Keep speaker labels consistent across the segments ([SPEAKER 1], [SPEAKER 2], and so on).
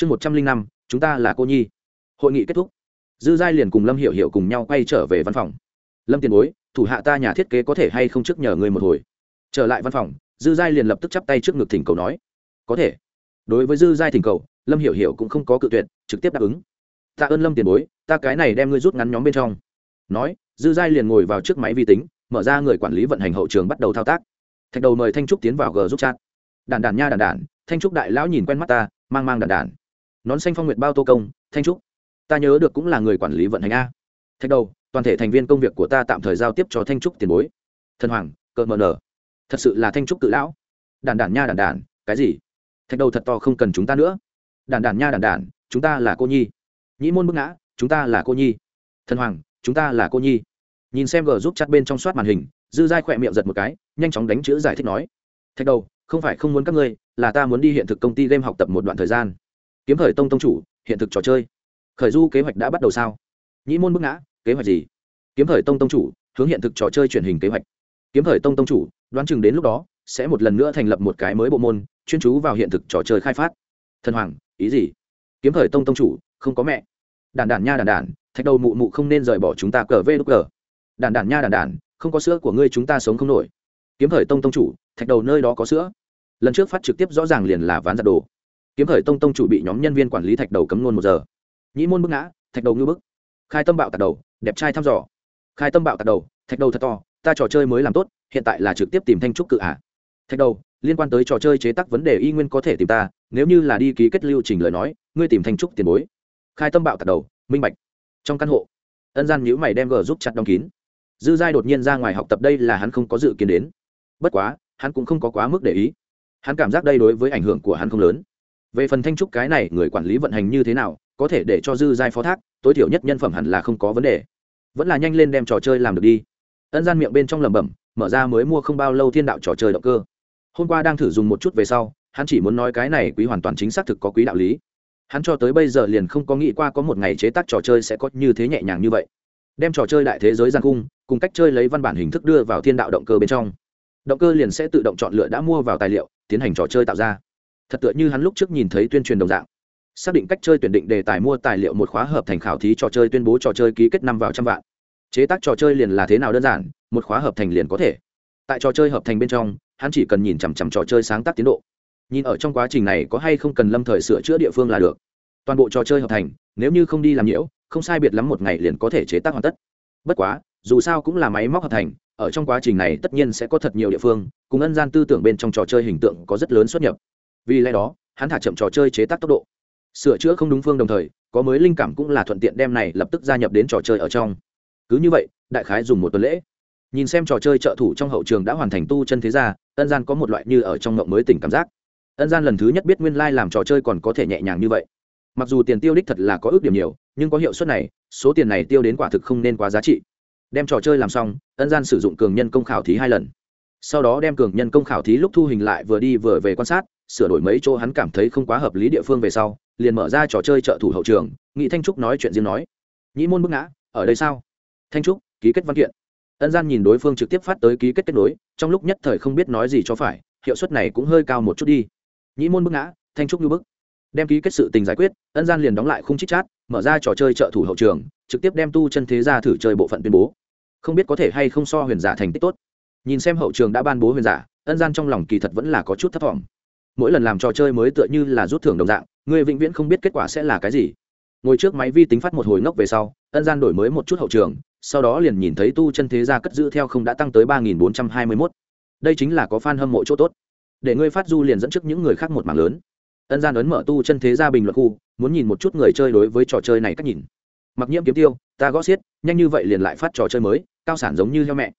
[SPEAKER 1] chương một trăm linh năm, chúng ta là cô nhi. Hội nghị kết thúc. Dư giai liền cùng lâm hiểu hiểu cùng nhau quay trở về văn phòng. Lâm tiền bối, thủ hạ ta nhà thiết kế có thể hay không trước nhờ người một hồi? Trở lại văn phòng, dư giai liền lập tức chắp tay trước ngực thỉnh cầu nói. Có thể. Đối với dư giai thỉnh cầu, lâm hiểu hiểu cũng không có cự tuyệt, trực tiếp đáp ứng. Tạ ơn lâm tiền bối, ta cái này đem ngươi rút ngắn nhóm bên trong. Nói, dư giai liền ngồi vào trước máy vi tính, mở ra người quản lý vận hành hậu trường bắt đầu thao tác. Thạch đầu mời thanh trúc tiến vào g giúp chat. Đàn đàn nha đàn đàn, thanh trúc đại lão nhìn quen mắt ta, mang mang đàn đàn nón xanh phong nguyệt bao tô công, thanh trúc. Ta nhớ được cũng là người quản lý vận hành a. Thạch đầu, toàn thể thành viên công việc của ta tạm thời giao tiếp cho thanh trúc tiền bối. Thần hoàng, cờ mờ nở thật sự là thanh trúc cự lão. Đàn đàn nha đàn đàn cái gì? Thạch đầu thật to không cần chúng ta nữa. Đàn đàn nha đàn đàn chúng ta là cô nhi. Nhĩ môn bức ngã, chúng ta là cô nhi. Thần hoàng, chúng ta là cô nhi. Nhìn xem g giúp chặt bên trong soát màn hình, dư dai khỏe miệng giật một cái, nhanh chóng đánh chữ giải thích nói. Thạch đầu, không phải không muốn các ngươi, là ta muốn đi hiện thực công ty game học tập một đoạn thời gian kiếm khởi tông tông chủ, hiện thực trò chơi. Khởi du kế hoạch đã bắt đầu sao? Nhĩ môn bức ngã, kế hoạch gì? Kiếm khởi tông tông chủ, hướng hiện thực trò chơi truyền hình kế hoạch. Kiếm khởi tông tông chủ, đoán chừng đến lúc đó, sẽ một lần nữa thành lập một cái mới bộ môn, chuyên chú vào hiện thực trò chơi khai phát. Thần hoàng, ý gì? Kiếm khởi tông tông chủ, không có mẹ. Đàn đàn nha đàn đàn thạch đầu mụ mụ không nên rời bỏ chúng ta cờ vê đúc cờ. Đàn đàn nha đàn đàn không có sữa của ngươi chúng ta sống không nổi. Kiếm khởi tông tông chủ, thạch đầu nơi đó có sữa. Lần trước phát trực tiếp rõ ràng liền là ván giặt đồ kiếm khởi tông tông chủ bị nhóm nhân viên quản lý thạch đầu cấm nôn một giờ. Nhĩ môn bức ngã, thạch đầu ngư bức. Khai tâm bạo tạt đầu, đẹp trai thăm dò. Khai tâm bạo tạt đầu, thạch đầu thật to, ta trò chơi mới làm tốt, hiện tại là trực tiếp tìm thanh trúc cự ả thạch đầu, liên quan tới trò chơi chế tác vấn đề y nguyên có thể tìm ta, nếu như là đi ký kết lưu trình lời nói, ngươi tìm thanh trúc tiền bối. Khai tâm bạo tạt đầu, minh bạch. Trong căn hộ, ân gian nhữ mày đem gờ giúp chặt đóng kín. Dư giai đột nhiên ra ngoài học tập đây là hắn không có dự kiến đến. Bất quá, hắn cũng không có quá mức để ý. Hắn cảm giác đây đối với ảnh hưởng của hắn không lớn về phần thanh trúc cái này, người quản lý vận hành như thế nào, có thể để cho dư giai phó thác, tối thiểu nhất nhân phẩm hẳn là không có vấn đề. Vẫn là nhanh lên đem trò chơi làm được đi. Ân gian miệng bên trong lẩm bẩm, mở ra mới mua không bao lâu thiên đạo trò chơi động cơ. Hôm qua đang thử dùng một chút về sau, hắn chỉ muốn nói cái này quý hoàn toàn chính xác thực có quý đạo lý. Hắn cho tới bây giờ liền không có nghĩ qua có một ngày chế tác trò chơi sẽ có như thế nhẹ nhàng như vậy. Đem trò chơi đại thế giới gian cung, cùng cách chơi lấy văn bản hình thức đưa vào thiên đạo động cơ bên trong. Động cơ liền sẽ tự động chọn lựa đã mua vào tài liệu, tiến hành trò chơi tạo ra thật tựa như hắn lúc trước nhìn thấy tuyên truyền đồng dạng. Xác định cách chơi tuyển định đề tài mua tài liệu một khóa hợp thành khảo thí trò chơi tuyên bố trò chơi ký kết năm vào trăm vạn. Chế tác trò chơi liền là thế nào đơn giản, một khóa hợp thành liền có thể. Tại trò chơi hợp thành bên trong, hắn chỉ cần nhìn chằm chằm trò chơi sáng tác tiến độ. Nhìn ở trong quá trình này có hay không cần lâm thời sửa chữa địa phương là được. Toàn bộ trò chơi hợp thành, nếu như không đi làm nhiễu, không sai biệt lắm một ngày liền có thể chế tác hoàn tất. Bất quá, dù sao cũng là máy móc hợp thành, ở trong quá trình này tất nhiên sẽ có thật nhiều địa phương, cùng ân gian tư tưởng bên trong trò chơi hình tượng có rất lớn xuất nhập vì lẽ đó, hắn thả chậm trò chơi chế tác tốc độ. Sửa chữa không đúng phương đồng thời, có mới linh cảm cũng là thuận tiện đem này lập tức gia nhập đến trò chơi ở trong. Cứ như vậy, đại khái dùng một tuần lễ. Nhìn xem trò chơi trợ thủ trong hậu trường đã hoàn thành tu chân thế gia, ân gian có một loại như ở trong mộng mới tỉnh cảm giác. Ân gian lần thứ nhất biết nguyên lai、like、làm trò chơi còn có thể nhẹ nhàng như vậy. Mặc dù tiền tiêu đích thật là có ước điểm nhiều, nhưng có hiệu suất này, số tiền này tiêu đến quả thực không nên quá giá trị. Đem trò chơi làm xong, ân gian sử dụng cường nhân công khảo thí hai lần. Sau đó đem cường nhân công khảo thí lúc thu hình lại vừa đi vừa về quan sát sửa đổi mấy chỗ hắn cảm thấy không quá hợp lý địa phương về sau, liền mở ra trò chơi trợ thủ hậu trường, nghị thanh trúc nói chuyện riêng nói, nhĩ môn bức ngã, ở đây sao? Thanh trúc, ký kết văn kiện. Ân gian nhìn đối phương trực tiếp phát tới ký kết kết nối, trong lúc nhất thời không biết nói gì cho phải, hiệu suất này cũng hơi cao một chút đi. Nhĩ môn bức ngã, thanh trúc như bức. Đem ký kết sự tình giải quyết, ân gian liền đóng lại khung chích chát, mở ra trò chơi trợ thủ hậu trường, trực tiếp đem tu chân thế ra thử chơi bộ phận tuyên bố. Không biết có thể hay không so huyền giả thành tích tốt. Nhìn xem hậu trường đã ban bố huyền giả, ân gian trong lòng kỳ thật vẫn là có chút thất vọng mỗi lần làm trò chơi mới tựa như là rút thưởng đồng dạng người vĩnh viễn không biết kết quả sẽ là cái gì. Ngồi trước máy vi tính phát một hồi ngốc về sau, ân gian đổi mới một chút hậu trường, sau đó liền nhìn thấy tu chân thế gia cất giữ theo không đã tăng tới ba nghìn bốn trăm hai mươi mốt. Đây chính là có f a n hâm mộ chỗ tốt. Để ngươi phát du liền dẫn trước những người khác một mảng lớn. Ân gian ấn mở tu chân thế gia bình luận khu, muốn nhìn một chút người chơi đối với trò chơi này cách nhìn. Mặc nhiễm kiếm tiêu, ta gót xiết, nhanh như vậy liền lại phát trò chơi mới, cao sản giống như heo mẹ.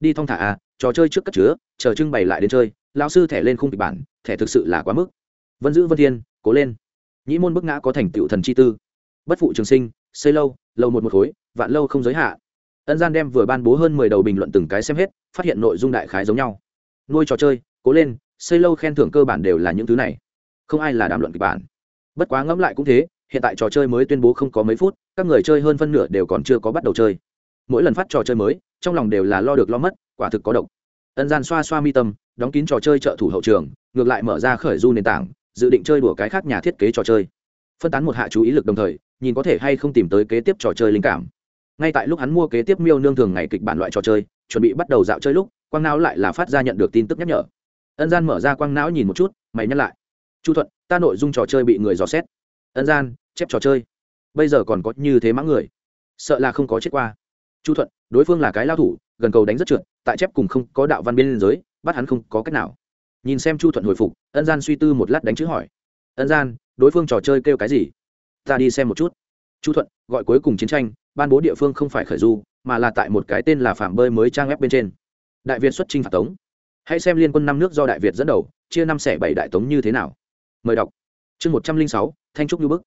[SPEAKER 1] Đi thong thả à trò chơi trước cất chứa, chờ trưng bày lại đến chơi lao sư thẻ lên khung kịch bản, thẻ thực sự là quá mức. Vân giữ vân thiên, cố lên. Nhĩ môn bức ngã có thành tựu thần chi tư. Bất phụ trường sinh, xây lâu lâu một một khối, vạn lâu không giới hạ. Ân gian đem vừa ban bố hơn mười đầu bình luận từng cái xem hết, phát hiện nội dung đại khái giống nhau. Nuôi trò chơi, cố lên, xây lâu khen thưởng cơ bản đều là những thứ này. Không ai là đàm luận kịch bản. Bất quá ngẫm lại cũng thế, hiện tại trò chơi mới tuyên bố không có mấy phút, các người chơi hơn phân nửa đều còn chưa có bắt đầu chơi. Mỗi lần phát trò chơi mới, trong lòng đều là lo được lo mất, quả thực có độc. Ân gian xoa xoa mi tâm đóng kín trò chơi trợ thủ hậu trường, ngược lại mở ra khởi du nền tảng, dự định chơi đùa cái khác nhà thiết kế trò chơi. Phân tán một hạ chú ý lực đồng thời, nhìn có thể hay không tìm tới kế tiếp trò chơi linh cảm. Ngay tại lúc hắn mua kế tiếp miêu nương thường ngày kịch bản loại trò chơi, chuẩn bị bắt đầu dạo chơi lúc, quang não lại là phát ra nhận được tin tức nhắc nhở. Ân gian mở ra quang não nhìn một chút, mày nhắc lại. Chu thuận, ta nội dung trò chơi bị người dò xét. Ân gian, chép trò chơi. Bây giờ còn có như thế mã người. Sợ là không có chết qua. Chu thuận, đối phương là cái lao thủ gần cầu đánh rất trượt, tại chép cùng không có đạo văn biên giới, bắt hắn không có cách nào. Nhìn xem chu thuận hồi phục, ân gian suy tư một lát đánh chữ hỏi. Ân gian, đối phương trò chơi kêu cái gì? Ta đi xem một chút. Chu thuận gọi cuối cùng chiến tranh, ban bố địa phương không phải khởi du, mà là tại một cái tên là phạm bơi mới trang web bên trên. Đại việt xuất chinh phạt tống. Hãy xem liên quân năm nước do đại việt dẫn đầu, chia năm xẻ bảy đại tống như thế nào. Mời đọc. Chương một trăm linh sáu, thanh trúc như bức.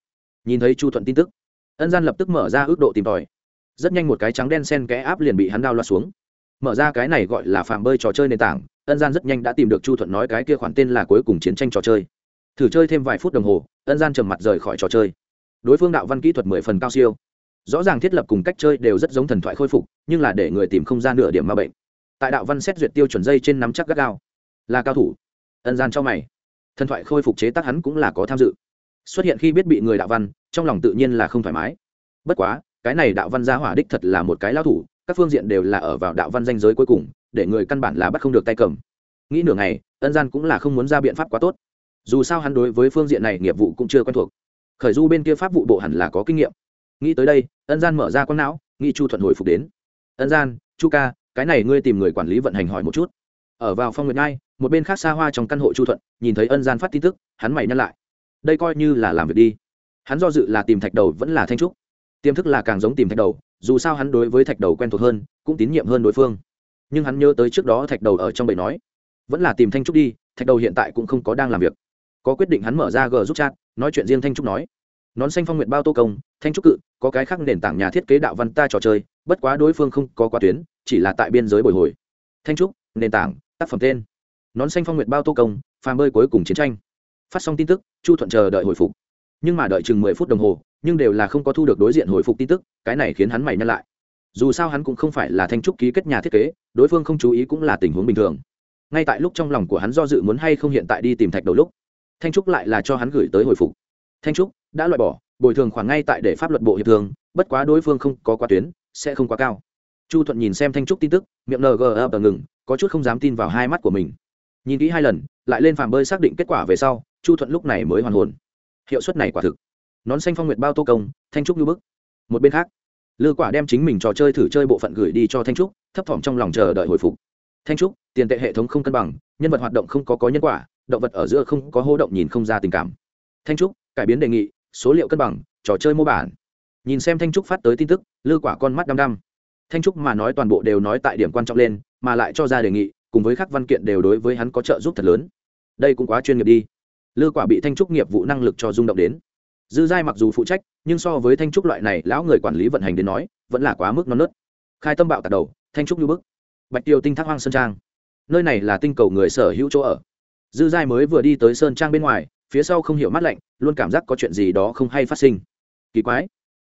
[SPEAKER 1] Nhìn thấy chu thuận tin tức, ân gian lập tức mở ra ước độ tìm tòi rất nhanh một cái trắng đen sen kẽ áp liền bị hắn đao loa xuống. Mở ra cái này gọi là phạm bơi trò chơi nền tảng, ân gian rất nhanh đã tìm được chu thuận nói cái kia khoản tên là cuối cùng chiến tranh trò chơi. Thử chơi thêm vài phút đồng hồ, ân gian trầm mặt rời khỏi trò chơi. Đối phương đạo văn kỹ thuật mười phần cao siêu. Rõ ràng thiết lập cùng cách chơi đều rất giống thần thoại khôi phục, nhưng là để người tìm không ra nửa điểm ma bệnh. Tại đạo văn xét duyệt tiêu chuẩn dây trên nắm chắc gắt gao. Là cao thủ. Ân gian cho mày. Thần thoại khôi phục chế tác hắn cũng là có tham dự. Xuất hiện khi biết bị người đạo văn, trong lòng tự nhiên là không thoải mái. Bất quá cái này đạo văn gia hỏa đích thật là một cái lao thủ, các phương diện đều là ở vào đạo văn danh giới cuối cùng, để người căn bản là bắt không được tay cầm. Nghĩ nửa ngày, ân gian cũng là không muốn ra biện pháp quá tốt. Dù sao hắn đối với phương diện này nghiệp vụ cũng chưa quen thuộc. Khởi du bên kia pháp vụ bộ hẳn là có kinh nghiệm. Nghĩ tới đây, ân gian mở ra con não, nghĩ chu thuận hồi phục đến. Ân gian, chu ca, cái này ngươi tìm người quản lý vận hành hỏi một chút. Ở vào phong nguyệt ngai, một bên khác xa hoa trong căn hộ chu thuận, nhìn thấy ân gian phát tin tức, hắn mày nhăn lại. Đây coi như là làm việc đi. Hắn do dự là tìm thạch đầu vẫn là thanh trúc tiềm thức là càng giống tìm thạch đầu, dù sao hắn đối với thạch đầu quen thuộc hơn, cũng tín nhiệm hơn đối phương. Nhưng hắn nhớ tới trước đó thạch đầu ở trong bầy nói, vẫn là tìm thanh trúc đi, thạch đầu hiện tại cũng không có đang làm việc. Có quyết định hắn mở ra g giúp chat, nói chuyện riêng thanh trúc nói, nón xanh phong nguyện bao tô công, thanh trúc cự, có cái khác nền tảng nhà thiết kế đạo văn ta trò chơi, bất quá đối phương không có quá tuyến, chỉ là tại biên giới bồi hồi. Thanh trúc, nền tảng, tác phẩm tên. Nón xanh phong nguyện bao tô công, phàm bơi cuối cùng chiến tranh. Phát xong tin tức, chu thuận chờ đợi hồi phục. Nhưng mà đợi chừng mười phút đồng hồ nhưng đều là không có thu được đối diện hồi phục tin tức, cái này khiến hắn mày nhăn lại. Dù sao hắn cũng không phải là thanh trúc ký kết nhà thiết kế, đối phương không chú ý cũng là tình huống bình thường. Ngay tại lúc trong lòng của hắn do dự muốn hay không hiện tại đi tìm thạch đầu lúc, thanh trúc lại là cho hắn gửi tới hồi phục. Thanh trúc, đã loại bỏ, bồi thường khoản ngay tại để pháp luật bộ hiệp thường bất quá đối phương không có quá tuyến, sẽ không quá cao. Chu thuận nhìn xem thanh trúc tin tức, miệng ng ập ngừng, có chút không dám tin vào hai mắt của mình. Nhìn kỹ hai lần, lại lên phàm bơi xác định kết quả về sau, chu thuận lúc này mới hoàn hồn. Hiệu suất này quả thực nón xanh phong nguyệt bao tô công, thanh trúc như bức. Một bên khác, lư quả đem chính mình trò chơi thử chơi bộ phận gửi đi cho thanh trúc, thấp thỏm trong lòng chờ đợi hồi phục. Thanh trúc, tiền tệ hệ thống không cân bằng, nhân vật hoạt động không có có nhân quả, động vật ở giữa không có hô động nhìn không ra tình cảm. Thanh trúc, cải biến đề nghị, số liệu cân bằng, trò chơi mô bản. Nhìn xem thanh trúc phát tới tin tức, lư quả con mắt đăm đăm. Thanh trúc mà nói toàn bộ đều nói tại điểm quan trọng lên, mà lại cho ra đề nghị, cùng với các văn kiện đều đối với hắn có trợ giúp thật lớn. Đây cũng quá chuyên nghiệp đi. Lư quả bị thanh trúc nghiệp vụ năng lực cho rung động đến dư giai mặc dù phụ trách, nhưng so với thanh trúc loại này, lão người quản lý vận hành đến nói, vẫn là quá mức non nớt. Khai tâm bạo tạt đầu, thanh trúc như bức. Bạch tiêu tinh thác hoang sơn trang. Nơi này là tinh cầu người sở hữu chỗ ở. Dư giai mới vừa đi tới sơn trang bên ngoài, phía sau không hiểu mắt lạnh, luôn cảm giác có chuyện gì đó không hay phát sinh. Kỳ quái.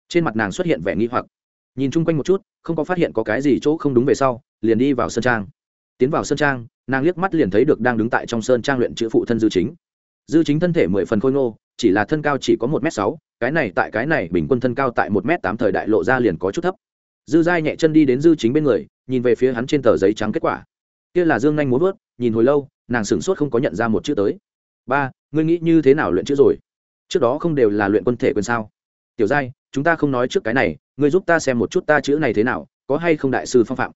[SPEAKER 1] Trên mặt nàng xuất hiện vẻ nghi hoặc. Nhìn chung quanh một chút, không có phát hiện có cái gì chỗ không đúng về sau, liền đi vào sơn trang. Tiến vào sơn trang, nàng liếc mắt liền thấy được đang đứng tại trong sơn trang luyện chữ phụ thân dư chính. Dư chính thân thể mười phần khôi ngô chỉ là thân cao chỉ có một m sáu, cái này tại cái này bình quân thân cao tại một m tám thời đại lộ ra liền có chút thấp. Dư giai nhẹ chân đi đến dư chính bên người, nhìn về phía hắn trên tờ giấy trắng kết quả. Kia là dương nhanh muốn vớt, nhìn hồi lâu, nàng sửng sốt không có nhận ra một chữ tới. Ba, ngươi nghĩ như thế nào luyện chữ rồi? Trước đó không đều là luyện quân thể quyền sao? Tiểu giai, chúng ta không nói trước cái này, ngươi giúp ta xem một chút ta chữ này thế nào, có hay không đại sư phong phạm?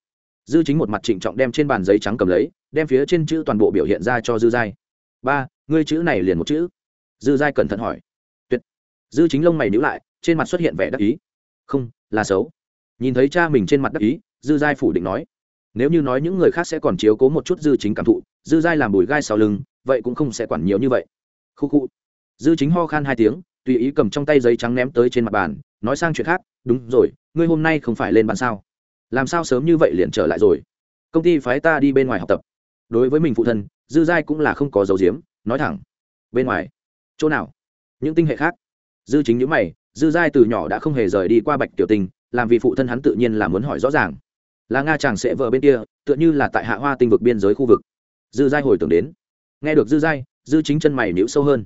[SPEAKER 1] Dư chính một mặt trịnh trọng đem trên bàn giấy trắng cầm lấy, đem phía trên chữ toàn bộ biểu hiện ra cho dư giai. Ba, ngươi chữ này liền một chữ dư giai cẩn thận hỏi. Tuyệt. Dư chính lông mày nhữ lại, trên mặt xuất hiện vẻ đắc ý. Không, là xấu. Nhìn thấy cha mình trên mặt đắc ý, dư giai phủ định nói. Nếu như nói những người khác sẽ còn chiếu cố một chút dư chính cảm thụ, dư giai làm bùi gai sau lưng, vậy cũng không sẽ quản nhiều như vậy. Khu khu. Dư chính ho khan hai tiếng, tùy ý cầm trong tay giấy trắng ném tới trên mặt bàn, nói sang chuyện khác. Đúng rồi, ngươi hôm nay không phải lên bàn sao? Làm sao sớm như vậy liền trở lại rồi? Công ty phái ta đi bên ngoài học tập. Đối với mình phụ thân, dư giai cũng là không có dấu diếm, nói thẳng. Bên ngoài chỗ nào? Những tinh hệ khác? Dư chính những mày, dư giai từ nhỏ đã không hề rời đi qua bạch tiểu tình làm vì phụ thân hắn tự nhiên là muốn hỏi rõ ràng. Là nga chàng sẽ vợ bên kia, tựa như là tại hạ hoa tinh vực biên giới khu vực. Dư giai hồi tưởng đến. Nghe được dư giai, dư chính chân mày níu sâu hơn.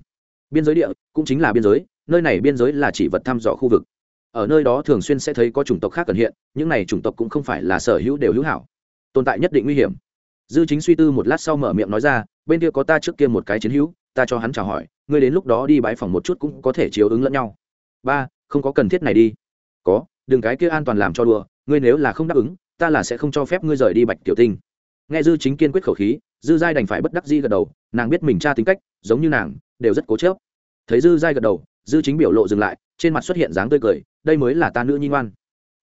[SPEAKER 1] Biên giới địa, cũng chính là biên giới, nơi này biên giới là chỉ vật thăm dò khu vực. Ở nơi đó thường xuyên sẽ thấy có chủng tộc khác cần hiện, những này chủng tộc cũng không phải là sở hữu đều hữu hảo. Tồn tại nhất định nguy hiểm. Dư chính suy tư một lát sau mở miệng nói ra, bên kia có ta trước kia một cái chiến hữu ta cho hắn chào hỏi, ngươi đến lúc đó đi bãi phòng một chút cũng có thể chiếu ứng lẫn nhau. Ba, không có cần thiết này đi. Có, đừng cái kia an toàn làm cho đùa, ngươi nếu là không đáp ứng, ta là sẽ không cho phép ngươi rời đi bạch tiểu tinh. Nghe dư chính kiên quyết khẩu khí, dư giai đành phải bất đắc di gật đầu, nàng biết mình tra tính cách, giống như nàng, đều rất cố chớp thấy dư giai gật đầu, dư chính biểu lộ dừng lại, trên mặt xuất hiện dáng tươi cười, đây mới là ta nữ nhi ngoan.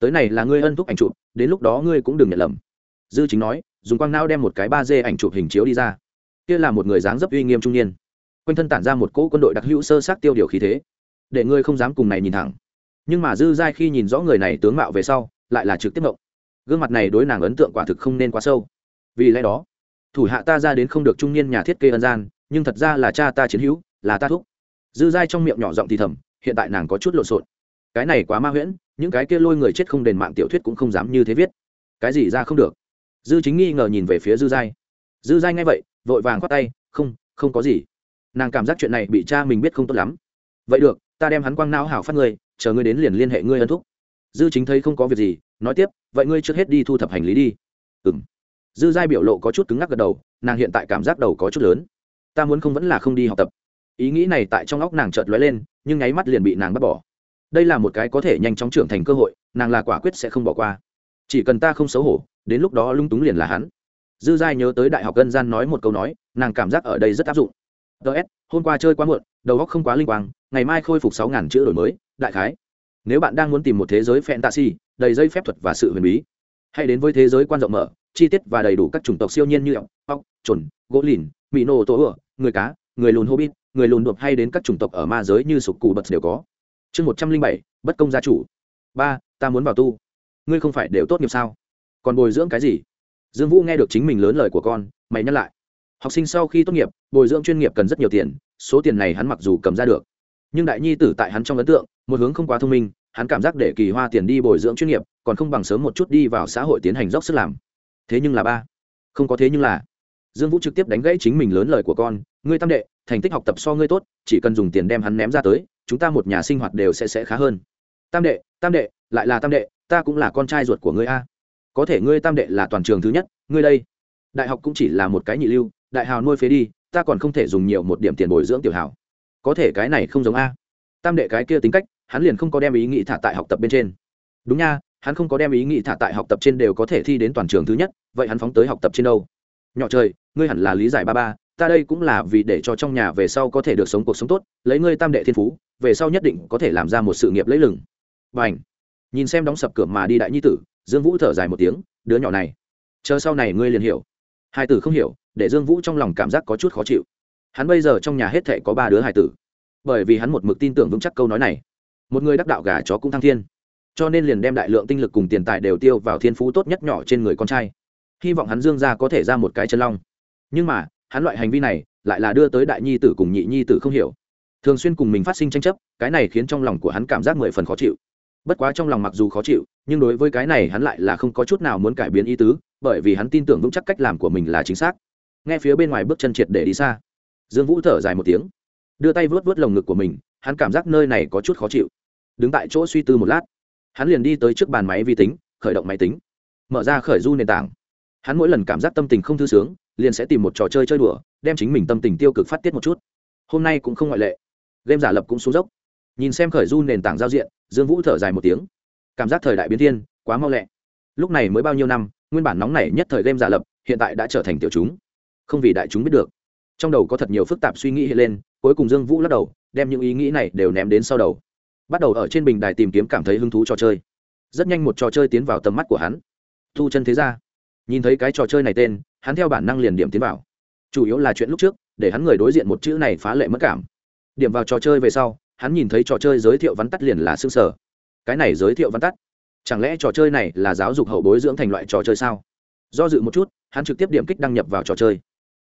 [SPEAKER 1] Tới này là ngươi ân thúc ảnh chụp, đến lúc đó ngươi cũng đừng nhận lầm. Dư chính nói, dùng quang não đem một cái ba d ảnh chụp hình chiếu đi ra. Kia là một người dáng dấp uy nghiêm trung niên quanh thân tản ra một cỗ quân đội đặc hữu sơ sát tiêu điều khí thế. Để ngươi không dám cùng này nhìn thẳng. Nhưng mà dư giai khi nhìn rõ người này tướng mạo về sau, lại là trực tiếp mộng gương mặt này đối nàng ấn tượng quả thực không nên quá sâu. Vì lẽ đó, thủ hạ ta ra đến không được trung niên nhà thiết kế ân gian, nhưng thật ra là cha ta chiến hữu, là ta thúc. Dư giai trong miệng nhỏ giọng thì thầm, hiện tại nàng có chút lộn xộn. Cái này quá ma huyễn, những cái kia lôi người chết không đền mạng tiểu thuyết cũng không dám như thế viết. Cái gì ra không được. Dư chính nghi ngờ nhìn về phía dư giai. Dư giai nghe vậy, vội vàng khoát tay, không không có gì nàng cảm giác chuyện này bị cha mình biết không tốt lắm. Vậy được, ta đem hắn quang não hảo phát ngươi, chờ ngươi đến liền liên hệ ngươi ân thúc. Dư chính thấy không có việc gì, nói tiếp, vậy ngươi trước hết đi thu thập hành lý đi. Ừ m dư giai biểu lộ có chút cứng ngắc gật đầu, nàng hiện tại cảm giác đầu có chút lớn. Ta muốn không vẫn là không đi học tập. Ý nghĩ này tại trong óc nàng chợt lóe lên, nhưng nháy mắt liền bị nàng bắt bỏ. Đây là một cái có thể nhanh chóng trưởng thành cơ hội, nàng là quả quyết sẽ không bỏ qua. Chỉ cần ta không xấu hổ, đến lúc đó lung túng liền là hắn. Dư giai nhớ tới đại học gân gian nói một câu nói, nàng cảm giác ở đây rất áp dụng ts hôm qua chơi quá muộn, đầu óc không quá linh quang, ngày mai khôi phục sáu ngàn chữ đổi mới, đại khái. Nếu bạn đang muốn tìm một thế giới fantasy, đầy dây phép thuật và sự huyền bí, hãy đến với thế giới quan rộng mở, chi tiết và đầy đủ các chủng tộc siêu nhiên như ốc ốc chuẩn gỗ lìn mỹ nô tố ựa, người cá, người lùn hobbit, người lùn đột hay đến các chủng tộc ở ma giới như sục cụ bật đều có. Chương một trăm linh bảy, bất công gia chủ. Ba, ta muốn vào tu. Ngươi không phải đều tốt nghiệp sao? Còn bồi dưỡng cái gì? Dương vũ nghe được chính mình lớn lời của con, mày nhắc lại học sinh sau khi tốt nghiệp, bồi dưỡng chuyên nghiệp cần rất nhiều tiền, số tiền này hắn mặc dù cầm ra được. Nhưng đại nhi tử tại hắn trong ấn tượng, một hướng không quá thông minh, hắn cảm giác để kỳ hoa tiền đi bồi dưỡng chuyên nghiệp, còn không bằng sớm một chút đi vào xã hội tiến hành dốc sức làm. Thế nhưng là ba, không có thế nhưng là. Dương vũ trực tiếp đánh gãy chính mình lớn lời của con, ngươi tam đệ, thành tích học tập so ngươi tốt, chỉ cần dùng tiền đem hắn ném ra tới, chúng ta một nhà sinh hoạt đều sẽ sẽ khá hơn. Tam đệ tam đệ, lại là tam đệ, ta cũng là con trai ruột của ngươi a. Có thể ngươi tam đệ là toàn trường thứ nhất, ngươi đây. Đại học cũng chỉ là một cái nhị lưu đại hào nuôi phế đi, ta còn không thể dùng nhiều một điểm tiền bồi dưỡng tiểu hào. Có thể cái này không giống a. Tam đệ cái kia tính cách, hắn liền không có đem ý nghĩ thả tại học tập bên trên. Đúng nha, hắn không có đem ý nghĩ thả tại học tập trên đều có thể thi đến toàn trường thứ nhất, vậy hắn phóng tới học tập trên đâu? Nhỏ trời, ngươi hẳn là lý giải ba ba, ta đây cũng là vì để cho trong nhà về sau có thể được sống cuộc sống tốt, lấy ngươi tam đệ thiên phú, về sau nhất định có thể làm ra một sự nghiệp lấy lừng. Và ảnh nhìn xem đóng sập cửa mà đi đại nhi tử, dương vũ thở dài một tiếng, đứa nhỏ này. Chờ sau này ngươi liền hiểu. Hai tử không hiểu để dương vũ trong lòng cảm giác có chút khó chịu. Hắn bây giờ trong nhà hết thệ có ba đứa hài tử. Bởi vì hắn một mực tin tưởng vững chắc câu nói này. Một người đắc đạo gà chó cũng thăng thiên. Cho nên liền đem đại lượng tinh lực cùng tiền tài đều tiêu vào thiên phú tốt nhất nhỏ trên người con trai. Hy vọng hắn dương ra có thể ra một cái chân long. Nhưng mà, hắn loại hành vi này lại là đưa tới đại nhi tử cùng nhị nhi tử không hiểu. Thường xuyên cùng mình phát sinh tranh chấp, cái này khiến trong lòng của hắn cảm giác mười phần khó chịu. Bất quá trong lòng mặc dù khó chịu, nhưng đối với cái này hắn lại là không có chút nào muốn cải biến ý tứ, bởi vì hắn tin tưởng vững chắc cách làm của mình là chính xác nghe phía bên ngoài bước chân triệt để đi xa. Dương vũ thở dài một tiếng. Đưa tay vớt vớt lồng ngực của mình, hắn cảm giác nơi này có chút khó chịu. Đứng tại chỗ suy tư một lát, hắn liền đi tới trước bàn máy vi tính, khởi động máy tính. Mở ra khởi du nền tảng. Hắn mỗi lần cảm giác tâm tình không thư sướng, liền sẽ tìm một trò chơi chơi đùa, đem chính mình tâm tình tiêu cực phát tiết một chút. Hôm nay cũng không ngoại lệ. Game giả lập cũng xuống dốc. Nhìn xem khởi du nền tảng giao diện, dương vũ thở dài một tiếng. Cảm giác thời đại biến thiên, quá mau lẹ. Lúc này mới bao nhiêu năm, nguyên bản nóng này nhất thời game giả lập, hiện tại đã trở thành tiểu chúng không vì đại chúng biết được. Trong đầu có thật nhiều phức tạp suy nghĩ hiện lên, cuối cùng dương vũ lắc đầu, đem những ý nghĩ này đều ném đến sau đầu. Bắt đầu ở trên bình đài tìm kiếm cảm thấy hứng thú trò chơi. Rất nhanh một trò chơi tiến vào tầm mắt của hắn. Thu chân thế ra nhìn thấy cái trò chơi này tên, hắn theo bản năng liền điểm tiến vào. Chủ yếu là chuyện lúc trước, để hắn người đối diện một chữ này phá lệ mất cảm. Điểm vào trò chơi về sau, hắn nhìn thấy trò chơi giới thiệu vắn tắt liền là xương sở. Cái này giới thiệu vắn tắt? Chẳng lẽ trò chơi này là giáo dục hậu bối dưỡng thành loại trò chơi sao? Do dự một chút, hắn trực tiếp điểm kích đăng nhập vào trò chơi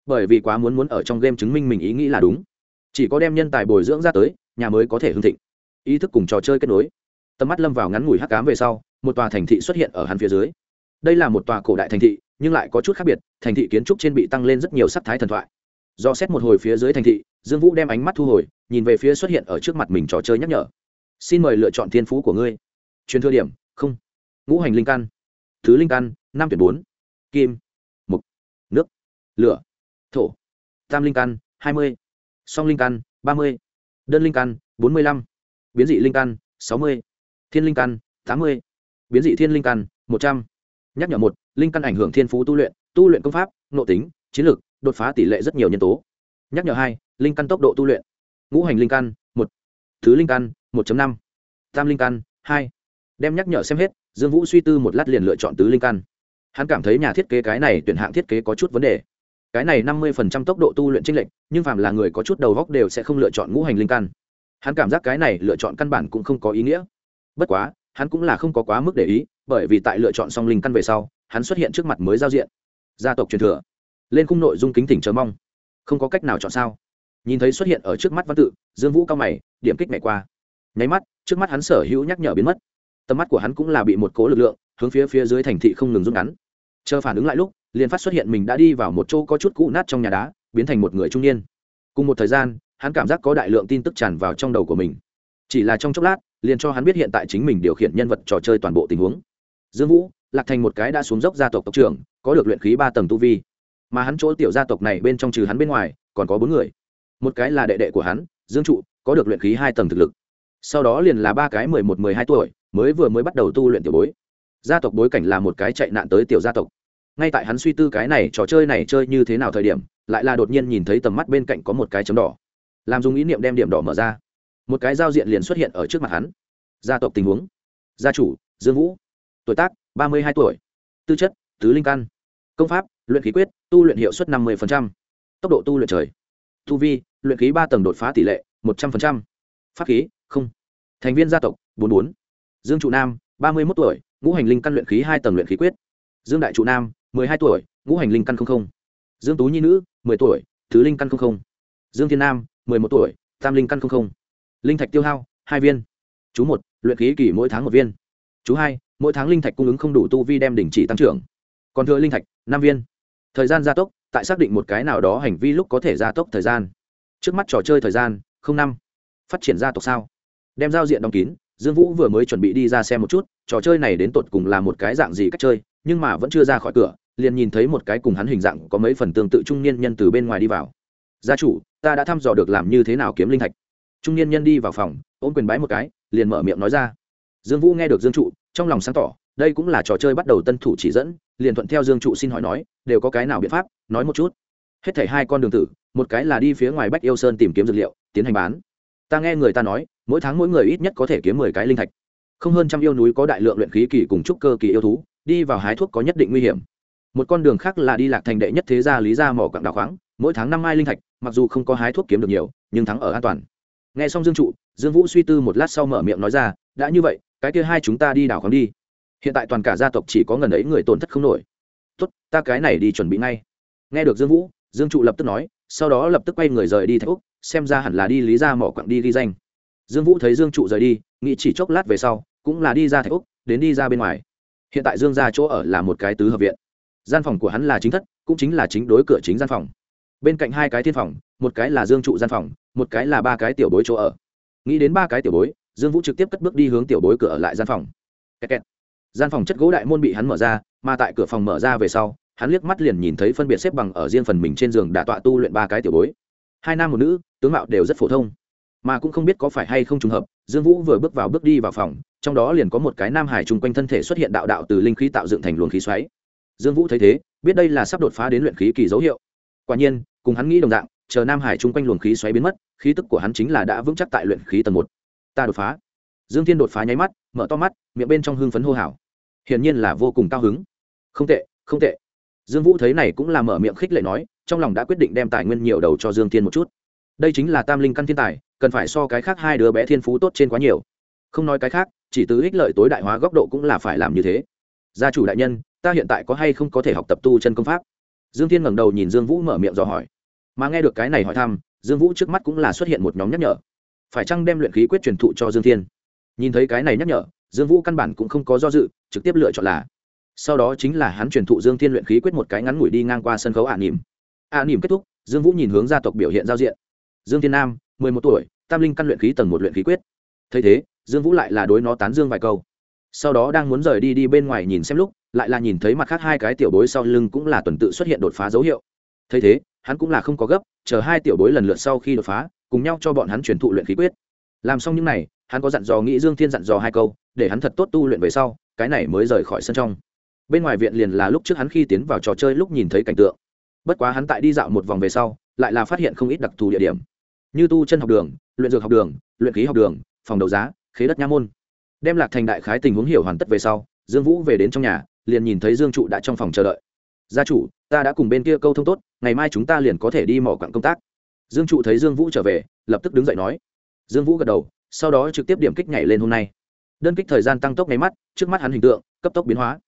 [SPEAKER 1] bởi vì quá muốn muốn ở trong game chứng minh mình ý nghĩ là đúng. Chỉ có đem nhân tài bồi dưỡng ra tới, nhà mới có thể hưng thịnh. Ý thức cùng trò chơi kết nối. Tầm mắt lâm vào ngắn ngủi hắc cám về sau, một tòa thành thị xuất hiện ở hắn phía dưới. Đây là một tòa cổ đại thành thị, nhưng lại có chút khác biệt, thành thị kiến trúc trên bị tăng lên rất nhiều sắc thái thần thoại. Do xét một hồi phía dưới thành thị, dương vũ đem ánh mắt thu hồi, nhìn về phía xuất hiện ở trước mặt mình trò chơi nhắc nhở. Xin mời lựa chọn thiên phú của ngươi. Truyền thừa điểm, không. Ngũ hành linh căn. Thứ linh căn, năm tuyển bốn. Kim. Mục. Nước. Lửa thổ. Tam linh căn, hai mươi. Song linh căn, ba mươi. Đơn linh căn, bốn mươi lăm. Biến dị linh căn, sáu mươi. Thiên linh căn, tám mươi. Biến dị thiên linh căn, một trăm. Nhắc nhở một, linh căn ảnh hưởng thiên phú tu luyện tu luyện công pháp, nội tính, chiến lược, đột phá tỷ lệ rất nhiều nhân tố. Nhắc nhở hai, linh căn tốc độ tu luyện. Ngũ hành linh căn, một. Thứ linh căn, một năm. Tam linh căn, hai. Đem nhắc nhở xem hết, dương vũ suy tư một lát liền lựa chọn tứ linh căn. Hắn cảm thấy nhà thiết kế cái này tuyển hạng thiết kế có chút vấn đề cái này năm mươi tốc độ tu luyện chênh lệch, nhưng phàm là người có chút đầu óc đều sẽ không lựa chọn ngũ hành linh căn. Hắn cảm giác cái này lựa chọn căn bản cũng không có ý nghĩa. Bất quá, hắn cũng là không có quá mức để ý, bởi vì tại lựa chọn xong linh căn về sau, hắn xuất hiện trước mặt mới giao diện. Gia tộc truyền thừa. Lên khung nội dung kính tỉnh chờ mong. Không có cách nào chọn sao? Nhìn thấy xuất hiện ở trước mắt văn tự, dương vũ cao mày, điểm kích mẹ qua. Nháy mắt, trước mắt hắn sở hữu nhắc nhở biến mất. Tầm mắt của hắn cũng là bị một cố lực lượng hướng phía phía dưới thành thị không ngừng rút ngắn. Chờ phản ứng lại lúc liền phát xuất hiện mình đã đi vào một chỗ có chút cũ nát trong nhà đá, biến thành một người trung niên. Cùng một thời gian, hắn cảm giác có đại lượng tin tức tràn vào trong đầu của mình. Chỉ là trong chốc lát, liền cho hắn biết hiện tại chính mình điều khiển nhân vật trò chơi toàn bộ tình huống. Dương vũ, lạc thành một cái đã xuống dốc gia tộc tộc trưởng, có được luyện khí ba tầng tu vi. Mà hắn chỗ tiểu gia tộc này bên trong trừ hắn bên ngoài, còn có bốn người. Một cái là đệ đệ của hắn, dương trụ, có được luyện khí hai tầng thực lực. Sau đó liền là ba cái mười một, mười hai tuổi, mới vừa mới bắt đầu tu luyện tiểu bối. Gia tộc bối cảnh là một cái chạy nạn tới tiểu gia tộc ngay tại hắn suy tư cái này trò chơi này chơi như thế nào thời điểm, lại là đột nhiên nhìn thấy tầm mắt bên cạnh có một cái chấm đỏ. Làm dùng ý niệm đem điểm đỏ mở ra. Một cái giao diện liền xuất hiện ở trước mặt hắn. Gia tộc tình huống. Gia chủ, dương vũ. Tuổi tác, ba mươi hai tuổi. Tư chất, tứ linh căn. Công pháp, luyện khí quyết, tu luyện hiệu suất năm mươi tốc độ tu luyện trời. Tu vi, luyện khí ba tầng đột phá tỷ lệ một trăm linh pháp khí, không. Thành viên gia tộc, bốn bốn. Dương trụ nam, ba mươi một tuổi. Ngũ hành linh căn luyện khí hai tầng luyện khí quyết. Dương đại trụ nam mười hai tuổi, ngũ hành linh căn không không. Dương tú nhi nữ, mười tuổi, thứ linh căn không không. Dương thiên nam, mười một tuổi, tam linh căn không không. Linh thạch tiêu hao, hai viên. Chú một, luyện khí kỳ mỗi tháng một viên. Chú hai, mỗi tháng linh thạch cung ứng không đủ tu vi đem đình chỉ tăng trưởng. Còn thừa linh thạch, năm viên. Thời gian gia tốc, tại xác định một cái nào đó hành vi lúc có thể gia tốc thời gian. Trước mắt trò chơi thời gian, không năm. Phát triển gia tộc sao? Đem giao diện đóng kín, dương vũ vừa mới chuẩn bị đi ra xem một chút, trò chơi này đến tột cùng là một cái dạng gì cách chơi? Nhưng mà vẫn chưa ra khỏi cửa, liền nhìn thấy một cái cùng hắn hình dạng có mấy phần tương tự trung niên nhân từ bên ngoài đi vào. Gia chủ, ta đã thăm dò được làm như thế nào kiếm linh thạch. Trung niên nhân đi vào phòng, ôm quyền bái một cái, liền mở miệng nói ra. Dương vũ nghe được dương trụ, trong lòng sáng tỏ, đây cũng là trò chơi bắt đầu tân thủ chỉ dẫn, liền thuận theo dương trụ xin hỏi nói, đều có cái nào biện pháp? Nói một chút. Hết thảy hai con đường tử, một cái là đi phía ngoài bách yêu sơn tìm kiếm dược liệu, tiến hành bán. Ta nghe người ta nói, mỗi tháng mỗi người ít nhất có thể kiếm mười cái linh thạch. Không hơn trăm yêu núi có đại lượng luyện khí kỳ cùng trúc cơ kỳ yêu thú đi vào hái thuốc có nhất định nguy hiểm. Một con đường khác là đi lạc thành đệ nhất thế gia lý gia mỏ quặng đào khoáng, mỗi tháng năm mai linh thạch, mặc dù không có hái thuốc kiếm được nhiều, nhưng thắng ở an toàn. Nghe xong dương trụ, dương vũ suy tư một lát sau mở miệng nói ra, đã như vậy, cái kia hai chúng ta đi đào khoáng đi. Hiện tại toàn cả gia tộc chỉ có ngần ấy người tổn thất không nổi. Tốt, ta cái này đi chuẩn bị ngay. Nghe được dương vũ, dương trụ lập tức nói, sau đó lập tức quay người rời đi thạch úc, xem ra hẳn là đi lý ra mỏ quặng đi ghi danh. Dương vũ thấy dương trụ rời đi, nghĩ chỉ chốc lát về sau, cũng là đi ra thạch úc, đến đi ra bên ngoài hiện tại dương gia chỗ ở là một cái tứ hợp viện. Gian phòng của hắn là chính thất, cũng chính là chính đối cửa chính gian phòng. Bên cạnh hai cái thiên phòng, một cái là dương trụ gian phòng, một cái là ba cái tiểu bối chỗ ở. Nghĩ đến ba cái tiểu bối, dương vũ trực tiếp cất bước đi hướng tiểu bối cửa ở lại gian phòng. Kẹt kẹt. gian phòng chất gỗ đại môn bị hắn mở ra, mà tại cửa phòng mở ra về sau, hắn liếc mắt liền nhìn thấy phân biệt xếp bằng ở riêng phần mình trên giường đã tọa tu luyện ba cái tiểu bối. Hai nam một nữ, tướng mạo đều rất phổ thông. Mà cũng không biết có phải hay không trùng hợp, dương vũ vừa bước vào bước đi vào phòng trong đó liền có một cái nam hải chung quanh thân thể xuất hiện đạo đạo từ linh khí tạo dựng thành luồng khí xoáy. Dương vũ thấy thế, biết đây là sắp đột phá đến luyện khí kỳ dấu hiệu. Quả nhiên, cùng hắn nghĩ đồng dạng, chờ nam hải chung quanh luồng khí xoáy biến mất, khí tức của hắn chính là đã vững chắc tại luyện khí tầng một. Ta đột phá. Dương thiên đột phá nháy mắt, mở to mắt, miệng bên trong hưng phấn hô hào. Hiển nhiên là vô cùng cao hứng. Không tệ không tệ. Dương vũ thấy này cũng là mở miệng khích lệ nói, trong lòng đã quyết định đem tài nguyên nhiều đầu cho dương thiên một chút. Đây chính là tam linh căn thiên tài, cần phải so cái khác hai đứa bé thiên phú tốt trên quá nhiều. Không nói cái khác chỉ từ ích lợi tối đại hóa góc độ cũng là phải làm như thế. Gia chủ đại nhân, ta hiện tại có hay không có thể học tập tu chân công pháp? Dương thiên ngẩng đầu nhìn dương vũ mở miệng dò hỏi. Mà nghe được cái này hỏi thăm, dương vũ trước mắt cũng là xuất hiện một nhóm nhắc nhở. Phải chăng đem luyện khí quyết truyền thụ cho dương thiên? Nhìn thấy cái này nhắc nhở, dương vũ căn bản cũng không có do dự, trực tiếp lựa chọn là. Sau đó chính là hắn truyền thụ dương thiên luyện khí quyết một cái ngắn ngủi đi ngang qua sân khấu ả nỉm ả nỉm kết thúc, dương vũ nhìn hướng gia tộc biểu hiện giao diện. Dương thiên nam, mười một tuổi, tam linh căn luyện khí tầng một luyện khí quyết. Thấy thế dương vũ lại là đối nó tán dương vài câu. Sau đó đang muốn rời đi đi bên ngoài nhìn xem lúc, lại là nhìn thấy mặt khác hai cái tiểu bối sau lưng cũng là tuần tự xuất hiện đột phá dấu hiệu. Thấy thế, hắn cũng là không có gấp, chờ hai tiểu bối lần lượt sau khi đột phá, cùng nhau cho bọn hắn truyền thụ luyện khí quyết. Làm xong những n à y hắn có dặn dò nghĩ dương thiên dặn dò hai câu, để hắn thật tốt tu luyện về sau, cái này mới rời khỏi sân trong. Bên ngoài viện liền là lúc trước hắn khi tiến vào trò chơi lúc nhìn thấy cảnh tượng. Bất quá hắn tại đi dạo một vòng về sau, lại là phát hiện không ít đặc thù địa điểm. Như tu chân học đường, luyện dược học đường, luyện khí học đường, phòng đấu giá khế đất nha môn. Đem lạc thành đại khái tình huống hiểu hoàn tất về sau, dương vũ về đến trong nhà, liền nhìn thấy dương trụ đã trong phòng chờ đợi. Gia chủ, ta đã cùng bên kia câu thông tốt, ngày mai chúng ta liền có thể đi mỏ quặng công tác. Dương trụ thấy dương vũ trở về, lập tức đứng dậy nói. Dương vũ gật đầu, sau đó trực tiếp điểm kích nhảy lên hôm nay. Đơn kích thời gian tăng tốc nháy mắt, trước mắt hắn hình tượng, cấp tốc biến hóa.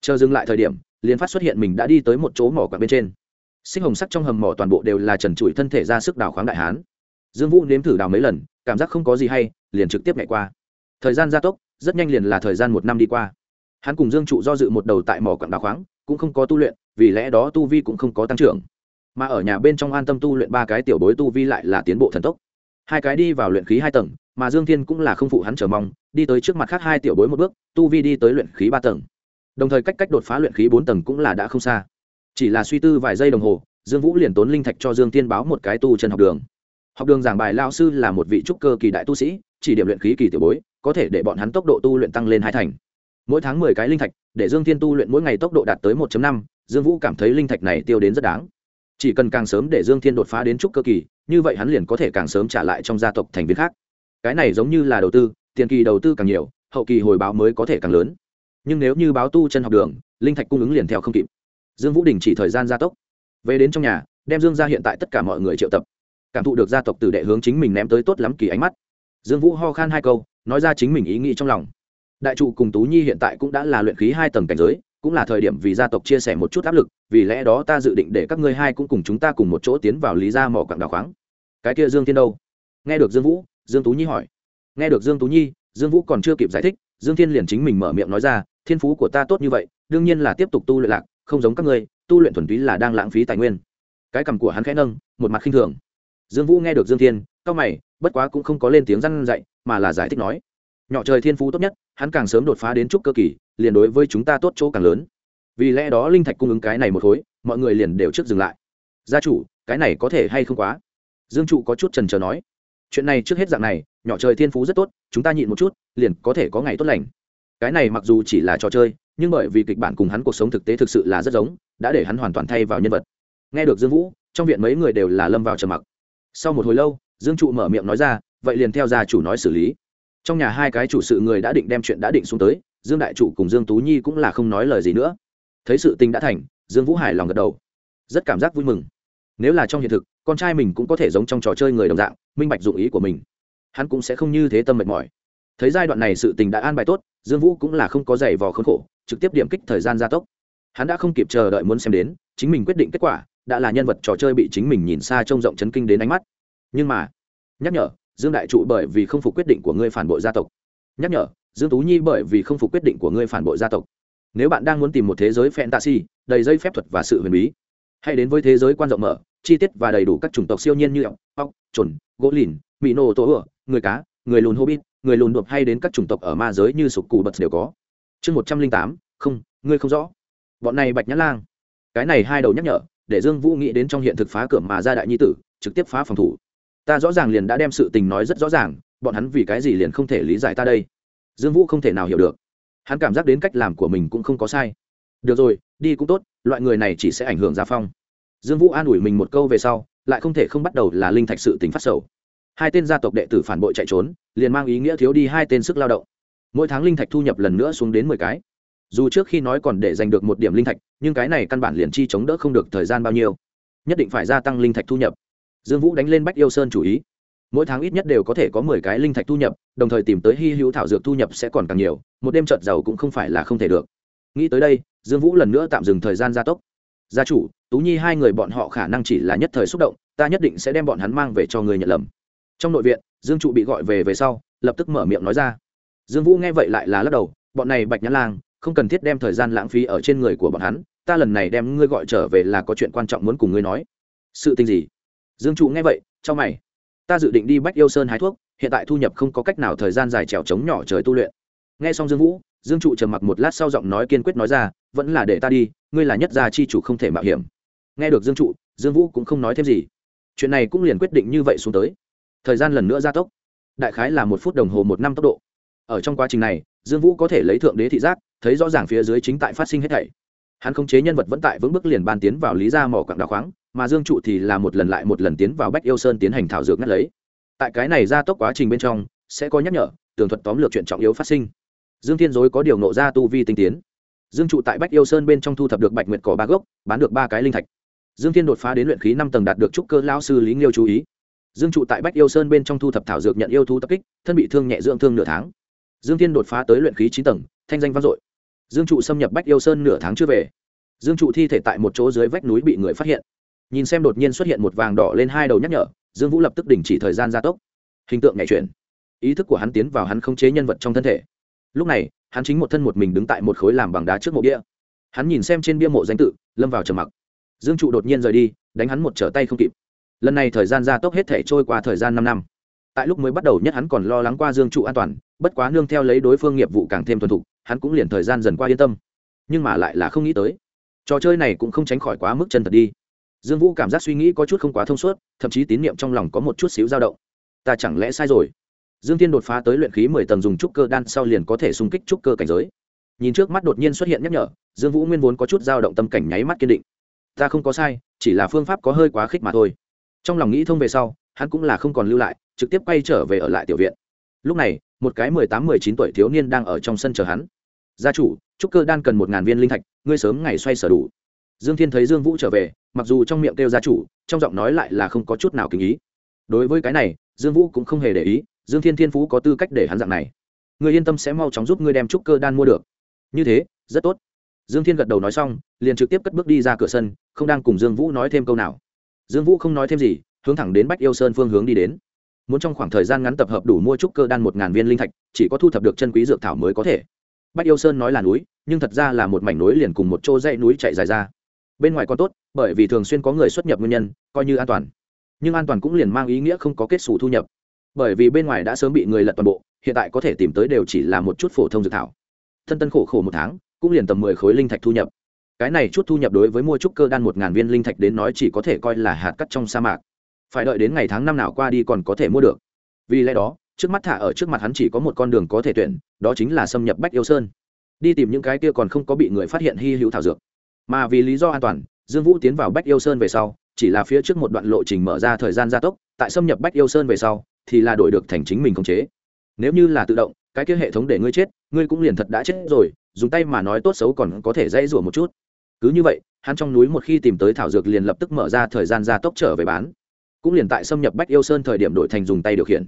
[SPEAKER 1] Chờ dừng lại thời điểm, liền phát xuất hiện mình đã đi tới một chỗ mỏ quặng bên trên. Sinh hồng sắc trong hầm mỏ toàn bộ đều là trần trụi thân thể ra sức đào khoáng đại hán. Dương vũ nếm thử đào mấy lần cảm giác không có gì hay, liền trực tiếp nhảy qua. Thời gian gia tốc, rất nhanh liền là thời gian một năm đi qua. Hắn cùng dương trụ do dự một đầu tại mỏ quặng đào khoáng, cũng không có tu luyện, vì lẽ đó tu vi cũng không có tăng trưởng. Mà ở nhà bên trong an tâm tu luyện ba cái tiểu bối tu vi lại là tiến bộ thần tốc. Hai cái đi vào luyện khí hai tầng, mà dương thiên cũng là không phụ hắn chờ mong, đi tới trước mặt khác hai tiểu bối một bước, tu vi đi tới luyện khí ba tầng. Đồng thời cách cách đột phá luyện khí bốn tầng cũng là đã không xa. Chỉ là suy tư vài giây đồng hồ, dương vũ liền tốn linh thạch cho dương thiên báo một cái tu chân học đường học đường giảng bài lao sư là một vị trúc cơ kỳ đại tu sĩ, chỉ điểm luyện khí kỳ tiểu bối, có thể để bọn hắn tốc độ tu luyện tăng lên hai thành. Mỗi tháng mười cái linh thạch, để dương thiên tu luyện mỗi ngày tốc độ đạt tới một năm, dương vũ cảm thấy linh thạch này tiêu đến rất đáng. Chỉ cần càng sớm để dương thiên đột phá đến trúc cơ kỳ, như vậy hắn liền có thể càng sớm trả lại trong gia tộc thành viên khác. Cái này giống như là đầu tư, tiền kỳ đầu tư càng nhiều, hậu kỳ hồi báo mới có thể càng lớn. Nhưng nếu như báo tu chân học đường, linh thạch cung ứng liền theo không kịp. Dương vũ đình chỉ thời gian gia tốc, về đến trong nhà, đem dương ra hiện tại tất cả mọi người triệu tập cảm thụ được gia tộc tử đệ hướng chính mình ném tới tốt lắm kỳ ánh mắt. Dương vũ ho khan hai câu, nói ra chính mình ý nghĩ trong lòng. Đại trụ cùng tú nhi hiện tại cũng đã là luyện khí hai tầng cảnh giới, cũng là thời điểm vì gia tộc chia sẻ một chút áp lực, vì lẽ đó ta dự định để các ngươi hai cũng cùng chúng ta cùng một chỗ tiến vào lý gia mỏ quặng đào khoáng. Cái kia dương thiên đâu? Nghe được dương vũ, dương tú nhi hỏi. Nghe được dương tú nhi, dương vũ còn chưa kịp giải thích, dương thiên liền chính mình mở miệng nói ra, thiên phú của ta tốt như vậy, đương nhiên là tiếp tục tu luyện lạc, không giống các ngươi, tu luyện thuần túy là đang lãng phí tài nguyên. Cái cằm của hắn khẽ nâng, một mặt khinh thường dương vũ nghe được dương thiên cao mày, bất quá cũng không có lên tiếng răn dạy, mà là giải thích nói, nhỏ trời thiên phú tốt nhất, hắn càng sớm đột phá đến trúc cơ kỳ, liền đối với chúng ta tốt chỗ càng lớn. Vì lẽ đó linh thạch cung ứng cái này một khối, mọi người liền đều trước dừng lại. Gia chủ, cái này có thể hay không quá? Dương trụ có chút trần trờ nói, chuyện này trước hết dạng này, nhỏ trời thiên phú rất tốt, chúng ta nhịn một chút, liền có thể có ngày tốt lành. Cái này mặc dù chỉ là trò chơi, nhưng bởi vì kịch bản cùng hắn cuộc sống thực tế thực sự là rất giống, đã để hắn hoàn toàn thay vào nhân vật. Nghe được dương vũ, trong viện mấy người đều là lâm vào trầm mặc sau một hồi lâu, dương trụ mở miệng nói ra, vậy liền theo gia chủ nói xử lý. Trong nhà hai cái chủ sự người đã định đem chuyện đã định xuống tới, dương đại trụ cùng dương tú nhi cũng là không nói lời gì nữa. Thấy sự tình đã thành, dương vũ hải lòng gật đầu. Rất cảm giác vui mừng. Nếu là trong hiện thực, con trai mình cũng có thể giống trong trò chơi người đồng dạng, minh bạch dụng ý của mình. Hắn cũng sẽ không như thế tâm mệt mỏi. Thấy giai đoạn này sự tình đã an bài tốt, dương vũ cũng là không có giày vò khốn khổ, trực tiếp điểm kích thời gian gia tốc. Hắn đã không kịp chờ đợi muốn xem đến, chính mình quyết định kết quả đã là nhân vật trò chơi bị chính mình nhìn xa trông rộng chấn kinh đến ánh mắt. Nhưng mà, nhắc nhở, dương đại trụ bởi vì không phục quyết định của ngươi phản bội gia tộc. Nhắc nhở, dương tú nhi bởi vì không phục quyết định của ngươi phản bội gia tộc. Nếu bạn đang muốn tìm một thế giới fantasy, đầy dây phép thuật và sự huyền bí, hãy đến với thế giới quan rộng mở, chi tiết và đầy đủ các chủng tộc siêu nhiên như ốc ốc trồn gỗ lìn mỹ nổ tổ ửa người cá, người lùn hobbit, người lùn đột hay đến các chủng tộc ở ma giới như sục cù bật đều có. Chương một trăm linh tám, không, ngươi không rõ. Bọn này bạch nhã lang. Cái này hai đầu nhắc nhở để dương vũ nghĩ đến trong hiện thực phá cửa mà ra đại nhi tử, trực tiếp phá phòng thủ. Ta rõ ràng liền đã đem sự tình nói rất rõ ràng, bọn hắn vì cái gì liền không thể lý giải ta đây? Dương vũ không thể nào hiểu được. Hắn cảm giác đến cách làm của mình cũng không có sai. Được rồi, đi cũng tốt, loại người này chỉ sẽ ảnh hưởng gia phong. Dương vũ an ủi mình một câu về sau, lại không thể không bắt đầu là linh thạch sự tính phát sầu. Hai tên gia tộc đệ tử phản bội chạy trốn, liền mang ý nghĩa thiếu đi hai tên sức lao động. Mỗi tháng linh thạch thu nhập lần nữa xuống đến mười cái dù trước khi nói còn để giành được một điểm linh thạch, nhưng cái này căn bản liền chi chống đỡ không được thời gian bao nhiêu. Nhất định phải gia tăng linh thạch thu nhập. Dương vũ đánh lên bách yêu sơn chủ ý. Mỗi tháng ít nhất đều có thể có mười cái linh thạch thu nhập, đồng thời tìm tới hy hữu thảo dược thu nhập sẽ còn càng nhiều, một đêm trợt giàu cũng không phải là không thể được. Nghĩ tới đây, dương vũ lần nữa tạm dừng thời gian gia tốc. Gia chủ, tú nhi hai người bọn họ khả năng chỉ là nhất thời xúc động, ta nhất định sẽ đem bọn hắn mang về cho người nhận lầm. Trong nội viện, dương trụ bị gọi về về sau, lập tức mở miệng nói ra. Dương vũ nghe vậy lại là lắc đầu, bọn này bạch nhã lang không cần thiết đem thời gian lãng phí ở trên người của bọn hắn, ta lần này đem ngươi gọi trở về là có chuyện quan trọng muốn cùng ngươi nói. Sự tình gì? Dương trụ nghe vậy, cho mày. Ta dự định đi bách yêu sơn hái thuốc, hiện tại thu nhập không có cách nào thời gian dài trèo trống nhỏ trời tu luyện. Nghe xong dương vũ, dương trụ trầm mặc một lát sau giọng nói kiên quyết nói ra, vẫn là để ta đi, ngươi là nhất gia chi chủ không thể mạo hiểm. Nghe được dương trụ, dương vũ cũng không nói thêm gì. Chuyện này cũng liền quyết định như vậy xuống tới. Thời gian lần nữa gia tốc. Đại khái là một phút đồng hồ một năm tốc độ. Ở trong quá trình này dương vũ có thể lấy thượng đế thị giác, thấy rõ ràng phía dưới chính tại phát sinh hết thảy. Hắn khống chế nhân vật vẫn tại vững bước liền ban tiến vào lý ra mỏ quặng đào khoáng, mà dương trụ thì là một lần lại một lần tiến vào bách yêu sơn tiến hành thảo dược ngắt lấy. Tại cái này gia tốc quá trình bên trong, sẽ có nhắc nhở, tường thuật tóm lược chuyện trọng yếu phát sinh. Dương thiên dối có điều nộ ra tu vi tinh tiến. Dương trụ tại bách yêu sơn bên trong thu thập được bạch nguyệt cỏ ba gốc, bán được ba cái linh thạch. Dương thiên đột phá đến luyện khí năm tầng đạt được trúc cơ lao sư lý nghiêu chú ý. Dương trụ tại bách yêu sơn bên trong thu thập thảo dược nhận yêu thú tập kích, thân bị thương nhẹ dưỡng thương nửa tháng dương thiên đột phá tới luyện khí chín tầng, thanh danh vang dội. Dương trụ xâm nhập bách yêu sơn nửa tháng chưa về. Dương trụ thi thể tại một chỗ dưới vách núi bị người phát hiện. Nhìn xem đột nhiên xuất hiện một vàng đỏ lên hai đầu nhắc nhở, dương vũ lập tức đình chỉ thời gian gia tốc. Hình tượng nhảy chuyển. Ý thức của hắn tiến vào hắn khống chế nhân vật trong thân thể. Lúc này, hắn chính một thân một mình đứng tại một khối làm bằng đá trước mộ bia. Hắn nhìn xem trên bia mộ danh tự, lâm vào trầm mặc. Dương trụ đột nhiên rời đi, đánh hắn một trở tay không kịp. Lần này thời gian gia tốc hết thể trôi qua thời gian năm năm tại lúc mới bắt đầu nhất hắn còn lo lắng qua dương trụ an toàn, bất quá nương theo lấy đối phương nghiệp vụ càng thêm thuần thục, hắn cũng liền thời gian dần qua yên tâm. Nhưng mà lại là không nghĩ tới, trò chơi này cũng không tránh khỏi quá mức chân thật đi. Dương vũ cảm giác suy nghĩ có chút không quá thông suốt, thậm chí tín niệm trong lòng có một chút xíu dao động. Ta chẳng lẽ sai rồi? Dương thiên đột phá tới luyện khí mười tầng dùng trúc cơ đan sau liền có thể xung kích trúc cơ cảnh giới. Nhìn trước mắt đột nhiên xuất hiện nhắc nhở, dương vũ nguyên vốn có chút dao động tâm cảnh nháy mắt kiên định. Ta không có sai, chỉ là phương pháp có hơi quá khích mà thôi. Trong lòng nghĩ thông về sau hắn cũng là không còn lưu lại, trực tiếp quay trở về ở lại tiểu viện. Lúc này, một cái mười tám, mười chín tuổi thiếu niên đang ở trong sân chờ hắn. Gia chủ trúc cơ đan cần một ngàn viên linh thạch, ngươi sớm ngày xoay sở đủ. Dương thiên thấy dương vũ trở về, mặc dù trong miệng kêu gia chủ trong giọng nói lại là không có chút nào kinh ý. Đối với cái này, dương vũ cũng không hề để ý, dương thiên thiên phú có tư cách để hắn dạng này. Người yên tâm sẽ mau chóng giúp ngươi đem trúc cơ đan mua được. Như thế, rất tốt. Dương thiên gật đầu nói xong, liền trực tiếp cất bước đi ra cửa sân, không đang cùng dương vũ nói thêm câu nào. Dương vũ không nói thêm gì hướng thẳng đến bách yêu sơn phương hướng đi đến. Muốn trong khoảng thời gian ngắn tập hợp đủ mua trúc cơ đan một ngàn viên linh thạch, chỉ có thu thập được chân quý dược thảo mới có thể. Bách yêu sơn nói là núi, nhưng thật ra là một mảnh núi liền cùng một chỗ dãy núi chạy dài ra. Bên ngoài còn tốt, bởi vì thường xuyên có người xuất nhập nguyên nhân, coi như an toàn. Nhưng an toàn cũng liền mang ý nghĩa không có kết xù thu nhập. Bởi vì bên ngoài đã sớm bị người lật toàn bộ, hiện tại có thể tìm tới đều chỉ là một chút phổ thông dược thảo. Thân tân khổ khổ một tháng, cũng liền tầm mười khối linh thạch thu nhập. Cái này chút thu nhập đối với mua trúc cơ đan một ngàn viên linh thạch đến nói chỉ có thể coi là hạt cắt trong sa mạc phải đợi đến ngày tháng năm nào qua đi còn có thể mua được. Vì lẽ đó, trước mắt thả ở trước mặt hắn chỉ có một con đường có thể tuyển, đó chính là xâm nhập bách yêu sơn. Đi tìm những cái kia còn không có bị người phát hiện hy hữu thảo dược. Mà vì lý do an toàn, dương vũ tiến vào bách yêu sơn về sau, chỉ là phía trước một đoạn lộ trình mở ra thời gian gia tốc, tại xâm nhập bách yêu sơn về sau, thì là đổi được thành chính mình khống chế. Nếu như là tự động, cái kia hệ thống để ngươi chết, ngươi cũng liền thật đã chết rồi, dùng tay mà nói tốt xấu còn có thể dãy rủa một chút. Cứ như vậy, hắn trong núi một khi tìm tới thảo dược liền lập tức mở ra thời gian gia tốc trở về bán cũng liền tại xâm nhập bách yêu sơn thời điểm đổi thành dùng tay điều khiển.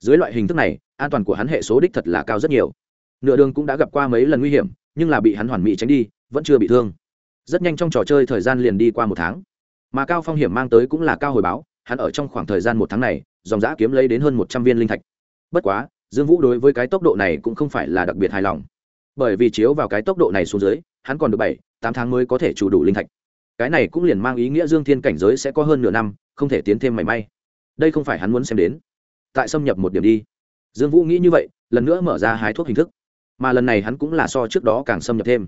[SPEAKER 1] Dưới loại hình thức này, an toàn của hắn hệ số đích thật là cao rất nhiều. Nửa đường cũng đã gặp qua mấy lần nguy hiểm, nhưng là bị hắn hoàn mỹ tránh đi, vẫn chưa bị thương. Rất nhanh trong trò chơi thời gian liền đi qua một tháng. Mà cao phong hiểm mang tới cũng là cao hồi báo, hắn ở trong khoảng thời gian một tháng này, dòng giã kiếm lấy đến hơn một trăm viên linh thạch. Bất quá, dương vũ đối với cái tốc độ này cũng không phải là đặc biệt hài lòng. Bởi vì chiếu vào cái tốc độ này xuống dưới, hắn còn được bảy, tám tháng mới có thể chủ đủ linh thạch cái này cũng liền mang ý nghĩa dương thiên cảnh giới sẽ có hơn nửa năm, không thể tiến thêm mảy may. Đây không phải hắn muốn xem đến. Tại xâm nhập một điểm đi. Dương vũ nghĩ như vậy, lần nữa mở ra hái thuốc hình thức. Mà lần này hắn cũng là so trước đó càng xâm nhập thêm.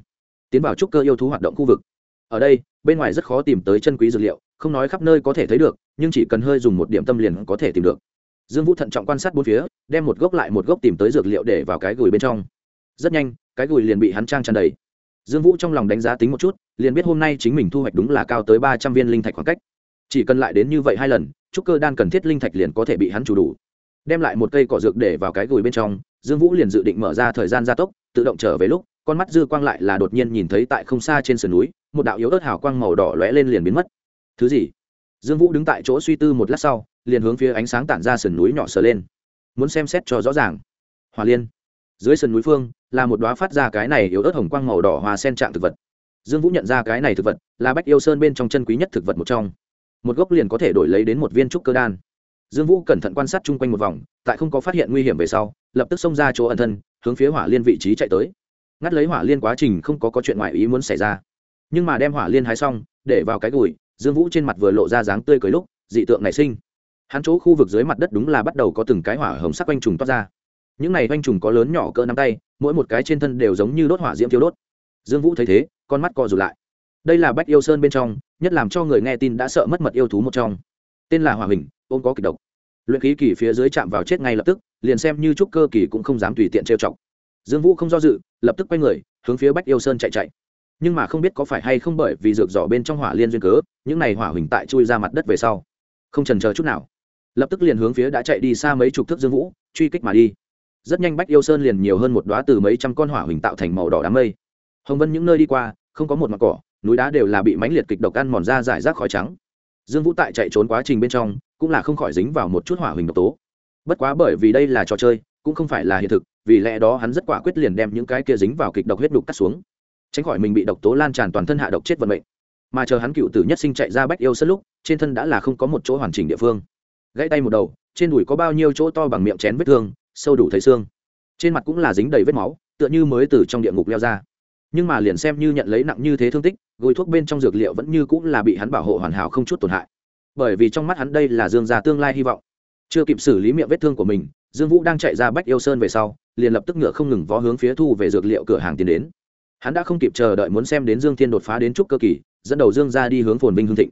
[SPEAKER 1] Tiến vào trúc cơ yêu thú hoạt động khu vực. Ở đây, bên ngoài rất khó tìm tới chân quý dược liệu, không nói khắp nơi có thể thấy được, nhưng chỉ cần hơi dùng một điểm tâm liền có thể tìm được. Dương vũ thận trọng quan sát bốn phía, đem một gốc lại một gốc tìm tới dược liệu để vào cái gùi bên trong. Rất nhanh, cái gùi liền bị hắn trang tràn đầy dương vũ trong lòng đánh giá tính một chút, liền biết hôm nay chính mình thu hoạch đúng là cao tới ba trăm viên linh thạch khoảng cách. Chỉ cần lại đến như vậy hai lần trúc cơ đan cần thiết linh thạch liền có thể bị hắn chủ đủ. Đem lại một cây cỏ dược để vào cái gùi bên trong, dương vũ liền dự định mở ra thời gian gia tốc, tự động trở về lúc, con mắt dư quang lại là đột nhiên nhìn thấy tại không xa trên sườn núi, một đạo yếu ớt hào quang màu đỏ lóe lên liền biến mất. Thứ gì? Dương vũ đứng tại chỗ suy tư một lát sau, liền hướng phía ánh sáng tản ra sườn núi nhỏ sờ lên. Muốn xem xét cho rõ ràng. Hòa liên dưới sườn núi phương, là một đoá phát ra cái này yếu ớt hồng quang màu đỏ hòa sen trạng thực vật. Dương vũ nhận ra cái này thực vật là bách yêu sơn bên trong chân quý nhất thực vật một trong. Một gốc liền có thể đổi lấy đến một viên trúc cơ đan. Dương vũ cẩn thận quan sát chung quanh một vòng, tại không có phát hiện nguy hiểm về sau, lập tức xông ra chỗ ẩn thân, hướng phía hỏa liên vị trí chạy tới. Ngắt lấy hỏa liên quá trình không có có chuyện ngoại ý muốn xảy ra. Nhưng mà đem hỏa liên hái xong, để vào cái gùi, dương vũ trên mặt vừa lộ ra dáng tươi cười lúc, dị tượng nảy sinh. Hắn chỗ khu vực dưới mặt đất đúng là bắt đầu có từng cái hỏa hồng sắc quanh trùng toát ra những này quanh trùng có lớn nhỏ cỡ nắm tay, mỗi một cái trên thân đều giống như đốt hỏa diễm thiếu đốt. Dương vũ thấy thế, con mắt co rụt lại. Đây là bách yêu sơn bên trong, nhất làm cho người nghe tin đã sợ mất mật yêu thú một trong. Tên là hòa hình ôm có kịch độc. Luyện khí kỳ phía dưới chạm vào chết ngay lập tức, liền xem như trúc cơ kỳ cũng không dám tùy tiện trêu chọc. Dương vũ không do dự, lập tức quay người, hướng phía bách yêu sơn chạy chạy. Nhưng mà không biết có phải hay không bởi vì dược dỏ bên trong hỏa liên duyên cớ, những này hỏa huỳnh tại chui ra mặt đất về sau, không trần chờ chút nào. Lập tức liền hướng phía đã chạy đi xa mấy chục thước dương vũ, truy kích mà đi rất nhanh bách yêu sơn liền nhiều hơn một đoá từ mấy trăm con hỏa huỳnh tạo thành màu đỏ đám mây. Hồng vân những nơi đi qua, không có một mặt cỏ, núi đá đều là bị mánh liệt kịch độc ăn mòn ra giải rác khói trắng. Dương vũ tại chạy trốn quá trình bên trong, cũng là không khỏi dính vào một chút hỏa huỳnh độc tố. Bất quá bởi vì đây là trò chơi, cũng không phải là hiện thực, vì lẽ đó hắn rất quả quyết liền đem những cái kia dính vào kịch độc huyết đục cắt xuống. Tránh khỏi mình bị độc tố lan tràn toàn thân hạ độc chết vận mệnh. Mà chờ hắn cựu tử nhất sinh chạy ra bách yêu sân lúc, trên thân đã là không có một chỗ hoàn chỉnh địa phương. Gãy tay một đầu, trên đùi có bao nhiêu chỗ to bằng miệng chén vết thương sâu đủ thấy xương. Trên mặt cũng là dính đầy vết máu, tựa như mới từ trong địa ngục leo ra. Nhưng mà liền xem như nhận lấy nặng như thế thương tích, gối thuốc bên trong dược liệu vẫn như cũng là bị hắn bảo hộ hoàn hảo không chút tổn hại. Bởi vì trong mắt hắn đây là dương gia tương lai hy vọng. Chưa kịp xử lý miệng vết thương của mình, dương vũ đang chạy ra bách yêu sơn về sau, liền lập tức ngựa không ngừng vó hướng phía thu về dược liệu cửa hàng tiến đến. Hắn đã không kịp chờ đợi muốn xem đến dương thiên đột phá đến trúc cơ kỳ, dẫn đầu dương ra đi hướng phồn binh hương thịnh.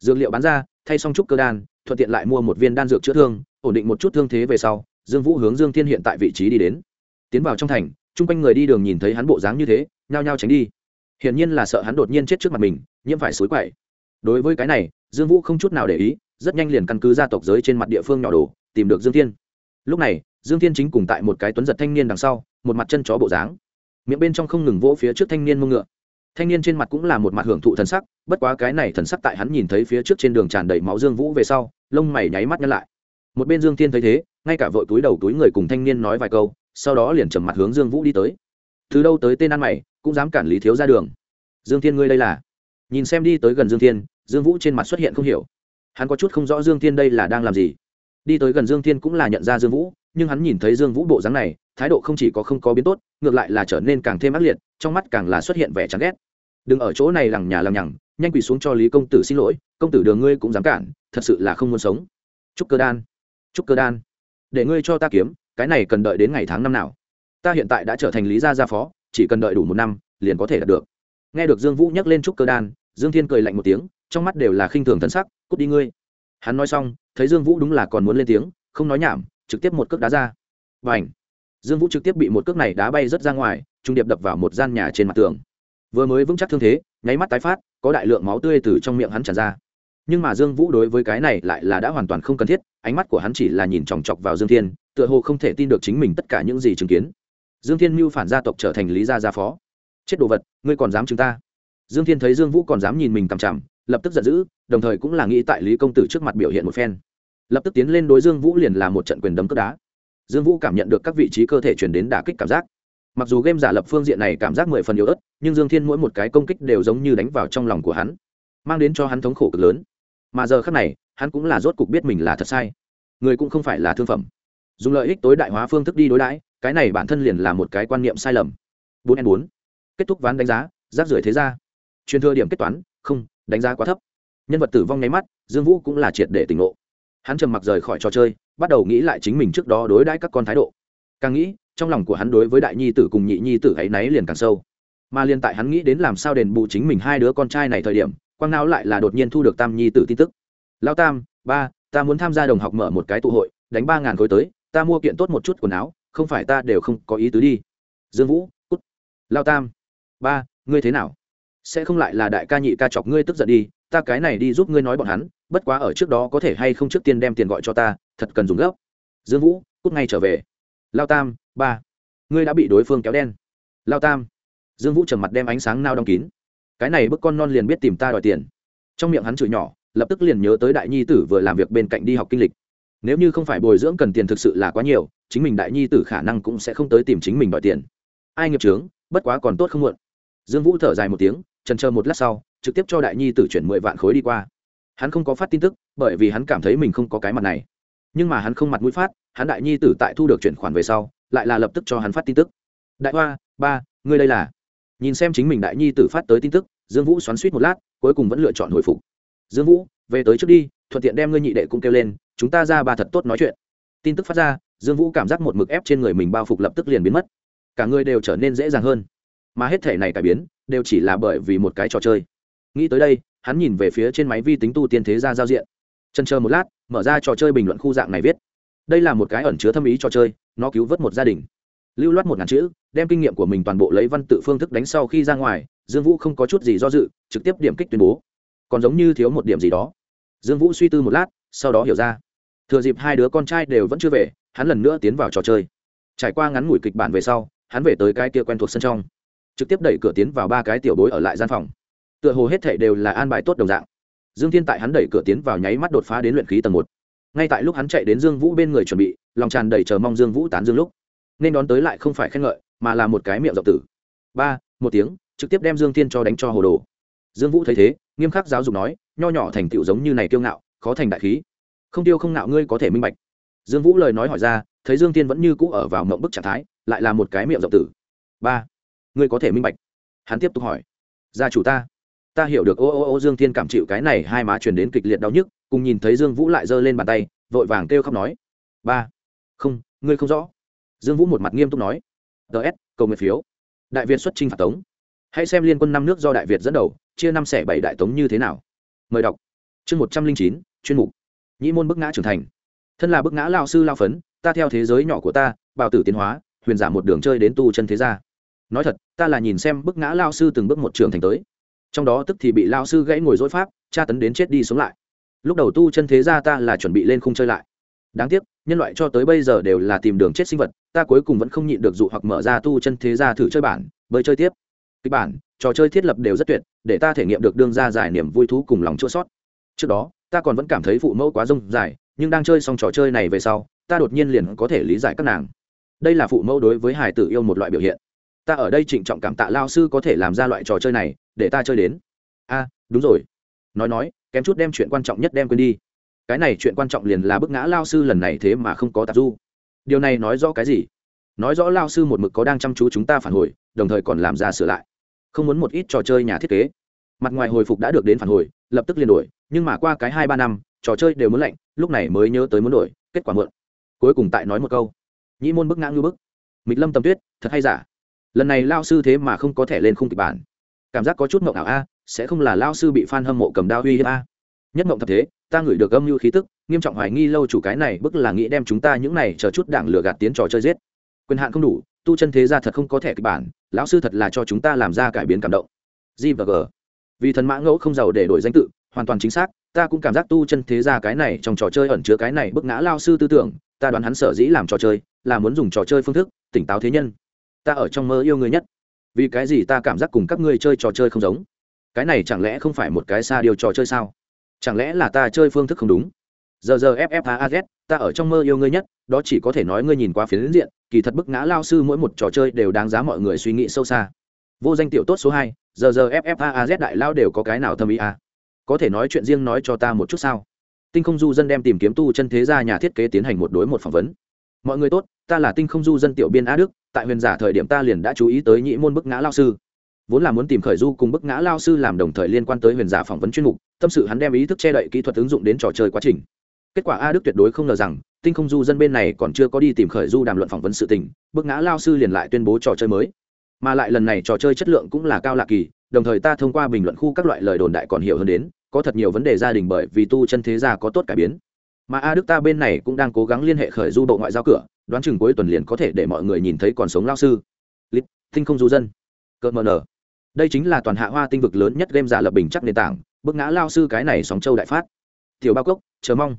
[SPEAKER 1] Dược liệu bán ra, thay xong trúc cơ đan, thuận tiện lại mua một viên đan dược chữa thương, ổn định một chút thương thế về sau dương vũ hướng dương thiên hiện tại vị trí đi đến. Tiến vào trong thành, chung quanh người đi đường nhìn thấy hắn bộ dáng như thế, nhao nhao tránh đi. Hiển nhiên là sợ hắn đột nhiên chết trước mặt mình, nhiễm phải suối quậy. Đối với cái này, dương vũ không chút nào để ý, rất nhanh liền căn cứ gia tộc giới trên mặt địa phương nhỏ đồ, tìm được dương thiên. Lúc này, dương thiên chính cùng tại một cái tuấn giật thanh niên đằng sau, một mặt chân chó bộ dáng. Miệng bên trong không ngừng vỗ phía trước thanh niên mông ngựa. Thanh niên trên mặt cũng là một mặt hưởng thụ thần sắc, bất quá cái này thần sắc tại hắn nhìn thấy phía trước trên đường tràn đầy máu dương vũ về sau, lông mày nháy mắt nhăn lại. Một bên dương thiên thấy thế ngay cả vội túi đầu túi người cùng thanh niên nói vài câu, sau đó liền trầm mặt hướng dương vũ đi tới. Từ đâu tới tên ăn mày, cũng dám cản lý thiếu ra đường. Dương thiên ngươi đây là? Nhìn xem đi tới gần dương thiên, dương vũ trên mặt xuất hiện không hiểu. Hắn có chút không rõ dương thiên đây là đang làm gì. Đi tới gần dương thiên cũng là nhận ra dương vũ, nhưng hắn nhìn thấy dương vũ bộ dáng này, thái độ không chỉ có không có biến tốt, ngược lại là trở nên càng thêm ác liệt, trong mắt càng là xuất hiện vẻ chán ghét. Đừng ở chỗ này lằng nhà lằng nhằng, nhanh quỳ xuống cho lý công tử xin lỗi, công tử đường ngươi cũng dám cản, thật sự là không muốn sống. Chúc cơ đan, chúc cơ đan để ngươi cho ta kiếm, cái này cần đợi đến ngày tháng năm nào. Ta hiện tại đã trở thành lý gia gia phó, chỉ cần đợi đủ một năm, liền có thể đạt được. Nghe được dương vũ nhắc lên trúc cơ đan, dương thiên cười lạnh một tiếng, trong mắt đều là khinh thường thần sắc, cút đi ngươi. Hắn nói xong, thấy dương vũ đúng là còn muốn lên tiếng, không nói nhảm, trực tiếp một cước đá ra. Và ảnh dương vũ trực tiếp bị một cước này đá bay rất ra ngoài, trung điệp đập vào một gian nhà trên mặt tường. Vừa mới vững chắc thương thế, nháy mắt tái phát, có đại lượng máu tươi từ trong miệng hắn tràn ra nhưng mà dương vũ đối với cái này lại là đã hoàn toàn không cần thiết, ánh mắt của hắn chỉ là nhìn chòng chọc vào dương thiên, tựa hồ không thể tin được chính mình tất cả những gì chứng kiến. Dương thiên mưu phản gia tộc trở thành lý gia gia phó. Chết đồ vật, ngươi còn dám chúng ta? Dương thiên thấy dương vũ còn dám nhìn mình cằm chằm, lập tức giận dữ, đồng thời cũng là nghĩ tại lý công tử trước mặt biểu hiện một phen. Lập tức tiến lên đối dương vũ liền là một trận quyền đấm cướp đá. Dương vũ cảm nhận được các vị trí cơ thể chuyển đến đả kích cảm giác. Mặc dù game giả lập phương diện này cảm giác mười phần yếu ớt, nhưng dương thiên mỗi một cái công kích đều giống như đánh vào trong lòng của hắn, mang đến cho hắn thống khổ cực lớn mà giờ khác này, hắn cũng là rốt cục biết mình là thật sai. Người cũng không phải là thương phẩm. Dùng lợi ích tối đại hóa phương thức đi đối đãi, cái này bản thân liền là một cái quan niệm sai lầm. Bốn n bốn. Kết thúc ván đánh giá, rác rưởi thế ra truyền thừa điểm kết toán, không, đánh giá quá thấp. Nhân vật tử vong nháy mắt, dương vũ cũng là triệt để tỉnh ngộ. Hắn trầm mặc rời khỏi trò chơi, bắt đầu nghĩ lại chính mình trước đó đối đãi các con thái độ. Càng nghĩ, trong lòng của hắn đối với đại nhi tử cùng nhị nhi tử ấy náy liền càng sâu. Mà liên tại hắn nghĩ đến làm sao đền bù chính mình hai đứa con trai này thời điểm quang não lại là đột nhiên thu được tam nhi tử tin tức. Lao tam, ba, ta muốn tham gia đồng học mở một cái tụ hội, đánh ba ngàn khối tới, ta mua kiện tốt một chút quần áo, không phải ta đều không có ý tứ đi. Dương vũ, cút. Lao tam, ba, ngươi thế nào? Sẽ không lại là đại ca nhị ca chọc ngươi tức giận đi, ta cái này đi giúp ngươi nói bọn hắn, bất quá ở trước đó có thể hay không trước tiên đem tiền gọi cho ta, thật cần dùng gấp. Dương vũ, cút ngay trở về. Lao tam, ba, ngươi đã bị đối phương kéo đen. Lao tam, dương vũ trầm mặt đem ánh sáng nao đóng kín cái này bức con non liền biết tìm ta đòi tiền. Trong miệng hắn chửi nhỏ, lập tức liền nhớ tới đại nhi tử vừa làm việc bên cạnh đi học kinh lịch. Nếu như không phải bồi dưỡng cần tiền thực sự là quá nhiều, chính mình đại nhi tử khả năng cũng sẽ không tới tìm chính mình đòi tiền. Ai nghiệp trướng bất quá còn tốt không muộn. Dương vũ thở dài một tiếng trần chờ một lát sau, trực tiếp cho đại nhi tử chuyển mười vạn khối đi qua. Hắn không có phát tin tức, bởi vì hắn cảm thấy mình không có cái mặt này. Nhưng mà hắn không mặt mũi phát, hắn đại nhi tử tại thu được chuyển khoản về sau, lại là lập tức cho hắn phát tin tức. Đại hoa, ba, ngươi đây là? Nhìn xem chính mình đại nhi tử phát tới tin tức, dương vũ xoắn suýt một lát, cuối cùng vẫn lựa chọn hồi phục. Dương vũ, về tới trước đi, thuận tiện đem ngươi nhị đệ cũng kêu lên, chúng ta ra ba thật tốt nói chuyện. Tin tức phát ra, dương vũ cảm giác một mực ép trên người mình bao phục lập tức liền biến mất. Cả người đều trở nên dễ dàng hơn. Mà hết thể này cải biến, đều chỉ là bởi vì một cái trò chơi. Nghĩ tới đây, hắn nhìn về phía trên máy vi tính tu tiên thế gia giao diện. Chân chờ một lát, mở ra trò chơi bình luận khu dạng này viết. Đây là một cái ẩn chứa thâm ý trò chơi, nó cứu vớt một gia đình lưu loát một ngàn chữ, đem kinh nghiệm của mình toàn bộ lấy văn tự phương thức đánh sau khi ra ngoài, dương vũ không có chút gì do dự, trực tiếp điểm kích tuyên bố. Còn giống như thiếu một điểm gì đó. Dương vũ suy tư một lát, sau đó hiểu ra. Thừa dịp hai đứa con trai đều vẫn chưa về, hắn lần nữa tiến vào trò chơi. Trải qua ngắn ngủi kịch bản về sau, hắn về tới cái kia quen thuộc sân trong. Trực tiếp đẩy cửa tiến vào ba cái tiểu bối ở lại gian phòng. Tựa hồ hết thể đều là an bài tốt đồng dạng. Dương thiên tại hắn đẩy cửa tiến vào nháy mắt đột phá đến luyện khí tầng một. Ngay tại lúc hắn chạy đến dương vũ bên người chuẩn bị, lòng tràn đầy chờ mong dương vũ tán dương lúc nên đón tới lại không phải khen ngợi, mà là một cái miệng dọc tử. Ba, một tiếng, trực tiếp đem dương thiên cho đánh cho hồ đồ. Dương vũ thấy thế, nghiêm khắc giáo dục nói, nho nhỏ thành tựu giống như này kiêu ngạo, khó thành đại khí. Không tiêu không ngạo ngươi có thể minh bạch. Dương vũ lời nói hỏi ra, thấy dương thiên vẫn như cũ ở vào mộng bức trạng thái, lại là một cái miệng dọc tử. Ba, ngươi có thể minh bạch. Hắn tiếp tục hỏi, gia chủ ta ta hiểu được, ô ô ô, dương thiên cảm chịu cái này hai má truyền đến kịch liệt đau nhức, cùng nhìn thấy dương vũ lại giơ lên bàn tay, vội vàng kêu khóc nói, ba, không, ngươi không rõ dương vũ một mặt nghiêm túc nói ts cầu nguyện phiếu. Đại việt xuất trinh phạt tống. Hãy xem liên quân năm nước do đại việt dẫn đầu, chia năm xẻ bảy đại tống như thế nào. Mời đọc. Chương một trăm linh chín, chuyên mục. Nhĩ môn bức ngã trưởng thành. Thân là bức ngã lao sư lao phấn, ta theo thế giới nhỏ của ta, bào tử tiến hóa, huyền giả một đường chơi đến tu chân thế gia. Nói thật, ta là nhìn xem bức ngã lao sư từng bước một trường thành tới. Trong đó tức thì bị lao sư gãy ngồi dối pháp, tra tấn đến chết đi sống lại. Lúc đầu tu chân thế gia ta là chuẩn bị lên khung chơi lại đáng tiếc, nhân loại cho tới bây giờ đều là tìm đường chết sinh vật, ta cuối cùng vẫn không nhịn được dụ hoặc mở ra tu chân thế ra thử chơi bản, bơi chơi tiếp. Kịch bản, trò chơi thiết lập đều rất tuyệt, để ta thể nghiệm được đương ra giải niềm vui thú cùng lòng chua sót. Trước đó, ta còn vẫn cảm thấy phụ mẫu quá rông dài, nhưng đang chơi xong trò chơi này về sau, ta đột nhiên liền có thể lý giải các nàng. Đây là phụ mẫu đối với hải tử yêu một loại biểu hiện. Ta ở đây trịnh trọng cảm tạ lao sư có thể làm ra loại trò chơi này, để ta chơi đến. A, đúng rồi. Nói nói, kém chút đem chuyện quan trọng nhất đem quên đi cái này chuyện quan trọng liền là bức ngã lao sư lần này thế mà không có tạp du. Điều này nói rõ cái gì? Nói rõ lao sư một mực có đang chăm chú chúng ta phản hồi, đồng thời còn làm ra sửa lại. Không muốn một ít trò chơi nhà thiết kế. Mặt ngoài hồi phục đã được đến phản hồi, lập tức liền đổi, nhưng mà qua cái hai ba năm, trò chơi đều muốn lạnh, lúc này mới nhớ tới muốn đổi, kết quả mượn cuối cùng tại nói một câu. Nhĩ môn bức ngã ngư bức. Mịch lâm tầm tuyết, thật hay giả? Lần này lao sư thế mà không có thể lên khung kịch bản. Cảm giác có chút mộng ảo a, sẽ không là lao sư bị f a n hâm mộ cầm đao uy hiếp a nhất mộng thập thế, ta ngửi được âm mưu khí tức, nghiêm trọng hoài nghi lâu chủ cái này bức là nghĩ đem chúng ta những này chờ chút đảng lừa gạt tiến trò chơi giết. Quyền hạn không đủ, tu chân thế ra thật không có thẻ kịch bản, lão sư thật là cho chúng ta làm ra cải biến cảm động. G và g. Vì thần mã ngẫu không giàu để đổi danh tự, hoàn toàn chính xác, ta cũng cảm giác tu chân thế ra cái này trong trò chơi ẩn chứa cái này bức ngã lao sư tư tưởng, ta đoán hắn sở dĩ làm trò chơi, là muốn dùng trò chơi phương thức, tỉnh táo thế nhân. Ta ở trong mơ yêu người nhất. Vì cái gì ta cảm giác cùng các ngươi chơi trò chơi không giống? Cái này chẳng lẽ không phải một cái xa điều trò chơi sao? Chẳng lẽ là ta chơi phương thức không đúng? Giờ giờ ffaz ta ở trong mơ yêu ngươi nhất, đó chỉ có thể nói ngươi nhìn qua phiến diện, kỳ thật bức ngã lao sư mỗi một trò chơi đều đáng giá mọi người suy nghĩ sâu xa. Vô danh tiểu tốt số hai, giờ giờ ffaz đại lao đều có cái nào thâm ý à? có thể nói chuyện riêng nói cho ta một chút sao? Tinh không du dân đem tìm kiếm tu chân thế gia nhà thiết kế tiến hành một đối một phỏng vấn. Mọi người tốt, ta là tinh không du dân tiểu biên á đức, tại huyền giả thời điểm ta liền đã chú ý tới nhị môn bức ngã lao sư vốn là muốn tìm khởi du cùng bức ngã lao sư làm đồng thời liên quan tới huyền giả phỏng vấn chuyên mục, tâm sự hắn đem ý thức che đậy kỹ thuật ứng dụng đến trò chơi quá trình. Kết quả a đức tuyệt đối không ngờ rằng, tinh không du dân bên này còn chưa có đi tìm khởi du đàm luận phỏng vấn sự tình, bức ngã lao sư liền lại tuyên bố trò chơi mới. Mà lại lần này trò chơi chất lượng cũng là cao lạ kỳ, đồng thời ta thông qua bình luận khu các loại lời đồn đại còn hiểu hơn đến, có thật nhiều vấn đề gia đình bởi vì tu chân thế gia có tốt cải biến. Mà a đức ta bên này cũng đang cố gắng liên hệ khởi du bộ ngoại giao cửa, đoán chừng cuối tuần liền có thể để mọi người nhìn thấy còn sống lao sư. Lít, tinh không du dân. Cợt mờ nở đây chính là toàn hạ hoa tinh vực lớn nhất game giả lập bình chắc nền tảng, bức ngã lao sư cái này sóng châu đại phát. Tiểu bao cốc, chờ mong.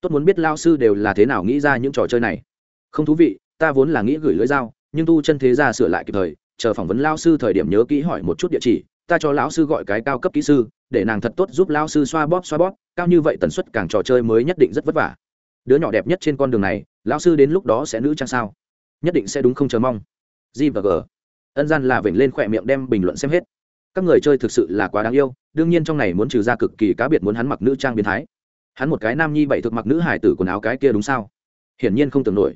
[SPEAKER 1] Tốt muốn biết lao sư đều là thế nào nghĩ ra những trò chơi này. Không thú vị, ta vốn là nghĩ gửi lưỡi dao, nhưng tu chân thế ra sửa lại kịp thời, chờ phỏng vấn lao sư thời điểm nhớ kỹ hỏi một chút địa chỉ, ta cho lão sư gọi cái cao cấp kỹ sư, để nàng thật tốt giúp lao sư xoa bóp xoa bóp, cao như vậy tần suất càng trò chơi mới nhất định rất vất vả. Đứa nhỏ đẹp nhất trên con đường này, lão sư đến lúc đó sẽ nữ trang sao? Nhất định sẽ đúng không chờ mong. G và g ân gian là vểnh lên khỏe miệng đem bình luận xem hết. Các người chơi thực sự là quá đáng yêu, đương nhiên trong này muốn trừ ra cực kỳ cá biệt muốn hắn mặc nữ trang biến thái. Hắn một cái nam nhi bảy thực mặc nữ hải tử quần áo cái kia đúng sao? Hiển nhiên không tưởng nổi.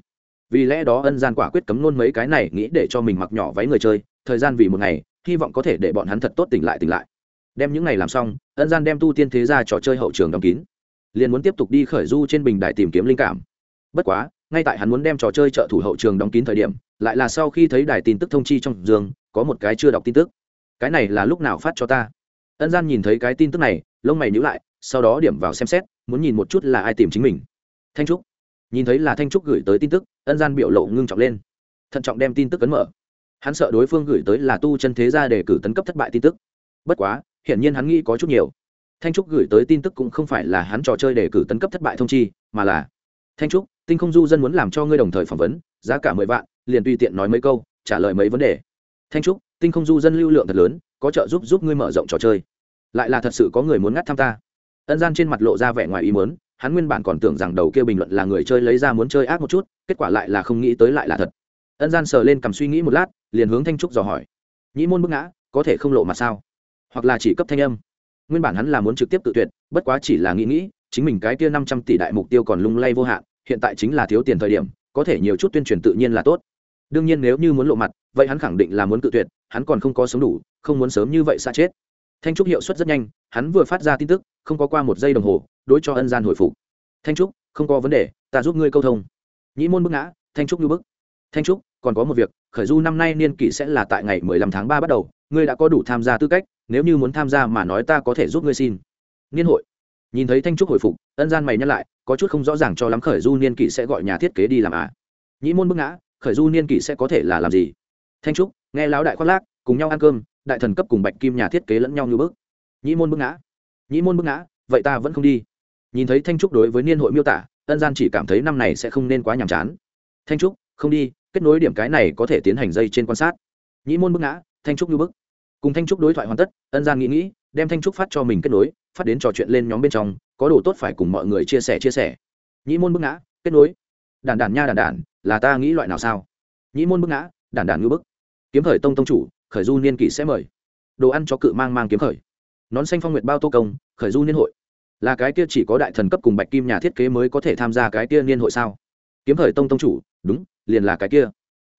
[SPEAKER 1] Vì lẽ đó ân gian quả quyết cấm luôn mấy cái này nghĩ để cho mình mặc nhỏ váy người chơi, thời gian vì một ngày, hy vọng có thể để bọn hắn thật tốt tỉnh lại tỉnh lại. Đem những ngày làm xong, ân gian đem tu tiên thế ra trò chơi hậu trường đóng kín. Liền muốn tiếp tục đi khởi du trên bình đài tìm kiếm linh cảm. Bất quá ngay tại hắn muốn đem trò chơi trợ thủ hậu trường đóng kín thời điểm, lại là sau khi thấy đài tin tức thông chi trong giường, có một cái chưa đọc tin tức. Cái này là lúc nào phát cho ta? Ân gian nhìn thấy cái tin tức này, lông mày nhữ lại, sau đó điểm vào xem xét, muốn nhìn một chút là ai tìm chính mình. Thanh trúc. Nhìn thấy là thanh trúc gửi tới tin tức, ân gian biểu lộ ngưng trọng lên. Thận trọng đem tin tức cấn mở. Hắn sợ đối phương gửi tới là tu chân thế gia để cử tấn cấp thất bại tin tức. Bất quá, hiển nhiên hắn nghĩ có chút nhiều. Thanh trúc gửi tới tin tức cũng không phải là hắn trò chơi để cử tấn cấp thất bại thông chi, mà là thanh trúc tinh không du dân muốn làm cho ngươi đồng thời phỏng vấn, giá cả mười vạn, liền tùy tiện nói mấy câu, trả lời mấy vấn đề. Thanh trúc, tinh không du dân lưu lượng thật lớn, có trợ giúp giúp ngươi mở rộng trò chơi. Lại là thật sự có người muốn ngắt thăm ta. Ân gian trên mặt lộ ra vẻ ngoài ý muốn, hắn nguyên bản còn tưởng rằng đầu kia bình luận là người chơi lấy ra muốn chơi ác một chút, kết quả lại là không nghĩ tới lại là thật. Ân gian sờ lên cầm suy nghĩ một lát, liền hướng thanh trúc dò hỏi. Nhĩ môn bức ngã, có thể không lộ mặt sao? Hoặc là chỉ cấp thanh âm? Nguyên bản hắn là muốn trực tiếp tự tuyệt, bất quá chỉ là nghĩ nghĩ, chính mình cái kia năm trăm tỷ đại mục tiêu còn lung lay vô hạn hiện tại chính là thiếu tiền thời điểm, có thể nhiều chút tuyên truyền tự nhiên là tốt. Đương nhiên nếu như muốn lộ mặt, vậy hắn khẳng định là muốn tự tuyệt, hắn còn không có sống đủ, không muốn sớm như vậy xa chết. Thanh trúc hiệu suất rất nhanh, hắn vừa phát ra tin tức, không có qua một giây đồng hồ, đối cho ân gian hồi phục. Thanh trúc, không có vấn đề, ta giúp ngươi câu thông. Nhĩ môn bức ngã, thanh trúc như bức. Thanh trúc, còn có một việc, khởi du năm nay niên kỷ sẽ là tại ngày mười lăm tháng ba bắt đầu, ngươi đã có đủ tham gia tư cách, nếu như muốn tham gia mà nói ta có thể giúp ngươi xin. Niên hội nhìn thấy thanh trúc hồi phục, ân gian mày nhắc lại, có chút không rõ ràng cho lắm khởi du niên kỷ sẽ gọi nhà thiết kế đi làm à. Nhĩ môn bức ngã, khởi du niên kỷ sẽ có thể là làm gì? Thanh trúc, nghe lão đại khoác lác, cùng nhau ăn cơm, đại thần cấp cùng bạch kim nhà thiết kế lẫn nhau như bước nhĩ môn bức ngã. Nhĩ môn bức ngã, vậy ta vẫn không đi. Nhìn thấy thanh trúc đối với niên hội miêu tả, ân gian chỉ cảm thấy năm này sẽ không nên quá nhàm chán. Thanh trúc, không đi, kết nối điểm cái này có thể tiến hành dây trên quan sát. Nhĩ môn bức ngã, thanh trúc như bức. Cùng thanh trúc đối thoại hoàn tất, ân gian nghĩ nghĩ, đem thanh trúc phát cho mình kết nối phát đến trò chuyện lên nhóm bên trong có đồ tốt phải cùng mọi người chia sẻ chia sẻ. Nhĩ môn bức ngã kết nối. Đàn đàn nha đàn đàn là ta nghĩ loại nào sao? Nhĩ môn bức ngã đàn đàn ngư bức. Kiếm khởi tông tông chủ khởi du niên kỷ sẽ mời. Đồ ăn cho cự mang mang kiếm khởi. Nón xanh phong nguyệt bao tô công khởi du niên hội. Là cái kia chỉ có đại thần cấp cùng bạch kim nhà thiết kế mới có thể tham gia cái kia niên hội sao? Kiếm khởi tông tông chủ đúng liền là cái kia.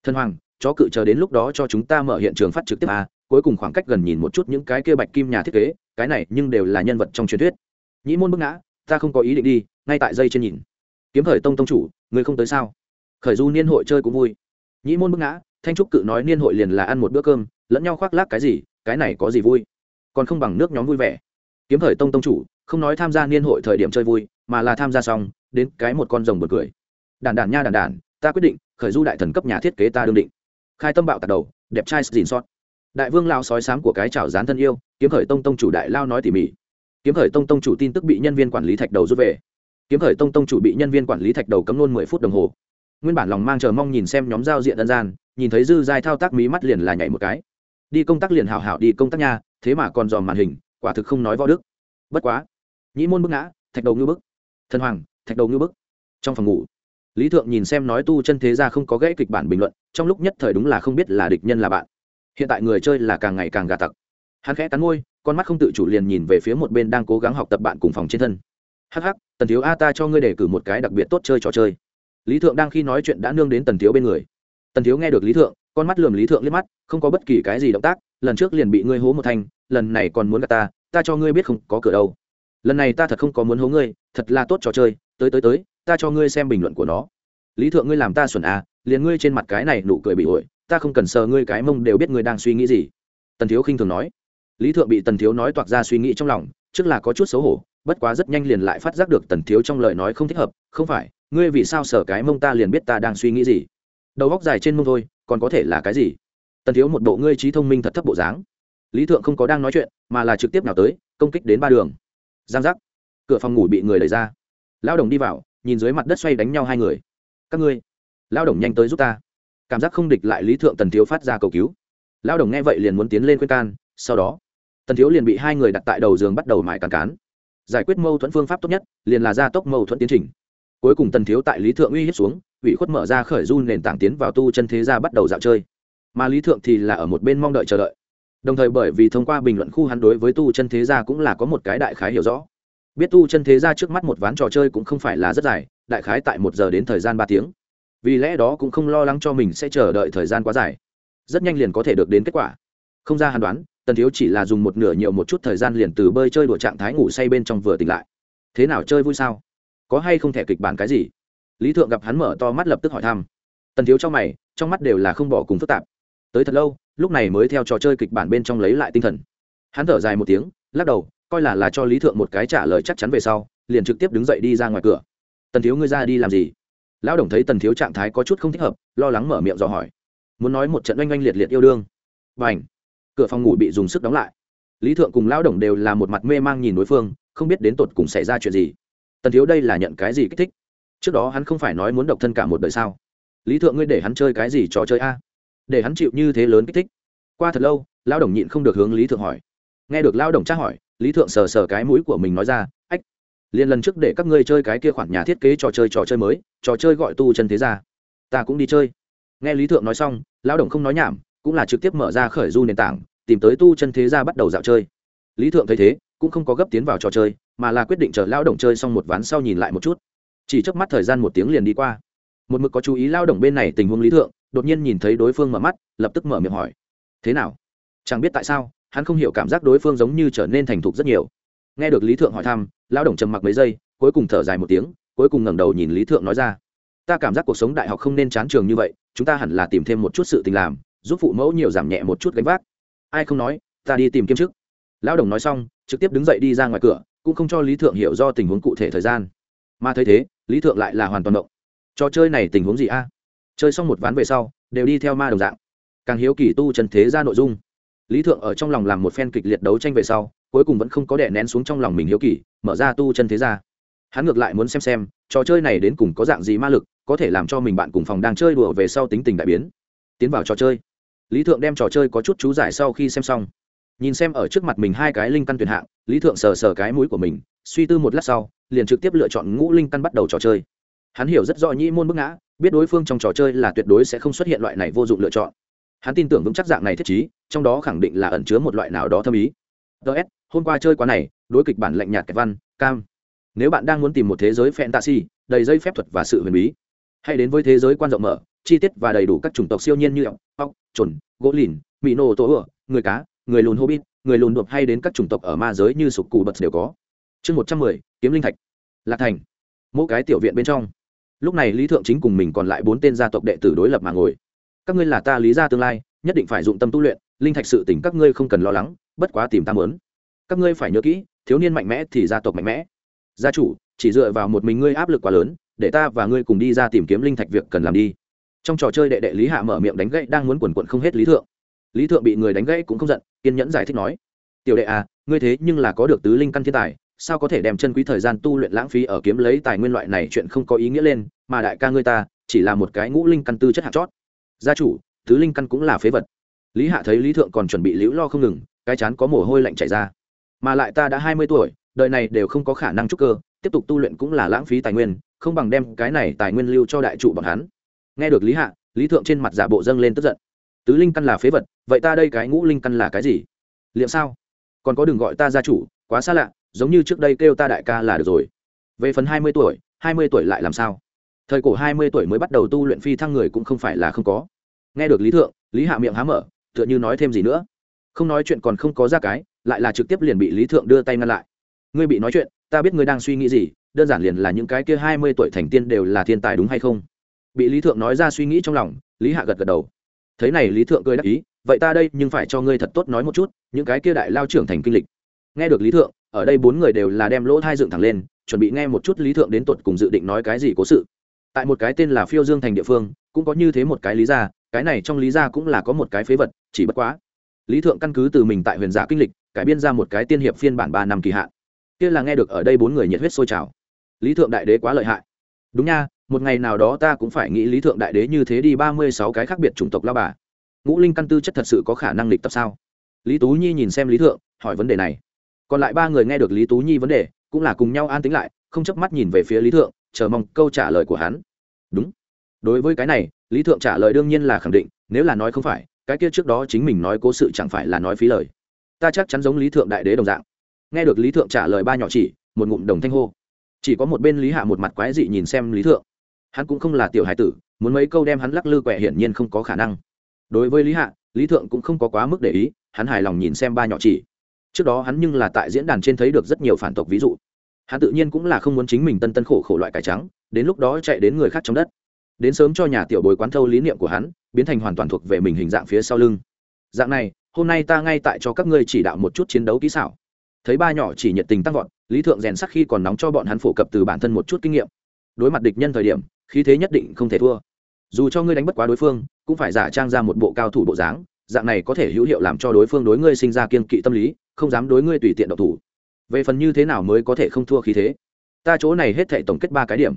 [SPEAKER 1] Thần hoàng chó cự chờ đến lúc đó cho chúng ta mở hiện trường phát trực tiếp à, cuối cùng khoảng cách gần nhìn một chút những cái kia bạch kim nhà thiết kế cái này nhưng đều là nhân vật trong truyền thuyết. Nhĩ môn bức ngã, ta không có ý định đi, ngay tại dây trên nhìn. Kiếm khởi tông tông chủ, người không tới sao? Khởi du niên hội chơi cũng vui. Nhĩ môn bức ngã, thanh trúc cự nói niên hội liền là ăn một bữa cơm, lẫn nhau khoác lác cái gì, cái này có gì vui? Còn không bằng nước nhóm vui vẻ. Kiếm khởi tông tông chủ, không nói tham gia niên hội thời điểm chơi vui, mà là tham gia xong, đến cái một con rồng bật cười. Đàn đàn nha đàn đàn ta quyết định, khởi du đại thần cấp nhà thiết kế ta đương định. Khai tâm bạo tạt đầu, đẹp trai dìn sót đại vương lao sói sám của cái chảo dán thân yêu, kiếm khởi tông tông chủ đại lao nói tỉ mỉ. Kiếm khởi tông tông chủ tin tức bị nhân viên quản lý thạch đầu rút về. Kiếm khởi tông tông chủ bị nhân viên quản lý thạch đầu cấm nôn mười phút đồng hồ. Nguyên bản lòng mang chờ mong nhìn xem nhóm giao diện đơn gian, nhìn thấy dư giai thao tác mí mắt liền là nhảy một cái. Đi công tác liền hảo hảo đi công tác nha, thế mà còn dòm màn hình, quả thực không nói võ đức. Bất quá, nhĩ môn bức ngã, thạch đầu ngư bức. Thần hoàng, thạch đầu ngư bức. Trong phòng ngủ, lý thượng nhìn xem nói tu chân thế ra không có gãy kịch bản bình luận, trong lúc nhất thời đúng là không biết là địch nhân là bạn hiện tại người chơi là càng ngày càng gà tặc. Hắn khẽ cắn môi, con mắt không tự chủ liền nhìn về phía một bên đang cố gắng học tập bạn cùng phòng trên thân. Hh tần thiếu a ta cho ngươi đề cử một cái đặc biệt tốt chơi trò chơi. Lý thượng đang khi nói chuyện đã nương đến tần thiếu bên người. Tần thiếu nghe được lý thượng, con mắt lườm lý thượng liếc mắt, không có bất kỳ cái gì động tác, lần trước liền bị ngươi hố một thanh, lần này còn muốn gặp ta ta cho ngươi biết không có cửa đâu. Lần này ta thật không có muốn hố ngươi, thật là tốt trò chơi, tới tới tới, ta cho ngươi xem bình luận của nó. Lý thượng ngươi làm ta xuẩn à liền ngươi trên mặt cái này nụ cười bị ổi ta không cần sờ ngươi cái mông đều biết ngươi đang suy nghĩ gì. Tần thiếu khinh thường nói. Lý thượng bị tần thiếu nói toạc ra suy nghĩ trong lòng, trước là có chút xấu hổ, bất quá rất nhanh liền lại phát giác được tần thiếu trong lời nói không thích hợp, không phải, ngươi vì sao sờ cái mông ta liền biết ta đang suy nghĩ gì? Đầu góc dài trên mông thôi, còn có thể là cái gì? Tần thiếu một bộ ngươi trí thông minh thật thấp bộ dáng. Lý thượng không có đang nói chuyện, mà là trực tiếp nào tới, công kích đến ba đường. Giang giác. Cửa phòng ngủ bị người đẩy ra. Lao đồng đi vào, nhìn dưới mặt đất xoay đánh nhau hai người. Các ngươi lao đồng nhanh tới giúp ta cảm giác không địch lại lý thượng tần thiếu phát ra cầu cứu. Lao đồng nghe vậy liền muốn tiến lên khuyên can, sau đó, tần thiếu liền bị hai người đặt tại đầu giường bắt đầu mải càn cán. Giải quyết mâu thuẫn phương pháp tốt nhất, liền là gia tốc mâu thuẫn tiến trình. Cuối cùng tần thiếu tại lý thượng uy hiếp xuống, ủy khuất mở ra khởi du nền tảng tiến vào tu chân thế gia bắt đầu dạo chơi. Mà lý thượng thì là ở một bên mong đợi chờ đợi. Đồng thời bởi vì thông qua bình luận khu hắn đối với tu chân thế gia cũng là có một cái đại khái hiểu rõ. Biết tu chân thế gia trước mắt một ván trò chơi cũng không phải là rất dài, đại khái tại một giờ đến thời gian ba tiếng vì lẽ đó cũng không lo lắng cho mình sẽ chờ đợi thời gian quá dài. Rất nhanh liền có thể được đến kết quả. Không ra hàn đoán, tần thiếu chỉ là dùng một nửa nhiều một chút thời gian liền từ bơi chơi đùa trạng thái ngủ say bên trong vừa tỉnh lại. Thế nào chơi vui sao? Có hay không thể kịch bản cái gì? Lý thượng gặp hắn mở to mắt lập tức hỏi thăm. Tần thiếu trong mày, trong mắt đều là không bỏ cùng phức tạp. Tới thật lâu, lúc này mới theo trò chơi kịch bản bên trong lấy lại tinh thần. Hắn thở dài một tiếng, lắc đầu, coi là là cho lý thượng một cái trả lời chắc chắn về sau, liền trực tiếp đứng dậy đi ra ngoài cửa. Tần thiếu ngươi ra đi làm gì? Lão đồng thấy tần thiếu trạng thái có chút không thích hợp, lo lắng mở miệng dò hỏi. Muốn nói một trận oanh oanh liệt liệt yêu đương. Và h cửa phòng ngủ bị dùng sức đóng lại. Lý thượng cùng lão đồng đều là một mặt mê mang nhìn đối phương, không biết đến tột cùng xảy ra chuyện gì. Tần thiếu đây là nhận cái gì kích thích? Trước đó hắn không phải nói muốn độc thân cả một đời sao? Lý thượng ngươi để hắn chơi cái gì trò chơi a? Để hắn chịu như thế lớn kích thích. Qua thật lâu, lão đồng nhịn không được hướng lý thượng hỏi. Nghe được lão đồng tra hỏi, lý thượng sờ sờ cái mũi của mình nói ra, ách liền lần trước để các ngươi chơi cái kia khoản nhà thiết kế trò chơi trò chơi mới, trò chơi gọi tu chân thế gia. Ta cũng đi chơi. Nghe lý thượng nói xong, lão đồng không nói nhảm, cũng là trực tiếp mở ra khởi du nền tảng, tìm tới tu chân thế gia bắt đầu dạo chơi. Lý thượng thấy thế, cũng không có gấp tiến vào trò chơi, mà là quyết định chờ lao động chơi xong một ván sau nhìn lại một chút. Chỉ trước mắt thời gian một tiếng liền đi qua. Một mực có chú ý lao động bên này tình huống lý thượng, đột nhiên nhìn thấy đối phương mở mắt, lập tức mở miệng hỏi. Thế nào? Chẳng biết tại sao, hắn không hiểu cảm giác đối phương giống như trở nên thành thục rất nhiều nghe được lý thượng hỏi thăm lao động trầm mặc mấy giây, cuối cùng thở dài một tiếng, cuối cùng ngẩng đầu nhìn lý thượng nói ra. Ta cảm giác cuộc sống đại học không nên chán trường như vậy, chúng ta hẳn là tìm thêm một chút sự tình làm, giúp phụ mẫu nhiều giảm nhẹ một chút gánh vác. Ai không nói, ta đi tìm kiếm chức lão đồng nói xong, trực tiếp đứng dậy đi ra ngoài cửa, cũng không cho lý thượng hiểu do tình huống cụ thể thời gian. Mà thấy thế, lý thượng lại là hoàn toàn động. Trò chơi này tình huống gì a? Chơi xong một ván về sau, đều đi theo ma đồng dạng. Càng hiếu kỳ tu trần thế ra nội dung. Lý thượng ở trong lòng làm một phen kịch liệt đấu tranh về sau cuối cùng vẫn không có đè nén xuống trong lòng mình hiếu kỳ, mở ra tu chân thế ra hắn ngược lại muốn xem xem, trò chơi này đến cùng có dạng gì ma lực, có thể làm cho mình bạn cùng phòng đang chơi đùa về sau tính tình đại biến. Tiến vào trò chơi. Lý thượng đem trò chơi có chút chú giải sau khi xem xong. Nhìn xem ở trước mặt mình hai cái linh căn tuyển hạng, lý thượng sờ sờ cái mũi của mình, suy tư một lát sau, liền trực tiếp lựa chọn ngũ linh căn bắt đầu trò chơi. Hắn hiểu rất rõ nhĩ môn bức ngã, biết đối phương trong trò chơi là tuyệt đối sẽ không xuất hiện loại này vô dụng lựa chọn. Hắn tin tưởng vững chắc dạng này thiết chí trong đó khẳng định là ẩn chứa một loại nào đó thâm ý. Ts hôm qua chơi quá này, đối kịch bản lạnh nhạt kẹt văn, cam. Nếu bạn đang muốn tìm một thế giới fantasy, đầy dây phép thuật và sự huyền bí, hãy đến với thế giới quan rộng mở, chi tiết và đầy đủ các chủng tộc siêu nhiên như ốc ốc chuẩn gỗ lìn mỹ nô tổ ựa, người cá, người lùn hobbit, người lùn đột hay đến các chủng tộc ở ma giới như sục cù bật đều có. Chương một trăm mười, kiếm linh thạch. Lạc thành. Mỗi cái tiểu viện bên trong. Lúc này lý thượng chính cùng mình còn lại bốn tên gia tộc đệ tử đối lập mà ngồi. Các ngươi là ta lý gia tương lai, nhất định phải dụng tâm tu luyện, linh thạch sự tỉnh các ngươi không cần lo lắng, bất quá tìm ta mớn các ngươi phải nhớ kỹ, thiếu niên mạnh mẽ thì gia tộc mạnh mẽ. Gia chủ, chỉ dựa vào một mình ngươi áp lực quá lớn, để ta và ngươi cùng đi ra tìm kiếm linh thạch việc cần làm đi. Trong trò chơi đệ đệ lý hạ mở miệng đánh gậy đang muốn quần quận không hết lý thượng. Lý thượng bị người đánh gãy cũng không giận, kiên nhẫn giải thích nói, tiểu đệ à ngươi thế nhưng là có được tứ linh căn thiên tài, sao có thể đem chân quý thời gian tu luyện lãng phí ở kiếm lấy tài nguyên loại này chuyện không có ý nghĩa lên, mà đại ca ngươi ta chỉ là một cái ngũ linh căn tư chất hạt chót. Gia chủ, tứ linh căn cũng là phế vật. Lý hạ thấy lý thượng còn chuẩn bị liễu lo không ngừng, cái chán có mồ hôi lạnh chảy ra mà lại ta đã hai mươi tuổi, đời này đều không có khả năng trúc cơ, tiếp tục tu luyện cũng là lãng phí tài nguyên, không bằng đem cái này tài nguyên lưu cho đại trụ bọn hắn. Nghe được lý hạ, lý thượng trên mặt giả bộ dâng lên tức giận. Tứ linh căn là phế vật, vậy ta đây cái ngũ linh căn là cái gì? Liệu sao? Còn có đừng gọi ta gia chủ, quá xa lạ, giống như trước đây kêu ta đại ca là được rồi. Về phần hai mươi tuổi, hai mươi tuổi lại làm sao? Thời cổ hai mươi tuổi mới bắt đầu tu luyện phi thăng người cũng không phải là không có. Nghe được lý thượng, lý hạ miệng há mở, tựa như nói thêm gì nữa không nói chuyện còn không có ra cái, lại là trực tiếp liền bị lý thượng đưa tay ngăn lại. Ngươi bị nói chuyện, ta biết ngươi đang suy nghĩ gì, đơn giản liền là những cái kia hai mươi tuổi thành tiên đều là thiên tài đúng hay không? Bị lý thượng nói ra suy nghĩ trong lòng, lý hạ gật gật đầu. Thấy này lý thượng cười đắc ý, vậy ta đây nhưng phải cho ngươi thật tốt nói một chút, những cái kia đại lao trưởng thành kinh lịch. Nghe được lý thượng, ở đây bốn người đều là đem lỗ thai dựng thẳng lên, chuẩn bị nghe một chút lý thượng đến tột cùng dự định nói cái gì cố sự. Tại một cái tên là phiêu dương thành địa phương, cũng có như thế một cái lý gia, cái này trong lý gia cũng là có một cái phế vật, chỉ bất quá lý thượng căn cứ từ mình tại huyền giả kinh lịch, cải biên ra một cái tiên hiệp phiên bản ba năm kỳ hạn. Kia là nghe được ở đây bốn người nhiệt huyết sôi trào. Lý thượng đại đế quá lợi hại. Đúng nha, một ngày nào đó ta cũng phải nghĩ lý thượng đại đế như thế đi ba mươi sáu cái khác biệt chủng tộc lao bà. Ngũ linh căn tư chất thật sự có khả năng lịch tập sao? Lý tú nhi nhìn xem lý thượng, hỏi vấn đề này. Còn lại ba người nghe được lý tú nhi vấn đề, cũng là cùng nhau an tính lại, không chớp mắt nhìn về phía lý thượng, chờ mong câu trả lời của hắn. Đúng. Đối với cái này, lý thượng trả lời đương nhiên là khẳng định, nếu là nói không phải cái kia trước đó chính mình nói cố sự chẳng phải là nói phí lời. Ta chắc chắn giống lý thượng đại đế đồng dạng. Nghe được lý thượng trả lời ba nhỏ chỉ, một ngụm đồng thanh hô. Chỉ có một bên lý hạ một mặt quái dị nhìn xem lý thượng. Hắn cũng không là tiểu hải tử, muốn mấy câu đem hắn lắc lư quẹ hiển nhiên không có khả năng. Đối với lý hạ, lý thượng cũng không có quá mức để ý, hắn hài lòng nhìn xem ba nhỏ chỉ. Trước đó hắn nhưng là tại diễn đàn trên thấy được rất nhiều phản tộc ví dụ. Hắn tự nhiên cũng là không muốn chính mình tân tân khổ khổ loại cải trắng, đến lúc đó chạy đến người khác trong đất đến sớm cho nhà tiểu bồi quán thâu lý niệm của hắn, biến thành hoàn toàn thuộc về mình hình dạng phía sau lưng. Dạng này, hôm nay ta ngay tại cho các ngươi chỉ đạo một chút chiến đấu kỹ xảo. Thấy ba nhỏ chỉ nhiệt tình tăng vọt, lý thượng rèn sắc khi còn nóng cho bọn hắn phổ cập từ bản thân một chút kinh nghiệm. Đối mặt địch nhân thời điểm, khí thế nhất định không thể thua. Dù cho ngươi đánh bất quá đối phương, cũng phải giả trang ra một bộ cao thủ bộ dáng, dạng này có thể hữu hiệu làm cho đối phương đối ngươi sinh ra kiên kỵ tâm lý, không dám đối ngươi tùy tiện độc thủ. Về phần như thế nào mới có thể không thua khí thế? Ta chỗ này hết thể tổng kết ba cái điểm.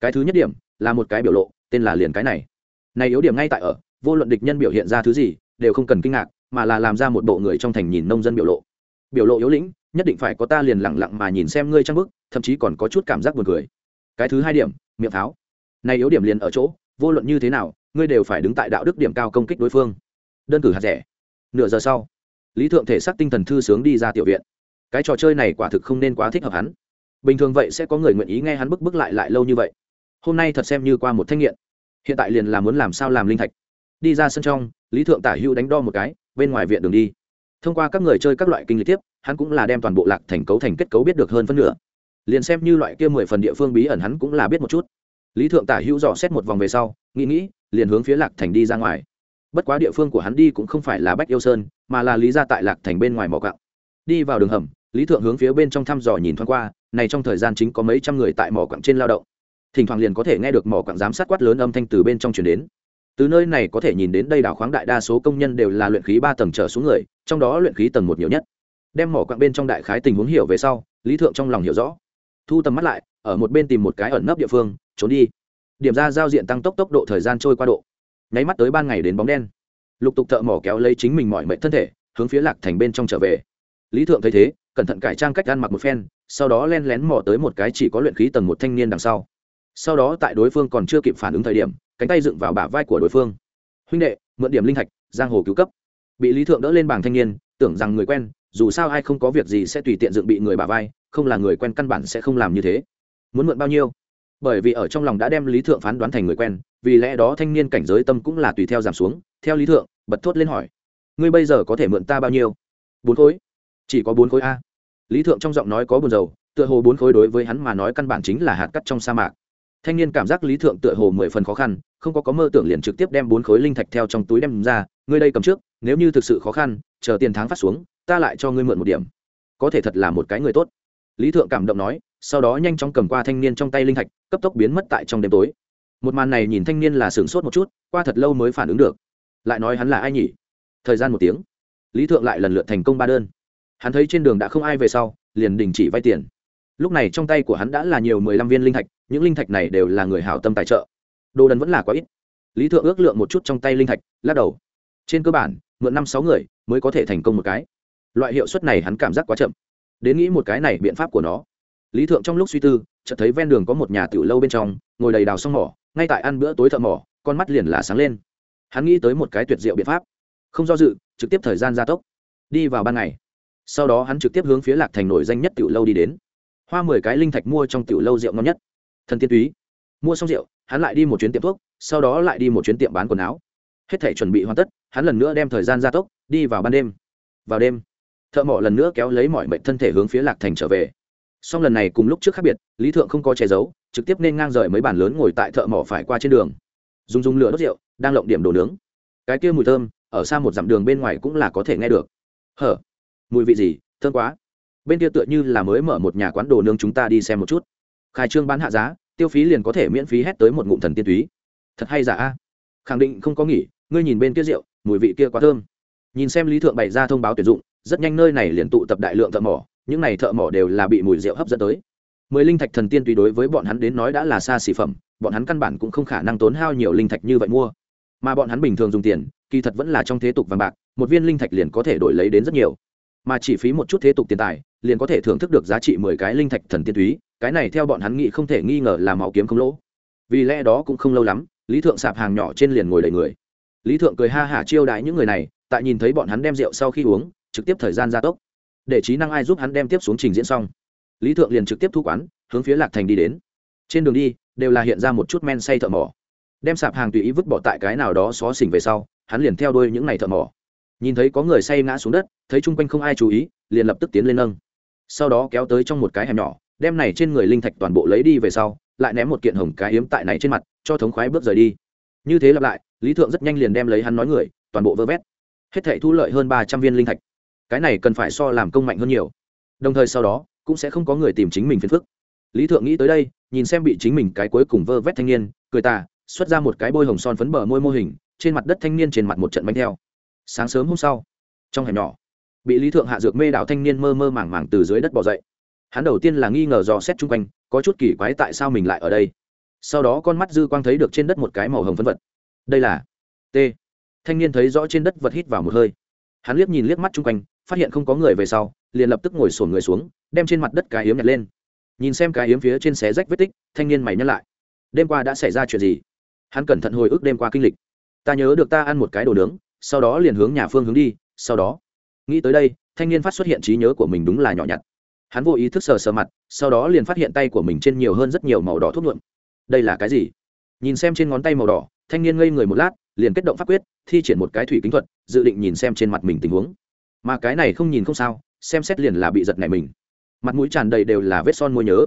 [SPEAKER 1] Cái thứ nhất điểm là một cái biểu lộ tên là liền cái này. Này yếu điểm ngay tại ở, vô luận địch nhân biểu hiện ra thứ gì, đều không cần kinh ngạc, mà là làm ra một bộ người trong thành nhìn nông dân biểu lộ. Biểu lộ yếu lĩnh, nhất định phải có ta liền lặng lặng mà nhìn xem ngươi trang bức, thậm chí còn có chút cảm giác buồn cười. Cái thứ hai điểm, miệng pháo. Này yếu điểm liền ở chỗ, vô luận như thế nào, ngươi đều phải đứng tại đạo đức điểm cao công kích đối phương. Đơn cử hạt rẻ. Nửa giờ sau, lý thượng thể xác tinh thần thư sướng đi ra tiểu viện. Cái trò chơi này quả thực không nên quá thích hợp hắn. Bình thường vậy sẽ có người nguyện ý nghe hắn bức bức lại lại lâu như vậy hôm nay thật xem như qua một thanh nghiện. Hiện tại liền là muốn làm sao làm linh thạch. Đi ra sân trong, lý thượng tả hữu đánh đo một cái, bên ngoài viện đường đi. Thông qua các người chơi các loại kinh lịch tiếp, hắn cũng là đem toàn bộ lạc thành cấu thành kết cấu biết được hơn phân nửa. Liền xem như loại kia mười phần địa phương bí ẩn hắn cũng là biết một chút. Lý thượng tả hữu dò xét một vòng về sau, nghĩ nghĩ, liền hướng phía lạc thành đi ra ngoài. Bất quá địa phương của hắn đi cũng không phải là bách yêu sơn, mà là lý ra tại lạc thành bên ngoài mỏ cạo đi vào đường hầm, lý thượng hướng phía bên trong thăm dò nhìn thoáng qua, này trong thời gian chính có mấy trăm người tại mỏ quặng trên lao động thỉnh thoảng liền có thể nghe được mỏ quặng giám sát quát lớn âm thanh từ bên trong chuyển đến. Từ nơi này có thể nhìn đến đây đảo khoáng đại đa số công nhân đều là luyện khí ba tầng trở xuống người, trong đó luyện khí tầng một nhiều nhất. Đem mỏ quặng bên trong đại khái tình huống hiểu về sau, lý thượng trong lòng hiểu rõ. Thu tầm mắt lại, ở một bên tìm một cái ẩn nấp địa phương, trốn đi. Điểm ra giao diện tăng tốc tốc độ thời gian trôi qua độ. Nháy mắt tới ban ngày đến bóng đen. Lục tục thợ mỏ kéo lấy chính mình mọi mệnh thân thể, hướng phía lạc thành bên trong trở về. Lý thượng thấy thế, cẩn thận cải trang cách ăn mặc một phen, sau đó len lén mỏ tới một cái chỉ có luyện khí tầng một thanh niên đằng sau sau đó tại đối phương còn chưa kịp phản ứng thời điểm, cánh tay dựng vào bả vai của đối phương. Huynh đệ, mượn điểm linh thạch, giang hồ cứu cấp. Bị lý thượng đỡ lên bảng thanh niên, tưởng rằng người quen, dù sao ai không có việc gì sẽ tùy tiện dựng bị người bả vai, không là người quen căn bản sẽ không làm như thế. Muốn mượn bao nhiêu? Bởi vì ở trong lòng đã đem lý thượng phán đoán thành người quen, vì lẽ đó thanh niên cảnh giới tâm cũng là tùy theo giảm xuống. Theo lý thượng, bật thốt lên hỏi, ngươi bây giờ có thể mượn ta bao nhiêu? Bốn khối. Chỉ có bốn khối a. Lý thượng trong giọng nói có buồn dầu tựa hồ bốn khối đối với hắn mà nói căn bản chính là hạt cắt trong sa mạc thanh niên cảm giác lý thượng tựa hồ mười phần khó khăn, không có có mơ tưởng liền trực tiếp đem bốn khối linh thạch theo trong túi đem ra, ngươi đây cầm trước, nếu như thực sự khó khăn, chờ tiền tháng phát xuống, ta lại cho ngươi mượn một điểm. Có thể thật là một cái người tốt. Lý thượng cảm động nói, sau đó nhanh chóng cầm qua thanh niên trong tay linh thạch, cấp tốc biến mất tại trong đêm tối. Một màn này nhìn thanh niên là sửng sốt một chút, qua thật lâu mới phản ứng được. Lại nói hắn là ai nhỉ? Thời gian một tiếng. Lý thượng lại lần lượt thành công ba đơn. Hắn thấy trên đường đã không ai về sau, liền đình chỉ vay tiền. Lúc này trong tay của hắn đã là nhiều mười lăm viên linh thạch những linh thạch này đều là người hảo tâm tài trợ. Đồ đần vẫn là quá ít. Lý thượng ước lượng một chút trong tay linh thạch, lắc đầu. Trên cơ bản, mượn năm sáu người mới có thể thành công một cái. Loại hiệu suất này hắn cảm giác quá chậm. Đến nghĩ một cái này biện pháp của nó. Lý thượng trong lúc suy tư, chợt thấy ven đường có một nhà tiểu lâu bên trong, ngồi đầy đào xong mỏ, ngay tại ăn bữa tối thợ mỏ, con mắt liền là sáng lên. Hắn nghĩ tới một cái tuyệt diệu biện pháp. Không do dự, trực tiếp thời gian gia tốc. Đi vào ban ngày. Sau đó hắn trực tiếp hướng phía lạc thành nổi danh nhất tiểu lâu đi đến. Hoa mười cái linh thạch mua trong tiểu lâu rượu ngon nhất thần tiên túy. Mua xong rượu, hắn lại đi một chuyến tiệm thuốc, sau đó lại đi một chuyến tiệm bán quần áo. Hết thể chuẩn bị hoàn tất, hắn lần nữa đem thời gian gia tốc, đi vào ban đêm. Vào đêm, thợ mỏ lần nữa kéo lấy mọi mệnh thân thể hướng phía lạc thành trở về. Song lần này cùng lúc trước khác biệt, lý thượng không có che giấu, trực tiếp nên ngang rời mấy bàn lớn ngồi tại thợ mỏ phải qua trên đường. Dùng dùng lửa đốt rượu, đang lộng điểm đồ nướng. Cái kia mùi thơm, ở xa một dặm đường bên ngoài cũng là có thể nghe được. Hở, mùi vị gì, thơm quá. Bên kia tựa như là mới mở một nhà quán đồ nướng chúng ta đi xem một chút khai trương bán hạ giá, tiêu phí liền có thể miễn phí hết tới một ngụm thần tiên túy. Thật hay giả a? Khẳng định không có nghỉ, ngươi nhìn bên kia rượu, mùi vị kia quá thơm. Nhìn xem lý thượng bày ra thông báo tuyển dụng, rất nhanh nơi này liền tụ tập đại lượng thợ mỏ, những này thợ mỏ đều là bị mùi rượu hấp dẫn tới. Mười linh thạch thần tiên tùy đối với bọn hắn đến nói đã là xa xỉ phẩm, bọn hắn căn bản cũng không khả năng tốn hao nhiều linh thạch như vậy mua. Mà bọn hắn bình thường dùng tiền, kỳ thật vẫn là trong thế tục vàng bạc, một viên linh thạch liền có thể đổi lấy đến rất nhiều. Mà chỉ phí một chút thế tục tiền tài, liền có thể thưởng thức được giá trị mười cái linh thạch thần tiên túy cái này theo bọn hắn nghĩ không thể nghi ngờ là máu kiếm không lỗ. Vì lẽ đó cũng không lâu lắm, lý thượng sạp hàng nhỏ trên liền ngồi đầy người. Lý thượng cười ha hả chiêu đãi những người này, tại nhìn thấy bọn hắn đem rượu sau khi uống, trực tiếp thời gian gia tốc. Để trí năng ai giúp hắn đem tiếp xuống trình diễn xong. Lý thượng liền trực tiếp thu quán, hướng phía lạc thành đi đến. Trên đường đi, đều là hiện ra một chút men say thợ mỏ. Đem sạp hàng tùy ý vứt bỏ tại cái nào đó xó xỉnh về sau, hắn liền theo đuôi những n à y thợ mỏ. Nhìn thấy có người say ngã xuống đất, thấy chung quanh không ai chú ý, liền lập tức tiến lên nâng. Sau đó kéo tới trong một cái hẻm nhỏ đem này trên người linh thạch toàn bộ lấy đi về sau, lại ném một kiện hồng cái hiếm tại này trên mặt, cho thống khoái bước rời đi. Như thế lặp lại, lý thượng rất nhanh liền đem lấy hắn nói người, toàn bộ vơ vét. Hết thể thu lợi hơn ba trăm viên linh thạch. Cái này cần phải so làm công mạnh hơn nhiều. Đồng thời sau đó, cũng sẽ không có người tìm chính mình phiền phức. Lý thượng nghĩ tới đây, nhìn xem bị chính mình cái cuối cùng vơ vét thanh niên, cười tà, xuất ra một cái bôi hồng son phấn bờ môi mô hình, trên mặt đất thanh niên trên mặt một trận bánh theo. Sáng sớm hôm sau, trong hẻm nhỏ, bị lý thượng hạ dược mê đảo thanh niên mơ mơ màng màng từ dưới đất bỏ dậy hắn đầu tiên là nghi ngờ dò xét chung quanh, có chút kỳ quái tại sao mình lại ở đây. Sau đó con mắt dư quang thấy được trên đất một cái màu hồng phấn vật. Đây là t. Thanh niên thấy rõ trên đất vật hít vào một hơi. Hắn liếc nhìn liếc mắt chung quanh, phát hiện không có người về sau, liền lập tức ngồi sổn người xuống, đem trên mặt đất cái hiếm nhặt lên. Nhìn xem cái hiếm phía trên xé rách vết tích, thanh niên mày nhắc lại. Đêm qua đã xảy ra chuyện gì? Hắn cẩn thận hồi ức đêm qua kinh lịch. Ta nhớ được ta ăn một cái đồ nướng, sau đó liền hướng nhà phương hướng đi, sau đó. Nghĩ tới đây, thanh niên phát xuất hiện trí nhớ của mình đúng là nhỏ nhặt hắn vô ý thức sờ sờ mặt, sau đó liền phát hiện tay của mình trên nhiều hơn rất nhiều màu đỏ thuốc nhuộm. Đây là cái gì? Nhìn xem trên ngón tay màu đỏ, thanh niên ngây người một lát, liền kết động pháp quyết, thi triển một cái thủy kính thuật, dự định nhìn xem trên mặt mình tình huống. Mà cái này không nhìn không sao, xem xét liền là bị giật này mình. Mặt mũi tràn đầy đều là vết son môi nhớ.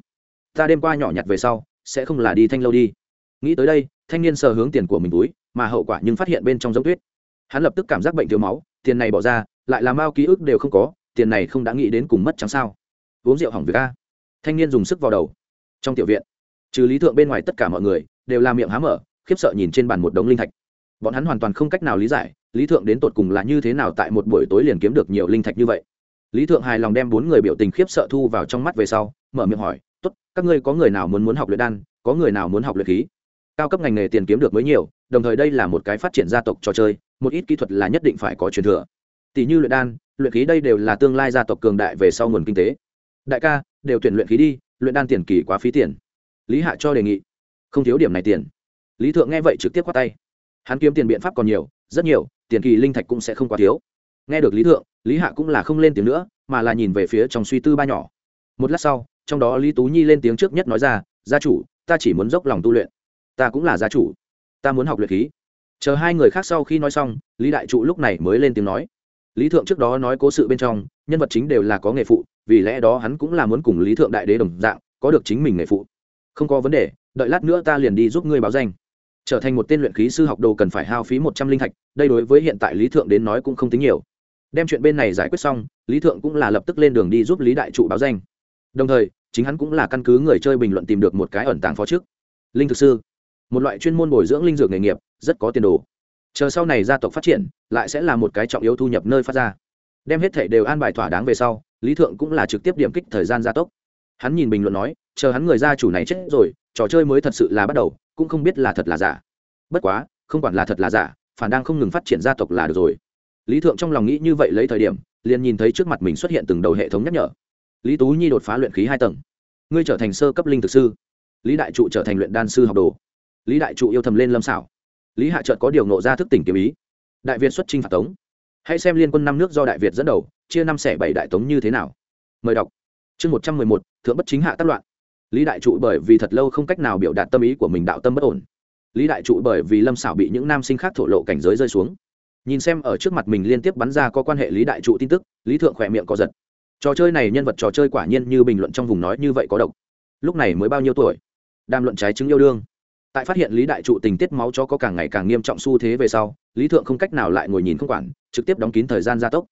[SPEAKER 1] Ta đêm qua nhỏ nhặt về sau, sẽ không là đi thanh lâu đi. Nghĩ tới đây, thanh niên sờ hướng tiền của mình túi, mà hậu quả nhưng phát hiện bên trong giống tuyết. Hắn lập tức cảm giác bệnh thiếu máu, tiền này bỏ ra, lại làm bao ký ức đều không có, tiền này không đã nghĩ đến cùng mất trắng sao uống rượu hỏng việc a. Thanh niên dùng sức vào đầu. Trong tiểu viện, trừ lý thượng bên ngoài tất cả mọi người đều làm miệng há mở, khiếp sợ nhìn trên bàn một đống linh thạch. Bọn hắn hoàn toàn không cách nào lý giải, lý thượng đến tột cùng là như thế nào tại một buổi tối liền kiếm được nhiều linh thạch như vậy. Lý thượng hài lòng đem bốn người biểu tình khiếp sợ thu vào trong mắt về sau, mở miệng hỏi, tốt, các ngươi có người nào muốn muốn học luyện đan, có người nào muốn học luyện khí? Cao cấp ngành nghề tiền kiếm được mới nhiều, đồng thời đây là một cái phát triển gia tộc trò chơi, một ít kỹ thuật là nhất định phải có truyền thừa. Tỷ như luyện đan, luyện khí đây đều là tương lai gia tộc cường đại về sau nguồn kinh tế đại ca, đều tuyển luyện khí đi, luyện đan tiền kỳ quá phí tiền. Lý hạ cho đề nghị. Không thiếu điểm này tiền. Lý thượng nghe vậy trực tiếp khoát tay. Hắn kiếm tiền biện pháp còn nhiều, rất nhiều, tiền kỳ linh thạch cũng sẽ không quá thiếu. Nghe được lý thượng, lý hạ cũng là không lên tiếng nữa, mà là nhìn về phía trong suy tư ba nhỏ. Một lát sau, trong đó lý tú nhi lên tiếng trước nhất nói ra, gia chủ, ta chỉ muốn dốc lòng tu luyện. Ta cũng là gia chủ. Ta muốn học luyện khí. Chờ hai người khác sau khi nói xong, lý đại trụ lúc này mới lên tiếng nói lý thượng trước đó nói cố sự bên trong, nhân vật chính đều là có nghề phụ, vì lẽ đó hắn cũng là muốn cùng lý thượng đại đế đồng dạng, có được chính mình nghề phụ. Không có vấn đề, đợi lát nữa ta liền đi giúp ngươi báo danh. Trở thành một tên luyện khí sư học đồ cần phải hao phí một trăm linh thạch đây đối với hiện tại lý thượng đến nói cũng không tính nhiều. Đem chuyện bên này giải quyết xong, lý thượng cũng là lập tức lên đường đi giúp lý đại trụ báo danh. Đồng thời, chính hắn cũng là căn cứ người chơi bình luận tìm được một cái ẩn tàng phó trước. Linh thực sư, một loại chuyên môn bồi dưỡng linh dược nghề nghiệp, rất có tiền đồ. Chờ sau này gia tộc phát triển lại sẽ là một cái trọng yếu thu nhập nơi phát ra. Đem hết thể đều an bài thỏa đáng về sau, lý thượng cũng là trực tiếp điểm kích thời gian gia tốc. Hắn nhìn bình luận nói, chờ hắn người gia chủ này chết rồi, trò chơi mới thật sự là bắt đầu, cũng không biết là thật là giả. Bất quá, không quản là thật là giả, phản đang không ngừng phát triển gia tộc là được rồi. Lý thượng trong lòng nghĩ như vậy lấy thời điểm, liền nhìn thấy trước mặt mình xuất hiện từng đầu hệ thống nhắc nhở. Lý tú nhi đột phá luyện khí hai tầng. Ngươi trở thành sơ cấp linh thực sư. Lý đại trụ trở thành luyện đan sư học đồ. Lý đại trụ yêu thầm lên lâm xảo lý hạ trợt có điều nộ ra thức tỉnh kiếm ý đại việt xuất chinh phạt tống. Hãy xem liên quân năm nước do đại việt dẫn đầu, chia năm xẻ bảy đại tống như thế nào. Mời đọc. Chương một trăm mười một, thượng bất chính hạ tác loạn. Lý đại trụ bởi vì thật lâu không cách nào biểu đạt tâm ý của mình đạo tâm bất ổn. Lý đại trụ bởi vì lâm xảo bị những nam sinh khác thổ lộ cảnh giới rơi xuống. Nhìn xem ở trước mặt mình liên tiếp bắn ra có quan hệ lý đại trụ tin tức, lý thượng khỏe miệng có giật. Trò chơi này nhân vật trò chơi quả nhiên như bình luận trong vùng nói như vậy có độc. Lúc này mới bao nhiêu tuổi? Đàm luận trái chứng yêu đương tại phát hiện lý đại trụ tình tiết máu cho có càng ngày càng nghiêm trọng xu thế về sau, lý thượng không cách nào lại ngồi nhìn không quản, trực tiếp đóng kín thời gian gia tốc.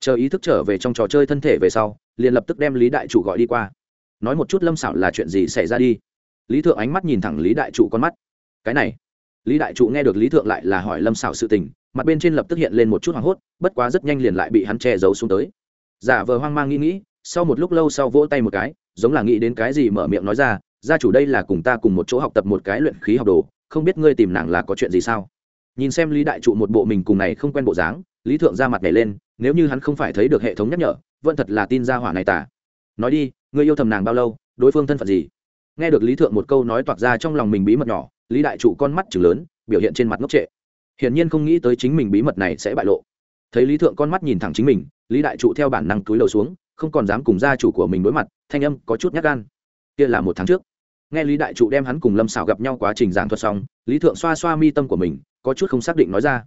[SPEAKER 1] Chờ ý thức trở về trong trò chơi thân thể về sau, liền lập tức đem lý đại trụ gọi đi qua. Nói một chút lâm xảo là chuyện gì xảy ra đi. Lý thượng ánh mắt nhìn thẳng lý đại trụ con mắt. Cái này, lý đại trụ nghe được lý thượng lại là hỏi lâm xảo sự tình, mặt bên trên lập tức hiện lên một chút hoảng hốt, bất quá rất nhanh liền lại bị hắn che giấu xuống tới. Giả vờ hoang mang nghĩ nghĩ, sau một lúc lâu sau vỗ tay một cái, giống là nghĩ đến cái gì mở miệng nói ra gia chủ đây là cùng ta cùng một chỗ học tập một cái luyện khí học đồ, không biết ngươi tìm nàng là có chuyện gì sao? Nhìn xem lý đại trụ một bộ mình cùng này không quen bộ dáng, lý thượng ra mặt nhảy lên, nếu như hắn không phải thấy được hệ thống nhắc nhở, vẫn thật là tin ra hỏa này tả nói đi, ngươi yêu thầm nàng bao lâu, đối phương thân phận gì? Nghe được lý thượng một câu nói toạc ra trong lòng mình bí mật nhỏ, lý đại trụ con mắt chừng lớn, biểu hiện trên mặt ngốc trệ. Hiển nhiên không nghĩ tới chính mình bí mật này sẽ bại lộ. Thấy lý thượng con mắt nhìn thẳng chính mình, lý đại trụ theo bản năng túi lầu xuống, không còn dám cùng gia chủ của mình đối mặt, thanh âm có chút nhát gan. Kia là một tháng trước nghe lý đại trụ đem hắn cùng lâm xảo gặp nhau quá trình giảng thuật xong, lý thượng xoa xoa mi tâm của mình, có chút không xác định nói ra.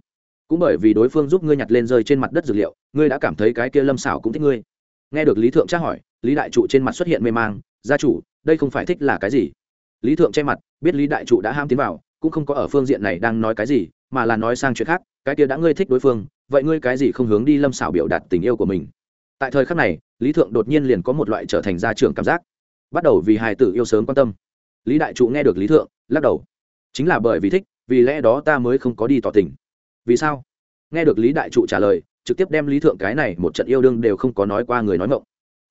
[SPEAKER 1] Cũng bởi vì đối phương giúp ngươi nhặt lên rơi trên mặt đất dược liệu, ngươi đã cảm thấy cái kia lâm xảo cũng thích ngươi. Nghe được lý thượng tra hỏi, lý đại trụ trên mặt xuất hiện mê mang, gia chủ, đây không phải thích là cái gì? Lý thượng che mặt, biết lý đại trụ đã ham tiến vào, cũng không có ở phương diện này đang nói cái gì, mà là nói sang chuyện khác, cái kia đã ngươi thích đối phương, vậy ngươi cái gì không hướng đi lâm xảo biểu đạt tình yêu của mình? Tại thời khắc này, lý thượng đột nhiên liền có một loại trở thành gia trưởng cảm giác. Bắt đầu vì hài tử yêu sớm quan tâm lý đại trụ nghe được lý thượng, lắc đầu. Chính là bởi vì thích, vì lẽ đó ta mới không có đi tỏ tình. Vì sao? Nghe được lý đại trụ trả lời, trực tiếp đem lý thượng cái này một trận yêu đương đều không có nói qua người nói mộng.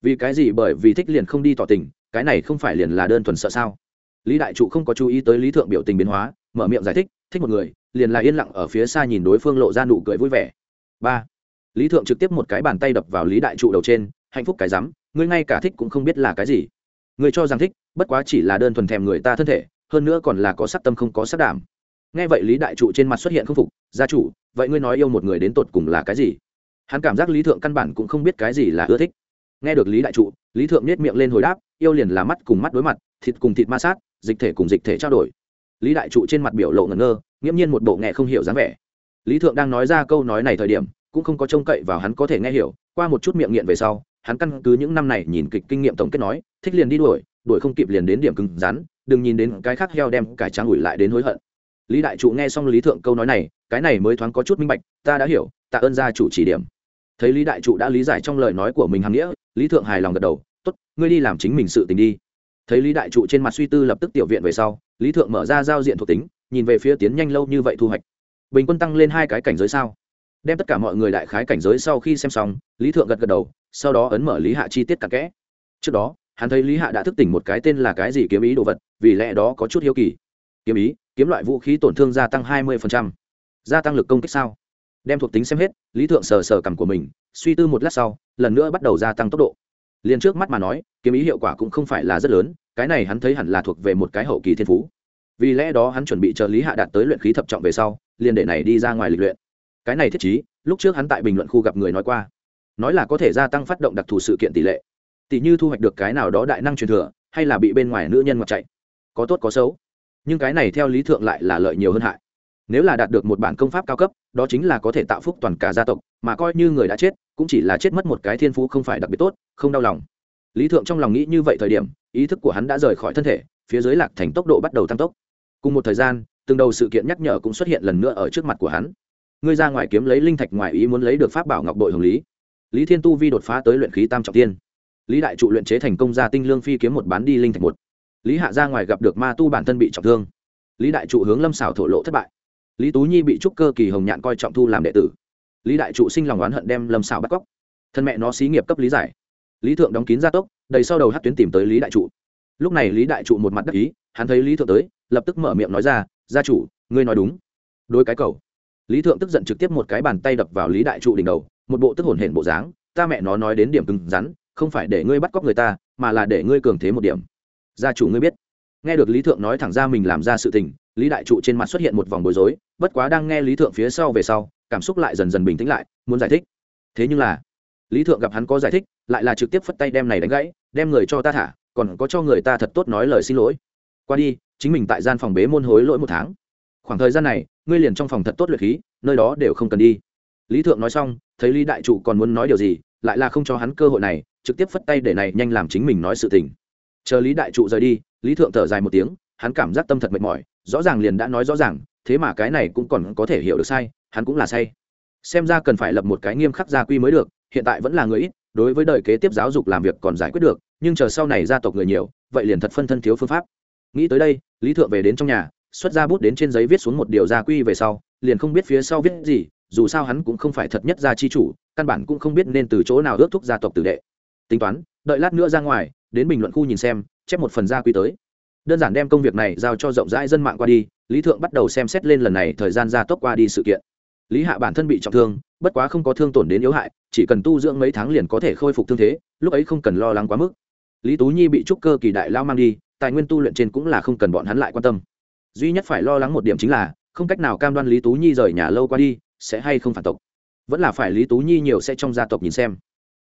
[SPEAKER 1] Vì cái gì bởi vì thích liền không đi tỏ tình, cái này không phải liền là đơn thuần sợ sao? Lý đại trụ không có chú ý tới lý thượng biểu tình biến hóa, mở miệng giải thích thích một người, liền là yên lặng ở phía xa nhìn đối phương lộ ra nụ cười vui vẻ. Ba. Lý thượng trực tiếp một cái bàn tay đập vào lý đại trụ đầu trên, hạnh phúc cái rắm, ngươi ngay cả thích cũng không biết là cái gì. Người cho rằng thích bất quá chỉ là đơn thuần thèm người ta thân thể, hơn nữa còn là có sắc tâm không có sắc đảm. Nghe vậy lý đại trụ trên mặt xuất hiện không phục, gia chủ, vậy ngươi nói yêu một người đến tột cùng là cái gì? Hắn cảm giác lý thượng căn bản cũng không biết cái gì là ưa thích. Nghe được lý đại trụ, lý thượng nết miệng lên hồi đáp, yêu liền là mắt cùng mắt đối mặt, thịt cùng thịt ma sát, dịch thể cùng dịch thể trao đổi. Lý đại trụ trên mặt biểu lộ ngẩn ngơ, nghiễm nhiên một bộ nghe không hiểu dáng vẻ. Lý thượng đang nói ra câu nói này thời điểm, cũng không có trông cậy vào hắn có thể nghe hiểu, qua một chút miệng nghiện về sau, hắn căn cứ những năm này nhìn kịch kinh nghiệm tổng kết nói, thích liền đi đuổi đuổi không kịp liền đến điểm cứng rắn, đừng nhìn đến cái khác heo đem cải trắng ủi lại đến hối hận. Lý đại trụ nghe xong lý thượng câu nói này, cái này mới thoáng có chút minh bạch, ta đã hiểu, tạ ơn gia chủ chỉ điểm. Thấy lý đại trụ đã lý giải trong lời nói của mình hàm nghĩa, lý thượng hài lòng gật đầu t ố t ngươi đi làm chính mình sự tình đi. Thấy lý đại trụ trên mặt suy tư lập tức tiểu viện về sau, lý thượng mở ra giao diện thuộc tính, nhìn về phía tiến nhanh lâu như vậy thu hoạch. Bình quân tăng lên hai cái cảnh giới sao? Đem tất cả mọi người đại khái cảnh giới sau khi xem xong, lý thượng gật gật đầu, sau đó ấn mở lý hạ chi tiết cặn kẽ. Trước đó hắn thấy lý hạ đã thức tỉnh một cái tên là cái gì kiếm ý đồ vật, vì lẽ đó có chút hiếu kỳ. Kiếm ý, kiếm loại vũ khí tổn thương gia tăng hai mươi gia tăng lực công kích sao? Đem thuộc tính xem hết, lý thượng sờ sờ cằm của mình, suy tư một lát sau, lần nữa bắt đầu gia tăng tốc độ. Liền trước mắt mà nói, kiếm ý hiệu quả cũng không phải là rất lớn, cái này hắn thấy hẳn là thuộc về một cái hậu kỳ thiên phú. Vì lẽ đó hắn chuẩn bị chờ lý hạ đạt tới luyện khí thập trọng về sau, liền để này đi ra ngoài lịch luyện. Cái này thiết chí lúc trước hắn tại bình luận khu gặp người nói qua. Nói là có thể gia tăng phát động đặc thù sự kiện tỷ lệ tỷ như thu hoạch được cái nào đó đại năng truyền thừa, hay là bị bên ngoài nữ nhân mặc chạy, có tốt có xấu. Nhưng cái này theo lý thượng lại là lợi nhiều hơn hại. Nếu là đạt được một bản công pháp cao cấp, đó chính là có thể tạo phúc toàn cả gia tộc, mà coi như người đã chết, cũng chỉ là chết mất một cái thiên phú không phải đặc biệt tốt, không đau lòng. Lý thượng trong lòng nghĩ như vậy thời điểm, ý thức của hắn đã rời khỏi thân thể, phía dưới lạc thành tốc độ bắt đầu tăng tốc. Cùng một thời gian, từng đầu sự kiện nhắc nhở cũng xuất hiện lần nữa ở trước mặt của hắn. Ngươi ra ngoài kiếm lấy linh thạch ngoài ý muốn lấy được pháp bảo ngọc bội hồng lý. Lý thiên tu vi đột phá tới luyện khí tam trọng tiên lý đại trụ luyện chế thành công ra tinh lương phi kiếm một bán đi linh thạch một. Lý hạ ra ngoài gặp được ma tu bản thân bị trọng thương. Lý đại trụ hướng lâm xảo thổ lộ thất bại. Lý tú nhi bị trúc cơ kỳ hồng nhạn coi trọng thu làm đệ tử. Lý đại trụ sinh lòng oán hận đem lâm xảo bắt cóc. Thân mẹ nó xí nghiệp cấp lý giải. Lý thượng đóng kín gia tốc, đầy sau đầu hát tuyến tìm tới lý đại trụ. Lúc này lý đại trụ một mặt đắc ý, hắn thấy lý thượng tới, lập tức mở miệng nói ra, gia chủ, ngươi nói đúng. Đôi cái cầu. Lý thượng tức giận trực tiếp một cái bàn tay đập vào lý đại trụ đỉnh đầu, một bộ tức hồn hển bộ dáng, ta mẹ nó nói đến điểm cứng rắn không phải để ngươi bắt cóc người ta, mà là để ngươi cường thế một điểm. Gia chủ ngươi biết. Nghe được lý thượng nói thẳng ra mình làm ra sự tình, lý đại trụ trên mặt xuất hiện một vòng bối rối, bất quá đang nghe lý thượng phía sau về sau, cảm xúc lại dần dần bình tĩnh lại, muốn giải thích. Thế nhưng là, lý thượng gặp hắn có giải thích, lại là trực tiếp phất tay đem này đánh gãy, đem người cho ta thả, còn có cho người ta thật tốt nói lời xin lỗi. Qua đi, chính mình tại gian phòng bế môn hối lỗi một tháng. Khoảng thời gian này, ngươi liền trong phòng thật tốt luyện khí, nơi đó đều không cần đi. Lý thượng nói xong, thấy lý đại trụ còn muốn nói điều gì, lại là không cho hắn cơ hội này trực tiếp phất tay để này nhanh làm chính mình nói sự tình. Chờ lý đại trụ rời đi, lý thượng thở dài một tiếng, hắn cảm giác tâm thật mệt mỏi, rõ ràng liền đã nói rõ ràng, thế mà cái này cũng còn có thể hiểu được sai, hắn cũng là say. Xem ra cần phải lập một cái nghiêm khắc gia quy mới được, hiện tại vẫn là người ít, đối với đời kế tiếp giáo dục làm việc còn giải quyết được, nhưng chờ sau này gia tộc người nhiều, vậy liền thật phân thân thiếu phương pháp. Nghĩ tới đây, lý thượng về đến trong nhà, xuất ra bút đến trên giấy viết xuống một điều gia quy về sau, liền không biết phía sau viết gì, dù sao hắn cũng không phải thật nhất gia chi chủ, căn bản cũng không biết nên từ chỗ nào ước thúc gia tộc tử đệ tính toán, đợi lát nữa ra ngoài, đến bình luận khu nhìn xem, chép một phần gia quy tới. Đơn giản đem công việc này giao cho rộng rãi dân mạng qua đi, lý thượng bắt đầu xem xét lên lần này thời gian gia tốc qua đi sự kiện. Lý hạ bản thân bị trọng thương, bất quá không có thương tổn đến yếu hại, chỉ cần tu dưỡng mấy tháng liền có thể khôi phục thương thế, lúc ấy không cần lo lắng quá mức. Lý tú nhi bị trúc cơ kỳ đại lao mang đi, tài nguyên tu luyện trên cũng là không cần bọn hắn lại quan tâm. Duy nhất phải lo lắng một điểm chính là, không cách nào cam đoan lý tú nhi rời nhà lâu qua đi, sẽ hay không phản tộc. Vẫn là phải lý tú nhi nhiều sẽ trong gia tộc nhìn xem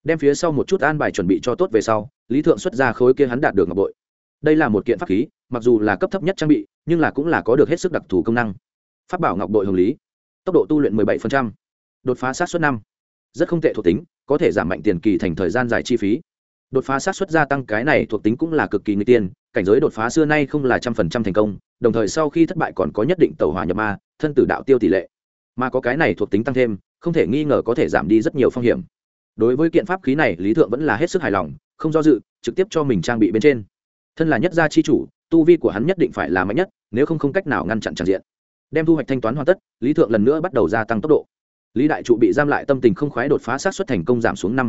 [SPEAKER 1] đem phía sau một chút an bài chuẩn bị cho tốt về sau lý thượng xuất ra khối kia hắn đạt được ngọc bội. Đây là một kiện pháp khí mặc dù là cấp thấp nhất trang bị nhưng là cũng là có được hết sức đặc thù công năng. Phát bảo ngọc bội hồng lý tốc độ tu luyện 17%, đột phá sát xuất năm. Rất không tệ thuộc tính có thể giảm mạnh tiền kỳ thành thời gian dài chi phí. Đột phá sát xuất gia tăng cái này thuộc tính cũng là cực kỳ nguy tiên cảnh giới đột phá xưa nay không là trăm phần trăm thành công đồng thời sau khi thất bại còn có nhất định tàu hỏa nhập ma thân tử đạo tiêu tỷ lệ. Mà có cái này thuộc tính tăng thêm không thể nghi ngờ có thể giảm đi rất nhiều phong hiểm đối với kiện pháp khí này, lý thượng vẫn là hết sức hài lòng, không do dự, trực tiếp cho mình trang bị bên trên. Thân là nhất gia chi chủ, tu vi của hắn nhất định phải là mạnh nhất, nếu không không cách nào ngăn chặn tràn diện. Đem thu hoạch thanh toán hoàn tất, lý thượng lần nữa bắt đầu gia tăng tốc độ. Lý đại trụ bị giam lại, tâm tình không khoái đột phá sát xuất thành công giảm xuống năm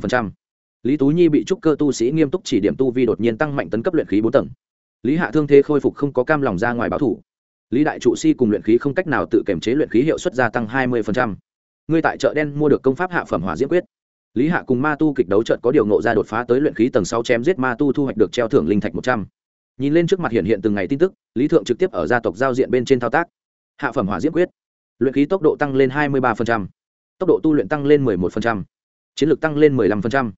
[SPEAKER 1] lý tú nhi bị trúc cơ tu sĩ nghiêm túc chỉ điểm tu vi đột nhiên tăng mạnh tấn cấp luyện khí bốn tầng. Lý hạ thương thế khôi phục không có cam lòng ra ngoài báo thủ. Lý đại trụ si cùng luyện khí không cách nào tự kiểm chế luyện khí hiệu suất gia tăng hai mươi ngươi tại chợ đen mua được công pháp hạ phẩm hỏa diễn quyết lý hạ cùng ma tu kịch đấu trận có điều nộ ra đột phá tới luyện khí tầng sáu chém giết ma tu thu hoạch được treo thưởng linh thạch một trăm. Nhìn lên trước mặt hiện hiện từng ngày tin tức lý thượng trực tiếp ở gia tộc giao diện bên trên thao tác. Hạ phẩm hỏa diễm quyết. Luyện khí tốc độ tăng lên hai mươi ba tốc độ tu luyện tăng lên 11%, chiến lược tăng lên 15%.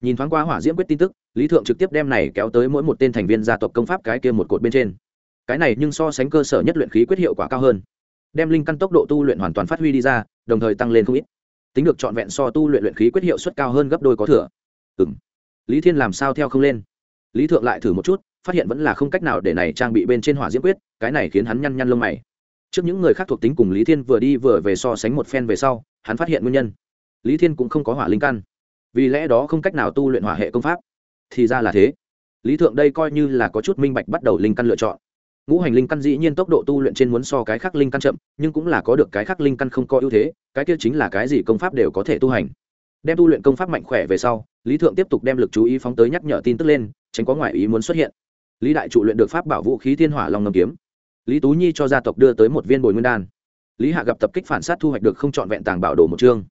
[SPEAKER 1] nhìn thoáng qua hỏa diễm quyết tin tức lý thượng trực tiếp đem này kéo tới mỗi một tên thành viên gia tộc công pháp cái kia một cột bên trên. Cái này nhưng so sánh cơ sở nhất luyện khí quyết hiệu quả cao hơn. Đem linh căn tốc độ tu luyện hoàn toàn phát huy đi ra đồng thời tăng lên không ít tính được trọn vẹn so tu luyện luyện khí quyết hiệu suất cao hơn gấp đôi có thừa. Ừm, lý thiên làm sao theo không lên? Lý thượng lại thử một chút phát hiện vẫn là không cách nào để này trang bị bên trên hỏa diễm quyết cái này khiến hắn nhăn nhăn lông mày. Trước những người khác thuộc tính cùng lý thiên vừa đi vừa về so sánh một phen về sau hắn phát hiện nguyên nhân. Lý thiên cũng không có hỏa linh căn. Vì lẽ đó không cách nào tu luyện hỏa hệ công pháp. Thì ra là thế. Lý thượng đây coi như là có chút minh bạch bắt đầu linh căn lựa chọn ngũ hành linh căn dĩ nhiên tốc độ tu luyện trên muốn so cái khác linh căn chậm, nhưng cũng là có được cái khác linh căn không có ưu thế, cái kia chính là cái gì công pháp đều có thể tu hành. Đem tu luyện công pháp mạnh khỏe về sau, lý thượng tiếp tục đem lực chú ý phóng tới nhắc nhở tin tức lên, tránh có ngoại ý muốn xuất hiện. Lý đại trụ luyện được pháp bảo vũ khí thiên hỏa long ngầm kiếm. Lý tú nhi cho gia tộc đưa tới một viên bồi nguyên đan. Lý hạ gặp tập kích phản sát thu hoạch được không trọn vẹn tàng bảo đồ một chương.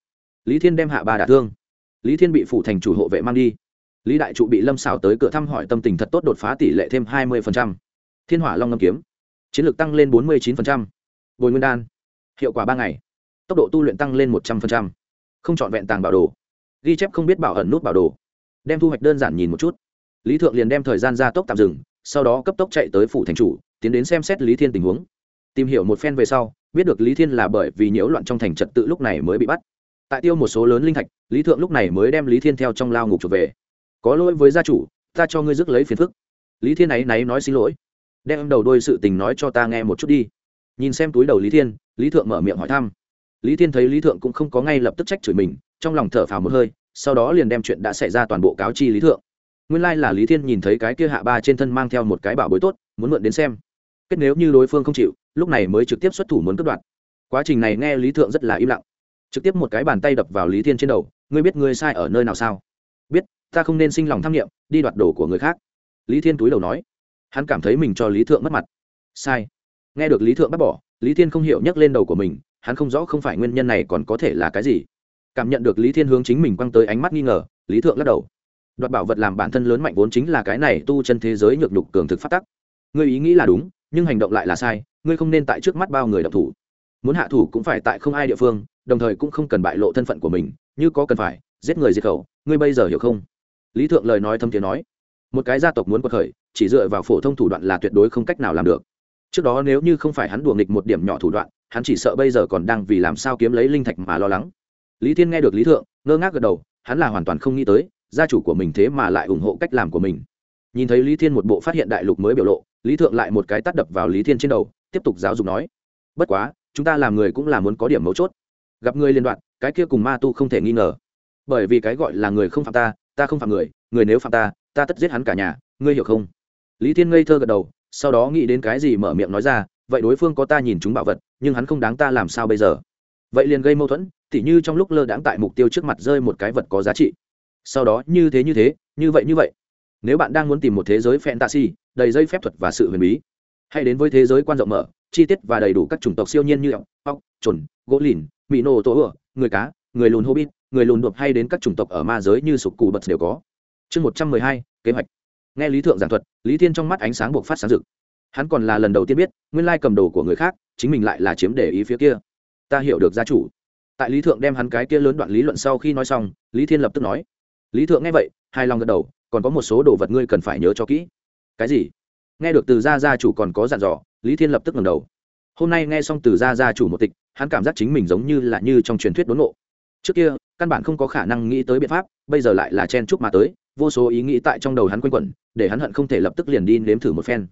[SPEAKER 1] Lý thiên đem hạ ba đả thương. Lý thiên bị phủ thành chủ hộ vệ mang đi. Lý đại trụ bị lâm xảo tới cửa thăm hỏi tâm tình thật tốt đột phá tỷ lệ thêm hai mươi phần trăm thiên hỏa long ngâm kiếm. Chiến lược tăng lên bốn mươi chín bồi nguyên đan. Hiệu quả ba ngày. Tốc độ tu luyện tăng lên một trăm linh không chọn vẹn tàng bảo đồ. Ghi chép không biết bảo ẩn nút bảo đồ. Đem thu hoạch đơn giản nhìn một chút. Lý thượng liền đem thời gian ra tốc tạm dừng, sau đó cấp tốc chạy tới phủ thành chủ, tiến đến xem xét lý thiên tình huống. Tìm hiểu một phen về sau, biết được lý thiên là bởi vì nhiễu loạn trong thành trật tự lúc này mới bị bắt. Tại tiêu một số lớn linh thạch, lý thượng lúc này mới đem lý thiên theo trong lao ngục trở về. Có lỗi với gia chủ, ta cho ngươi rước lấy phiền phức. Lý thiên ấy náy nói xin lỗi đem đầu đôi sự tình nói cho ta nghe một chút đi. Nhìn xem túi đầu lý thiên, lý thượng mở miệng hỏi thăm. Lý thiên thấy lý thượng cũng không có ngay lập tức trách chửi mình, trong lòng thở phào một hơi, sau đó liền đem chuyện đã xảy ra toàn bộ cáo chi lý thượng. Nguyên lai、like、là lý thiên nhìn thấy cái kia hạ ba trên thân mang theo một cái bảo bối tốt, muốn mượn đến xem. Kết nếu như đối phương không chịu, lúc này mới trực tiếp xuất thủ muốn cướp đoạt. Quá trình này nghe lý thượng rất là im lặng. Trực tiếp một cái bàn tay đập vào lý thiên trên đầu, ngươi biết ngươi sai ở nơi nào sao? Biết, ta không nên sinh lòng tham nghiệm đi đoạt đồ của người khác. Lý thiên túi đầu nói hắn cảm thấy mình cho lý thượng mất mặt. Sai. Nghe được lý thượng bắt bỏ, lý thiên không hiểu nhắc lên đầu của mình, hắn không rõ không phải nguyên nhân này còn có thể là cái gì. Cảm nhận được lý thiên hướng chính mình quăng tới ánh mắt nghi ngờ, lý thượng lắc đầu. Đoạt bảo vật làm bản thân lớn mạnh vốn chính là cái này tu chân thế giới nhược nhục cường thực phát tắc. Ngươi ý nghĩ là đúng, nhưng hành động lại là sai, ngươi không nên tại trước mắt bao người đọc thủ. Muốn hạ thủ cũng phải tại không ai địa phương, đồng thời cũng không cần bại lộ thân phận của mình, như có cần phải, giết người diệt khẩu, ngươi bây giờ hiểu không? Lý thượng lời nói thâm tiếng nói, một cái gia tộc muốn quật khởi chỉ dựa vào phổ thông thủ đoạn là tuyệt đối không cách nào làm được. Trước đó nếu như không phải hắn đùa nghịch một điểm nhỏ thủ đoạn, hắn chỉ sợ bây giờ còn đang vì làm sao kiếm lấy linh thạch mà lo lắng. Lý thiên nghe được lý thượng, ngơ ngác gật đầu, hắn là hoàn toàn không nghĩ tới, gia chủ của mình thế mà lại ủng hộ cách làm của mình. Nhìn thấy lý thiên một bộ phát hiện đại lục mới biểu lộ, lý thượng lại một cái tắt đập vào lý thiên trên đầu, tiếp tục giáo dục nói, bất quá, chúng ta làm người cũng là muốn có điểm mấu chốt. Gặp người liên đoạn, cái kia cùng ma tu không thể nghi ngờ. Bởi vì cái gọi là người không phạm ta ta không phạm người người nếu phạm ta ta tất giết hắn cả nhà, ngươi hiểu không? Lý thiên ngây thơ gật đầu, sau đó nghĩ đến cái gì mở miệng nói ra, vậy đối phương có ta nhìn chúng bảo vật, nhưng hắn không đáng ta làm sao bây giờ? Vậy liền gây mâu thuẫn, tỉ như trong lúc lơ đãng tại mục tiêu trước mặt rơi một cái vật có giá trị. Sau đó, như thế như thế, như vậy như vậy. Nếu bạn đang muốn tìm một thế giới fantasy, đầy dây phép thuật và sự huyền bí, hãy đến với thế giới quan rộng mở, chi tiết và đầy đủ các chủng tộc siêu nhiên như ốc ốc trồn gỗ lìn mỹ nô tổ ửa người cá, người lùn hobbit, người lùn đột hay đến các chủng tộc ở ma giới như sục cù bật đều có. Chương một trăm mười hai, kế hoạch nghe lý thượng giảng thuật, lý thiên trong mắt ánh sáng buộc phát sáng rực. Hắn còn là lần đầu tiên biết, nguyên lai cầm đồ của người khác, chính mình lại là chiếm để ý phía kia. Ta hiểu được gia chủ. Tại lý thượng đem hắn cái kia lớn đoạn lý luận sau khi nói xong, lý thiên lập tức nói. Lý thượng nghe vậy hai lòng gật đầu, còn có một số đồ vật ngươi cần phải nhớ cho kỹ. Cái gì? Nghe được từ gia gia chủ còn có dặn dò, lý thiên lập tức ngẩng đầu. Hôm nay nghe xong từ gia gia chủ một tịch, hắn cảm giác chính mình giống như là như trong truyền thuyết đốn ngộ. Trước kia, căn bản không có khả năng nghĩ tới biện pháp, bây giờ lại là chen chúc mà tới vô số ý nghĩ tại trong đầu hắn quanh quẩn, để hắn hận không thể lập tức liền đi nếm thử một phen.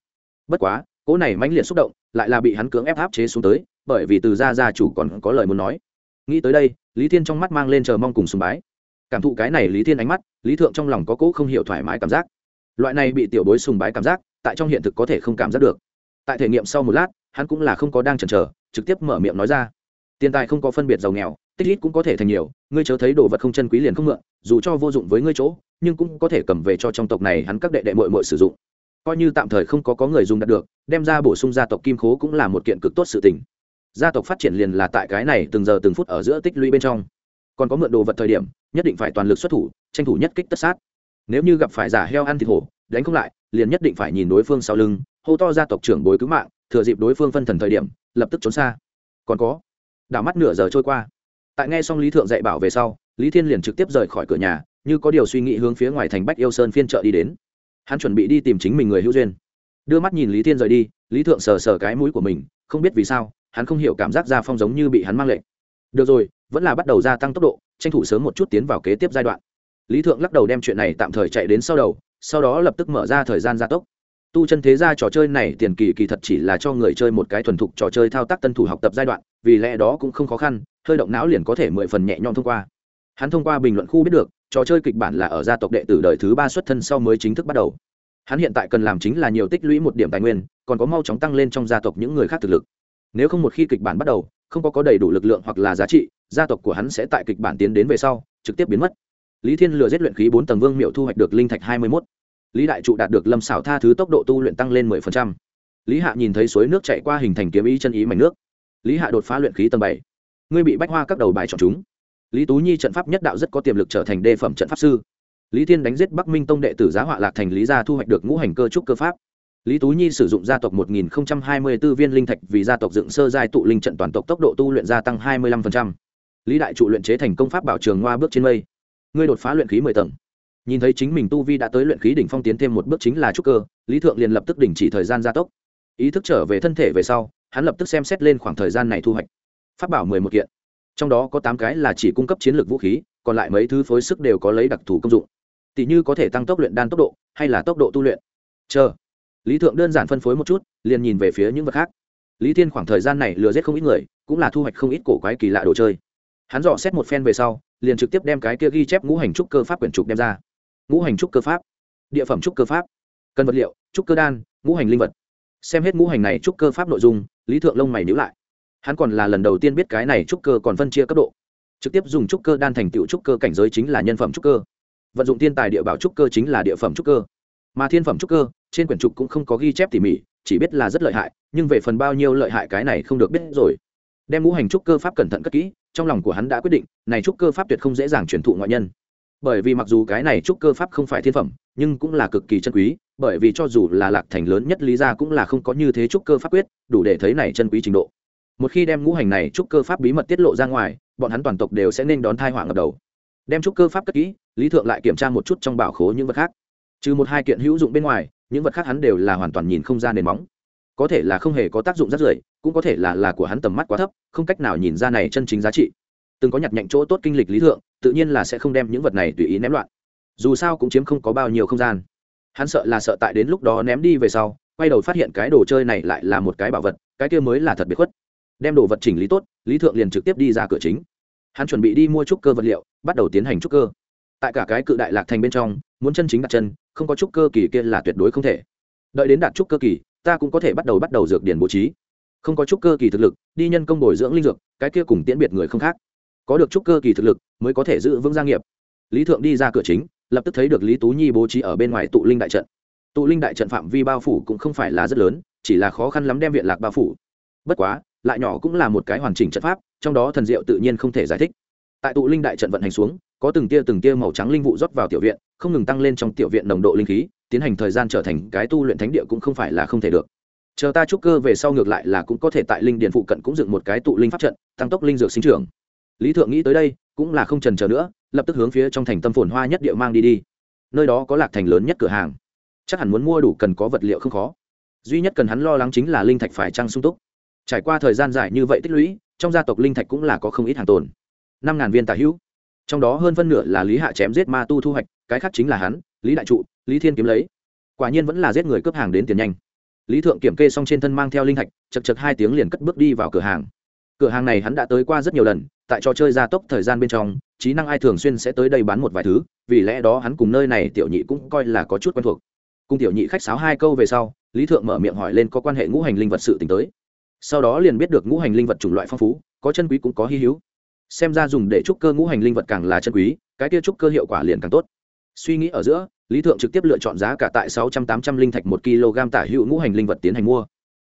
[SPEAKER 1] Bất quá, cỗ này mãnh liệt xúc động lại là bị hắn cưỡng ép áp chế xuống tới, bởi vì từ gia gia chủ còn có lời muốn nói. Nghĩ tới đây, lý thiên trong mắt mang lên chờ mong cùng sùng bái. Cảm thụ cái này lý thiên ánh mắt, lý thượng trong lòng có cỗ không hiểu thoải mái cảm giác. Loại này bị tiểu bối sùng bái cảm giác, tại trong hiện thực có thể không cảm giác được. Tại thể nghiệm sau một lát, hắn cũng là không có đang chần chờ, trực tiếp mở miệng nói ra. Tiền tài không có phân biệt giàu nghèo tích ít cũng có thể thành nhiều, ngươi chớ thấy đồ vật không chân quý liền không mượn, dù cho vô dụng với ngươi chỗ, nhưng cũng có thể cầm về cho trong tộc này hắn các đệ đệ mội mội sử dụng. Coi như tạm thời không có có người dùng đạt được, đem ra bổ sung gia tộc kim khố cũng là một kiện cực tốt sự tình. Gia tộc phát triển liền là tại cái này từng giờ từng phút ở giữa tích lũy bên trong. Còn có mượn đồ vật thời điểm, nhất định phải toàn lực xuất thủ, tranh thủ nhất kích tất sát. Nếu như gặp phải giả heo ăn thịt hổ, đánh không lại, liền nhất định phải nhìn đối phương sau lưng, hô to gia tộc trưởng bối cứu mạng, thừa dịp đối phương phân thần thời điểm, lập tức trốn xa. Còn có, đảo mắt nửa giờ trôi qua tại nghe xong lý thượng dạy bảo về sau, lý thiên liền trực tiếp rời khỏi cửa nhà, như có điều suy nghĩ hướng phía ngoài thành bách yêu sơn phiên chợ đi đến. Hắn chuẩn bị đi tìm chính mình người hữu duyên. Đưa mắt nhìn lý thiên rời đi, lý thượng sờ sờ cái mũi của mình, không biết vì sao, hắn không hiểu cảm giác gia phong giống như bị hắn mang lệnh. Được rồi, vẫn là bắt đầu gia tăng tốc độ, tranh thủ sớm một chút tiến vào kế tiếp giai đoạn. Lý thượng lắc đầu đem chuyện này tạm thời chạy đến sau đầu, sau đó lập tức mở ra thời gian gia tốc. Tu chân thế gia trò chơi này tiền kỳ kỳ thật chỉ là cho người chơi một cái thuần thục trò chơi thao tác tân thủ học tập giai đoạn, vì lẽ đó cũng không khó khăn hơi động não liền có thể mười phần nhẹ nhõm thông qua. Hắn thông qua bình luận khu biết được, trò chơi kịch bản là ở gia tộc đệ tử đời thứ ba xuất thân sau mới chính thức bắt đầu. Hắn hiện tại cần làm chính là nhiều tích lũy một điểm tài nguyên, còn có mau chóng tăng lên trong gia tộc những người khác thực lực. Nếu không một khi kịch bản bắt đầu, không có có đầy đủ lực lượng hoặc là giá trị, gia tộc của hắn sẽ tại kịch bản tiến đến về sau, trực tiếp biến mất. Lý thiên lừa giết luyện khí bốn tầng vương miệu thu hoạch được linh thạch hai mươi mốt. Lý đại trụ đạt được lâm xảo tha thứ tốc độ tu luyện tăng lên mười phần trăm. Lý hạ nhìn thấy suối nước chạy qua hình thành kiếm ý chân ý mảnh nước. Lý hạ đột phá luyện khí tầng bảy ngươi bị bách hoa các đầu bài chọn chúng. Lý tú nhi trận pháp nhất đạo rất có tiềm lực trở thành đề phẩm trận pháp sư. Lý thiên đánh giết bắc minh tông đệ tử giá họa lạc thành lý gia thu hoạch được ngũ hành cơ trúc cơ pháp. Lý tú nhi sử dụng gia tộc 1024 viên linh thạch vì gia tộc dựng sơ giai tụ linh trận toàn tộc tốc độ tu luyện gia tăng 25%. lý đại trụ luyện chế thành công pháp bảo trường hoa bước trên mây. Ngươi đột phá luyện khí 10 tầng. Nhìn thấy chính mình tu vi đã tới luyện khí đỉnh phong tiến thêm một bước chính là trúc cơ, lý thượng liền lập tức đình chỉ thời gian gia tốc. Ý thức trở về thân thể về sau, hắn lập tức xem xét lên khoảng thời gian này thu hoạch pháp bảo mười một kiện. Trong đó có tám cái là chỉ cung cấp chiến lược vũ khí, còn lại mấy thứ phối sức đều có lấy đặc thù công dụng. Tỷ như có thể tăng tốc luyện đan tốc độ, hay là tốc độ tu luyện. Chờ. Lý thượng đơn giản phân phối một chút, liền nhìn về phía những vật khác. Lý thiên khoảng thời gian này lừa giết không ít người, cũng là thu hoạch không ít cổ quái kỳ lạ đồ chơi. Hắn dò xét một phen về sau, liền trực tiếp đem cái kia ghi chép ngũ hành trúc cơ pháp quyển trục đem ra. Ngũ hành trúc cơ pháp. Địa phẩm trúc cơ pháp. Cần vật liệu, trúc cơ đan, ngũ hành linh vật. Xem hết ngũ hành này trúc cơ pháp nội dung, lý thượng lông mày nhữ lại hắn còn là lần đầu tiên biết cái này trúc cơ còn phân chia cấp độ. Trực tiếp dùng trúc cơ đan thành tựu trúc cơ cảnh giới chính là nhân phẩm trúc cơ. Vận dụng thiên tài địa bảo trúc cơ chính là địa phẩm trúc cơ. Mà thiên phẩm trúc cơ, trên quyển trục cũng không có ghi chép tỉ mỉ, chỉ biết là rất lợi hại, nhưng về phần bao nhiêu lợi hại cái này không được biết rồi. Đem ngũ hành trúc cơ pháp cẩn thận cất kỹ, trong lòng của hắn đã quyết định, này trúc cơ pháp tuyệt không dễ dàng truyền thụ ngoại nhân. Bởi vì mặc dù cái này trúc cơ pháp không phải thiên phẩm, nhưng cũng là cực kỳ chân quý, bởi vì cho dù là lạc thành lớn nhất lý ra cũng là không có như thế trúc cơ pháp quyết, đủ để thấy này chân quý trình độ một khi đem ngũ hành này trúc cơ pháp bí mật tiết lộ ra ngoài, bọn hắn toàn tộc đều sẽ nên đón thai họa ngập đầu. Đem trúc cơ pháp cất kỹ, lý thượng lại kiểm tra một chút trong bảo khố những vật khác. Trừ một hai kiện hữu dụng bên ngoài, những vật khác hắn đều là hoàn toàn nhìn không ra nền móng. Có thể là không hề có tác dụng rất rưởi, cũng có thể là là của hắn tầm mắt quá thấp, không cách nào nhìn ra này chân chính giá trị. Từng có nhặt nhạnh chỗ tốt kinh lịch lý thượng, tự nhiên là sẽ không đem những vật này tùy ý ném loạn. Dù sao cũng chiếm không có bao nhiêu không gian. Hắn sợ là sợ tại đến lúc đó ném đi về sau, quay đầu phát hiện cái đồ chơi này lại là một cái bảo vật, cái kia mới là thật biệt khuất đem đồ vật chỉnh lý tốt, lý thượng liền trực tiếp đi ra cửa chính. Hắn chuẩn bị đi mua trúc cơ vật liệu, bắt đầu tiến hành trúc cơ. Tại cả cái cự đại lạc thành bên trong, muốn chân chính đặt chân, không có trúc cơ kỳ kia là tuyệt đối không thể. Đợi đến đạt trúc cơ kỳ, ta cũng có thể bắt đầu bắt đầu dược điển bố trí. Không có trúc cơ kỳ thực lực, đi nhân công bồi dưỡng linh dược, cái kia cùng tiễn biệt người không khác. Có được trúc cơ kỳ thực lực, mới có thể giữ vững gia nghiệp. Lý thượng đi ra cửa chính, lập tức thấy được lý tú nhi bố trí ở bên ngoài tụ linh đại trận. Tụ linh đại trận phạm vi bao phủ cũng không phải là rất lớn, chỉ là khó khăn lắm đem viện lạc bao phủ. Bất quá lại nhỏ cũng là một cái hoàn chỉnh trận pháp, trong đó thần diệu tự nhiên không thể giải thích. Tại tụ linh đại trận vận hành xuống, có từng tia từng tia màu trắng linh vụ rót vào tiểu viện, không ngừng tăng lên trong tiểu viện nồng độ linh khí, tiến hành thời gian trở thành cái tu luyện thánh địa cũng không phải là không thể được. Chờ ta trúc cơ về sau ngược lại là cũng có thể tại linh điện phụ cận cũng dựng một cái tụ linh pháp trận, tăng tốc linh dược sinh trưởng. Lý thượng nghĩ tới đây, cũng là không trần chờ nữa, lập tức hướng phía trong thành tâm phồn hoa nhất địa mang đi đi. Nơi đó có lạc thành lớn nhất cửa hàng. Chắc hẳn muốn mua đủ cần có vật liệu không khó. Duy nhất cần hắn lo lắng chính là linh thạch phải trăng sung túc trải qua thời gian dài như vậy tích lũy, trong gia tộc linh thạch cũng là có không ít hàng tồn. Năm ngàn viên tà hữu. Trong đó hơn phân nửa là lý hạ chém giết ma tu thu hoạch, cái khác chính là hắn, lý đại trụ, lý thiên kiếm lấy. Quả nhiên vẫn là giết người cướp hàng đến tiền nhanh. Lý thượng kiểm kê xong trên thân mang theo linh thạch, chật chật hai tiếng liền cất bước đi vào cửa hàng. Cửa hàng này hắn đã tới qua rất nhiều lần, tại trò chơi gia tốc thời gian bên trong, trí năng ai thường xuyên sẽ tới đây bán một vài thứ, vì lẽ đó hắn cùng nơi này tiểu nhị cũng coi là có chút quen thuộc. Cùng tiểu nhị khách sáo hai câu về sau, lý thượng mở miệng hỏi lên có quan hệ ngũ hành linh vật sự t tới sau đó liền biết được ngũ hành linh vật chủng loại phong phú, có chân quý cũng có hy hữu. Xem ra dùng để trúc cơ ngũ hành linh vật càng là chân quý, cái kia trúc cơ hiệu quả liền càng tốt. Suy nghĩ ở giữa, lý thượng trực tiếp lựa chọn giá cả tại sáu trăm tám trăm linh thạch một kg tả hữu ngũ hành linh vật tiến hành mua.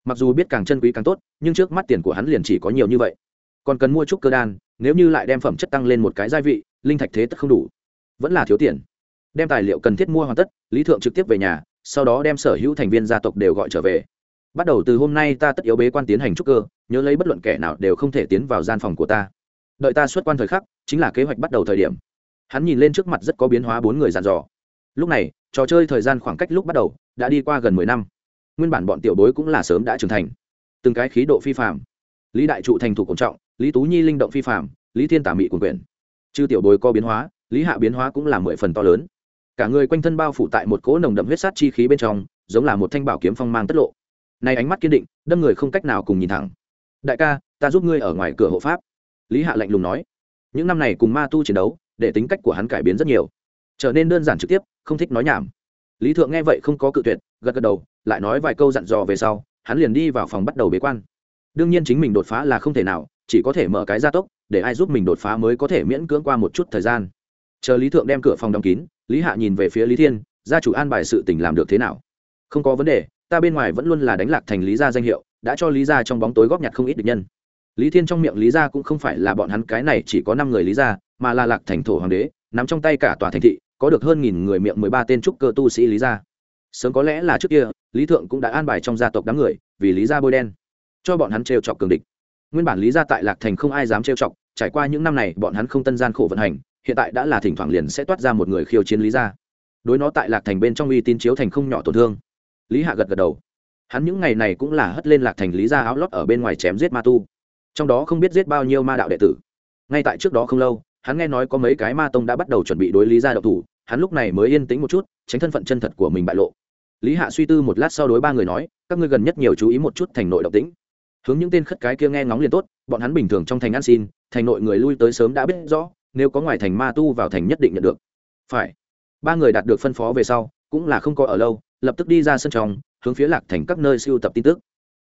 [SPEAKER 1] Mặc dù biết càng chân quý càng tốt, nhưng trước mắt tiền của hắn liền chỉ có nhiều như vậy. Còn cần mua trúc cơ đan, nếu như lại đem phẩm chất tăng lên một cái gia vị, linh thạch thế tất không đủ. Vẫn là thiếu tiền. Đem tài liệu cần thiết mua hoàn tất, lý thượng trực tiếp về nhà, sau đó đem sở hữu thành viên gia tộc đều gọi trở về bắt đầu từ hôm nay ta tất yếu bế quan tiến hành trúc cơ, nhớ lấy bất luận kẻ nào đều không thể tiến vào gian phòng của ta. Đợi ta xuất quan thời khắc, chính là kế hoạch bắt đầu thời điểm. Hắn nhìn lên trước mặt rất có biến hóa bốn người dàn dò. Lúc này, trò chơi thời gian khoảng cách lúc bắt đầu, đã đi qua gần mười năm. Nguyên bản bọn tiểu bối cũng là sớm đã trưởng thành. Từng cái khí độ phi phạm lý đại trụ thành thủ cổng trọng, lý tú nhi linh động phi phạm lý thiên tả mị quần quyền chư tiểu bối có biến hóa, lý hạ biến hóa cũng là mười phần to lớn. Cả người quanh thân bao phủ tại một cỗ nồng đậm huyết sát chi khí bên trong, giống là một thanh bảo kiếm phong mang tất lộ nay ánh mắt kiên định, đâm người không cách nào cùng nhìn thẳng. Đại ca, ta giúp ngươi ở ngoài cửa hộ pháp. Lý hạ lạnh lùng nói. Những năm này cùng ma tu chiến đấu, để tính cách của hắn cải biến rất nhiều. Trở nên đơn giản trực tiếp, không thích nói nhảm. Lý thượng nghe vậy không có cự tuyệt, gật gật đầu, lại nói vài câu dặn dò về sau, hắn liền đi vào phòng bắt đầu bế quan. Đương nhiên chính mình đột phá là không thể nào, chỉ có thể mở cái gia tốc, để ai giúp mình đột phá mới có thể miễn cưỡng qua một chút thời gian. Chờ lý thượng đem cửa phòng đóng kín, lý hạ nhìn về phía lý thiên, gia chủ an bài sự tình làm được thế nào? Không có vấn đề ta bên ngoài vẫn luôn là đánh lạc thành lý gia danh hiệu, đã cho lý gia trong bóng tối góp nhặt không ít được nhân. Lý thiên trong miệng lý gia cũng không phải là bọn hắn, cái này chỉ có năm người lý gia, mà là lạc thành thổ hoàng đế nắm trong tay cả tòa thành thị, có được hơn nghìn người miệng mười ba tên trúc cơ tu sĩ lý gia. Sớm có lẽ là trước kia, lý thượng cũng đã an bài trong gia tộc đám người, vì lý gia bôi đen, cho bọn hắn trêu chọc cường địch. Nguyên bản lý gia tại lạc thành không ai dám trêu chọc, trải qua những năm này bọn hắn không tân gian khổ vận hành, hiện tại đã là thỉnh thoảng liền sẽ toát ra một người khiêu chiến lý gia. Đối nó tại lạc thành bên trong uy tín chiếu thành không nhỏ tổn thương lý hạ gật gật đầu. Hắn những ngày này cũng là hất lên lạc thành lý gia áo lót ở bên ngoài chém giết ma tu. Trong đó không biết giết bao nhiêu ma đạo đệ tử. Ngay tại trước đó không lâu, hắn nghe nói có mấy cái ma tông đã bắt đầu chuẩn bị đối lý gia đậu thủ, hắn lúc này mới yên tĩnh một chút, tránh thân phận chân thật của mình bại lộ. Lý hạ suy tư một lát sau đối ba người nói, các ngươi gần nhất nhiều chú ý một chút thành nội động tĩnh. Hướng những tên khất cái kia nghe ngóng liền tốt, bọn hắn bình thường trong thành ăn xin, thành nội người lui tới sớm đã biết rõ, nếu có ngoài thành ma tu vào thành nhất định nhận được. Phải. Ba người đạt được phân phó về sau, cũng là không có ở lâu lập tức đi ra sân trong, hướng phía lạc thành các nơi siêu tập tin tức.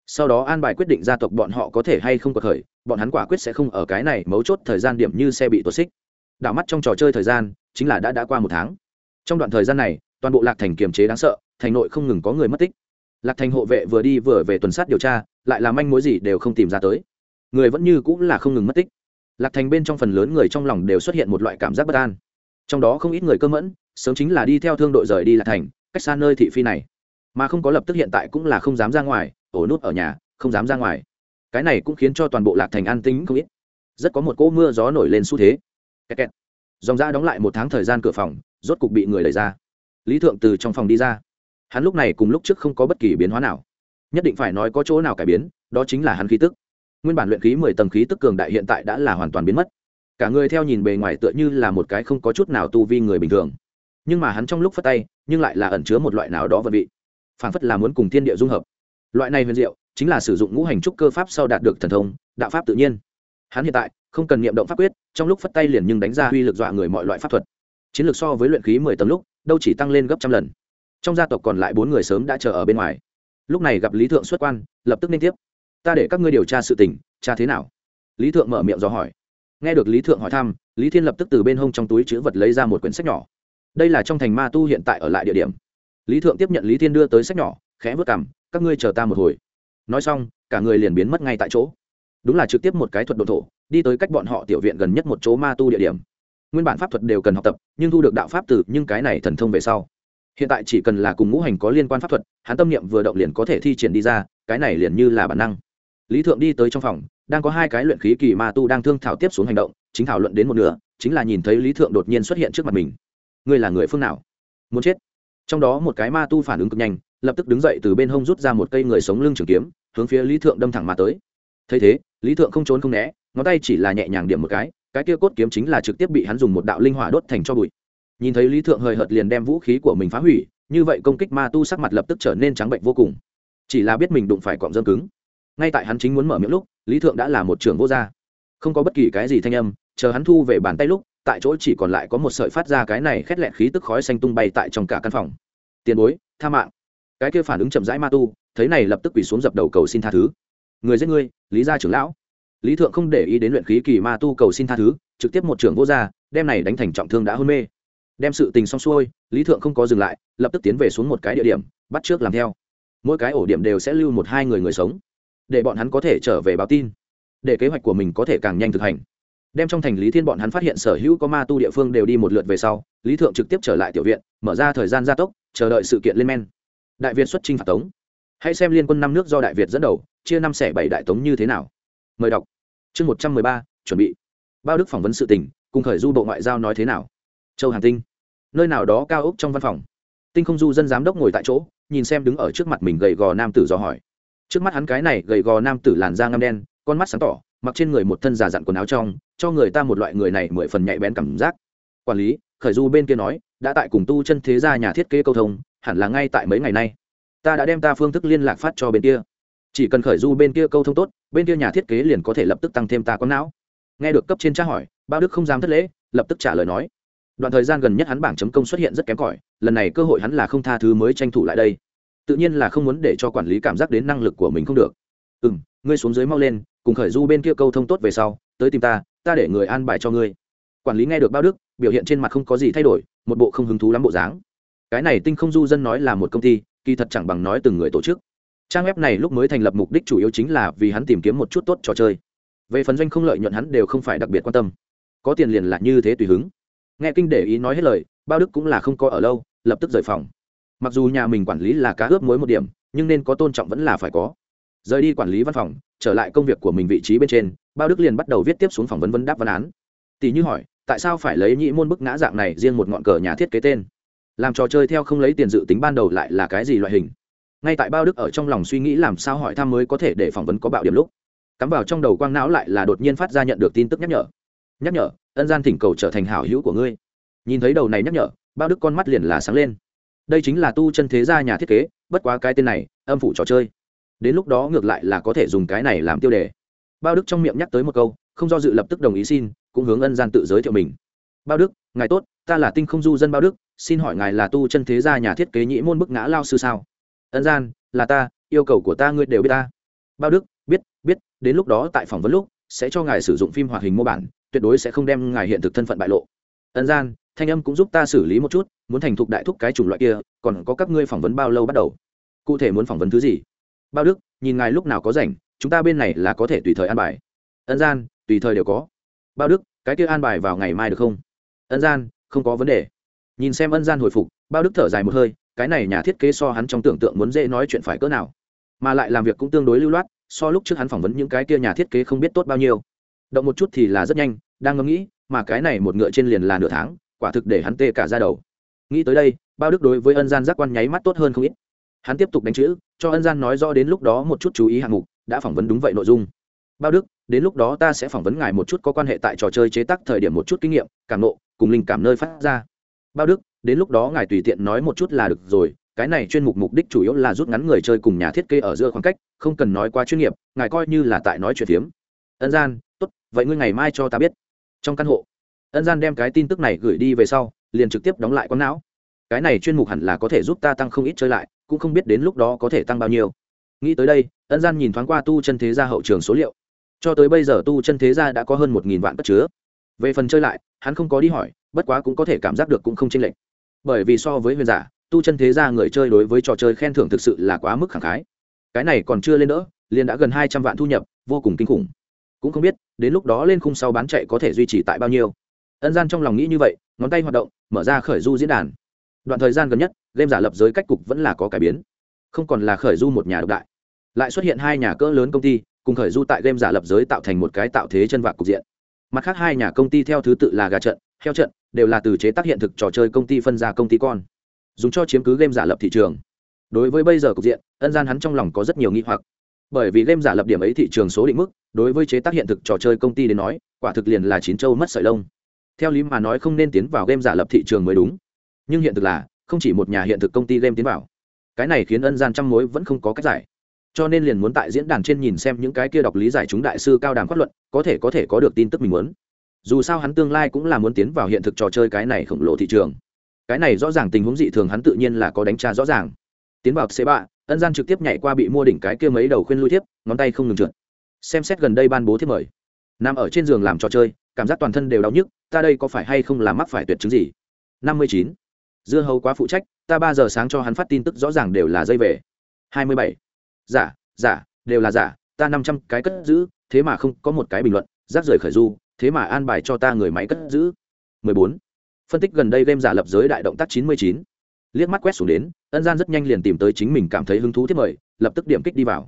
[SPEAKER 1] Sau đó an bài quyết định gia tộc bọn họ có thể hay không có khởi bọn hắn quả quyết sẽ không ở cái này mấu chốt thời gian điểm như xe bị tuột xích. Đảo mắt trong trò chơi thời gian, chính là đã đã qua một tháng. Trong đoạn thời gian này, toàn bộ lạc thành kiềm chế đáng sợ, thành nội không ngừng có người mất tích. Lạc thành hộ vệ vừa đi vừa về tuần sát điều tra, lại làm manh mối gì đều không tìm ra tới. Người vẫn như cũng là không ngừng mất tích. Lạc thành bên trong phần lớn người trong lòng đều xuất hiện một loại cảm giác bất an. Trong đó không ít người cơ mẫn, sớm chính là đi theo thương đội rời đi lạc thành cách xa nơi thị phi này. Mà không có lập tức hiện tại cũng là không dám ra ngoài, ổ nút ở nhà, không dám ra ngoài. Cái này cũng khiến cho toàn bộ lạc thành an tính không ít. Rất có một cỗ mưa gió nổi lên xu thế. Kẹt kẹt. dòng ra đóng lại một tháng thời gian cửa phòng, rốt cục bị người đẩy ra. Lý thượng từ trong phòng đi ra. Hắn lúc này cùng lúc trước không có bất kỳ biến hóa nào. Nhất định phải nói có chỗ nào cải biến, đó chính là hắn khí tức. Nguyên bản luyện khí mười tầng khí tức cường đại hiện tại đã là hoàn toàn biến mất. Cả người theo nhìn bề ngoài tựa như là một cái không có chút nào tu vi người bình thường nhưng mà hắn trong lúc phất tay, nhưng lại là ẩn chứa một loại nào đó vật vị. Phản phất là muốn cùng thiên địa dung hợp. Loại này huyền diệu, chính là sử dụng ngũ hành trúc cơ pháp sau đạt được thần thông, đạo pháp tự nhiên. Hắn hiện tại, không cần niệm động pháp quyết, trong lúc phất tay liền nhưng đánh ra uy lực dọa người mọi loại pháp thuật. Chiến lược so với luyện khí mười tầng lúc, đâu chỉ tăng lên gấp trăm lần. Trong gia tộc còn lại bốn người sớm đã chờ ở bên ngoài. Lúc này gặp lý thượng xuất quan, lập tức liên tiếp. Ta để các ngươi điều tra sự tình, tra thế nào? Lý thượng mở miệng do hỏi. Nghe được lý thượng hỏi thăm, lý thiên lập tức từ bên hông trong túi chữ vật lấy ra một quyển sách nhỏ đây là trong thành ma tu hiện tại ở lại địa điểm. Lý thượng tiếp nhận lý thiên đưa tới sách nhỏ, khẽ vớt cằm, các ngươi chờ ta một hồi. Nói xong, cả người liền biến mất ngay tại chỗ. Đúng là trực tiếp một cái thuật độ thổ, đi tới cách bọn họ tiểu viện gần nhất một chỗ ma tu địa điểm. Nguyên bản pháp thuật đều cần học tập, nhưng thu được đạo pháp từ nhưng cái này thần thông về sau. Hiện tại chỉ cần là cùng ngũ hành có liên quan pháp thuật, hắn tâm niệm vừa động liền có thể thi triển đi ra, cái này liền như là bản năng. Lý thượng đi tới trong phòng, đang có hai cái luyện khí kỳ ma tu đang thương thảo tiếp xuống hành động, chính thảo luận đến một nửa, chính là nhìn thấy lý thượng đột nhiên xuất hiện trước mặt mình ngươi là người phương nào? Muốn chết. Trong đó một cái ma tu phản ứng cực nhanh, lập tức đứng dậy từ bên hông rút ra một cây người sống lưng trường kiếm, hướng phía lý thượng đâm thẳng mà tới. Thấy thế, lý thượng không trốn không né, ngón tay chỉ là nhẹ nhàng điểm một cái cái kia cốt kiếm chính là trực tiếp bị hắn dùng một đạo linh hỏa đốt thành cho bụi. Nhìn thấy lý thượng hời hợt liền đem vũ khí của mình phá hủy, như vậy công kích ma tu sắc mặt lập tức trở nên trắng bệnh vô cùng. Chỉ là biết mình đụng phải cọng dơm cứng. Ngay tại hắn chính muốn mở miệng lúc, lý thượng đã là một trường vô gia. Không có bất kỳ cái gì thanh âm, chờ hắn thu về bàn tay lúc tại chỗ chỉ còn lại có một sợi phát ra cái này khét lẹn khí tức khói xanh tung bay tại trong cả căn phòng. Tiền bối, tha mạng. Cái kia phản ứng chậm rãi ma tu, thấy này lập tức quỳ xuống dập đầu cầu xin tha thứ. Người giết ngươi, lý gia trưởng lão. Lý thượng không để ý đến luyện khí kỳ ma tu cầu xin tha thứ, trực tiếp một trưởng vô gia, đem này đánh thành trọng thương đã hôn mê. Đem sự tình xong xuôi, lý thượng không có dừng lại, lập tức tiến về xuống một cái địa điểm, bắt trước làm theo. Mỗi cái ổ điểm đều sẽ lưu một hai người người sống, để bọn hắn có thể trở về báo tin, để kế hoạch của mình có thể càng nhanh thực hành đem trong thành lý thiên bọn hắn phát hiện sở hữu có ma tu địa phương đều đi một lượt về sau, lý thượng trực tiếp trở lại tiểu viện, mở ra thời gian gia tốc, chờ đợi sự kiện lên men. Đại việt xuất chinh phạt tống. Hãy xem liên quân năm nước do đại việt dẫn đầu, chia năm xẻ bảy đại tống như thế nào. Mời đọc. Chương một trăm mười ba, chuẩn bị. Bao đức phỏng vấn sự tình, cùng khởi du bộ ngoại giao nói thế nào? Châu hàn tinh. Nơi nào đó cao ốc trong văn phòng. Tinh không du dân giám đốc ngồi tại chỗ, nhìn xem đứng ở trước mặt mình gầy gò nam tử dò hỏi. Trước mắt hắn cái này gầy gò nam tử làn da ngăm đen, con mắt sáng tỏ, mặc trên người một thân giả dặn quần áo trong cho người ta một loại người này mười phần nhạy bén cảm giác. Quản lý, khởi du bên kia nói, đã tại cùng tu chân thế gia nhà thiết kế câu thông, hẳn là ngay tại mấy ngày nay. Ta đã đem ta phương thức liên lạc phát cho bên kia. Chỉ cần khởi du bên kia câu thông tốt, bên kia nhà thiết kế liền có thể lập tức tăng thêm ta con não. Nghe được cấp trên tra hỏi, bao đức không dám thất lễ, lập tức trả lời nói. Đoạn thời gian gần nhất hắn bảng chấm công xuất hiện rất kém cỏi, lần này cơ hội hắn là không tha thứ mới tranh thủ lại đây. Tự nhiên là không muốn để cho quản lý cảm giác đến năng lực của mình không được. Ừ m ngươi xuống dưới mau lên, cùng khởi du bên kia câu thông tốt về sau, tới tìm ta ta để người an bài cho ngươi. Quản lý nghe được bao đức, biểu hiện trên mặt không có gì thay đổi, một bộ không hứng thú lắm bộ dáng. Cái này tinh không du dân nói là một công ty, kỳ thật chẳng bằng nói từng người tổ chức. Trang web này lúc mới thành lập mục đích chủ yếu chính là vì hắn tìm kiếm một chút tốt trò chơi. Về phần doanh không lợi nhuận hắn đều không phải đặc biệt quan tâm. Có tiền liền là như thế tùy hứng. Nghe kinh để ý nói hết lời, bao đức cũng là không có ở lâu, lập tức rời phòng. Mặc dù nhà mình quản lý là cá ướp mối một điểm, nhưng nên có tôn trọng vẫn là phải có. Rời đi quản lý văn phòng, trở lại công việc của mình vị trí bên trên bao đức liền bắt đầu viết tiếp xuống phỏng vấn vấn đáp văn án. Tỷ như hỏi, tại sao phải lấy nhị môn bức ngã dạng này riêng một ngọn cờ nhà thiết kế tên? Làm trò chơi theo không lấy tiền dự tính ban đầu lại là cái gì loại hình? Ngay tại bao đức ở trong lòng suy nghĩ làm sao hỏi thăm mới có thể để phỏng vấn có bạo điểm lúc, cắm vào trong đầu quang não lại là đột nhiên phát ra nhận được tin tức nhắc nhở. Nhắc nhở, ân gian thỉnh cầu trở thành hảo hữu của ngươi. Nhìn thấy đầu này nhắc nhở, bao đức con mắt liền là sáng lên. Đây chính là tu chân thế gia nhà thiết kế, bất quá cái tên này, âm phủ trò chơi. Đến lúc đó ngược lại là có thể dùng cái này làm tiêu đề bao đức trong miệng nhắc tới một câu, không do dự lập tức đồng ý xin, cũng hướng ân gian tự giới thiệu mình. Bao đức, ngài tốt, ta là tinh không du dân bao đức, xin hỏi ngài là tu chân thế gia nhà thiết kế nhĩ môn bức ngã lao sư sao? Ân gian, là ta, yêu cầu của ta ngươi đều biết ta. Bao đức, biết biết, đến lúc đó tại phỏng vấn lúc, sẽ cho ngài sử dụng phim hoạt hình mô bản, tuyệt đối sẽ không đem ngài hiện thực thân phận bại lộ. Ân gian, thanh âm cũng giúp ta xử lý một chút, muốn thành thục đại thúc cái chủng loại kia, còn có các ngươi phỏng vấn bao lâu bắt đầu? Cụ thể muốn phỏng vấn thứ gì? Bao đức, nhìn ngài lúc nào có rảnh chúng ta bên này là có thể tùy thời an bài. Ân gian, tùy thời đều có. Bao đức, cái kia an bài vào ngày mai được không? Ân gian, không có vấn đề. Nhìn xem ân gian hồi phục, bao đức thở dài một hơi, cái này nhà thiết kế so hắn trong tưởng tượng muốn dễ nói chuyện phải cỡ nào. Mà lại làm việc cũng tương đối lưu loát, so lúc trước hắn phỏng vấn những cái kia nhà thiết kế không biết tốt bao nhiêu. Động một chút thì là rất nhanh, đang ngẫm nghĩ, mà cái này một ngựa trên liền là nửa tháng, quả thực để hắn tê cả ra đầu. Nghĩ tới đây, bao đức đối với ân gian giác quan nháy mắt tốt hơn không ít. Hắn tiếp tục đánh chữ, cho ân gian nói rõ đến lúc đó một chút chú ý hạng mục đã phỏng vấn đúng vậy nội dung. Bao đức, đến lúc đó ta sẽ phỏng vấn ngài một chút có quan hệ tại trò chơi chế tác thời điểm một chút kinh nghiệm, cảm nộ, cùng linh cảm nơi phát ra. Bao đức, đến lúc đó ngài tùy tiện nói một chút là được rồi, cái này chuyên mục mục đích chủ yếu là rút ngắn người chơi cùng nhà thiết kế ở giữa khoảng cách, không cần nói quá chuyên nghiệp, ngài coi như là tại nói chuyện phiếm. Ân gian, tốt, vậy ngươi ngày mai cho ta biết. Trong căn hộ, ân gian đem cái tin tức này gửi đi về sau, liền trực tiếp đóng lại con não. Cái này chuyên mục hẳn là có thể giúp ta tăng không ít chơi lại, cũng không biết đến lúc đó có thể tăng bao nhiêu. Nghĩ tới đây ân gian nhìn thoáng qua tu chân thế gia hậu trường số liệu. Cho tới bây giờ tu chân thế gia đã có hơn một nghìn vạn cất chứa. Về phần chơi lại, hắn không có đi hỏi, bất quá cũng có thể cảm giác được cũng không chênh lệch. Bởi vì so với huyền giả, tu chân thế gia người chơi đối với trò chơi khen thưởng thực sự là quá mức khẳng khái. Cái này còn chưa lên nữa, liền đã gần hai trăm vạn thu nhập, vô cùng kinh khủng. Cũng không biết, đến lúc đó lên khung sau bán chạy có thể duy trì tại bao nhiêu. Ân gian trong lòng nghĩ như vậy, ngón tay hoạt động, mở ra khởi du diễn đàn. Đoạn thời gian gần nhất, game giả lập giới cách cục vẫn là có cải biến. Không còn là khởi du một nhà độc đại lại xuất hiện hai nhà cỡ lớn công ty, cùng khởi du tại game giả lập giới tạo thành một cái tạo thế chân vạc cục diện. Mặt khác hai nhà công ty theo thứ tự là gà trận, heo trận, đều là từ chế tác hiện thực trò chơi công ty phân ra công ty con. Dùng cho chiếm cứ game giả lập thị trường. Đối với bây giờ cục diện, ân gian hắn trong lòng có rất nhiều nghi hoặc. Bởi vì game giả lập điểm ấy thị trường số định mức, đối với chế tác hiện thực trò chơi công ty đến nói, quả thực liền là chín châu mất sợi lông. Theo lý mà nói không nên tiến vào game giả lập thị trường mới đúng. Nhưng hiện thực là, không chỉ một nhà hiện thực công ty game tiến vào. Cái này khiến ân gian trăm mối vẫn không có cách giải cho nên liền muốn tại diễn đàn trên nhìn xem những cái kia đọc lý giải chúng đại sư cao đàm phát luận, có thể có thể có được tin tức mình muốn. Dù sao hắn tương lai cũng là muốn tiến vào hiện thực trò chơi cái này khổng lồ thị trường. Cái này rõ ràng tình huống dị thường hắn tự nhiên là có đánh tra rõ ràng. Tiến vào xế bạ ân gian trực tiếp nhảy qua bị mua đỉnh cái kia mấy đầu khuyên lui tiếp ngón tay không ngừng trượt. Xem xét gần đây ban bố thiết mời. Nằm ở trên giường làm trò chơi, cảm giác toàn thân đều đau nhức, ta đây có phải hay không là mắc phải tuyệt chứng gì? Năm mươi chín. Dưa hấu quá phụ trách, ta ba giờ sáng cho hắn phát tin tức rõ ràng đều là dây về. Hai mươi bảy giả giả, đều là giả, ta năm trăm cái cất giữ, thế mà không có một cái bình luận, rác rời khởi du, thế mà an bài cho ta người máy cất giữ. Mười bốn. Phân tích gần đây game giả lập giới đại động tác chín mươi chín. Liếc mắt quét xuống đến, ân gian rất nhanh liền tìm tới chính mình cảm thấy hứng thú thiết mời, lập tức điểm kích đi vào.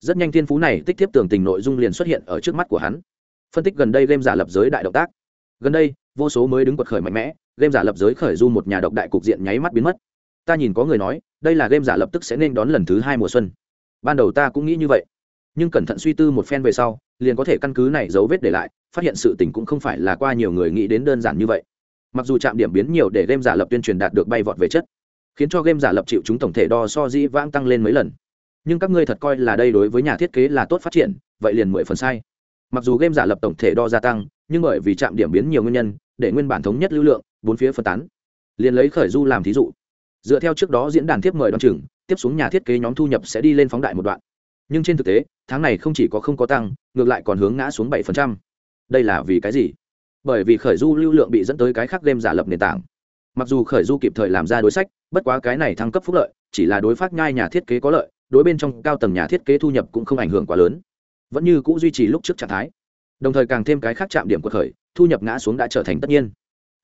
[SPEAKER 1] Rất nhanh thiên phú này tích tiếp tường tình nội dung liền xuất hiện ở trước mắt của hắn. Phân tích gần đây game giả lập giới đại động tác. Gần đây, vô số mới đứng quật khởi mạnh mẽ, game giả lập giới khởi du một nhà độc đại cục diện nháy mắt biến mất. Ta nhìn có người nói, đây là game giả lập tức sẽ nên đón lần thứ hai mùa xuân ban đầu ta cũng nghĩ như vậy. Nhưng cẩn thận suy tư một phen về sau, liền có thể căn cứ này dấu vết để lại, phát hiện sự tình cũng không phải là qua nhiều người nghĩ đến đơn giản như vậy. Mặc dù chạm điểm biến nhiều để game giả lập tuyên truyền đạt được bay vọt về chất, khiến cho game giả lập chịu chúng tổng thể đo so dĩ vãng tăng lên mấy lần. Nhưng các ngươi thật coi là đây đối với nhà thiết kế là tốt phát triển, vậy liền mười phần sai. Mặc dù game giả lập tổng thể đo gia tăng, nhưng bởi vì chạm điểm biến nhiều nguyên nhân, để nguyên bản thống nhất lưu lượng, bốn phía phân tán. Liền lấy khởi du làm thí dụ. Dựa theo trước đó diễn đàn tiếp mời đ o chừng tiếp xuống nhà thiết kế nhóm thu nhập sẽ đi lên phóng đại một đoạn. Nhưng trên thực tế, tháng này không chỉ có không có tăng, ngược lại còn hướng ngã xuống 7%. đây là vì cái gì? Bởi vì khởi du lưu lượng bị dẫn tới cái khác game giả lập nền tảng. Mặc dù khởi du kịp thời làm ra đối sách, bất quá cái này thăng cấp phúc lợi, chỉ là đối phát nhai nhà thiết kế có lợi, đối bên trong cao tầng nhà thiết kế thu nhập cũng không ảnh hưởng quá lớn. Vẫn như c ũ duy trì lúc trước trạng thái. Đồng thời càng thêm cái khác chạm điểm của khởi, thu nhập ngã xuống đã trở thành tất nhiên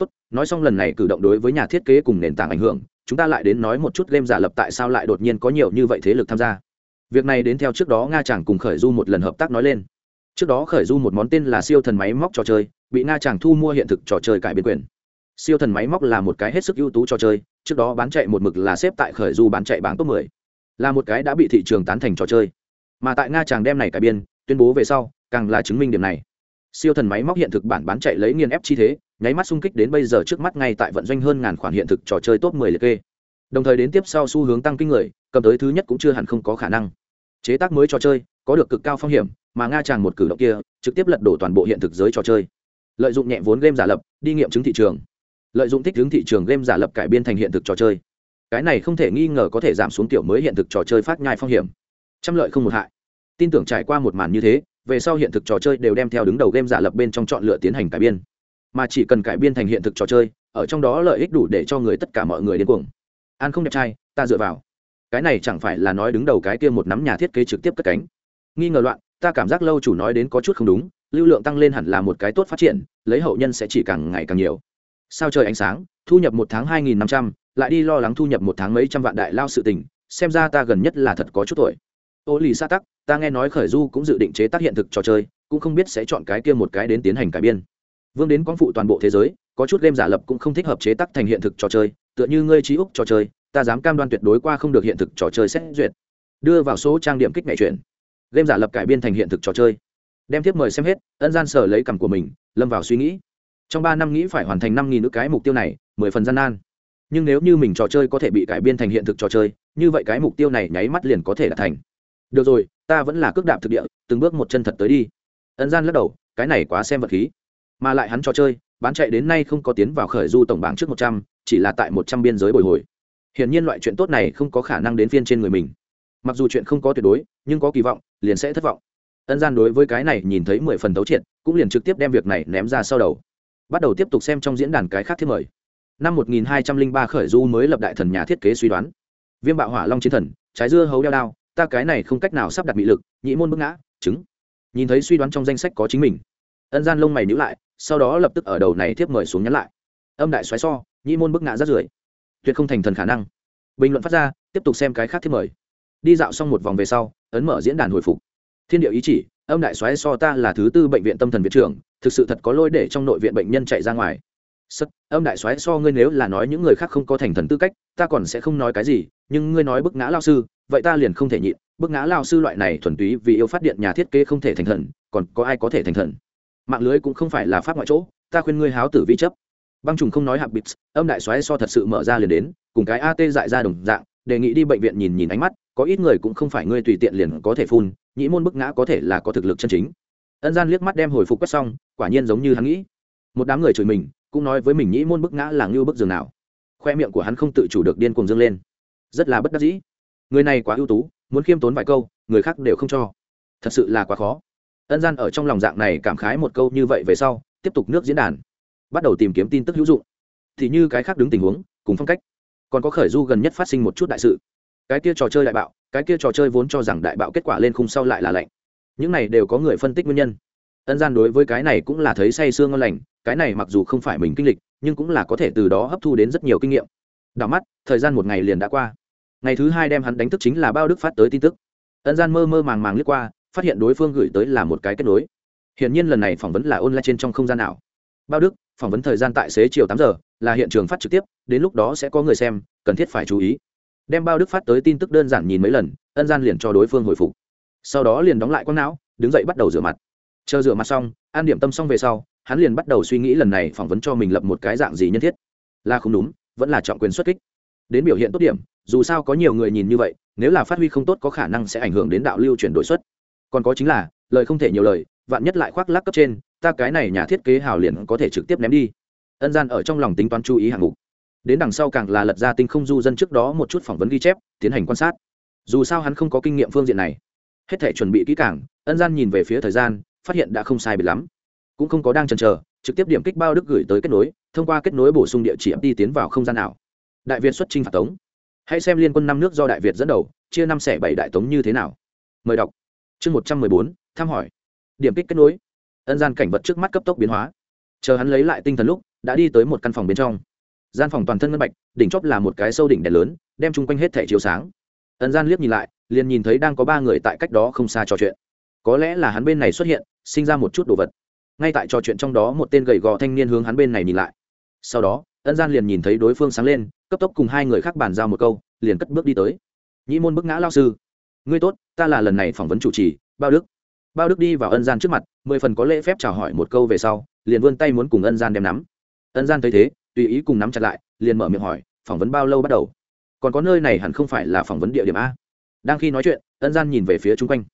[SPEAKER 1] tốt, nói xong lần này cử động đối với nhà thiết kế cùng nền tảng ảnh hưởng, chúng ta lại đến nói một chút game giả lập tại sao lại đột nhiên có nhiều như vậy thế lực tham gia. Việc này đến theo trước đó nga chàng cùng khởi du một lần hợp tác nói lên. Trước đó khởi du một món tên là siêu thần máy móc trò chơi, bị nga chàng thu mua hiện thực trò chơi cải biên quyền. Siêu thần máy móc là một cái hết sức ưu tú trò chơi, trước đó bán chạy một mực là xếp tại khởi du bán chạy bảng top 10. là một cái đã bị thị trường tán thành trò chơi. Mà tại nga chàng đem này cải biên tuyên bố về sau, càng là chứng minh điểm này. Siêu thần máy móc hiện thực bản bán chạy lấy nghiên ép chi thế nháy mắt xung kích đến bây giờ trước mắt ngay tại vận doanh hơn ngàn khoản hiện thực trò chơi top 10 liệt kê. Đồng thời đến tiếp sau xu hướng tăng kinh người, cầm tới thứ nhất cũng chưa hẳn không có khả năng. Chế tác mới trò chơi, có được cực cao phong hiểm, mà nga chàng một cử động kia, trực tiếp lật đổ toàn bộ hiện thực giới trò chơi. Lợi dụng nhẹ vốn game giả lập, đi nghiệm chứng thị trường. Lợi dụng thích hướng thị trường game giả lập cải biên thành hiện thực trò chơi. Cái này không thể nghi ngờ có thể giảm xuống tiểu mới hiện thực trò chơi phát nhai phong hiểm. Trăm lợi không một hại. Tin tưởng trải qua một màn như thế, về sau hiện thực trò chơi đều đem theo đứng đầu game giả lập bên trong chọn lựa tiến hành cải biên mà chỉ cần cải biên thành hiện thực trò chơi, ở trong đó lợi ích đủ để cho người tất cả mọi người đến cuồng. An không đẹp trai, ta dựa vào. Cái này chẳng phải là nói đứng đầu cái kia một nắm nhà thiết kế trực tiếp cất cánh. Nghi ngờ loạn, ta cảm giác lâu chủ nói đến có chút không đúng, lưu lượng tăng lên hẳn là một cái tốt phát triển, lấy hậu nhân sẽ chỉ càng ngày càng nhiều. Sao trời ánh sáng, thu nhập một tháng hai nghìn năm trăm, lại đi lo lắng thu nhập một tháng mấy trăm vạn đại lao sự tình, xem ra ta gần nhất là thật có chút tuổi. Ô lì sa tắc, ta nghe nói khởi du cũng dự định chế tác hiện thực trò chơi, cũng không biết sẽ chọn cái kia một cái đến tiến hành cải biên vương đến quang phụ toàn bộ thế giới, có chút game giả lập cũng không thích hợp chế tác thành hiện thực trò chơi, tựa như ngươi trí úc trò chơi, ta dám cam đoan tuyệt đối qua không được hiện thực trò chơi xét duyệt. Đưa vào số trang điểm kích mẹ chuyện game giả lập cải biên thành hiện thực trò chơi. Đem tiếp mời xem hết, ân gian sở lấy cằm của mình, lâm vào suy nghĩ. Trong ba năm nghĩ phải hoàn thành năm nghìn nữ cái mục tiêu này, mười phần gian nan. Nhưng nếu như mình trò chơi có thể bị cải biên thành hiện thực trò chơi, như vậy cái mục tiêu này nháy mắt liền có thể đạt thành. Được rồi, ta vẫn là cước đạp thực địa, từng bước một chân thật tới đi. Ân gian lắc đầu, cái này quá xem vật khí mà lại hắn trò chơi, bán chạy đến nay không có tiến vào khởi du tổng bảng trước một trăm, chỉ là tại một trăm biên giới bồi hồi. Hiển nhiên loại chuyện tốt này không có khả năng đến phiên trên người mình. Mặc dù chuyện không có tuyệt đối, nhưng có kỳ vọng, liền sẽ thất vọng. Ân gian đối với cái này nhìn thấy mười phần tấu triệt, cũng liền trực tiếp đem việc này ném ra sau đầu. Bắt đầu tiếp tục xem trong diễn đàn cái khác thiết mời. Năm 1203 khởi du mới lập đại thần nhà thiết kế suy đoán. Viêm bạo hỏa long chiến thần, trái dưa hấu đeo đao, ta cái này không cách nào sắp đặt bị lực, nhị môn bức ngã chứng nhìn thấy suy đoán trong danh sách có chính mình. Ân gian lông mày nhữ lại sau đó lập tức ở đầu này tiếp mời xuống nhắn lại. Âm đại xoáy so nhị môn bức ngã rất rưởi. Tuyệt không thành thần khả năng. Bình luận phát ra tiếp tục xem cái khác thiếp mời. Đi dạo xong một vòng về sau ấn mở diễn đàn hồi phục. Thiên điệu ý chỉ âm đại xoáy so ta là thứ tư bệnh viện tâm thần viện trưởng thực sự thật có lôi để trong nội viện bệnh nhân chạy ra ngoài. Sức, âm đại soái so ngươi nếu là nói những người khác không có thành thần tư cách ta còn sẽ không nói cái gì nhưng ngươi nói bức ngã lao sư vậy ta liền không thể nhịn. Bức ngã lao sư loại này thuần túy vì yêu phát điện nhà thiết kế không thể thành thần còn có ai có thể thành thần? Mạng lưới cũng không phải là pháp ngoại chỗ, ta khuyên ngươi háo tử vi chấp. Băng trùng không nói hạp bịt âm đại xoáy so thật sự mở ra liền đến, cùng cái at dại ra đồng dạng, đề nghị đi bệnh viện nhìn nhìn ánh mắt, có ít người cũng không phải ngươi tùy tiện liền có thể phun nhĩ môn bức ngã có thể là có thực lực chân chính. Ân gian liếc mắt đem hồi phục quét xong, quả nhiên giống như hắn nghĩ. Một đám người chửi mình, cũng nói với mình nhĩ môn bức ngã là ngưu bức giường nào. Khoe miệng của hắn không tự chủ được điên cuồng dâng lên. Rất là bất đắc dĩ. Người này quá ưu tú, muốn khiêm tốn vài câu, người khác đều không cho. Thật sự là quá khó ân gian ở trong lòng dạng này cảm khái một câu như vậy về sau, tiếp tục nước diễn đàn, bắt đầu tìm kiếm tin tức hữu dụng. Thì như cái khác đứng tình huống, cùng phong cách. Còn có khởi du gần nhất phát sinh một chút đại sự. Cái kia trò chơi đại bạo, cái kia trò chơi vốn cho rằng đại bạo kết quả lên khung sau lại là lạnh. Những này đều có người phân tích nguyên nhân. Ân gian đối với cái này cũng là thấy say sương ngon lành, cái này mặc dù không phải mình kinh lịch, nhưng cũng là có thể từ đó hấp thu đến rất nhiều kinh nghiệm. Đảo mắt, thời gian một ngày liền đã qua. Ngày thứ hai đem hắn đánh thức chính là bao đức phát tới tin tức. Ân gian mơ mơ màng màng lướt qua phát hiện đối phương gửi tới là một cái kết nối. Hiển nhiên lần này phỏng vấn là online trên trong không gian nào. Bao đức, phỏng vấn thời gian tại xế chiều tám giờ, là hiện trường phát trực tiếp, đến lúc đó sẽ có người xem, cần thiết phải chú ý. Đem bao đức phát tới tin tức đơn giản nhìn mấy lần, ân gian liền cho đối phương hồi phục. Sau đó liền đóng lại quang não, đứng dậy bắt đầu rửa mặt. Chờ rửa mặt xong, an điểm tâm xong về sau, hắn liền bắt đầu suy nghĩ lần này phỏng vấn cho mình lập một cái dạng gì nhân thiết. Là không đúng, vẫn là trọng quyền xuất kích. Đến biểu hiện tốt điểm, dù sao có nhiều người nhìn như vậy, nếu là phát huy không tốt có khả năng sẽ ảnh hưởng đến đạo lưu chuyển đổi xuất còn có chính là, lời không thể nhiều lời, vạn nhất lại khoác lác cấp trên, ta cái này nhà thiết kế hào liền có thể trực tiếp ném đi. Ân gian ở trong lòng tính toán chú ý hạng mục. Đến đằng sau càng là lật ra tinh không du dân trước đó một chút phỏng vấn ghi chép, tiến hành quan sát. Dù sao hắn không có kinh nghiệm phương diện này. Hết thể chuẩn bị kỹ càng, ân gian nhìn về phía thời gian, phát hiện đã không sai biệt lắm. Cũng không có đang chần chờ, trực tiếp điểm kích bao đức gửi tới kết nối, thông qua kết nối bổ sung địa chỉ đi tiến vào không gian nào. Đại việt xuất trình phạt tống. Hãy xem liên quân năm nước do đại việt dẫn đầu, chia năm xẻ bảy đại tống như thế nào. Mời đọc chương một trăm mười bốn, thăm hỏi. Điểm kích kết nối. Ân gian cảnh vật trước mắt cấp tốc biến hóa. Chờ hắn lấy lại tinh thần lúc, đã đi tới một căn phòng bên trong. Gian phòng toàn thân ngân bạch, đỉnh chóp là một cái sâu đỉnh đèn lớn, đem chung quanh hết thẻ chiếu sáng. Ân gian liếc nhìn lại, liền nhìn thấy đang có ba người tại cách đó không xa trò chuyện. Có lẽ là hắn bên này xuất hiện, sinh ra một chút đồ vật. Ngay tại trò chuyện trong đó một tên gầy gò thanh niên hướng hắn bên này nhìn lại. Sau đó, ân gian liền nhìn thấy đối phương sáng lên, cấp tốc cùng hai người khác bàn giao một câu, liền cất bước đi tới. Nhĩ môn bức ngã lao sư ngươi tốt, ta là lần này phỏng vấn chủ trì, bao đức. Bao đức đi vào ân gian trước mặt, mười phần có lễ phép chào hỏi một câu về sau, liền vươn tay muốn cùng ân gian đem nắm. Ân gian thấy thế, tùy ý cùng nắm chặt lại, liền mở miệng hỏi, phỏng vấn bao lâu bắt đầu? Còn có nơi này hẳn không phải là phỏng vấn địa điểm a? Đang khi nói chuyện, ân gian nhìn về phía chung quanh.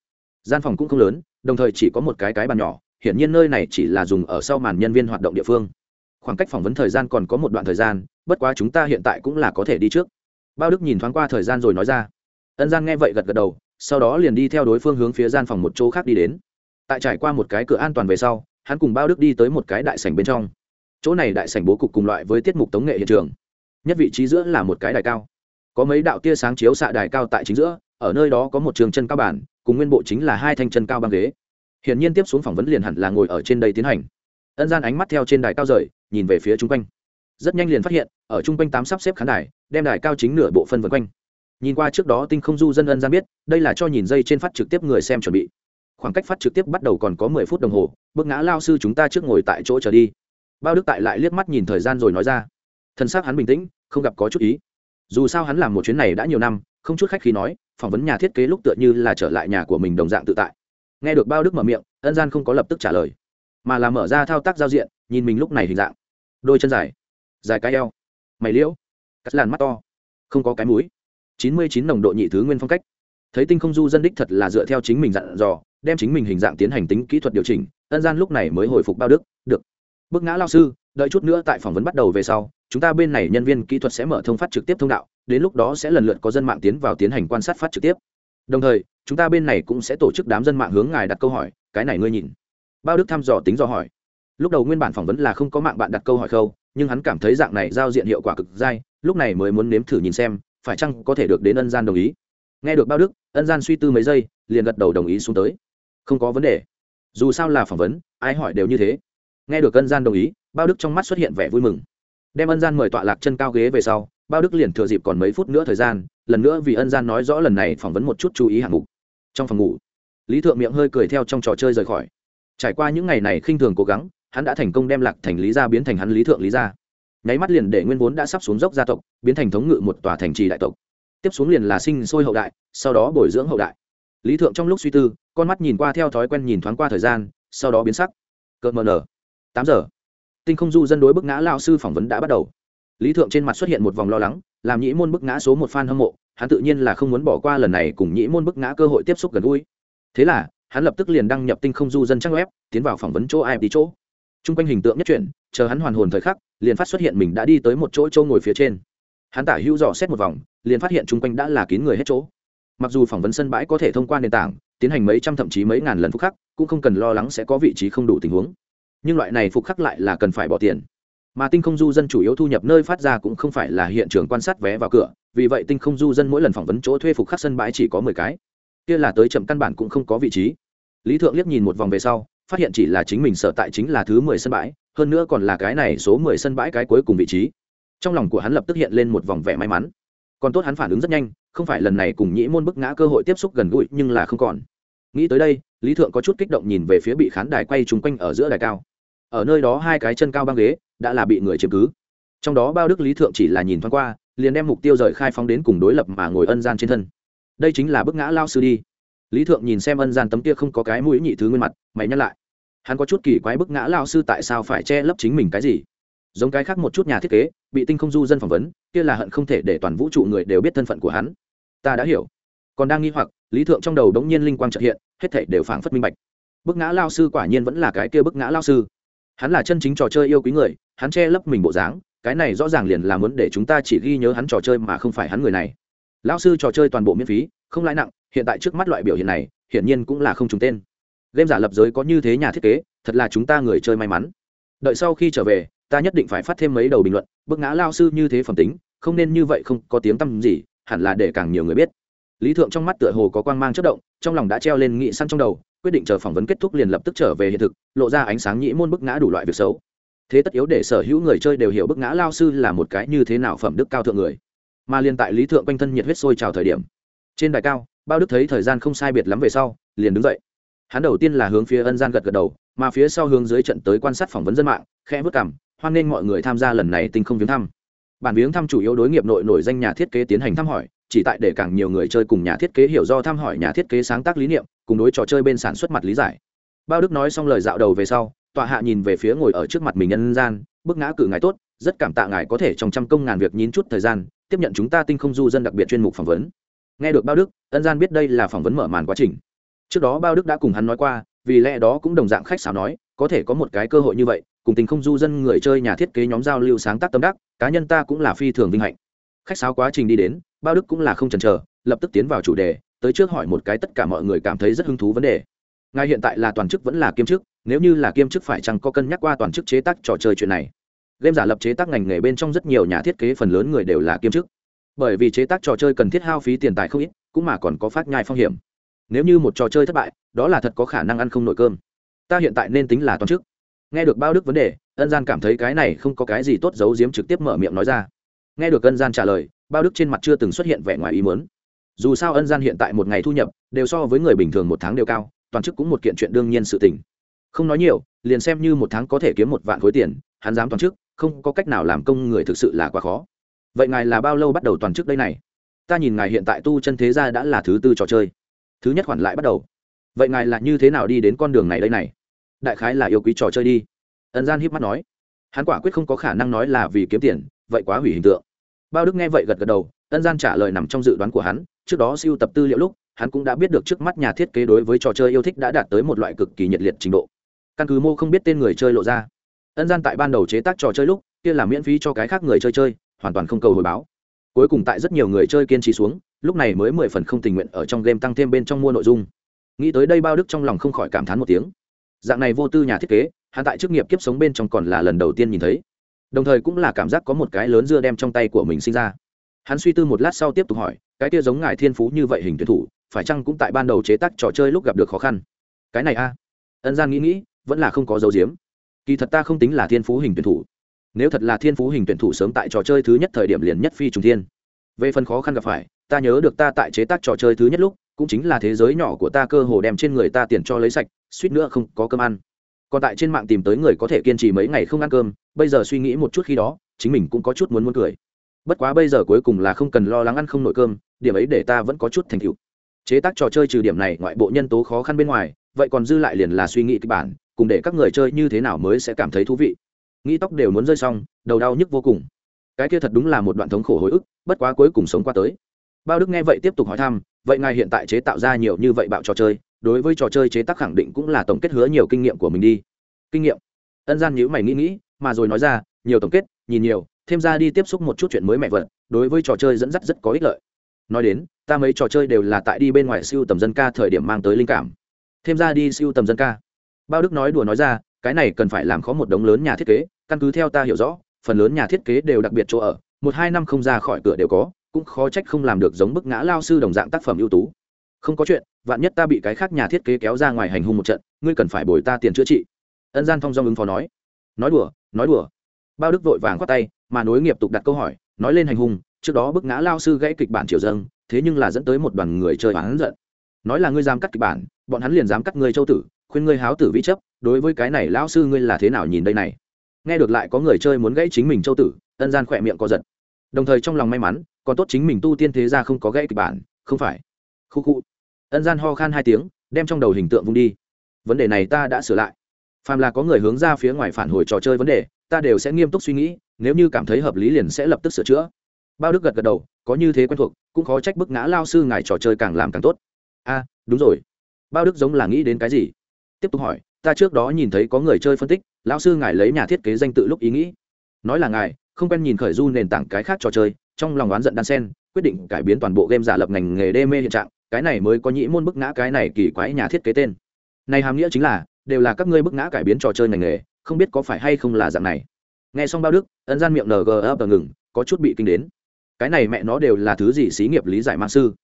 [SPEAKER 1] Gian phòng cũng không lớn, đồng thời chỉ có một cái cái bàn nhỏ, hiển nhiên nơi này chỉ là dùng ở sau màn nhân viên hoạt động địa phương. Khoảng cách phỏng vấn thời gian còn có một đoạn thời gian, bất quá chúng ta hiện tại cũng là có thể đi trước. Bao đức nhìn thoáng qua thời gian rồi nói ra ân gian nghe vậy gật gật đầu, sau đó liền đi theo đối phương hướng phía gian phòng một chỗ khác đi đến. Tại trải qua một cái cửa an toàn về sau, hắn cùng bao đức đi tới một cái đại sảnh bên trong. Chỗ này đại sảnh bố cục cùng loại với tiết mục tống nghệ hiện trường. Nhất vị trí giữa là một cái đài cao. Có mấy đạo tia sáng chiếu xạ đài cao tại chính giữa, ở nơi đó có một trường chân cao bản, cùng nguyên bộ chính là hai thanh chân cao băng ghế. Hiển nhiên tiếp xuống phỏng vấn liền hẳn là ngồi ở trên đây tiến hành. Ân gian ánh mắt theo trên đài cao rời, nhìn về phía chung quanh. Rất nhanh liền phát hiện, ở chung quanh tám sắp xếp khán đài, đem đài cao chính nửa bộ phân vân quanh nhìn qua trước đó tinh không du dân ân gian biết, đây là cho nhìn dây trên phát trực tiếp người xem chuẩn bị. Khoảng cách phát trực tiếp bắt đầu còn có mười phút đồng hồ, bước ngã lao sư chúng ta trước ngồi tại chỗ trở đi. Bao đức tại lại liếc mắt nhìn thời gian rồi nói ra. Thân xác hắn bình tĩnh, không gặp có chút ý. Dù sao hắn làm một chuyến này đã nhiều năm, không chút khách khi nói, phỏng vấn nhà thiết kế lúc tựa như là trở lại nhà của mình đồng dạng tự tại. Nghe được bao đức mở miệng, ân gian không có lập tức trả lời, mà là mở ra thao tác giao diện, nhìn mình lúc này hình dạng. Đôi chân dài dài cái eo, mày liễu, cắt làn mắt to, không có cái mũi chín mươi chín nồng độ nhị thứ nguyên phong cách. Thấy tinh không du dân đích thật là dựa theo chính mình dặn dò, đem chính mình hình dạng tiến hành tính kỹ thuật điều chỉnh, ân gian lúc này mới hồi phục bao đức, được. Bức ngã lao sư, đợi chút nữa tại phỏng vấn bắt đầu về sau, chúng ta bên này nhân viên kỹ thuật sẽ mở thông phát trực tiếp thông đạo, đến lúc đó sẽ lần lượt có dân mạng tiến vào tiến hành quan sát phát trực tiếp. Đồng thời, chúng ta bên này cũng sẽ tổ chức đám dân mạng hướng ngài đặt câu hỏi, cái này ngươi nhìn. Bao đức thăm dò tính dò hỏi. Lúc đầu nguyên bản phỏng vấn là không có mạng bạn đặt câu hỏi khâu, nhưng hắn cảm thấy dạng này giao diện hiệu quả cực dai, lúc này mới muốn nếm thử nhìn xem phải chăng có thể được đến ân gian đồng ý? Nghe được bao đức, ân gian suy tư mấy giây, liền gật đầu đồng ý xuống tới. Không có vấn đề. Dù sao là phỏng vấn, ai hỏi đều như thế. Nghe được ân gian đồng ý, bao đức trong mắt xuất hiện vẻ vui mừng. Đem ân gian mời tọa lạc chân cao ghế về sau, bao đức liền thừa dịp còn mấy phút nữa thời gian, lần nữa vì ân gian nói rõ lần này phỏng vấn một chút chú ý hạng mục. Trong phòng ngủ, lý thượng miệng hơi cười theo trong trò chơi rời khỏi. Trải qua những ngày này khinh thường cố gắng, hắn đã thành công đem lạc thành lý gia biến thành hắn lý thượng lý gia nháy mắt liền để nguyên vốn đã sắp xuống dốc gia tộc, biến thành thống ngự một tòa thành trì đại tộc. Tiếp xuống liền là sinh sôi hậu đại, sau đó bồi dưỡng hậu đại. Lý thượng trong lúc suy tư, con mắt nhìn qua theo thói quen nhìn thoáng qua thời gian, sau đó biến sắc. Cợt mờ nở. Tám giờ. Tinh không du dân đối bức ngã lao sư phỏng vấn đã bắt đầu. Lý thượng trên mặt xuất hiện một vòng lo lắng, làm nhĩ môn bức ngã số một fan hâm mộ, hắn tự nhiên là không muốn bỏ qua lần này cùng nhĩ môn bức ngã cơ hội tiếp xúc gần gũi. Thế là, hắn lập tức liền đăng nhập tinh không du dân trang web, tiến vào phỏng vấn chỗ ai đi chỗ. T r u n g quanh hình tượng nhất chuyển chờ hắn hoàn hồn thời khắc, liền phát xuất hiện mình đã đi tới một chỗ châu ngồi phía trên. Hắn tả hữu dò xét một vòng, liền phát hiện chung quanh đã là kín người hết chỗ. Mặc dù phỏng vấn sân bãi có thể thông qua nền tảng, tiến hành mấy trăm thậm chí mấy ngàn lần phục khắc, cũng không cần lo lắng sẽ có vị trí không đủ tình huống. Nhưng loại này phục khắc lại là cần phải bỏ tiền. Mà tinh không du dân chủ yếu thu nhập nơi phát ra cũng không phải là hiện trường quan sát vé vào cửa, vì vậy tinh không du dân mỗi lần phỏng vấn chỗ thuê phục khắc sân bãi chỉ có mười cái. Kia là tới chậm căn bản cũng không có vị trí. Lý thượng liếc nhìn một vòng về sau, phát hiện chỉ là chính mình sở tại chính là thứ mười sân bãi hơn nữa còn là cái này số mười sân bãi cái cuối cùng vị trí. Trong lòng của hắn lập tức hiện lên một vòng vẻ may mắn. Còn tốt hắn phản ứng rất nhanh, không phải lần này cùng nhĩ môn bức ngã cơ hội tiếp xúc gần gũi nhưng là không còn. Nghĩ tới đây, lý thượng có chút kích động nhìn về phía bị khán đài quay trúng quanh ở giữa đài cao. Ở nơi đó hai cái chân cao băng ghế, đã là bị người chiếm cứ. Trong đó bao đức lý thượng chỉ là nhìn thoáng qua, liền đem mục tiêu rời khai phóng đến cùng đối lập mà ngồi ân gian trên thân. Đây chính là bức ngã lao sư đi. Lý thượng nhìn xem ân gian tấm kia không có cái mũi nhị thứ nguyên mặt, mày nhắc lại hắn có chút kỳ quái bức ngã lao sư tại sao phải che lấp chính mình cái gì? Giống cái khác một chút nhà thiết kế, bị tinh không du dân phỏng vấn, kia là hận không thể để toàn vũ trụ người đều biết thân phận của hắn. Ta đã hiểu. Còn đang nghi hoặc, lý thượng trong đầu đống nhiên linh quang trợ hiện, hết thảy đều phảng phất minh bạch. Bức ngã lao sư quả nhiên vẫn là cái kia bức ngã lao sư. Hắn là chân chính trò chơi yêu quý người, hắn che lấp mình bộ dáng, cái này rõ ràng liền là muốn để chúng ta chỉ ghi nhớ hắn trò chơi mà không phải hắn người này. Lão sư trò chơi toàn bộ miễn phí, không lãi nặng, hiện tại trước mắt loại biểu hiện này, hiển nhiên cũng là không trùng tên game giả lập giới có như thế nhà thiết kế, thật là chúng ta người chơi may mắn. Đợi sau khi trở về, ta nhất định phải phát thêm mấy đầu bình luận, bức ngã lao sư như thế phẩm tính, không nên như vậy không có tiếng tăm gì, hẳn là để càng nhiều người biết. Lý thượng trong mắt tựa hồ có quang mang chất động, trong lòng đã treo lên nghị săn trong đầu, quyết định chờ phỏng vấn kết thúc liền lập tức trở về hiện thực, lộ ra ánh sáng nhĩ môn bức ngã đủ loại việc xấu. Thế tất yếu để sở hữu người chơi đều hiểu bức ngã lao sư là một cái như thế nào phẩm đức cao thượng người. Mà liên tại lý thượng quanh thân nhiệt huyết sôi trào thời điểm, trên đài cao, bao đức thấy thời gian không sai biệt lắm về sau, liền đứng dậy hắn đầu tiên là hướng phía ân gian gật gật đầu, mà phía sau hướng dưới trận tới quan sát phỏng vấn dân mạng, khẽ vất cảm hoan nghênh mọi người tham gia lần này tinh không viếng thăm. Bản viếng thăm chủ yếu đối nghiệp nội nổi danh nhà thiết kế tiến hành thăm hỏi, chỉ tại để càng nhiều người chơi cùng nhà thiết kế hiểu do thăm hỏi nhà thiết kế sáng tác lý niệm, cùng đối trò chơi bên sản xuất mặt lý giải. Bao đức nói xong lời dạo đầu về sau, tọa hạ nhìn về phía ngồi ở trước mặt mình nhân gian, bức ngã cử ngài tốt, rất cảm tạ ngài có thể trong trăm công ngàn việc nhín chút thời gian, tiếp nhận chúng ta tinh không du dân đặc biệt chuyên mục phỏng vấn. Nghe được bao đức, ân gian biết đây là phỏng vấn mở màn quá trình trước đó bao đức đã cùng hắn nói qua, vì lẽ đó cũng đồng dạng khách sáo nói, có thể có một cái cơ hội như vậy, cùng tình không du dân người chơi nhà thiết kế nhóm giao lưu sáng tác tâm đắc, cá nhân ta cũng là phi thường vinh hạnh. Khách sáo quá trình đi đến, bao đức cũng là không chần chờ, lập tức tiến vào chủ đề, tới trước hỏi một cái tất cả mọi người cảm thấy rất hứng thú vấn đề. Ngài hiện tại là toàn chức vẫn là kiêm chức, nếu như là kiêm chức phải chăng có cân nhắc qua toàn chức chế tác trò chơi chuyện này. Game giả lập chế tác ngành nghề bên trong rất nhiều nhà thiết kế phần lớn người đều là kiêm chức. Bởi vì chế tác trò chơi cần thiết hao phí tiền tài không ít, cũng mà còn có phát nhai phong hiểm nếu như một trò chơi thất bại, đó là thật có khả năng ăn không nổi cơm. Ta hiện tại nên tính là toàn chức nghe được bao đức vấn đề, ân gian cảm thấy cái này không có cái gì tốt giấu giếm trực tiếp mở miệng nói ra. Nghe được ân gian trả lời, bao đức trên mặt chưa từng xuất hiện vẻ ngoài ý muốn. Dù sao ân gian hiện tại một ngày thu nhập đều so với người bình thường một tháng đều cao toàn chức cũng một kiện chuyện đương nhiên sự tình. Không nói nhiều, liền xem như một tháng có thể kiếm một vạn khối tiền, hắn dám toàn chức không có cách nào làm công người thực sự là quá khó. Vậy ngài là bao lâu bắt đầu toàn chức đây này? Ta nhìn ngài hiện tại tu chân thế gia đã là thứ tư trò chơi thứ nhất khoản lại bắt đầu. Vậy ngài là như thế nào đi đến con đường này đây này? Đại khái là yêu quý trò chơi đi. Ẩn gian híp mắt nói. Hắn quả quyết không có khả năng nói là vì kiếm tiền, vậy quá hủy hình tượng. Bao đức nghe vậy gật gật đầu, ân gian trả lời nằm trong dự đoán của hắn, trước đó siêu tập tư liệu lúc, hắn cũng đã biết được trước mắt nhà thiết kế đối với trò chơi yêu thích đã đạt tới một loại cực kỳ nhiệt liệt trình độ. Căn cứ mô không biết tên người chơi lộ ra. Ân gian tại ban đầu chế tác trò chơi lúc, kia là miễn phí cho cái khác người chơi chơi, hoàn toàn không cầu hồi báo. Cuối cùng tại rất nhiều người chơi kiên trì xuống lúc này mới mười phần không tình nguyện ở trong game tăng thêm bên trong mua nội dung. Nghĩ tới đây bao đức trong lòng không khỏi cảm thán một tiếng. Dạng này vô tư nhà thiết kế, hắn tại chức nghiệp kiếp sống bên trong còn là lần đầu tiên nhìn thấy. Đồng thời cũng là cảm giác có một cái lớn dưa đem trong tay của mình sinh ra. Hắn suy tư một lát sau tiếp tục hỏi, cái kia giống ngài thiên phú như vậy hình tuyển thủ, phải chăng cũng tại ban đầu chế tác trò chơi lúc gặp được khó khăn? Cái này a. Ân gian nghĩ nghĩ, vẫn là không có dấu diếm kỳ thật ta không tính là thiên phú hình tuyển thủ. Nếu thật là thiên phú hình tuyển thủ sớm tại trò chơi thứ nhất thời điểm liền nhất phi trùng thiên. Về phần khó khăn gặp phải ta nhớ được ta tại chế tác trò chơi thứ nhất lúc, cũng chính là thế giới nhỏ của ta cơ hồ đem trên người ta tiền cho lấy sạch, suýt nữa không có cơm ăn. Còn tại trên mạng tìm tới người có thể kiên trì mấy ngày không ăn cơm, bây giờ suy nghĩ một chút khi đó, chính mình cũng có chút muốn muốn cười. Bất quá bây giờ cuối cùng là không cần lo lắng ăn không nổi cơm, điểm ấy để ta vẫn có chút thành tựu. Chế tác trò chơi trừ điểm này ngoại bộ nhân tố khó khăn bên ngoài, vậy còn dư lại liền là suy nghĩ kịch bản, cùng để các người chơi như thế nào mới sẽ cảm thấy thú vị. Nghĩ tóc đều muốn rơi xong, đầu đau nhức vô cùng. Cái kia thật đúng là một đoạn thống khổ hồi ức, bất quá cuối cùng sống qua tới bao đức nghe vậy tiếp tục hỏi thăm, vậy ngài hiện tại chế tạo ra nhiều như vậy bạo trò chơi, đối với trò chơi chế tác khẳng định cũng là tổng kết hứa nhiều kinh nghiệm của mình đi. Kinh nghiệm? Ân gian nhữ mày nghĩ nghĩ, mà rồi nói ra, nhiều tổng kết, nhìn nhiều, thêm ra đi tiếp xúc một chút chuyện mới mẹ vật đối với trò chơi dẫn dắt rất có ích lợi. Nói đến, ta mấy trò chơi đều là tại đi bên ngoài siêu tầm dân ca thời điểm mang tới linh cảm. Thêm ra đi siêu tầm dân ca. Bao đức nói đùa nói ra, cái này cần phải làm khó một đống lớn nhà thiết kế, căn cứ theo ta hiểu rõ, phần lớn nhà thiết kế đều đặc biệt chỗ ở, một hai năm không ra khỏi cửa đều có cũng khó trách không làm được giống bức ngã lao sư đồng dạng tác phẩm ưu tú. Không có chuyện, vạn nhất ta bị cái khác nhà thiết kế kéo ra ngoài hành hung một trận, ngươi cần phải bồi ta tiền chữa trị. Ân gian thong dong ứng phó nói. Nói đùa nói đùa. Bao đức vội vàng khoát tay, mà nối nghiệp tục đặt câu hỏi, nói lên hành hung, trước đó bức ngã lao sư gãy kịch bản triều dâng, thế nhưng là dẫn tới một đoàn người chơi hắn giận. Nói là ngươi dám cắt kịch bản, bọn hắn liền dám cắt ngươi châu tử, khuyên ngươi háo tử vi chấp, đối với cái này lao sư ngươi là thế nào nhìn đây này? Nghe được lại có người chơi muốn gãy chính mình châu tử, ân gian khỏe miệng co giật đồng thời trong lòng may mắn, còn tốt chính mình tu tiên thế ra không có gãy kịch bản, không phải. Khu khu. Ân gian ho khan hai tiếng, đem trong đầu hình tượng vung đi. Vấn đề này ta đã sửa lại. Phàm là có người hướng ra phía ngoài phản hồi trò chơi vấn đề, ta đều sẽ nghiêm túc suy nghĩ, nếu như cảm thấy hợp lý liền sẽ lập tức sửa chữa. Bao đức gật gật đầu, có như thế quen thuộc, cũng khó trách bức ngã lao sư ngài trò chơi càng làm càng tốt. A, đúng rồi. Bao đức giống là nghĩ đến cái gì? Tiếp tục hỏi, ta trước đó nhìn thấy có người chơi phân tích, lão sư ngài lấy nhà thiết kế danh tự lúc ý nghĩ. Nói là ngài không quen nhìn khởi du nền tảng cái khác trò chơi, trong lòng oán giận đan sen, quyết định cải biến toàn bộ game giả lập ngành nghề đê mê hiện trạng, cái này mới có nhĩ môn bức ngã cái này kỳ quái nhà thiết kế tên. Này hàm nghĩa chính là, đều là các ngươi bức ngã cải biến trò chơi ngành nghề, không biết có phải hay không là dạng này. Nghe xong bao đức, ân gian miệng ng ấp ngừng, có chút bị kinh đến. Cái này mẹ nó đều là thứ gì xí nghiệp lý giải mạng sư?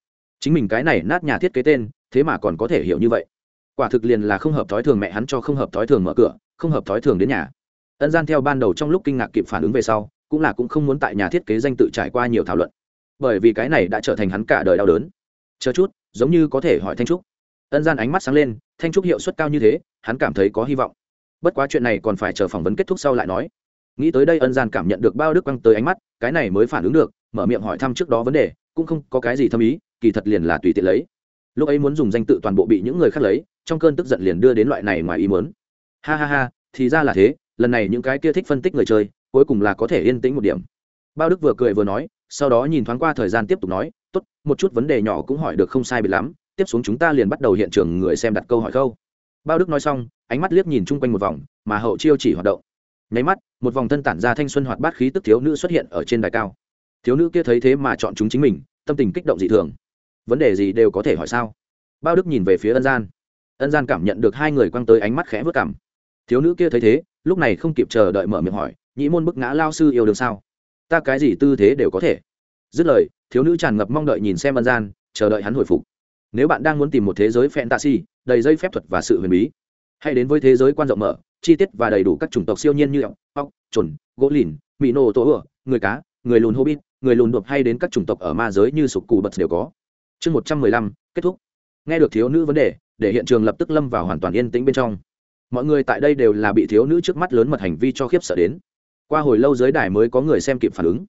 [SPEAKER 1] Chính mình cái này nát nhà thiết kế tên, thế mà còn có thể hiểu như vậy. Quả thực liền là không hợp thói thường mẹ hắn cho không hợp thói thường mở cửa, không hợp thói thường đến nhà. Ân gian theo ban đầu trong lúc kinh ngạc kịp phản ứng về sau cũng là cũng không muốn tại nhà thiết kế danh tự trải qua nhiều thảo luận. Bởi vì cái này đã trở thành hắn cả đời đau đớn. Chờ chút, giống như có thể hỏi thanh trúc. Ân gian ánh mắt sáng lên, thanh trúc hiệu suất cao như thế, hắn cảm thấy có hy vọng. Bất quá chuyện này còn phải chờ phỏng vấn kết thúc sau lại nói. Nghĩ tới đây ân gian cảm nhận được bao đức quăng tới ánh mắt, cái này mới phản ứng được, mở miệng hỏi thăm trước đó vấn đề, cũng không có cái gì thâm ý, kỳ thật liền là tùy tiện lấy. Lúc ấy muốn dùng danh tự toàn bộ bị những người khác lấy, trong cơn tức giận liền đưa đến loại này ngoài ý muốn. Ha ha ha, thì ra là thế, lần này những cái kia thích phân tích người chơi cuối cùng là có thể yên tĩnh một điểm. Bao đức vừa cười vừa nói, sau đó nhìn thoáng qua thời gian tiếp tục nói, tốt, một chút vấn đề nhỏ cũng hỏi được không sai bị lắm, tiếp xuống chúng ta liền bắt đầu hiện trường người xem đặt câu hỏi khâu. Bao đức nói xong, ánh mắt liếc nhìn chung quanh một vòng, mà hậu chiêu chỉ hoạt động. Nháy mắt, một vòng thân tản ra thanh xuân hoạt bát khí tức thiếu nữ xuất hiện ở trên đài cao. Thiếu nữ kia thấy thế mà chọn chúng chính mình, tâm tình kích động dị thường. Vấn đề gì đều có thể hỏi sao? Bao đức nhìn về phía ân gian. Ân gian cảm nhận được hai người quăng tới ánh mắt khẽ vớt cảm. Thiếu nữ kia thấy thế, lúc này không kịp chờ đợi mở miệng hỏi nhĩ môn bức ngã lao sư yêu đương sao? Ta cái gì tư thế đều có thể. Dứt lời, thiếu nữ tràn ngập mong đợi nhìn xem ân gian, chờ đợi hắn hồi phục. Nếu bạn đang muốn tìm một thế giới fantasy, đầy dây phép thuật và sự huyền bí, hãy đến với thế giới quan rộng mở, chi tiết và đầy đủ các chủng tộc siêu nhiên như ọc ọc chuẩn gỗ lìn mỹ nô tổ ửa, người cá, người lùn hobbit, người lùn đột hay đến các chủng tộc ở ma giới như sục cù bật đều có. Chương một trăm mười lăm, kết thúc. Nghe được thiếu nữ vấn đề, để hiện trường lập tức lâm vào hoàn toàn yên tĩnh bên trong. Mọi người tại đây đều là bị thiếu nữ trước mắt lớn mật hành vi cho khiếp sợ đến qua hồi lâu giới đài mới có người xem kịp phản ứng.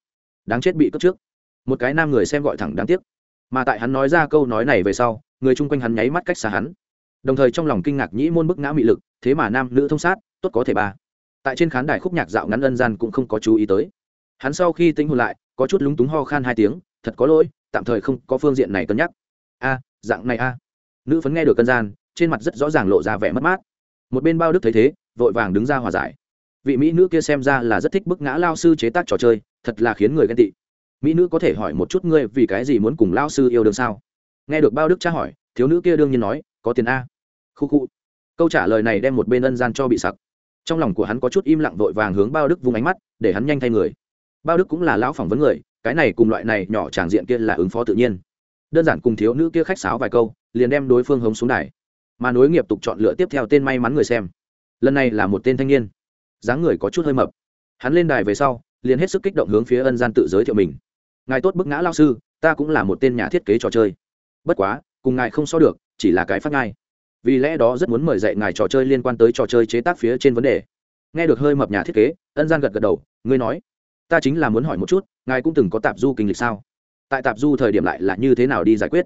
[SPEAKER 1] Đáng chết bị cướp trước. Một cái nam người xem gọi thẳng đáng tiếc. Mà tại hắn nói ra câu nói này về sau, người chung quanh hắn nháy mắt cách xa hắn. Đồng thời trong lòng kinh ngạc nhĩ môn bức ngã mị lực, thế mà nam nữ thông sát, tốt có thể ba. Tại trên khán đài khúc nhạc dạo ngắn ân gian cũng không có chú ý tới. Hắn sau khi tính hồn lại, có chút lúng túng ho khan hai tiếng, thật có lỗi, tạm thời không có phương diện này cân nhắc. A, dạng này a. Nữ phấn nghe được cân gian, trên mặt rất rõ ràng lộ ra vẻ mất mát. Một bên bao đức thấy thế, vội vàng đứng ra hòa giải vị mỹ nữ kia xem ra là rất thích bức ngã lao sư chế tác trò chơi, thật là khiến người ghen tị. Mỹ nữ có thể hỏi một chút ngươi vì cái gì muốn cùng lao sư yêu đương sao? Nghe được bao đức tra hỏi, thiếu nữ kia đương nhiên nói, có tiền a. Khu khu. Câu trả lời này đem một bên ân gian cho bị sặc. Trong lòng của hắn có chút im lặng vội vàng hướng bao đức vung ánh mắt, để hắn nhanh thay người. Bao đức cũng là lão phỏng vấn người, cái này cùng loại này nhỏ tràng diện kia là ứng phó tự nhiên. Đơn giản cùng thiếu nữ kia khách sáo vài câu, liền đem đối phương hống xuống đài. Mà nối nghiệp tục chọn lựa tiếp theo tên may mắn người xem. Lần này là một tên thanh niên dáng người có chút hơi mập. Hắn lên đài về sau, liền hết sức kích động hướng phía ân gian tự giới thiệu mình. Ngài tốt bức ngã lao sư, ta cũng là một tên nhà thiết kế trò chơi. Bất quá, cùng ngài không so được, chỉ là cái phát ngai vì lẽ đó rất muốn mời dạy ngài trò chơi liên quan tới trò chơi chế tác phía trên vấn đề. Nghe được hơi mập nhà thiết kế, ân gian gật gật đầu, ngươi nói, ta chính là muốn hỏi một chút, ngài cũng từng có tạp du kinh lịch sao? Tại tạp du thời điểm lại là như thế nào đi giải quyết?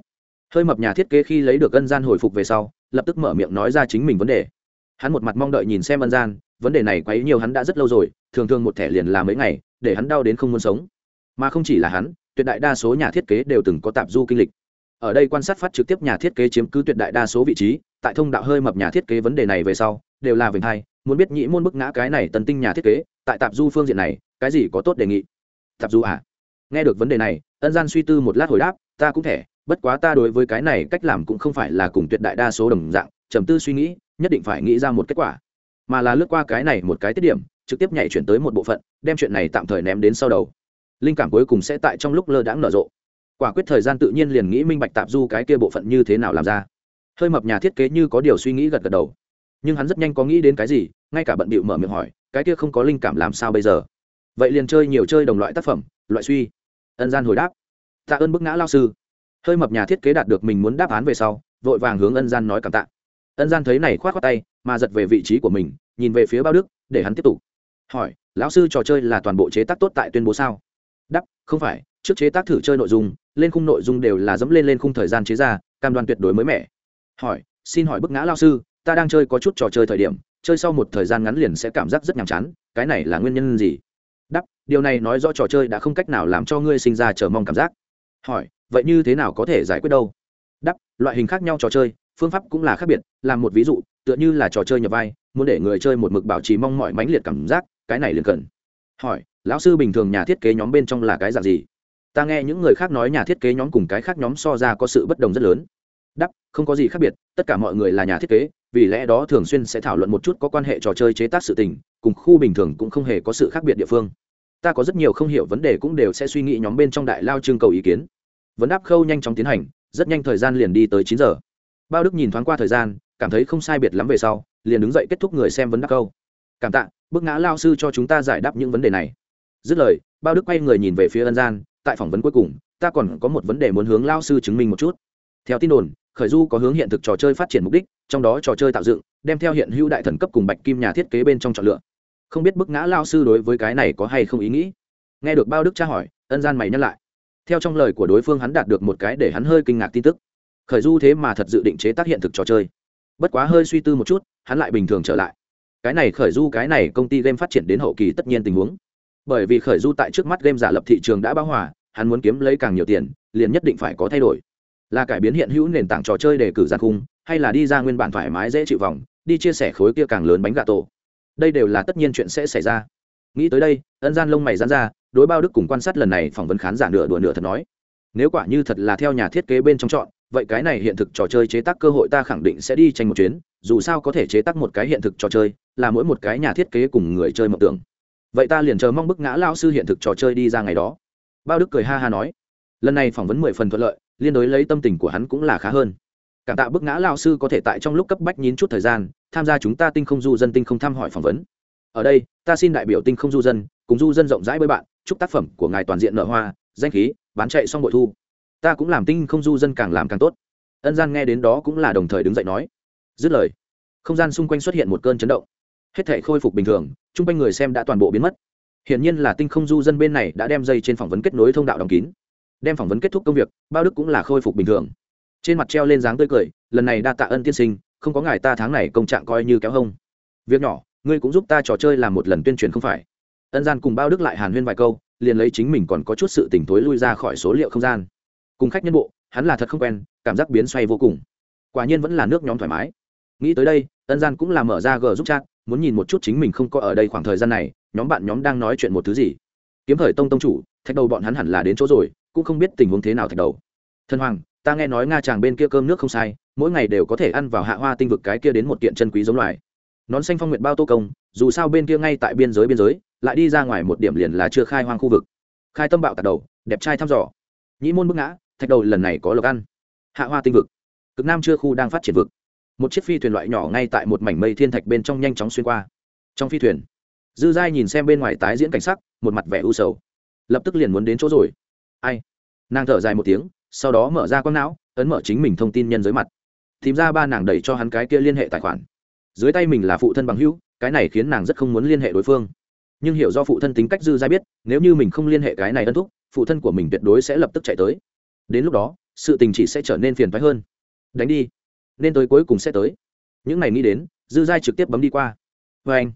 [SPEAKER 1] Hơi mập nhà thiết kế khi lấy được ân gian hồi phục về sau, lập tức mở miệng nói ra chính mình vấn đề. Hắn một mặt mong đợi nhìn xem ân gian vấn đề này quấy nhiều hắn đã rất lâu rồi, thường thường một thẻ liền là mấy ngày, để hắn đau đến không muốn sống. Mà không chỉ là hắn, tuyệt đại đa số nhà thiết kế đều từng có tạp du kinh lịch. Ở đây quan sát phát trực tiếp nhà thiết kế chiếm cứ tuyệt đại đa số vị trí, tại thông đạo hơi mập nhà thiết kế vấn đề này về sau, đều là vinh hai, muốn biết nhĩ môn bức ngã cái này tần tinh nhà thiết kế, tại tạp du phương diện này, cái gì có tốt đề nghị? Tạp du à? Nghe được vấn đề này, ân gian suy tư một lát hồi đáp, ta cũng thể bất quá ta đối với cái này cách làm cũng không phải là cùng tuyệt đại đa số đồng dạng, trầm tư suy nghĩ, nhất định phải nghĩ ra một kết quả mà là lướt qua cái này một cái tiết điểm, trực tiếp nhảy chuyển tới một bộ phận, đem chuyện này tạm thời ném đến sau đầu. Linh cảm cuối cùng sẽ tại trong lúc lơ đãng nở rộ. Quả quyết thời gian tự nhiên liền nghĩ minh bạch tạp du cái kia bộ phận như thế nào làm ra. Hơi mập nhà thiết kế như có điều suy nghĩ gật gật đầu. Nhưng hắn rất nhanh có nghĩ đến cái gì, ngay cả bận bịu mở miệng hỏi, cái kia không có linh cảm làm sao bây giờ? Vậy liền chơi nhiều chơi đồng loại tác phẩm, loại suy. Ân gian hồi đáp. Tạ ơn bức ngã lao sư. Hơi mập nhà thiết kế đạt được mình muốn đáp án về sau, vội vàng hướng ân gian nói cảm tạ ân gian thấy này khoát khoát tay, mà giật về vị trí của mình, nhìn về phía bao đức, để hắn tiếp tục. Hỏi, lão sư trò chơi là toàn bộ chế tác tốt tại tuyên bố sao? Đắp không phải, trước chế tác thử chơi nội dung, lên khung nội dung đều là dẫm lên lên khung thời gian chế ra, cam đoan tuyệt đối mới mẻ. Hỏi, xin hỏi bức ngã lao sư, ta đang chơi có chút trò chơi thời điểm, chơi sau một thời gian ngắn liền sẽ cảm giác rất nhàm chán, cái này là nguyên nhân gì? Đắp điều này nói rõ trò chơi đã không cách nào làm cho ngươi sinh ra chờ mong cảm giác. Hỏi, vậy như thế nào có thể giải quyết đâu? Đắp loại hình khác nhau trò chơi phương pháp cũng là khác biệt, làm một ví dụ, tựa như là trò chơi nhập vai, muốn để người chơi một mực bảo trì mong mọi mãnh liệt cảm giác, cái này liền cần. Hỏi, lão sư bình thường nhà thiết kế nhóm bên trong là cái dạng gì? Ta nghe những người khác nói nhà thiết kế nhóm cùng cái khác nhóm so ra có sự bất đồng rất lớn. Đắp không có gì khác biệt, tất cả mọi người là nhà thiết kế, vì lẽ đó thường xuyên sẽ thảo luận một chút có quan hệ trò chơi chế tác sự tình, cùng khu bình thường cũng không hề có sự khác biệt địa phương. Ta có rất nhiều không hiểu vấn đề cũng đều sẽ suy nghĩ nhóm bên trong đại lao trưng cầu ý kiến. Vấn đáp khâu nhanh chóng tiến hành, rất nhanh thời gian liền đi tới chín giờ bao đức nhìn thoáng qua thời gian, cảm thấy không sai biệt lắm về sau, liền đứng dậy kết thúc người xem vấn đáp câu. Cảm tạ, bức ngã lao sư cho chúng ta giải đáp những vấn đề này. Dứt lời, bao đức quay người nhìn về phía ân gian, tại phỏng vấn cuối cùng, ta còn có một vấn đề muốn hướng lao sư chứng minh một chút. Theo tin đồn, khởi du có hướng hiện thực trò chơi phát triển mục đích, trong đó trò chơi tạo dựng, đem theo hiện hữu đại thần cấp cùng bạch kim nhà thiết kế bên trong chọn lựa. Không biết bức ngã lao sư đối với cái này có hay không ý nghĩ? Nghe được bao đức tra hỏi, ân gian mày nhắc lại. Theo trong lời của đối phương hắn đạt được một cái để hắn hơi kinh ngạc tin tức khởi du thế mà thật dự định chế tác hiện thực trò chơi. Bất quá hơi suy tư một chút, hắn lại bình thường trở lại. Cái này khởi du, cái này công ty game phát triển đến hậu kỳ tất nhiên tình huống. Bởi vì khởi du tại trước mắt game giả lập thị trường đã bão hòa, hắn muốn kiếm lấy càng nhiều tiền, liền nhất định phải có thay đổi. Là cải biến hiện hữu nền tảng trò chơi để cử gian khung, hay là đi ra nguyên bản thoải mái dễ chịu vòng, đi chia sẻ khối kia càng lớn bánh gà tổ. Đây đều là tất nhiên chuyện sẽ xảy ra. Nghĩ tới đây, ân gian lông mày dán ra, đối bao đức cùng quan sát lần này phỏng vấn khán giả nửa đùa nửa thật nói. Nếu quả như thật là theo nhà thiết kế bên trong chọn vậy cái này hiện thực trò chơi chế tác cơ hội ta khẳng định sẽ đi tranh một chuyến, dù sao có thể chế tác một cái hiện thực trò chơi, là mỗi một cái nhà thiết kế cùng người chơi mộng tưởng. Vậy ta liền chờ mong bức ngã lao sư hiện thực trò chơi đi ra ngày đó. Bao đức cười ha ha nói. Lần này phỏng vấn mười phần thuận lợi, liên đối lấy tâm tình của hắn cũng là khá hơn. Cảm tạ bức ngã lao sư có thể tại trong lúc cấp bách nhín chút thời gian, tham gia chúng ta tinh không du dân tinh không thăm hỏi phỏng vấn. Ở đây, ta xin đại biểu tinh không du dân, cùng du dân rộng rãi với bạn, chúc tác phẩm của ngài toàn diện nợ hoa, danh khí, bán chạy xong bội thu ta cũng làm tinh không du dân càng làm càng tốt. Ân gian nghe đến đó cũng là đồng thời đứng dậy nói. Dứt lời, không gian xung quanh xuất hiện một cơn chấn động. Hết thể khôi phục bình thường, chung quanh người xem đã toàn bộ biến mất. Hiển nhiên là tinh không du dân bên này đã đem dây trên phỏng vấn kết nối thông đạo đóng kín. Đem phỏng vấn kết thúc công việc, bao đức cũng là khôi phục bình thường. Trên mặt treo lên dáng tươi cười, lần này đa tạ ân tiên sinh, không có ngài ta tháng này công trạng coi như kéo hông. Việc nhỏ, ngươi cũng giúp ta trò chơi làm một lần tuyên truyền không phải? Ân gian cùng bao đức lại hàn huyên vài câu, liền lấy chính mình còn có chút sự tỉnh thối lui ra khỏi số liệu không gian cùng khách nhân bộ, hắn là thật không quen, cảm giác biến xoay vô cùng. Quả nhiên vẫn là nước nhóm thoải mái. Nghĩ tới đây ân gian cũng là mở ra g giúp chat, muốn nhìn một chút chính mình không có ở đây khoảng thời gian này, nhóm bạn nhóm đang nói chuyện một thứ gì. Kiếm thời tông tông chủ, thạch đầu bọn hắn hẳn là đến chỗ rồi, cũng không biết tình huống thế nào thạch đầu. Thân hoàng, ta nghe nói nga chàng bên kia cơm nước không sai, mỗi ngày đều có thể ăn vào hạ hoa tinh vực cái kia đến một kiện chân quý giống loài. Nón xanh phong nguyện bao tô công, dù sao bên kia ngay tại biên giới biên giới, lại đi ra ngoài một điểm liền là chưa khai hoang khu vực. Khai tâm bạo tạt đầu, đẹp trai thăm dò. Nhĩ môn bức ngã thạch đầu lần này có lộc ăn. Hạ hoa tinh vực. Cực nam chưa khu đang phát triển vực. Một chiếc phi thuyền loại nhỏ ngay tại một mảnh mây thiên thạch bên trong nhanh chóng xuyên qua. Trong phi thuyền, dư giai nhìn xem bên ngoài tái diễn cảnh sắc, một mặt vẻ u sầu. Lập tức liền muốn đến chỗ rồi. Ai? Nàng thở dài một tiếng, sau đó mở ra con não, ấn mở chính mình thông tin nhân giới mặt. Tìm ra ba nàng đẩy cho hắn cái kia liên hệ tài khoản. Dưới tay mình là phụ thân bằng hữu, cái này khiến nàng rất không muốn liên hệ đối phương. Nhưng hiểu do phụ thân tính cách dư Giai biết, nếu như mình không liên hệ cái này ân thúc, phụ thân của mình tuyệt đối sẽ lập tức chạy tới đến lúc đó sự tình chỉ sẽ trở nên phiền phái hơn. Đánh đi nên tới cuối cùng sẽ tới. Những này nghĩ đến dư giai trực tiếp bấm đi qua. Vê anh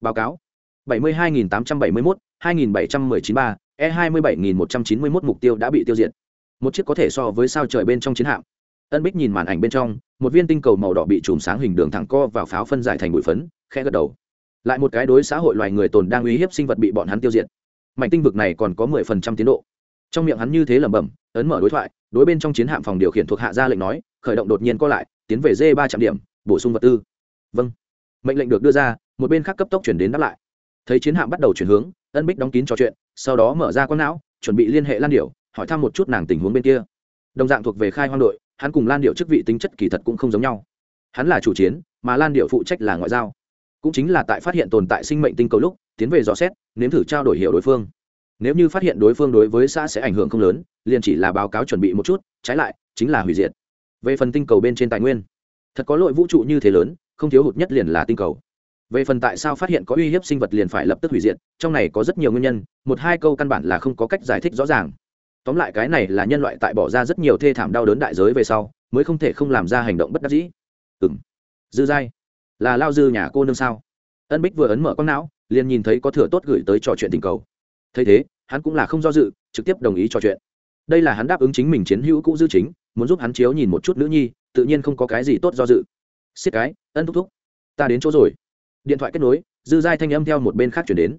[SPEAKER 1] báo cáo. 72.871, 2.719 e 27.191 mục tiêu đã bị tiêu diệt. Một chiếc có thể so với sao trời bên trong chiến hạm. Ân bích nhìn màn ảnh bên trong một viên tinh cầu màu đỏ bị chùm sáng hình đường thẳng co vào pháo phân giải thành bụi phấn khe gật đầu. Lại một cái đối xã hội loài người tồn đang uy hiếp sinh vật bị bọn hắn tiêu diệt. Mảnh tinh vực này còn có mười phần trăm tiến độ trong miệng hắn như thế lẩm bẩm, ấn mở đối thoại, đối bên trong chiến hạm phòng điều khiển thuộc hạ ra lệnh nói, khởi động đột nhiên co lại, tiến về d ba trạm điểm, bổ sung vật tư. Vâng. Mệnh lệnh được đưa ra, một bên khác cấp tốc chuyển đến đáp lại. Thấy chiến hạm bắt đầu chuyển hướng, ân bích đóng kín trò chuyện, sau đó mở ra con não, chuẩn bị liên hệ lan điệu hỏi thăm một chút nàng tình huống bên kia. Đồng dạng thuộc về khai hoang đội, hắn cùng lan điệu chức vị tính chất kỳ thật cũng không giống nhau. Hắn là chủ chiến, mà lan điệu phụ trách là ngoại giao. Cũng chính là tại phát hiện tồn tại sinh mệnh tinh cầu lúc, tiến về dò xét, nếm thử trao đổi hiệu đối phương nếu như phát hiện đối phương đối với xã sẽ ảnh hưởng không lớn, liền chỉ là báo cáo chuẩn bị một chút, trái lại, chính là hủy diệt. Về phần tinh cầu bên trên tài nguyên, thật có lỗi vũ trụ như thế lớn, không thiếu hụt nhất liền là tinh cầu. Về phần tại sao phát hiện có uy hiếp sinh vật liền phải lập tức hủy diệt, trong này có rất nhiều nguyên nhân, một hai câu căn bản là không có cách giải thích rõ ràng. Tóm lại cái này là nhân loại tại bỏ ra rất nhiều thê thảm đau đớn đại giới về sau, mới không thể không làm ra hành động bất đắc dĩ. Ừ m dư giai, là lao dư nhà cô nương sao? Ân bích vừa ấn mở con não, liền nhìn thấy có thừa tốt gửi tới trò chuyện tình cầu thấy thế, hắn cũng là không do dự, trực tiếp đồng ý trò chuyện. Đây là hắn đáp ứng chính mình chiến hữu cũ dư chính, muốn giúp hắn chiếu nhìn một chút nữ nhi, tự nhiên không có cái gì tốt do dự. Xiết cái, ân thúc thúc, ta đến chỗ rồi. Điện thoại kết nối, dư giai thanh âm theo một bên khác chuyển đến.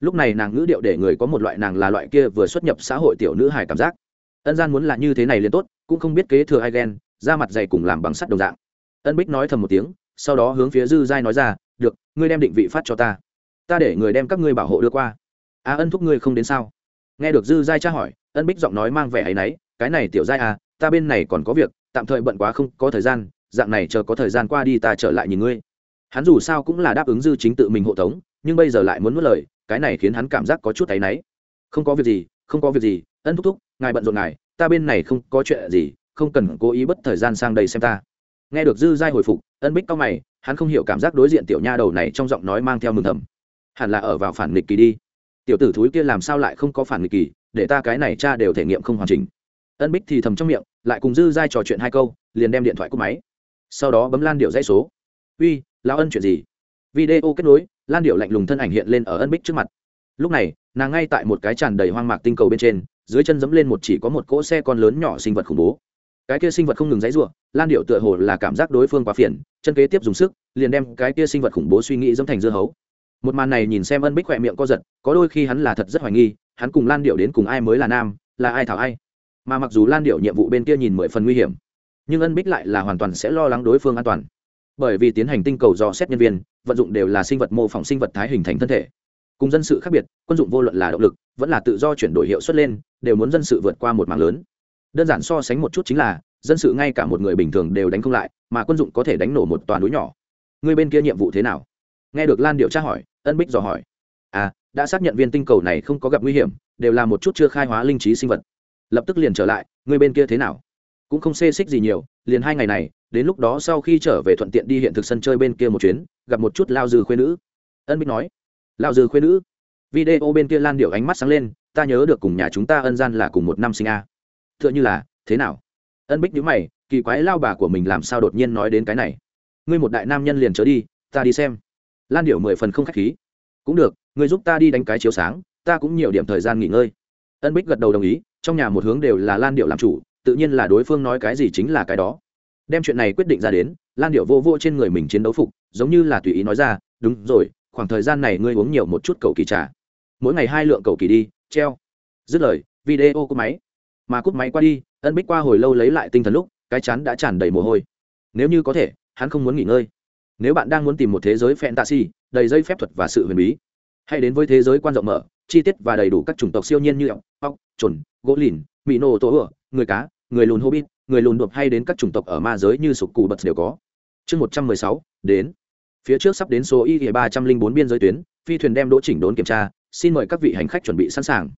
[SPEAKER 1] Lúc này nàng ngữ điệu để người có một loại nàng là loại kia vừa xuất nhập xã hội tiểu nữ hài cảm giác. Ân gian muốn là như thế này liền tốt, cũng không biết kế thừa ai ghen ra mặt dày cùng làm bằng sắt đồng dạng. Ân bích nói thầm một tiếng, sau đó hướng phía dư giai nói ra, được, ngươi đem định vị phát cho ta. Ta để người đem các ngươi bảo hộ đưa qua a ân thúc ngươi không đến sao? Nghe được dư giai tra hỏi, ân bích giọng nói mang vẻ áy náy cái này tiểu giai à ta bên này còn có việc, tạm thời bận quá không có thời gian, dạng này chờ có thời gian qua đi ta trở lại nhìn ngươi. Hắn dù sao cũng là đáp ứng dư chính tự mình hộ tống, nhưng bây giờ lại muốn mất lời, cái này khiến hắn cảm giác có chút áy náy không có việc gì, không có việc gì, ân thúc thúc, ngài bận rộn ngài, ta bên này không có chuyện gì, không cần cố ý bất thời gian sang đây xem ta. Nghe được dư giai hồi phục, ân bích cao mày, hắn không hiểu cảm giác đối diện tiểu nha đầu này trong giọng nói mang theo mừng thầm. Hẳn là ở vào phản nghịch kỳ đi tiểu tử thúi kia làm sao lại không có phản nghịch kỳ, để ta cái này cha đều thể nghiệm không hoàn chỉnh. Ân bích thì thầm trong miệng, lại cùng dư giai trò chuyện hai câu, liền đem điện thoại cúp máy. Sau đó bấm lan điệu dãy số. Uy lao ân chuyện gì? Video kết nối, lan điệu lạnh lùng thân ảnh hiện lên ở ân bích trước mặt. Lúc này, nàng ngay tại một cái tràn đầy hoang mạc tinh cầu bên trên, dưới chân dẫm lên một chỉ có một cỗ xe con lớn nhỏ sinh vật khủng bố. Cái kia sinh vật không ngừng dãy ruộng lan điệu tựa hồ là cảm giác đối phương quá phiền, chân kế tiếp dùng sức, liền đem cái kia sinh vật khủng bố suy nghĩ dẫm thành dưa hấu một màn này nhìn xem ân bích khỏe miệng co giật, có đôi khi hắn là thật rất hoài nghi, hắn cùng lan điệu đến cùng ai mới là nam, là ai thảo ai. Mà mặc dù lan điệu nhiệm vụ bên kia nhìn mười phần nguy hiểm, nhưng ân bích lại là hoàn toàn sẽ lo lắng đối phương an toàn. Bởi vì tiến hành tinh cầu dò xét nhân viên, vận dụng đều là sinh vật mô phỏng sinh vật thái hình thành thân thể. Cùng dân sự khác biệt, quân dụng vô luận là động lực, vẫn là tự do chuyển đổi hiệu suất lên, đều muốn dân sự vượt qua một mảng lớn. Đơn giản so sánh một chút chính là, dân sự ngay cả một người bình thường đều đánh không lại, mà quân dụng có thể đánh nổ một toàn núi nhỏ. Người bên kia nhiệm vụ thế nào? Nghe được lan điệu tra hỏi ân bích dò hỏi. À đã xác nhận viên tinh cầu này không có gặp nguy hiểm, đều là một chút chưa khai hóa linh trí sinh vật. Lập tức liền trở lại, người bên kia thế nào? Cũng không xê xích gì nhiều, liền hai ngày này, đến lúc đó sau khi trở về thuận tiện đi hiện thực sân chơi bên kia một chuyến, gặp một chút lao dư khuyên nữ. Ân bích nói. Lao dư khuyên nữ. Video bên kia lan điệu ánh mắt sáng lên, ta nhớ được cùng nhà chúng ta ân gian là cùng một năm sinh a. T h ư ợ n h ư là, thế nào? Ân bích nhữ mày, kỳ quái lao bà của mình làm sao đột nhiên nói đến cái này? Ngươi một đại nam nhân liền trở đi, ta đi xem lan điệu mười phần không k h á c h khí. Cũng được, ngươi giúp ta đi đánh cái chiếu sáng, ta cũng nhiều điểm thời gian nghỉ ngơi. Ân bích gật đầu đồng ý, trong nhà một hướng đều là lan điệu làm chủ, tự nhiên là đối phương nói cái gì chính là cái đó. Đem chuyện này quyết định ra đến, lan điệu vô vô trên người mình chiến đấu phục, giống như là tùy ý nói ra, đúng rồi, khoảng thời gian này ngươi uống nhiều một chút cầu kỳ trà. Mỗi ngày hai lượng cầu kỳ đi, treo. Dứt lời, video cúp máy. Mà cúp máy qua đi, ân bích qua hồi lâu lấy lại tinh thần lúc, cái chắn đã tràn đầy mồ hôi. Nếu như có thể, hắn không muốn nghỉ ngơi nếu bạn đang muốn tìm một thế giới fantasy, đầy dây phép thuật và sự huyền bí, hãy đến với thế giới quan rộng mở, chi tiết và đầy đủ các chủng tộc siêu nhiên như ốc ốc trồn gỗ lìn mỹ nô, tổ ửa người cá, người lùn hobbit, người lùn đột hay đến các chủng tộc ở ma giới như sục cù bật đều có. Chương một trăm mười sáu, đến. Phía trước sắp đến số y ba trăm linh bốn biên giới tuyến, phi thuyền đem đỗ chỉnh đốn kiểm tra, xin mời các vị hành khách chuẩn bị sẵn sàng.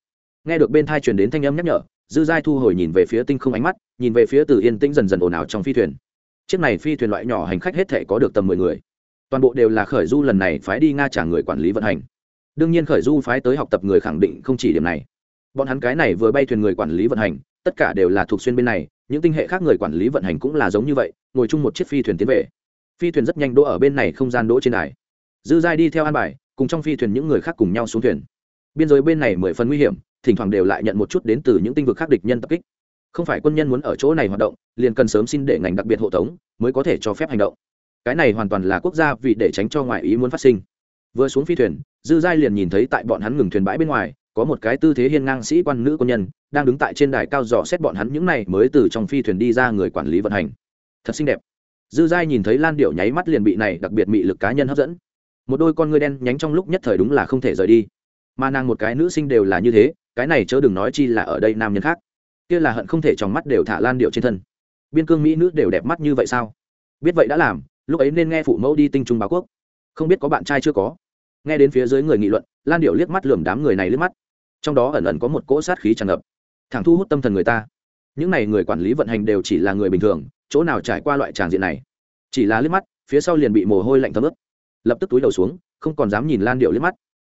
[SPEAKER 1] Nghe được bên thai truyền đến thanh âm nhắc nhở, dư giai thu hồi nhìn về phía tinh không ánh mắt, nhìn về phía từ yên tĩnh dần dần ồn ào trong phi thuyền chiếc này phi thuyền loại nhỏ hành khách hết thể có được tầm mười người. Toàn bộ đều là khởi du lần này phái đi nga trả người quản lý vận hành. Đương nhiên khởi du phái tới học tập người khẳng định không chỉ điểm này. Bọn hắn cái này vừa bay thuyền người quản lý vận hành, tất cả đều là thuộc xuyên bên này, những tinh hệ khác người quản lý vận hành cũng là giống như vậy, ngồi chung một chiếc phi thuyền tiến về. Phi thuyền rất nhanh đỗ ở bên này không gian đỗ trên đài. Dư giai đi theo an bài, cùng trong phi thuyền những người khác cùng nhau xuống thuyền. Biên giới bên này mười phần nguy hiểm, thỉnh thoảng đều lại nhận một chút đến từ những tinh vực khác địch nhân tập kích không phải quân nhân muốn ở chỗ này hoạt động, liền cần sớm xin để ngành đặc biệt hộ tống, mới có thể cho phép hành động. Cái này hoàn toàn là quốc gia vì để tránh cho ngoại ý muốn phát sinh. Vừa xuống phi thuyền, dư giai liền nhìn thấy tại bọn hắn ngừng thuyền bãi bên ngoài, có một cái tư thế hiên ngang sĩ quan nữ quân nhân, đang đứng tại trên đài cao dò xét bọn hắn những này mới từ trong phi thuyền đi ra người quản lý vận hành. Thật xinh đẹp. Dư giai nhìn thấy lan điệu nháy mắt liền bị này đặc biệt mị lực cá nhân hấp dẫn. Một đôi con ngươi đen nhánh trong lúc nhất thời đúng là không thể rời đi. Mà nàng một cái nữ sinh đều là như thế, cái này chớ đừng nói chi là ở đây nam nhân khác kia là hận không thể trong mắt đều thả lan điệu trên thân. Biên cương mỹ nữ đều đẹp mắt như vậy sao? Biết vậy đã làm, lúc ấy nên nghe phụ mẫu đi tinh trung báo quốc. Không biết có bạn trai chưa có. Nghe đến phía dưới người nghị luận, lan điệu liếc mắt lườm đám người này liếc mắt. Trong đó ẩn ẩn có một cỗ sát khí tràn ngập. Thẳng thu hút tâm thần người ta. Những n à y người quản lý vận hành đều chỉ là người bình thường, chỗ nào trải qua loại tràng diện này? Chỉ là liếc mắt, phía sau liền bị mồ hôi lạnh thấm ướt. Lập tức túi đầu xuống, không còn dám nhìn lan điệu liếc mắt.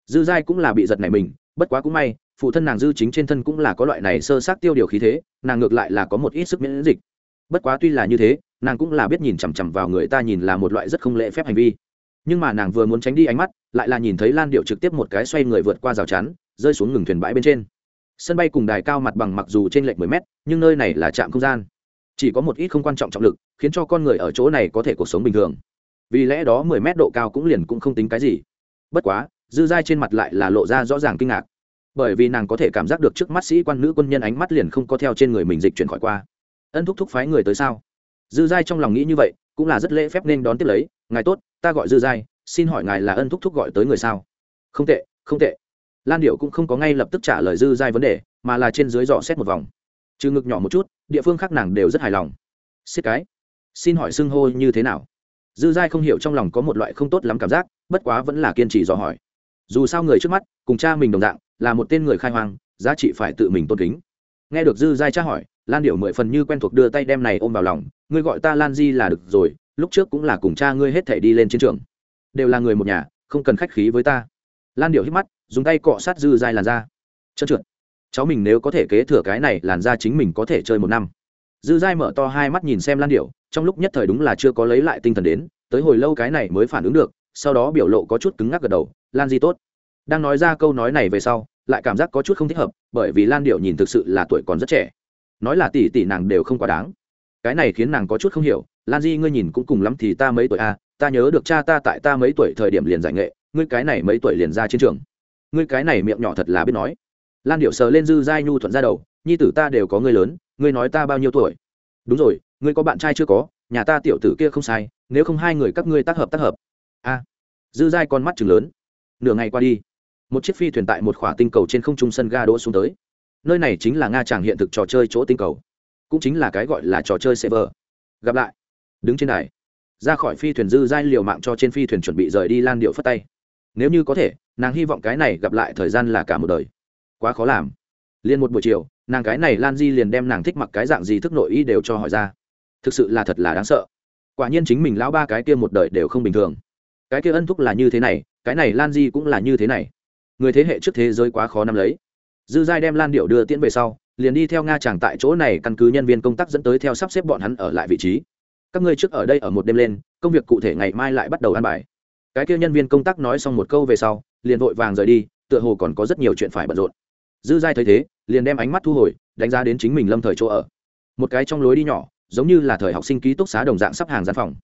[SPEAKER 1] Dư giai cũng là bị giật này mình, bất quá cũng may phụ thân nàng dư chính trên thân cũng là có loại này sơ sát tiêu điều khí thế, nàng ngược lại là có một ít sức miễn dịch. Bất quá tuy là như thế, nàng cũng là biết nhìn chằm chằm vào người ta nhìn là một loại rất không lễ phép hành vi. Nhưng mà nàng vừa muốn tránh đi ánh mắt, lại là nhìn thấy lan điệu trực tiếp một cái xoay người vượt qua rào chắn, rơi xuống ngừng thuyền bãi bên trên. Sân bay cùng đài cao mặt bằng mặc dù trên lệch mười mét, nhưng nơi này là trạm không gian. Chỉ có một ít không quan trọng trọng lực, khiến cho con người ở chỗ này có thể cuộc sống bình thường. Vì lẽ đó mười mét độ cao cũng liền cũng không tính cái gì. Bất quá, dư dai trên mặt lại là lộ ra rõ ràng kinh ngạc bởi vì nàng có thể cảm giác được trước mắt sĩ quan nữ quân nhân ánh mắt liền không có theo trên người mình dịch chuyển khỏi qua. Ân thúc thúc phái người tới sao? Dư giai trong lòng nghĩ như vậy, cũng là rất lễ phép nên đón tiếp lấy, ngài tốt, ta gọi dư giai, xin hỏi ngài là ân thúc thúc gọi tới người sao? Không tệ không tệ. Lan điệu cũng không có ngay lập tức trả lời dư giai vấn đề, mà là trên dưới dò xét một vòng. Trừ ngực nhỏ một chút, địa phương khác nàng đều rất hài lòng. Xiết cái, xin hỏi xưng hô như thế nào? Dư giai không hiểu trong lòng có một loại không tốt lắm cảm giác, bất quá vẫn là kiên trì dò hỏi. Dù sao người trước mắt, cùng cha mình đồng dạng là một tên người khai hoang, giá trị phải tự mình tôn kính. Nghe được dư giai tra hỏi, lan điệu mười phần như quen thuộc đưa tay đem này ôm vào lòng, ngươi gọi ta lan di là được rồi, lúc trước cũng là cùng cha ngươi hết thể đi lên chiến trường. Đều là người một nhà, không cần khách khí với ta. Lan điệu hít mắt, dùng tay cọ sát dư dai làn da. Trơn trượt. Cháu mình nếu có thể kế thừa cái này làn da chính mình có thể chơi một năm. Dư dai mở to hai mắt nhìn xem lan điệu trong lúc nhất thời đúng là chưa có lấy lại tinh thần đến, tới hồi lâu cái này mới phản ứng được, sau đó biểu lộ có chút cứng ngắc gật đầu, lan di tốt đang nói ra câu nói này về sau lại cảm giác có chút không thích hợp bởi vì lan điệu nhìn thực sự là tuổi còn rất trẻ. Nói là tỷ tỷ nàng đều không quá đáng. Cái này khiến nàng có chút không hiểu lan di ngươi nhìn cũng cùng lắm thì ta mấy tuổi a à, ta nhớ được cha ta tại ta mấy tuổi thời điểm liền giải nghệ ngươi cái này mấy tuổi liền ra chiến trường. Ngươi cái này miệng nhỏ thật là biết nói. Lan điệu sờ lên dư giai nhu thuận ra đầu nhi tử ta đều có ngươi lớn ngươi nói ta bao nhiêu tuổi? Đúng rồi ngươi có bạn trai chưa có nhà ta tiểu tử kia không sai nếu không hai người các ngươi tác hợp tác hợp. A dư giai con mắt chừng lớn. Nửa ngày qua đi một chiếc phi thuyền tại một khỏa tinh cầu trên không trung sân ga đỗ xuống tới. Nơi này chính là nga tràng hiện thực trò chơi chỗ tinh cầu. Cũng chính là cái gọi là trò chơi server. Gặp lại. Đứng trên đài. Ra khỏi phi thuyền dư giai liều mạng cho trên phi thuyền chuẩn bị rời đi lan điệu phất tay. Nếu như có thể, nàng hy vọng cái này gặp lại thời gian là cả một đời. Quá khó làm. Liền một buổi chiều, nàng cái này lan di liền đem nàng thích mặc cái dạng gì thức nội y đều cho hỏi ra. Thực sự là thật là đáng sợ. Quả nhiên chính mình lão ba cái kia một đời đều không bình thường. Cái kia ân thúc là như thế này, cái này lan di cũng là như thế này người thế hệ trước thế giới quá khó nắm lấy. Dư giai đem lan điệu đưa tiễn về sau, liền đi theo nga chàng tại chỗ này căn cứ nhân viên công tác dẫn tới theo sắp xếp bọn hắn ở lại vị trí. Các ngươi trước ở đây ở một đêm lên, công việc cụ thể ngày mai lại bắt đầu ăn bài. Cái kia nhân viên công tác nói xong một câu về sau, liền vội vàng rời đi, tựa hồ còn có rất nhiều chuyện phải bận rộn. Dư giai thấy thế, liền đem ánh mắt thu hồi, đánh giá đến chính mình lâm thời chỗ ở. Một cái trong lối đi nhỏ, giống như là thời học sinh ký túc xá đồng dạng sắp hàng gian phòng.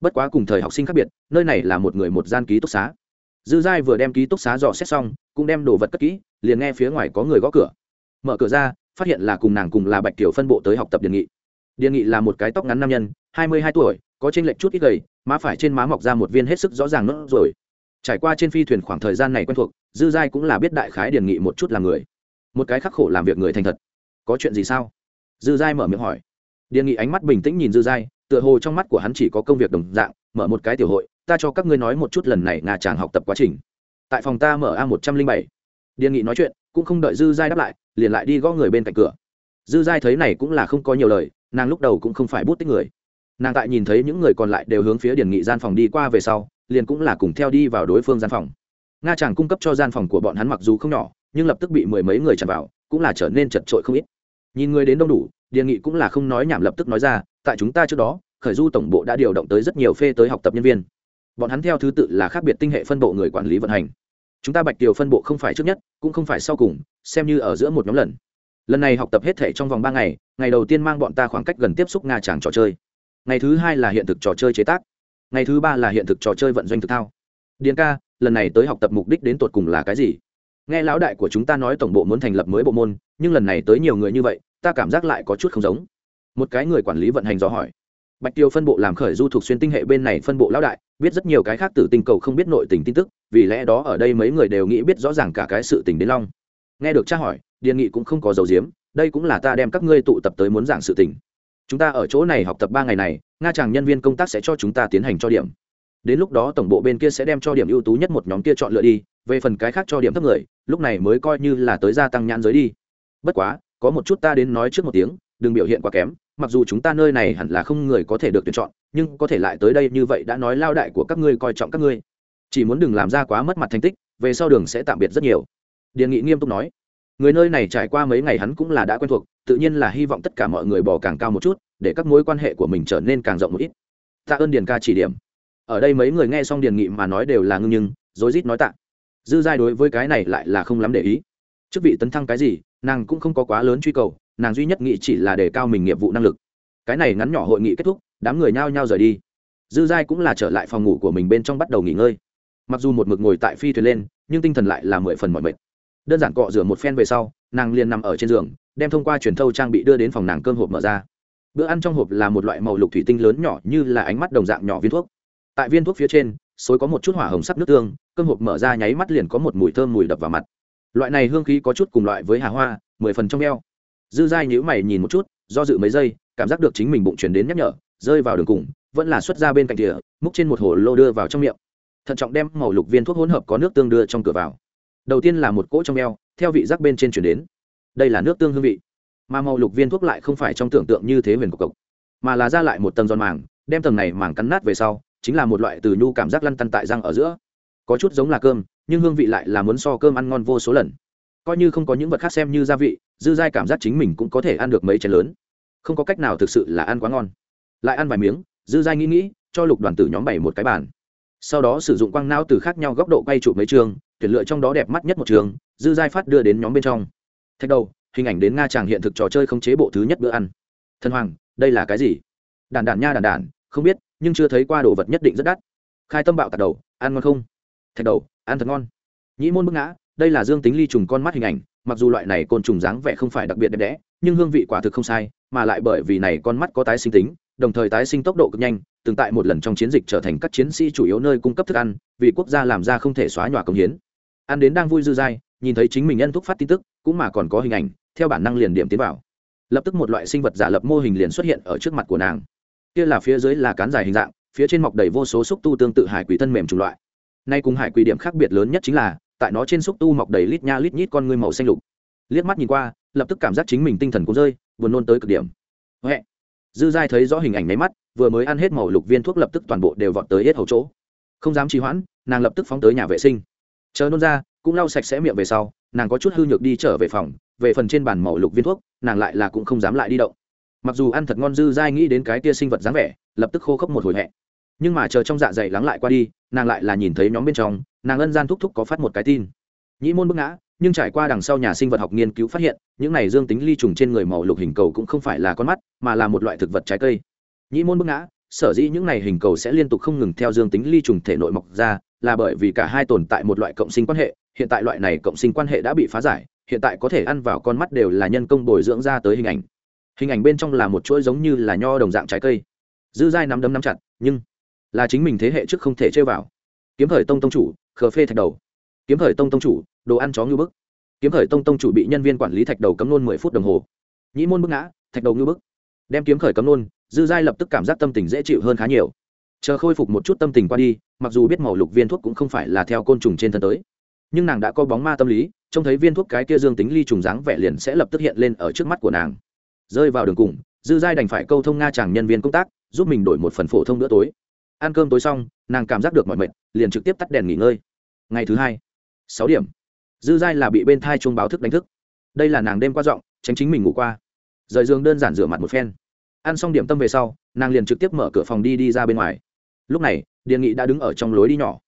[SPEAKER 1] Bất quá cùng thời học sinh khác biệt, nơi này là một người một gian ký túc xá dư giai vừa đem ký túc xá dò xét xong, cũng đem đồ vật cất kỹ, liền nghe phía ngoài có người gõ cửa. Mở cửa ra, phát hiện là cùng nàng cùng là bạch kiểu phân bộ tới học tập điện nghị. Điện nghị là một cái tóc ngắn nam nhân, hai mươi hai tuổi, có t r ê n lệch chút ít gầy, má phải trên má mọc ra một viên hết sức rõ ràng nốt rồi trải qua trên phi thuyền khoảng thời gian này quen thuộc, dư giai cũng là biết đại khái điện nghị một chút là người. Một cái khắc khổ làm việc người thành thật. Có chuyện gì sao? Dư giai mở miệng hỏi. Điện nghị ánh mắt bình tĩnh nhìn dư giai, tựa hồ trong mắt của hắn chỉ có công việc đồng dạng, mở một cái tiểu hội ta cho các ngươi nói một chút lần này nga chàng học tập quá trình. Tại phòng ta mở a một trăm linh bảy. Điền nghị nói chuyện, cũng không đợi dư giai đáp lại, liền lại đi gõ người bên cạnh cửa. Dư giai thấy này cũng là không có nhiều lời, nàng lúc đầu cũng không phải bút tích người. Nàng tại nhìn thấy những người còn lại đều hướng phía điền nghị gian phòng đi qua về sau, liền cũng là cùng theo đi vào đối phương gian phòng. Nga chàng cung cấp cho gian phòng của bọn hắn mặc dù không nhỏ, nhưng lập tức bị mười mấy người chặn vào, cũng là trở nên chật trội không ít. Nhìn người đến đông đủ, điền nghị cũng là không nói nhảm lập tức nói ra, tại chúng ta trước đó, khởi du tổng bộ đã điều động tới rất nhiều phê tới học tập nhân viên bọn hắn theo thứ tự là khác biệt tinh hệ phân bộ người quản lý vận hành. Chúng ta bạch kiều phân bộ không phải trước nhất, cũng không phải sau cùng, xem như ở giữa một nhóm lần. Lần này học tập hết thể trong vòng ba ngày ngày đầu tiên mang bọn ta khoảng cách gần tiếp xúc nga tràng trò chơi. Ngày thứ hai là hiện thực trò chơi chế tác. Ngày thứ ba là hiện thực trò chơi vận doanh thực thao. Điền ca, lần này tới học tập mục đích đến tột cùng là cái gì? Nghe lão đại của chúng ta nói tổng bộ muốn thành lập mới bộ môn, nhưng lần này tới nhiều người như vậy, ta cảm giác lại có chút không giống. Một cái người quản lý vận hành dò hỏi bạch tiêu phân bộ làm khởi du thuộc xuyên tinh hệ bên này phân bộ lão đại, biết rất nhiều cái khác tử tinh cầu không biết nội tình tin tức, vì lẽ đó ở đây mấy người đều nghĩ biết rõ ràng cả cái sự tình đến long. Nghe được tra hỏi, điền nghị cũng không có giấu diếm đây cũng là ta đem các ngươi tụ tập tới muốn giảng sự tình. Chúng ta ở chỗ này học tập ba ngày này, nga chàng nhân viên công tác sẽ cho chúng ta tiến hành cho điểm. Đến lúc đó tổng bộ bên kia sẽ đem cho điểm ưu tú nhất một nhóm kia chọn lựa đi, về phần cái khác cho điểm thấp người, lúc này mới coi như là tới gia tăng nhãn giới đi. Bất quá, có một chút ta đến nói trước một tiếng đừng biểu hiện quá kém, mặc dù chúng ta nơi này hẳn là không người có thể được tuyển chọn, nhưng có thể lại tới đây như vậy đã nói lao đại của các ngươi coi trọng các ngươi. Chỉ muốn đừng làm ra quá mất mặt thành tích, về sau đường sẽ tạm biệt rất nhiều. Điền nghị nghiêm túc nói. Người nơi này trải qua mấy ngày hắn cũng là đã quen thuộc, tự nhiên là hy vọng tất cả mọi người bỏ càng cao một chút, để các mối quan hệ của mình trở nên càng rộng một ít. Tạ ơn điền ca chỉ điểm. Ở đây mấy người nghe xong điền nghị mà nói đều là ngưng nhưng, rối rít nói tạ. Dư giai đối với cái này lại là không lắm để ý. Chức vị tấn thăng cái gì, nàng cũng không có quá lớn truy cầu nàng duy nhất nghĩ chỉ là đề cao mình nghiệp vụ năng lực. Cái này ngắn nhỏ hội nghị kết thúc, đám người nhao nhao rời đi. Dư giai cũng là trở lại phòng ngủ của mình bên trong bắt đầu nghỉ ngơi. Mặc dù một mực ngồi tại phi thuyền lên, nhưng tinh thần lại là mười phần mọi mệt. Đơn giản cọ rửa một phen về sau, nàng liền nằm ở trên giường, đem thông qua truyền thâu trang bị đưa đến phòng nàng cơm hộp mở ra. Bữa ăn trong hộp là một loại màu lục thủy tinh lớn nhỏ như là ánh mắt đồng dạng nhỏ viên thuốc. Tại viên thuốc phía trên, xối có một chút hỏa hồng sắc nước tương, cơm hộp mở ra nháy mắt liền có một mùi thơm mùi đập vào mặt. Loại này hương khí có chút cùng loại với hà hoa, mười phần trong e o dư giai nhữ mày nhìn một chút, do dự mấy giây, cảm giác được chính mình bụng chuyển đến nhắc nhở, rơi vào đường cùng, vẫn là xuất ra bên cạnh tỉa múc trên một hồ lô đưa vào trong miệng. Thận trọng đem màu lục viên thuốc hỗn hợp có nước tương đưa trong cửa vào. Đầu tiên là một cỗ trong eo, theo vị giác bên trên chuyển đến. Đây là nước tương hương vị. Mà màu lục viên thuốc lại không phải trong tưởng tượng như thế huyền cộc cộc, mà là ra lại một tầng giòn màng, đem tầng này màng cắn nát về sau, chính là một loại từ nhu cảm giác lăn tăn tại răng ở giữa. Có chút giống là cơm, nhưng hương vị lại là muốn so cơm ăn ngon vô số lần coi như không có những vật khác xem như gia vị, dư dai cảm giác chính mình cũng có thể ăn được mấy chén lớn. Không có cách nào thực sự là ăn quá ngon. Lại ăn vài miếng, dư dai nghĩ nghĩ, cho lục đoàn tử nhóm bảy một cái bàn. Sau đó sử dụng quang não từ khác nhau góc độ quay chụp mấy trường, tuyển lựa trong đó đẹp mắt nhất một trường, dư giai phát đưa đến nhóm bên trong. Thách đầu, hình ảnh đến nga tràng hiện thực trò chơi không chế bộ thứ nhất bữa ăn. Thần hoàng, đây là cái gì? Đàn đàn nha đàn đàn, không biết, nhưng chưa thấy qua đồ vật nhất định rất đắt. Khai tâm bạo tạt đầu, ăn ngon không? Thạch đầu, ăn thật ngon. Nhĩ môn bức ngã đây là dương tính ly trùng con mắt hình ảnh, mặc dù loại này côn trùng dáng vẻ không phải đặc biệt đẹp đẽ, nhưng hương vị quả thực không sai, mà lại bởi vì này con mắt có tái sinh tính, đồng thời tái sinh tốc độ cực nhanh, từng tại một lần trong chiến dịch trở thành các chiến sĩ chủ yếu nơi cung cấp thức ăn, vì quốc gia làm ra không thể xóa nhòa công hiến. Ăn đến đang vui dư dai, nhìn thấy chính mình nhân thúc phát tin tức, cũng mà còn có hình ảnh, theo bản năng liền điểm tiến vào. Lập tức một loại sinh vật giả lập mô hình liền xuất hiện ở trước mặt của nàng. Kia là phía dưới là cán dài hình dạng, phía trên mọc đầy vô số xúc tu tương tự hải quỷ thân mềm chủng loại. Nay cùng hải quỷ điểm khác biệt lớn nhất chính là tại nó trên xúc tu mọc đầy lít nha lít nhít con ngươi màu xanh lục. Liếc mắt nhìn qua, lập tức cảm giác chính mình tinh thần cũng rơi, buồn nôn tới cực điểm. Huệ. Dư giai thấy rõ hình ảnh máy mắt, vừa mới ăn hết màu lục viên thuốc lập tức toàn bộ đều vọt tới hết hầu chỗ. Không dám trì hoãn, nàng lập tức phóng tới nhà vệ sinh. Chờ nôn ra, cũng lau sạch sẽ miệng về sau, nàng có chút hư nhược đi trở về phòng, về phần trên bàn màu lục viên thuốc, nàng lại là cũng không dám lại đi động. Mặc dù ăn thật ngon, dư dai nghĩ đến cái tia sinh vật dáng vẻ, lập tức khô khốc một hồi hẹ. Nhưng mà chờ trong dạ dày lắng lại qua đi, nàng lại là nhìn thấy nhóm bên trong nàng ân gian thúc thúc có phát một cái tin. Nhĩ môn bức ngã, nhưng trải qua đằng sau nhà sinh vật học nghiên cứu phát hiện, những này dương tính ly trùng trên người màu lục hình cầu cũng không phải là con mắt, mà là một loại thực vật trái cây. Nhĩ môn bức ngã, sở dĩ những này hình cầu sẽ liên tục không ngừng theo dương tính ly trùng thể nội mọc ra, là bởi vì cả hai tồn tại một loại cộng sinh quan hệ, hiện tại loại này cộng sinh quan hệ đã bị phá giải, hiện tại có thể ăn vào con mắt đều là nhân công bồi dưỡng ra tới hình ảnh. Hình ảnh bên trong là một chuỗi giống như là nho đồng dạng trái cây. Dư dai nắm đấm nắm chặt, nhưng là chính mình thế hệ trước không thể chơi vào. Kiếm thời tông tông chủ khờ phê thạch đầu. Kiếm thời tông tông chủ, đồ ăn chó ngưu bức. Kiếm khởi tông tông chủ bị nhân viên quản lý thạch đầu cấm nôn mười phút đồng hồ. Nhĩ môn bức ngã, thạch đầu ngưu bức. Đem kiếm khởi cấm nôn, dư giai lập tức cảm giác tâm tình dễ chịu hơn khá nhiều. Chờ khôi phục một chút tâm tình qua đi, mặc dù biết màu lục viên thuốc cũng không phải là theo côn trùng trên thân tới. Nhưng nàng đã có bóng ma tâm lý, trông thấy viên thuốc cái kia dương tính ly trùng dáng vẻ liền sẽ lập tức hiện lên ở trước mắt của nàng. Rơi vào đường cùng, dư giai đành phải câu thông nga chàng nhân viên công tác, giúp mình đổi một phần phổ thông bữa tối ăn cơm tối xong, nàng cảm giác được mọi mệt, liền trực tiếp tắt đèn nghỉ ngơi. Ngày thứ hai, sáu điểm. Dư giai là bị bên thai chuông báo thức đánh thức. Đây là nàng đêm qua giọng, tránh chính mình ngủ qua. Rời giường đơn giản rửa mặt một phen. Ăn xong điểm tâm về sau, nàng liền trực tiếp mở cửa phòng đi đi ra bên ngoài. Lúc này, điền nghị đã đứng ở trong lối đi nhỏ.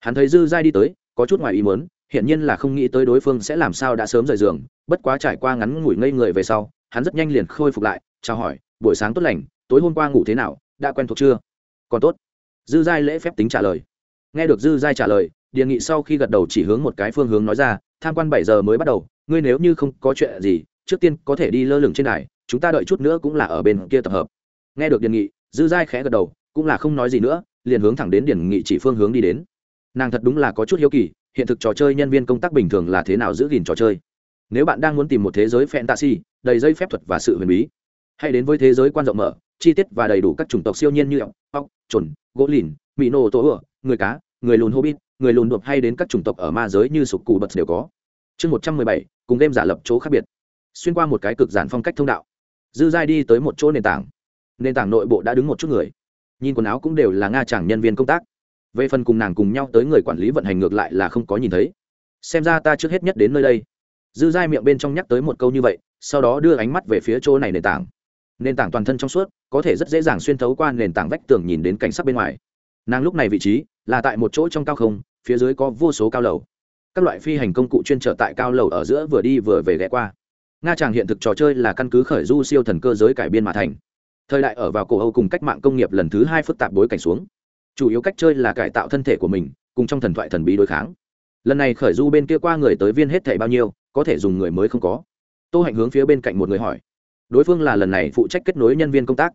[SPEAKER 1] Hắn thấy dư giai đi tới, có chút ngoài ý mớn hiển nhiên là không nghĩ tới đối phương sẽ làm sao đã sớm rời giường. Bất quá trải qua ngắn ngủi ngây người về sau, hắn rất nhanh liền khôi phục lại, chào hỏi, buổi sáng tốt lành, tối hôm qua ngủ thế nào, đã quen thuộc chưa? Còn tốt dư giai lễ phép tính trả lời. Nghe được dư giai trả lời, điền nghị sau khi gật đầu chỉ hướng một cái phương hướng nói ra, tham quan bảy giờ mới bắt đầu, ngươi nếu như không có chuyện gì, trước tiên có thể đi lơ lửng trên đài, chúng ta đợi chút nữa cũng là ở bên kia tập hợp. Nghe được điền nghị, dư giai khẽ gật đầu, cũng là không nói gì nữa, liền hướng thẳng đến điền nghị chỉ phương hướng đi đến. Nàng thật đúng là có chút hiếu kỳ, hiện thực trò chơi nhân viên công tác bình thường là thế nào giữ gìn trò chơi? Nếu bạn đang muốn tìm một thế giới fantasy, đầy dây phép thuật và sự huyền bí, hãy đến với thế giới quan rộng mở, chi tiết và đầy đủ các chủng tộc siêu nhiên như ốc ốc trồn gỗ lìn mỹ nô tổ ựa người cá, người lùn hobbit, người lùn đột hay đến các chủng tộc ở ma giới như sục cù bật đều có. Chương một trăm mười bảy, cùng game giả lập chỗ khác biệt. Xuyên qua một cái cực giản phong cách thông đạo. Dư giai đi tới một chỗ nền tảng. Nền tảng nội bộ đã đứng một chút người. Nhìn quần áo cũng đều là nga chàng nhân viên công tác. Về phần cùng nàng cùng nhau tới người quản lý vận hành ngược lại là không có nhìn thấy. Xem ra ta trước hết nhất đến nơi đây. Dư giai miệng bên trong nhắc tới một câu như vậy, sau đó đưa ánh mắt về phía chỗ này nền tảng nền tảng toàn thân trong suốt, có thể rất dễ dàng xuyên thấu qua nền tảng vách tường nhìn đến cảnh sắc bên ngoài. Nàng lúc này vị trí là tại một chỗ trong cao không, phía dưới có vô số cao lầu. Các loại phi hành công cụ chuyên trở tại cao lầu ở giữa vừa đi vừa về ghé qua. Nga tràng hiện thực trò chơi là căn cứ khởi du siêu thần cơ giới cải biên mà thành. Thời đại ở vào cổ âu cùng cách mạng công nghiệp lần thứ hai phức tạp bối cảnh xuống. Chủ yếu cách chơi là cải tạo thân thể của mình, cùng trong thần thoại thần bí đối kháng. Lần này khởi du bên kia qua người tới viên hết thẻ bao nhiêu, có thể dùng người mới không có. Tô hạnh hướng phía bên cạnh một người hỏi đối phương là lần này phụ trách kết nối nhân viên công tác.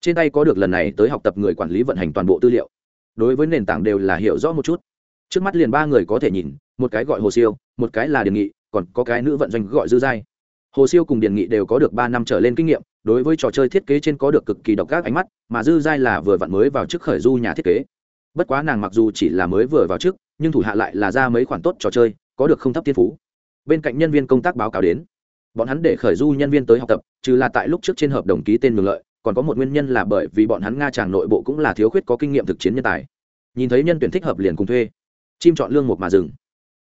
[SPEAKER 1] Trên tay có được lần này tới học tập người quản lý vận hành toàn bộ tư liệu. Đối với nền tảng đều là hiểu rõ một chút. Trước mắt liền ba người có thể nhìn, một cái gọi hồ siêu, một cái là điền nghị, còn có cái nữ vận doanh gọi dư giai. Hồ siêu cùng điền nghị đều có được ba năm trở lên kinh nghiệm, đối với trò chơi thiết kế trên có được cực kỳ độc các ánh mắt, mà dư giai là vừa vặn mới vào trước khởi du nhà thiết kế. Bất quá nàng mặc dù chỉ là mới vừa vào trước nhưng thủ hạ lại là ra mấy khoản tốt trò chơi, có được không thấp thiên phú. Bên cạnh nhân viên công tác báo cáo đến bọn hắn để khởi du nhân viên tới học tập, trừ là tại lúc trước trên hợp đồng ký tên mường lợi, còn có một nguyên nhân là bởi vì bọn hắn nga tràng nội bộ cũng là thiếu khuyết có kinh nghiệm thực chiến nhân tài. Nhìn thấy nhân tuyển thích hợp liền cùng thuê. Chim chọn lương một mà dừng.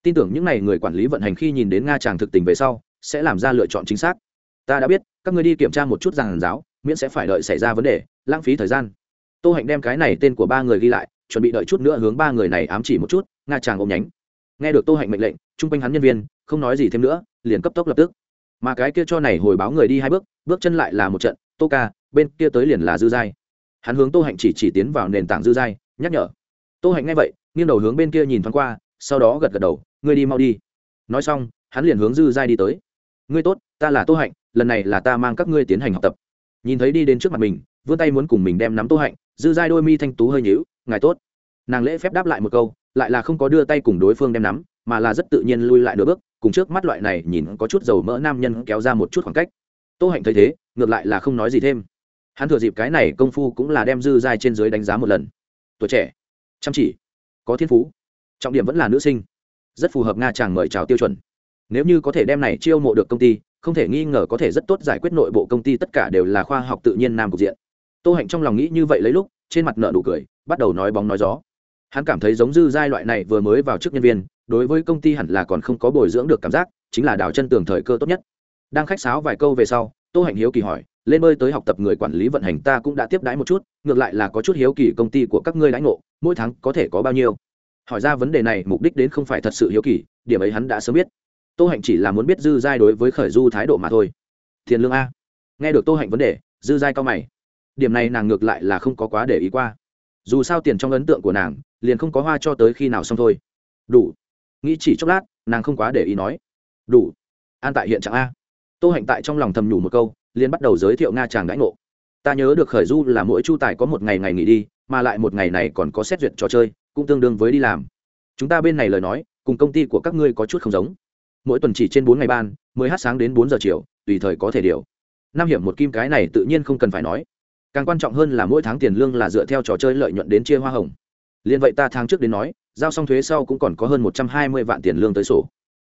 [SPEAKER 1] Tin tưởng những n à y người quản lý vận hành khi nhìn đến nga tràng thực tình về sau, sẽ làm ra lựa chọn chính xác. Ta đã biết, các người đi kiểm tra một chút giàn giáo, miễn sẽ phải đợi xảy ra vấn đề, lãng phí thời gian. Tô hạnh đem cái này tên của ba người ghi lại, chuẩn bị đợi chút nữa hướng ba người này ám chỉ một chút, nga tràng ôm nhánh. Nghe được tô hạnh mệnh lệnh chung quanh hắn nhân viên, không nói gì thêm nữa, liền cấp tốc lập tức mà cái kia cho này hồi báo người đi hai bước bước chân lại là một trận, tô ca, bên kia tới liền là dư giai. Hắn hướng tô hạnh chỉ chỉ tiến vào nền tảng dư giai, nhắc nhở. Tô hạnh nghe vậy, nghiêng đầu hướng bên kia nhìn thoáng qua, sau đó gật gật đầu, ngươi đi mau đi. Nói xong, hắn liền hướng dư giai đi tới. Ngươi tốt, ta là tô hạnh, lần này là ta mang các ngươi tiến hành học tập. Nhìn thấy đi đến trước mặt mình, vươn tay muốn cùng mình đem nắm tô hạnh, dư giai đôi mi thanh tú hơi nhíu, ngài tốt. Nàng lễ phép đáp lại một câu, lại là không có đưa tay cùng đối phương đem nắm, mà là rất tự nhiên lui lại nửa bước cùng trước mắt loại này nhìn có chút dầu mỡ nam nhân kéo ra một chút khoảng cách. Tô hạnh thấy thế, ngược lại là không nói gì thêm. Hắn thừa dịp cái này công phu cũng là đem dư giai trên dưới đánh giá một lần. Tuổi trẻ, chăm chỉ, có thiên phú, trọng điểm vẫn là nữ sinh, rất phù hợp nga chàng mời chào tiêu chuẩn. Nếu như có thể đem này chiêu mộ được công ty, không thể nghi ngờ có thể rất tốt giải quyết nội bộ công ty tất cả đều là khoa học tự nhiên nam cục diện. Tô hạnh trong lòng nghĩ như vậy lấy lúc, trên mặt nợ nụ cười, bắt đầu nói bóng nói gió. Hắn cảm thấy giống dư giai loại này vừa mới vào chức nhân viên đối với công ty hẳn là còn không có bồi dưỡng được cảm giác, chính là đào chân tường thời cơ tốt nhất. Đang khách sáo vài câu về sau, tô hạnh hiếu kỳ hỏi, lên bơi tới học tập người quản lý vận hành ta cũng đã tiếp đãi một chút, ngược lại là có chút hiếu kỳ công ty của các ngươi lãnh ngộ, mỗi tháng có thể có bao nhiêu? Hỏi ra vấn đề này, mục đích đến không phải thật sự hiếu kỳ, điểm ấy hắn đã sớm biết. Tô hạnh chỉ là muốn biết dư giai đối với khởi du thái độ mà thôi. Tiền lương a? Nghe được tô hạnh vấn đề, dư giai cao mày. Điểm này nàng ngược lại là không có quá để ý qua. Dù sao tiền trong ấn tượng của nàng, liền không có hoa cho tới khi nào xong thôi. Đủ nghĩ chỉ chốc lát, nàng không quá để ý nói. Đủ. An tại hiện trạng a. Tô hạnh tại trong lòng thầm nhủ một câu, liền bắt đầu giới thiệu nga chàng đãi ngộ. Ta nhớ được khởi du là mỗi chu tài có một ngày ngày nghỉ đi, mà lại một ngày này còn có xét duyệt trò chơi, cũng tương đương với đi làm. Chúng ta bên này lời nói, cùng công ty của các ngươi có chút không giống. Mỗi tuần chỉ trên bốn ngày ban, mười h sáng đến bốn giờ chiều, tùy thời có thể điều. Năm hiểm một kim cái này tự nhiên không cần phải nói. Càng quan trọng hơn là mỗi tháng tiền lương là dựa theo trò chơi lợi nhuận đến chia hoa hồng liền vậy ta tháng trước đến nói, giao xong thuế sau cũng còn có hơn một trăm hai mươi vạn tiền lương tới sổ.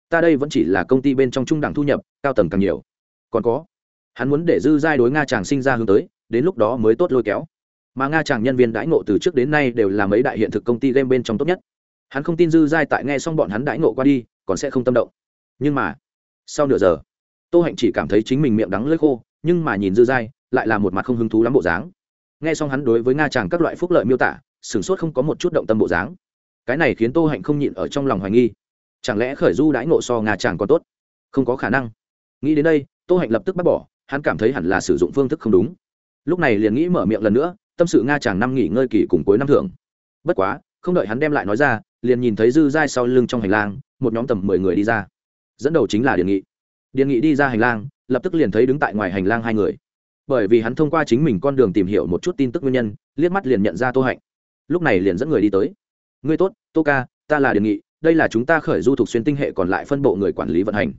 [SPEAKER 1] Ta đây vẫn chỉ là công ty bên trong trung đẳng thu nhập, cao tầng càng nhiều. Còn có, hắn muốn để dư giai đối nga chàng sinh ra hướng tới, đến lúc đó mới tốt lôi kéo. Mà nga chàng nhân viên đãi ngộ từ trước đến nay đều là mấy đại hiện thực công ty game bên trong tốt nhất. Hắn không tin dư giai tại nghe xong bọn hắn đãi ngộ qua đi, còn sẽ không tâm động. Nhưng mà, sau nửa giờ, tô hạnh chỉ cảm thấy chính mình miệng đắng lơi khô, nhưng mà nhìn dư giai, lại là một mặt không hứng thú lắm bộ dáng. Nghe xong hắn đối với nga chàng các loại phúc lợi miêu tả sửng sốt không có một chút động tâm bộ dáng. Cái này khiến tô hạnh không nhịn ở trong lòng hoài nghi. Chẳng lẽ khởi du đãi ngộ so nga chàng còn tốt? Không có khả năng. Nghĩ đến đây, tô hạnh lập tức bác bỏ, hắn cảm thấy hẳn là sử dụng phương thức không đúng. Lúc này liền nghĩ mở miệng lần nữa, tâm sự nga chàng năm nghỉ ngơi kỳ cùng cuối năm thưởng. Bất quá, không đợi hắn đem lại nói ra, liền nhìn thấy dư dai sau lưng trong hành lang, một nhóm tầm mười người đi ra. Dẫn đầu chính là điện nghị. Điện nghị đi ra hành lang, lập tức liền thấy đứng tại ngoài hành lang hai người. Bởi vì hắn thông qua chính mình con đường tìm hiểu một chút tin tức nguyên nhân, liếc mắt liền nhận ra tô hạnh lúc này liền dẫn người đi tới. Ngươi tốt, tô ca, ta là Điền nghị, đây là chúng ta khởi du thuộc xuyên tinh hệ còn lại phân bộ người quản lý vận hành.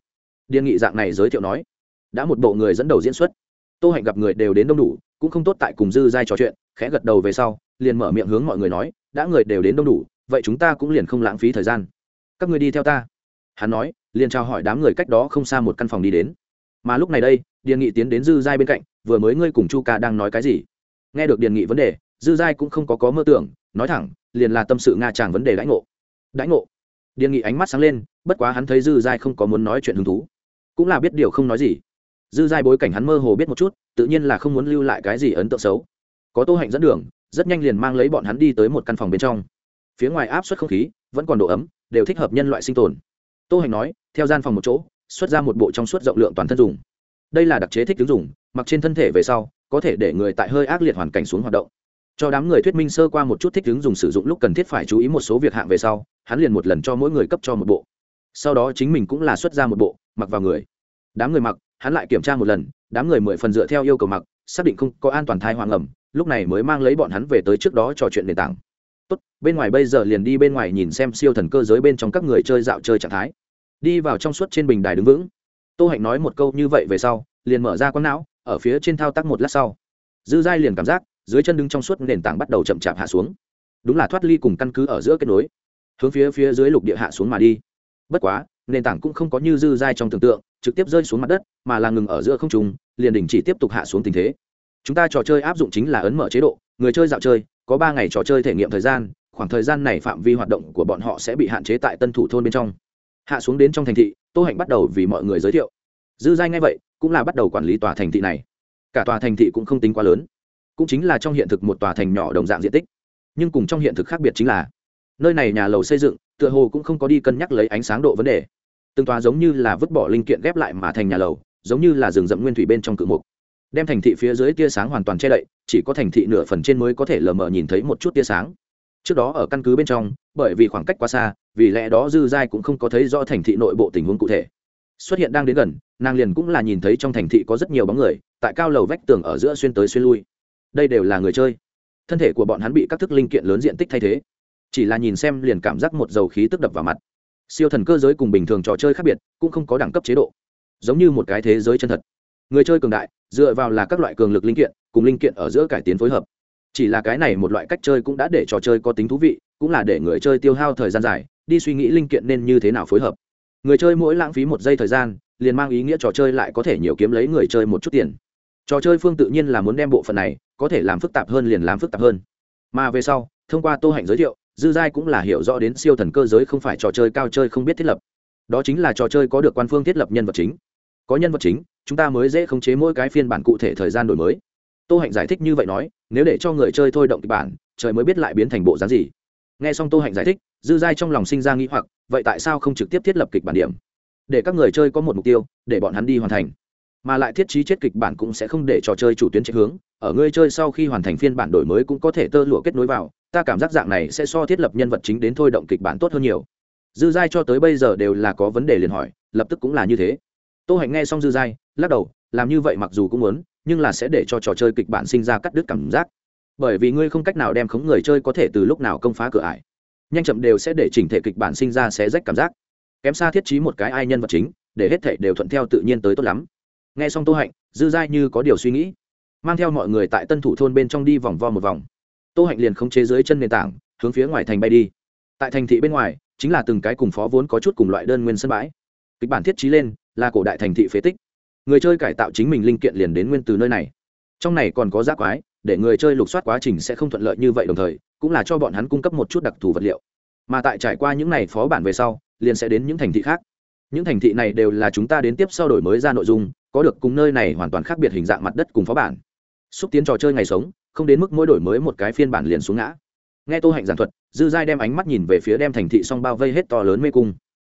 [SPEAKER 1] Điền nghị dạng này giới thiệu nói, đã một bộ người dẫn đầu diễn xuất. Tô hạnh gặp người đều đến đông đủ, cũng không tốt tại cùng dư giai trò chuyện, khẽ gật đầu về sau, liền mở miệng hướng mọi người nói, đã người đều đến đông đủ, vậy chúng ta cũng liền không lãng phí thời gian. Các người đi theo ta. Hắn nói, liền trao hỏi đám người cách đó không xa một căn phòng đi đến. Mà lúc này đây, điền nghị tiến đến dư giai bên cạnh, vừa mới ngươi cùng chu ca đang nói cái gì? Nghe được điền nghị vấn đề dư giai cũng không có có mơ tưởng, nói thẳng, liền là tâm sự nga tràng vấn đề đãi ngộ. Đãi ngộ. Điền nghị ánh mắt sáng lên, bất quá hắn thấy dư giai không có muốn nói chuyện hứng thú. Cũng là biết điều không nói gì. Dư giai bối cảnh hắn mơ hồ biết một chút, tự nhiên là không muốn lưu lại cái gì ấn tượng xấu. Có tô hạnh dẫn đường, rất nhanh liền mang lấy bọn hắn đi tới một căn phòng bên trong. Phía ngoài áp suất không khí, vẫn còn độ ấm, đều thích hợp nhân loại sinh tồn. Tô hạnh nói, theo gian phòng một chỗ, xuất ra một bộ trong suốt rộng lượng toàn thân dùng. Đây là đặc chế thích ứng dùng, mặc trên thân thể về sau, có thể để người tại hơi ác liệt hoàn cảnh xuống hoạt động cho đám người thuyết minh sơ qua một chút thích ứng dùng sử dụng lúc cần thiết phải chú ý một số việc hạng về sau, hắn liền một lần cho mỗi người cấp cho một bộ. Sau đó chính mình cũng là xuất ra một bộ, mặc vào người. Đám người mặc, hắn lại kiểm tra một lần, đám người mười phần dựa theo yêu cầu mặc, xác định không có an toàn thai hoàng ẩm, lúc này mới mang lấy bọn hắn về tới trước đó trò chuyện nền tảng. Tốt, bên ngoài bây giờ liền đi bên ngoài nhìn xem siêu thần cơ giới bên trong các người chơi dạo chơi trạng thái. Đi vào trong suốt trên bình đài đứng vững. Tô hạnh nói một câu như vậy về sau, liền mở ra con não, ở phía trên thao tác một lát sau. Dư giai liền cảm giác dưới chân đứng trong suốt nền tảng bắt đầu chậm chạp hạ xuống. Đúng là thoát ly cùng căn cứ ở giữa kết nối, hướng phía phía dưới lục địa hạ xuống mà đi. Bất quá, nền tảng cũng không có như dư dai trong tưởng tượng, trực tiếp rơi xuống mặt đất, mà là ngừng ở giữa không trung, liền đình chỉ tiếp tục hạ xuống tình thế. Chúng ta trò chơi áp dụng chính là ấn mở chế độ, người chơi dạo chơi, có ba ngày trò chơi thể nghiệm thời gian, khoảng thời gian này phạm vi hoạt động của bọn họ sẽ bị hạn chế tại tân thủ thôn bên trong. Hạ xuống đến trong thành thị, tô hạnh bắt đầu vì mọi người giới thiệu. Dư giai ngay vậy, cũng là bắt đầu quản lý tòa thành thị này. Cả tòa thành thị cũng không tính quá lớn cũng chính là trong hiện thực một tòa thành nhỏ đồng dạng diện tích. Nhưng cùng trong hiện thực khác biệt chính là, nơi này nhà lầu xây dựng, tựa hồ cũng không có đi cân nhắc lấy ánh sáng độ vấn đề. Từng tòa giống như là vứt bỏ linh kiện ghép lại mà thành nhà lầu, giống như là rừng rậm nguyên thủy bên trong cự mục. Đem thành thị phía dưới tia sáng hoàn toàn che đậy, chỉ có thành thị nửa phần trên mới có thể lờ mờ nhìn thấy một chút tia sáng. Trước đó ở căn cứ bên trong, bởi vì khoảng cách quá xa, vì lẽ đó dư giai cũng không có thấy rõ thành thị nội bộ tình huống cụ thể. Xuất hiện đang đến gần, nàng liền cũng là nhìn thấy trong thành thị có rất nhiều bóng người, tại cao lầu vách tường ở giữa xuyên tới xuyên lui đây đều là người chơi. Thân thể của bọn hắn bị các thức linh kiện lớn diện tích thay thế. Chỉ là nhìn xem liền cảm giác một dầu khí tức đập vào mặt. Siêu thần cơ giới cùng bình thường trò chơi khác biệt, cũng không có đẳng cấp chế độ. Giống như một cái thế giới chân thật. Người chơi cường đại, dựa vào là các loại cường lực linh kiện, cùng linh kiện ở giữa cải tiến phối hợp. Chỉ là cái này một loại cách chơi cũng đã để trò chơi có tính thú vị, cũng là để người chơi tiêu hao thời gian dài, đi suy nghĩ linh kiện nên như thế nào phối hợp. Người chơi mỗi lãng phí một giây thời gian, liền mang ý nghĩa trò chơi lại có thể nhiều kiếm lấy người chơi một chút tiền. Trò chơi phương tự nhiên là muốn đem bộ phận này có thể làm phức tạp hơn liền làm phức tạp hơn. Mà về sau, thông qua tô hạnh giới thiệu, dư giai cũng là hiểu rõ đến siêu thần cơ giới không phải trò chơi cao chơi không biết thiết lập. Đó chính là trò chơi có được quan phương thiết lập nhân vật chính. Có nhân vật chính, chúng ta mới dễ khống chế mỗi cái phiên bản cụ thể thời gian đổi mới. Tô hạnh giải thích như vậy nói, nếu để cho người chơi thôi động kịch bản, trời mới biết lại biến thành bộ dáng gì. Nghe xong tô hạnh giải thích, dư giai trong lòng sinh ra nghĩ hoặc, vậy tại sao không trực tiếp thiết lập kịch bản điểm? Để các người chơi có một mục tiêu, để bọn hắn đi hoàn thành mà lại thiết trí chết kịch bản cũng sẽ không để trò chơi chủ tuyến chạy hướng. Ở ngươi chơi sau khi hoàn thành phiên bản đổi mới cũng có thể tơ lụa kết nối vào, ta cảm giác dạng này sẽ so thiết lập nhân vật chính đến thôi động kịch bản tốt hơn nhiều. Dư giai cho tới bây giờ đều là có vấn đề liền hỏi, lập tức cũng là như thế. Tô hạnh nghe xong dư giai, lắc đầu, làm như vậy mặc dù cũng muốn, nhưng là sẽ để cho trò chơi kịch bản sinh ra cắt đứt cảm giác. Bởi vì ngươi không cách nào đem khống người chơi có thể từ lúc nào công phá cửa ải. Nhanh chậm đều sẽ để chỉnh thể kịch bản sinh ra sẽ rách cảm giác. Kém xa thiết trí một cái ai nhân vật chính, để hết thể đều thuận theo tự nhiên tới tốt lắm nghe xong tô hạnh, dư giai như có điều suy nghĩ. Mang theo mọi người tại tân thủ thôn bên trong đi vòng vo một vòng. Tô hạnh liền khống chế dưới chân nền tảng, hướng phía ngoài thành bay đi. Tại thành thị bên ngoài, chính là từng cái cùng phó vốn có chút cùng loại đơn nguyên sân bãi. Kịch bản thiết trí lên, là cổ đại thành thị phế tích. Người chơi cải tạo chính mình linh kiện liền đến nguyên từ nơi này. Trong này còn có giác quái, để người chơi lục soát quá trình sẽ không thuận lợi như vậy đồng thời, cũng là cho bọn hắn cung cấp một chút đặc thù vật liệu. Mà tại trải qua những này phó bản về sau, liền sẽ đến những thành thị khác. Những thành thị này đều là chúng ta đến tiếp sau đổi mới ra nội dung có được cùng nơi này hoàn toàn khác biệt hình dạng mặt đất cùng phó bản. Xúc tiến trò chơi ngày sống, không đến mức mỗi đổi mới một cái phiên bản liền xuống ngã. Nghe tô hạnh giảng thuật, dư giai đem ánh mắt nhìn về phía đem thành thị song bao vây hết to lớn mê cung.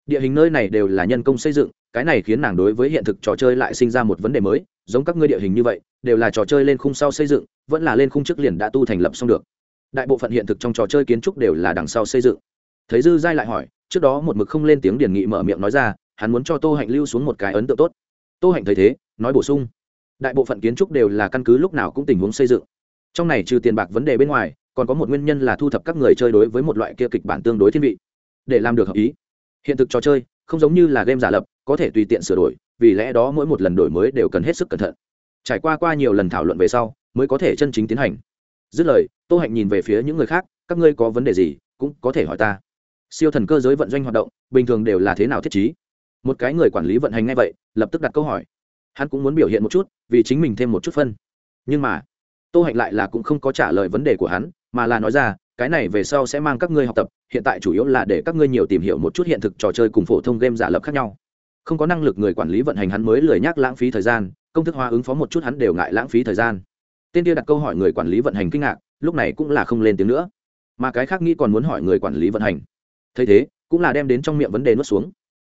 [SPEAKER 1] Địa hình nơi này đều là nhân công xây dựng, cái này khiến nàng đối với hiện thực trò chơi lại sinh ra một vấn đề mới, giống các ngươi địa hình như vậy, đều là trò chơi lên khung sau xây dựng, vẫn là lên khung trước liền đã tu thành lập xong được. Đại bộ phận hiện thực trong trò chơi kiến trúc đều là đằng sau xây dựng. Thấy dư giai lại hỏi, trước đó một mực không lên tiếng điển nghị mở miệng nói ra, hắn muốn cho tô hạnh lưu xuống một cái ấn tượng tốt tô hạnh thấy thế, nói bổ sung. Đại bộ phận kiến trúc đều là căn cứ lúc nào cũng tình huống xây dựng. Trong này trừ tiền bạc vấn đề bên ngoài, còn có một nguyên nhân là thu thập các người chơi đối với một loại kia kịch bản tương đối thiên vị. Để làm được hợp ý. Hiện thực trò chơi, không giống như là game giả lập, có thể tùy tiện sửa đổi, vì lẽ đó mỗi một lần đổi mới đều cần hết sức cẩn thận. Trải qua qua nhiều lần thảo luận về sau, mới có thể chân chính tiến hành. Dứt lời, tô hạnh nhìn về phía những người khác, các ngươi có vấn đề gì, cũng có thể hỏi ta. Siêu thần cơ giới vận doanh hoạt động, bình thường đều là thế nào thiết trí? Một cái người quản lý vận hành ngay vậy, lập tức đặt câu hỏi. Hắn cũng muốn biểu hiện một chút, vì chính mình thêm một chút phân. Nhưng mà, tô hạnh lại là cũng không có trả lời vấn đề của hắn, mà là nói ra, cái này về sau sẽ mang các ngươi học tập, hiện tại chủ yếu là để các ngươi nhiều tìm hiểu một chút hiện thực trò chơi cùng phổ thông game giả lập khác nhau. Không có năng lực người quản lý vận hành hắn mới lười nhác lãng phí thời gian, công thức hóa ứng phó một chút hắn đều ngại lãng phí thời gian. Tên kia đặt câu hỏi người quản lý vận hành kinh ngạc, lúc này cũng là không lên tiếng nữa. Mà cái khác nghĩ còn muốn hỏi người quản lý vận hành. Thấy thế, cũng là đem đến trong miệng vấn đề nuốt xuống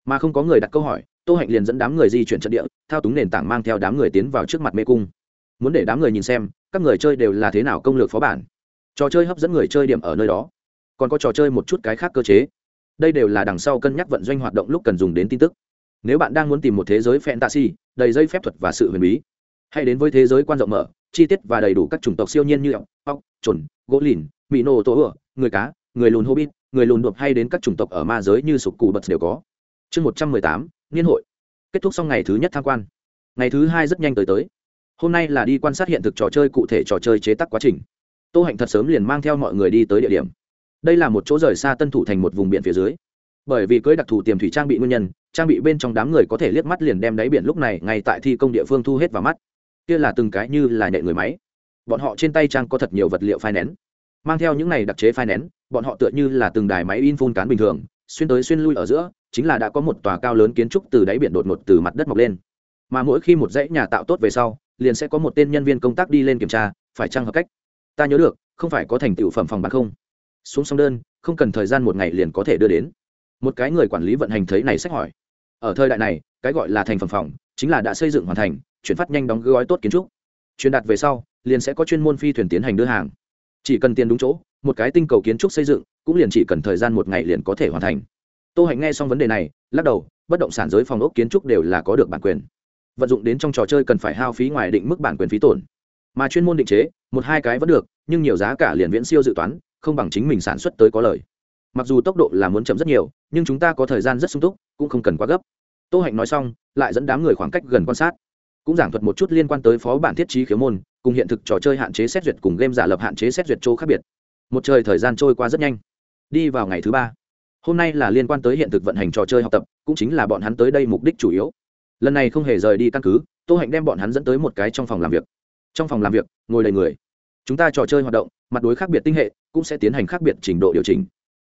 [SPEAKER 1] mà không có người đặt câu hỏi, tô hạnh liền dẫn đám người di chuyển trận địa, thao túng nền tảng mang theo đám người tiến vào trước mặt mê cung. Muốn để đám người nhìn xem, các người chơi đều là thế nào công lược phó bản. Trò chơi hấp dẫn người chơi điểm ở nơi đó. Còn có trò chơi một chút cái khác cơ chế. Đây đều là đằng sau cân nhắc vận doanh hoạt động lúc cần dùng đến tin tức. Nếu bạn đang muốn tìm một thế giới fantasy, đầy dây phép thuật và sự huyền bí, hãy đến với thế giới quan rộng mở, chi tiết và đầy đủ các chủng tộc siêu nhiên như ốc ốc trồn gỗ lìn mỹ nô tố ựa người cá, người lùn hobbit, người lùn đột hay đến các chủng tộc ở ma giới như sục cù bật đều có chương một trăm mười tám, niên hội. Kết thúc xong ngày thứ nhất tham quan. Ngày thứ hai rất nhanh tới tới. Hôm nay là đi quan sát hiện thực trò chơi cụ thể trò chơi chế tác quá trình. Tô hạnh thật sớm liền mang theo mọi người đi tới địa điểm. Đây là một chỗ rời xa tân thủ thành một vùng biển phía dưới. Bởi vì cưới đặc thù tiềm thủy trang bị nguyên nhân, trang bị bên trong đám người có thể liếc mắt liền đem đáy biển lúc này ngay tại thi công địa phương thu hết vào mắt. Kia là từng cái như là nhẹ người máy. Bọn họ trên tay trang có thật nhiều vật liệu phai nén. Mang theo những này đặc chế phai nén, bọn họ tựa như là từng đài máy in phun cán bình thường, xuyên tới xuyên lui ở giữa chính là đã có một tòa cao lớn kiến trúc từ đáy biển đột ngột từ mặt đất mọc lên. Mà mỗi khi một dãy nhà tạo tốt về sau, liền sẽ có một tên nhân viên công tác đi lên kiểm tra, phải chăng hợp cách? Ta nhớ được, không phải có thành tựu phẩm phòng bán không. Xuống xong đơn, không cần thời gian một ngày liền có thể đưa đến. Một cái người quản lý vận hành thấy này sách hỏi. Ở thời đại này, cái gọi là thành phẩm phòng, chính là đã xây dựng hoàn thành, chuyển phát nhanh đóng gói tốt kiến trúc. Truyền đạt về sau, liền sẽ có chuyên môn phi thuyền tiến hành đưa hàng. Chỉ cần tiền đúng chỗ, một cái tinh cầu kiến trúc xây dựng, cũng liền chỉ cần thời gian một ngày liền có thể hoàn thành tô hạnh nghe xong vấn đề này, lắc đầu, bất động sản giới phòng ốc kiến trúc đều là có được bản quyền. Vận dụng đến trong trò chơi cần phải hao phí ngoài định mức bản quyền phí tổn. Mà chuyên môn định chế, một hai cái vẫn được, nhưng nhiều giá cả liền viễn siêu dự toán, không bằng chính mình sản xuất tới có lời. Mặc dù tốc độ là muốn chậm rất nhiều, nhưng chúng ta có thời gian rất sung túc, cũng không cần quá gấp. Tô hạnh nói xong, lại dẫn đám người khoảng cách gần quan sát. Cũng giảng thuật một chút liên quan tới phó bản thiết trí khiếu môn, cùng hiện thực trò chơi hạn chế xét duyệt cùng game giả lập hạn chế xét duyệt chỗ khác biệt. Một trời thời gian trôi qua rất nhanh. Đi vào ngày thứ ba hôm nay là liên quan tới hiện thực vận hành trò chơi học tập, cũng chính là bọn hắn tới đây mục đích chủ yếu. Lần này không hề rời đi căn cứ, tô hạnh đem bọn hắn dẫn tới một cái trong phòng làm việc. Trong phòng làm việc, ngồi đầy người. Chúng ta trò chơi hoạt động, mặt đối khác biệt tinh hệ, cũng sẽ tiến hành khác biệt trình độ điều chỉnh.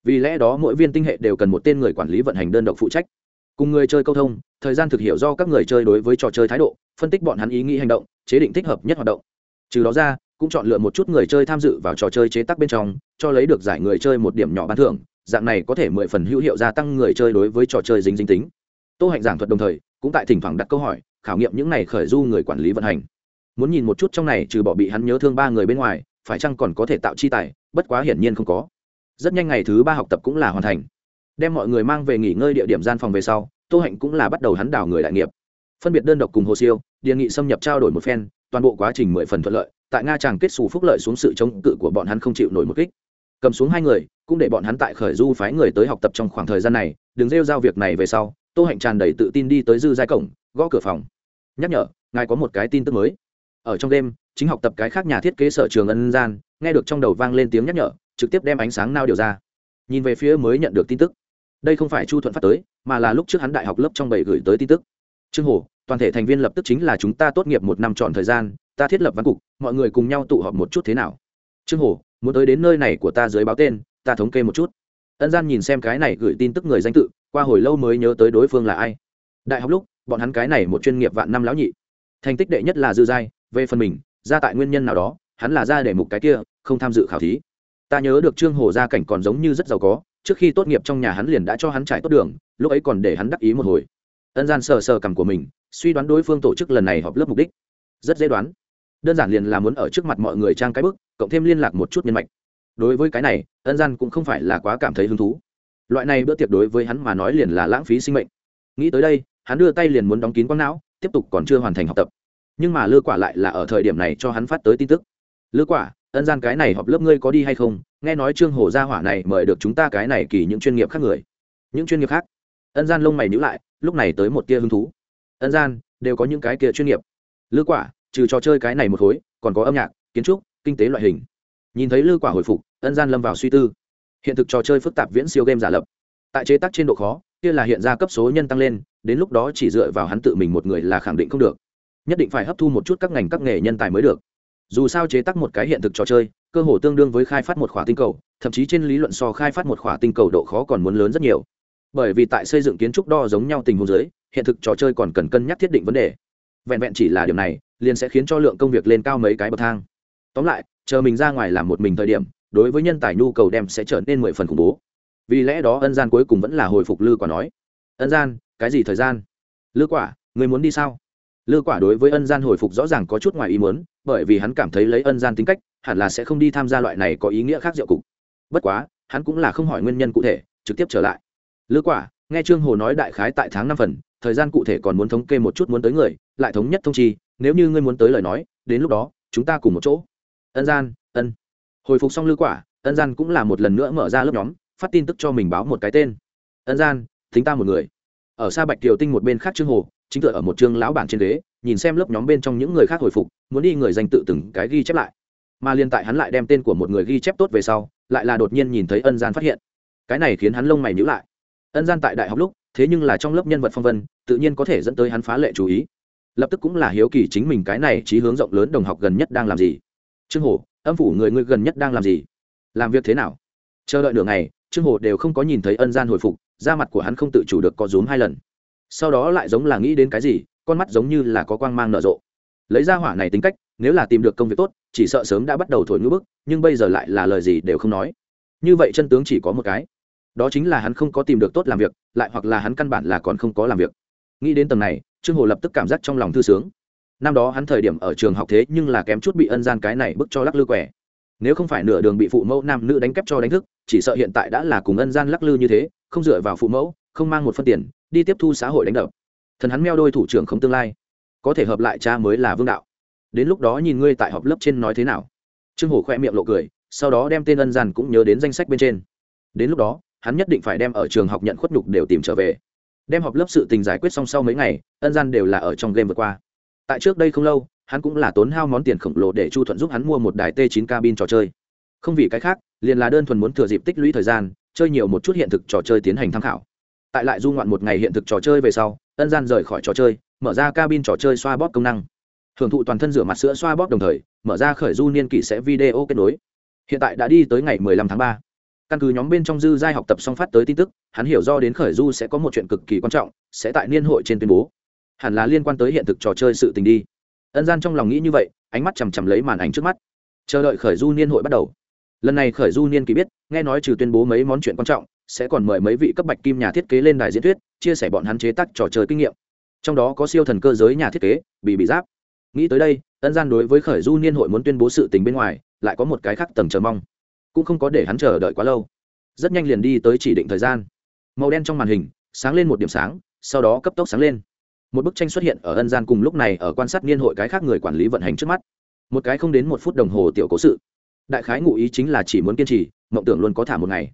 [SPEAKER 1] Vì lẽ đó mỗi viên tinh hệ đều cần một tên người quản lý vận hành đơn độc phụ trách. Cùng người chơi câu thông, thời gian thực hiểu do các người chơi đối với trò chơi thái độ, phân tích bọn hắn ý nghĩ hành động, chế định thích hợp nhất hoạt động. Trừ đó ra, cũng chọn lựa một chút người chơi tham dự vào trò chơi chế tác bên trong, cho lấy được giải người chơi một điểm nhỏ ban thưởng dạng này có thể mười phần hữu hiệu gia tăng người chơi đối với trò chơi dính dính tính. Tô hạnh giảng thuật đồng thời, cũng tại thỉnh thoảng đặt câu hỏi, khảo nghiệm những này khởi du người quản lý vận hành. Muốn nhìn một chút trong này trừ bỏ bị hắn nhớ thương ba người bên ngoài, phải chăng còn có thể tạo chi tài, bất quá hiển nhiên không có. Rất nhanh ngày thứ ba học tập cũng là hoàn thành. Đem mọi người mang về nghỉ ngơi địa điểm gian phòng về sau, tô hạnh cũng là bắt đầu hắn đào người đại nghiệp. Phân biệt đơn độc cùng hồ siêu, đề nghị xâm nhập trao đổi một phen, toàn bộ quá trình mười phần thuận lợi, tại nga tràng kết xù phúc lợi xuống sự chống cự của bọn hắn không chịu nổi một kích cầm xuống hai người, cũng để bọn hắn tại khởi du phái người tới học tập trong khoảng thời gian này, đừng rêu giao việc này về sau, tô hạnh tràn đầy tự tin đi tới dư giai cổng, gõ cửa phòng. Nhắc nhở, ngài có một cái tin tức mới. Ở trong đêm, chính học tập cái khác nhà thiết kế sở trường ân gian, nghe được trong đầu vang lên tiếng nhắc nhở, trực tiếp đem ánh sáng nao điều ra. Nhìn về phía mới nhận được tin tức. Đây không phải chu thuận phát tới, mà là lúc trước hắn đại học lớp trong bảy gửi tới tin tức. Trương hồ toàn thể thành viên lập tức chính là chúng ta tốt nghiệp một năm trọn thời gian, ta thiết lập văn cục, mọi người cùng nhau tụ họp một chút thế nào? Trương hồ muốn tới đến nơi này của ta dưới báo tên, ta thống kê một chút. Ân gian nhìn xem cái này gửi tin tức người danh tự, qua hồi lâu mới nhớ tới đối phương là ai. Đại học lúc, bọn hắn cái này một chuyên nghiệp vạn năm lão nhị. Thành tích đệ nhất là dư giai, về phần mình, ra tại nguyên nhân nào đó, hắn là ra để mục cái kia, không tham dự khảo thí. Ta nhớ được trương hồ gia cảnh còn giống như rất giàu có, trước khi tốt nghiệp trong nhà hắn liền đã cho hắn trải tốt đường, lúc ấy còn để hắn đắc ý một hồi. Ân gian sờ sờ cằm của mình, suy đoán đối phương tổ chức lần này họp lớp mục đích. Rất dễ đoán. Đơn giản liền là muốn ở trước mặt mọi người trang cái bức cộng thêm liên lạc một chút nhân mạch. Đối với cái này, ân gian cũng không phải là quá cảm thấy hứng thú. Loại này bữa tiệc đối với hắn mà nói liền là lãng phí sinh mệnh. Nghĩ tới đây, hắn đưa tay liền muốn đóng kín quang não, tiếp tục còn chưa hoàn thành học tập. Nhưng mà lư quả lại là ở thời điểm này cho hắn phát tới tin tức. Lư quả, ân gian cái này họp lớp ngươi có đi hay không? Nghe nói trương hồ gia hỏa này mời được chúng ta cái này kỳ những chuyên nghiệp khác người. Những chuyên nghiệp khác? Ân gian lông mày nhữ lại, lúc này tới một tia hứng thú. Ân gian, đều có những cái kia chuyên nghiệp. Lư quả, trừ trò chơi cái này một khối, còn có âm nhạc, kiến trúc kinh tế loại hình. Nhìn thấy lư quả hồi phục, ân gian lâm vào suy tư. Hiện thực trò chơi phức tạp viễn siêu game giả lập. Tại chế tác trên độ khó, kia là hiện ra cấp số nhân tăng lên, đến lúc đó chỉ dựa vào hắn tự mình một người là khẳng định không được. Nhất định phải hấp thu một chút các ngành các nghề nhân tài mới được. Dù sao chế tác một cái hiện thực trò chơi, cơ hồ tương đương với khai phát một khỏa tinh cầu, thậm chí trên lý luận so khai phát một khỏa tinh cầu độ khó còn muốn lớn rất nhiều. Bởi vì tại xây dựng kiến trúc đo giống nhau tình huống giới hiện thực trò chơi còn cần cân nhắc thiết định vấn đề. Vẹn vẹn chỉ là điều này, liền sẽ khiến cho lượng công việc lên cao mấy cái bậc thang tóm lại, chờ mình ra ngoài làm một mình thời điểm, đối với nhân tài nhu cầu đem sẽ trở nên mười phần khủng bố. Vì lẽ đó ân gian cuối cùng vẫn là hồi phục lư quả nói. Ân gian, cái gì thời gian? Lư quả, người muốn đi sao? Lư quả đối với ân gian hồi phục rõ ràng có chút ngoài ý muốn, bởi vì hắn cảm thấy lấy ân gian tính cách, hẳn là sẽ không đi tham gia loại này có ý nghĩa khác diệu cục. Bất quá, hắn cũng là không hỏi nguyên nhân cụ thể, trực tiếp trở lại. Lư quả, nghe trương hồ nói đại khái tại tháng năm phần, thời gian cụ thể còn muốn thống kê một chút muốn tới người, lại thống nhất thông chi, nếu như ngươi muốn tới lời nói, đến lúc đó, chúng ta cùng một chỗ ân gian, ân. Hồi phục xong lư quả, ân gian cũng là một lần nữa mở ra lớp nhóm, phát tin tức cho mình báo một cái tên. Ân gian, thính ta một người. Ở xa bạch kiều tinh một bên khác trương hồ, chính tựa ở một chương lão bản trên ghế, nhìn xem lớp nhóm bên trong những người khác hồi phục, muốn đi người danh tự từng cái ghi chép lại. Mà liên tại hắn lại đem tên của một người ghi chép tốt về sau, lại là đột nhiên nhìn thấy ân gian phát hiện. Cái này khiến hắn lông mày nhữ lại. Ân gian tại đại học lúc, thế nhưng là trong lớp nhân vật phong vân, tự nhiên có thể dẫn tới hắn phá lệ chú ý. Lập tức cũng là hiếu kỳ chính mình cái này trí hướng rộng lớn đồng học gần nhất đang làm gì trương Hổ, âm phủ người ngươi gần nhất đang làm gì? Làm việc thế nào? Chờ đợi nửa ngày trương Hổ đều không có nhìn thấy ân gian hồi phục da mặt của hắn không tự chủ được có rúm hai lần. Sau đó lại giống là nghĩ đến cái gì con mắt giống như là có quang mang nở rộ. Lấy ra hỏa này tính cách nếu là tìm được công việc tốt chỉ sợ sớm đã bắt đầu thổi ngữ bức nhưng bây giờ lại là lời gì đều không nói. Như vậy chân tướng chỉ có một cái. Đó chính là hắn không có tìm được tốt làm việc lại hoặc là hắn căn bản là còn không có làm việc. Nghĩ đến tầng này trương hồ lập tức cảm giác trong lòng thư sướng năm đó hắn thời điểm ở trường học thế nhưng là kém chút bị ân gian cái này bức cho lắc lư quẻ. Nếu không phải nửa đường bị phụ mẫu nam nữ đánh kép cho đánh thức, chỉ sợ hiện tại đã là cùng ân gian lắc lư như thế, không dựa vào phụ mẫu, không mang một phân tiền, đi tiếp thu xã hội đánh đập. Thần hắn meo đôi thủ trưởng không tương lai. Có thể hợp lại cha mới là vương đạo. Đến lúc đó nhìn ngươi tại họp lớp trên nói thế nào. Trương hổ khoe miệng lộ cười, sau đó đem tên ân gian cũng nhớ đến danh sách bên trên. Đến lúc đó, hắn nhất định phải đem ở trường học nhận khuất nhục đều tìm trở về. Đem họp lớp sự tình giải quyết xong sau mấy ngày, ân gian đều là ở trong game vượt qua tại trước đây không lâu, hắn cũng là tốn hao món tiền khổng lồ để chu thuận giúp hắn mua một đài t 9 cabin trò chơi. Không vì cái khác, liền là đơn thuần muốn thừa dịp tích lũy thời gian, chơi nhiều một chút hiện thực trò chơi tiến hành tham khảo. Tại lại du ngoạn một ngày hiện thực trò chơi về sau, ân gian rời khỏi trò chơi, mở ra cabin trò chơi xoa bóp công năng. Hưởng thụ toàn thân rửa mặt sữa xoa bóp đồng thời, mở ra khởi du niên kỷ sẽ video kết nối. Hiện tại đã đi tới ngày 15 tháng 3. căn cứ nhóm bên trong dư giai học tập xong phát tới tin tức, hắn hiểu do đến khởi du sẽ có một chuyện cực kỳ quan trọng, sẽ tại niên hội trên tuyên bố hẳn là liên quan tới hiện thực trò chơi sự tình đi. Ân gian trong lòng nghĩ như vậy, ánh mắt chằm chằm lấy màn ảnh trước mắt. Chờ đợi khởi du niên hội bắt đầu. Lần này khởi du niên kỳ biết, nghe nói trừ tuyên bố mấy món chuyện quan trọng, sẽ còn mời mấy vị cấp bạch kim nhà thiết kế lên đài diễn thuyết, chia sẻ bọn hắn chế tác trò chơi kinh nghiệm. Trong đó có siêu thần cơ giới nhà thiết kế, bị bị giáp. Nghĩ tới đây, ân gian đối với khởi du niên hội muốn tuyên bố sự tình bên ngoài, lại có một cái khác tầng chờ mong. Cũng không có để hắn chờ đợi quá lâu. Rất nhanh liền đi tới chỉ định thời gian. Màu đen trong màn hình, sáng lên một điểm sáng, sau đó cấp tốc sáng lên một bức tranh xuất hiện ở ân gian cùng lúc này ở quan sát niên hội cái khác người quản lý vận hành trước mắt. Một cái không đến một phút đồng hồ tiểu cố sự. Đại khái ngụ ý chính là chỉ muốn kiên trì, mộng tưởng luôn có thả một ngày.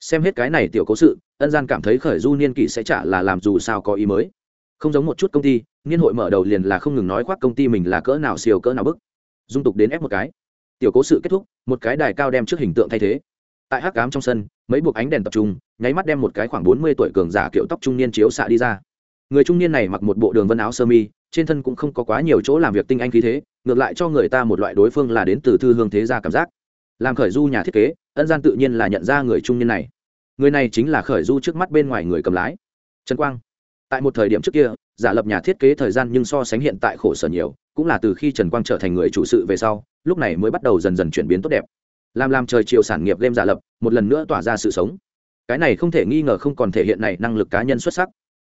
[SPEAKER 1] Xem hết cái này tiểu cố sự, ân gian cảm thấy khởi du niên kỷ sẽ trả là làm dù sao có ý mới. Không giống một chút công ty, niên hội mở đầu liền là không ngừng nói khoác công ty mình là cỡ nào siêu cỡ nào bức. Dung tục đến ép một cái. Tiểu cố sự kết thúc, một cái đài cao đem trước hình tượng thay thế. Tại hắc cám trong sân, mấy buộc ánh đèn tập trung, nháy mắt đem một cái khoảng bốn mươi tuổi cường giả kiểu tóc trung niên chiếu xạ đi ra người trung niên này mặc một bộ đường vân áo sơ mi, trên thân cũng không có quá nhiều chỗ làm việc tinh anh khí thế, ngược lại cho người ta một loại đối phương là đến từ thư hương thế gia cảm giác. Làm khởi du nhà thiết kế, ân gian tự nhiên là nhận ra người trung niên này. Người này chính là khởi du trước mắt bên ngoài người cầm lái. Trần quang. Tại một thời điểm trước kia, giả lập nhà thiết kế thời gian nhưng so sánh hiện tại khổ sở nhiều, cũng là từ khi trần quang trở thành người chủ sự về sau, lúc này mới bắt đầu dần dần chuyển biến tốt đẹp. Làm làm trời chiều sản nghiệp game giả lập, một lần nữa tỏa ra sự sống. Cái này không thể nghi ngờ không còn thể hiện này năng lực cá nhân xuất sắc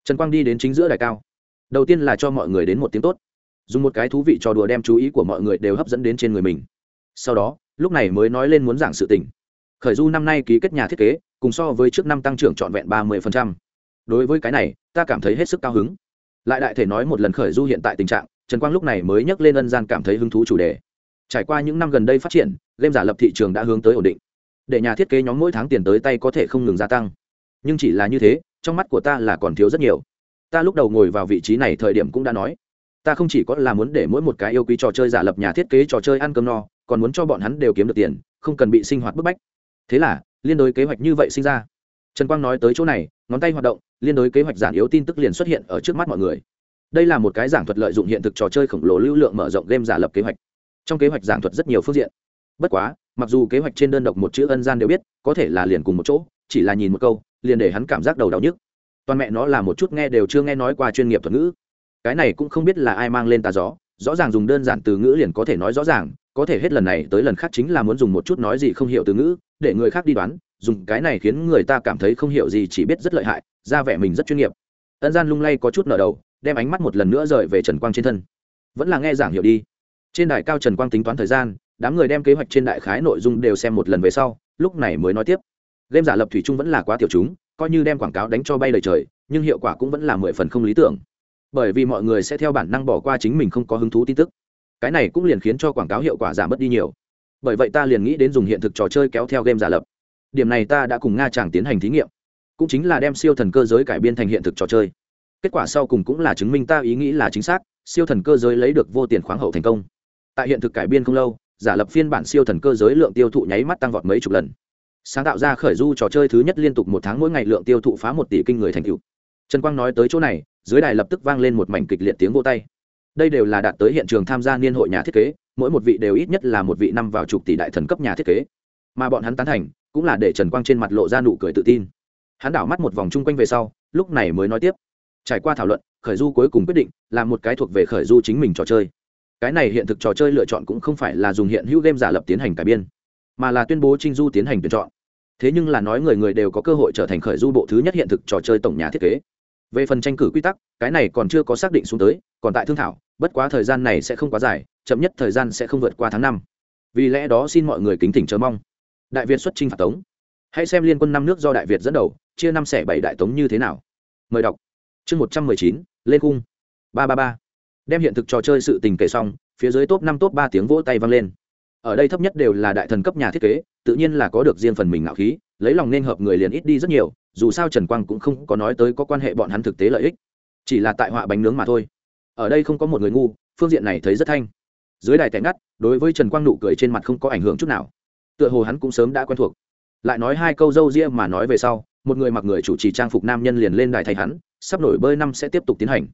[SPEAKER 1] trần quang đi đến chính giữa đài cao. Đầu tiên là cho mọi người đến một tiếng tốt. Dùng một cái thú vị trò đùa đem chú ý của mọi người đều hấp dẫn đến trên người mình. Sau đó, lúc này mới nói lên muốn giảng sự tình. Khởi du năm nay ký kết nhà thiết kế, cùng so với trước năm tăng trưởng trọn vẹn ba mươi đối với cái này, ta cảm thấy hết sức cao hứng. Lại đại thể nói một lần khởi du hiện tại tình trạng, trần quang lúc này mới nhắc lên ân gian cảm thấy hứng thú chủ đề. Trải qua những năm gần đây phát triển, game giả lập thị trường đã hướng tới ổn định. Để nhà thiết kế nhóm mỗi tháng tiền tới tay có thể không ngừng gia tăng. Nhưng chỉ là như thế trong mắt của ta là còn thiếu rất nhiều. Ta lúc đầu ngồi vào vị trí này thời điểm cũng đã nói, ta không chỉ có là muốn để mỗi một cái yêu quý trò chơi giả lập nhà thiết kế trò chơi ăn cơm no, còn muốn cho bọn hắn đều kiếm được tiền, không cần bị sinh hoạt bức bách. Thế là, liên đối kế hoạch như vậy sinh ra. Trần quang nói tới chỗ này, ngón tay hoạt động, liên đối kế hoạch giản yếu tin tức liền xuất hiện ở trước mắt mọi người. Đây là một cái giảng thuật lợi dụng hiện thực trò chơi khổng lồ lưu lượng mở rộng game giả lập kế hoạch. Trong kế hoạch giảng thuật rất nhiều phương diện. Bất quá, mặc dù kế hoạch trên đơn độc một chữ ân gian đều biết, có thể là liền cùng một chỗ, chỉ là nhìn một câu liền để hắn cảm giác đầu đau nhức. Toàn mẹ nó là một chút nghe đều chưa nghe nói qua chuyên nghiệp thuật ngữ. Cái này cũng không biết là ai mang lên tà gió, rõ ràng dùng đơn giản từ ngữ liền có thể nói rõ ràng, có thể hết lần này tới lần khác chính là muốn dùng một chút nói gì không hiểu từ ngữ, để người khác đi đoán, dùng cái này khiến người ta cảm thấy không hiểu gì chỉ biết rất lợi hại, ra vẻ mình rất chuyên nghiệp. Ân gian lung lay có chút nở đầu, đem ánh mắt một lần nữa rời về trần quang trên thân. Vẫn là nghe giảng hiểu đi. Trên đài cao trần quang tính toán thời gian, đám người đem kế hoạch trên đại khái nội dung đều xem một lần về sau, lúc này mới nói tiếp game giả lập thủy chung vẫn là quá tiểu chúng, coi như đem quảng cáo đánh cho bay lời trời, nhưng hiệu quả cũng vẫn là mười phần không lý tưởng. Bởi vì mọi người sẽ theo bản năng bỏ qua chính mình không có hứng thú tin tức. Cái này cũng liền khiến cho quảng cáo hiệu quả giảm bớt đi nhiều. Bởi vậy ta liền nghĩ đến dùng hiện thực trò chơi kéo theo game giả lập. Điểm này ta đã cùng nga chàng tiến hành thí nghiệm. Cũng chính là đem siêu thần cơ giới cải biên thành hiện thực trò chơi. Kết quả sau cùng cũng là chứng minh ta ý nghĩ là chính xác, siêu thần cơ giới lấy được vô tiền khoáng hậu thành công. Tại hiện thực cải biên không lâu, giả lập phiên bản siêu thần cơ giới lượng tiêu thụ nháy mắt tăng vọt mấy chục lần sáng tạo ra khởi du trò chơi thứ nhất liên tục một tháng mỗi ngày lượng tiêu thụ phá một tỷ kinh người thành cựu trần quang nói tới chỗ này, dưới đài lập tức vang lên một mảnh kịch liệt tiếng vô tay. Đây đều là đạt tới hiện trường tham gia niên hội nhà thiết kế, mỗi một vị đều ít nhất là một vị năm vào chục tỷ đại thần cấp nhà thiết kế. Mà bọn hắn tán thành, cũng là để trần quang trên mặt lộ ra nụ cười tự tin. Hắn đảo mắt một vòng chung quanh về sau, lúc này mới nói tiếp. Trải qua thảo luận, khởi du cuối cùng quyết định là một cái thuộc về khởi du chính mình trò chơi. Cái này hiện thực trò chơi lựa chọn cũng không phải là dùng hiện hữu game giả lập tiến hành cải biên, mà là tuyên bố trinh du tiến hành tuyển chọn thế nhưng là nói người người đều có cơ hội trở thành khởi du bộ thứ nhất hiện thực trò chơi tổng nhà thiết kế. Về phần tranh cử quy tắc, cái này còn chưa có xác định xuống tới, còn tại thương thảo, bất quá thời gian này sẽ không quá dài, chậm nhất thời gian sẽ không vượt qua tháng năm. Vì lẽ đó xin mọi người kính thỉnh chờ mong. Đại việt xuất trinh phạt tống. Hãy xem liên quân năm nước do đại việt dẫn đầu, chia năm xẻ bảy đại tống như thế nào. Mời đọc. Chương một trăm mười chín lên cung ba ba ba. Đem hiện thực trò chơi sự tình kể xong, phía dưới top năm top ba tiếng vỗ tay vang lên ở đây thấp nhất đều là đại thần cấp nhà thiết kế, tự nhiên là có được riêng phần mình ngạo khí, lấy lòng nên hợp người liền ít đi rất nhiều, dù sao trần quang cũng không có nói tới có quan hệ bọn hắn thực tế lợi ích, chỉ là tại họa bánh nướng mà thôi. Ở đây không có một người ngu, phương diện này thấy rất thanh. Dưới đài tẻ ngắt, đối với trần quang nụ cười trên mặt không có ảnh hưởng chút nào. Tựa hồ hắn cũng sớm đã quen thuộc. Lại nói hai câu dâu ria mà nói về sau, một người mặc người chủ trì trang phục nam nhân liền lên đài thay hắn, sắp nổi bơi năm sẽ tiếp tục tiến hành.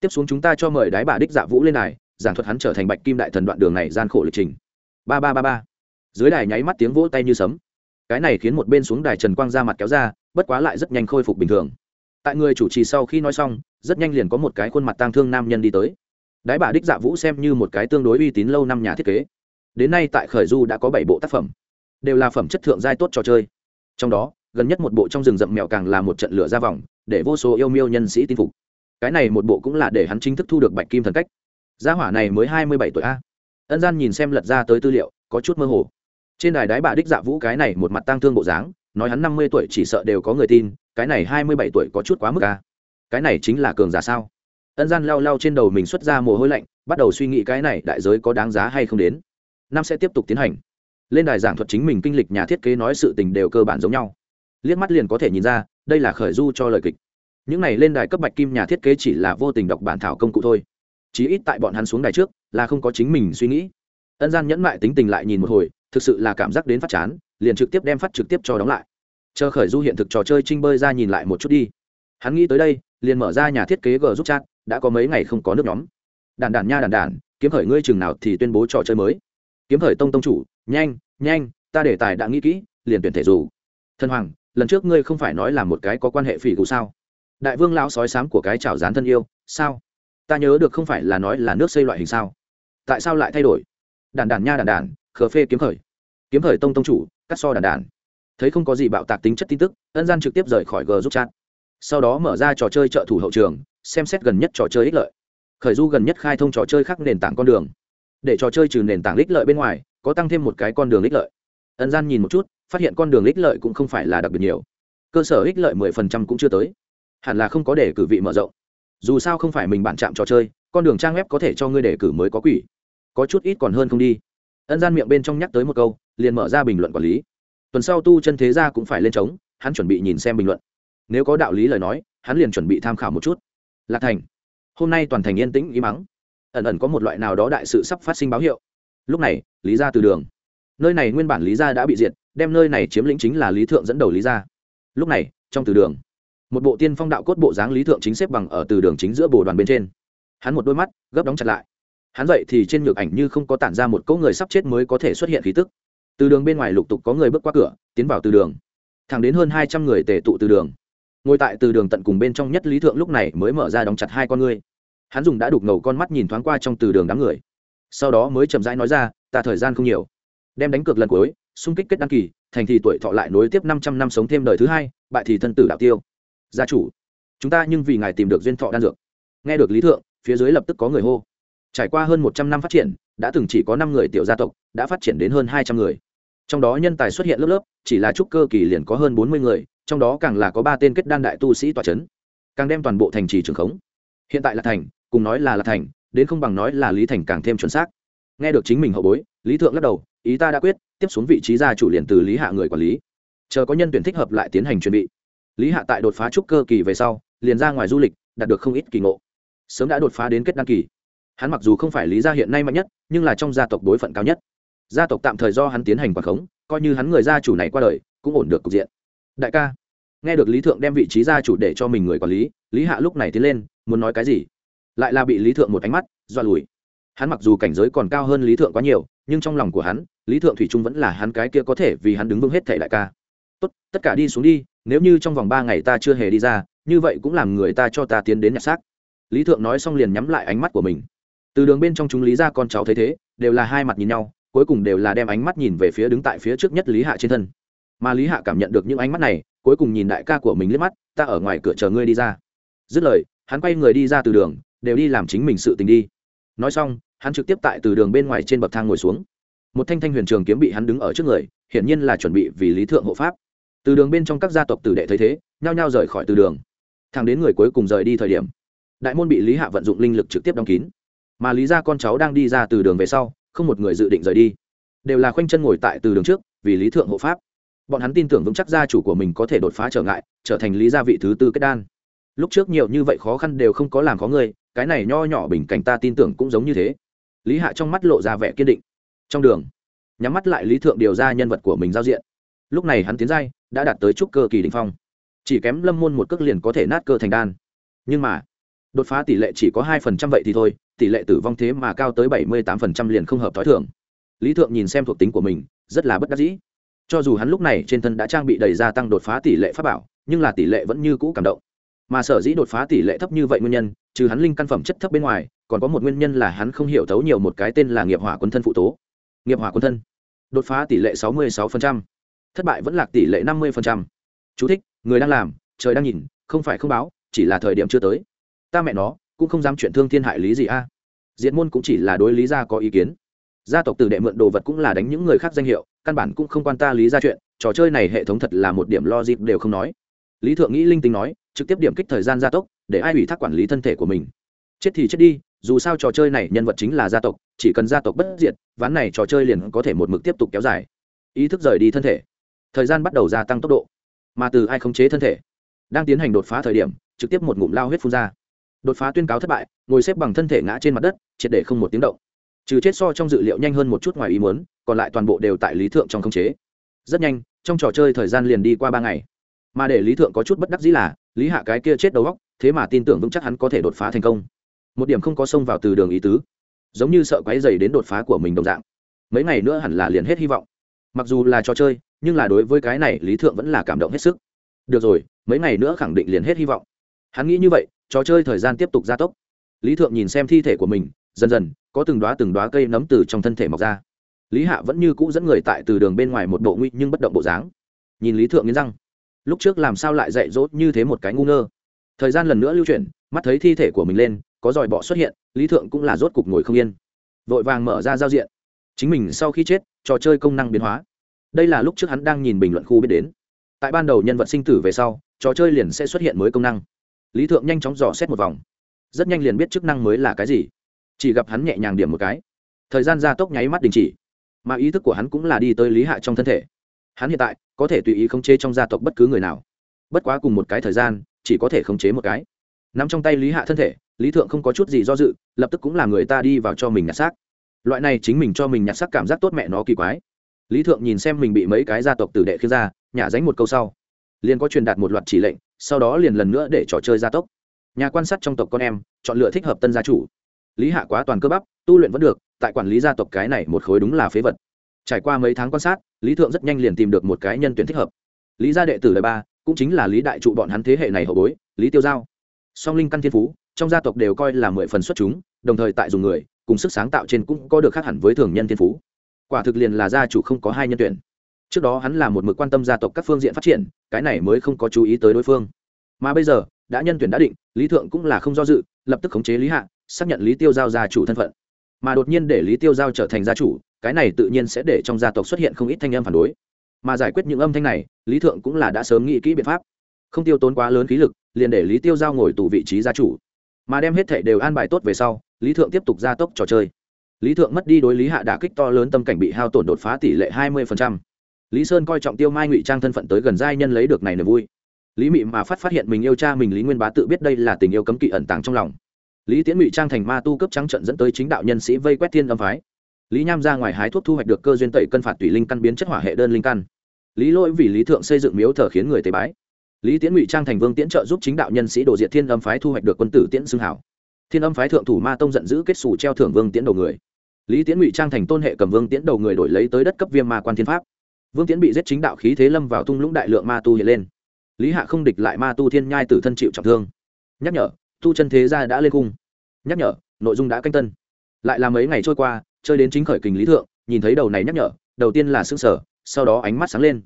[SPEAKER 1] Tiếp xuống chúng ta cho mời đái bà đích dạ vũ lên đài, giảng thuật hắn trở thành bạch kim đại thần đoạn đường này gian khổ lịch trình ba ba ba ba. Dưới đài nháy mắt tiếng vỗ tay như sấm. Cái này khiến một bên xuống đài trần quang ra mặt kéo ra, bất quá lại rất nhanh khôi phục bình thường. Tại người chủ trì sau khi nói xong, rất nhanh liền có một cái khuôn mặt tang thương nam nhân đi tới. Đái bà đích dạ vũ xem như một cái tương đối uy tín lâu năm nhà thiết kế. Đến nay tại khởi du đã có bảy bộ tác phẩm, đều là phẩm chất thượng giai tốt trò chơi. Trong đó, gần nhất một bộ trong rừng rậm mèo càng là một trận lửa ra vòng, để vô số yêu miêu nhân sĩ tin phục. Cái này một bộ cũng là để hắn chính thức thu được bạch kim thần cách. Gia hỏa này mới hai mươi bảy tuổi a ân gian nhìn xem lật ra tới tư liệu, có chút mơ hồ. Trên đài đái bà đích dạ vũ cái này một mặt tang thương bộ dáng, nói hắn năm mươi tuổi chỉ sợ đều có người tin, cái này hai mươi bảy tuổi có chút quá mức ca cái này chính là cường giả sao? Ân gian lao lao trên đầu mình xuất ra mồ hôi lạnh, bắt đầu suy nghĩ cái này đại giới có đáng giá hay không đến. Năm sẽ tiếp tục tiến hành. Lên đài giảng thuật chính mình kinh lịch nhà thiết kế nói sự tình đều cơ bản giống nhau. Liếc mắt liền có thể nhìn ra, đây là khởi du cho lời kịch. Những này lên đài cấp bạch kim nhà thiết kế chỉ là vô tình đọc bản thảo công cụ thôi chí ít tại bọn hắn xuống đài trước, là không có chính mình suy nghĩ. Ân gian nhẫn mại tính tình lại nhìn một hồi, thực sự là cảm giác đến phát chán, liền trực tiếp đem phát trực tiếp cho đóng lại. Chờ khởi du hiện thực trò chơi trinh bơi ra nhìn lại một chút đi. Hắn nghĩ tới đây, liền mở ra nhà thiết kế g giúp chat, đã có mấy ngày không có nước nhóm. Đàn đàn nha đàn đàn kiếm khởi ngươi chừng nào thì tuyên bố trò chơi mới. Kiếm khởi tông tông chủ, nhanh nhanh, ta để tài đã nghĩ kỹ, liền tuyển thể dù. Thân hoàng, lần trước ngươi không phải nói là một cái có quan hệ phỉ cụ sao? Đại vương lão sói sám của cái chảo dán thân yêu, sao? Ta nhớ được không phải là nói là nước xây loại hình sao? Tại sao lại thay đổi? Đàn đàn nha đàn đàn, khờ phê kiếm khởi. Kiếm khởi tông tông chủ, cắt so đàn đàn. Thấy không có gì bạo tạc tính chất tin tức, ân gian trực tiếp rời khỏi g giúp chat. Sau đó mở ra trò chơi trợ thủ hậu trường, xem xét gần nhất trò chơi ích lợi. Khởi du gần nhất khai thông trò chơi khác nền tảng con đường. Để trò chơi trừ nền tảng ích lợi bên ngoài, có tăng thêm một cái con đường ích lợi. Ân gian nhìn một chút, phát hiện con đường ích lợi cũng không phải là đặc biệt nhiều. Cơ sở ích lợi mười phần trăm cũng chưa tới. Hẳn là không có để cử vị mở rộng dù sao không phải mình bạn chạm trò chơi, con đường trang web có thể cho ngươi đề cử mới có quỷ. Có chút ít còn hơn không đi. Ân gian miệng bên trong nhắc tới một câu, liền mở ra bình luận quản lý. Tuần sau tu chân thế gia cũng phải lên trống, hắn chuẩn bị nhìn xem bình luận. Nếu có đạo lý lời nói, hắn liền chuẩn bị tham khảo một chút. Lạc thành, hôm nay toàn thành yên tĩnh ý mắng. Ẩn ẩn có một loại nào đó đại sự sắp phát sinh báo hiệu. Lúc này, lý ra từ đường. Nơi này nguyên bản lý gia đã bị diệt, đem nơi này chiếm lĩnh chính là lý thượng dẫn đầu lý gia. Lúc này, trong từ đường một bộ tiên phong đạo cốt bộ dáng lý thượng chính xếp bằng ở từ đường chính giữa bồ đoàn bên trên. Hắn một đôi mắt, gấp đóng chặt lại. Hắn dậy thì trên nhược ảnh như không có tản ra một cỗ người sắp chết mới có thể xuất hiện khí tức. Từ đường bên ngoài lục tục có người bước qua cửa, tiến vào từ đường. Thẳng đến hơn hai trăm người tề tụ từ đường. Ngồi tại từ đường tận cùng bên trong nhất lý thượng lúc này mới mở ra đóng chặt hai con ngươi. Hắn dùng đã đục ngầu con mắt nhìn thoáng qua trong từ đường đám người. Sau đó mới chậm rãi nói ra, ta thời gian không nhiều. Đem đánh cược lần cuối, xung kích kết đăng kỳ, thành thì tuổi thọ lại nối tiếp năm trăm năm sống thêm đời thứ hai, bại thì thân tử đạo tiêu gia chủ, chúng ta nhưng vì ngài tìm được duyên thọ đan dược. Nghe được lý thượng, phía dưới lập tức có người hô. Trải qua hơn một trăm năm phát triển, đã từng chỉ có năm người tiểu gia tộc, đã phát triển đến hơn hai trăm người. Trong đó nhân tài xuất hiện lớp lớp, chỉ là trúc cơ kỳ liền có hơn bốn mươi người, trong đó càng là có ba tên kết đan đại tu sĩ tòa c h ấ n càng đem toàn bộ thành trì trường khống. Hiện tại là thành, cùng nói là là thành, đến không bằng nói là lý thành càng thêm chuẩn xác. Nghe được chính mình hậu bối, lý thượng lắc đầu, ý ta đã quyết, tiếp xuống vị trí gia chủ liền từ lý hạ người quản lý. Chờ có nhân tuyển thích hợp lại tiến hành chuẩn bị lý hạ tại đột phá trúc cơ kỳ về sau, liền ra ngoài du lịch, đạt được không ít kỳ ngộ. Sớm đã đột phá đến kết đăng kỳ. Hắn mặc dù không phải lý gia hiện nay mạnh nhất, nhưng là trong gia tộc đối phận cao nhất. Gia tộc tạm thời do hắn tiến hành quản khống, coi như hắn người gia chủ này qua đời, cũng ổn được cục diện. Đại ca, nghe được lý thượng đem vị trí gia chủ để cho mình người quản lý lý hạ lúc này tiến lên, muốn nói cái gì? Lại là bị lý thượng một ánh mắt, dọa lùi. Hắn mặc dù cảnh giới còn cao hơn lý thượng quá nhiều, nhưng trong lòng của hắn, lý thượng thủy trung vẫn là hắn cái kia có thể vì hắn đứng vững hết thể đại ca. Tốt, tất cả đi xuống đi nếu như trong vòng ba ngày ta chưa hề đi ra, như vậy cũng làm người ta cho ta tiến đến nhặt xác. Lý thượng nói xong liền nhắm lại ánh mắt của mình. Từ đường bên trong chúng lý ra con cháu thấy thế, đều là hai mặt nhìn nhau, cuối cùng đều là đem ánh mắt nhìn về phía đứng tại phía trước nhất lý hạ trên thân. Mà lý hạ cảm nhận được những ánh mắt này, cuối cùng nhìn đại ca của mình liếc mắt, ta ở ngoài cửa chờ ngươi đi ra. Dứt lời, hắn quay người đi ra từ đường, đều đi làm chính mình sự tình đi. Nói xong, hắn trực tiếp tại từ đường bên ngoài trên bậc thang ngồi xuống. Một thanh thanh huyền trường kiếm bị hắn đứng ở trước người, hiển nhiên là chuẩn bị vì lý thượng hộ pháp từ đường bên trong các gia tộc tử đệ thấy thế, nhao nhao rời khỏi từ đường. Thằng đến người cuối cùng rời đi thời điểm, đại môn bị lý hạ vận dụng linh lực trực tiếp đóng kín. Mà lý ra con cháu đang đi ra từ đường về sau, không một người dự định rời đi. Đều là khoanh chân ngồi tại từ đường trước, vì lý thượng hộ pháp. Bọn hắn tin tưởng vững chắc gia chủ của mình có thể đột phá trở ngại, trở thành lý gia vị thứ tư kết đan. Lúc trước nhiều như vậy khó khăn đều không có làm khó người, cái này nho nhỏ bình cảnh ta tin tưởng cũng giống như thế. Lý hạ trong mắt lộ ra vẻ kiên định. Trong đường, nhắm mắt lại lý thượng điều ra nhân vật của mình giao diện. Lúc này hắn tiến giai đã đạt tới trúc cơ kỳ đình phong. Chỉ kém lâm môn một cước liền có thể nát cơ thành đan. Nhưng mà, đột phá tỷ lệ chỉ có hai phần trăm vậy thì thôi, tỷ lệ tử vong thế mà cao tới bảy mươi tám phần trăm liền không hợp t h ó i thưởng lý thượng nhìn xem thuộc tính của mình, rất là bất đắc dĩ. Cho dù hắn lúc này trên thân đã trang bị đầy gia tăng đột phá tỷ lệ pháp bảo, nhưng là tỷ lệ vẫn như cũ cảm động. Mà sở dĩ đột phá tỷ lệ thấp như vậy nguyên nhân, trừ hắn linh căn phẩm chất thấp bên ngoài, còn có một nguyên nhân là hắn không hiểu thấu nhiều một cái tên là nghiệp hỏa quân thân phụ tố. Nghiệp hỏa quân thân, đột phá tỷ lệ sáu mươi sáu thất bại vẫn lạc tỷ lệ năm mươi chú thích, người đang làm, trời đang nhìn, không phải không báo, chỉ là thời điểm chưa tới. Ta mẹ nó, cũng không dám chuyện thương thiên hại lý gì a. À. diệt môn cũng chỉ là đối lý gia có ý kiến. Gia tộc từ đệ mượn đồ vật cũng là đánh những người khác danh hiệu, căn bản cũng không quan ta lý ra chuyện, trò chơi này hệ thống thật là một điểm lo dịp đều không nói. Lý thượng nghĩ linh tính nói, trực tiếp điểm kích thời gian gia tốc, để ai ủy thác quản lý thân thể của mình. Chết thì chết đi, dù sao trò chơi này nhân vật chính là gia tộc, chỉ cần gia tộc bất diệt, ván này trò chơi liền có thể một mực tiếp tục kéo dài. Ý thức rời đi thân thể thời gian bắt đầu gia tăng tốc độ, mà từ ai khống chế thân thể, đang tiến hành đột phá thời điểm, trực tiếp một ngụm lao huyết phun ra. Đột phá tuyên cáo thất bại, ngồi xếp bằng thân thể ngã trên mặt đất, triệt để không một tiếng động. Trừ chết so trong dự liệu nhanh hơn một chút ngoài ý muốn, còn lại toàn bộ đều tại lý thượng trong khống chế. Rất nhanh, trong trò chơi thời gian liền đi qua ba ngày. Mà để lý thượng có chút bất đắc dĩ là, lý hạ cái kia chết đầu góc thế mà tin tưởng vững chắc hắn có thể đột phá thành công. Một điểm không có xông vào từ đường ý tứ. Giống như sợ quáy dày đến đột phá của mình đồng dạng. Mấy ngày nữa hẳn là liền hết hy vọng mặc dù là trò chơi, nhưng là đối với cái này, lý thượng vẫn là cảm động hết sức. Được rồi, mấy ngày nữa khẳng định liền hết hy vọng. Hắn nghĩ như vậy, trò chơi thời gian tiếp tục gia tốc. Lý thượng nhìn xem thi thể của mình, dần dần, có từng đoá từng đoá cây nấm từ trong thân thể mọc ra. Lý hạ vẫn như cũ dẫn người tại từ đường bên ngoài một bộ nguy nhưng bất động bộ dáng. Nhìn lý thượng nghiến răng. Lúc trước làm sao lại dạy dỗ như thế một cái ngu ngơ? Thời gian lần nữa lưu chuyển, mắt thấy thi thể của mình lên, có dòi bọ xuất hiện, lý thượng cũng là rốt cục ngồi không yên. Vội vàng mở ra giao diện chính mình sau khi chết, trò chơi công năng biến hóa. Đây là lúc trước hắn đang nhìn bình luận khu biết đến. Tại ban đầu nhân vật sinh tử về sau, trò chơi liền sẽ xuất hiện mới công năng. Lý thượng nhanh chóng dò xét một vòng. Rất nhanh liền biết chức năng mới là cái gì. Chỉ gặp hắn nhẹ nhàng điểm một cái. Thời gian gia tốc nháy mắt đình chỉ. Mà ý thức của hắn cũng là đi tới lý hạ trong thân thể. Hắn hiện tại, có thể tùy ý khống chế trong gia tộc bất cứ người nào. Bất quá cùng một cái thời gian, chỉ có thể khống chế một cái. N ắ m trong tay lý hạ thân thể, lý thượng không có chút gì do dự, lập tức cũng là người ta đi vào cho mình ngạt xác loại này chính mình cho mình nhặt sắc cảm giác tốt mẹ nó kỳ quái. Lý thượng nhìn xem mình bị mấy cái gia tộc tử đệ khiến ra, nhả dánh một câu sau. Liền có truyền đạt một loạt chỉ lệnh, sau đó liền lần nữa để trò chơi gia tốc. Nhà quan sát trong tộc con em, chọn lựa thích hợp tân gia chủ. Lý hạ quá toàn cơ bắp, tu luyện vẫn được, tại quản lý gia tộc cái này một khối đúng là phế vật. Trải qua mấy tháng quan sát, lý thượng rất nhanh liền tìm được một cái nhân tuyển thích hợp. Lý gia đệ tử đời ba, cũng chính là lý đại trụ bọn hắn thế hệ này hậu bối, lý tiêu giao. Song linh căn thiên phú, trong gia tộc đều coi là mười phần xuất chúng, đồng thời tại dùng người cùng sức sáng tạo trên cũng có được khác hẳn với thường nhân thiên phú. Quả thực liền là gia chủ không có hai nhân tuyển. Trước đó hắn là một mực quan tâm gia tộc các phương diện phát triển, cái này mới không có chú ý tới đối phương. Mà bây giờ, đã nhân tuyển đã định, lý thượng cũng là không do dự, lập tức khống chế lý hạ, xác nhận lý tiêu giao gia chủ thân phận. Mà đột nhiên để lý tiêu giao trở thành gia chủ, cái này tự nhiên sẽ để trong gia tộc xuất hiện không ít thanh âm phản đối. Mà giải quyết những âm thanh này, lý thượng cũng là đã sớm nghĩ kỹ biện pháp. Không tiêu tốn quá lớn khí lực, liền để lý tiêu giao ngồi tù vị trí gia chủ. Mà đem hết thệ đều an bài tốt về sau lý thượng tiếp tục gia tốc trò chơi. Lý thượng mất đi đối lý hạ đả kích to lớn tâm cảnh bị hao tổn đột phá tỷ lệ hai mươi lý sơn coi trọng tiêu mai ngụy trang thân phận tới gần giai nhân lấy được này niềm vui. Lý mị mà phát phát hiện mình yêu cha mình lý nguyên bá tự biết đây là tình yêu cấm kỵ ẩn tàng trong lòng. Lý tiễn ngụy trang thành ma tu cấp trắng trận dẫn tới chính đạo nhân sĩ vây quét thiên âm phái. Lý nham ra ngoài hái thuốc thu hoạch được cơ duyên tẩy cân phạt tùy linh căn biến chất hỏa hệ đơn linh căn. Lý lỗi vì lý thượng xây dựng miếu thờ khiến người tế bái. Lý tiễn ngụy trang thành vương tiễn trợ giúp chính đạo nhân sĩ đồ diệt thiên âm phái thu hoạch được quân tử tiễn xưng hảo thiên âm phái thượng thủ ma tông giận dữ kết xù treo thưởng vương tiễn đầu người. Lý tiễn ngụy trang thành tôn hệ cầm vương tiễn đầu người đổi lấy tới đất cấp viêm ma quan thiên pháp. Vương tiễn bị giết chính đạo khí thế lâm vào tung lũng đại lượng ma tu hiện lên. Lý hạ không địch lại ma tu thiên nhai tử thân chịu trọng thương. Nhắc nhở, tu chân thế gia đã lên cung. Nhắc nhở, nội dung đã canh tân. Lại là mấy ngày trôi qua, chơi đến chính khởi kình lý thượng, nhìn thấy đầu này nhắc nhở, đầu tiên là xương sở sau đó ánh mắt sáng lên.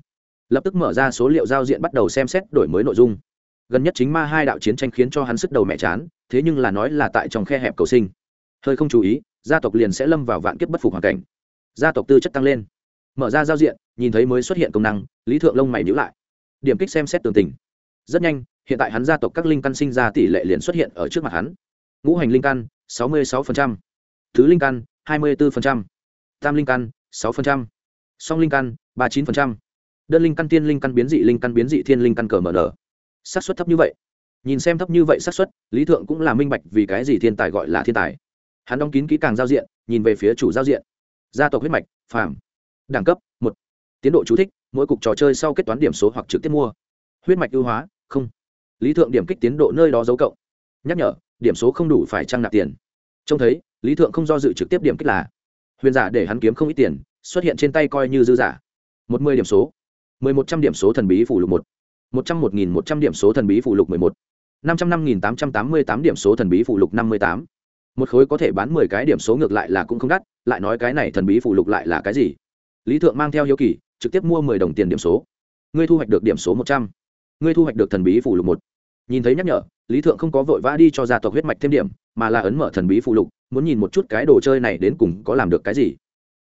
[SPEAKER 1] Lập tức mở ra số liệu giao diện bắt đầu xem xét đổi mới nội dung. Gần nhất chính ma hai đạo chiến tranh khiến cho hắn sức đầu mẹ chán thế nhưng là nói là tại trong khe hẹp cầu sinh. Hơi không chú ý, gia tộc liền sẽ lâm vào vạn kiếp bất phục hoàn cảnh. Gia tộc tư chất tăng lên. Mở ra giao diện, nhìn thấy mới xuất hiện công năng, lý thượng lông mày nhữ lại. Điểm kích xem xét tường tình. Rất nhanh, hiện tại hắn gia tộc các linh căn sinh ra tỷ lệ liền xuất hiện ở trước mặt hắn. Ngũ hành linh căn, sáu mươi sáu thứ linh căn, hai mươi bốn tam linh căn, sáu song linh căn, ba chín đơn linh căn, tiên linh căn, biến dị linh căn, biến dị thiên linh căn cờ mở nở. Xác suất thấp như vậy nhìn xem thấp như vậy xác suất, lý thượng cũng là minh bạch vì cái gì thiên tài gọi là thiên tài. Hắn đóng kín kỹ càng giao diện, nhìn về phía chủ giao diện. Gia tộc huyết mạch, phàm. Đẳng cấp, một. Tiến độ chú thích, mỗi cục trò chơi sau kết toán điểm số hoặc trực tiếp mua. Huyết mạch ưu hóa, không. Lý thượng điểm kích tiến độ nơi đó dấu cộng. Nhắc nhở, điểm số không đủ phải trăng nạp tiền. Trông thấy, lý thượng không do dự trực tiếp điểm kích là huyền giả để hắn kiếm không ít tiền, xuất hiện trên tay coi như dư giả. Một mươi điểm số. Mười một trăm điểm số thần bí phủ lục một. Một trăm một nghìn một trăm điểm số thần bí phủ lục mười một năm trăm năm nghìn tám trăm tám mươi tám điểm số thần bí phụ lục năm mươi tám. Một khối có thể bán mười cái điểm số ngược lại là cũng không đắt, lại nói cái này thần bí phụ lục lại là cái gì? Lý thượng mang theo hiếu kỳ, trực tiếp mua mười đồng tiền điểm số. Ngươi thu hoạch được điểm số một trăm. Ngươi thu hoạch được thần bí phụ lục một. Nhìn thấy nhắc nhở, lý thượng không có vội vã đi cho gia tộc huyết mạch thêm điểm, mà là ấn mở thần bí phụ lục, muốn nhìn một chút cái đồ chơi này đến cùng có làm được cái gì.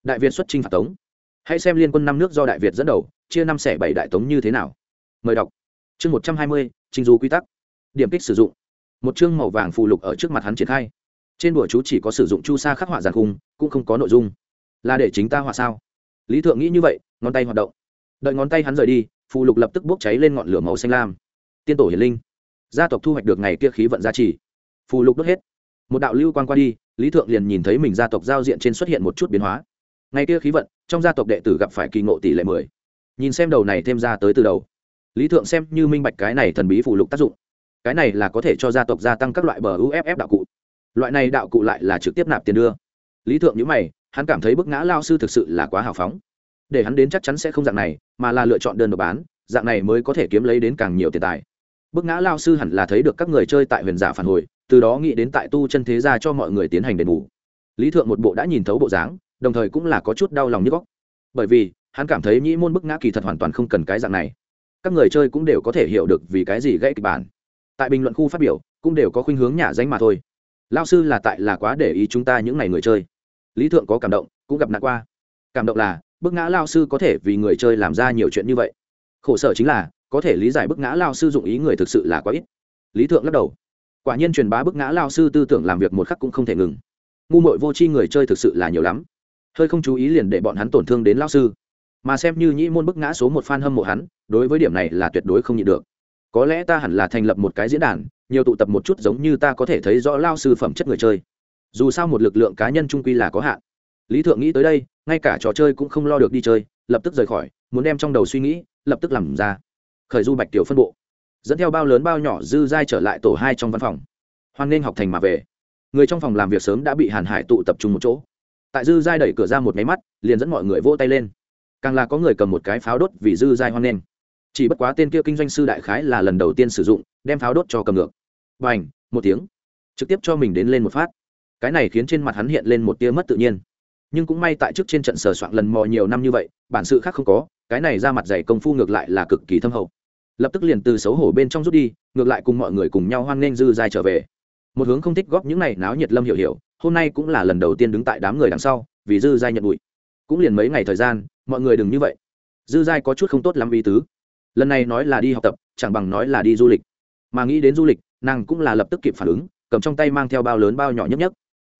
[SPEAKER 1] Đại việt xuất chinh phạt tống. Hãy xem liên quân năm nước do đại việt dẫn đầu, chia năm xẻ bảy đại tống như thế nào. Mời đọc. Chương một trăm hai mươi, trình du quy tắc điểm kích sử dụng. Một chương màu vàng phù lục ở trước mặt hắn triển khai. Trên bùa chú chỉ có sử dụng chu sa khắc họa giàn khung, cũng không có nội dung. Là để chính ta họa sao? Lý thượng nghĩ như vậy, ngón tay hoạt động. Đợi ngón tay hắn rời đi, phù lục lập tức bốc cháy lên ngọn lửa màu xanh lam. Tiên tổ hiển linh. Gia tộc thu hoạch được ngày kia khí vận gia trì. Phù lục đốt hết. Một đạo lưu quan qua đi, lý thượng liền nhìn thấy mình gia tộc giao diện trên xuất hiện một chút biến hóa. Ngày kia khí vận, trong gia tộc đệ tử gặp phải kỳ ngộ tỷ lệ mười. Nhìn xem đầu này thêm ra tới từ đầu. Lý thượng xem như minh bạch cái này thần bí phù lục tác dụng cái này là có thể cho gia tộc gia tăng các loại bờ uff đạo cụ. Loại này đạo cụ lại là trực tiếp nạp tiền đưa. Lý thượng nhữ mày, hắn cảm thấy bức ngã lao sư thực sự là quá hào phóng. Để hắn đến chắc chắn sẽ không dạng này, mà là lựa chọn đơn độc bán, dạng này mới có thể kiếm lấy đến càng nhiều tiền tài. Bức ngã lao sư hẳn là thấy được các người chơi tại huyền giả phản hồi, từ đó nghĩ đến tại tu chân thế gia cho mọi người tiến hành đền bù. Lý thượng một bộ đã nhìn thấu bộ dáng, đồng thời cũng là có chút đau lòng như góc bởi vì, hắn cảm thấy nhĩ môn bức ngã kỳ thật hoàn toàn không cần cái dạng này. Các người chơi cũng đều có thể hiểu được vì cái gì gãy kịch bản tại bình luận khu phát biểu, cũng đều có khuynh hướng nhà danh mà thôi. Lao sư là tại là quá để ý chúng ta những ngày người chơi. Lý thượng có cảm động, cũng gặp nạn qua. Cảm động là, bức ngã lao sư có thể vì người chơi làm ra nhiều chuyện như vậy. Khổ sở chính là, có thể lý giải bức ngã lao sư dụng ý người thực sự là quá ít. Lý thượng lắc đầu. Quả nhiên truyền bá bức ngã lao sư tư tưởng làm việc một khắc cũng không thể ngừng. Ngu mội vô tri người chơi thực sự là nhiều lắm. Hơi không chú ý liền để bọn hắn tổn thương đến lao sư. Mà xem như nhĩ môn bức ngã số một f a n hâm mộ hắn, đối với điểm này là tuyệt đối không nhịn được có lẽ ta hẳn là thành lập một cái diễn đàn, nhiều tụ tập một chút giống như ta có thể thấy rõ lao sư phẩm chất người chơi. Dù sao một lực lượng cá nhân trung quy là có hạn. Lý thượng nghĩ tới đây, ngay cả trò chơi cũng không lo được đi chơi, lập tức rời khỏi, muốn đem trong đầu suy nghĩ, lập tức làm ra. Khởi du bạch tiểu phân bộ. Dẫn theo bao lớn bao nhỏ dư dai trở lại tổ hai trong văn phòng. Hoan nghênh học thành mà về. Người trong phòng làm việc sớm đã bị hàn hải tụ tập trung một chỗ. Tại dư dai đẩy cửa ra một máy mắt, liền dẫn mọi người vỗ tay lên. Càng là có người cầm một cái pháo đốt vì dư dai hoan nghênh chỉ bất quá tên kia kinh doanh sư đại khái là lần đầu tiên sử dụng, đem pháo đốt cho cầm ngược. Và ảnh một tiếng. Trực tiếp cho mình đến lên một phát. Cái này khiến trên mặt hắn hiện lên một tia mất tự nhiên. Nhưng cũng may tại trước trên trận sờ soạn lần mò nhiều năm như vậy, bản sự khác không có, cái này ra mặt dày công phu ngược lại là cực kỳ thâm hậu. Lập tức liền từ xấu hổ bên trong rút đi, ngược lại cùng mọi người cùng nhau hoan nghênh dư dài trở về. Một hướng không thích góp những này náo nhiệt lâm hiểu hiểu, hôm nay cũng là lần đầu tiên đứng tại đám người đằng sau, vì dư giai nhận bụi. Cũng liền mấy ngày thời gian, mọi người đừng như vậy. Dư giai có chút không tốt lắm ý tứ lần này nói là đi học tập, chẳng bằng nói là đi du lịch. Mà nghĩ đến du lịch, nàng cũng là lập tức kịp phản ứng, cầm trong tay mang theo bao lớn bao nhỏ nhất nhất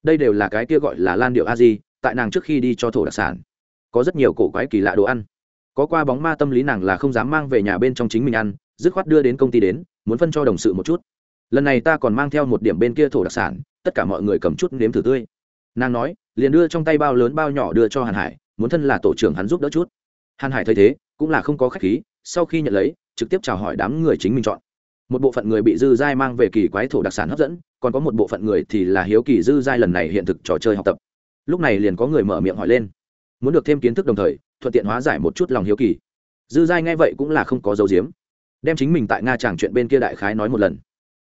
[SPEAKER 1] đây đều là cái kia gọi là lan điệu a di, tại nàng trước khi đi cho thổ đặc sản. Có rất nhiều cổ quái kỳ lạ đồ ăn. Có qua bóng ma tâm lý nàng là không dám mang về nhà bên trong chính mình ăn, dứt khoát đưa đến công ty đến, muốn phân cho đồng sự một chút. Lần này ta còn mang theo một điểm bên kia thổ đặc sản, tất cả mọi người cầm chút nếm thử tươi. Nàng nói, liền đưa trong tay bao lớn bao nhỏ đưa cho hàn hải, muốn thân là tổ trưởng hắn giúp đỡ chút. Hàn hải thấy thế, cũng là không có khách khí sau khi nhận lấy, trực tiếp chào hỏi đám người chính mình chọn. Một bộ phận người bị dư giai mang về kỳ quái thổ đặc sản hấp dẫn, còn có một bộ phận người thì là hiếu kỳ dư giai lần này hiện thực trò chơi học tập. Lúc này liền có người mở miệng hỏi lên. Muốn được thêm kiến thức đồng thời, thuận tiện hóa giải một chút lòng hiếu kỳ. Dư giai nghe vậy cũng là không có dấu diếm. Đem chính mình tại nga chàng chuyện bên kia đại khái nói một lần.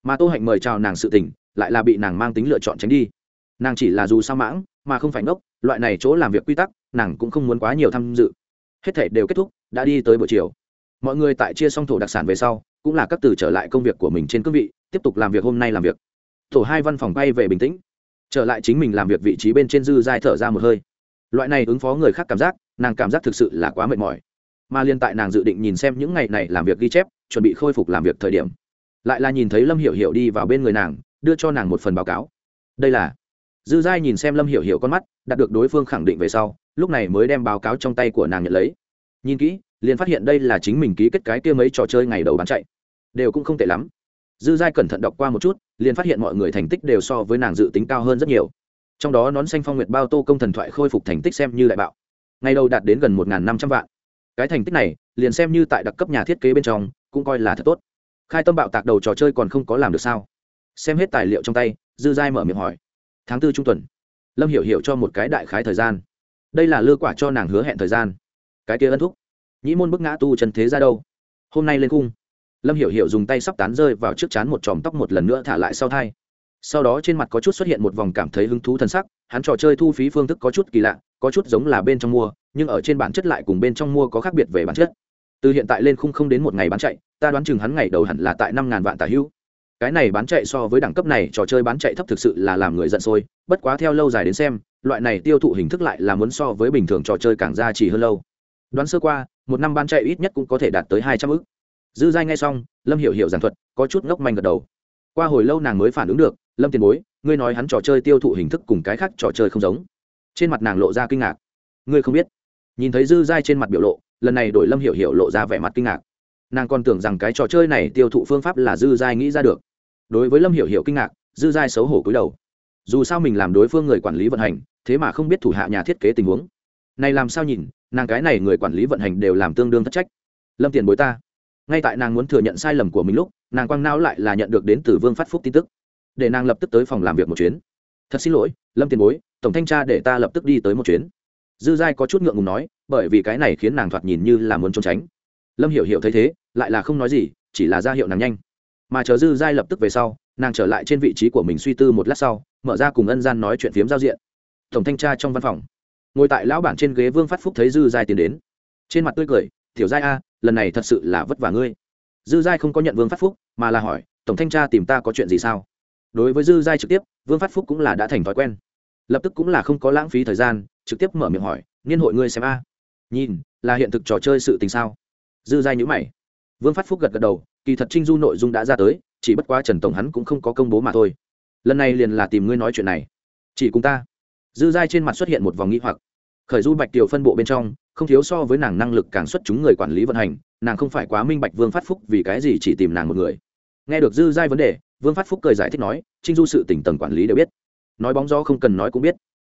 [SPEAKER 1] Mà tô hạnh mời chào nàng sự tình, lại là bị nàng mang tính lựa chọn tránh đi. Nàng chỉ là dù sao mãng, mà không phải ngốc, loại này chỗ làm việc quy tắc, nàng cũng không muốn quá nhiều tham dự. Hết thể đều kết thúc, đã đi tới buổi chiều mọi người tại chia xong thổ đặc sản về sau, cũng là các từ trở lại công việc của mình trên cương vị, tiếp tục làm việc hôm nay làm việc. Tổ hai văn phòng bay về bình tĩnh. Trở lại chính mình làm việc vị trí bên trên dư dai thở ra một hơi. Loại này ứng phó người khác cảm giác, nàng cảm giác thực sự là quá mệt mỏi. Mà liên tại nàng dự định nhìn xem những ngày này làm việc ghi chép, chuẩn bị khôi phục làm việc thời điểm, lại là nhìn thấy lâm hiểu hiểu đi vào bên người nàng, đưa cho nàng một phần báo cáo. Đây là, dư giai nhìn xem lâm hiểu hiểu con mắt, đạt được đối phương khẳng định về sau, lúc này mới đem báo cáo trong tay của nàng nhận lấy. Nhìn kỹ liền phát hiện đây là chính mình ký kết cái kia mấy trò chơi ngày đầu bán chạy. Đều cũng không tệ lắm. Dư giai cẩn thận đọc qua một chút, liền phát hiện mọi người thành tích đều so với nàng dự tính cao hơn rất nhiều. Trong đó nón xanh phong nguyệt bao tô công thần thoại khôi phục thành tích xem như đại bạo. Ngày đầu đạt đến gần một năm trăm vạn. Cái thành tích này, liền xem như tại đặc cấp nhà thiết kế bên trong, cũng coi là thật tốt. Khai tâm bạo tạc đầu trò chơi còn không có làm được sao? Xem hết tài liệu trong tay, dư giai mở miệng hỏi. Tháng tư trung tuần. Lâm hiểu hiểu cho một cái đại khái thời gian. Đây là lưa quả cho nàng hứa hẹn thời gian. Cái kia ân thúc nhĩ môn bức ngã tu chân thế ra đâu? Hôm nay lên cung. Lâm hiểu hiểu dùng tay sắp tán rơi vào trước chán một chòm tóc một lần nữa thả lại sau thai. Sau đó trên mặt có chút xuất hiện một vòng cảm thấy hứng thú thân sắc, hắn trò chơi thu phí phương thức có chút kỳ lạ, có chút giống là bên trong mua, nhưng ở trên bản chất lại cùng bên trong mua có khác biệt về bản chất. Từ hiện tại lên khung không đến một ngày bán chạy, ta đoán chừng hắn ngày đầu hẳn là tại năm ngàn vạn tả hữu. Cái này bán chạy so với đẳng cấp này, trò chơi bán chạy thấp thực sự là làm người giận sôi, bất quá theo lâu dài đến xem, loại này tiêu thụ hình thức lại là muốn so với bình thường trò chơi càng ra chỉ hơn lâu. Đoán sơ qua một năm bán chạy ít nhất cũng có thể đạt tới hai trăm ư dư giai nghe xong, lâm hiểu hiểu giảng thuật, có chút ngốc manh gật đầu. Qua hồi lâu nàng mới phản ứng được, lâm tiền bối, ngươi nói hắn trò chơi tiêu thụ hình thức cùng cái khác trò chơi không giống. Trên mặt nàng lộ ra kinh ngạc. Ngươi không biết? Nhìn thấy dư giai trên mặt biểu lộ, lần này đổi lâm hiểu hiểu lộ ra vẻ mặt kinh ngạc. Nàng còn tưởng rằng cái trò chơi này tiêu thụ phương pháp là dư giai nghĩ ra được. Đối với lâm hiểu hiểu kinh ngạc, dư giai xấu hổ cúi đầu. Dù sao mình làm đối phương người quản lý vận hành, thế mà không biết thủ hạ nhà thiết kế tình huống. Này làm sao nhìn nàng cái này người quản lý vận hành đều làm tương đương thất trách. Lâm tiền bối ta. Ngay tại nàng muốn thừa nhận sai lầm của mình lúc, nàng quang não lại là nhận được đến từ vương phát phúc tin tức. Để nàng lập tức tới phòng làm việc một chuyến. Thật xin lỗi, lâm tiền bối, tổng thanh tra để ta lập tức đi tới một chuyến. Dư giai có chút ngượng ngùng nói, bởi vì cái này khiến nàng thoạt nhìn như là muốn trốn tránh. Lâm hiểu hiểu thấy thế, lại là không nói gì, chỉ là ra hiệu nàng nhanh. Mà chờ dư giai lập tức về sau, nàng trở lại trên vị trí của mình suy tư một lát sau, mở ra cùng ân gian nói chuyện phiếm giao diện. Tổng thanh tra trong văn phòng ngồi tại lão bản trên ghế vương phát phúc thấy dư giai tiến đến. Trên mặt tươi cười, tiểu giai a, lần này thật sự là vất vả ngươi. Dư giai không có nhận vương phát phúc, mà là hỏi, tổng thanh tra tìm ta có chuyện gì sao? Đối với dư giai trực tiếp, vương phát phúc cũng là đã thành thói quen. Lập tức cũng là không có lãng phí thời gian, trực tiếp mở miệng hỏi, niên hội ngươi xem a. Nhìn, là hiện thực trò chơi sự tình sao? Dư giai nhữ mày. Vương phát phúc gật gật đầu, kỳ thật trinh du nội dung đã ra tới, chỉ bất quá trần tổng hắn cũng không có công bố mà thôi. Lần này liền là tìm ngươi nói chuyện này. Chỉ cùng ta dư giai trên mặt xuất hiện một vòng nghi hoặc. Khởi du bạch tiều phân bộ bên trong, không thiếu so với nàng năng lực càng xuất chúng người quản lý vận hành, nàng không phải quá minh bạch vương phát phúc vì cái gì chỉ tìm nàng một người. Nghe được dư giai vấn đề, vương phát phúc cười giải thích nói, trinh du sự tỉnh tầng quản lý đều biết. Nói bóng gió không cần nói cũng biết.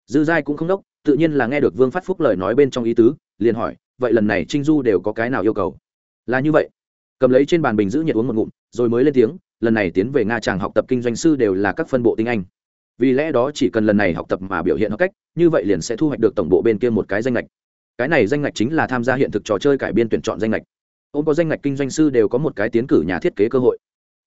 [SPEAKER 1] Dư giai cũng không đốc, tự nhiên là nghe được vương phát phúc lời nói bên trong ý tứ, liền hỏi, vậy lần này trinh du đều có cái nào yêu cầu? Là như vậy. Cầm lấy trên bàn bình giữ nhiệt uống một ngụm, rồi mới lên tiếng, lần này tiến về nga tràng học tập kinh doanh sư đều là các phân bộ tiếng anh vì lẽ đó chỉ cần lần này học tập mà biểu hiện học cách, như vậy liền sẽ thu hoạch được tổng bộ bên kia một cái danh lệch cái này danh lệch chính là tham gia hiện thực trò chơi cải biên tuyển chọn danh ngạch. Ôm có danh lệch kinh doanh sư đều có một cái tiến cử nhà thiết kế cơ hội.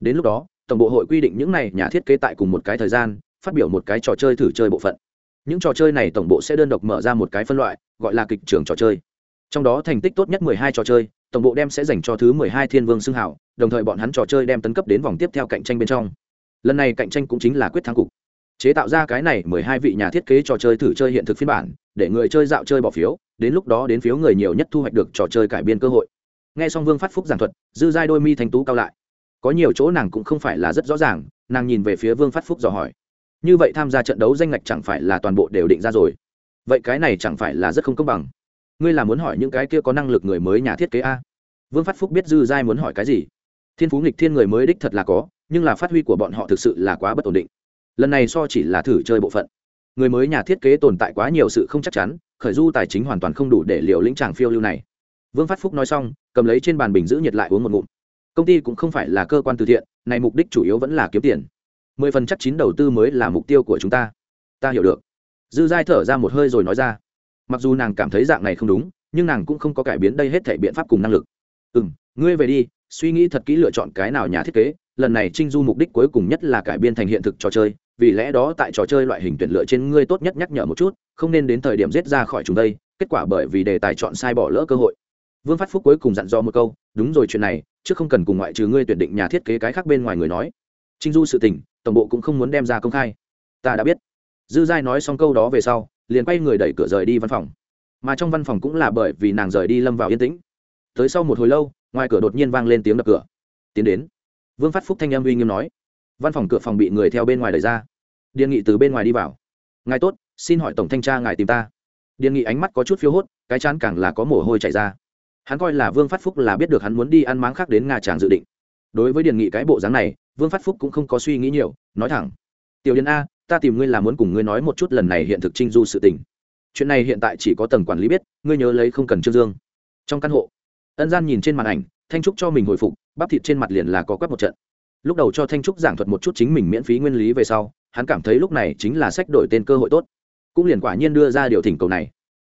[SPEAKER 1] Đến lúc đó, tổng bộ hội quy định những này nhà thiết kế tại cùng một cái thời gian, phát biểu một cái trò chơi thử chơi bộ phận. Những trò chơi này tổng bộ sẽ đơn độc mở ra một cái phân loại, gọi là kịch trường trò chơi. Trong đó thành tích tốt nhất 12 trò chơi, tổng bộ đem sẽ dành cho thứ 12 thiên vương xưng hảo đồng thời bọn hắn trò chơi đem tấn cấp đến vòng tiếp theo cạnh tranh bên trong. Lần này cạnh tranh cũng chính là quyết thắng cục chế tạo ra cái này 12 vị nhà thiết kế trò chơi thử chơi hiện thực phiên bản, để người chơi dạo chơi bỏ phiếu, đến lúc đó đến phiếu người nhiều nhất thu hoạch được trò chơi cải biên cơ hội. Nghe xong vương phát phúc giảng thuật, dư giai đôi mi thanh tú cao lại. Có nhiều chỗ nàng cũng không phải là rất rõ ràng, nàng nhìn về phía vương phát phúc dò hỏi. Như vậy tham gia trận đấu danh ngạch chẳng phải là toàn bộ đều định ra rồi. Vậy cái này chẳng phải là rất không công bằng. Ngươi là muốn hỏi những cái kia có năng lực người mới nhà thiết kế a. Vương phát phúc biết dư giai muốn hỏi cái gì. Thiên phú nghịch thiên người mới đích thật là có, nhưng là phát huy của bọn họ thực sự là quá bất ổn định lần này so chỉ là thử chơi bộ phận. Người mới nhà thiết kế tồn tại quá nhiều sự không chắc chắn, khởi du tài chính hoàn toàn không đủ để liệu lĩnh tràng phiêu lưu này. Vương phát phúc nói xong, cầm lấy trên bàn bình giữ nhiệt lại uống một ngụm. Công ty cũng không phải là cơ quan từ thiện, này mục đích chủ yếu vẫn là kiếm tiền. Mười phần chắc chín đầu tư mới là mục tiêu của chúng ta. Ta hiểu được. Dư giai thở ra một hơi rồi nói ra. Mặc dù nàng cảm thấy dạng này không đúng, nhưng nàng cũng không có cải biến đây hết thể biện pháp cùng năng lực. Ừ m ngươi về đi, suy nghĩ thật kỹ lựa chọn cái nào nhà thiết kế, lần này trinh du mục đích cuối cùng nhất là cải biên thành hiện thực trò chơi vì lẽ đó tại trò chơi loại hình tuyển lựa trên ngươi tốt nhất nhắc nhở một chút, không nên đến thời điểm rết ra khỏi chúng đây, kết quả bởi vì đề tài chọn sai bỏ lỡ cơ hội. Vương phát phúc cuối cùng dặn dò một câu, đúng rồi chuyện này, chứ không cần cùng ngoại trừ ngươi tuyển định nhà thiết kế cái khác bên ngoài người nói. Trinh du sự tình, tổng bộ cũng không muốn đem ra công khai. Ta đã biết. Dư giai nói xong câu đó về sau, liền quay người đẩy cửa rời đi văn phòng. Mà trong văn phòng cũng là bởi vì nàng rời đi lâm vào yên tĩnh. Tới sau một hồi lâu, ngoài cửa đột nhiên vang lên tiếng đập cửa. Tiến đến. Vương phát phúc thanh em uy nghiêm nói văn phòng cửa phòng bị người theo bên ngoài đẩy ra. Điền nghị từ bên ngoài đi vào. Ngài tốt, xin hỏi tổng thanh tra ngài tìm ta. Điền nghị ánh mắt có chút phiếu hốt, cái chán càng là có mồ hôi chảy ra. Hắn coi là vương phát phúc là biết được hắn muốn đi ăn máng khác đến nga tràng dự định. Đối với điền nghị cái bộ dáng này, vương phát phúc cũng không có suy nghĩ nhiều, nói thẳng. Tiểu điền a, ta tìm ngươi là muốn cùng ngươi nói một chút lần này hiện thực trinh du sự tình. Chuyện này hiện tại chỉ có tầng quản lý biết, ngươi nhớ lấy không cần trương dương. Trong căn hộ, ân gian nhìn trên màn ảnh, thanh trúc cho mình hồi phục, bắp thịt trên mặt liền là có quét một trận lúc đầu cho thanh trúc giảng thuật một chút chính mình miễn phí nguyên lý về sau, hắn cảm thấy lúc này chính là sách đổi tên cơ hội tốt. Cũng liền quả nhiên đưa ra điều thỉnh cầu này.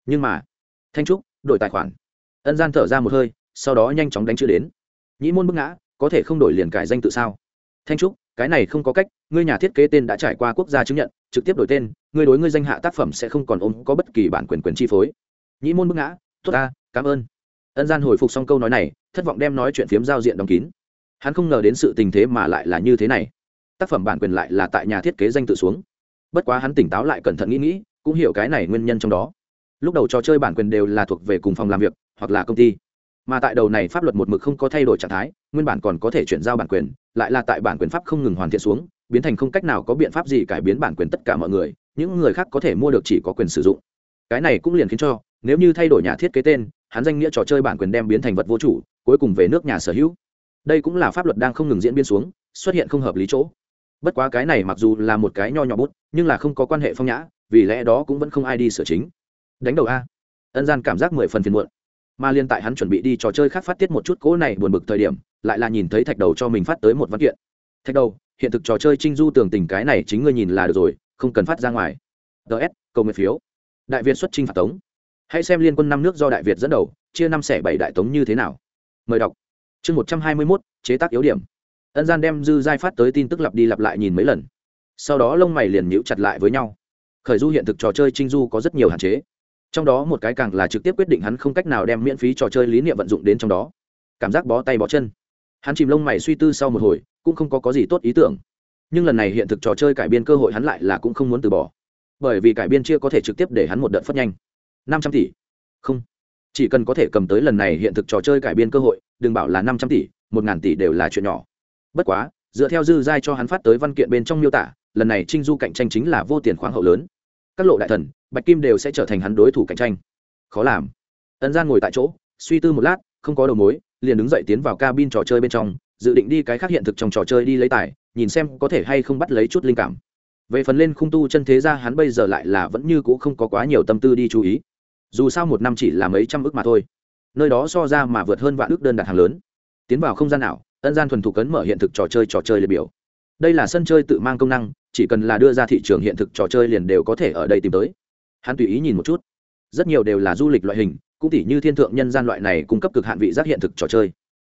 [SPEAKER 1] Nhưng mà, thanh trúc, đổi tài khoản. Ân gian thở ra một hơi, sau đó nhanh chóng đánh chữ đến. Nhĩ môn bức ngã, có thể không đổi liền cải danh tự sao? Thanh trúc, cái này không có cách, ngươi nhà thiết kế tên đã trải qua quốc gia chứng nhận, trực tiếp đổi tên, ngươi đối ngươi danh hạ tác phẩm sẽ không còn ôm có bất kỳ bản quyền quyền chi phối. Nhĩ môn bức ngã, tốt ta, cảm ơn. Ân gian hồi phục xong câu nói này, thất vọng đem nói chuyện phiếm giao diện đóng kín hắn không ngờ đến sự tình thế mà lại là như thế này. Tác phẩm bản quyền lại là tại nhà thiết kế danh tự xuống. Bất quá hắn tỉnh táo lại cẩn thận nghĩ nghĩ, cũng hiểu cái này nguyên nhân trong đó. Lúc đầu trò chơi bản quyền đều là thuộc về cùng phòng làm việc, hoặc là công ty. Mà tại đầu này pháp luật một mực không có thay đổi trạng thái, nguyên bản còn có thể chuyển giao bản quyền, lại là tại bản quyền pháp không ngừng hoàn thiện xuống, biến thành không cách nào có biện pháp gì cải biến bản quyền tất cả mọi người, những người khác có thể mua được chỉ có quyền sử dụng. Cái này cũng liền khiến cho, nếu như thay đổi nhà thiết kế tên, hắn danh nghĩa trò chơi bản quyền đem biến thành vật vô chủ, cuối cùng về nước nhà sở hữu đây cũng là pháp luật đang không ngừng diễn biến xuống, xuất hiện không hợp lý chỗ. Bất quá cái này mặc dù là một cái nho nhỏ bút, nhưng là không có quan hệ phong nhã, vì lẽ đó cũng vẫn không ai đi sửa chính. Đánh đầu a. Ân gian cảm giác mười phần phiền muộn. Mà liên tại hắn chuẩn bị đi trò chơi khác phát tiết một chút cỗ này buồn bực thời điểm, lại là nhìn thấy thạch đầu cho mình phát tới một văn kiện. Thạch đầu, hiện thực trò chơi trinh du tường tình cái này chính ngươi nhìn là được rồi, không cần phát ra ngoài. Ts cầu nguyện phiếu. Đại việt xuất trinh phạt tống. Hãy xem liên quân năm nước do đại việt dẫn đầu, chia năm xẻ bảy đại tống như thế nào. Mời đọc chương một trăm hai mươi mốt chế tác yếu điểm. Ân gian đem dư giai phát tới tin tức lặp đi lặp lại nhìn mấy lần. Sau đó lông mày liền nhíu chặt lại với nhau. Khởi du hiện thực trò chơi trinh du có rất nhiều hạn chế. Trong đó một cái càng là trực tiếp quyết định hắn không cách nào đem miễn phí trò chơi lý niệm vận dụng đến trong đó. Cảm giác bó tay bó chân. Hắn chìm lông mày suy tư sau một hồi cũng không có, có gì tốt ý tưởng. Nhưng lần này hiện thực trò chơi cải biên cơ hội hắn lại là cũng không muốn từ bỏ. Bởi vì cải biên chia có thể trực tiếp để hắn một đợt phất nhanh. Năm trăm tỷ. Không chỉ cần có thể cầm tới lần này hiện thực trò chơi cải biên cơ hội, đừng bảo là năm trăm tỷ, một ngàn tỷ đều là chuyện nhỏ. Bất quá, dựa theo dư giai cho hắn phát tới văn kiện bên trong miêu tả, lần này trinh du cạnh tranh chính là vô tiền khoáng hậu lớn. Các lộ đại thần, bạch kim đều sẽ trở thành hắn đối thủ cạnh tranh. Khó làm. Ấn gian ngồi tại chỗ, suy tư một lát, không có đầu mối, liền đứng dậy tiến vào cabin trò chơi bên trong, dự định đi cái khác hiện thực trong trò chơi đi lấy tài, nhìn xem có thể hay không bắt lấy chút linh cảm. Về phần lên khung tu chân thế ra, hắn bây giờ lại là vẫn như c ũ không có quá nhiều tâm tư đi chú ý dù sao một năm chỉ là mấy trăm ước mà thôi. Nơi đó so ra mà vượt hơn vạn ước đơn đặt hàng lớn. Tiến vào không gian nào, ân gian thuần thủ cấn mở hiện thực trò chơi trò chơi liệt biểu. Đây là sân chơi tự mang công năng, chỉ cần là đưa ra thị trường hiện thực trò chơi liền đều có thể ở đây tìm tới. Hắn tùy ý nhìn một chút. Rất nhiều đều là du lịch loại hình, cũng tỉ như thiên thượng nhân gian loại này cung cấp cực hạn vị giác hiện thực trò chơi.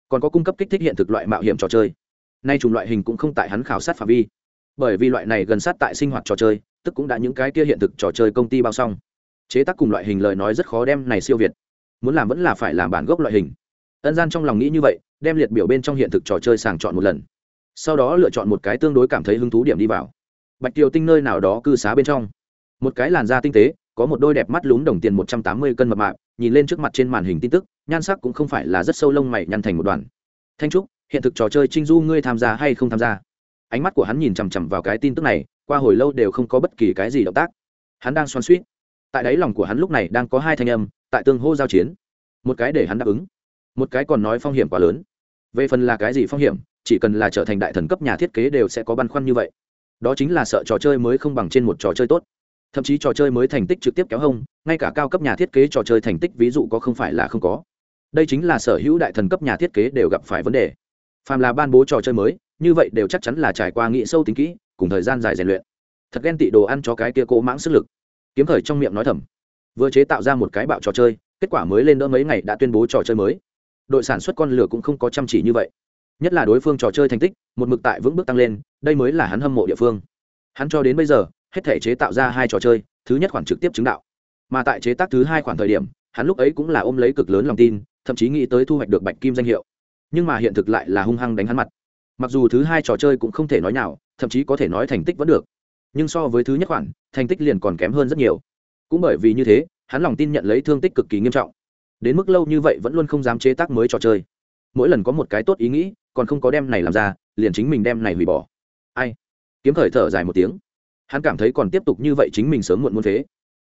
[SPEAKER 1] Còn có cung cấp kích thích hiện thực loại mạo hiểm trò chơi. Nay chủng loại hình cũng không tại hắn khảo sát phạm vi. Bởi vì loại này gần sát tại sinh hoạt trò chơi, tức cũng đã những cái kia hiện thực trò chơi công ty bao xong chế tác cùng loại hình lời nói rất khó đem này siêu việt. Muốn làm vẫn là phải làm bản gốc loại hình. Ân gian trong lòng nghĩ như vậy, đem liệt biểu bên trong hiện thực trò chơi sàng chọn một lần. Sau đó lựa chọn một cái tương đối cảm thấy hứng thú điểm đi vào. Bạch tiều tinh nơi nào đó cư xá bên trong. Một cái làn da tinh tế, có một đôi đẹp mắt lún đồng tiền một trăm tám mươi cân mập mạp, nhìn lên trước mặt trên màn hình tin tức, nhan sắc cũng không phải là rất sâu lông mày nhăn thành một đoàn. Thanh trúc, hiện thực trò chơi trinh du ngươi tham gia hay không tham gia? Ánh mắt của hắn nhìn chằm chằm vào cái tin tức này, qua hồi lâu đều không có bất kỳ cái gì động tác. Hắn đang xoan suýt tại đáy lòng của hắn lúc này đang có hai thanh âm, tại tương hô giao chiến. Một cái để hắn đáp ứng, một cái còn nói phong hiểm quá lớn. Về phần là cái gì phong hiểm, chỉ cần là trở thành đại thần cấp nhà thiết kế đều sẽ có băn khoăn như vậy. Đó chính là sợ trò chơi mới không bằng trên một trò chơi tốt. Thậm chí trò chơi mới thành tích trực tiếp kéo hông, ngay cả cao cấp nhà thiết kế trò chơi thành tích ví dụ có không phải là không có. Đây chính là sở hữu đại thần cấp nhà thiết kế đều gặp phải vấn đề. Phàm là ban bố trò chơi mới, như vậy đều chắc chắn là trải qua nghị sâu tính kỹ, cùng thời gian dài rèn luyện. Thật ghen tị đồ ăn cho cái kia cỗ mãng sức lực kiếm khởi trong miệng nói thầm. Vừa chế tạo ra một cái bạo trò chơi, kết quả mới lên đỡ mấy ngày đã tuyên bố trò chơi mới. Đội sản xuất con lửa cũng không có chăm chỉ như vậy. Nhất là đối phương trò chơi thành tích, một mực tại vững bước tăng lên, đây mới là hắn hâm mộ địa phương. Hắn cho đến bây giờ, hết thể chế tạo ra hai trò chơi, thứ nhất khoản trực tiếp chứng đạo. Mà tại chế tác thứ hai khoản thời điểm, hắn lúc ấy cũng là ôm lấy cực lớn lòng tin, thậm chí nghĩ tới thu hoạch được bạch kim danh hiệu. Nhưng mà hiện thực lại là hung hăng đánh hắn mặt. Mặc dù thứ hai trò chơi cũng không thể nói nào thậm chí có thể nói thành tích vẫn được nhưng so với thứ nhất khoản, thành tích liền còn kém hơn rất nhiều. Cũng bởi vì như thế, hắn lòng tin nhận lấy thương tích cực kỳ nghiêm trọng. Đến mức lâu như vậy vẫn luôn không dám chế tác mới trò chơi. Mỗi lần có một cái tốt ý nghĩ, còn không có đem này làm ra, liền chính mình đem này hủy bỏ. Ai? Kiếm khởi thở dài một tiếng. Hắn cảm thấy còn tiếp tục như vậy chính mình sớm muộn muốn phế.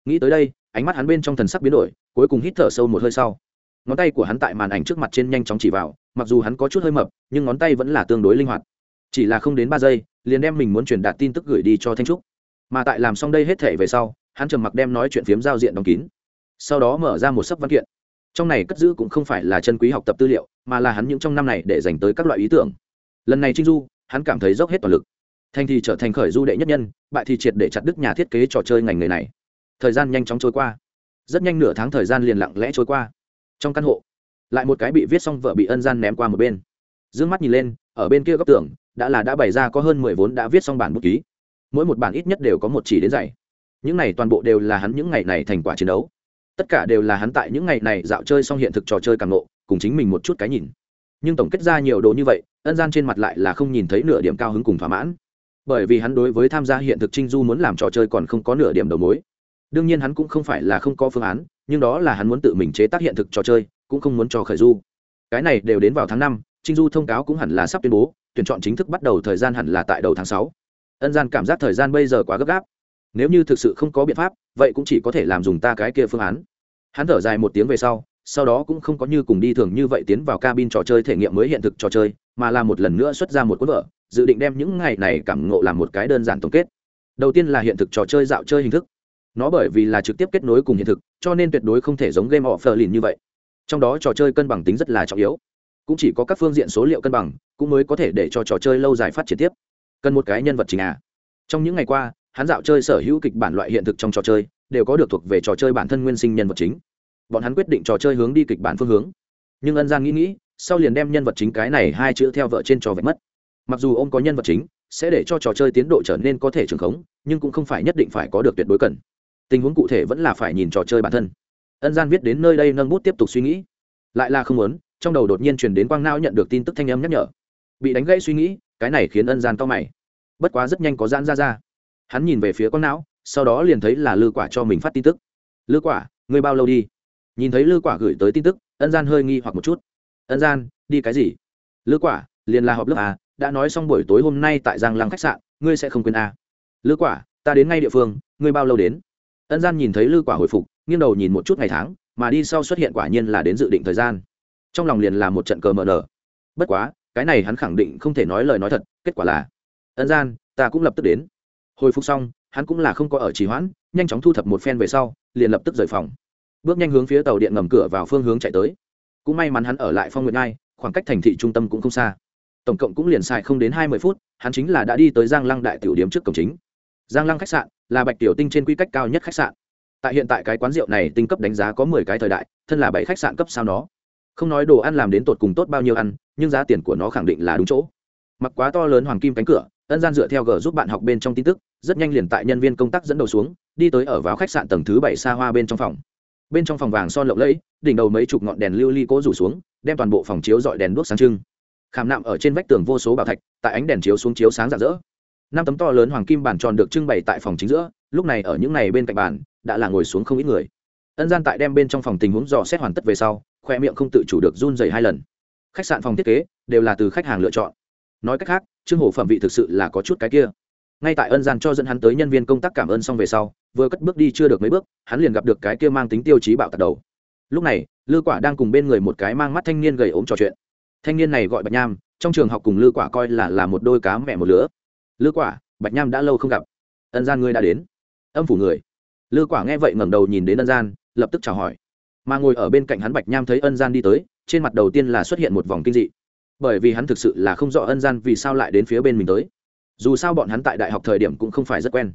[SPEAKER 1] Nghĩ tới đây, ánh mắt hắn bên trong thần sắc biến đổi, cuối cùng hít thở sâu một hơi sau. Ngón tay của hắn tại màn ảnh trước mặt trên nhanh chóng chỉ vào, mặc dù hắn có chút hơi mập, nhưng ngón tay vẫn là tương đối linh hoạt. Chỉ là không đến ba giây liền đem mình muốn truyền đạt tin tức gửi đi cho thanh trúc. Mà tại làm xong đây hết thể về sau, hắn trầm mặc đem nói chuyện phiếm giao diện đóng kín. Sau đó mở ra một sấp văn kiện. Trong này cất giữ cũng không phải là chân quý học tập tư liệu, mà là hắn những trong năm này để dành tới các loại ý tưởng. Lần này trinh du, hắn cảm thấy dốc hết toàn lực. Thành thì trở thành khởi du đệ nhất nhân, bại thì triệt để chặt đứt nhà thiết kế trò chơi ngành nghề này. Thời gian nhanh chóng trôi qua. Rất nhanh nửa tháng thời gian liền lặng lẽ trôi qua. Trong căn hộ, lại một cái bị viết xong vợ bị ân gian ném qua một bên. D ư ơ n g mắt nhìn lên, ở bên kia góc tường đã là đã bày ra có hơn mười vốn đã viết xong bản bút ký. Mỗi một bản ít nhất đều có một chỉ đến dày những này toàn bộ đều là hắn những ngày này thành quả chiến đấu. Tất cả đều là hắn tại những ngày này dạo chơi xong hiện thực trò chơi càng ngộ, cùng chính mình một chút cái nhìn. Nhưng tổng kết ra nhiều đồ như vậy, ân gian trên mặt lại là không nhìn thấy nửa điểm cao hứng cùng thỏa mãn. Bởi vì hắn đối với tham gia hiện thực trinh du muốn làm trò chơi còn không có nửa điểm đầu mối. Đương nhiên hắn cũng không phải là không có phương án, nhưng đó là hắn muốn tự mình chế tác hiện thực trò chơi, cũng không muốn cho khởi du. Cái này đều đến vào tháng năm, trinh du thông cáo cũng hẳn là sắp tuyên bố tuyển chọn chính thức bắt đầu thời gian hẳn là tại đầu tháng sáu. Ân gian cảm giác thời gian bây giờ quá gấp gáp. Nếu như thực sự không có biện pháp, vậy cũng chỉ có thể làm dùng ta cái kia phương án. Hắn thở dài một tiếng về sau sau đó cũng không có như cùng đi thường như vậy tiến vào cabin trò chơi thể nghiệm mới hiện thực trò chơi, mà là một lần nữa xuất ra một cuốn vở, dự định đem những ngày này cảm ngộ làm một cái đơn giản tổng kết. Đầu tiên là hiện thực trò chơi dạo chơi hình thức. Nó bởi vì là trực tiếp kết nối cùng hiện thực, cho nên tuyệt đối không thể giống game of như vậy. Trong đó trò chơi cân bằng tính rất là trọng yếu cũng chỉ có các phương diện số liệu cân bằng, cũng mới có thể để cho trò chơi lâu dài phát triển tiếp. Cần một cái nhân vật chính à? Trong những ngày qua, hắn dạo chơi sở hữu kịch bản loại hiện thực trong trò chơi, đều có được thuộc về trò chơi bản thân nguyên sinh nhân vật chính. Bọn hắn quyết định trò chơi hướng đi kịch bản phương hướng. Nhưng ân gian nghĩ nghĩ, sau liền đem nhân vật chính cái này hai chữ theo vợ trên trò vạch mất. Mặc dù ông có nhân vật chính, sẽ để cho trò chơi tiến độ trở nên có thể trường khống, nhưng cũng không phải nhất định phải có được tuyệt đối cần. Tình huống cụ thể vẫn là phải nhìn trò chơi bản thân. Ân gian viết đến nơi đây nâng bút tiếp tục suy nghĩ. Lại là không muốn trong đầu đột nhiên truyền đến quang não nhận được tin tức thanh âm nhắc nhở. Bị đánh gãy suy nghĩ, cái này khiến ân gian to mày. Bất quá rất nhanh có giãn ra ra. Hắn nhìn về phía quang não, sau đó liền thấy là lư quả cho mình phát tin tức. Lư quả, ngươi bao lâu đi? Nhìn thấy lư quả gửi tới tin tức, ân gian hơi nghi hoặc một chút. Ân gian, đi cái gì? Lư quả, liền là họp lớp à đã nói xong buổi tối hôm nay tại giang lăng khách sạn, ngươi sẽ không quên à. lư quả, ta đến ngay địa phương, ngươi bao lâu đến? Ân gian nhìn thấy lư quả hồi phục, nghiêng đầu nhìn một chút ngày tháng, mà đi sau xuất hiện quả nhiên là đến dự định thời gian trong lòng liền là một trận cờ mờ nở. Bất quá, cái này hắn khẳng định không thể nói lời nói thật, kết quả là, ân gian, ta cũng lập tức đến. Hồi phục xong, hắn cũng là không có ở trì hoãn, nhanh chóng thu thập một phen về sau, liền lập tức rời phòng. Bước nhanh hướng phía tàu điện ngầm cửa vào phương hướng chạy tới. Cũng may mắn hắn ở lại phong nguyện ngai khoảng cách thành thị trung tâm cũng không xa. Tổng cộng cũng liền xài không đến hai mươi phút, hắn chính là đã đi tới giang lăng đại tiểu điếm trước cổng chính. Giang lăng khách sạn là bạch tiểu tinh trên quy cách cao nhất khách sạn. Tại hiện tại cái quán rượu này tinh cấp đánh giá có mười cái thời đại, thân là bảy khách sạn cấp sao nó không nói đồ ăn làm đến tột cùng tốt bao nhiêu ăn, nhưng giá tiền của nó khẳng định là đúng chỗ. Mặc quá to lớn hoàng kim cánh cửa, ân gian dựa theo g giúp bạn học bên trong tin tức, rất nhanh liền tại nhân viên công tác dẫn đầu xuống, đi tới ở vào khách sạn tầng thứ bảy xa hoa bên trong phòng. Bên trong phòng vàng son lộng lẫy, đỉnh đầu mấy chục ngọn đèn lưu ly cố rủ xuống, đem toàn bộ phòng chiếu dọi đèn đuốc sáng trưng. Khảm nạm ở trên vách tường vô số bảo thạch, tại ánh đèn chiếu xuống chiếu sáng rạng rỡ. Năm tấm to lớn hoàng kim bàn tròn được trưng bày tại phòng chính giữa, lúc này ở những này bên cạnh bàn, đã là ngồi xuống không ít người. Ân gian tại đem bên trong phòng tình huống dò xét hoàn tất về sau khoe miệng không tự chủ được run dày hai lần. Khách sạn phòng thiết kế đều là từ khách hàng lựa chọn. Nói cách khác, trương hổ phẩm vị thực sự là có chút cái kia. Ngay tại ân gian cho dẫn hắn tới nhân viên công tác cảm ơn xong về sau, vừa cất bước đi chưa được mấy bước, hắn liền gặp được cái kia mang tính tiêu chí bạo tạt đầu. Lúc này, lư quả đang cùng bên người một cái mang mắt thanh niên gầy ốm trò chuyện. Thanh niên này gọi bạch nham, trong trường học cùng lư quả coi là là một đôi cá mẹ một lứa. Lư quả, bạch nham đã lâu không gặp. Ân gian ngươi đã đến. Âm phủ người. Lư quả nghe vậy ngẩng đầu nhìn đến ân gian, lập tức chào hỏi mà ngồi ở bên cạnh hắn bạch nham thấy ân gian đi tới, trên mặt đầu tiên là xuất hiện một vòng kinh dị. Bởi vì hắn thực sự là không rõ ân gian vì sao lại đến phía bên mình tới. Dù sao bọn hắn tại đại học thời điểm cũng không phải rất quen.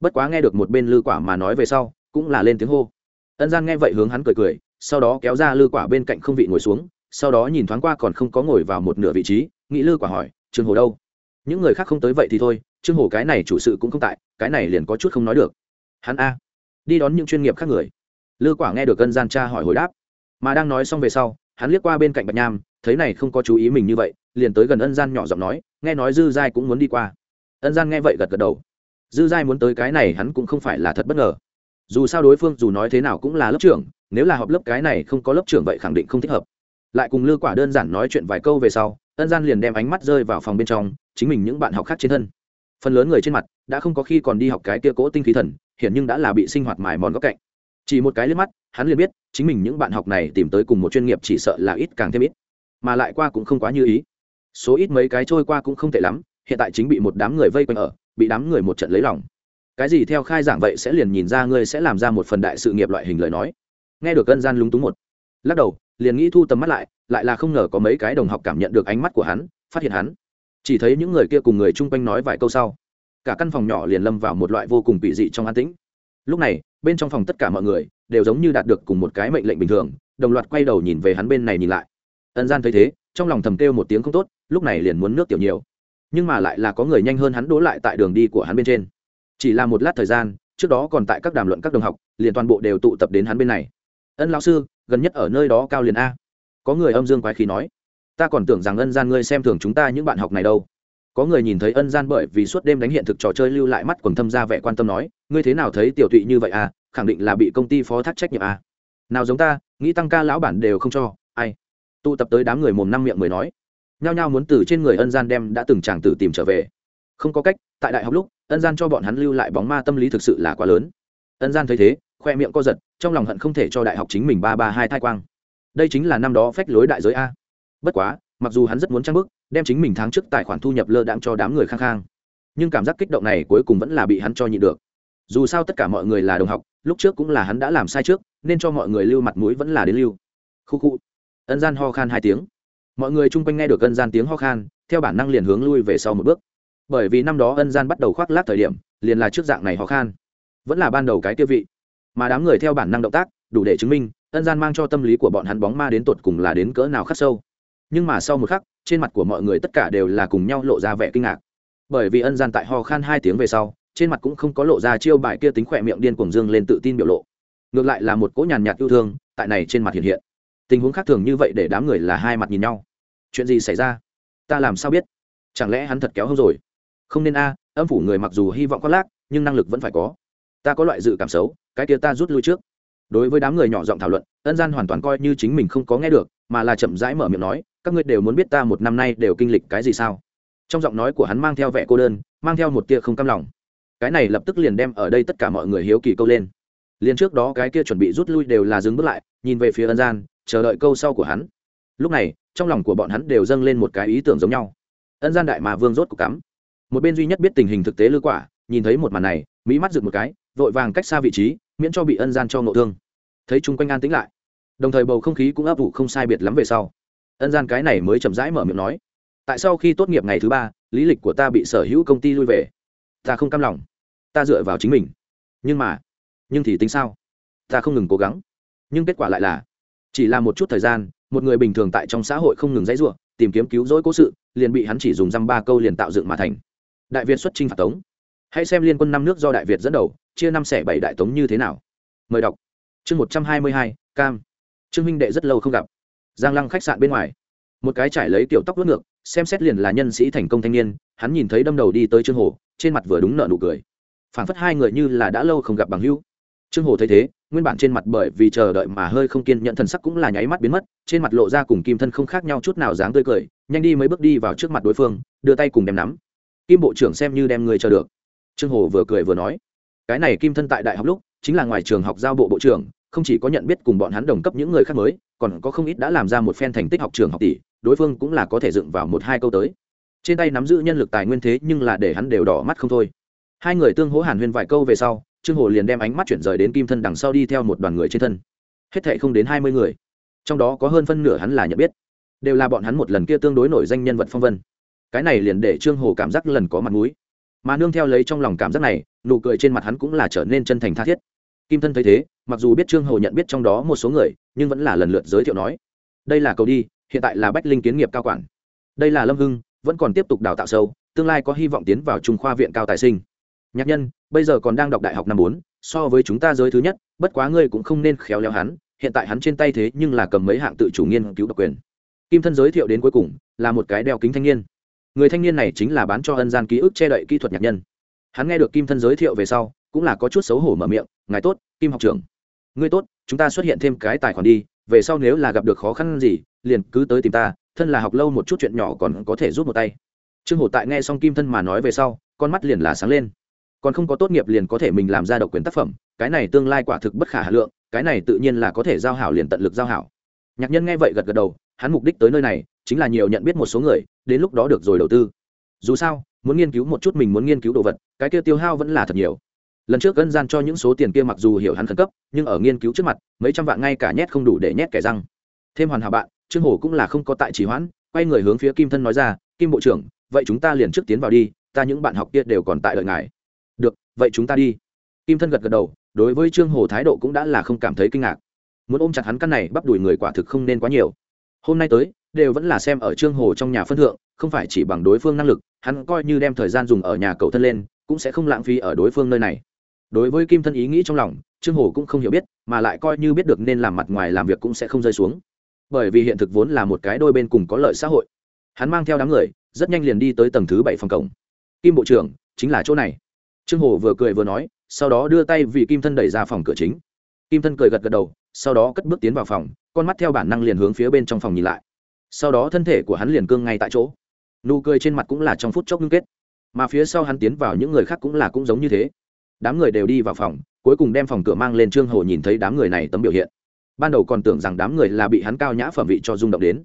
[SPEAKER 1] Bất quá nghe được một bên lư quả mà nói về sau, cũng là lên tiếng hô. Ân gian nghe vậy hướng hắn cười cười, sau đó kéo ra lư quả bên cạnh không vị ngồi xuống, sau đó nhìn thoáng qua còn không có ngồi vào một nửa vị trí, nghĩ lư quả hỏi, trương hồ đâu? Những người khác không tới vậy thì thôi, trương hồ cái này chủ sự cũng không tại, cái này liền có chút không nói được. Hắn a, đi đón những chuyên nghiệp khác người lư quả nghe được ân gian cha hỏi hồi đáp, mà đang nói xong về sau, hắn liếc qua bên cạnh bạch nham, thấy này không có chú ý mình như vậy, liền tới gần ân gian nhỏ giọng nói, nghe nói dư giai cũng muốn đi qua. Ân gian nghe vậy gật gật đầu. Dư giai muốn tới cái này hắn cũng không phải là thật bất ngờ. Dù sao đối phương dù nói thế nào cũng là lớp trưởng, nếu là họp lớp cái này không có lớp trưởng vậy khẳng định không thích hợp. Lại cùng lư quả đơn giản nói chuyện vài câu về sau, ân gian liền đem ánh mắt rơi vào phòng bên trong, chính mình những bạn học khác trên thân. Phần lớn người trên mặt đã không có khi còn đi học cái kia cỗ tinh khí thần hiện nhưng đã là bị sinh hoạt mài mòn góc cạnh chỉ một cái liếc mắt, hắn liền biết, chính mình những bạn học này tìm tới cùng một chuyên nghiệp chỉ sợ là ít càng thêm ít, mà lại qua cũng không quá như ý. Số ít mấy cái trôi qua cũng không tệ lắm, hiện tại chính bị một đám người vây quanh ở, bị đám người một trận lấy lòng. Cái gì theo khai giảng vậy sẽ liền nhìn ra ngươi sẽ làm ra một phần đại sự nghiệp loại hình lời nói. Nghe được cân gian lúng túng một, lắc đầu, liền nghĩ thu tầm mắt lại lại là không ngờ có mấy cái đồng học cảm nhận được ánh mắt của hắn, phát hiện hắn. Chỉ thấy những người kia cùng người chung quanh nói vài câu sau. Cả căn phòng nhỏ liền lâm vào một loại vô cùng bị dị trong an tĩnh lúc này, bên trong phòng tất cả mọi người đều giống như đạt được cùng một cái mệnh lệnh bình thường, đồng loạt quay đầu nhìn về hắn bên này nhìn lại. Ân gian thấy thế, trong lòng thầm kêu một tiếng không tốt, lúc này liền muốn nước tiểu nhiều. Nhưng mà lại là có người nhanh hơn hắn đỗ lại tại đường đi của hắn bên trên. Chỉ là một lát thời gian, trước đó còn tại các đàm luận các đồng học, liền toàn bộ đều tụ tập đến hắn bên này. Ân lão sư, gần nhất ở nơi đó cao liền a. Có người âm dương quái khí nói. Ta còn tưởng rằng ân gian ngươi xem thường chúng ta những bạn học này đâu có người nhìn thấy ân gian bởi vì suốt đêm đánh hiện thực trò chơi lưu lại mắt quần thâm ra vẻ quan tâm nói, ngươi thế nào thấy tiểu thụy như vậy à? Khẳng định là bị công ty phó thác trách nhiệm à? Nào giống ta, nghĩ tăng ca lão bản đều không cho, ai? Tụ tập tới đám người mồm năm miệng mới nói. Nhao nhao muốn từ trên người ân gian đem đã từng chàng tử tìm trở về. Không có cách, tại đại học lúc, ân gian cho bọn hắn lưu lại bóng ma tâm lý thực sự là quá lớn. Ân gian thấy thế, khoe miệng co giật, trong lòng hận không thể cho đại học chính mình ba ba hai thai quang. Đây chính là năm đó phách lối đại giới a. Bất quá mặc dù hắn rất muốn trang bức, đem chính mình tháng trước tài khoản thu nhập lơ đãng cho đám người khang khang. Nhưng cảm giác kích động này cuối cùng vẫn là bị hắn cho nhịn được. Dù sao tất cả mọi người là đồng học, lúc trước cũng là hắn đã làm sai trước, nên cho mọi người lưu mặt mũi vẫn là đến lưu. Khu khu. Ân gian ho khan hai tiếng. Mọi người chung quanh nghe được ân gian tiếng ho khan, theo bản năng liền hướng lui về sau một bước. Bởi vì năm đó ân gian bắt đầu khoác lác thời điểm, liền là trước dạng này ho khan. Vẫn là ban đầu cái tiêu vị. Mà đám người theo bản năng động tác, đủ để chứng minh, ân gian mang cho tâm lý của bọn hắn bóng ma đến tột cùng là đến cỡ nào khắc sâu nhưng mà sau một khắc, trên mặt của mọi người tất cả đều là cùng nhau lộ ra vẻ kinh ngạc. Bởi vì ân gian tại ho khan hai tiếng về sau, trên mặt cũng không có lộ ra chiêu bài kia tính khỏe miệng điên cuồng dương lên tự tin biểu lộ. Ngược lại là một cỗ nhàn nhạt yêu thương, tại này trên mặt hiện hiện. Tình huống khác thường như vậy để đám người là hai mặt nhìn nhau. Chuyện gì xảy ra? Ta làm sao biết? Chẳng lẽ hắn thật kéo hông rồi? Không nên a, âm phủ người mặc dù hy vọng có lác, nhưng năng lực vẫn phải có. Ta có loại dự cảm xấu, cái kia ta rút lui trước. Đối với đám người nhỏ giọng thảo luận, ân gian hoàn toàn coi như chính mình không có nghe được, mà là chậm rãi mở miệng nói các ngươi đều muốn biết ta một năm nay đều kinh lịch cái gì sao? Trong giọng nói của hắn mang theo vẻ cô đơn, mang theo một tia không cam lòng. Cái này lập tức liền đem ở đây tất cả mọi người hiếu kỳ câu lên. Liền trước đó cái kia chuẩn bị rút lui đều là dừng bước lại, nhìn về phía ân gian, chờ đợi câu sau của hắn. Lúc này, trong lòng của bọn hắn đều dâng lên một cái ý tưởng giống nhau. Ân gian đại mà vương rốt cục cắm. Một bên duy nhất biết tình hình thực tế lư quả, nhìn thấy một màn này, mỹ mắt rực một cái, vội vàng cách xa vị trí, miễn cho bị ân gian cho ngộ thương. Thấy chung quanh an tĩnh lại, đồng thời bầu không khí cũng ấp ủ không sai biệt lắm về sau ân gian cái này mới chậm rãi mở miệng nói, tại sau khi tốt nghiệp ngày thứ ba, lý lịch của ta bị sở hữu công ty lui về. Ta không cam lòng. Ta dựa vào chính mình. Nhưng mà, nhưng thì tính sao? Ta không ngừng cố gắng. Nhưng kết quả lại là, chỉ là một chút thời gian, một người bình thường tại trong xã hội không ngừng dãy ruộng tìm kiếm cứu rỗi cố sự, liền bị hắn chỉ dùng dăm ba câu liền tạo dựng mà thành. Đại việt xuất chinh phạt tống. Hãy xem liên quân năm nước do đại việt dẫn đầu, chia năm xẻ bảy đại tống như thế nào. Mời đọc. Chương một trăm hai mươi hai, cam. Trương minh đệ rất lâu không gặp giang lăng khách sạn bên ngoài. Một cái trải lấy tiểu tóc vớt ngược, xem xét liền là nhân sĩ thành công thanh niên, hắn nhìn thấy đâm đầu đi tới trương hồ, trên mặt vừa đúng nợ nụ cười. Phảng phất hai người như là đã lâu không gặp bằng hữu. Trương hồ thấy thế, nguyên bản trên mặt bởi vì chờ đợi mà hơi không kiên nhận thần sắc cũng là nháy mắt biến mất, trên mặt lộ ra cùng kim thân không khác nhau chút nào dáng tươi cười, nhanh đi mấy bước đi vào trước mặt đối phương, đưa tay cùng đem nắm. Kim bộ trưởng xem như đem người chờ được. Trương hồ vừa cười vừa nói, cái này kim thân tại đại học lúc, chính là ngoài trường học giao bộ bộ trưởng, không chỉ có nhận biết cùng bọn hắn đồng cấp những người khác mới còn có không ít đã làm ra một phen thành tích học trường học tỷ, đối phương cũng là có thể dựng vào một hai câu tới. Trên tay nắm giữ nhân lực tài nguyên thế nhưng là để hắn đều đỏ mắt không thôi. Hai người tương hỗ hàn huyên vài câu về sau, trương hồ liền đem ánh mắt chuyển rời đến kim thân đằng sau đi theo một đoàn người trên thân. Hết thệ không đến hai mươi người. Trong đó có hơn phân nửa hắn là nhận biết. Đều là bọn hắn một lần kia tương đối nổi danh nhân vật phong vân. Cái này liền để trương hồ cảm giác lần có mặt mũi. Mà nương theo lấy trong lòng cảm giác này, nụ cười trên mặt hắn cũng là trở nên chân thành tha thiết. Kim thân thấy thế, mặc dù biết trương hồ nhận biết trong đó một số người nhưng vẫn là lần lượt giới thiệu nói, đây là cầu đi, hiện tại là bách linh kiến nghiệp cao quản. Đây là lâm hưng, vẫn còn tiếp tục đào tạo sâu, tương lai có hy vọng tiến vào trung khoa viện cao tài sinh. Nhạc nhân, bây giờ còn đang đọc đại học năm bốn, so với chúng ta giới thứ nhất, bất quá ngươi cũng không nên khéo léo hắn, hiện tại hắn trên tay thế nhưng là cầm mấy hạng tự chủ nghiên cứu độc quyền. Kim thân giới thiệu đến cuối cùng, là một cái đeo kính thanh niên. Người thanh niên này chính là bán cho ân gian ký ức che đậy kỹ thuật nhạc nhân. Hắn nghe được kim thân giới thiệu về sau, cũng là có chút xấu hổ mở miệng, ngài tốt, kim học trưởng. Ngươi tốt chúng ta xuất hiện thêm cái tài khoản đi, về sau nếu là gặp được khó khăn gì, liền cứ tới tìm ta, thân là học lâu một chút chuyện nhỏ còn có thể giúp một tay. Trương hổ tại nghe xong kim thân mà nói về sau, con mắt liền là sáng lên. Còn không có tốt nghiệp liền có thể mình làm ra độc quyền tác phẩm, cái này tương lai quả thực bất khả hà lượng, cái này tự nhiên là có thể giao hảo liền tận lực giao hảo. Nhạc nhân nghe vậy gật gật đầu, hắn mục đích tới nơi này, chính là nhiều nhận biết một số người, đến lúc đó được rồi đầu tư. Dù sao, muốn nghiên cứu một chút mình muốn nghiên cứu đồ vật, cái kia tiêu hao vẫn là thật nhiều lần trước gân gian cho những số tiền kia mặc dù hiểu hắn khẩn cấp, nhưng ở nghiên cứu trước mặt, mấy trăm vạn ngay cả nhét không đủ để nhét kẻ răng. Thêm hoàn hảo bạn, trương hổ cũng là không có tại trì hoãn, quay người hướng phía kim thân nói ra, kim bộ trưởng, vậy chúng ta liền trước tiến vào đi, ta những bạn học kia đều còn tại đợi ngài. Được, vậy chúng ta đi. Kim thân gật gật đầu, đối với trương hồ thái độ cũng đã là không cảm thấy kinh ngạc. Muốn ôm chặt hắn căn này, bắp đùi người quả thực không nên quá nhiều. Hôm nay tới, đều vẫn là xem ở trương hồ trong nhà phân thượng, không phải chỉ bằng đối phương năng lực, hắn coi như đem thời gian dùng ở nhà cầu thân lên, cũng sẽ không lãng phí ở đối phương nơi này đối với kim thân ý nghĩ trong lòng, trương hồ cũng không hiểu biết, mà lại coi như biết được nên làm mặt ngoài làm việc cũng sẽ không rơi xuống. Bởi vì hiện thực vốn là một cái đôi bên cùng có lợi xã hội. Hắn mang theo đám người, rất nhanh liền đi tới tầng thứ bảy phòng cổng. Kim bộ trưởng, chính là chỗ này. Trương hồ vừa cười vừa nói, sau đó đưa tay vì kim thân đẩy ra phòng cửa chính. Kim thân cười gật gật đầu, sau đó cất bước tiến vào phòng, con mắt theo bản năng liền hướng phía bên trong phòng nhìn lại. Sau đó thân thể của hắn liền cương ngay tại chỗ. Nụ cười trên mặt cũng là trong phút chốc ngưng kết. Mà phía sau hắn tiến vào những người khác cũng là cũng giống như thế đám người đều đi vào phòng, cuối cùng đem phòng cửa mang lên trương hồ nhìn thấy đám người này tấm biểu hiện. Ban đầu còn tưởng rằng đám người là bị hắn cao nhã phẩm vị cho rung động đến.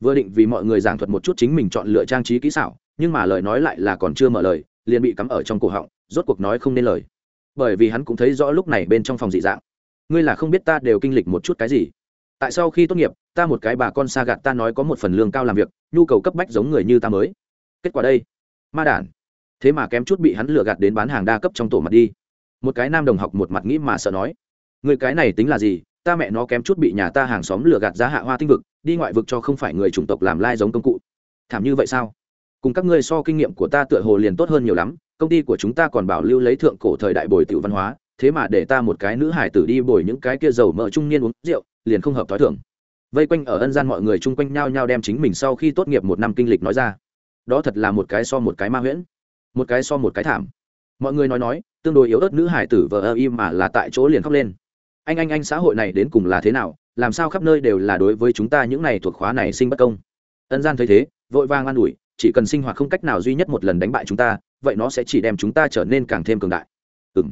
[SPEAKER 1] Vừa định vì mọi người giảng thuật một chút chính mình chọn lựa trang trí kỹ xảo, nhưng mà lời nói lại là còn chưa mở lời, liền bị cắm ở trong cổ họng, rốt cuộc nói không nên lời. Bởi vì hắn cũng thấy rõ lúc này bên trong phòng dị dạng. Ngươi là không biết ta đều kinh lịch một chút cái gì. Tại sau khi tốt nghiệp, ta một cái bà con xa gạt ta nói có một phần lương cao làm việc, nhu cầu cấp bách giống người như ta mới. Kết quả đây. Ma đản thế mà kém chút bị hắn lừa gạt đến bán hàng đa cấp trong tổ mặt đi. Một cái nam đồng học một mặt nghĩ mà sợ nói, người cái này tính là gì? Ta mẹ nó kém chút bị nhà ta hàng xóm lừa gạt giá hạ hoa tinh vực, đi ngoại vực cho không phải người chủng tộc làm lai giống công cụ. Thảm như vậy sao? Cùng các ngươi so kinh nghiệm của ta tựa hồ liền tốt hơn nhiều lắm, công ty của chúng ta còn bảo lưu lấy thượng cổ thời đại bồi tiểu văn hóa, thế mà để ta một cái nữ hải tử đi bồi những cái kia dầu mỡ trung niên uống rượu, liền không hợp thói thường. Vây quanh ở ân gian mọi người chung quanh nhau nhau đem chính mình sau khi tốt nghiệp một năm kinh lịch nói ra. Đó thật là một cái so một cái ma huyễn một cái so một cái thảm. Mọi người nói nói, tương đối yếu ớt nữ hải tử vờ ơ im mà là tại chỗ liền khóc lên. Anh anh anh, xã hội này đến cùng là thế nào? Làm sao khắp nơi đều là đối với chúng ta những này thuộc khóa này sinh bất công? Ân gian thấy thế, vội vàng an ủi, chỉ cần sinh hoạt không cách nào duy nhất một lần đánh bại chúng ta, vậy nó sẽ chỉ đem chúng ta trở nên càng thêm cường đại. Ừ m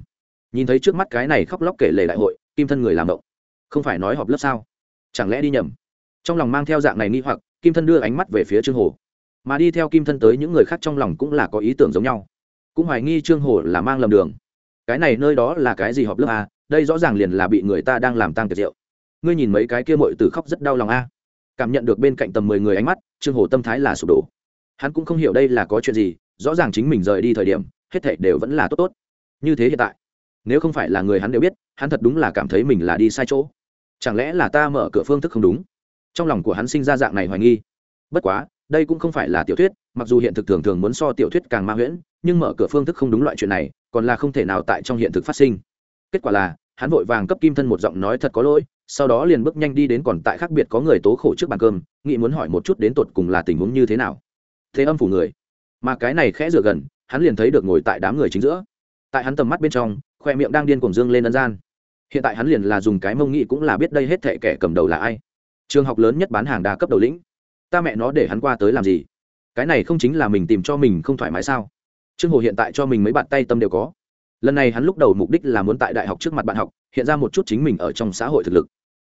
[SPEAKER 1] nhìn thấy trước mắt cái này khóc lóc kể lể đại hội, kim thân người làm động. Không phải nói họp lớp sao? Chẳng lẽ đi nhầm? Trong lòng mang theo dạng này nghi hoặc, kim thân đưa ánh mắt về phía trương hồ mà đi theo kim thân tới những người khác trong lòng cũng là có ý tưởng giống nhau. Cũng hoài nghi trương hồ là mang lầm đường. Cái này nơi đó là cái gì họp lớp a? Đây rõ ràng liền là bị người ta đang làm tăng tiệc rượu. Ngươi nhìn mấy cái kia mội từ khóc rất đau lòng a. Cảm nhận được bên cạnh tầm mười người ánh mắt, trương hồ tâm thái là sụp đổ. Hắn cũng không hiểu đây là có chuyện gì, rõ ràng chính mình rời đi thời điểm, hết thảy đều vẫn là tốt tốt. Như thế hiện tại, nếu không phải là người hắn đều biết, hắn thật đúng là cảm thấy mình là đi sai chỗ. Chẳng lẽ là ta mở cửa phương thức không đúng? Trong lòng của hắn sinh ra dạng này hoài nghi. Bất quá đây cũng không phải là tiểu thuyết, mặc dù hiện thực thường thường muốn so tiểu thuyết càng ma huyễn, nhưng mở cửa phương thức không đúng loại chuyện này, còn là không thể nào tại trong hiện thực phát sinh. Kết quả là, hắn vội vàng cấp kim thân một giọng nói thật có lỗi, sau đó liền bước nhanh đi đến còn tại khác biệt có người tố khổ trước bàn cơm, nghĩ muốn hỏi một chút đến tột cùng là tình huống như thế nào. Thế âm phủ người. Mà cái này khẽ rửa gần, hắn liền thấy được ngồi tại đám người chính giữa. Tại hắn tầm mắt bên trong, khoe miệng đang điên cuồng dương lên ân gian. Hiện tại hắn liền là dùng cái mông nghị cũng là biết đây hết thệ kẻ cầm đầu là ai. Trường học lớn nhất bán hàng đa cấp đầu lĩnh ta mẹ nó để hắn qua tới làm gì? Cái này không chính là mình tìm cho mình không thoải mái sao? Trương hồ hiện tại cho mình mấy bạn tay tâm đều có. Lần này hắn lúc đầu mục đích là muốn tại đại học trước mặt bạn học, hiện ra một chút chính mình ở trong xã hội thực lực.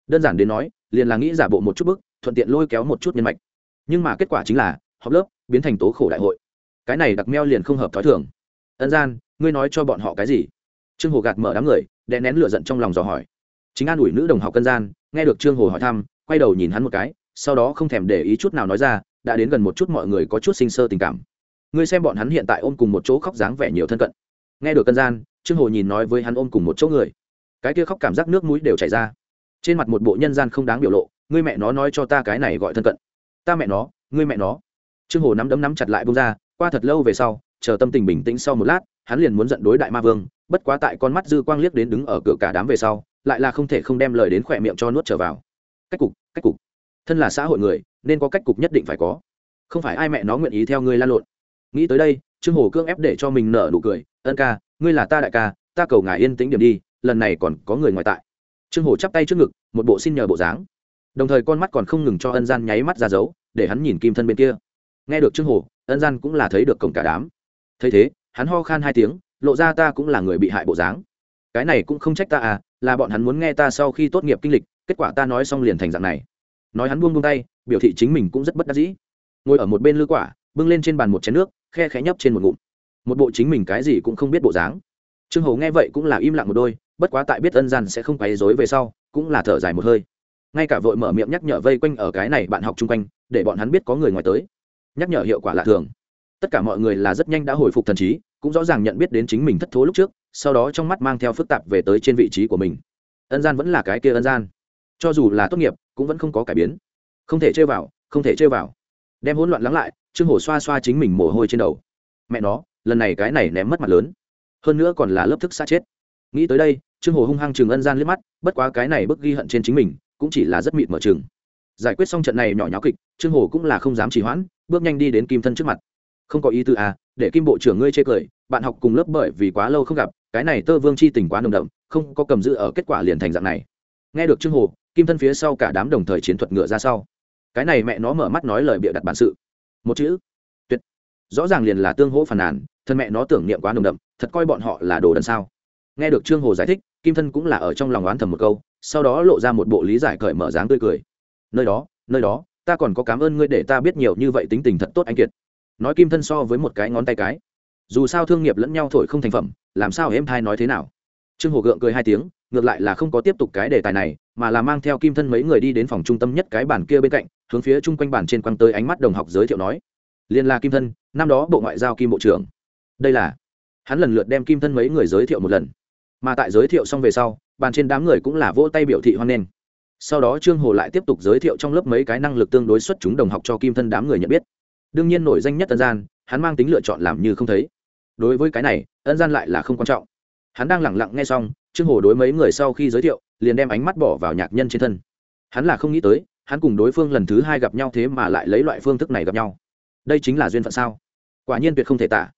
[SPEAKER 1] Đơn giản đến nói, liền là nghĩ giả bộ một chút bức thuận tiện lôi kéo một chút nhân mạch. Nhưng mà kết quả chính là họp lớp biến thành tố khổ đại hội. Cái này đặc meo liền không hợp t h ó i thường. Ân gian, ngươi nói cho bọn họ cái gì? Trương hồ gạt mở đám người, đè nén lửa giận trong lòng dò hỏi. Chính an ủi nữ đồng học cân gian, nghe được trương hồ hỏi thăm, quay đầu nhìn hắn một cái sau đó không thèm để ý chút nào nói ra, đã đến gần một chút mọi người có chút sinh sơ tình cảm. Ngươi xem bọn hắn hiện tại ôm cùng một chỗ khóc dáng vẻ nhiều thân cận. Nghe được cân gian, trương hồ nhìn nói với hắn ôm cùng một chỗ người. Cái kia khóc cảm giác nước mũi đều chảy ra. Trên mặt một bộ nhân gian không đáng biểu lộ, ngươi mẹ nó nói cho ta cái này gọi thân cận. Ta mẹ nó, ngươi mẹ nó. Trương hồ nắm đấm nắm chặt lại bông ra, qua thật lâu về sau, chờ tâm tình bình tĩnh sau một lát, hắn liền muốn giận đối đại ma vương, bất quá tại con mắt dư quang liếc đến đứng ở cửa cả đám về sau, lại là không thể không đem lời đến khỏe miệng cho nuốt trở vào. Cách cục cách cục thân là xã hội người, nên có cách cục nhất định phải có. Không phải ai mẹ nó nguyện ý theo ngươi lan lộn. Nghĩ tới đây, trương hồ cương ép để cho mình nở nụ cười, ân ca, ngươi là ta đại ca, ta cầu ngài yên tĩnh điểm đi, lần này còn có người ngoài tại. Trương hồ chắp tay trước ngực, một bộ xin nhờ bộ dáng. Đồng thời con mắt còn không ngừng cho ân gian nháy mắt ra dấu, để hắn nhìn kim thân bên kia. Nghe được trương hồ, ân gian cũng là thấy được cổng cả đám. Thấy thế, hắn ho khan hai tiếng, lộ ra ta cũng là người bị hại bộ dáng. Cái này cũng không trách ta à là bọn hắn muốn nghe ta sau khi tốt nghiệp kinh lịch, kết quả ta nói xong liền thành dạng này nói hắn buông buông tay, biểu thị chính mình cũng rất bất đắc dĩ. Ngồi ở một bên lư quả, bưng lên trên bàn một chén nước, khe khẽ nhấp trên một ngụm. Một bộ chính mình cái gì cũng không biết bộ dáng. Trương hầu nghe vậy cũng là im lặng một đôi, bất quá tại biết ân gian sẽ không quấy dối về sau, cũng là thở dài một hơi. Ngay cả vội mở miệng nhắc nhở vây quanh ở cái này bạn học chung quanh, để bọn hắn biết có người ngoài tới. Nhắc nhở hiệu quả lạ thường. Tất cả mọi người là rất nhanh đã hồi phục thần trí, cũng rõ ràng nhận biết đến chính mình thất thố lúc trước, sau đó trong mắt mang theo phức tạp về tới trên vị trí của mình. Ân gian vẫn là cái kia ân gian cho dù là tốt nghiệp, cũng vẫn không có cải biến. Không thể chơi vào, không thể chơi vào. Đem hỗn loạn lắng lại, trương hổ xoa xoa chính mình mồ hôi trên đầu. Mẹ nó, lần này cái này ném mất mặt lớn. Hơn nữa còn là lớp thức xa chết. Nghĩ tới đây, trương hồ hung hăng trường ân gian liếc mắt, bất quá cái này bức ghi hận trên chính mình, cũng chỉ là rất mịt mở trường. giải quyết xong trận này nhỏ nháo kịch, trương hồ cũng là không dám trì hoãn, bước nhanh đi đến kim thân trước mặt. Không có ý tư à để kim bộ trưởng ngươi chê cười, bạn học cùng lớp bởi vì quá lâu không gặp, cái này tơ vương chi tình quá nồng đậm, không có cầm giữ ở kết quả liền thành dạng này. Nghe được trương hồ kim thân phía sau cả đám đồng thời chiến thuật ngựa ra sau. Cái này mẹ nó mở mắt nói lời bịa đặt bản sự. Một chữ. Tuyệt. Rõ ràng liền là tương hỗ phàn nàn, thân mẹ nó tưởng niệm quá nồng đậm, thật coi bọn họ là đồ đần sao. Nghe được trương hồ giải thích, kim thân cũng là ở trong lòng oán thầm một câu, sau đó lộ ra một bộ lý giải cởi mở dáng tươi cười. Nơi đó nơi đó, ta còn có cảm ơn ngươi để ta biết nhiều như vậy tính tình thật tốt anh kiệt. Nói kim thân so với một cái ngón tay cái. Dù sao thương nghiệp lẫn nhau thổi không thành phẩm, làm sao em thai nói thế nào? Trương hồ gượng cười hai tiếng ngược lại là không có tiếp tục cái đề tài này, mà là mang theo kim thân mấy người đi đến phòng trung tâm nhất cái bàn kia bên cạnh, hướng phía chung quanh bàn trên quăng tới ánh mắt đồng học giới thiệu nói, liên là kim thân, năm đó bộ ngoại giao kim bộ trưởng. Đây là hắn lần lượt đem kim thân mấy người giới thiệu một lần. Mà tại giới thiệu xong về sau, bàn trên đám người cũng là vỗ tay biểu thị hoan nghênh. Sau đó trương hồ lại tiếp tục giới thiệu trong lớp mấy cái năng lực tương đối xuất chúng đồng học cho kim thân đám người nhận biết. Đương nhiên nổi danh nhất ân gian, hắn mang tính lựa chọn làm như không thấy. Đối với cái này, ân gian lại là không quan trọng hắn đang lẳng lặng nghe xong, trương hồ đối mấy người sau khi giới thiệu, liền đem ánh mắt bỏ vào nhạc nhân trên thân. Hắn là không nghĩ tới, hắn cùng đối phương lần thứ hai gặp nhau thế mà lại lấy loại phương thức này gặp nhau. Đây chính là duyên phận sao? Quả nhiên tuyệt không thể tả.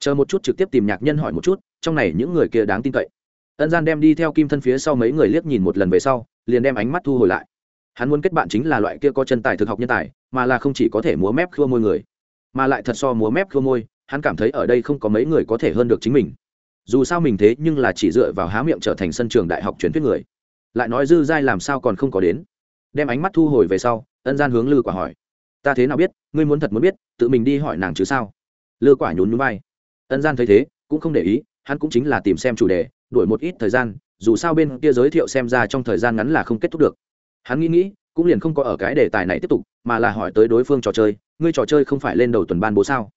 [SPEAKER 1] Chờ một chút trực tiếp tìm nhạc nhân hỏi một chút, trong này những người kia đáng tin cậy. Ân gian đem đi theo kim thân phía sau mấy người liếc nhìn một lần về sau, liền đem ánh mắt thu hồi lại. Hắn muốn kết bạn chính là loại kia có chân tài thực học nhân tài, mà là không chỉ có thể múa mép khua môi người, mà lại thật so múa mép khua môi, hắn cảm thấy ở đây không có mấy người có thể hơn được chính mình dù sao mình thế nhưng là chỉ dựa vào há miệng trở thành sân trường đại học truyền thuyết người. Lại nói dư giai làm sao còn không có đến? Đem ánh mắt thu hồi về sau, ân gian hướng lư quả hỏi. Ta thế nào biết, ngươi muốn thật muốn biết, tự mình đi hỏi nàng chứ sao? Lư quả nhún núi bay ân gian thấy thế, cũng không để ý, hắn cũng chính là tìm xem chủ đề đổi một ít thời gian, dù sao bên kia giới thiệu xem ra trong thời gian ngắn là không kết thúc được. Hắn nghĩ nghĩ, cũng liền không có ở cái đề tài này tiếp tục, mà là hỏi tới đối phương trò chơi, ngươi trò chơi không phải lên đầu tuần ban bố sao?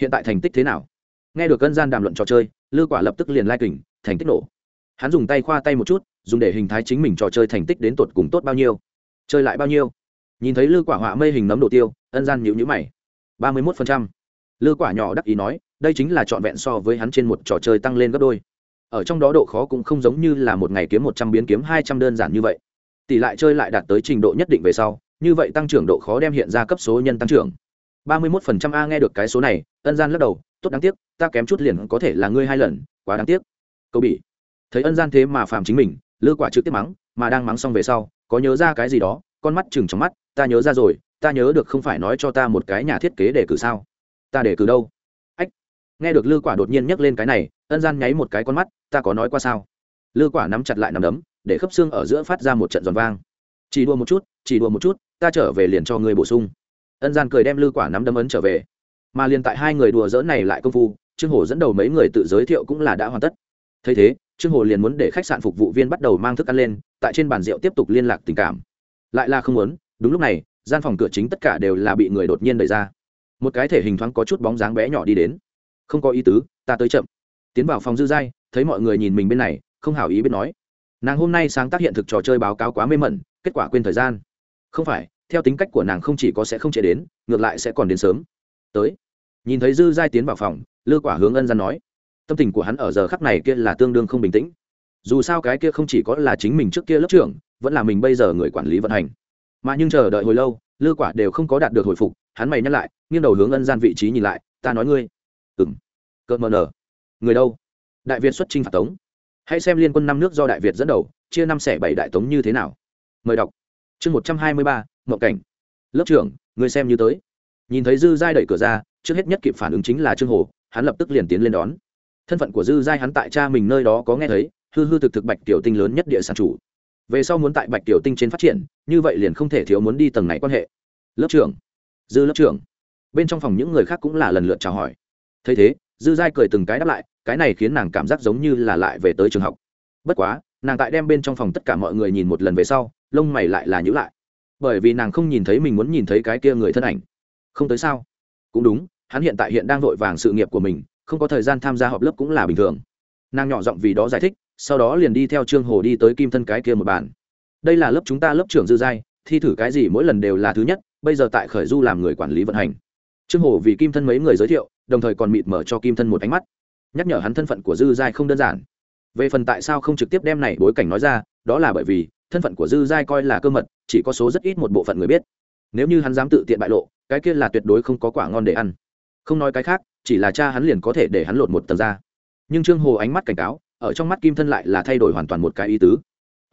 [SPEAKER 1] Hiện tại thành tích thế nào? Nghe được ân gian đàm luận trò chơi lư quả lập tức liền lai kình, thành tích nổ. Hắn dùng tay khoa tay một chút, dùng để hình thái chính mình trò chơi thành tích đến tột cùng tốt bao nhiêu. Chơi lại bao nhiêu? Nhìn thấy lư quả họa mây hình nấm đồ tiêu, ân gian nhịu nhữ mày. ba mươi mốt phần trăm. Lư quả nhỏ đắc ý nói, đây chính là trọn vẹn so với hắn trên một trò chơi tăng lên gấp đôi. Ở trong đó độ khó cũng không giống như là một ngày kiếm một trăm biến kiếm hai trăm đơn giản như vậy. Tỷ lại chơi lại đạt tới trình độ nhất định về sau, như vậy tăng trưởng độ khó đem hiện ra cấp số nhân tăng trưởng. ba mươi mốt phần trăm a nghe được cái số này, ân gian lắc đầu tốt đáng tiếc, ta kém chút liền có thể là ngươi hai lần, quá đáng tiếc. Câu bị thấy ân gian thế mà phàm chính mình, lư quả trực tiếp mắng, mà đang mắng xong về sau, có nhớ ra cái gì đó, con mắt chừng trong mắt, ta nhớ ra rồi, ta nhớ được không phải nói cho ta một cái nhà thiết kế để cử sao? Ta để cử đâu? Ách. Nghe được lư quả đột nhiên nhắc lên cái này, ân gian nháy một cái con mắt, ta có nói qua sao? Lư quả nắm chặt lại nằm đấm, để khớp xương ở giữa phát ra một trận giòn vang. Chỉ đua một chút, chỉ đua một chút, ta trở về liền cho người bổ sung. Ân gian cười đem lư quả nắm đấm ấn trở về mà liền tại hai người đùa dỡ này lại công phu, trương hồ dẫn đầu mấy người tự giới thiệu cũng là đã hoàn tất. Thấy thế, trương hồ liền muốn để khách sạn phục vụ viên bắt đầu mang thức ăn lên, tại trên bàn rượu tiếp tục liên lạc tình cảm. Lại là không muốn, đúng lúc này, gian phòng cửa chính tất cả đều là bị người đột nhiên đẩy ra. Một cái thể hình thoáng có chút bóng dáng bé nhỏ đi đến. Không có ý tứ, ta tới chậm. Tiến vào phòng dư giai thấy mọi người nhìn mình bên này, không hảo ý biết nói. Nàng hôm nay sáng tác hiện thực trò chơi báo cáo quá mê mẩn, kết quả quên thời gian. Không phải, theo tính cách của nàng không chỉ có sẽ không chạy đến, ngược lại sẽ còn đến sớm tới. Nhìn thấy dư giai tiến vào phòng, lư quả hướng ân gian nói, tâm tình của hắn ở giờ khắc này kia là tương đương không bình tĩnh. Dù sao cái kia không chỉ có là chính mình trước kia lớp trưởng, vẫn là mình bây giờ người quản lý vận hành. Mà nhưng chờ đợi hồi lâu, lư quả đều không có đạt được hồi phục, hắn mày nhắc lại, nghiêng đầu hướng ân gian vị trí nhìn lại, ta nói ngươi. Ừng cợt mờ nở. Người đâu? Đại việt xuất trinh phạt tống. Hãy xem liên quân năm nước do đại việt dẫn đầu, chia năm xẻ bảy đại tống như thế nào. Mời đọc. Chương một trăm hai mươi ba mậu cảnh. Lớp trưởng, người xem như tới nhìn thấy dư giai đẩy cửa ra, trước hết nhất kịp phản ứng chính là trương hồ, hắn lập tức liền tiến lên đón. Thân phận của dư giai hắn tại cha mình nơi đó có nghe thấy, hư hư thực thực bạch tiểu tinh lớn nhất địa sản chủ. Về sau muốn tại bạch tiểu tinh trên phát triển, như vậy liền không thể thiếu muốn đi tầng này quan hệ. Lớp trưởng. Dư lớp trưởng. Bên trong phòng những người khác cũng là lần lượt chào hỏi. Thấy thế, dư giai cười từng cái đáp lại, cái này khiến nàng cảm giác giống như là lại về tới trường học. Bất quá, nàng tại đem bên trong phòng tất cả mọi người nhìn một lần về sau, lông mày lại là nhữ lại. Bởi vì nàng không nhìn thấy mình muốn nhìn thấy cái kia người thân ảnh không tới sao? Cũng đúng, hắn hiện tại hiện đang vội vàng sự nghiệp của mình, không có thời gian tham gia họp lớp cũng là bình thường. Nàng nhỏ giọng vì đó giải thích, sau đó liền đi theo trương hồ đi tới kim thân cái kia một bàn. Đây là lớp chúng ta lớp trưởng dư giai, thi thử cái gì mỗi lần đều là thứ nhất, bây giờ tại khởi du làm người quản lý vận hành. Trương hồ vì kim thân mấy người giới thiệu, đồng thời còn mịt mở cho kim thân một ánh mắt. Nhắc nhở hắn thân phận của dư giai không đơn giản. Về phần tại sao không trực tiếp đem này bối cảnh nói ra, đó là bởi vì thân phận của dư giai coi là cơ mật, chỉ có số rất ít một bộ phận người biết nếu như hắn dám tự tiện bại lộ, cái kia là tuyệt đối không có quả ngon để ăn. Không nói cái khác, chỉ là cha hắn liền có thể để hắn lột một tầng ra. Nhưng trương hồ ánh mắt cảnh cáo, ở trong mắt kim thân lại là thay đổi hoàn toàn một cái ý tứ.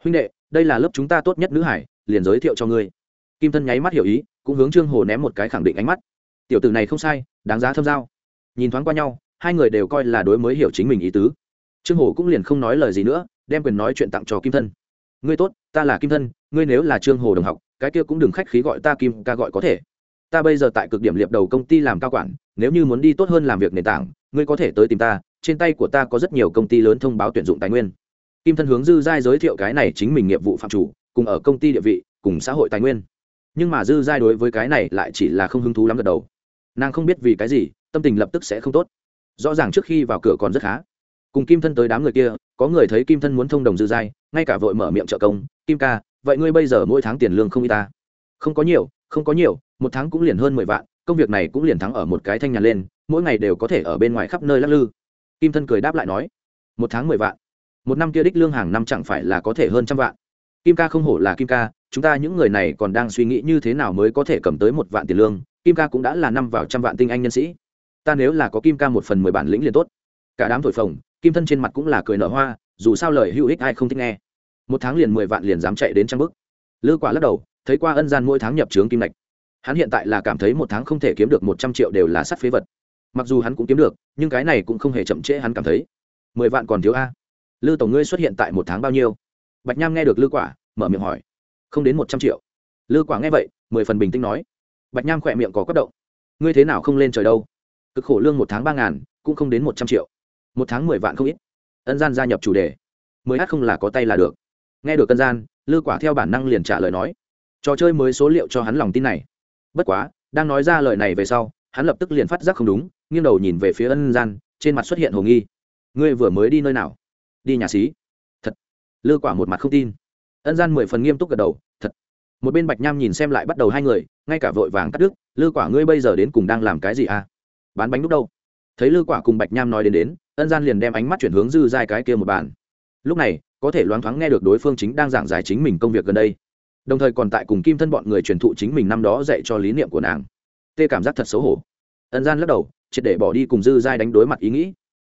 [SPEAKER 1] Huynh đệ, đây là lớp chúng ta tốt nhất nữ hải, liền giới thiệu cho ngươi. Kim thân nháy mắt hiểu ý, cũng hướng trương hồ ném một cái khẳng định ánh mắt. Tiểu tử này không sai, đáng giá thâm giao. Nhìn thoáng qua nhau, hai người đều coi là đối mới hiểu chính mình ý tứ. Trương hồ cũng liền không nói lời gì nữa, đem quyền nói chuyện tặng cho kim thân. Ngươi tốt, ta là kim thân, ngươi nếu là trương hồ đồng học cái kia cũng đừng khách khí gọi ta kim ca gọi có thể. Ta bây giờ tại cực điểm liệp đầu công ty làm cao quản, nếu như muốn đi tốt hơn làm việc nền tảng, ngươi có thể tới tìm ta, trên tay của ta có rất nhiều công ty lớn thông báo tuyển dụng tài nguyên. Kim thân hướng dư giai giới thiệu cái này chính mình nghiệp vụ phạm chủ, cùng ở công ty địa vị, cùng xã hội tài nguyên. Nhưng mà dư giai đối với cái này lại chỉ là không hứng thú lắm gật đầu. Nàng không biết vì cái gì, tâm tình lập tức sẽ không tốt. Rõ ràng trước khi vào cửa còn rất khá. Cùng kim thân tới đám người kia, có người thấy kim thân muốn thông đồng dư giai, ngay cả vội mở miệng trợ công, kim ca vậy ngươi bây giờ mỗi tháng tiền lương không y ta? Không có nhiều, không có nhiều, một tháng cũng liền hơn mười vạn, công việc này cũng liền thắng ở một cái thanh nhàn lên, mỗi ngày đều có thể ở bên ngoài khắp nơi lắc lư. Kim thân cười đáp lại nói, một tháng mười vạn, một năm kia đích lương hàng năm chẳng phải là có thể hơn trăm vạn? Kim ca không hổ là kim ca, chúng ta những người này còn đang suy nghĩ như thế nào mới có thể cầm tới một vạn tiền lương, kim ca cũng đã là năm vào trăm vạn tinh anh nhân sĩ. Ta nếu là có kim ca một phần mười bản lĩnh liền tốt. Cả đám thổi phồng, kim thân trên mặt cũng là cười nở hoa, dù sao lời hữu ích ai không thích nghe một tháng liền mười vạn liền dám chạy đến trang bức. Lư quả lắc đầu, thấy qua ân gian mỗi tháng nhập trướng kim lạch hắn hiện tại là cảm thấy một tháng không thể kiếm được một trăm triệu đều là sắt phế vật. Mặc dù hắn cũng kiếm được, nhưng cái này cũng không hề chậm trễ hắn cảm thấy. Mười vạn còn thiếu a? Lư tổng ngươi xuất hiện tại một tháng bao nhiêu? Bạch nham nghe được lư quả, mở miệng hỏi. Không đến một trăm triệu. Lư quả nghe vậy, mười phần bình tĩnh nói. Bạch nham khỏe miệng có quất động. Ngươi thế nào không lên trời đâu? Cực khổ lương một tháng ba ngàn, cũng không đến một trăm triệu. Một tháng mười vạn không ít. Ân gian gia nhập chủ đề. Mười h không là có tay là được nghe được ân gian, lư quả theo bản năng liền trả lời nói, trò chơi mới số liệu cho hắn lòng tin này. Bất quá, đang nói ra lời này về sau, hắn lập tức liền phát giác không đúng, nghiêng đầu nhìn về phía ân gian, trên mặt xuất hiện hồ nghi. Ngươi vừa mới đi nơi nào? Đi nhà xí. Thật. Lư quả một mặt không tin. Ân gian mười phần nghiêm túc gật đầu, thật. Một bên bạch nham nhìn xem lại bắt đầu hai người, ngay cả vội vàng cắt đứt, lư quả, ngươi bây giờ đến cùng đang làm cái gì à? Bán bánh đúc đâu? Thấy lư quả cùng bạch nham nói đến đến, ân gian liền đem ánh mắt chuyển hướng dư giai cái kia một bàn. Lúc này có thể loáng thoáng nghe được đối phương chính đang giảng giải chính mình công việc gần đây. Đồng thời còn tại cùng kim thân bọn người truyền thụ chính mình năm đó dạy cho lý niệm của nàng. Tê cảm giác thật xấu hổ. Ân gian lắc đầu, triệt để bỏ đi cùng dư giai đánh đối mặt ý nghĩ.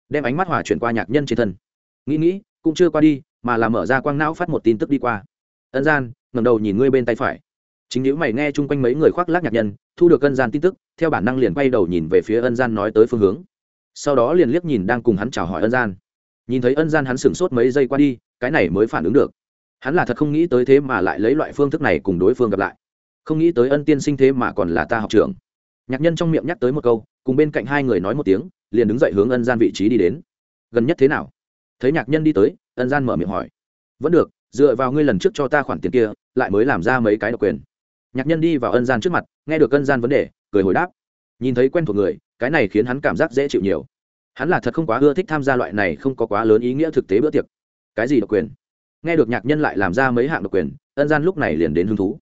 [SPEAKER 1] Đem ánh mắt hòa chuyển qua nhạc nhân trên thân. Nghĩ nghĩ, cũng chưa qua đi, mà là mở ra quang não phát một tin tức đi qua. Ân gian ngầm đầu nhìn ngươi bên tay phải. Chính nếu mày nghe chung quanh mấy người khoác lác nhạc nhân, thu được ân gian tin tức, theo bản năng liền quay đầu nhìn về phía ân gian nói tới phương hướng. Sau đó liền liếc nhìn đang cùng hắn chào hỏi ân gian nhìn thấy ân gian hắn sửng sốt mấy giây qua đi, cái này mới phản ứng được. Hắn là thật không nghĩ tới thế mà lại lấy loại phương thức này cùng đối phương gặp lại. Không nghĩ tới ân tiên sinh thế mà còn là ta học trưởng. Nhạc nhân trong miệng nhắc tới một câu, cùng bên cạnh hai người nói một tiếng, liền đứng dậy hướng ân gian vị trí đi đến. Gần nhất thế nào? Thấy nhạc nhân đi tới, ân gian mở miệng hỏi. Vẫn được, dựa vào ngươi lần trước cho ta khoản tiền kia, lại mới làm ra mấy cái độc quyền. Nhạc nhân đi vào ân gian trước mặt, nghe được ân gian vấn đề, cười hồi đáp. Nhìn thấy quen thuộc người, cái này khiến hắn cảm giác dễ chịu nhiều hắn là thật không quá ưa thích tham gia loại này không có quá lớn ý nghĩa thực tế bữa tiệc. Cái gì độc quyền? Nghe được nhạc nhân lại làm ra mấy hạng độc quyền, ân gian lúc này liền đến hứng thú.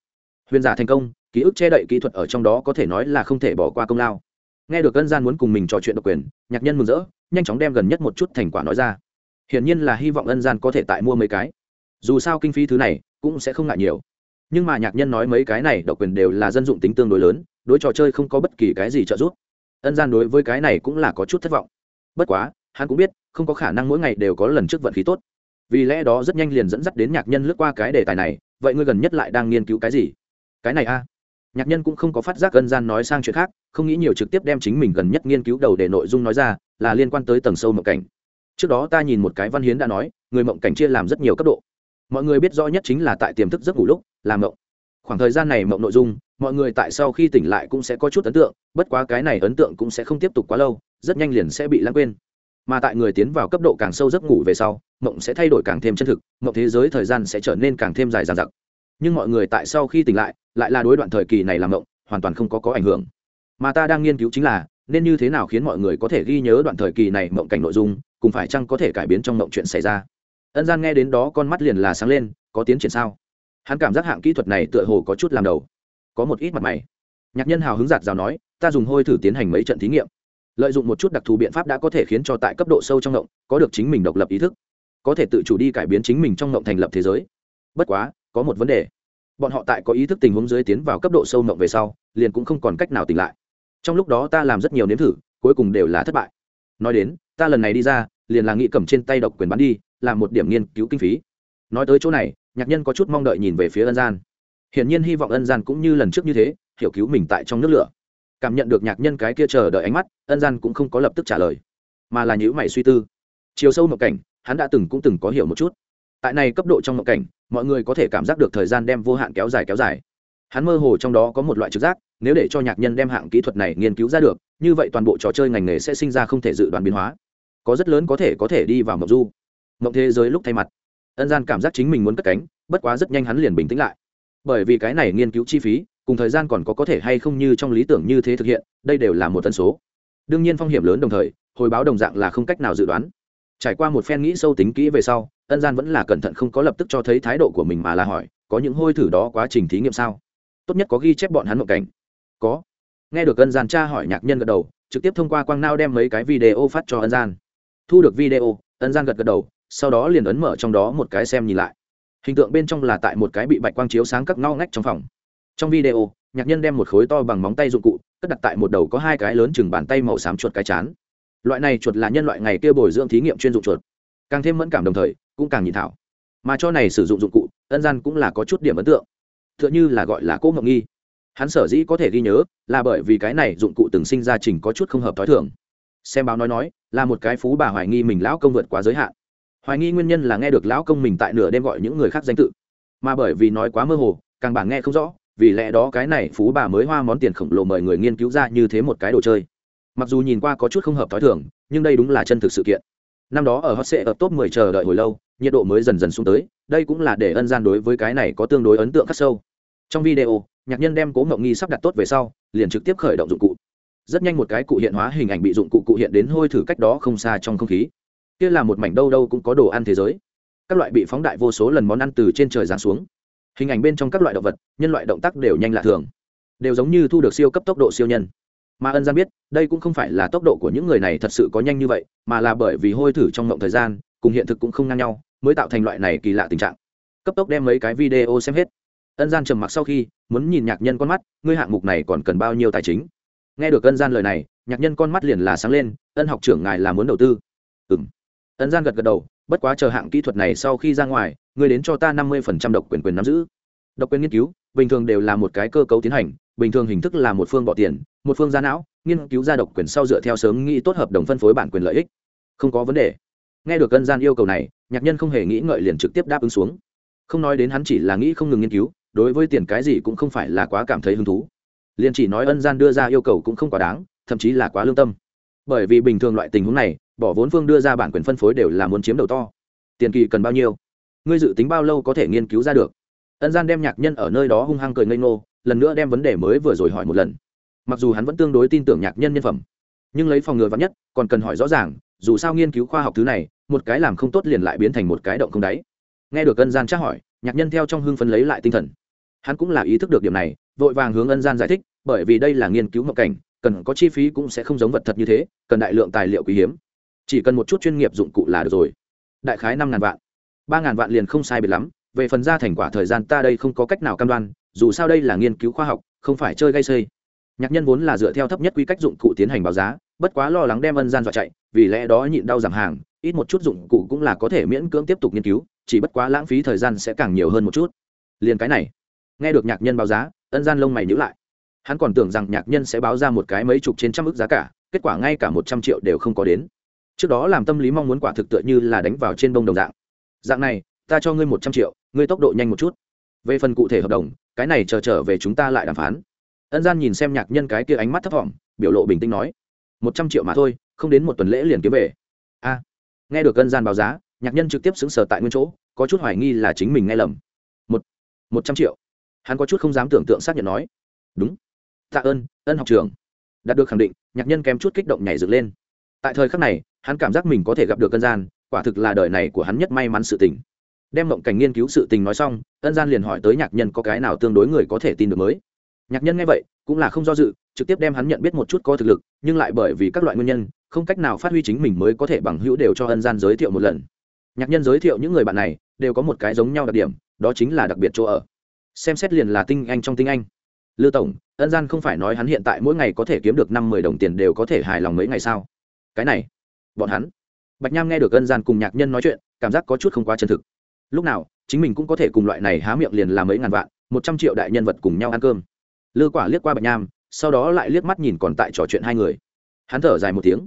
[SPEAKER 1] Huyền giả thành công, ký ức che đậy kỹ thuật ở trong đó có thể nói là không thể bỏ qua công lao. Nghe được ân gian muốn cùng mình trò chuyện độc quyền, nhạc nhân mừng rỡ, nhanh chóng đem gần nhất một chút thành quả nói ra. Hiển nhiên là hy vọng ân gian có thể tại mua mấy cái. Dù sao kinh phí thứ này cũng sẽ không ngại nhiều. Nhưng mà nhạc nhân nói mấy cái này độc quyền đều là dân dụng tính tương đối lớn, đối trò chơi không có bất kỳ cái gì trợ giúp. Ân gian đối với cái này cũng là có chút thất vọng bất quá, hắn cũng biết, không có khả năng mỗi ngày đều có lần trước vận khí tốt. Vì lẽ đó rất nhanh liền dẫn dắt đến nhạc nhân lướt qua cái đề tài này, vậy ngươi gần nhất lại đang nghiên cứu cái gì? Cái này a. Nhạc nhân cũng không có phát giác gân gian nói sang chuyện khác, không nghĩ nhiều trực tiếp đem chính mình gần nhất nghiên cứu đầu để nội dung nói ra, là liên quan tới tầng sâu mộng cảnh. Trước đó ta nhìn một cái văn hiến đã nói, người mộng cảnh chia làm rất nhiều cấp độ. Mọi người biết rõ nhất chính là tại tiềm thức giấc ngủ lúc làm mộng. Khoảng thời gian này mộng nội dung mọi người tại sau khi tỉnh lại cũng sẽ có chút ấn tượng, bất quá cái này ấn tượng cũng sẽ không tiếp tục quá lâu, rất nhanh liền sẽ bị lãng quên. Mà tại người tiến vào cấp độ càng sâu giấc ngủ về sau, mộng sẽ thay đổi càng thêm chân thực, mộng thế giới thời gian sẽ trở nên càng thêm dài dàn dặc. Nhưng mọi người tại sau khi tỉnh lại lại là đối đoạn thời kỳ này làm mộng, hoàn toàn không có có ảnh hưởng. Mà ta đang nghiên cứu chính là, nên như thế nào khiến mọi người có thể ghi nhớ đoạn thời kỳ này mộng cảnh nội dung, cùng phải chăng có thể cải biến trong mộng chuyện xảy ra. Ân gian nghe đến đó con mắt liền là sáng lên, có tiến triển sao? Hắn cảm giác hạng kỹ thuật này tựa hồ có chút làm đầu có một ít mặt mày. Nhạc nhân hào hứng giạt rào nói, ta dùng hôi thử tiến hành mấy trận thí nghiệm. Lợi dụng một chút đặc thù biện pháp đã có thể khiến cho tại cấp độ sâu trong ngộng, có được chính mình độc lập ý thức. Có thể tự chủ đi cải biến chính mình trong ngộng thành lập thế giới. Bất quá, có một vấn đề. Bọn họ tại có ý thức tình huống dưới tiến vào cấp độ sâu ngộng về sau, liền cũng không còn cách nào tỉnh lại. Trong lúc đó ta làm rất nhiều nếm thử, cuối cùng đều là thất bại. Nói đến, ta lần này đi ra, liền là nghĩ cầm trên tay độc quyền bán đi, làm một điểm nghiên cứu kinh phí. Nói tới chỗ này, nhạc nhân có chút mong đợi nhìn về phía ân gian hiển nhiên hy vọng ân gian cũng như lần trước như thế, hiểu cứu mình tại trong nước lửa. Cảm nhận được nhạc nhân cái kia chờ đợi ánh mắt, ân gian cũng không có lập tức trả lời, mà là nhữ mày suy tư. Chiều sâu mộng cảnh, hắn đã từng cũng từng có hiểu một chút. Tại này cấp độ trong mộng cảnh, mọi người có thể cảm giác được thời gian đem vô hạn kéo dài kéo dài. Hắn mơ hồ trong đó có một loại trực giác, nếu để cho nhạc nhân đem hạng kỹ thuật này nghiên cứu ra được, như vậy toàn bộ trò chơi ngành nghề sẽ sinh ra không thể dự đoán biến hóa. Có rất lớn có thể có thể đi vào mộng du. Mộng thế giới lúc thay mặt, ân gian cảm giác chính mình muốn cất cánh, bất quá rất nhanh hắn liền bình tĩnh lại bởi vì cái này nghiên cứu chi phí, cùng thời gian còn có có thể hay không như trong lý tưởng như thế thực hiện, đây đều là một tân số. Đương nhiên phong hiểm lớn đồng thời, hồi báo đồng dạng là không cách nào dự đoán. Trải qua một phen nghĩ sâu tính kỹ về sau, ân gian vẫn là cẩn thận không có lập tức cho thấy thái độ của mình mà là hỏi, có những hôi thử đó quá trình thí nghiệm sao? Tốt nhất có ghi chép bọn hắn mộng cảnh. Có. Nghe được ân gian tra hỏi nhạc nhân gật đầu, trực tiếp thông qua quang nao đem mấy cái video phát cho ân gian. Thu được video, ân gian gật gật đầu, sau đó liền ấn mở trong đó một cái xem nhìn lại hình tượng bên trong là tại một cái bị bạch quang chiếu sáng các ngao ngách trong phòng. Trong video, nhạc nhân đem một khối to bằng móng tay dụng cụ, cất đặt tại một đầu có hai cái lớn chừng bàn tay màu xám chuột cái chán. Loại này chuột là nhân loại ngày kia bồi dưỡng thí nghiệm chuyên dụng chuột. Càng thêm mẫn cảm đồng thời, cũng càng nhìn thảo. Mà cho này sử dụng dụng cụ, ân gian cũng là có chút điểm ấn tượng. T h ư ợ n h ư là gọi là cỗ ngậm nghi. Hắn sở dĩ có thể ghi nhớ, là bởi vì cái này dụng cụ từng sinh ra trình có chút không hợp t h ó i thường. Xem báo nói nói, là một cái phú bà hoài nghi mình lão công vượt quá giới hạn hoài nghi nguyên nhân là nghe được lão công mình tại nửa đêm gọi những người khác danh tự. Mà bởi vì nói quá mơ hồ, càng bảng nghe không rõ, vì lẽ đó cái này phú bà mới hoa món tiền khổng lồ mời người nghiên cứu ra như thế một cái đồ chơi. Mặc dù nhìn qua có chút không hợp t h ó i thường, nhưng đây đúng là chân thực sự kiện. Năm đó ở hot sệ ở top 10 chờ đợi hồi lâu, nhiệt độ mới dần dần xuống tới, đây cũng là để ân gian đối với cái này có tương đối ấn tượng khắc sâu. Trong video, nhạc nhân đem cố ngộng nghi sắp đặt tốt về sau, liền trực tiếp khởi động dụng cụ. Rất nhanh một cái cụ hiện hóa hình ảnh bị dụng cụ cụ hiện đến hôi thử cách đó không xa trong không khí kia là một mảnh đâu đâu cũng có đồ ăn thế giới. Các loại bị phóng đại vô số lần món ăn từ trên trời giáng xuống. Hình ảnh bên trong các loại động vật, nhân loại động tác đều nhanh lạ thường. Đều giống như thu được siêu cấp tốc độ siêu nhân. Mà ân gian biết, đây cũng không phải là tốc độ của những người này thật sự có nhanh như vậy, mà là bởi vì hôi thử trong mộng thời gian, cùng hiện thực cũng không ngang nhau, mới tạo thành loại này kỳ lạ tình trạng. Cấp tốc đem mấy cái video xem hết. Ân gian trầm mặc sau khi, muốn nhìn nhạc nhân con mắt, ngươi hạng mục này còn cần bao nhiêu tài chính? Nghe được ân gian lời này, nhạc nhân con mắt liền là sáng lên, ân học trưởng ngài là muốn đầu tư. Ừng m ân gian gật gật đầu, bất quá chờ hạng kỹ thuật này sau khi ra ngoài, ngươi đến cho ta năm mươi phần trăm độc quyền quyền nắm giữ. Độc quyền nghiên cứu, bình thường đều là một cái cơ cấu tiến hành, bình thường hình thức là một phương bỏ tiền, một phương ra não, nghiên cứu ra độc quyền sau dựa theo sớm nghĩ tốt hợp đồng phân phối bản quyền lợi ích. Không có vấn đề. Nghe được ân gian yêu cầu này, nhạc nhân không hề nghĩ ngợi liền trực tiếp đáp ứng xuống. Không nói đến hắn chỉ là nghĩ không ngừng nghiên cứu, đối với tiền cái gì cũng không phải là quá cảm thấy hứng thú. Liền chỉ nói ân gian đưa ra yêu cầu cũng không quá đáng, thậm chí là quá lương tâm. Bởi vì bình thường loại tình huống này bỏ vốn phương đưa ra bản quyền phân phối đều là muốn chiếm đầu to. Tiền kỳ cần bao nhiêu? Ngươi dự tính bao lâu có thể nghiên cứu ra được? Ân gian đem nhạc nhân ở nơi đó hung hăng cười ngây ngô, lần nữa đem vấn đề mới vừa rồi hỏi một lần. Mặc dù hắn vẫn tương đối tin tưởng nhạc nhân nhân phẩm, nhưng lấy phòng ngừa vắn nhất, còn cần hỏi rõ ràng, dù sao nghiên cứu khoa học thứ này, một cái làm không tốt liền lại biến thành một cái động không đáy. Nghe được ân gian tra hỏi, nhạc nhân theo trong hưng phấn lấy lại tinh thần. Hắn cũng là ý thức được điểm này, vội vàng hướng ân gian giải thích, bởi vì đây là nghiên cứu mộng cảnh, cần có chi phí cũng sẽ không giống vật thật như thế, cần đại lượng tài liệu quý hiếm chỉ cần một chút chuyên nghiệp dụng cụ là được rồi. Đại khái năm ngàn vạn. Ba ngàn vạn liền không sai biệt lắm, về phần ra thành quả thời gian ta đây không có cách nào cam đoan, dù sao đây là nghiên cứu khoa học, không phải chơi gây xây. Nhạc nhân vốn là dựa theo thấp nhất quy cách dụng cụ tiến hành báo giá, bất quá lo lắng đem ân gian dọa chạy, vì lẽ đó nhịn đau giảm hàng, ít một chút dụng cụ cũng là có thể miễn cưỡng tiếp tục nghiên cứu, chỉ bất quá lãng phí thời gian sẽ càng nhiều hơn một chút. Liền cái này. Nghe được nhạc nhân báo giá, ân gian lông mày nhữ lại. Hắn còn tưởng rằng nhạc nhân sẽ báo ra một cái mấy chục trên trăm ức giá cả, kết quả ngay cả một trăm triệu đều không có đến trước đó làm tâm lý mong muốn quả thực tựa như là đánh vào trên bông đồng dạng. Dạng này, ta cho ngươi một trăm triệu, ngươi tốc độ nhanh một chút. Về phần cụ thể hợp đồng, cái này chờ trở về chúng ta lại đàm phán. Ân gian nhìn xem nhạc nhân cái kia ánh mắt thấp t biểu lộ bình tĩnh nói, một trăm triệu mà thôi, không đến một tuần lễ liền kiếm về. A. Nghe được ân gian báo giá, nhạc nhân trực tiếp xứng sở tại nguyên chỗ, có chút hoài nghi là chính mình nghe lầm. Một một trăm triệu. Hắn có chút không dám tưởng tượng xác nhận nói, đúng. Tạ ơn, ân học trường đạt được khẳng định, nhạc nhân kém chút kích động nhảy dựng lên. Tại thời khắc này hắn cảm giác mình có thể gặp được ân gian, quả thực là đời này của hắn nhất may mắn sự tình. Đem mộng cảnh nghiên cứu sự tình nói xong, ân gian liền hỏi tới nhạc nhân có cái nào tương đối người có thể tin được mới. Nhạc nhân nghe vậy, cũng là không do dự, trực tiếp đem hắn nhận biết một chút có thực lực, nhưng lại bởi vì các loại nguyên nhân, không cách nào phát huy chính mình mới có thể bằng hữu đều cho ân gian giới thiệu một lần. Nhạc nhân giới thiệu những người bạn này, đều có một cái giống nhau đặc điểm, đó chính là đặc biệt chỗ ở. Xem xét liền là tinh anh trong tinh anh. Lư tổng, ân gian không phải nói hắn hiện tại mỗi ngày có thể kiếm được năm mười đồng tiền đều có thể hài lòng mấy ngày sao? Cái này bọn hắn. Bạch nham nghe được ân gian cùng nhạc nhân nói chuyện, cảm giác có chút không quá chân thực. Lúc nào, chính mình cũng có thể cùng loại này há miệng liền làm mấy ngàn vạn, một trăm triệu đại nhân vật cùng nhau ăn cơm. Lư quả liếc qua bạch nham, sau đó lại liếc mắt nhìn còn tại trò chuyện hai người. Hắn thở dài một tiếng.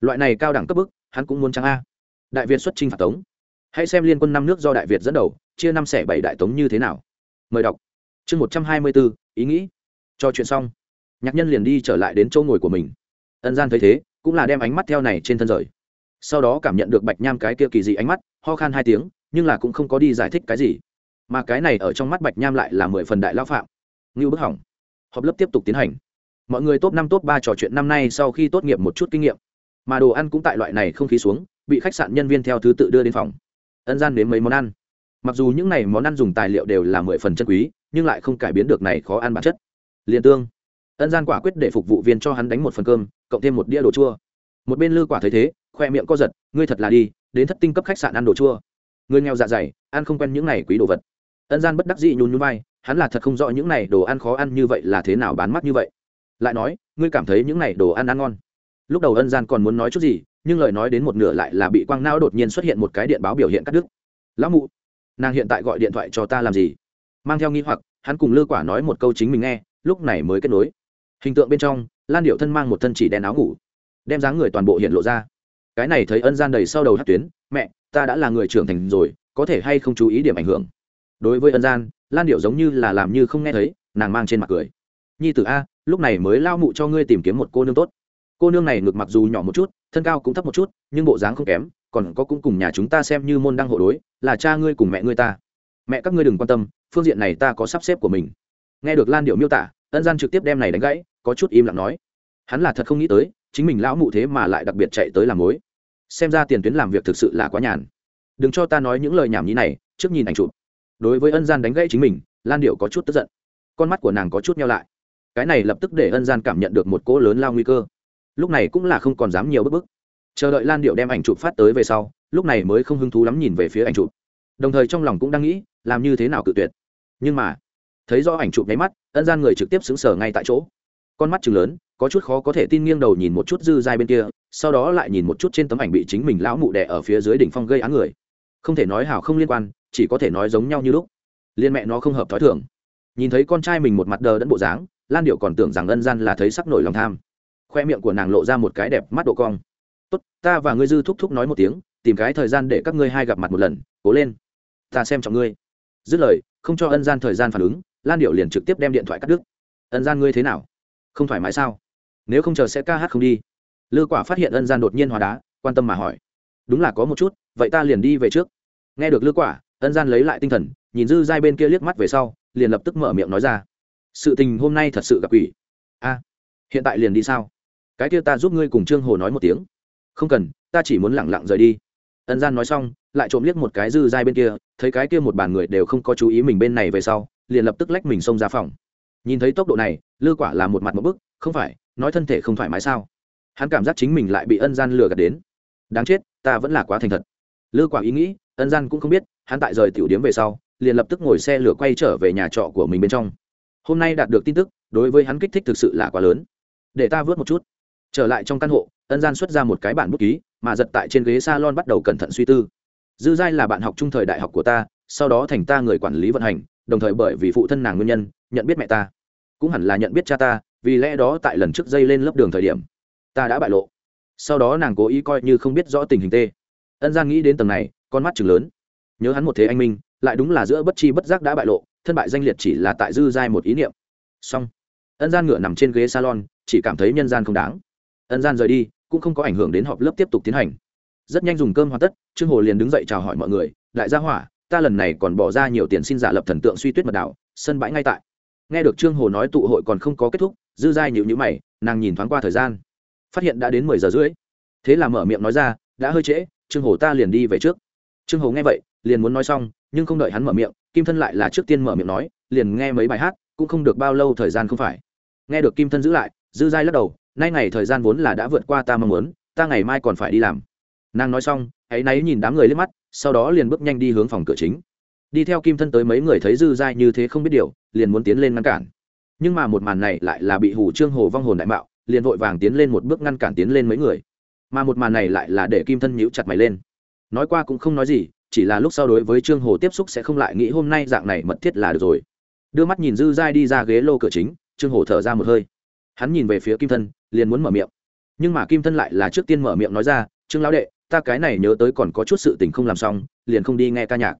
[SPEAKER 1] Loại này cao đẳng cấp bức, hắn cũng muốn trắng a? Đại việt xuất trinh phạt tống. Hãy xem liên quân năm nước do đại việt dẫn đầu, chia năm xẻ bảy đại tống như thế nào. Mời đọc. Chương một trăm hai mươi bốn, ý nghĩ. Cho chuyện xong. Nhạc nhân liền đi trở lại đến chỗ ngồi của mình. Ân gian thấy thế cũng là đem ánh mắt theo này trên thân rời. Sau đó cảm nhận được bạch nham cái kia kỳ dị ánh mắt, ho khan hai tiếng, nhưng là cũng không có đi giải thích cái gì. Mà cái này ở trong mắt bạch nham lại là mười phần đại lao phạm. Ngưu bức hỏng. Họp lớp tiếp tục tiến hành. Mọi người top năm top ba trò chuyện năm nay sau khi tốt nghiệp một chút kinh nghiệm. Mà đồ ăn cũng tại loại này không khí xuống, bị khách sạn nhân viên theo thứ tự đưa đến phòng. Ân gian đến mấy món ăn. Mặc dù những này món ăn dùng tài liệu đều là mười phần chân quý, nhưng lại không cải biến được này khó ăn bản chất. Liền tương ân gian quả quyết để phục vụ viên cho hắn đánh một phần cơm, cộng thêm một đĩa đồ chua. Một bên lư quả thấy thế, khoe miệng co giật, ngươi thật là đi, đến thất tinh cấp khách sạn ăn đồ chua. Người nghèo dạ dày, ăn không quen những này quý đồ vật. Ân gian bất đắc dị nhún nhún vai, hắn là thật không rõ những này đồ ăn khó ăn như vậy là thế nào bán mắt như vậy. Lại nói, ngươi cảm thấy những này đồ ăn ăn ngon. Lúc đầu ân gian còn muốn nói chút gì, nhưng lời nói đến một nửa lại là bị quang não đột nhiên xuất hiện một cái điện báo biểu hiện cắt đứt. Lão mụ, nàng hiện tại gọi điện thoại cho ta làm gì? Mang theo nghi hoặc, hắn cùng lư quả nói một câu chính mình nghe, lúc này mới kết nối hình tượng bên trong, lan điệu thân mang một thân chỉ đen áo ngủ, đem dáng người toàn bộ hiện lộ ra. Cái này thấy ân gian đầy sau đầu hát tuyến, mẹ, ta đã là người trưởng thành rồi, có thể hay không chú ý điểm ảnh hưởng? Đối với ân gian, lan điệu giống như là làm như không nghe thấy, nàng mang trên mặt cười. Nhi tử a, lúc này mới lao mụ cho ngươi tìm kiếm một cô nương tốt. Cô nương này ngược mặc dù nhỏ một chút, thân cao cũng thấp một chút, nhưng bộ dáng không kém, còn có cũng cùng nhà chúng ta xem như môn đăng hộ đối, là cha ngươi cùng mẹ ngươi ta. Mẹ các ngươi đừng quan tâm, phương diện này ta có sắp xếp của mình. Nghe được lan điệu miêu tả, ân gian trực tiếp đem này đánh gãy có chút im lặng nói. Hắn là thật không nghĩ tới, chính mình lão mụ thế mà lại đặc biệt chạy tới làm mối. Xem ra tiền tuyến làm việc thực sự là quá nhàn. Đừng cho ta nói những lời nhảm nhí này, trước nhìn ảnh chụp. Đối với ân gian đánh gãy chính mình, lan điệu có chút tức giận. Con mắt của nàng có chút nhau lại. Cái này lập tức để ân gian cảm nhận được một cỗ lớn lao nguy cơ. Lúc này cũng là không còn dám nhiều bức bức chờ đợi lan điệu đem ảnh chụp phát tới về sau, lúc này mới không hứng thú lắm nhìn về phía ảnh chụp. Đồng thời trong lòng cũng đang nghĩ, làm như thế nào cự tuyệt. Nhưng mà, thấy rõ ảnh chụp nháy mắt, ân gian người trực tiếp xứng sở ngay tại chỗ con mắt chừng lớn, có chút khó có thể tin nghiêng đầu nhìn một chút dư dai bên kia, sau đó lại nhìn một chút trên tấm ảnh bị chính mình lão mụ đẻ ở phía dưới đỉnh phong gây án người. Không thể nói hảo không liên quan, chỉ có thể nói giống nhau như lúc. Liên mẹ nó không hợp thói thường. Nhìn thấy con trai mình một mặt đờ đẫn bộ dáng, lan điệu còn tưởng rằng ân gian là thấy sắc nổi lòng tham. Khoe miệng của nàng lộ ra một cái đẹp mắt độ cong. Tốt, ta và ngươi dư thúc thúc nói một tiếng, tìm cái thời gian để các ngươi hai gặp mặt một lần, cố lên. Ta xem trọng ngươi. Dứt lời, không cho ân gian thời gian phản ứng, lan điệu liền trực tiếp đem điện thoại cắt đứt. Ân gian ngươi thế nào? Không thoải mái sao? Nếu không chờ sẽ ca hát không đi. Lư quả phát hiện ân gian đột nhiên hòa đá, quan tâm mà hỏi. Đúng là có một chút, vậy ta liền đi về trước. Nghe được lư quả, ân gian lấy lại tinh thần, nhìn dư giai bên kia liếc mắt về sau, liền lập tức mở miệng nói ra. Sự tình hôm nay thật sự gặp quỷ. A, hiện tại liền đi sao? Cái kia ta giúp ngươi cùng trương hồ nói một tiếng. Không cần, ta chỉ muốn lẳng lặng rời đi. Ân gian nói xong, lại trộm liếc một cái dư giai bên kia, thấy cái kia một bàn người đều không có chú ý mình bên này về sau, liền lập tức lách mình xông ra phòng. Nhìn thấy tốc độ này lư quả là một mặt một bức, không phải, nói thân thể không thoải mái sao? Hắn cảm giác chính mình lại bị ân gian lừa gạt đến. Đáng chết, ta vẫn là quá thành thật. Lư quả ý nghĩ, ân gian cũng không biết, hắn tại rời tiểu điếm về sau, liền lập tức ngồi xe lửa quay trở về nhà trọ của mình bên trong. Hôm nay đạt được tin tức, đối với hắn kích thích thực sự là quá lớn. Để ta vớt một chút. Trở lại trong căn hộ, ân gian xuất ra một cái bản bút ký, mà giật tại trên ghế s a lon bắt đầu cẩn thận suy tư. Dư giai là bạn học trung thời đại học của ta, sau đó thành ta người quản lý vận hành, đồng thời bởi vì phụ thân nàng nguyên nhân, nhận biết mẹ ta cũng hẳn là nhận biết cha ta, vì lẽ đó tại lần trước dây lên lớp đường thời điểm, ta đã bại lộ. Sau đó nàng cố ý coi như không biết rõ tình hình tê. Ân gian nghĩ đến tầng này, con mắt chừng lớn. Nhớ hắn một thế anh minh, lại đúng là giữa bất chi bất giác đã bại lộ, thân bại danh liệt chỉ là tại dư giai một ý niệm. Xong. Ân gian ngựa nằm trên ghế salon, chỉ cảm thấy nhân gian không đáng. Ân gian rời đi, cũng không có ảnh hưởng đến họp lớp tiếp tục tiến hành. Rất nhanh dùng cơm hoàn tất, trương hồ liền đứng dậy chào hỏi mọi người lại ra hỏa, ta lần này còn bỏ ra nhiều tiền xin giả lập thần tượng suy tuyết mật đảo sân bãi ngay tại nghe được trương hồ nói tụ hội còn không có kết thúc, dư giai nhịu nhữ mày, nàng nhìn thoáng qua thời gian. Phát hiện đã đến mười giờ rưỡi. Thế là mở miệng nói ra, đã hơi trễ, trương hồ ta liền đi về trước. Trương hồ nghe vậy, liền muốn nói xong, nhưng không đợi hắn mở miệng, kim thân lại là trước tiên mở miệng nói, liền nghe mấy bài hát, cũng không được bao lâu thời gian không phải. Nghe được kim thân giữ lại, dư giai lắc đầu, nay ngày thời gian vốn là đã vượt qua ta mong muốn, ta ngày mai còn phải đi làm. Nàng nói xong hãy náy nhìn đám người lên mắt, sau đó liền bước nhanh đi hướng phòng cửa chính đi theo kim thân tới mấy người thấy dư giai như thế không biết điều, liền muốn tiến lên ngăn cản. Nhưng mà một màn này lại là bị hủ trương hồ vong hồn đại mạo, liền vội vàng tiến lên một bước ngăn cản tiến lên mấy người. Mà một màn này lại là để kim thân nhíu chặt mày lên. Nói qua cũng không nói gì, chỉ là lúc sau đối với trương hồ tiếp xúc sẽ không lại nghĩ hôm nay dạng này mật thiết là được rồi. Đưa mắt nhìn dư giai đi ra ghế lô cửa chính, trương hồ thở ra một hơi. Hắn nhìn về phía kim thân, liền muốn mở miệng. Nhưng mà kim thân lại là trước tiên mở miệng nói ra, trương lão đệ, ta cái này nhớ tới còn có chút sự tình không làm xong, liền không đi nghe ca nhạc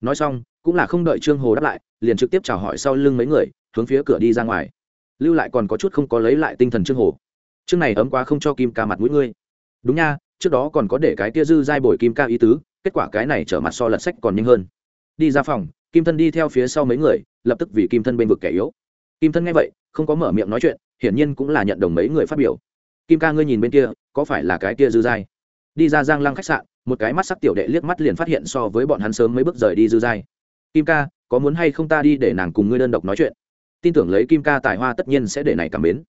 [SPEAKER 1] nói xong, cũng là không đợi trương hồ đáp lại, liền trực tiếp chào hỏi sau lưng mấy người, hướng phía cửa đi ra ngoài. Lưu lại còn có chút không có lấy lại tinh thần trương hồ. Chương này ấm quá không cho kim ca mặt mũi ngươi. Đúng nha, trước đó còn có để cái tia dư dai bồi kim ca ý tứ, kết quả cái này trở mặt so lật sách còn nhanh hơn. Đi ra phòng, kim thân đi theo phía sau mấy người, lập tức vì kim thân bên vực kẻ yếu. Kim thân nghe vậy, không có mở miệng nói chuyện, hiển nhiên cũng là nhận đồng mấy người phát biểu. Kim ca ngươi nhìn bên kia, có phải là cái kia dư dai? Đi ra giang lăng khách sạn, một cái mắt sắc tiểu đệ liếc mắt liền phát hiện so với bọn hắn sớm mấy bước rời đi dư dai. Kim ca, có muốn hay không ta đi để nàng cùng ngươi đơn độc nói chuyện? Tin tưởng lấy kim ca tài hoa tất nhiên sẽ để này cảm mến.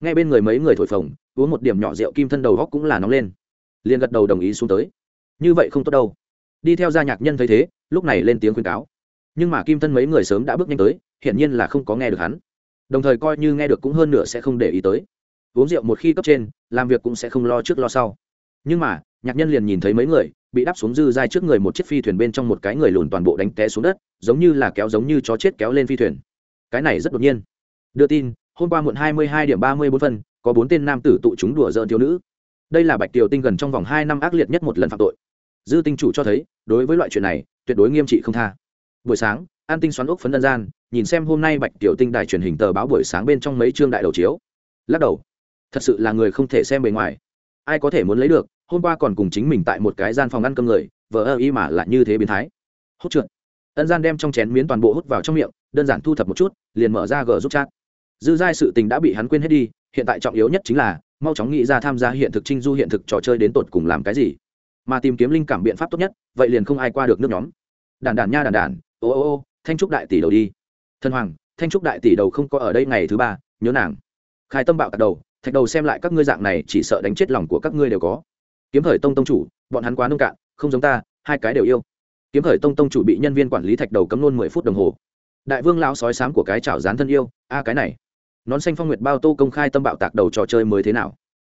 [SPEAKER 1] Ngay bên người mấy người thổi phồng, uống một điểm nhỏ rượu kim thân đầu góc cũng là nóng lên. Liền gật đầu đồng ý xuống tới. Như vậy không tốt đâu. Đi theo gia nhạc nhân thấy thế, lúc này lên tiếng khuyên cáo. Nhưng mà kim thân mấy người sớm đã bước nhanh tới, hiển nhiên là không có nghe được hắn. Đồng thời coi như nghe được cũng hơn nửa sẽ không để ý tới. Uống rượu một khi cấp trên, làm việc cũng sẽ không lo trước lo sau. Nhưng mà nhạc nhân liền nhìn thấy mấy người, bị đắp xuống dư dai trước người một chiếc phi thuyền bên trong một cái người lùn toàn bộ đánh té xuống đất, giống như là kéo giống như chó chết kéo lên phi thuyền. Cái này rất đột nhiên. Đưa tin, hôm qua muộn hai mươi hai điểm ba mươi bốn phân, có bốn tên nam tử tụ chúng đùa dợn thiếu nữ. Đây là bạch tiểu tinh gần trong vòng hai năm ác liệt nhất một lần phạm tội. Dư tinh chủ cho thấy, đối với loại chuyện này, tuyệt đối nghiêm trị không tha. Buổi sáng, an tinh xoắn ốc phấn đơn gian, nhìn xem hôm nay bạch tiểu tinh đài truyền hình tờ báo buổi sáng bên trong mấy chương đại đầu chiếu. Lắc đầu. Thật sự là người không thể xem bề ngoài. Ai có thể muốn lấy được? Hôm qua còn cùng chính mình tại một cái gian phòng ăn cơm người vợ ơ y mà lại như thế biến thái. Hốt trượt. Ân gian đem trong chén miến toàn bộ hút vào trong miệng, đơn giản thu thập một chút, liền mở ra gờ giúp chat. Dư giai sự tình đã bị hắn quên hết đi, hiện tại trọng yếu nhất chính là, mau chóng nghĩ ra tham gia hiện thực trinh du hiện thực trò chơi đến tột cùng làm cái gì. Mà tìm kiếm linh cảm biện pháp tốt nhất, vậy liền không ai qua được nước nhóm. Đàn đàn nha đàn đàn ô ô ô, thanh trúc đại tỷ đầu đi. Thân hoàng, thanh trúc đại tỷ đầu không có ở đây ngày thứ ba, nhớ nàng. Khai tâm bạo tạc đầu, thạch đầu xem lại các ngươi dạng này chỉ sợ đánh chết lòng của các ngươi đều có kiếm khởi tông tông chủ, bọn hắn quá nông cạn, không giống ta, hai cái đều yêu. Kiếm khởi tông tông chủ bị nhân viên quản lý thạch đầu cấm nôn mười phút đồng hồ. Đại vương lao sói sám của cái chảo dán thân yêu, a cái này. Nón xanh phong nguyệt bao tô công khai tâm bạo tạc đầu trò chơi mới thế nào?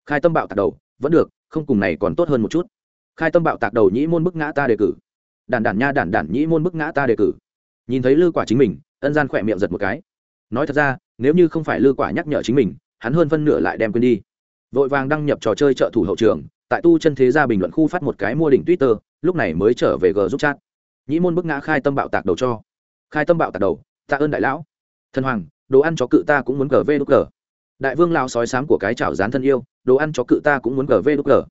[SPEAKER 1] Khai tâm bạo tạc đầu, vẫn được, không cùng này còn tốt hơn một chút. Khai tâm bạo tạc đầu nhĩ môn bức ngã ta đề cử. Đản đản nha đản đản nhĩ môn bức ngã ta đề cử. Nhìn thấy lư quả chính mình, ân gian khỏe miệng giật một cái. Nói thật ra, nếu như không phải lư quả nhắc nhở chính mình, hắn hơn phân nửa lại đem quên đi. Vội vàng đăng nhập trò chơi trợ thủ hậu trường tại tu chân thế gia bình luận khu phát một cái mua đỉnh twitter, lúc này mới trở về g giúp chat. Nhĩ môn bức ngã khai tâm bạo tạc đầu cho. Khai tâm bạo tạc đầu, tạ ơn đại lão. Thần hoàng, đồ ăn chó cự ta cũng muốn gờ vê đúc gờ đại vương lao sói sám của cái chảo dán thân yêu, đồ ăn chó cự ta cũng muốn gờ vê đúc gờ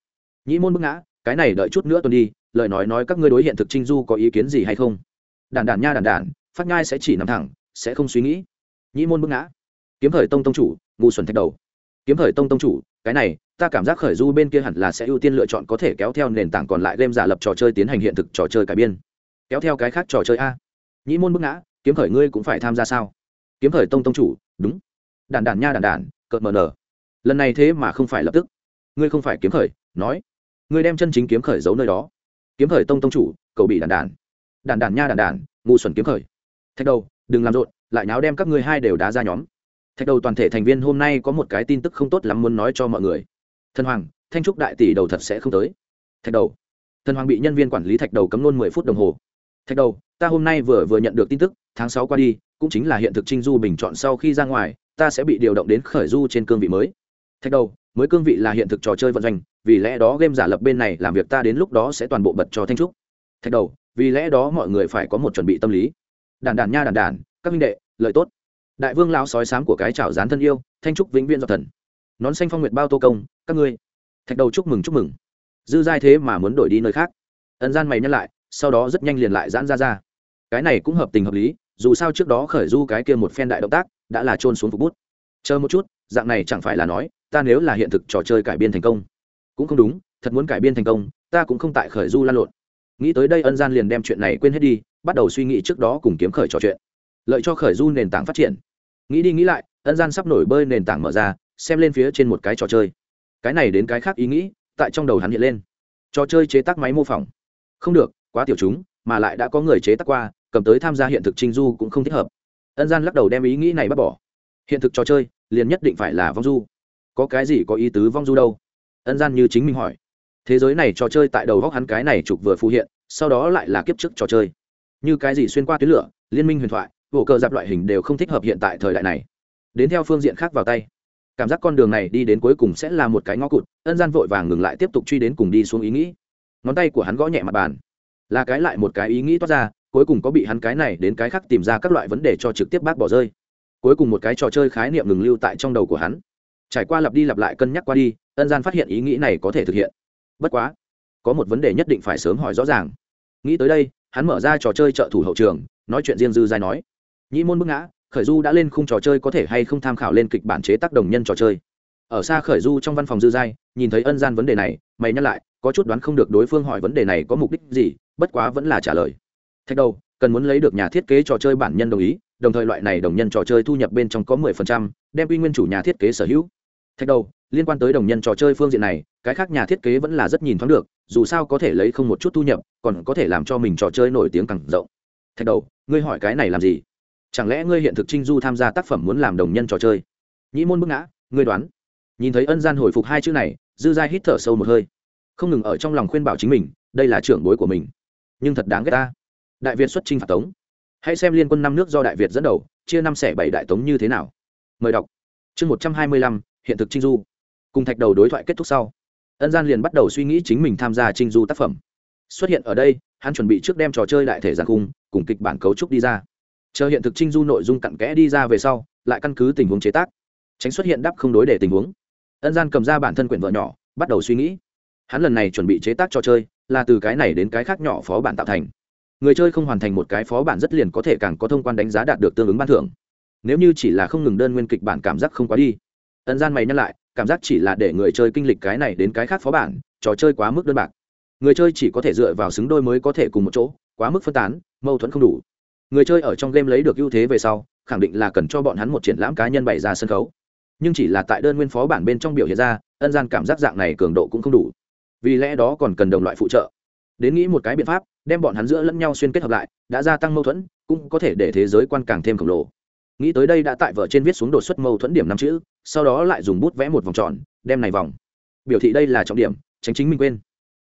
[SPEAKER 1] nhĩ môn bức ngã, cái này đợi chút nữa tuần đi, lời nói nói các ngươi đối hiện thực trinh du có ý kiến gì hay không? Đàn đàn nha đàn đàn phát ngay sẽ chỉ nằm thẳng, sẽ không suy nghĩ. Nhĩ môn bức ngã. Kiếm khởi tông tông chủ, ngu xuẩn thạch đầu. Kiếm khởi tông tông chủ cái này, ta cảm giác khởi du bên kia hẳn là sẽ ưu tiên lựa chọn có thể kéo theo nền tảng còn lại game giả lập trò chơi tiến hành hiện thực trò chơi cải biên. Kéo theo cái khác trò chơi a. Nhĩ môn bức ngã, kiếm khởi ngươi cũng phải tham gia sao? Kiếm khởi tông tông chủ, đúng. Đàn đàn nha đàn đàn cợt mờ nở. Lần này thế mà không phải lập tức. Ngươi không phải kiếm khởi, nói. Ngươi đem chân chính kiếm khởi giấu nơi đó. Kiếm khởi tông tông chủ cầu bị đàn đàn đàn đàn nha đàn đàn ngu xuẩn kiếm khởi. Thách đầu, đừng làm rộn, lại nháo đem các ngươi hai đều đá ra nhóm thạch đầu toàn thể thành viên hôm nay có một cái tin tức không tốt lắm muốn nói cho mọi người. Thần hoàng, thanh trúc đại tỷ đầu thật sẽ không tới. Thạch đầu. Thần hoàng bị nhân viên quản lý thạch đầu cấm nôn mười phút đồng hồ. Thạch đầu, ta hôm nay vừa vừa nhận được tin tức, tháng sáu qua đi, cũng chính là hiện thực trinh du bình chọn sau khi ra ngoài, ta sẽ bị điều động đến khởi du trên cương vị mới. Thạch đầu, mới cương vị là hiện thực trò chơi vận doanh, vì lẽ đó game giả lập bên này làm việc ta đến lúc đó sẽ toàn bộ bật cho thanh trúc. Thạch đầu, vì lẽ đó mọi người phải có một chuẩn bị tâm lý. Đàn đàn nha đàn đàn, các minh đệ lợi tốt đại vương lao sói sám của cái chảo dán thân yêu, thanh trúc vĩnh viên do thần. Nón xanh phong nguyệt bao tô công, các ngươi. Thạch đầu chúc mừng chúc mừng. Dư giai thế mà muốn đổi đi nơi khác. Ẩn gian mày nhắc lại, sau đó rất nhanh liền lại giãn ra ra. Cái này cũng hợp tình hợp lý, dù sao trước đó khởi du cái kia một phen đại động tác, đã là trôn xuống phục bút. Chờ một chút, dạng này chẳng phải là nói, ta nếu là hiện thực trò chơi cải biên thành công. Cũng không đúng, thật muốn cải biên thành công, ta cũng không tại khởi du lan lộn. Nghĩ tới đây ân gian liền đem chuyện này quên hết đi, bắt đầu suy nghĩ trước đó cùng kiếm khởi trò chuyện lợi cho khởi du nền tảng phát triển. Nghĩ đi nghĩ lại, ân gian sắp nổi bơi nền tảng mở ra, xem lên phía trên một cái trò chơi. Cái này đến cái khác ý nghĩ, tại trong đầu hắn hiện lên. Trò chơi chế tác máy mô phỏng. Không được, quá tiểu chúng, mà lại đã có người chế tác qua, cầm tới tham gia hiện thực trinh du cũng không thích hợp. Ân gian lắc đầu đem ý nghĩ này bắt bỏ. Hiện thực trò chơi, liền nhất định phải là vong du. Có cái gì có ý tứ vong du đâu? Ân gian như chính mình hỏi. Thế giới này trò chơi tại đầu góc hắn cái này chụp vừa phù hiện, sau đó lại là kiếp trước trò chơi. Như cái gì xuyên qua tuyến lửa, liên minh huyền thoại bộ cờ dạp loại hình đều không thích hợp hiện tại thời đại này. Đến theo phương diện khác vào tay, cảm giác con đường này đi đến cuối cùng sẽ là một cái ngõ cụt, ân gian vội vàng ngừng lại tiếp tục truy đến cùng đi xuống ý nghĩ. Ngón tay của hắn gõ nhẹ mặt bàn, là cái lại một cái ý nghĩ toát ra, cuối cùng có bị hắn cái này đến cái khác tìm ra các loại vấn đề cho trực tiếp bác bỏ rơi. Cuối cùng một cái trò chơi khái niệm ngừng lưu tại trong đầu của hắn. Trải qua lặp đi lặp lại cân nhắc qua đi, ân gian phát hiện ý nghĩ này có thể thực hiện. Bất quá, có một vấn đề nhất định phải sớm hỏi rõ ràng. Nghĩ tới đây, hắn mở ra trò chơi trợ thủ hậu trường, nói chuyện riêng dư giai nói nhĩ môn bức ngã, khởi du đã lên khung trò chơi có thể hay không tham khảo lên kịch bản chế tác đồng nhân trò chơi. Ở xa khởi du trong văn phòng dư giai nhìn thấy ân gian vấn đề này, mày nhắc lại, có chút đoán không được đối phương hỏi vấn đề này có mục đích gì, bất quá vẫn là trả lời. Thạch đầu, cần muốn lấy được nhà thiết kế trò chơi bản nhân đồng ý, đồng thời loại này đồng nhân trò chơi thu nhập bên trong có mười phần trăm, đem uy nguyên chủ nhà thiết kế sở hữu. Thạch đầu, liên quan tới đồng nhân trò chơi phương diện này, cái khác nhà thiết kế vẫn là rất nhìn thoáng được, dù sao có thể lấy không một chút thu nhập, còn có thể làm cho mình trò chơi nổi tiếng càng rộng. Thạch đầu, ngươi hỏi cái này làm gì? Chẳng lẽ ngươi hiện thực trinh du tham gia tác phẩm muốn làm đồng nhân trò chơi? Nhĩ môn bức ngã, ngươi đoán. Nhìn thấy ân gian hồi phục hai chữ này, dư giai hít thở sâu một hơi. Không ngừng ở trong lòng khuyên bảo chính mình, đây là trưởng bối của mình. Nhưng thật đáng ghét ta. Đại việt xuất trinh phạt tống. Hãy xem liên quân năm nước do đại việt dẫn đầu, chia năm xẻ bảy đại tống như thế nào. Mời đọc. Chương một trăm hai mươi lăm, hiện thực trinh du. Cùng thạch đầu đối thoại kết thúc sau, ân gian liền bắt đầu suy nghĩ chính mình tham gia trinh du tác phẩm. Xuất hiện ở đây, hắn chuẩn bị trước đem trò chơi đại thể giàn cung cùng kịch bản cấu trúc đi ra chờ hiện thực trinh du nội dung cặn kẽ đi ra về sau, lại căn cứ tình huống chế tác. Tránh xuất hiện đắp không đối để tình huống. Ân gian cầm ra bản thân quyển vợ nhỏ, bắt đầu suy nghĩ. Hắn lần này chuẩn bị chế tác trò chơi, là từ cái này đến cái khác nhỏ phó bản tạo thành. Người chơi không hoàn thành một cái phó bản rất liền có thể càng có thông quan đánh giá đạt được tương ứng ban thưởng. Nếu như chỉ là không ngừng đơn nguyên kịch bản cảm giác không quá đi. Ân gian mày nhắc lại, cảm giác chỉ là để người chơi kinh lịch cái này đến cái khác phó bản, trò chơi quá mức đơn bạc. Người chơi chỉ có thể dựa vào xứng đôi mới có thể cùng một chỗ, quá mức phân tán, mâu thuẫn không đủ người chơi ở trong game lấy được ưu thế về sau, khẳng định là cần cho bọn hắn một triển lãm cá nhân bày ra sân khấu. Nhưng chỉ là tại đơn nguyên phó bản bên trong biểu hiện ra, ân gian cảm giác dạng này cường độ cũng không đủ. Vì lẽ đó còn cần đồng loại phụ trợ. Đến nghĩ một cái biện pháp, đem bọn hắn giữa lẫn nhau xuyên kết hợp lại, đã gia tăng mâu thuẫn, cũng có thể để thế giới quan càng thêm khổng lồ. Nghĩ tới đây đã tại vợ trên viết xuống đột xuất mâu thuẫn điểm năm chữ, sau đó lại dùng bút vẽ một vòng tròn, đem này vòng. Biểu thị đây là trọng điểm, tránh chính mình quên.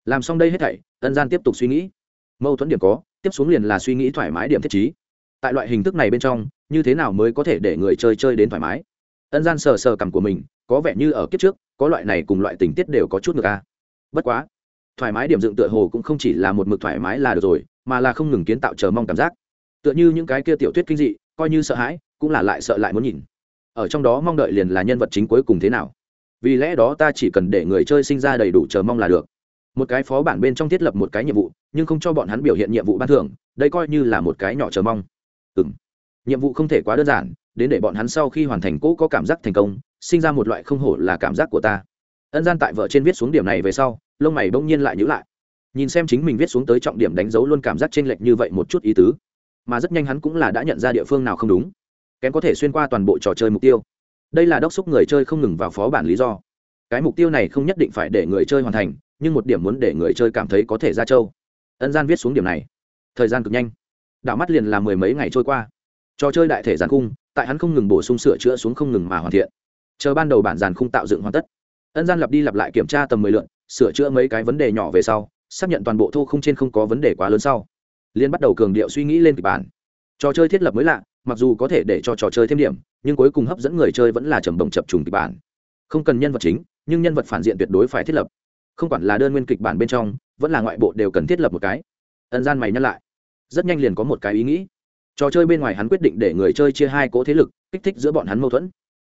[SPEAKER 1] Làm xong đây hết thảy, ân gian tiếp tục suy nghĩ. Mâu thuẫn điểm có tiếp xuống liền là suy nghĩ thoải mái điểm thiết trí. Tại loại hình thức này bên trong, như thế nào mới có thể để người chơi chơi đến thoải mái? Ân gian sờ sờ cằm của mình, có vẻ như ở kiếp trước, có loại này cùng loại tình tiết đều có chút ngược a bất quá, thoải mái điểm dựng tựa hồ cũng không chỉ là một mực thoải mái là được rồi, mà là không ngừng kiến tạo chờ mong cảm giác. Tựa như những cái kia tiểu thuyết kinh dị, coi như sợ hãi, cũng là lại sợ lại muốn nhìn. Ở trong đó mong đợi liền là nhân vật chính cuối cùng thế nào? Vì lẽ đó ta chỉ cần để người chơi sinh ra đầy đủ chờ mong là được một cái phó bản bên trong thiết lập một cái nhiệm vụ, nhưng không cho bọn hắn biểu hiện nhiệm vụ ban thưởng, đây coi như là một cái nhỏ chờ mong. Ừ m nhiệm vụ không thể quá đơn giản, đến để bọn hắn sau khi hoàn thành cỗ có cảm giác thành công, sinh ra một loại không hổ là cảm giác của ta. Ân gian tại vợ trên viết xuống điểm này về sau, lông mày bỗng nhiên lại nhữ lại. Nhìn xem chính mình viết xuống tới trọng điểm đánh dấu luôn cảm giác t r ê n lệch như vậy một chút ý tứ, mà rất nhanh hắn cũng là đã nhận ra địa phương nào không đúng. Kém có thể xuyên qua toàn bộ trò chơi mục tiêu. Đây là đốc xúc người chơi không ngừng vào phó bản lý do. Cái mục tiêu này không nhất định phải để người chơi hoàn thành nhưng một điểm muốn để người chơi cảm thấy có thể ra châu. Ân gian viết xuống điểm này. Thời gian cực nhanh. Đảo mắt liền là mười mấy ngày trôi qua. Trò chơi đại thể giàn khung, tại hắn không ngừng bổ sung sửa chữa xuống không ngừng mà hoàn thiện. Chờ ban đầu bản giàn khung tạo dựng hoàn tất. Ân gian lặp đi lặp lại kiểm tra tầm mười lượn, sửa chữa mấy cái vấn đề nhỏ về sau, xác nhận toàn bộ thô không trên không có vấn đề quá lớn sau. Liên bắt đầu cường điệu suy nghĩ lên kịch bản. Trò chơi thiết lập mới lạ, mặc dù có thể để cho trò chơi thêm điểm, nhưng cuối cùng hấp dẫn người chơi vẫn là trầm bồng chập trùng kịch bản. Không cần nhân vật chính, nhưng nhân vật phản diện tuyệt đối phải thiết lập không quản là đơn nguyên kịch bản bên trong, vẫn là ngoại bộ đều cần thiết lập một cái. Ân gian mày nhắc lại, rất nhanh liền có một cái ý nghĩ. Trò chơi bên ngoài hắn quyết định để người chơi chia hai cỗ thế lực, kích thích giữa bọn hắn mâu thuẫn.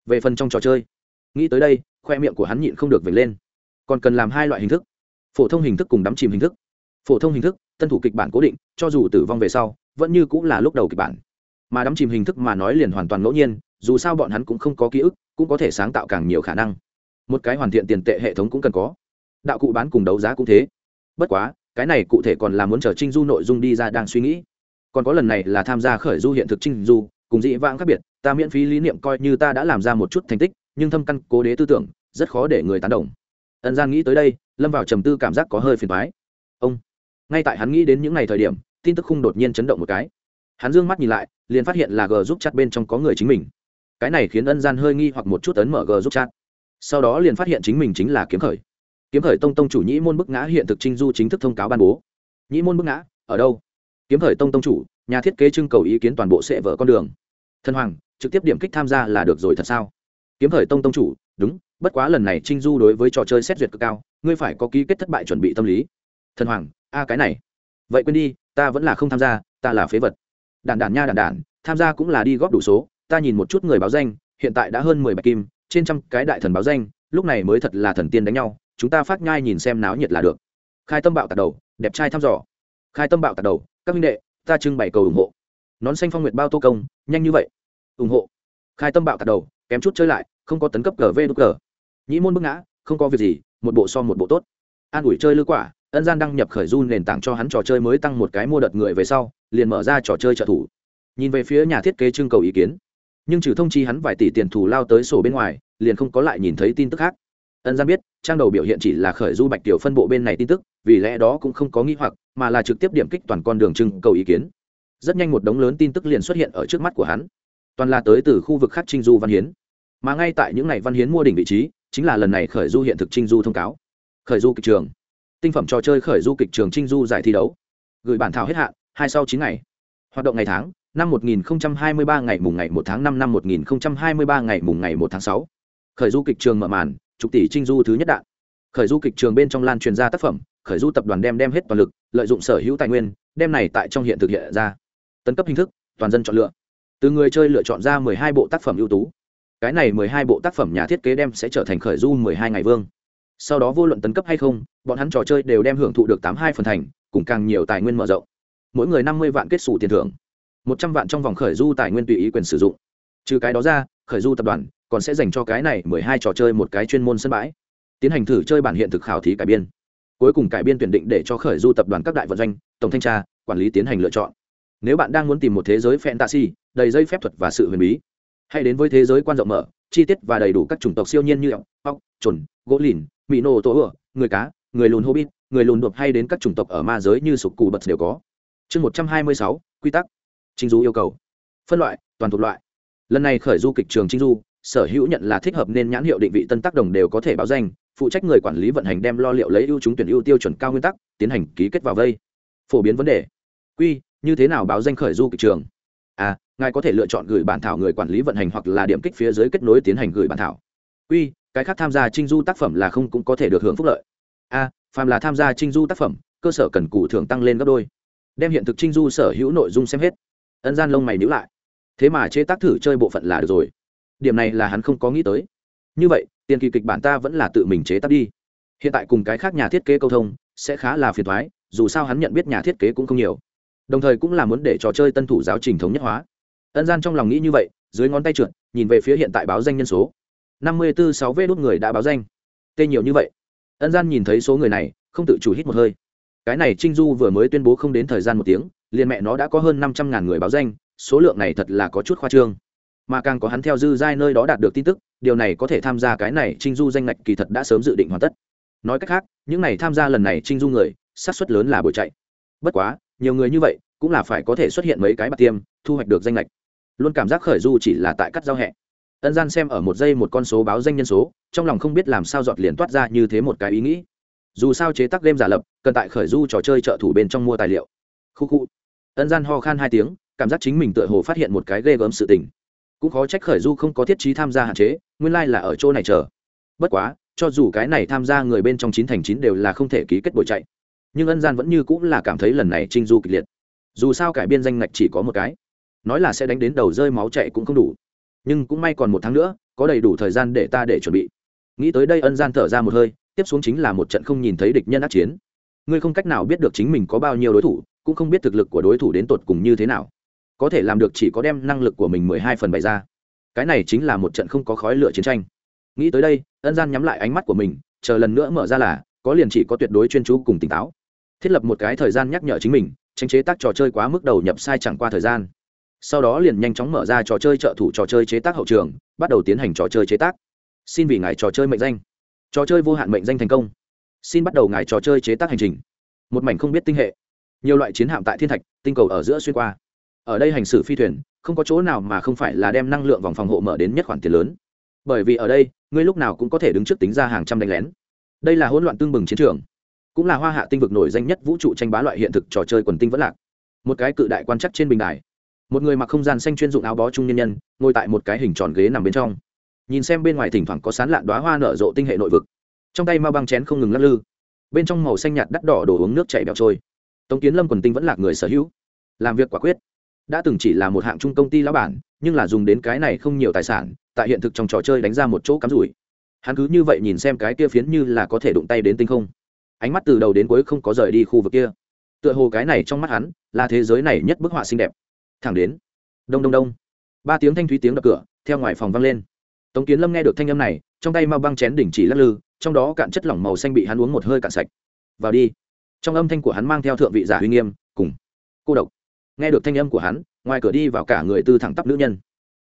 [SPEAKER 1] Về phần trong trò chơi, nghĩ tới đây, khoe miệng của hắn nhịn không được vểnh lên. Còn cần làm hai loại hình thức. Phổ thông hình thức cùng đắm chìm hình thức. Phổ thông hình thức, tân thủ kịch bản cố định, cho dù tử vong về sau, vẫn như cũng là lúc đầu kịch bản. Mà đắm chìm hình thức mà nói liền hoàn toàn ngẫu nhiên, dù sao bọn hắn cũng không có ký ức, cũng có thể sáng tạo càng nhiều khả năng. Một cái hoàn thiện tiền tệ hệ thống cũng cần có đạo cụ bán cùng đấu giá cũng thế. Bất quá, cái này cụ thể còn là muốn chờ trinh du nội dung đi ra đang suy nghĩ. Còn có lần này là tham gia khởi du hiện thực trinh du, cùng dị vãng khác biệt, ta miễn phí lý niệm coi như ta đã làm ra một chút thành tích, nhưng thâm căn cố đế tư tưởng, rất khó để người tán đồng. Ân gian nghĩ tới đây, lâm vào trầm tư cảm giác có hơi phiền thoái ông, ngay tại hắn nghĩ đến những ngày thời điểm, tin tức khung đột nhiên chấn động một cái. Hắn dương mắt nhìn lại, liền phát hiện là g giúp chat bên trong có người chính mình. Cái này khiến ân gian hơi nghi hoặc một chút ấn mở g giúp chat. Sau đó liền phát hiện chính mình chính là kiếm khởi kiếm khởi tông tông chủ nhĩ môn bức ngã hiện thực trinh du chính thức thông cáo ban bố. Nhĩ môn bức ngã, ở đâu? Kiếm khởi tông tông chủ, nhà thiết kế trưng cầu ý kiến toàn bộ sẽ vỡ con đường. Thân hoàng, trực tiếp điểm kích tham gia là được rồi thật sao? Kiếm khởi tông tông chủ, đúng, bất quá lần này trinh du đối với trò chơi xét duyệt cực cao, ngươi phải có ký kết thất bại chuẩn bị tâm lý. Thần hoàng, a, cái này. Vậy quên đi, ta vẫn là không tham gia, ta là phế vật. Đàn đàn nha đàn đàn tham gia cũng là đi góp đủ số, ta nhìn một chút người báo danh, hiện tại đã hơn mười bạch kim, trên trăm cái đại thần báo danh, lúc này mới thật là thần tiên đánh nhau chúng ta phát nhai nhìn xem náo nhiệt là được. Khai tâm bạo tạc đầu, đẹp trai thăm dò. Khai tâm bạo tạc đầu, các minh đệ, ta trưng bày cầu ủng hộ. Nón xanh phong nguyệt bao tô công, nhanh như vậy. Ủng hộ. Khai tâm bạo tạc đầu, kém chút chơi lại, không có tấn cấp cờ vê đ cờ. Nhĩ môn bức ngã, không có việc gì, một bộ so một bộ tốt. An ủi chơi lư quả, ân gian đăng nhập khởi du nền tảng cho hắn trò chơi mới tăng một cái mua đợt người về sau, liền mở ra trò chơi trợ thủ. Nhìn về phía nhà thiết kế trưng cầu ý kiến. Nhưng trừ thông chi hắn vài tỷ tiền thù lao tới sổ bên ngoài, liền không có lại nhìn thấy tin tức khác ân gian biết trang đầu biểu hiện chỉ là khởi du bạch tiểu phân bộ bên này tin tức vì lẽ đó cũng không có nghĩ hoặc mà là trực tiếp điểm kích toàn con đường trưng cầu ý kiến. Rất nhanh một đống lớn tin tức liền xuất hiện ở trước mắt của hắn. Toàn là tới từ khu vực khác trinh du văn hiến. Mà ngay tại những ngày văn hiến mua đỉnh vị trí chính là lần này khởi du hiện thực trinh du thông cáo. Khởi du kịch trường. Tinh phẩm trò chơi khởi du kịch trường trinh du giải thi đấu. Gửi bản thảo hết hạn hai sau chín ngày. Hoạt động ngày tháng năm 1023 ngày mùng ngày 1 tháng 5 năm 1023 ngày mùng ngày 1 tháng 6. Khởi du kịch trường mở màn, trục tỷ trinh du thứ nhất đạn. Khởi du kịch trường bên trong lan truyền ra tác phẩm, khởi du tập đoàn đem đem hết toàn lực, lợi dụng sở hữu tài nguyên, đem này tại trong hiện thực hiện ra. Tấn cấp hình thức, toàn dân chọn lựa. Từ người chơi lựa chọn ra 12 bộ tác phẩm ưu tú. Cái này 12 bộ tác phẩm nhà thiết kế đem sẽ trở thành khởi du 12 ngày vương. Sau đó vô luận tấn cấp hay không, bọn hắn trò chơi đều đem hưởng thụ được 82 phần thành, cùng càng nhiều tài nguyên mở rộng. Mỗi người 50 vạn kết xù tiền thưởng một trăm vạn trong vòng khởi du tài nguyên tùy ý quyền sử dụng trừ cái đó ra khởi du tập đoàn còn sẽ dành cho cái này mười hai trò chơi một cái chuyên môn sân bãi. Tiến hành thử chơi bản hiện thực khảo thí cải biên. Cuối cùng cải biên tuyển định để cho khởi du tập đoàn các đại vận doanh, tổng thanh tra, quản lý tiến hành lựa chọn. Nếu bạn đang muốn tìm một thế giới fantasy, đầy dây phép thuật và sự huyền bí, hãy đến với thế giới quan rộng mở, chi tiết và đầy đủ các chủng tộc siêu nhiên như ốc ốc trồn gỗ lìn mỹ nô tổ ửa người cá, người lùn hobbit, người lùn đột hay đến các chủng tộc ở ma giới như sục cù bật đều có. Chương một trăm hai mươi sáu, quy tắc. Trinh du yêu cầu. Phân loại, toàn thuộc loại. Lần này khởi du kịch trường trinh du sở hữu nhận là thích hợp nên nhãn hiệu định vị tân tác đồng đều có thể báo danh, phụ trách người quản lý vận hành đem lo liệu lấy ưu chúng tuyển ưu tiêu chuẩn cao nguyên tắc, tiến hành ký kết vào vây. Phổ biến vấn đề. Quy, như thế nào báo danh khởi du kịch trường? A ngài có thể lựa chọn gửi bản thảo người quản lý vận hành hoặc là điểm kích phía dưới kết nối tiến hành gửi bản thảo. Quy, cái khác tham gia trinh du tác phẩm là không cũng có thể được hưởng phúc lợi. A phàm là tham gia trinh du tác phẩm, cơ sở cần cụ thưởng tăng lên gấp đôi. Đem hiện thực trinh du sở hữu nội dung xem hết. Ân gian lông mày nhữ lại. Thế mà chế tác thử chơi bộ phận là được rồi điểm này là hắn không có nghĩ tới. Như vậy, tiền kỳ kịch bản ta vẫn là tự mình chế tác đi. Hiện tại cùng cái khác nhà thiết kế câu thông, sẽ khá là phiền thoái dù sao hắn nhận biết nhà thiết kế cũng không nhiều. Đồng thời cũng là muốn để trò chơi tân thủ giáo trình thống nhất hóa. Ân gian trong lòng nghĩ như vậy, dưới ngón tay trượt, nhìn về phía hiện tại báo danh nhân số. năm mươi bốn sáu vê đốt người đã báo danh. Tê nhiều như vậy. Ân gian nhìn thấy số người này, không tự chủ hít một hơi. Cái này trinh du vừa mới tuyên bố không đến thời gian một tiếng, liền mẹ nó đã có hơn năm trăm ngàn người báo danh, số lượng này thật là có chút khoa trương mà càng có hắn theo dư giai nơi đó đạt được tin tức, điều này có thể tham gia cái này trinh du danh ngạch kỳ thật đã sớm dự định hoàn tất. Nói cách khác, những này tham gia lần này trinh du người sát suất lớn là buổi chạy. Bất quá, nhiều người như vậy cũng là phải có thể xuất hiện mấy cái bạc tiêm, thu hoạch được danh lệch luôn cảm giác khởi du chỉ là tại cắt giao hẹ. Ân gian xem ở một giây một con số báo danh nhân số, trong lòng không biết làm sao giọt liền toát ra như thế một cái ý nghĩ. Dù sao chế tác game giả lập, cần tại khởi du trò chơi trợ thủ bên trong mua tài liệu. Khu khu. Ân gian ho khan hai tiếng, cảm giác chính mình tựa hồ phát hiện một cái ghê gớm sự tình cũng khó trách khởi du không có thiết trí tham gia hạn chế, nguyên lai、like、là ở chỗ này chờ. Bất quá, cho dù cái này tham gia người bên trong chín thành chín đều là không thể ký kết bồi chạy. Nhưng ân gian vẫn như cũng là cảm thấy lần này trinh du kịch liệt. Dù sao cải biên danh ngạch chỉ có một cái. Nói là sẽ đánh đến đầu rơi máu chạy cũng không đủ. Nhưng cũng may còn một tháng nữa, có đầy đủ thời gian để ta để chuẩn bị. Nghĩ tới đây ân gian thở ra một hơi, tiếp xuống chính là một trận không nhìn thấy địch nhân ác chiến. Ngươi không cách nào biết được chính mình có bao nhiêu đối thủ, cũng không biết thực lực của đối thủ đến tột cùng như thế nào có thể làm được chỉ có đem năng lực của mình mười hai phần bày ra. Cái này chính là một trận không có khói lửa chiến tranh. Nghĩ tới đây, ân gian nhắm lại ánh mắt của mình, chờ lần nữa mở ra là, có liền chỉ có tuyệt đối chuyên chú cùng tỉnh táo. Thiết lập một cái thời gian nhắc nhở chính mình tranh chế tác trò chơi quá mức đầu nhập sai chẳng qua thời gian. Sau đó liền nhanh chóng mở ra trò chơi trợ thủ trò chơi chế tác hậu trường, bắt đầu tiến hành trò chơi chế tác. Xin vì ngài trò chơi mệnh danh. Trò chơi vô hạn mệnh danh thành công. Xin bắt đầu ngài trò chơi chế tác hành trình. Một mảnh không biết tinh hệ. Nhiều loại chiến hạm tại thiên thạch, tinh cầu ở giữa xuyên qua ở đây hành xử phi thuyền, không có chỗ nào mà không phải là đem năng lượng vòng phòng hộ mở đến nhất khoản tiền lớn. Bởi vì ở đây, ngươi lúc nào cũng có thể đứng trước tính ra hàng trăm đánh lén. Đây là hỗn loạn tương bừng chiến trường. Cũng là hoa hạ tinh vực nổi danh nhất vũ trụ tranh bá loại hiện thực trò chơi quần tinh vẫn lạc. Một cái cự đại quan chắc trên bình đài. Một người mặc không gian xanh chuyên dụng áo bó trung nhân nhân, ngồi tại một cái hình tròn ghế nằm bên trong. Nhìn xem bên ngoài thỉnh thoảng có sán lạn đoá hoa nở rộ tinh hệ nội vực. Trong tay ma băng chén không ngừng lắc lư. Bên trong màu xanh nhạt đắt đỏ đồ uống nước chảy bẹo trôi. Tống kiến lâm quần tinh vẫn là người sở hữu. Làm việc quả quyết đã từng chỉ là một hạng trung công ty lão bản, nhưng là dùng đến cái này không nhiều tài sản, tại hiện thực trong trò chơi đánh ra một chỗ cắm rủi. Hắn cứ như vậy nhìn xem cái kia phiến như là có thể đụng tay đến tinh không. Ánh mắt từ đầu đến cuối không có rời đi khu vực kia. Tựa hồ cái này trong mắt hắn, là thế giới này nhất bức họa xinh đẹp. Thẳng đến, đông đông đông. Ba tiếng thanh thúy tiếng đập cửa, theo ngoài phòng vang lên. Tống kiến lâm nghe được thanh âm này, trong tay mau băng chén đỉnh chỉ lắc lư, trong đó cạn chất lỏng màu xanh bị hắn uống một hơi cạn sạch. Vào đi. Trong âm thanh của hắn mang theo thượng vị giả uy nghiêm, cùng, cô độc nghe được thanh âm của hắn, ngoài cửa đi vào cả người tư thẳng tắp nữ nhân.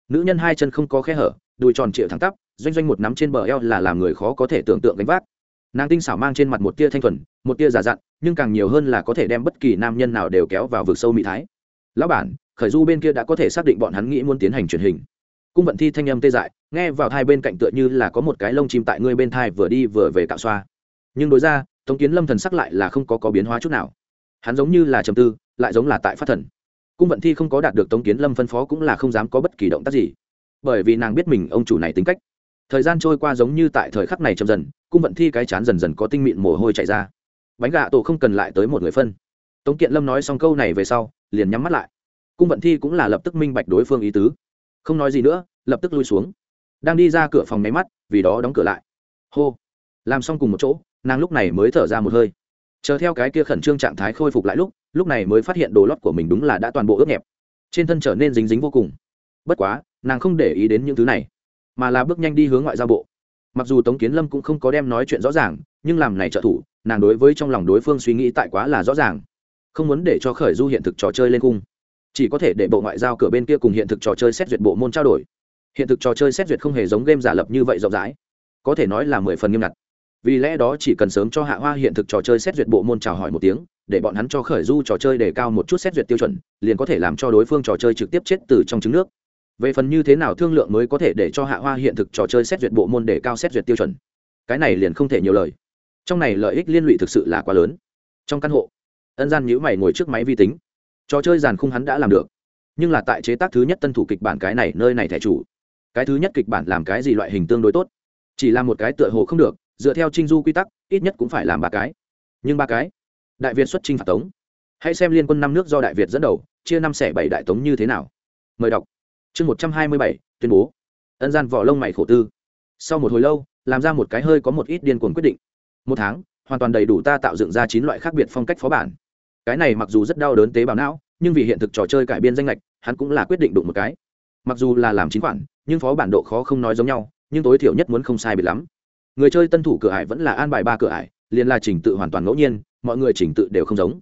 [SPEAKER 1] Nữ nhân hai chân không có khe hở, đùi tròn trịa thẳng tắp, doanh doanh một nắm trên bờ eo là làm người khó có thể tưởng tượng gánh vác. Nàng tinh xảo mang trên mặt một tia thanh thuần, một tia giả dặn, nhưng càng nhiều hơn là có thể đem bất kỳ nam nhân nào đều kéo vào vực sâu mỹ thái. Lão bản, khởi du bên kia đã có thể xác định bọn hắn nghĩ muốn tiến hành truyền hình. Cung vận thi thanh âm tê dại, nghe vào hai bên cạnh tựa như là có một cái lông chim tại ngươi bên thai vừa đi vừa về cạo xoa. Nhưng đối ra, tống kiến lâm thần sắc lại là không có có biến hóa chút nào. Hắn giống như là trầm tư, lại giống là tại phát thần cung vận thi không có đạt được tống kiến lâm phân phó cũng là không dám có bất kỳ động tác gì. Bởi vì nàng biết mình ông chủ này tính cách. Thời gian trôi qua giống như tại thời khắc này chậm dần, cung vận thi cái chán dần dần có tinh mịn mồ hôi chạy ra. Bánh gà tổ không cần lại tới một người phân. Tống kiện lâm nói xong câu này về sau, liền nhắm mắt lại. Cung vận thi cũng là lập tức minh bạch đối phương ý tứ. Không nói gì nữa, lập tức lui xuống. Đang đi ra cửa phòng máy mắt, vì đó đóng cửa lại. Hô. Làm xong cùng một chỗ, nàng lúc này mới thở ra một hơi. Chờ theo cái kia khẩn trương trạng thái khôi phục lại lúc lúc này mới phát hiện đồ lót của mình đúng là đã toàn bộ ướt nhẹp. Trên thân trở nên dính dính vô cùng. Bất quá, nàng không để ý đến những thứ này, mà là bước nhanh đi hướng ngoại giao bộ. Mặc dù tống kiến lâm cũng không có đem nói chuyện rõ ràng, nhưng làm này trợ thủ, nàng đối với trong lòng đối phương suy nghĩ tại quá là rõ ràng. Không muốn để cho khởi du hiện thực trò chơi lên cung. Chỉ có thể để bộ ngoại giao cửa bên kia cùng hiện thực trò chơi xét duyệt bộ môn trao đổi. Hiện thực trò chơi xét duyệt không hề giống game giả lập như vậy rộng rãi. Có thể nói là mười phần nghiêm ngặt. Vì lẽ đó chỉ cần sớm cho hạ hoa hiện thực trò chơi xét duyệt bộ môn chào hỏi một tiếng để bọn hắn cho khởi du trò chơi để cao một chút xét duyệt tiêu chuẩn, liền có thể làm cho đối phương trò chơi trực tiếp chết từ trong trứng nước. Về phần như thế nào thương lượng mới có thể để cho hạ hoa hiện thực trò chơi xét duyệt bộ môn để cao xét duyệt tiêu chuẩn. Cái này liền không thể nhiều lời. Trong này lợi ích liên lụy thực sự là quá lớn. Trong căn hộ, ân gian nhữ mày ngồi trước máy vi tính. Trò chơi giàn khung hắn đã làm được. Nhưng là tại chế tác thứ nhất tân thủ kịch bản cái này, nơi này thẻ chủ. Cái thứ nhất kịch bản làm cái gì loại hình tương đối tốt? Chỉ làm một cái tựa hồ không được, dựa theo trinh du quy tắc, ít nhất cũng phải làm ba cái. Nhưng ba cái? Đại việt xuất trinh phạt tống. Hãy xem liên quân năm nước do đại việt dẫn đầu, chia năm xẻ bảy đại tống như thế nào. Mời đọc. Chương một trăm hai mươi bảy, tuyên bố. Ân gian vỏ lông mày khổ tư. Sau một hồi lâu, làm ra một cái hơi có một ít điên cuồng quyết định. Một tháng, hoàn toàn đầy đủ ta tạo dựng ra chín loại khác biệt phong cách phó bản. Cái này mặc dù rất đau đớn tế bào não, nhưng vì hiện thực trò chơi cải biên danh lệch, hắn cũng là quyết định đụng một cái. Mặc dù là làm chính khoản, nhưng phó bản độ khó không nói giống nhau, nhưng tối thiểu nhất muốn không sai bị lắm. Người chơi tân thủ cửa ải vẫn là an bài ba cửa ải, liền là trình tự hoàn toàn ngẫu nhiên mọi người trình tự đều không giống.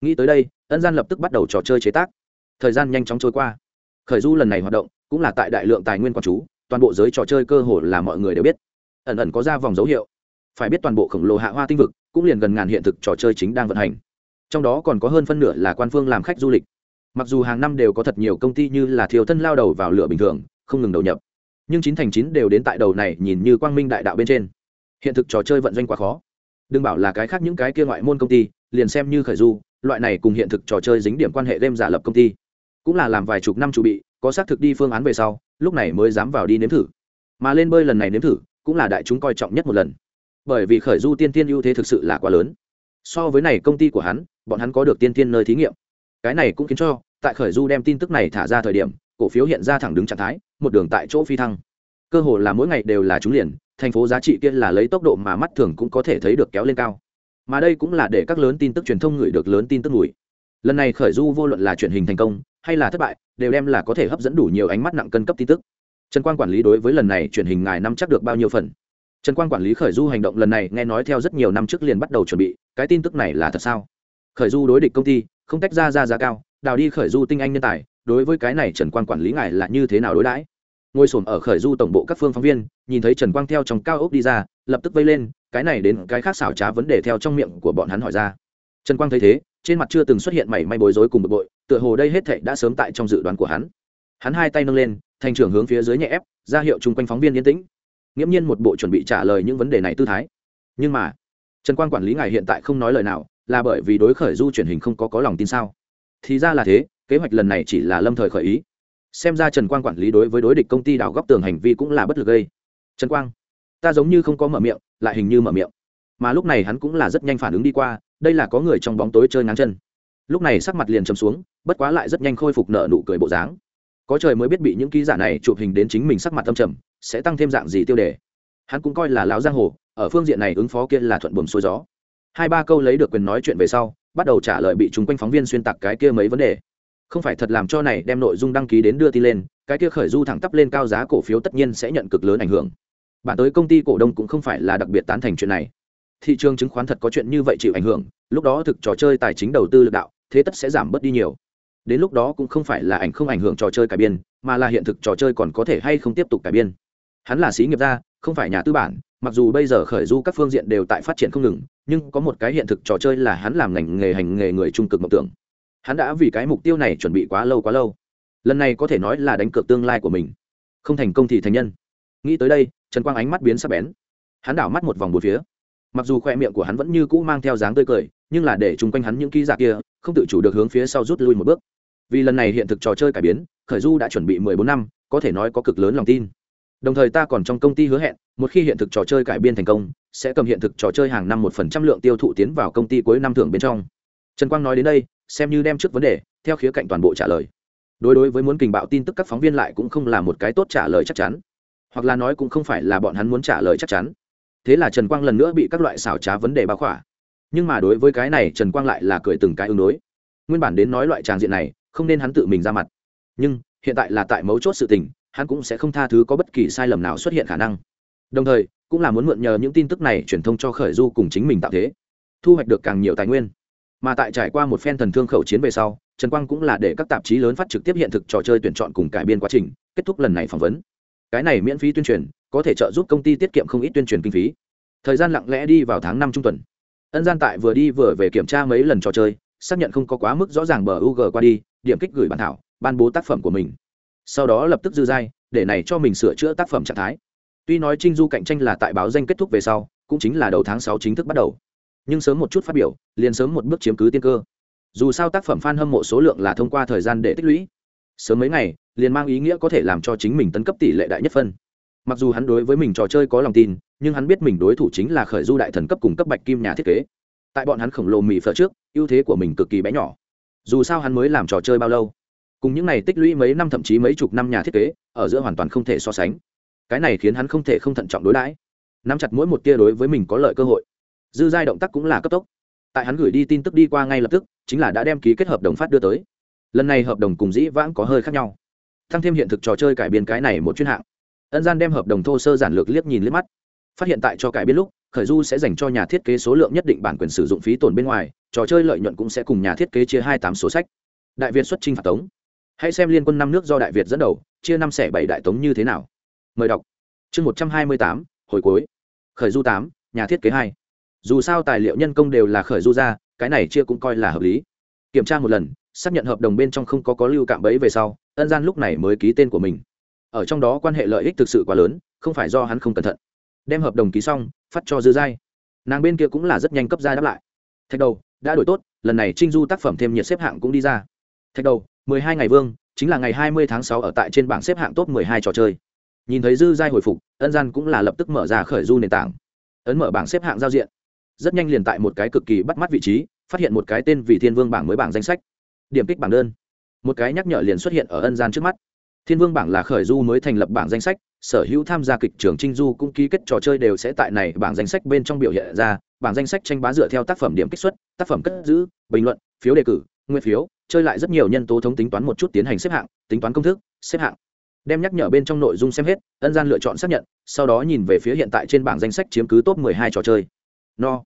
[SPEAKER 1] Nghĩ tới đây, ân gian lập tức bắt đầu trò chơi chế tác. Thời gian nhanh chóng trôi qua. Khởi du lần này hoạt động, cũng là tại đại lượng tài nguyên quán chú, toàn bộ giới trò chơi cơ hồ là mọi người đều biết. Ẩn ẩn có ra vòng dấu hiệu. Phải biết toàn bộ khổng lồ hạ hoa tinh vực, cũng liền gần ngàn hiện thực trò chơi chính đang vận hành. Trong đó còn có hơn phân nửa là quan phương làm khách du lịch. Mặc dù hàng năm đều có thật nhiều công ty như là thiều thân lao đầu vào lửa bình thường, không ngừng đầu nhập. Nhưng chín thành chín đều đến tại đầu này nhìn như quang minh đại đạo bên trên. Hiện thực trò chơi vận doanh quá khó đừng bảo là cái khác những cái kia ngoại môn công ty, liền xem như khởi du, loại này cùng hiện thực trò chơi dính điểm quan hệ game giả lập công ty. Cũng là làm vài chục năm chuẩn bị, có xác thực đi phương án về sau, lúc này mới dám vào đi nếm thử. Mà lên bơi lần này nếm thử, cũng là đại chúng coi trọng nhất một lần. Bởi vì khởi du tiên tiên ưu thế thực sự là quá lớn. So với này công ty của hắn, bọn hắn có được tiên tiên nơi thí nghiệm. Cái này cũng khiến cho, tại khởi du đem tin tức này thả ra thời điểm, cổ phiếu hiện ra thẳng đứng trạng thái, một đường tại chỗ phi thăng. Cơ hồ là mỗi ngày đều là trúng liền thành phố giá trị kia là lấy tốc độ mà mắt thường cũng có thể thấy được kéo lên cao. Mà đây cũng là để các lớn tin tức truyền thông gửi được lớn tin tức mùi. Lần này khởi du vô luận là truyền hình thành công, hay là thất bại, đều đem là có thể hấp dẫn đủ nhiều ánh mắt nặng cân cấp tin tức. Trần quan quản lý đối với lần này truyền hình ngài năm chắc được bao nhiêu phần? Trần quan quản lý khởi du hành động lần này nghe nói theo rất nhiều năm trước liền bắt đầu chuẩn bị, cái tin tức này là thật sao? Khởi du đối địch công ty, không tách ra ra giá cao, đào đi khởi du tinh anh nhân tài, đối với cái này trần quan quản lý ngài là như thế nào đối đãi? Ngồi sồn ở khởi du tổng bộ các phương phóng viên, nhìn thấy trần quang theo trong cao ốc đi ra, lập tức vây lên, cái này đến cái khác xảo trá vấn đề theo trong miệng của bọn hắn hỏi ra. Trần quang thấy thế, trên mặt chưa từng xuất hiện mảy may bối rối cùng bực bội, tựa hồ đây hết thệ đã sớm tại trong dự đoán của hắn. Hắn hai tay nâng lên, thành trưởng hướng phía dưới nhẹ ép, ra hiệu chung quanh phóng viên yên tĩnh. Nghiễm nhiên một bộ chuẩn bị trả lời những vấn đề này tư thái. Nhưng mà, trần quang quản lý ngài hiện tại không nói lời nào, là bởi vì đối khởi du truyền hình không có có lòng tin sao? Thì ra là thế, kế hoạch lần này chỉ là lâm thời khởi ý xem ra trần quang quản lý đối với đối địch công ty đào góc tường hành vi cũng là bất lực gây. Trần quang, ta giống như không có mở miệng, lại hình như mở miệng. Mà lúc này hắn cũng là rất nhanh phản ứng đi qua, đây là có người trong bóng tối chơi ngang chân. Lúc này sắc mặt liền chầm xuống, bất quá lại rất nhanh khôi phục nợ nụ cười bộ dáng. Có trời mới biết bị những ký giả này chụp hình đến chính mình sắc mặt tâm trầm, sẽ tăng thêm dạng gì tiêu đề. Hắn cũng coi là lão giang hồ, ở phương diện này ứng phó kia là thuận buồm xuôi gió. Hai ba câu lấy được quyền nói chuyện về sau, bắt đầu trả lời bị chúng quanh phóng viên xuyên tạc cái kia mấy vấn đề không phải thật làm cho này đem nội dung đăng ký đến đưa tin lên, cái kia khởi du thẳng tắp lên cao giá cổ phiếu tất nhiên sẽ nhận cực lớn ảnh hưởng. Bản tới công ty cổ đông cũng không phải là đặc biệt tán thành chuyện này. Thị trường chứng khoán thật có chuyện như vậy chịu ảnh hưởng, lúc đó thực trò chơi tài chính đầu tư lực đạo, thế tất sẽ giảm bớt đi nhiều. Đến lúc đó cũng không phải là ảnh không ảnh hưởng trò chơi cải biên, mà là hiện thực trò chơi còn có thể hay không tiếp tục cải biên. Hắn là sĩ nghiệp gia, không phải nhà tư bản, mặc dù bây giờ khởi du các phương diện đều tại phát triển không ngừng, nhưng có một cái hiện thực trò chơi là hắn làm ngành nghề hành nghề người trung cực mộng tưởng hắn đã vì cái mục tiêu này chuẩn bị quá lâu quá lâu. Lần này có thể nói là đánh cược tương lai của mình. Không thành công thì thành nhân. Nghĩ tới đây, trần quang ánh mắt biến sắc bén. Hắn đảo mắt một vòng một phía. Mặc dù khoe miệng của hắn vẫn như cũ mang theo dáng tươi cười, nhưng là để chung quanh hắn những ký giả kia, không tự chủ được hướng phía sau rút lui một bước. Vì lần này hiện thực trò chơi cải biến, khởi du đã chuẩn bị mười bốn năm, có thể nói có cực lớn lòng tin. Đồng thời ta còn trong công ty hứa hẹn, một khi hiện thực trò chơi cải biên thành công, sẽ cầm hiện thực trò chơi hàng năm một phần trăm lượng tiêu thụ tiến vào công ty cuối năm thưởng bên trong trần quang nói đến đây, xem như đem trước vấn đề, theo khía cạnh toàn bộ trả lời. Đối đối với muốn kình bạo tin tức các phóng viên lại cũng không là một cái tốt trả lời chắc chắn. Hoặc là nói cũng không phải là bọn hắn muốn trả lời chắc chắn. Thế là trần quang lần nữa bị các loại xảo trá vấn đề bao khỏa. Nhưng mà đối với cái này, trần quang lại là cười từng cái ứng đối. Nguyên bản đến nói loại tràng diện này, không nên hắn tự mình ra mặt. Nhưng, hiện tại là tại mấu chốt sự tình, hắn cũng sẽ không tha thứ có bất kỳ sai lầm nào xuất hiện khả năng. Đồng thời, cũng là muốn mượn nhờ những tin tức này truyền thông cho khởi du cùng chính mình tạo thế. Thu hoạch được càng nhiều tài nguyên mà tại trải qua một phen thần thương khẩu chiến về sau, trần quang cũng là để các tạp chí lớn phát trực tiếp hiện thực trò chơi tuyển chọn cùng cải biên quá trình, kết thúc lần này phỏng vấn. Cái này miễn phí tuyên truyền, có thể trợ giúp công ty tiết kiệm không ít tuyên truyền kinh phí. Thời gian lặng lẽ đi vào tháng năm trung tuần. Ân gian tại vừa đi vừa về kiểm tra mấy lần trò chơi, xác nhận không có quá mức rõ ràng bờ u g qua đi, điểm kích gửi bản thảo, ban bố tác phẩm của mình. Sau đó lập tức dư giai để này cho mình sửa chữa tác phẩm trạng thái. Tuy nói trinh du cạnh tranh là tại báo danh kết thúc về sau, cũng chính là đầu tháng sáu chính thức bắt đầu nhưng sớm một chút phát biểu, liền sớm một bước chiếm cứ tiên cơ. Dù sao tác phẩm f a n hâm mộ số lượng là thông qua thời gian để tích lũy. Sớm mấy ngày, liền mang ý nghĩa có thể làm cho chính mình tấn cấp tỷ lệ đại nhất phân. Mặc dù hắn đối với mình trò chơi có lòng tin, nhưng hắn biết mình đối thủ chính là khởi du đại thần cấp cùng cấp bạch kim nhà thiết kế. Tại bọn hắn khổng lồ mỹ phở trước, ưu thế của mình cực kỳ bé nhỏ. Dù sao hắn mới làm trò chơi bao lâu. Cùng những này tích lũy mấy năm thậm chí mấy chục năm nhà thiết kế, ở giữa hoàn toàn không thể so sánh. Cái này khiến hắn không thể không thận trọng đối đãi. Nắm chặt mỗi một tia đối với mình có lợi cơ hội dư giai động tác cũng là cấp tốc. Tại hắn gửi đi tin tức đi qua ngay lập tức, chính là đã đem ký kết hợp đồng phát đưa tới. Lần này hợp đồng cùng dĩ vãng có hơi khác nhau. Thăng thêm hiện thực trò chơi cải biên cái này một chuyên hạng. Ân gian đem hợp đồng thô sơ giản lược liếc nhìn liếc mắt. Phát hiện tại cho cải biên lúc, khởi du sẽ dành cho nhà thiết kế số lượng nhất định bản quyền sử dụng phí tổn bên ngoài, trò chơi lợi nhuận cũng sẽ cùng nhà thiết kế chia hai tám số sách. Đại việt xuất trình phạt tống. Hãy xem liên quân năm nước do đại việt dẫn đầu, chia năm xẻ bảy đại tống như thế nào. Mời đọc. Chương một trăm hai mươi tám, hồi cuối. Khởi du tám, nhà thiết kế hai dù sao tài liệu nhân công đều là khởi du ra, cái này chia cũng coi là hợp lý. Kiểm tra một lần, xác nhận hợp đồng bên trong không có có lưu cạm bẫy về sau, ân gian lúc này mới ký tên của mình. Ở trong đó quan hệ lợi ích thực sự quá lớn, không phải do hắn không cẩn thận. Đem hợp đồng ký xong, phát cho dư giai. Nàng bên kia cũng là rất nhanh cấp ra đáp lại. Thạch đầu, đã đổi tốt, lần này trinh du tác phẩm thêm nhiệt xếp hạng cũng đi ra. Thạch đầu, mười hai ngày vương, chính là ngày hai mươi tháng sáu ở tại trên bảng xếp hạng top mười hai trò chơi. Nhìn thấy dư giai hồi phục, ân gian cũng là lập tức mở ra khởi du nền tảng. Ấn mở bảng xếp hạng giao diện rất nhanh liền tại một cái cực kỳ bắt mắt vị trí, phát hiện một cái tên vì thiên vương bảng mới bảng danh sách. Điểm kích bảng đơn. Một cái nhắc nhở liền xuất hiện ở ân gian trước mắt. Thiên vương bảng là khởi du mới thành lập bảng danh sách, sở hữu tham gia kịch trường trinh du cũng ký kết trò chơi đều sẽ tại này bảng danh sách bên trong biểu hiện ra. Bảng danh sách tranh bá dựa theo tác phẩm điểm kích xuất, tác phẩm cất giữ, bình luận, phiếu đề cử, nguyên phiếu, chơi lại rất nhiều nhân tố thống tính toán một chút tiến hành xếp hạng, tính toán công thức, xếp hạng. Đem nhắc nhở bên trong nội dung xem hết, ân gian lựa chọn xác nhận, sau đó nhìn về phía hiện tại trên bảng danh sách chiếm cứ top 12 trò chơi. No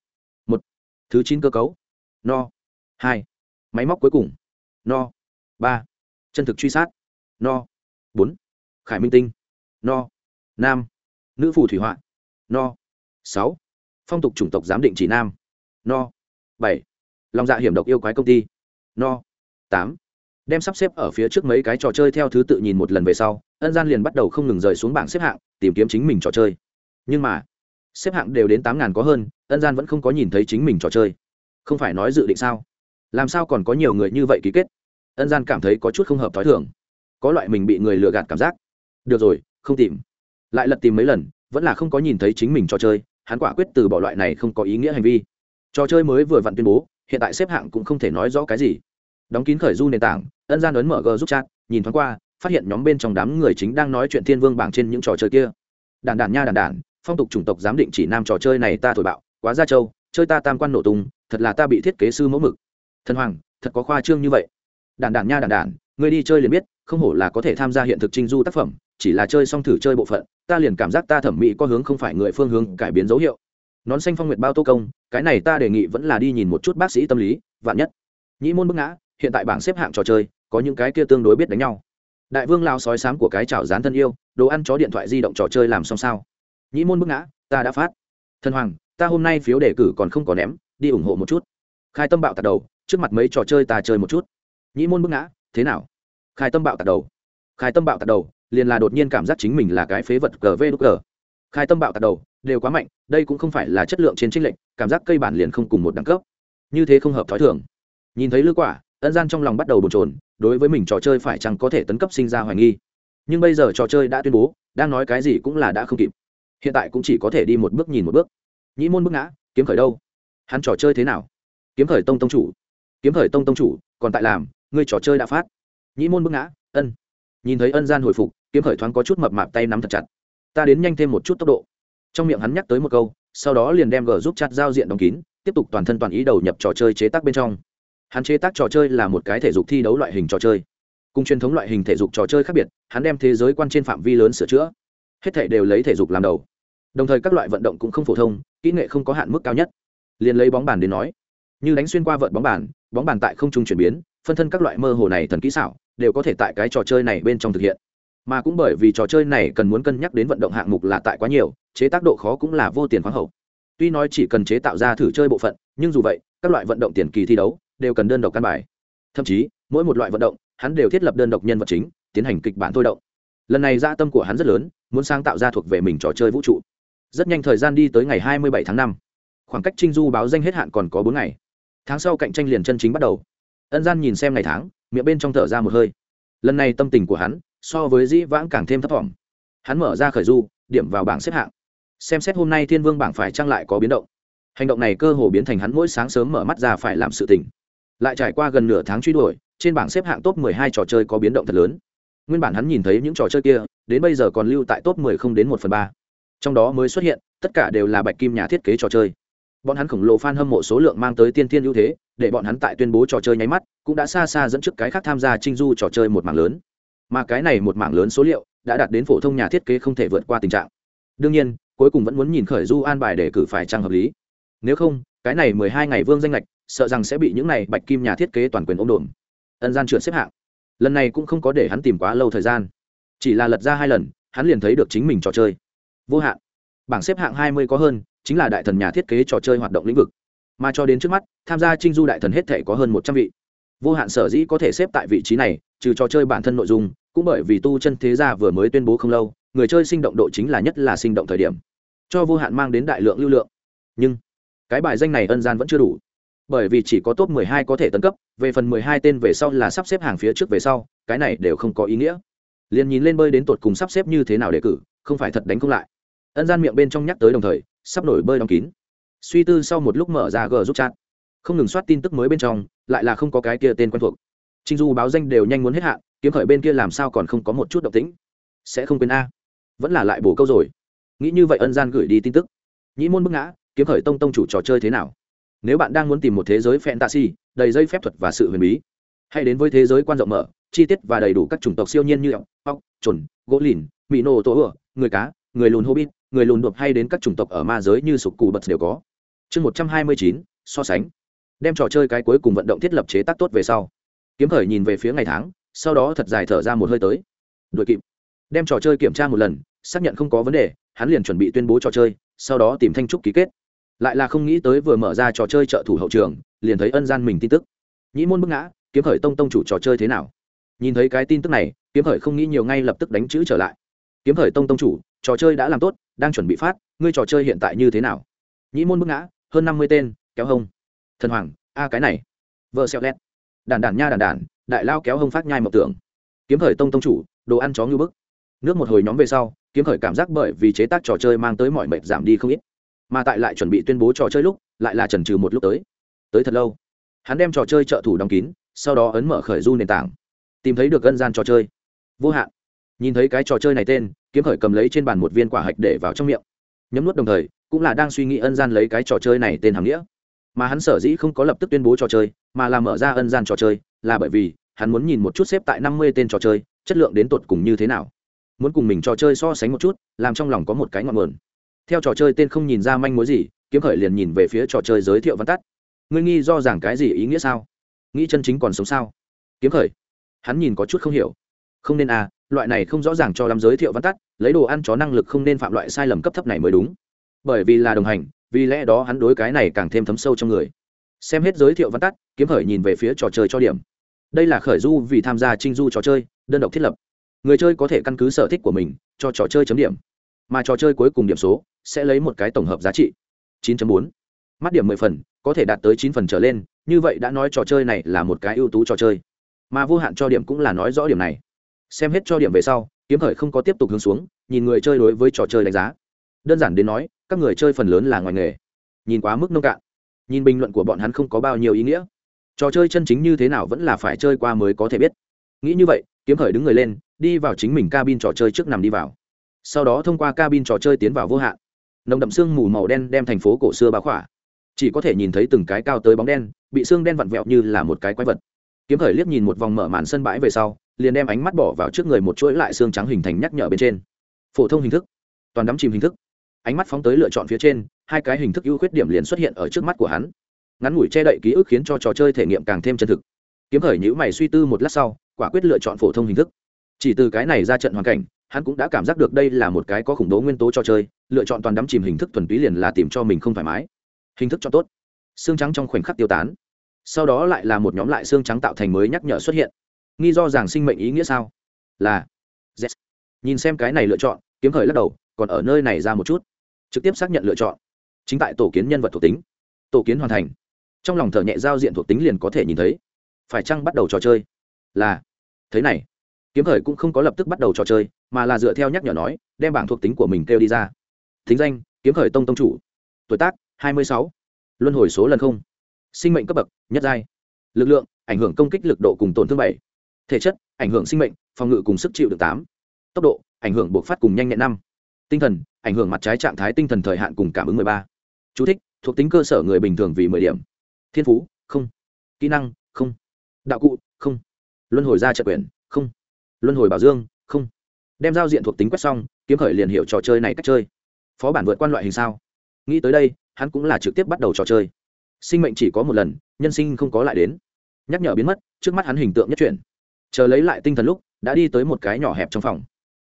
[SPEAKER 1] thứ chín cơ cấu. No. Hai. Máy móc cuối cùng. No. Ba. Chân thực truy sát. No. Bốn. Khải minh tinh. No. Nam. Nữ phù thủy họa. No. Sáu. Phong tục chủng tộc giám định chỉ nam. No. Bảy. Lòng dạ hiểm độc yêu quái công ty. No. Tám. Đem sắp xếp ở phía trước mấy cái trò chơi theo thứ tự nhìn một lần về sau, ân gian liền bắt đầu không ngừng rời xuống bảng xếp hạng, tìm kiếm chính mình trò chơi. Nhưng mà, xếp hạng đều đến tám ngàn có hơn ân gian vẫn không có nhìn thấy chính mình trò chơi. Không phải nói dự định sao? Làm sao còn có nhiều người như vậy ký kết? Ân gian cảm thấy có chút không hợp t h ó i thường. Có loại mình bị người lừa gạt cảm giác. Được rồi, không tìm. Lại lật tìm mấy lần, vẫn là không có nhìn thấy chính mình trò chơi, hắn quả quyết từ bỏ loại này không có ý nghĩa hành vi. Trò chơi mới vừa vặn tuyên bố, hiện tại xếp hạng cũng không thể nói rõ cái gì. Đóng kín khởi du nền tảng, ân gian ấn mở g giúp chat, nhìn thoáng qua, phát hiện nhóm bên trong đám người chính đang nói chuyện thiên vương bảng trên những trò chơi kia. Đàn đàn nha đàn đàn phong tục chủng tộc giám định chỉ nam trò chơi này ta thổi bạo quá ra châu, chơi ta tam quan nổ tung, thật là ta bị thiết kế sư mẫu mực. Thần hoàng, thật có khoa trương như vậy. Đàn đàn nha đàn đàn người đi chơi liền biết, không hổ là có thể tham gia hiện thực trinh du tác phẩm, chỉ là chơi xong thử chơi bộ phận, ta liền cảm giác ta thẩm mỹ có hướng không phải người phương hướng cải biến dấu hiệu. Nón xanh phong nguyệt bao tô công, cái này ta đề nghị vẫn là đi nhìn một chút bác sĩ tâm lý, vạn nhất. Nhĩ môn bức ngã, hiện tại bảng xếp hạng trò chơi, có những cái kia tương đối biết đánh nhau. Đại vương lao sói sám của cái chảo dán thân yêu, đồ ăn chó điện thoại di động trò chơi làm xong sao? Nhĩ môn bức ngã, ta đã phát. Thần hoàng ta hôm nay phiếu đề cử còn không có ném, đi ủng hộ một chút. Khai tâm bạo tạt đầu, trước mặt mấy trò chơi ta chơi một chút. Nhĩ môn bức ngã, thế nào? Khai tâm bạo tạt đầu. Khai tâm bạo tạt đầu, liền là đột nhiên cảm giác chính mình là cái phế vật gv đúc g. Khai tâm bạo tạt đầu, đều quá mạnh, đây cũng không phải là chất lượng trên trích lệnh cảm giác cây bản liền không cùng một đẳng cấp. Như thế không hợp thói thường. Nhìn thấy lư quả, ân gian trong lòng bắt đầu bồn trồn đối với mình trò chơi phải chăng có thể tấn cấp sinh ra hoài nghi. Nhưng bây giờ trò chơi đã tuyên bố, đang nói cái gì cũng là đã không kịp. Hiện tại cũng chỉ có thể đi một bước nhìn một bước nhĩ môn bước ngã, kiếm khởi đâu? Hắn trò chơi thế nào? Kiếm khởi tông tông chủ. Kiếm khởi tông tông chủ, còn tại làm, ngươi trò chơi đã phát. Nhĩ môn bước ngã, ân. Nhìn thấy ân gian hồi phục, kiếm khởi thoáng có chút mập mạp tay nắm thật chặt. Ta đến nhanh thêm một chút tốc độ. Trong miệng hắn nhắc tới một câu, sau đó liền đem g giúp chặt giao diện đóng kín, tiếp tục toàn thân toàn ý đầu nhập trò chơi chế tác bên trong. Hắn chế tác trò chơi là một cái thể dục thi đấu loại hình trò chơi. Cùng truyền thống loại hình thể dục trò chơi khác biệt, hắn đem thế giới quan trên phạm vi lớn sửa chữa. Hết thể đều lấy thể dục làm đầu đồng thời các loại vận động cũng không phổ thông, kỹ nghệ không có hạn mức cao nhất. Liền lấy bóng bàn đến nói, như đánh xuyên qua vợt bóng bàn bóng bàn tại không trung chuyển biến, phân thân các loại mơ hồ này thần kỹ xảo đều có thể tại cái trò chơi này bên trong thực hiện. Mà cũng bởi vì trò chơi này cần muốn cân nhắc đến vận động hạng mục là tại quá nhiều, chế tác độ khó cũng là vô tiền khoáng hậu. Tuy nói chỉ cần chế tạo ra thử chơi bộ phận, nhưng dù vậy, các loại vận động tiền kỳ thi đấu đều cần đơn độc căn bài. Thậm chí, mỗi một loại vận động, hắn đều thiết lập đơn độc nhân vật chính, tiến hành kịch bản thôi động. Lần này gia tâm của hắn rất lớn, muốn sáng tạo ra thuộc về mình trò chơi vũ trụ rất nhanh thời gian đi tới ngày hai mươi bảy tháng năm. Khoảng cách trinh du báo danh hết hạn còn có bốn ngày. Tháng sau cạnh tranh liền chân chính bắt đầu. Ân gian nhìn xem ngày tháng, miệng bên trong thở ra một hơi. Lần này tâm tình của hắn, so với dĩ vãng càng thêm thấp thỏm. Hắn mở ra khởi du, điểm vào bảng xếp hạng. Xem xét hôm nay thiên vương bảng phải trang lại có biến động. Hành động này cơ hồ biến thành hắn mỗi sáng sớm mở mắt ra phải làm sự tình. Lại trải qua gần nửa tháng truy đuổi, trên bảng xếp hạng top 12 trò chơi có biến động thật lớn. Nguyên bản hắn nhìn thấy những trò chơi kia, đến bây giờ còn lưu tại top 10 không đến một phần ba trong đó mới xuất hiện, tất cả đều là bạch kim nhà thiết kế trò chơi. Bọn hắn khổng lồ fan hâm mộ số lượng mang tới tiên thiên ưu thế, để bọn hắn tại tuyên bố trò chơi nháy mắt, cũng đã xa xa dẫn trước cái khác tham gia trinh du trò chơi một mảng lớn. Mà cái này một mảng lớn số liệu đã đạt đến phổ thông nhà thiết kế không thể vượt qua tình trạng. Đương nhiên, cuối cùng vẫn muốn nhìn khởi du an bài để cử phải trang hợp lý. Nếu không, cái này mười hai ngày vương danh lệch, sợ rằng sẽ bị những này bạch kim nhà thiết kế toàn quyền ôm đồn ân gian trượt xếp hạng. Lần này cũng không có để hắn tìm quá lâu thời gian. Chỉ là lật ra hai lần, hắn liền thấy được chính mình trò chơi vô hạn. Bảng xếp hạng hai mươi có hơn, chính là đại thần nhà thiết kế trò chơi hoạt động lĩnh vực. Mà cho đến trước mắt, tham gia trinh du đại thần hết thể có hơn một trăm vị. Vô hạn sở dĩ có thể xếp tại vị trí này, trừ trò chơi bản thân nội dung, cũng bởi vì tu chân thế gia vừa mới tuyên bố không lâu, người chơi sinh động độ chính là nhất là sinh động thời điểm. Cho vô hạn mang đến đại lượng lưu lượng. Nhưng, cái bài danh này ân gian vẫn chưa đủ. Bởi vì chỉ có top 12 có thể tấn cấp, về phần 12 tên về sau là sắp xếp hàng phía trước về sau, cái này đều không có ý nghĩa. Liền nhìn lên bơi đến tột cùng sắp xếp như thế nào để cử, không phải thật đánh không lại ân gian miệng bên trong nhắc tới đồng thời sắp nổi bơi đóng kín. Suy tư sau một lúc mở ra g giúp chat. Không ngừng soát tin tức mới bên trong lại là không có cái kia tên quen thuộc. Trinh du báo danh đều nhanh muốn hết hạn kiếm khởi bên kia làm sao còn không có một chút động tĩnh. Sẽ không quên a. Vẫn là lại bổ câu rồi. Nghĩ như vậy ân gian gửi đi tin tức. Nhĩ môn bức ngã kiếm khởi tông tông chủ trò chơi thế nào? Nếu bạn đang muốn tìm một thế giới fantasy đầy dây phép thuật và sự huyền bí hãy đến với thế giới quan rộng mở chi tiết và đầy đủ các chủng tộc siêu nhiên như ốc, trồn, gỗ lìn mỹ nô tổ ửa người cá người lùn hobbit người lùn đột hay đến các chủng tộc ở ma giới như sục cù bật đều có. Chương một trăm hai mươi chín, so sánh. Đem trò chơi cái cuối cùng vận động thiết lập chế tác tốt về sau. Kiếm khởi nhìn về phía ngày tháng, sau đó thật dài thở ra một hơi tới. Đuổi kịp. Đem trò chơi kiểm tra một lần, xác nhận không có vấn đề, hắn liền chuẩn bị tuyên bố trò chơi, sau đó tìm thanh trúc ký kết. Lại là không nghĩ tới vừa mở ra trò chơi trợ thủ hậu trường, liền thấy ân gian mình tin tức. Nhĩ môn bức ngã, kiếm khởi tông tông chủ trò chơi thế nào? Nhìn thấy cái tin tức này, kiếm khởi không nghĩ nhiều ngay lập tức đánh chữ trở lại. Kiếm khởi tông tông chủ, trò chơi đã làm tốt đang chuẩn bị phát, ngươi trò chơi hiện tại như thế nào? Nhĩ môn bức ngã, hơn năm mươi tên, kéo hông. Thần hoàng, a cái này. Vợ xẹo lét đàn đàn nha đàn đàn đại lao kéo hông phát nhai mộng tưởng. Kiếm khởi tông tông chủ, đồ ăn chó ngưu bức. Nước một hồi nhóm về sau, kiếm khởi cảm giác bởi vì chế tác trò chơi mang tới mọi mệt giảm đi không ít. Mà tại lại chuẩn bị tuyên bố trò chơi lúc, lại là trần trừ một lúc tới. Tới thật lâu. Hắn đem trò chơi trợ thủ đóng kín, sau đó ấn mở khởi du nền tảng. Tìm thấy được gân gian trò chơi. Vô hạn. Nhìn thấy cái trò chơi này tên kiếm khởi cầm lấy trên bàn một viên quả hạch để vào trong miệng. Nhấm nuốt đồng thời, cũng là đang suy nghĩ ân gian lấy cái trò chơi này tên hàng nghĩa. Mà hắn sở dĩ không có lập tức tuyên bố trò chơi, mà là mở ra ân gian trò chơi, là bởi vì hắn muốn nhìn một chút xếp tại năm mươi tên trò chơi, chất lượng đến tột cùng như thế nào. Muốn cùng mình trò chơi so sánh một chút, làm trong lòng có một cái ngọn nguồn. Theo trò chơi tên không nhìn ra manh mối gì, kiếm khởi liền nhìn về phía trò chơi giới thiệu văn tắt. Ngươi nghi do rằng cái gì ý nghĩa sao? Nghĩ chân chính còn sống sao? Kiếm khởi. Hắn nhìn có chút không hiểu. Không nên à loại này không rõ ràng cho lắm giới thiệu văn tắt, lấy đồ ăn chó năng lực không nên phạm loại sai lầm cấp thấp này mới đúng. Bởi vì là đồng hành, vì lẽ đó hắn đối cái này càng thêm thấm sâu trong người. Xem hết giới thiệu văn tắt, kiếm khởi nhìn về phía trò chơi cho điểm. Đây là khởi du vì tham gia trinh du trò chơi, đơn độc thiết lập. Người chơi có thể căn cứ sở thích của mình, cho trò chơi chấm điểm. Mà trò chơi cuối cùng điểm số, sẽ lấy một cái tổng hợp giá trị. 9.4. mắt điểm 10 phần, có thể đạt tới 9 phần trở lên, như vậy đã nói trò chơi này là một cái ưu tú trò chơi. Mà vô hạn cho điểm cũng là nói rõ điểm này xem hết cho điểm về sau, kiếm khởi không có tiếp tục hướng xuống, nhìn người chơi đối với trò chơi đánh giá. Đơn giản đến nói, các người chơi phần lớn là ngoài nghề. Nhìn quá mức nông cạn. Nhìn bình luận của bọn hắn không có bao nhiêu ý nghĩa. Trò chơi chân chính như thế nào vẫn là phải chơi qua mới có thể biết. Nghĩ như vậy, kiếm khởi đứng người lên, đi vào chính mình cabin trò chơi trước nằm đi vào. Sau đó thông qua cabin trò chơi tiến vào vô hạn. Nồng đậm sương mù màu đen đem thành phố cổ xưa bá khỏa. Chỉ có thể nhìn thấy từng cái cao tới bóng đen, bị xương đen vặn vẹo như là một cái quái vật kiếm khởi liếc nhìn một vòng mở màn sân bãi về sau, liền đem ánh mắt bỏ vào trước người một chuỗi lại xương trắng hình thành nhắc nhở bên trên. Phổ thông hình thức. Toàn đắm chìm hình thức. Ánh mắt phóng tới lựa chọn phía trên, hai cái hình thức ưu khuyết điểm liền xuất hiện ở trước mắt của hắn. Ngắn ngủi che đậy ký ức khiến cho trò chơi thể nghiệm càng thêm chân thực. Kiếm khởi nhữ mày suy tư một lát sau, quả quyết lựa chọn phổ thông hình thức. Chỉ từ cái này ra trận hoàn cảnh, hắn cũng đã cảm giác được đây là một cái có khủng bố nguyên tố cho chơi, lựa chọn toàn đắm chìm hình thức thuần túy liền là tìm cho mình không thoải mái. Hình thức cho tốt. Xương trắng trong khoảnh khắc tiêu tán sau đó lại là một nhóm lại xương trắng tạo thành mới nhắc nhở xuất hiện. Nghi do rằng sinh mệnh ý nghĩa sao? Là, yes. nhìn xem cái này lựa chọn, kiếm khởi lắc đầu, còn ở nơi này ra một chút. Trực tiếp xác nhận lựa chọn. Chính tại tổ kiến nhân vật thuộc tính. Tổ kiến hoàn thành. Trong lòng thở nhẹ giao diện thuộc tính liền có thể nhìn thấy. Phải chăng bắt đầu trò chơi? Là. Thế này. Kiếm khởi cũng không có lập tức bắt đầu trò chơi, mà là dựa theo nhắc nhở nói, đem bảng thuộc tính của mình kêu đi ra. Thính danh, kiếm khởi tông tông chủ. Tuổi tác, hai mươi sáu. Luân hồi số lần không sinh mệnh cấp bậc nhất giai. Lực lượng ảnh hưởng công kích lực độ cùng tổn thương bảy. Thể chất ảnh hưởng sinh mệnh phòng ngự cùng sức chịu được tám. Tốc độ ảnh hưởng buộc phát cùng nhanh nhẹn năm. Tinh thần ảnh hưởng mặt trái trạng thái tinh thần thời hạn cùng cảm ứng mười ba. Chú thích, thuộc tính cơ sở người bình thường vì mười điểm. Thiên phú không. Kỹ năng không. Đạo cụ không. Luân hồi ra trợ quyền không. Luân hồi bảo dương không. Đem giao diện thuộc tính quét xong kiếm khởi liền hiểu trò chơi này cách chơi. Phó bản vượt quan loại hình sao. Nghĩ tới đây hắn cũng là trực tiếp bắt đầu trò chơi sinh mệnh chỉ có một lần, nhân sinh không có lại đến. Nhắc nhở biến mất, trước mắt hắn hình tượng nhất chuyển. Chờ lấy lại tinh thần lúc, đã đi tới một cái nhỏ hẹp trong phòng.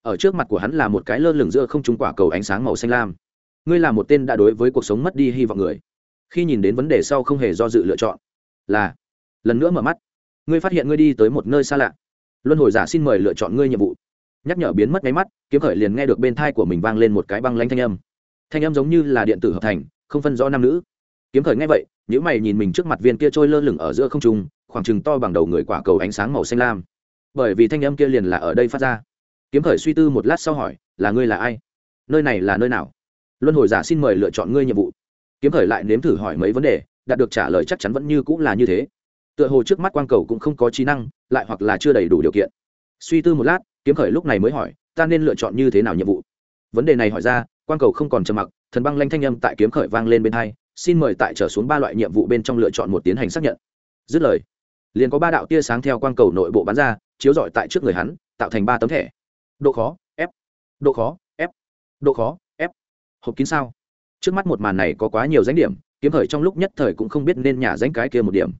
[SPEAKER 1] Ở trước mặt của hắn là một cái lơ lửng giữa không trung quả cầu ánh sáng màu xanh lam. Ngươi là một tên đã đối với cuộc sống mất đi hy vọng người. Khi nhìn đến vấn đề sau không hề do dự lựa chọn, là, lần nữa mở mắt. Ngươi phát hiện ngươi đi tới một nơi xa lạ. Luân hồi giả xin mời lựa chọn ngươi nhiệm vụ. Nhắc nhở biến mất máy mắt, kiếm khởi liền nghe được bên thai của mình vang lên một cái băng lanh thanh âm. Thanh âm giống như là điện tử hợp thành, không phân rõ nam nữ kiếm khởi nghe vậy nếu mày nhìn mình trước mặt viên kia trôi lơ lửng ở giữa không trung, khoảng chừng to bằng đầu người quả cầu ánh sáng màu xanh lam. Bởi vì thanh âm kia liền là ở đây phát ra. Kiếm khởi suy tư một lát sau hỏi, là ngươi là ai? Nơi này là nơi nào? Luân hồi giả xin mời lựa chọn ngươi nhiệm vụ. Kiếm khởi lại nếm thử hỏi mấy vấn đề, đạt được trả lời chắc chắn vẫn như cũng là như thế. Tựa hồ trước mắt quang cầu cũng không có trí năng, lại hoặc là chưa đầy đủ điều kiện. Suy tư một lát, kiếm khởi lúc này mới hỏi, ta nên lựa chọn như thế nào nhiệm vụ? Vấn đề này hỏi ra, quang cầu không còn trầm mặc, thần băng lanh thanh âm tại kiếm khởi vang lên bên hai xin mời tại trở xuống ba loại nhiệm vụ bên trong lựa chọn một tiến hành xác nhận. Dứt lời, liền có ba đạo tia sáng theo quang cầu nội bộ bắn ra, chiếu rọi tại trước người hắn, tạo thành ba tấm thẻ. Độ khó, f. Độ khó, f. Độ khó, f. Hộp kín sao? Trước mắt một màn này có quá nhiều danh điểm, kiếm khởi trong lúc nhất thời cũng không biết nên nhả danh cái kia một điểm.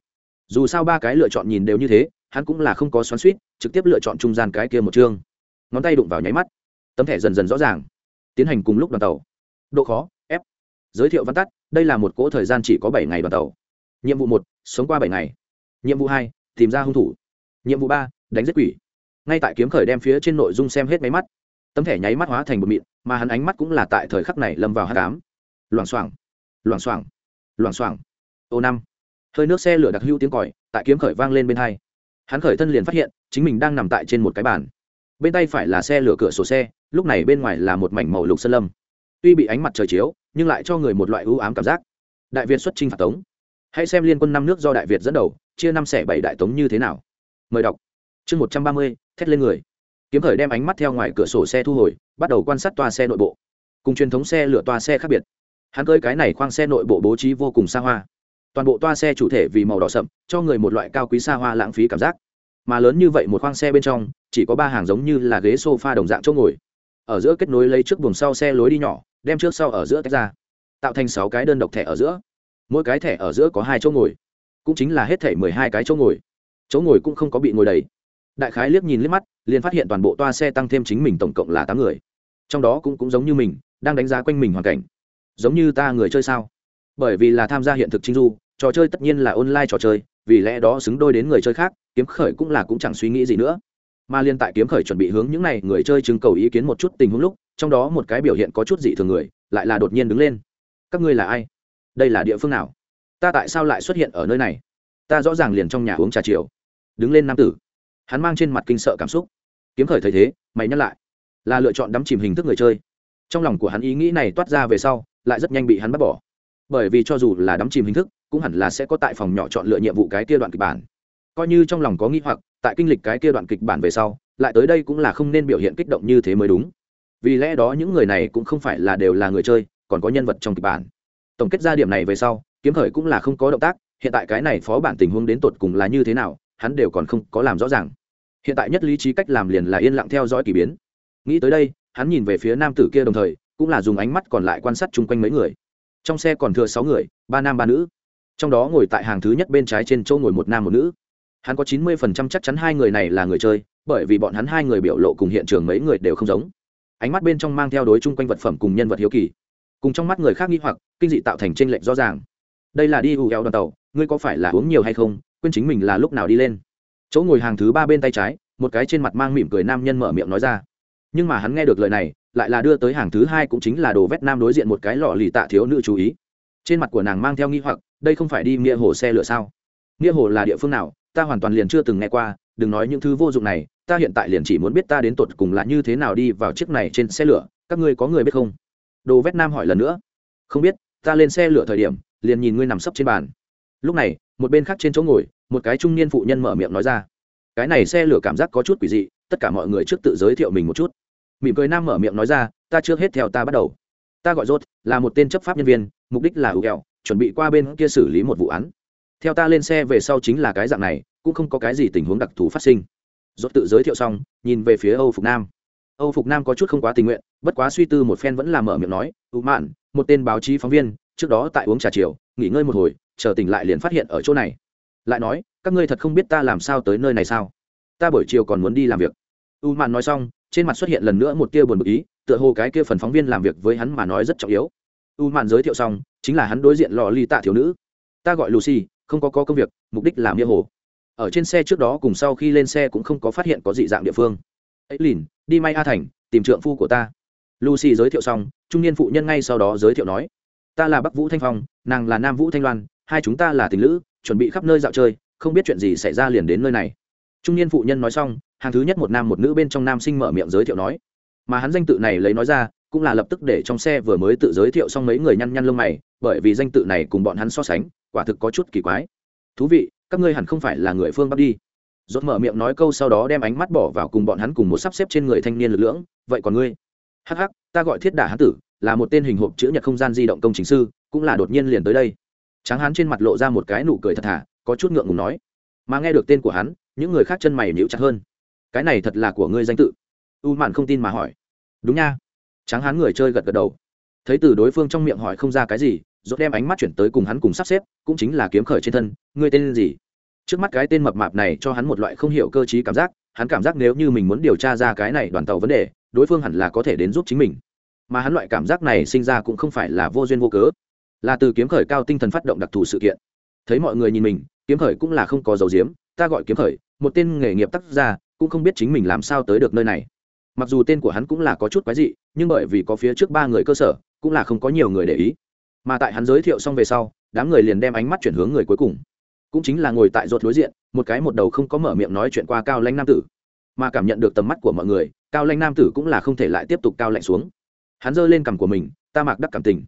[SPEAKER 1] Dù sao ba cái lựa chọn nhìn đều như thế, hắn cũng là không có xoắn suýt trực tiếp lựa chọn trung gian cái kia một chương. Ngón tay đụng vào nháy mắt, tấm thẻ dần dần rõ ràng. Tiến hành cùng lúc đoàn tàu. Độ khó giới thiệu văn tắt, đây là một cỗ thời gian chỉ có bảy ngày đoàn tàu. Nhiệm vụ một, sống qua bảy ngày. Nhiệm vụ hai, tìm ra hung thủ. Nhiệm vụ ba, đánh giết quỷ. Ngay tại kiếm khởi đem phía trên nội dung xem hết máy mắt, tấm thẻ nháy mắt hóa thành một mịn, mà hắn ánh mắt cũng là tại thời khắc này lâm vào hát cám loảng xoảng loảng xoảng loảng xoảng. Ô năm, hơi nước xe lửa đặc hữu tiếng còi, tại kiếm khởi vang lên bên hai. Hắn khởi thân liền phát hiện, chính mình đang nằm tại trên một cái bàn. Bên tay phải là xe lửa cửa sổ xe, lúc này bên ngoài là một mảnh màu lục sơn lâm tuy bị ánh mặt trời chiếu, nhưng lại cho người một loại ưu ám cảm giác. Đại việt xuất chinh phạt tống. Hãy xem liên quân năm nước do đại việt dẫn đầu, chia năm xẻ bảy đại tống như thế nào. Mời đọc. Chương một trăm ba mươi, thét lên người. Kiếm khởi đem ánh mắt theo ngoài cửa sổ xe thu hồi, bắt đầu quan sát toa xe nội bộ. Cùng truyền thống xe lửa toa xe khác biệt. Hắn cơi cái này khoang xe nội bộ bố trí vô cùng xa hoa. Toàn bộ toa xe chủ thể vì màu đỏ sậm, cho người một loại cao quý xa hoa lãng phí cảm giác. Mà lớn như vậy một khoang xe bên trong, chỉ có ba hàng giống như là ghế s o f a đồng dạng chỗ ngồi. Ở giữa kết nối lấy trước buồng sau xe lối đi nhỏ đem trước sau ở giữa tách ra, tạo thành sáu cái đơn độc thẻ ở giữa. Mỗi cái thẻ ở giữa có hai chỗ ngồi, cũng chính là hết thẻ mười hai cái chỗ ngồi. Chỗ ngồi cũng không có bị ngồi đầy. Đại khái liếc nhìn liếc mắt, liền phát hiện toàn bộ toa xe tăng thêm chính mình tổng cộng là tám người. Trong đó cũng cũng giống như mình, đang đánh giá quanh mình hoàn cảnh. Giống như ta người chơi sao? Bởi vì là tham gia hiện thực chính du, trò chơi tất nhiên là online trò chơi, vì lẽ đó xứng đôi đến người chơi khác, kiếm khởi cũng là cũng chẳng suy nghĩ gì nữa. Mà liên tại kiếm khởi chuẩn bị hướng những này người chơi chứng cầu ý kiến một chút tình huống lúc trong đó một cái biểu hiện có chút dị thường người, lại là đột nhiên đứng lên. Các ngươi là ai? Đây là địa phương nào? Ta tại sao lại xuất hiện ở nơi này? Ta rõ ràng liền trong nhà uống trà chiều. Đứng lên nam tử. Hắn mang trên mặt kinh sợ cảm xúc. Kiếm khởi thấy thế, mày nhắc lại. Là lựa chọn đắm chìm hình thức người chơi. Trong lòng của hắn ý nghĩ này toát ra về sau, lại rất nhanh bị hắn bắt bỏ. Bởi vì cho dù là đắm chìm hình thức, cũng hẳn là sẽ có tại phòng nhỏ chọn lựa nhiệm vụ cái kia đoạn kịch bản. Coi như trong lòng có nghĩ hoặc, tại kinh lịch cái kia đoạn kịch bản về sau, lại tới đây cũng là không nên biểu hiện kích động như thế mới đúng vì lẽ đó những người này cũng không phải là đều là người chơi, còn có nhân vật trong kịch bản. Tổng kết ra điểm này về sau, kiếm khởi cũng là không có động tác, hiện tại cái này phó bản tình huống đến tột cùng là như thế nào, hắn đều còn không có làm rõ ràng. Hiện tại nhất lý trí cách làm liền là yên lặng theo dõi k ỳ biến. Nghĩ tới đây, hắn nhìn về phía nam tử kia đồng thời, cũng là dùng ánh mắt còn lại quan sát chung quanh mấy người. Trong xe còn thừa sáu người, ba nam ba nữ. Trong đó ngồi tại hàng thứ nhất bên trái trên chỗ ngồi một nam một nữ. Hắn có chín mươi phần trăm chắc chắn hai người này là người chơi, bởi vì bọn hắn hai người biểu lộ cùng hiện trường mấy người đều không giống ánh mắt bên trong mang theo đối chung quanh vật phẩm cùng nhân vật hiếu kỳ. Cùng trong mắt người khác nghi hoặc, kinh dị tạo thành t r ê n lệch rõ ràng. Đây là đi hù kéo đoàn tàu, ngươi có phải là uống nhiều hay không? Quên chính mình là lúc nào đi lên. Chỗ ngồi hàng thứ ba bên tay trái, một cái trên mặt mang mỉm cười nam nhân mở miệng nói ra. Nhưng mà hắn nghe được lời này, lại là đưa tới hàng thứ hai cũng chính là đồ vét nam đối diện một cái lọ lì tạ thiếu nữ chú ý. Trên mặt của nàng mang theo nghi hoặc, đây không phải đi nghĩa hồ xe lửa sao? Nghĩa hồ là địa phương nào? Ta hoàn toàn liền chưa từng nghe qua, đừng nói những thứ vô dụng này ta hiện tại liền chỉ muốn biết ta đến tột cùng là như thế nào đi vào chiếc này trên xe lửa, các ngươi có người biết không? Đồ vét nam hỏi lần nữa. Không biết, ta lên xe lửa thời điểm, liền nhìn ngươi nằm sấp trên bàn. Lúc này, một bên khác trên chỗ ngồi, một cái trung niên phụ nhân mở miệng nói ra. Cái này xe lửa cảm giác có chút quỷ dị, tất cả mọi người trước tự giới thiệu mình một chút. Mỉm cười nam mở miệng nói ra, ta trước hết theo ta bắt đầu. Ta gọi rốt, là một tên chấp pháp nhân viên, mục đích là ưu kẹo, chuẩn bị qua bên kia xử lý một vụ án. Theo ta lên xe về sau chính là cái dạng này, cũng không có cái gì tình huống đặc thù phát sinh rốt tự giới thiệu xong nhìn về phía âu phục nam. Âu phục nam có chút không quá tình nguyện bất quá suy tư một phen vẫn làm mở miệng nói ưu mạn một tên báo chí phóng viên trước đó tại uống trà chiều nghỉ ngơi một hồi chờ tỉnh lại liền phát hiện ở chỗ này. Lại nói các ngươi thật không biết ta làm sao tới nơi này sao? Ta buổi chiều còn muốn đi làm việc. U mạn nói xong trên mặt xuất hiện lần nữa một tia buồn bực ý tựa hồ cái kia phần phóng viên làm việc với hắn mà nói rất trọng yếu. U mạn giới thiệu xong chính là hắn đối diện lò ly tạ thiếu nữ. Ta gọi lucy không có, có công việc mục đích làm nghĩa hồ ở trên xe trước đó cùng sau khi lên xe cũng không có phát hiện có dị dạng địa phương. Ấy lìn, đi may a thành, tìm trượng phu của ta. Lucy giới thiệu xong, trung niên phụ nhân ngay sau đó giới thiệu nói, ta là bắc vũ thanh phong, nàng là nam vũ thanh loan, hai chúng ta là tình lữ, chuẩn bị khắp nơi dạo chơi, không biết chuyện gì xảy ra liền đến nơi này. Trung niên phụ nhân nói xong, hàng thứ nhất một nam một nữ bên trong nam sinh mở miệng giới thiệu nói, mà hắn danh tự này lấy nói ra, cũng là lập tức để trong xe vừa mới tự giới thiệu xong mấy người nhăn nhăn lông mày, bởi vì danh tự này cùng bọn hắn so sánh, quả thực có chút kỳ quái. Thú vị các ngươi hẳn không phải là người phương bắc đi. Rốt mở miệng nói câu sau đó đem ánh mắt bỏ vào cùng bọn hắn cùng một sắp xếp trên người thanh niên lực lưỡng, vậy còn ngươi? Hắc hắc, ta gọi thiết đả hán tử, là một tên hình hộp chữ nhật không gian di động công chính sư, cũng là đột nhiên liền tới đây. Tráng hán trên mặt lộ ra một cái nụ cười thật thà, có chút ngượng ngùng nói, mà nghe được tên của hắn, những người khác chân mày nhíu chặt hơn. Cái này thật là của ngươi danh tự. U mạn không tin mà hỏi. Đúng nha. Tráng hán người chơi gật gật đầu. Thấy từ đối phương trong miệng hỏi không ra cái gì Rốt đem ánh mắt chuyển tới cùng hắn cùng sắp xếp, cũng chính là kiếm khởi trên thân, ngươi tên gì? Trước mắt cái tên mập mạp này cho hắn một loại không hiểu cơ trí cảm giác, hắn cảm giác nếu như mình muốn điều tra ra cái này đoàn tàu vấn đề, đối phương hẳn là có thể đến giúp chính mình. Mà hắn loại cảm giác này sinh ra cũng không phải là vô duyên vô cớ. Là từ kiếm khởi cao tinh thần phát động đặc thù sự kiện. Thấy mọi người nhìn mình, kiếm khởi cũng là không có dấu diếm ta gọi kiếm khởi, một tên nghề nghiệp tác gia, cũng không biết chính mình làm sao tới được nơi này. Mặc dù tên của hắn cũng là có chút quái dị, nhưng bởi vì có phía trước ba người cơ sở, cũng là không có nhiều người để ý mà tại hắn giới thiệu xong về sau, đám người liền đem ánh mắt chuyển hướng người cuối cùng. Cũng chính là ngồi tại ruột đối diện, một cái một đầu không có mở miệng nói chuyện qua cao Lanh nam tử. Mà cảm nhận được tầm mắt của mọi người, cao Lanh nam tử cũng là không thể lại tiếp tục cao lạnh xuống. Hắn giơ lên cằm của mình, ta mặc đắc cảm tình.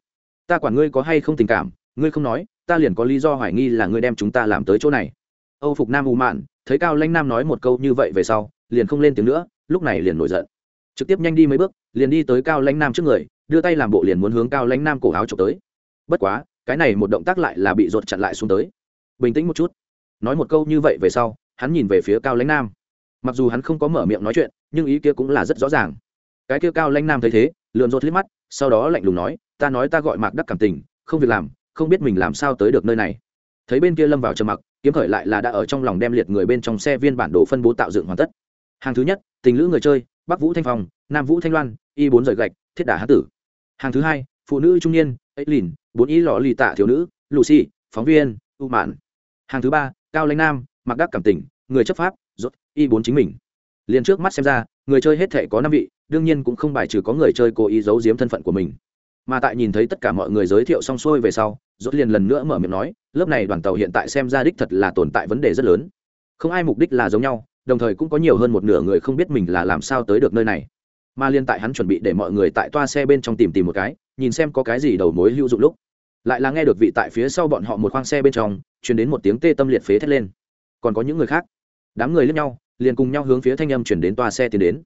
[SPEAKER 1] Ta quản ngươi có hay không tình cảm, ngươi không nói, ta liền có lý do hoài nghi là ngươi đem chúng ta làm tới chỗ này. Âu phục nam u mạn, thấy cao Lanh nam nói một câu như vậy về sau, liền không lên tiếng nữa, lúc này liền nổi giận. Trực tiếp nhanh đi mấy bước, liền đi tới cao lãnh nam trước người, đưa tay làm bộ liền muốn hướng cao lãnh nam cổ áo trộm tới bất quá, cái này một động tác lại là bị rột chặn lại xuống tới. Bình tĩnh một chút. Nói một câu như vậy về sau, hắn nhìn về phía cao lãnh nam. Mặc dù hắn không có mở miệng nói chuyện, nhưng ý kia cũng là rất rõ ràng. Cái kia cao lãnh nam thấy thế lượn rột liếc mắt, sau đó lạnh lùng nói, ta nói ta gọi mạc đắc cảm tình, không việc làm, không biết mình làm sao tới được nơi này. Thấy bên kia lâm vào trầm mặc, kiếm khởi lại là đã ở trong lòng đem liệt người bên trong xe viên bản đồ phân bố tạo dựng hoàn tất. Hàng thứ nhất, tình lữ người chơi, bắc vũ thanh phong, nam vũ thanh loan, y bốn rời gạch, thiết đà hán tử. Hàng thứ hai, phụ nữ trung niên, ấy lìn bốn ý lò lì tạ thiếu nữ, lucy, phóng viên u mạn. Hàng thứ ba, cao lãnh nam mặc đắc cảm tình, người chấp pháp, rốt, y bốn chính mình. Liền trước mắt xem ra, người chơi hết thể có năm vị, đương nhiên cũng không bài trừ có người chơi cố ý giấu giếm thân phận của mình. Mà tại nhìn thấy tất cả mọi người giới thiệu xong xuôi về sau, rốt liền lần nữa mở miệng nói, lớp này đoàn tàu hiện tại xem ra đích thật là tồn tại vấn đề rất lớn. Không ai mục đích là giống nhau, đồng thời cũng có nhiều hơn một nửa người không biết mình là làm sao tới được nơi này. Mà liên tại hắn chuẩn bị để mọi người tại toa xe bên trong tìm tìm một cái, nhìn xem có cái gì đầu mối hữu dụng lúc lại là nghe được vị tại phía sau bọn họ một khoang xe bên trong, truyền đến một tiếng tê tâm liệt phế thét lên. Còn có những người khác. Đám người lướt nhau, liền cùng nhau hướng phía thanh âm chuyển đến toa xe tiến đến.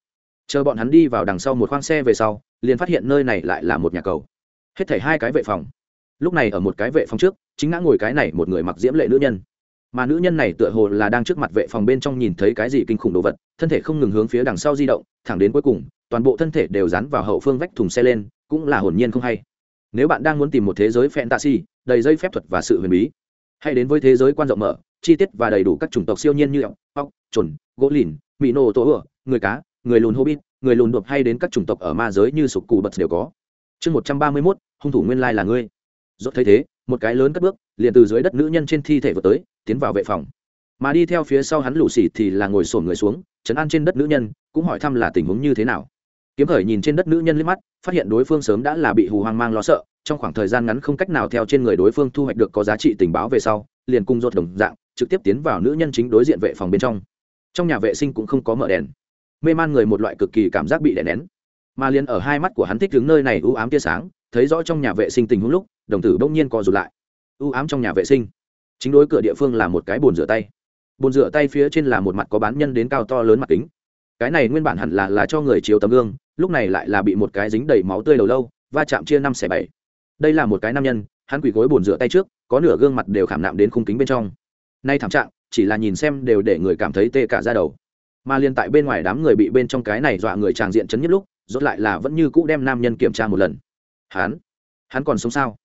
[SPEAKER 1] Chờ bọn hắn đi vào đằng sau một khoang xe về sau, liền phát hiện nơi này lại là một nhà cầu. Hết thảy hai cái vệ phòng. Lúc này ở một cái vệ phòng trước, chính ngã ngồi cái này một người mặc diễm lệ nữ nhân. Mà nữ nhân này tựa hồ là đang trước mặt vệ phòng bên trong nhìn thấy cái gì kinh khủng đồ vật, thân thể không ngừng hướng phía đằng sau di động, thẳng đến cuối cùng, toàn bộ thân thể đều dán vào hậu phương vách thùng xe lên, cũng là hồn nhiên không hay nếu bạn đang muốn tìm một thế giới fantasy, đầy dây phép thuật và sự huyền bí, hãy đến với thế giới quan rộng mở, chi tiết và đầy đủ các chủng tộc siêu nhiên như ốc ốc trồn gỗ lìn mỹ nô tổ ửa người cá, người lùn hobbit, người lùn đột hay đến các chủng tộc ở ma giới như sục cù bật đều có. Chương một trăm ba mươi mốt, hung thủ nguyên lai là ngươi. Dốt thấy thế, một cái lớn cất bước, liền từ dưới đất nữ nhân trên thi thể vượt tới, tiến vào vệ phòng. Mà đi theo phía sau hắn lù xì thì là ngồi sổn người xuống chấn an trên đất nữ nhân, cũng hỏi thăm là tình huống như thế nào kiếm khởi nhìn trên đất nữ nhân liếc mắt, phát hiện đối phương sớm đã là bị hù hoang mang lo sợ, trong khoảng thời gian ngắn không cách nào theo trên người đối phương thu hoạch được có giá trị tình báo về sau, liền cung rột đồng dạng, trực tiếp tiến vào nữ nhân chính đối diện vệ phòng bên trong. Trong nhà vệ sinh cũng không có mở đèn. Mê man người một loại cực kỳ cảm giác bị đè nén. Mà liền ở hai mắt của hắn thích đứng nơi này u ám tia sáng, thấy rõ trong nhà vệ sinh tình huống lúc, đồng tử bỗng nhiên co rụt lại. U ám trong nhà vệ sinh. Chính đối cửa địa phương là một cái bồn rửa tay. Bồn rửa tay phía trên là một mặt có bán nhân đến cao to lớn mặt kính. Cái này nguyên bản hẳn là là cho người chiếu tấm gương lúc này lại là bị một cái dính đầy máu tươi đầu lâu, va chạm chia năm xẻ bảy. Đây là một cái nam nhân, hắn quỳ gối bồn rửa tay trước, có nửa gương mặt đều khảm nạm đến khung kính bên trong. Nay thảm trạng, chỉ là nhìn xem đều để người cảm thấy tê cả ra đầu. Mà liên tại bên ngoài đám người bị bên trong cái này dọa người tràng diện chấn nhất lúc, rốt lại là vẫn như cũ đem nam nhân kiểm tra một lần. Hắn? Hắn còn sống sao?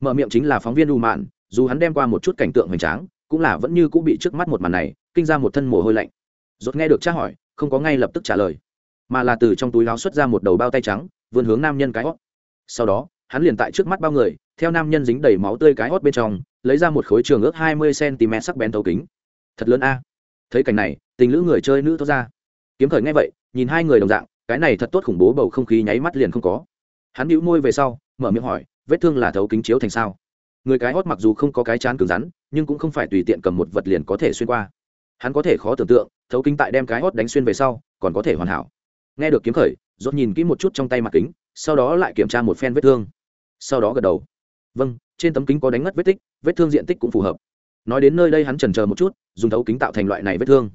[SPEAKER 1] Mở miệng chính là phóng viên u mạn, dù hắn đem qua một chút cảnh tượng hoành tráng, cũng là vẫn như cũ bị trước mắt một màn này, kinh ra một thân mồ hôi lạnh. Rốt nghe được tra hỏi, không có ngay lập tức trả lời mà là từ trong túi áo xuất ra một đầu bao tay trắng, vươn hướng nam nhân cái hót. Sau đó, hắn liền tại trước mắt bao người, theo nam nhân dính đầy máu tươi cái hót bên trong, lấy ra một khối trường ước hai mươi cm sắc bén thấu kính. Thật lớn a. Thấy cảnh này, tình lữ người chơi nữ thoát ra. Kiếm khởi ngay vậy, nhìn hai người đồng dạng, cái này thật tốt khủng bố bầu không khí nháy mắt liền không có. Hắn bĩu môi về sau, mở miệng hỏi, vết thương là thấu kính chiếu thành sao? Người cái hót mặc dù không có cái chán cứng rắn, nhưng cũng không phải tùy tiện cầm một vật liền có thể xuyên qua. Hắn có thể khó tưởng tượng, thấu kính tại đem cái hót đánh xuyên về sau, còn có thể hoàn hảo nghe được kiếm khởi dốt nhìn kỹ một chút trong tay mặt kính, sau đó lại kiểm tra một phen vết thương. Sau đó gật đầu. Vâng trên tấm kính có đánh ngất vết tích, vết thương diện tích cũng phù hợp. Nói đến nơi đây hắn trần chờ một chút, dùng thấu kính tạo thành loại này vết thương.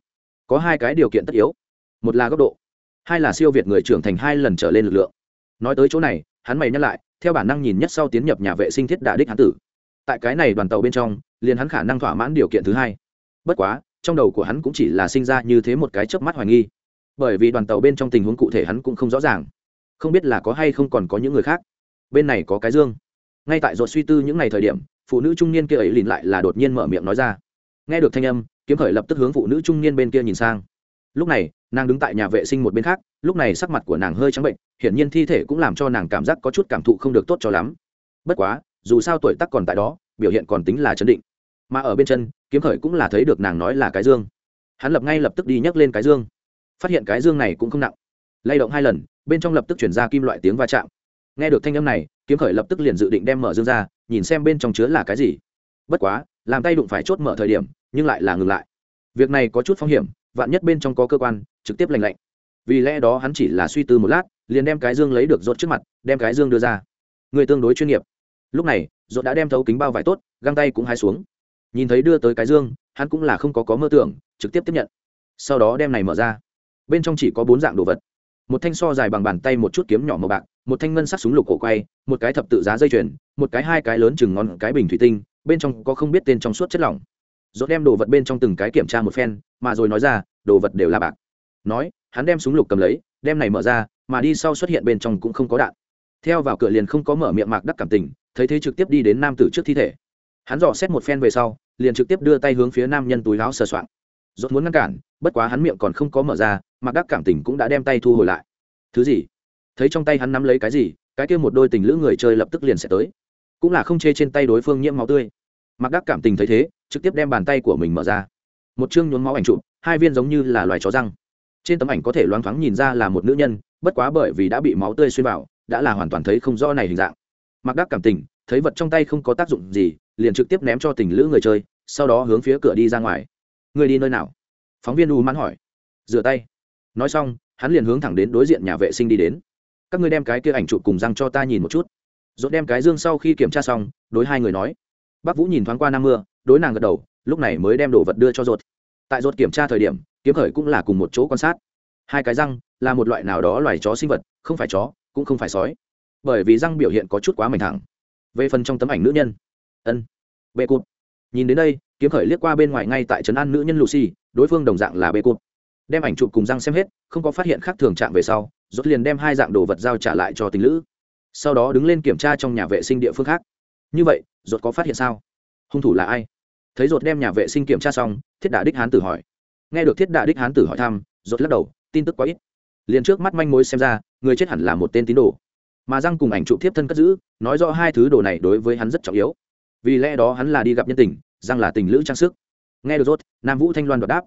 [SPEAKER 1] Có hai cái điều kiện tất yếu. Một là góc độ, hai là siêu việt người trưởng thành hai lần trở lên lực lượng. Nói tới chỗ này, hắn mày nhắc lại, theo bản năng nhìn nhất sau tiến nhập nhà vệ sinh thiết đà đích hắn tử. Tại cái này đoàn tàu bên trong, liền hắn khả năng thỏa mãn điều kiện thứ hai. Bất quá, trong đầu của hắn cũng chỉ là sinh ra như thế một cái chớp mắt hoài nghi bởi vì đoàn tàu bên trong tình huống cụ thể hắn cũng không rõ ràng. Không biết là có hay không còn có những người khác. Bên này có cái dương. Ngay tại ruột suy tư những ngày thời điểm, phụ nữ trung niên kia ấy lìn lại là đột nhiên mở miệng nói ra. Nghe được thanh âm, kiếm khởi lập tức hướng phụ nữ trung niên bên kia nhìn sang. Lúc này, nàng đứng tại nhà vệ sinh một bên khác, lúc này sắc mặt của nàng hơi trắng bệnh, hiển nhiên thi thể cũng làm cho nàng cảm giác có chút cảm thụ không được tốt cho lắm. Bất quá, dù sao tuổi tác còn tại đó, biểu hiện còn tính là chấn định. Mà ở bên chân, kiếm khởi cũng là thấy được nàng nói là cái dương. Hắn lập ngay lập tức đi nhấc lên cái dương phát hiện cái dương này cũng không nặng. Lay động hai lần, bên trong lập tức chuyển ra kim loại tiếng va chạm. Nghe được thanh âm này, kiếm khởi lập tức liền dự định đem mở dương ra, nhìn xem bên trong chứa là cái gì. Bất quá, làm tay đụng phải chốt mở thời điểm, nhưng lại là ngừng lại. Việc này có chút phong hiểm, vạn nhất bên trong có cơ quan, trực tiếp lành lạnh. Vì lẽ đó hắn chỉ là suy tư một lát, liền đem cái dương lấy được rốt trước mặt, đem cái dương đưa ra. Người tương đối chuyên nghiệp. Lúc này, rốt đã đem thấu kính bao vải tốt, găng tay cũng hai xuống. Nhìn thấy đưa tới cái dương, hắn cũng là không có có mơ tưởng, trực tiếp tiếp nhận. Sau đó đem này mở ra bên trong chỉ có bốn dạng đồ vật. Một thanh so dài bằng bàn tay, một chút kiếm nhỏ màu bạc, một thanh ngân sắc súng lục cổ quay, một cái thập tự giá dây chuyền, một cái hai cái lớn chừng ngón cái bình thủy tinh, bên trong có không biết tên trong suốt chất lỏng. Dốt đem đồ vật bên trong từng cái kiểm tra một phen, mà rồi nói ra, đồ vật đều là bạc. Nói, hắn đem súng lục cầm lấy, đem này mở ra, mà đi sau xuất hiện bên trong cũng không có đạn. Theo vào cửa liền không có mở miệng mạc đắc cảm tình, thấy thế trực tiếp đi đến nam tử trước thi thể. Hắn dò xét một phen về sau, liền trực tiếp đưa tay hướng phía nam nhân túi láo sờ soạn. dốt muốn ngăn cản, bất quá hắn miệng còn không có mở ra mặc đắc cảm tình cũng đã đem tay thu hồi lại. Thứ gì? Thấy trong tay hắn nắm lấy cái gì, cái kia một đôi tình lữ người chơi lập tức liền sẽ tới. Cũng là không chê trên tay đối phương nhiễm máu tươi. Mặc đắc cảm tình thấy thế, trực tiếp đem bàn tay của mình mở ra. Một chương nhuốm máu ảnh chụp, hai viên giống như là loài chó răng. Trên tấm ảnh có thể loáng thoáng nhìn ra là một nữ nhân, bất quá bởi vì đã bị máu tươi xuyên vào, đã là hoàn toàn thấy không rõ này hình dạng. Mặc đắc cảm tình, thấy vật trong tay không có tác dụng gì, liền trực tiếp ném cho tình lữ người chơi, sau đó hướng phía cửa đi ra ngoài. Người đi nơi nào? Phóng viên u mãn hỏi. Rửa tay nói xong, hắn liền hướng thẳng đến đối diện nhà vệ sinh đi đến. Các ngươi đem cái kia ảnh chụp cùng răng cho ta nhìn một chút. Dốt đem cái dương sau khi kiểm tra xong, đối hai người nói. Bác vũ nhìn thoáng qua năm mưa, đối nàng gật đầu, lúc này mới đem đồ vật đưa cho dốt tại dốt kiểm tra thời điểm, kiếm khởi cũng là cùng một chỗ quan sát. Hai cái răng là một loại nào đó loài chó sinh vật, không phải chó, cũng không phải sói. Bởi vì răng biểu hiện có chút quá mảnh thẳng. Về phần trong tấm ảnh nữ nhân. Ân. Bê cụt. Nhìn đến đây, kiếm khởi liếc qua bên ngoài ngay tại trấn an nữ nhân lucy, đối phương đồng dạng là bê cụt đem ảnh chụp cùng răng xem hết, không có phát hiện khác thường trạng về sau, rốt liền đem hai dạng đồ vật giao trả lại cho tình lữ. Sau đó đứng lên kiểm tra trong nhà vệ sinh địa phương khác. Như vậy, rốt có phát hiện sao? Hung thủ là ai? Thấy rốt đem nhà vệ sinh kiểm tra xong, thiết Đại đích hán tử hỏi. Nghe được thiết Đại đích hán tử hỏi thăm, rốt lắc đầu, tin tức quá ít. Liền trước mắt manh mối xem ra, người chết hẳn là một tên tín đồ. Mà răng cùng ảnh chụp tiếp thân cất giữ, nói rõ hai thứ đồ này đối với hắn rất trọng yếu. Vì lẽ đó hắn là đi gặp nhân tình, răng là tình lữ trang sức. Nghe được rốt, nam vũ thanh loan đoạt đáp.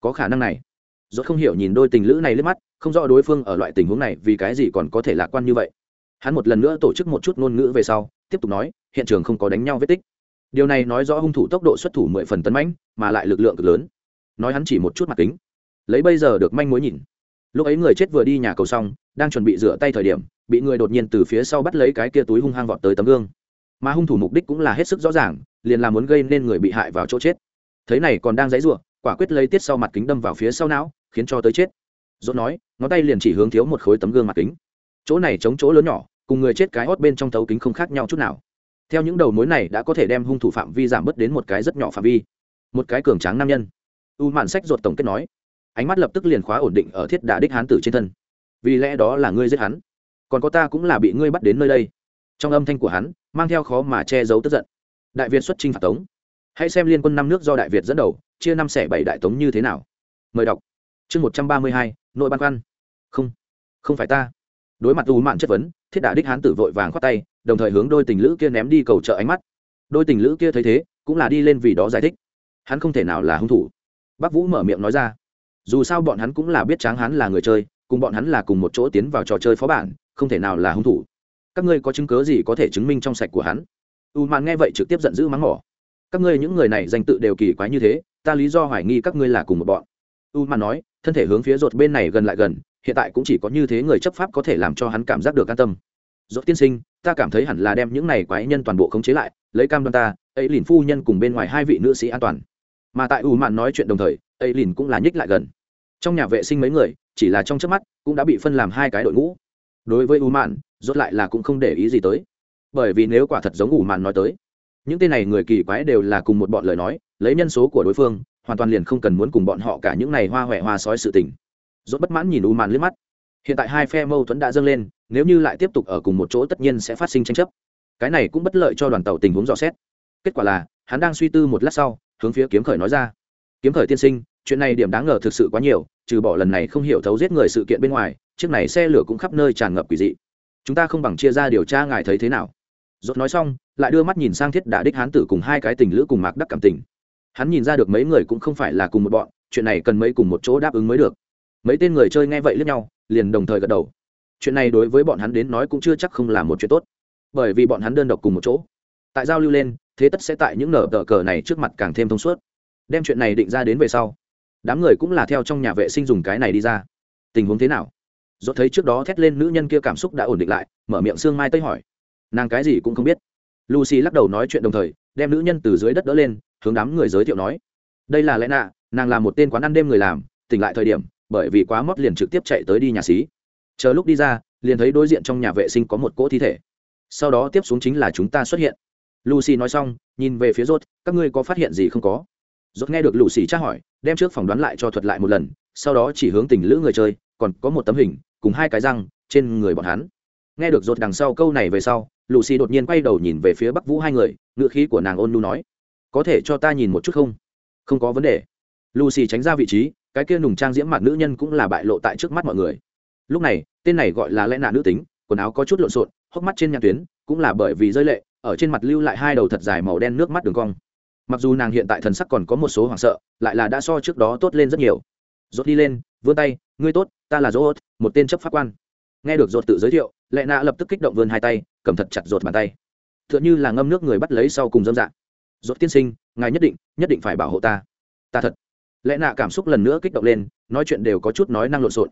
[SPEAKER 1] Có khả năng này rốt không hiểu nhìn đôi tình lữ này lướt mắt không rõ đối phương ở loại tình huống này vì cái gì còn có thể lạc quan như vậy. Hắn một lần nữa tổ chức một chút ngôn ngữ về sau tiếp tục nói hiện trường không có đánh nhau vết tích. Điều này nói rõ hung thủ tốc độ xuất thủ mười phần tấn mãnh mà lại lực lượng cực lớn. Nói hắn chỉ một chút mặt kính. Lấy bây giờ được manh mối nhìn. Lúc ấy người chết vừa đi nhà cầu xong đang chuẩn bị rửa tay thời điểm bị người đột nhiên từ phía sau bắt lấy cái kia túi hung hăng vọt tới tấm gương. Mà hung thủ mục đích cũng là hết sức rõ ràng liền là muốn gây nên người bị hại vào chỗ chết. Thế này còn đang giãy giụa, quả quyết lấy tiết sau mặt kính đâm vào phía sau não khiến cho tới chết. Dốt nói, ngón tay liền chỉ hướng thiếu một khối tấm gương mặt kính. Chỗ này chống chỗ lớn nhỏ, cùng người chết cái hót bên trong thấu kính không khác nhau chút nào. Theo những đầu mối này đã có thể đem hung thủ phạm vi giảm bớt đến một cái rất nhỏ phạm vi. Một cái cường tráng nam nhân. U mạn sách ruột tổng kết nói. Ánh mắt lập tức liền khóa ổn định ở thiết đà đích hán tử trên thân. Vì lẽ đó là ngươi giết hắn. Còn có ta cũng là bị ngươi bắt đến nơi đây. Trong âm thanh của hắn, mang theo khó mà che giấu tức giận. Đại việt xuất chinh phạt tống. Hãy xem liên quân năm nước do đại việt dẫn đầu, chia năm xẻ bảy đại tống như thế nào. Mời đọc chương một trăm ba mươi hai, nội ban khoăn. Không không phải ta. Đối mặt u mạn chất vấn, thiết đà đích hán tử vội vàng khoát tay, đồng thời hướng đôi tình lữ kia ném đi cầu trợ ánh mắt. Đôi tình lữ kia thấy thế, cũng là đi lên vì đó giải thích. Hắn không thể nào là hung thủ. Bác vũ mở miệng nói ra. Dù sao bọn hắn cũng là biết tráng hắn là người chơi, cùng bọn hắn là cùng một chỗ tiến vào trò chơi phó bản, không thể nào là hung thủ. Các ngươi có chứng cớ gì có thể chứng minh trong sạch của hắn? U mạn nghe vậy trực tiếp giận dữ mắng mỏ. Các ngươi những người này danh tự đều kỳ quái như thế, ta lý do hoài nghi các ngươi là cùng một bọn. U mạn nói thân thể hướng phía ruột bên này gần lại gần, hiện tại cũng chỉ có như thế người chấp pháp có thể làm cho hắn cảm giác được an tâm. Ruột tiên sinh, ta cảm thấy hẳn là đem những này quái nhân toàn bộ khống chế lại, lấy cam đoan ta ấy liền phu nhân cùng bên ngoài hai vị nữ sĩ an toàn. Mà tại u mạn nói chuyện đồng thời ấy liền cũng là nhích lại gần. Trong nhà vệ sinh mấy người, chỉ là trong chớp mắt, cũng đã bị phân làm hai cái đội ngũ. Đối với u mạn rốt lại là cũng không để ý gì tới. Bởi vì nếu quả thật giống u mạn nói tới, những tên này người kỳ quái đều là cùng một bọn lời nói, lấy nhân số của đối phương hoàn toàn liền không cần muốn cùng bọn họ cả những này hoa huệ hoa sói sự tình. Rốt bất mãn nhìn u mạn liếc mắt. Hiện tại hai phe mâu thuẫn đã dâng lên, nếu như lại tiếp tục ở cùng một chỗ tất nhiên sẽ phát sinh tranh chấp. Cái này cũng bất lợi cho đoàn tàu tình huống dò xét. Kết quả là, hắn đang suy tư một lát sau, hướng phía kiếm khởi nói ra. Kiếm khởi tiên sinh, chuyện này điểm đáng ngờ thực sự quá nhiều, trừ bỏ lần này không hiểu thấu giết người sự kiện bên ngoài, chiếc này xe lửa cũng khắp nơi tràn ngập quỷ dị. Chúng ta không bằng chia ra điều tra ngài thấy thế nào. Dốt nói xong, lại đưa mắt nhìn sang thiết đả đích hán tử cùng hai cái tình lữ cùng mạc đắc cảm tình hắn nhìn ra được mấy người cũng không phải là cùng một bọn, chuyện này cần mấy cùng một chỗ đáp ứng mới được. Mấy tên người chơi nghe vậy lướt nhau, liền đồng thời gật đầu. Chuyện này đối với bọn hắn đến nói cũng chưa chắc không là một chuyện tốt, bởi vì bọn hắn đơn độc cùng một chỗ. Tại giao lưu lên, thế tất sẽ tại những nở tờ cờ này trước mặt càng thêm thông suốt. Đem chuyện này định ra đến về sau, đám người cũng là theo trong nhà vệ sinh dùng cái này đi ra. Tình huống thế nào? Dốt thấy trước đó thét lên nữ nhân kia cảm xúc đã ổn định lại, mở miệng sương mai tây hỏi. Nàng cái gì cũng không biết. Lucy lắc đầu nói chuyện đồng thời đem nữ nhân từ dưới đất đỡ lên, hướng đám người giới thiệu nói, đây là lẽ nạ nàng là một tên quán ăn đêm người làm, tỉnh lại thời điểm, bởi vì quá mót liền trực tiếp chạy tới đi nhà xí. Chờ lúc đi ra, liền thấy đối diện trong nhà vệ sinh có một cỗ thi thể. Sau đó tiếp xuống chính là chúng ta xuất hiện. Lucy nói xong, nhìn về phía rốt, các ngươi có phát hiện gì không có? Rốt nghe được lucy tra hỏi, đem trước phỏng đoán lại cho thuật lại một lần, sau đó chỉ hướng tình lữ người chơi, còn có một tấm hình, cùng hai cái răng, trên người bọn hắn. Nghe được rốt đằng sau câu này về sau lucy đột nhiên quay đầu nhìn về phía bắc vũ hai người ngựa khí của nàng ôn nu nói, có thể cho ta nhìn một chút không? Không có vấn đề. Lucy tránh ra vị trí, cái kia nùng trang diễm mặt nữ nhân cũng là bại lộ tại trước mắt mọi người. Lúc này, tên này gọi là lẽ nạ nữ tính, quần áo có chút lộn xộn, hốc mắt trên nhạc tuyến, cũng là bởi vì rơi lệ, ở trên mặt lưu lại hai đầu thật dài màu đen nước mắt đường cong. Mặc dù nàng hiện tại thần sắc còn có một số hoảng sợ, lại là đã so trước đó tốt lên rất nhiều. Rốt đi lên, vươn tay, ngươi tốt, ta là rốt, một tên chấp pháp quan. Nghe được rốt tự giới thiệu, lệ nạ lập tức kích động vươn hai tay cầm thật chặt rột bàn tay. Tựa như là ngâm nước người bắt lấy sau cùng dâm dạng. Rốt tiên sinh, ngài nhất định nhất định phải bảo hộ ta. Ta thật. Lệ nạ cảm xúc lần nữa kích động lên, nói chuyện đều có chút nói năng lộn xộn.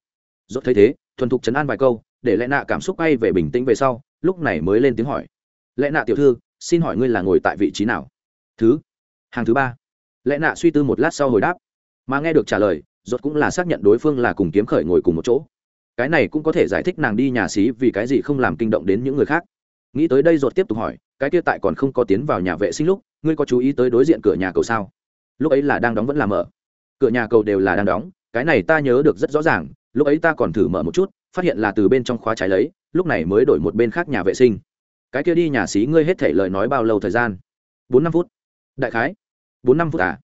[SPEAKER 1] Rốt thấy thế, thuần thục chấn an vài câu, để lệ nạ cảm xúc bay về bình tĩnh về sau, lúc này mới lên tiếng hỏi. Lệ nạ tiểu thư, xin hỏi ngươi là ngồi tại vị trí nào? Thứ. Hàng thứ ba. Lệ nạ suy tư một lát sau hồi đáp. Mà nghe được trả lời rốt cũng là xác nhận đối phương là cùng kiếm khởi ngồi cùng một chỗ. Cái này cũng có thể giải thích nàng đi nhà xí vì cái gì không làm kinh động đến những người khác nghĩ tới đây rốt tiếp tục hỏi, cái kia tại còn không có tiến vào nhà vệ sinh lúc, ngươi có chú ý tới đối diện cửa nhà cầu sao? Lúc ấy là đang đóng vẫn là mở? Cửa nhà cầu đều là đang đóng, cái này ta nhớ được rất rõ ràng, lúc ấy ta còn thử mở một chút, phát hiện là từ bên trong khóa trái lấy, lúc này mới đổi một bên khác nhà vệ sinh. Cái kia đi nhà xí ngươi hết thể lời nói bao lâu thời gian? Bốn năm phút. Đại khái. Bốn năm phút à?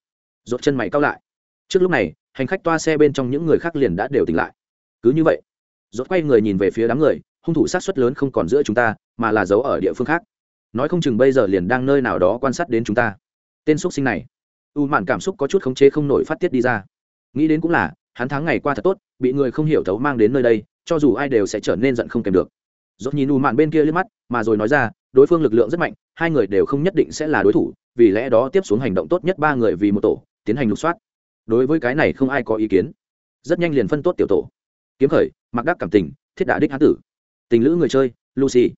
[SPEAKER 1] Rột chân mày cao lại. Trước lúc này, hành khách toa xe bên trong những người khác liền đã đều tỉnh lại. Cứ như vậy, rột quay người nhìn về phía đám người, hung thủ sát xuất lớn không còn giữa chúng ta mà là giấu ở địa phương khác. Nói không chừng bây giờ liền đang nơi nào đó quan sát đến chúng ta. Tên x sinh này, u mạn cảm xúc có chút khống chế không nổi phát tiết đi ra. Nghĩ đến cũng là, hắn tháng ngày qua thật tốt, bị người không hiểu thấu mang đến nơi đây, cho dù ai đều sẽ trở nên giận không kèm được. Dốt nhìn u mạn bên kia liếc mắt, mà rồi nói ra, đối phương lực lượng rất mạnh, hai người đều không nhất định sẽ là đối thủ, vì lẽ đó tiếp xuống hành động tốt nhất ba người vì một tổ, tiến hành lục soát. Đối với cái này không ai có ý kiến. Rất nhanh liền phân tốt tiểu tổ. Kiếm khởi, mặc đắc cảm tình, thiết đả đích hán tử. Tình lữ người chơi, lucy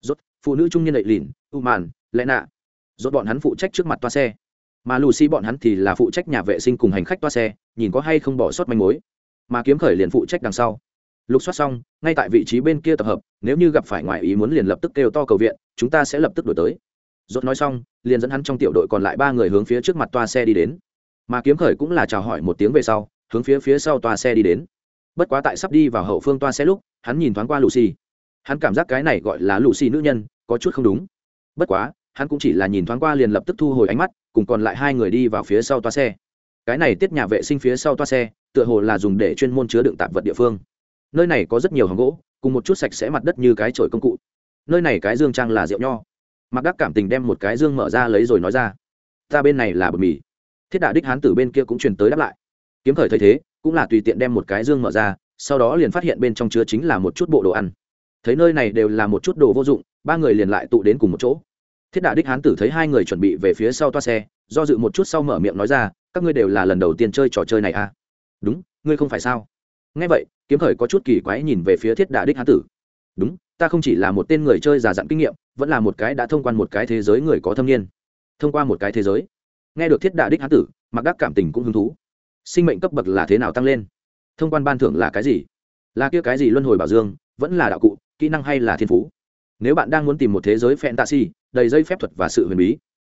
[SPEAKER 1] rốt, phụ nữ trung niên lệ lìn u màn lẽ nạ. Rốt bọn hắn phụ trách trước mặt toa xe. Mà lucy bọn hắn thì là phụ trách nhà vệ sinh cùng hành khách toa xe, nhìn có hay không bỏ sót manh mối. Mà kiếm khởi liền phụ trách đằng sau. Lục soát xong, ngay tại vị trí bên kia tập hợp, nếu như gặp phải ngoại ý muốn liền lập tức kêu to cầu viện, chúng ta sẽ lập tức đổi tới. Rốt nói xong, liền dẫn hắn trong tiểu đội còn lại ba người hướng phía trước mặt toa xe đi đến. Mà kiếm khởi cũng là chào hỏi một tiếng về sau, hướng phía phía sau toa xe đi đến. Bất quá tại sắp đi vào hậu phương toa xe lúc, hắn nhìn thoáng qua lucy hắn cảm giác cái này gọi là lucy nữ nhân, có chút không đúng. Bất quá, hắn cũng chỉ là nhìn thoáng qua liền lập tức thu hồi ánh mắt, cùng còn lại hai người đi vào phía sau toa xe. Cái này tiết nhà vệ sinh phía sau toa xe, tựa hồ là dùng để chuyên môn chứa đựng tạp vật địa phương. Nơi này có rất nhiều hàng gỗ, cùng một chút sạch sẽ mặt đất như cái chổi công cụ. Nơi này cái dương trang là rượu nho. Mặc đắc cảm tình đem một cái dương mở ra lấy rồi nói ra. Ta bên này là bột mì. Thiết đà đích hán tử bên kia cũng truyền tới đáp lại. Kiếm thời thấy thế, cũng là tùy tiện đem một cái dương mở ra, sau đó liền phát hiện bên trong chứa chính là một chút bộ đồ ăn thấy nơi này đều là một chút đồ vô dụng, ba người liền lại tụ đến cùng một chỗ. Thiết đà đích hán tử thấy hai người chuẩn bị về phía sau toa xe, do dự một chút sau mở miệng nói ra, các ngươi đều là lần đầu tiên chơi trò chơi này à? Đúng, ngươi không phải sao? Ngay vậy, kiếm khởi có chút kỳ quái nhìn về phía thiết đà đích hán tử. Đúng, ta không chỉ là một tên người chơi già dặn kinh nghiệm, vẫn là một cái đã thông quan một cái thế giới người có thâm niên. Thông qua một cái thế giới. Nghe được thiết đà đích hán tử mặc đắc cảm tình cũng hứng thú. Sinh mệnh cấp bậc là thế nào tăng lên? Thông quan ban thưởng là cái gì? Là kia cái gì luân hồi bảo dương, vẫn là đạo cụ? Kỹ năng hay là thiên phú. Nếu bạn đang muốn tìm một thế giới fantasy, đầy dây phép thuật và sự huyền bí,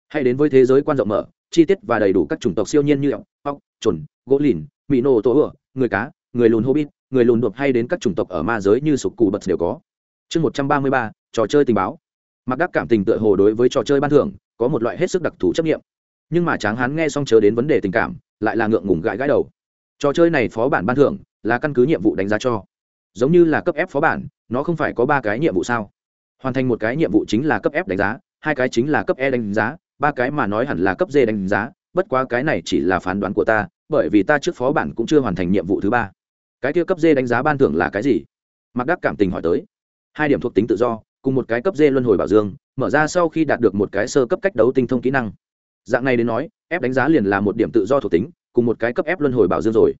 [SPEAKER 1] hãy đến với thế giới quan rộng mở, chi tiết và đầy đủ các chủng tộc siêu nhiên như ốc ốc trồn gỗ lìn mỹ nô, tổ ửa người cá, người lùn hobbit, người lùn đột hay đến các chủng tộc ở ma giới như sục cù bật đều có. Chương một trăm ba mươi ba, trò chơi tình báo. Mặc đắc cảm tình tựa hồ đối với trò chơi ban thưởng, có một loại hết sức đặc thù chấp nghiệm nhưng mà tráng hán nghe xong chớ đến vấn đề tình cảm, lại là ngượng ngùng gãi gãi đầu. Trò chơi này phó bản ban thưởng là căn cứ nhiệm vụ đánh giá cho giống như là cấp ép phó bản, nó không phải có ba cái nhiệm vụ sao? Hoàn thành một cái nhiệm vụ chính là cấp f đánh giá, hai cái chính là cấp e đánh giá, ba cái mà nói hẳn là cấp d đánh giá, bất quá cái này chỉ là phán đoán của ta, bởi vì ta trước phó bản cũng chưa hoàn thành nhiệm vụ thứ ba. Cái kia cấp d đánh giá ban thưởng là cái gì? Mặc đắc cảm tình hỏi tới. Hai điểm thuộc tính tự do, cùng một cái cấp d luân hồi bảo dương, mở ra sau khi đạt được một cái sơ cấp cách đấu tinh thông kỹ năng. Dạng này đến nói ép đánh giá liền là một điểm tự do thuộc tính, cùng một cái cấp ép luân hồi bảo dương rồi.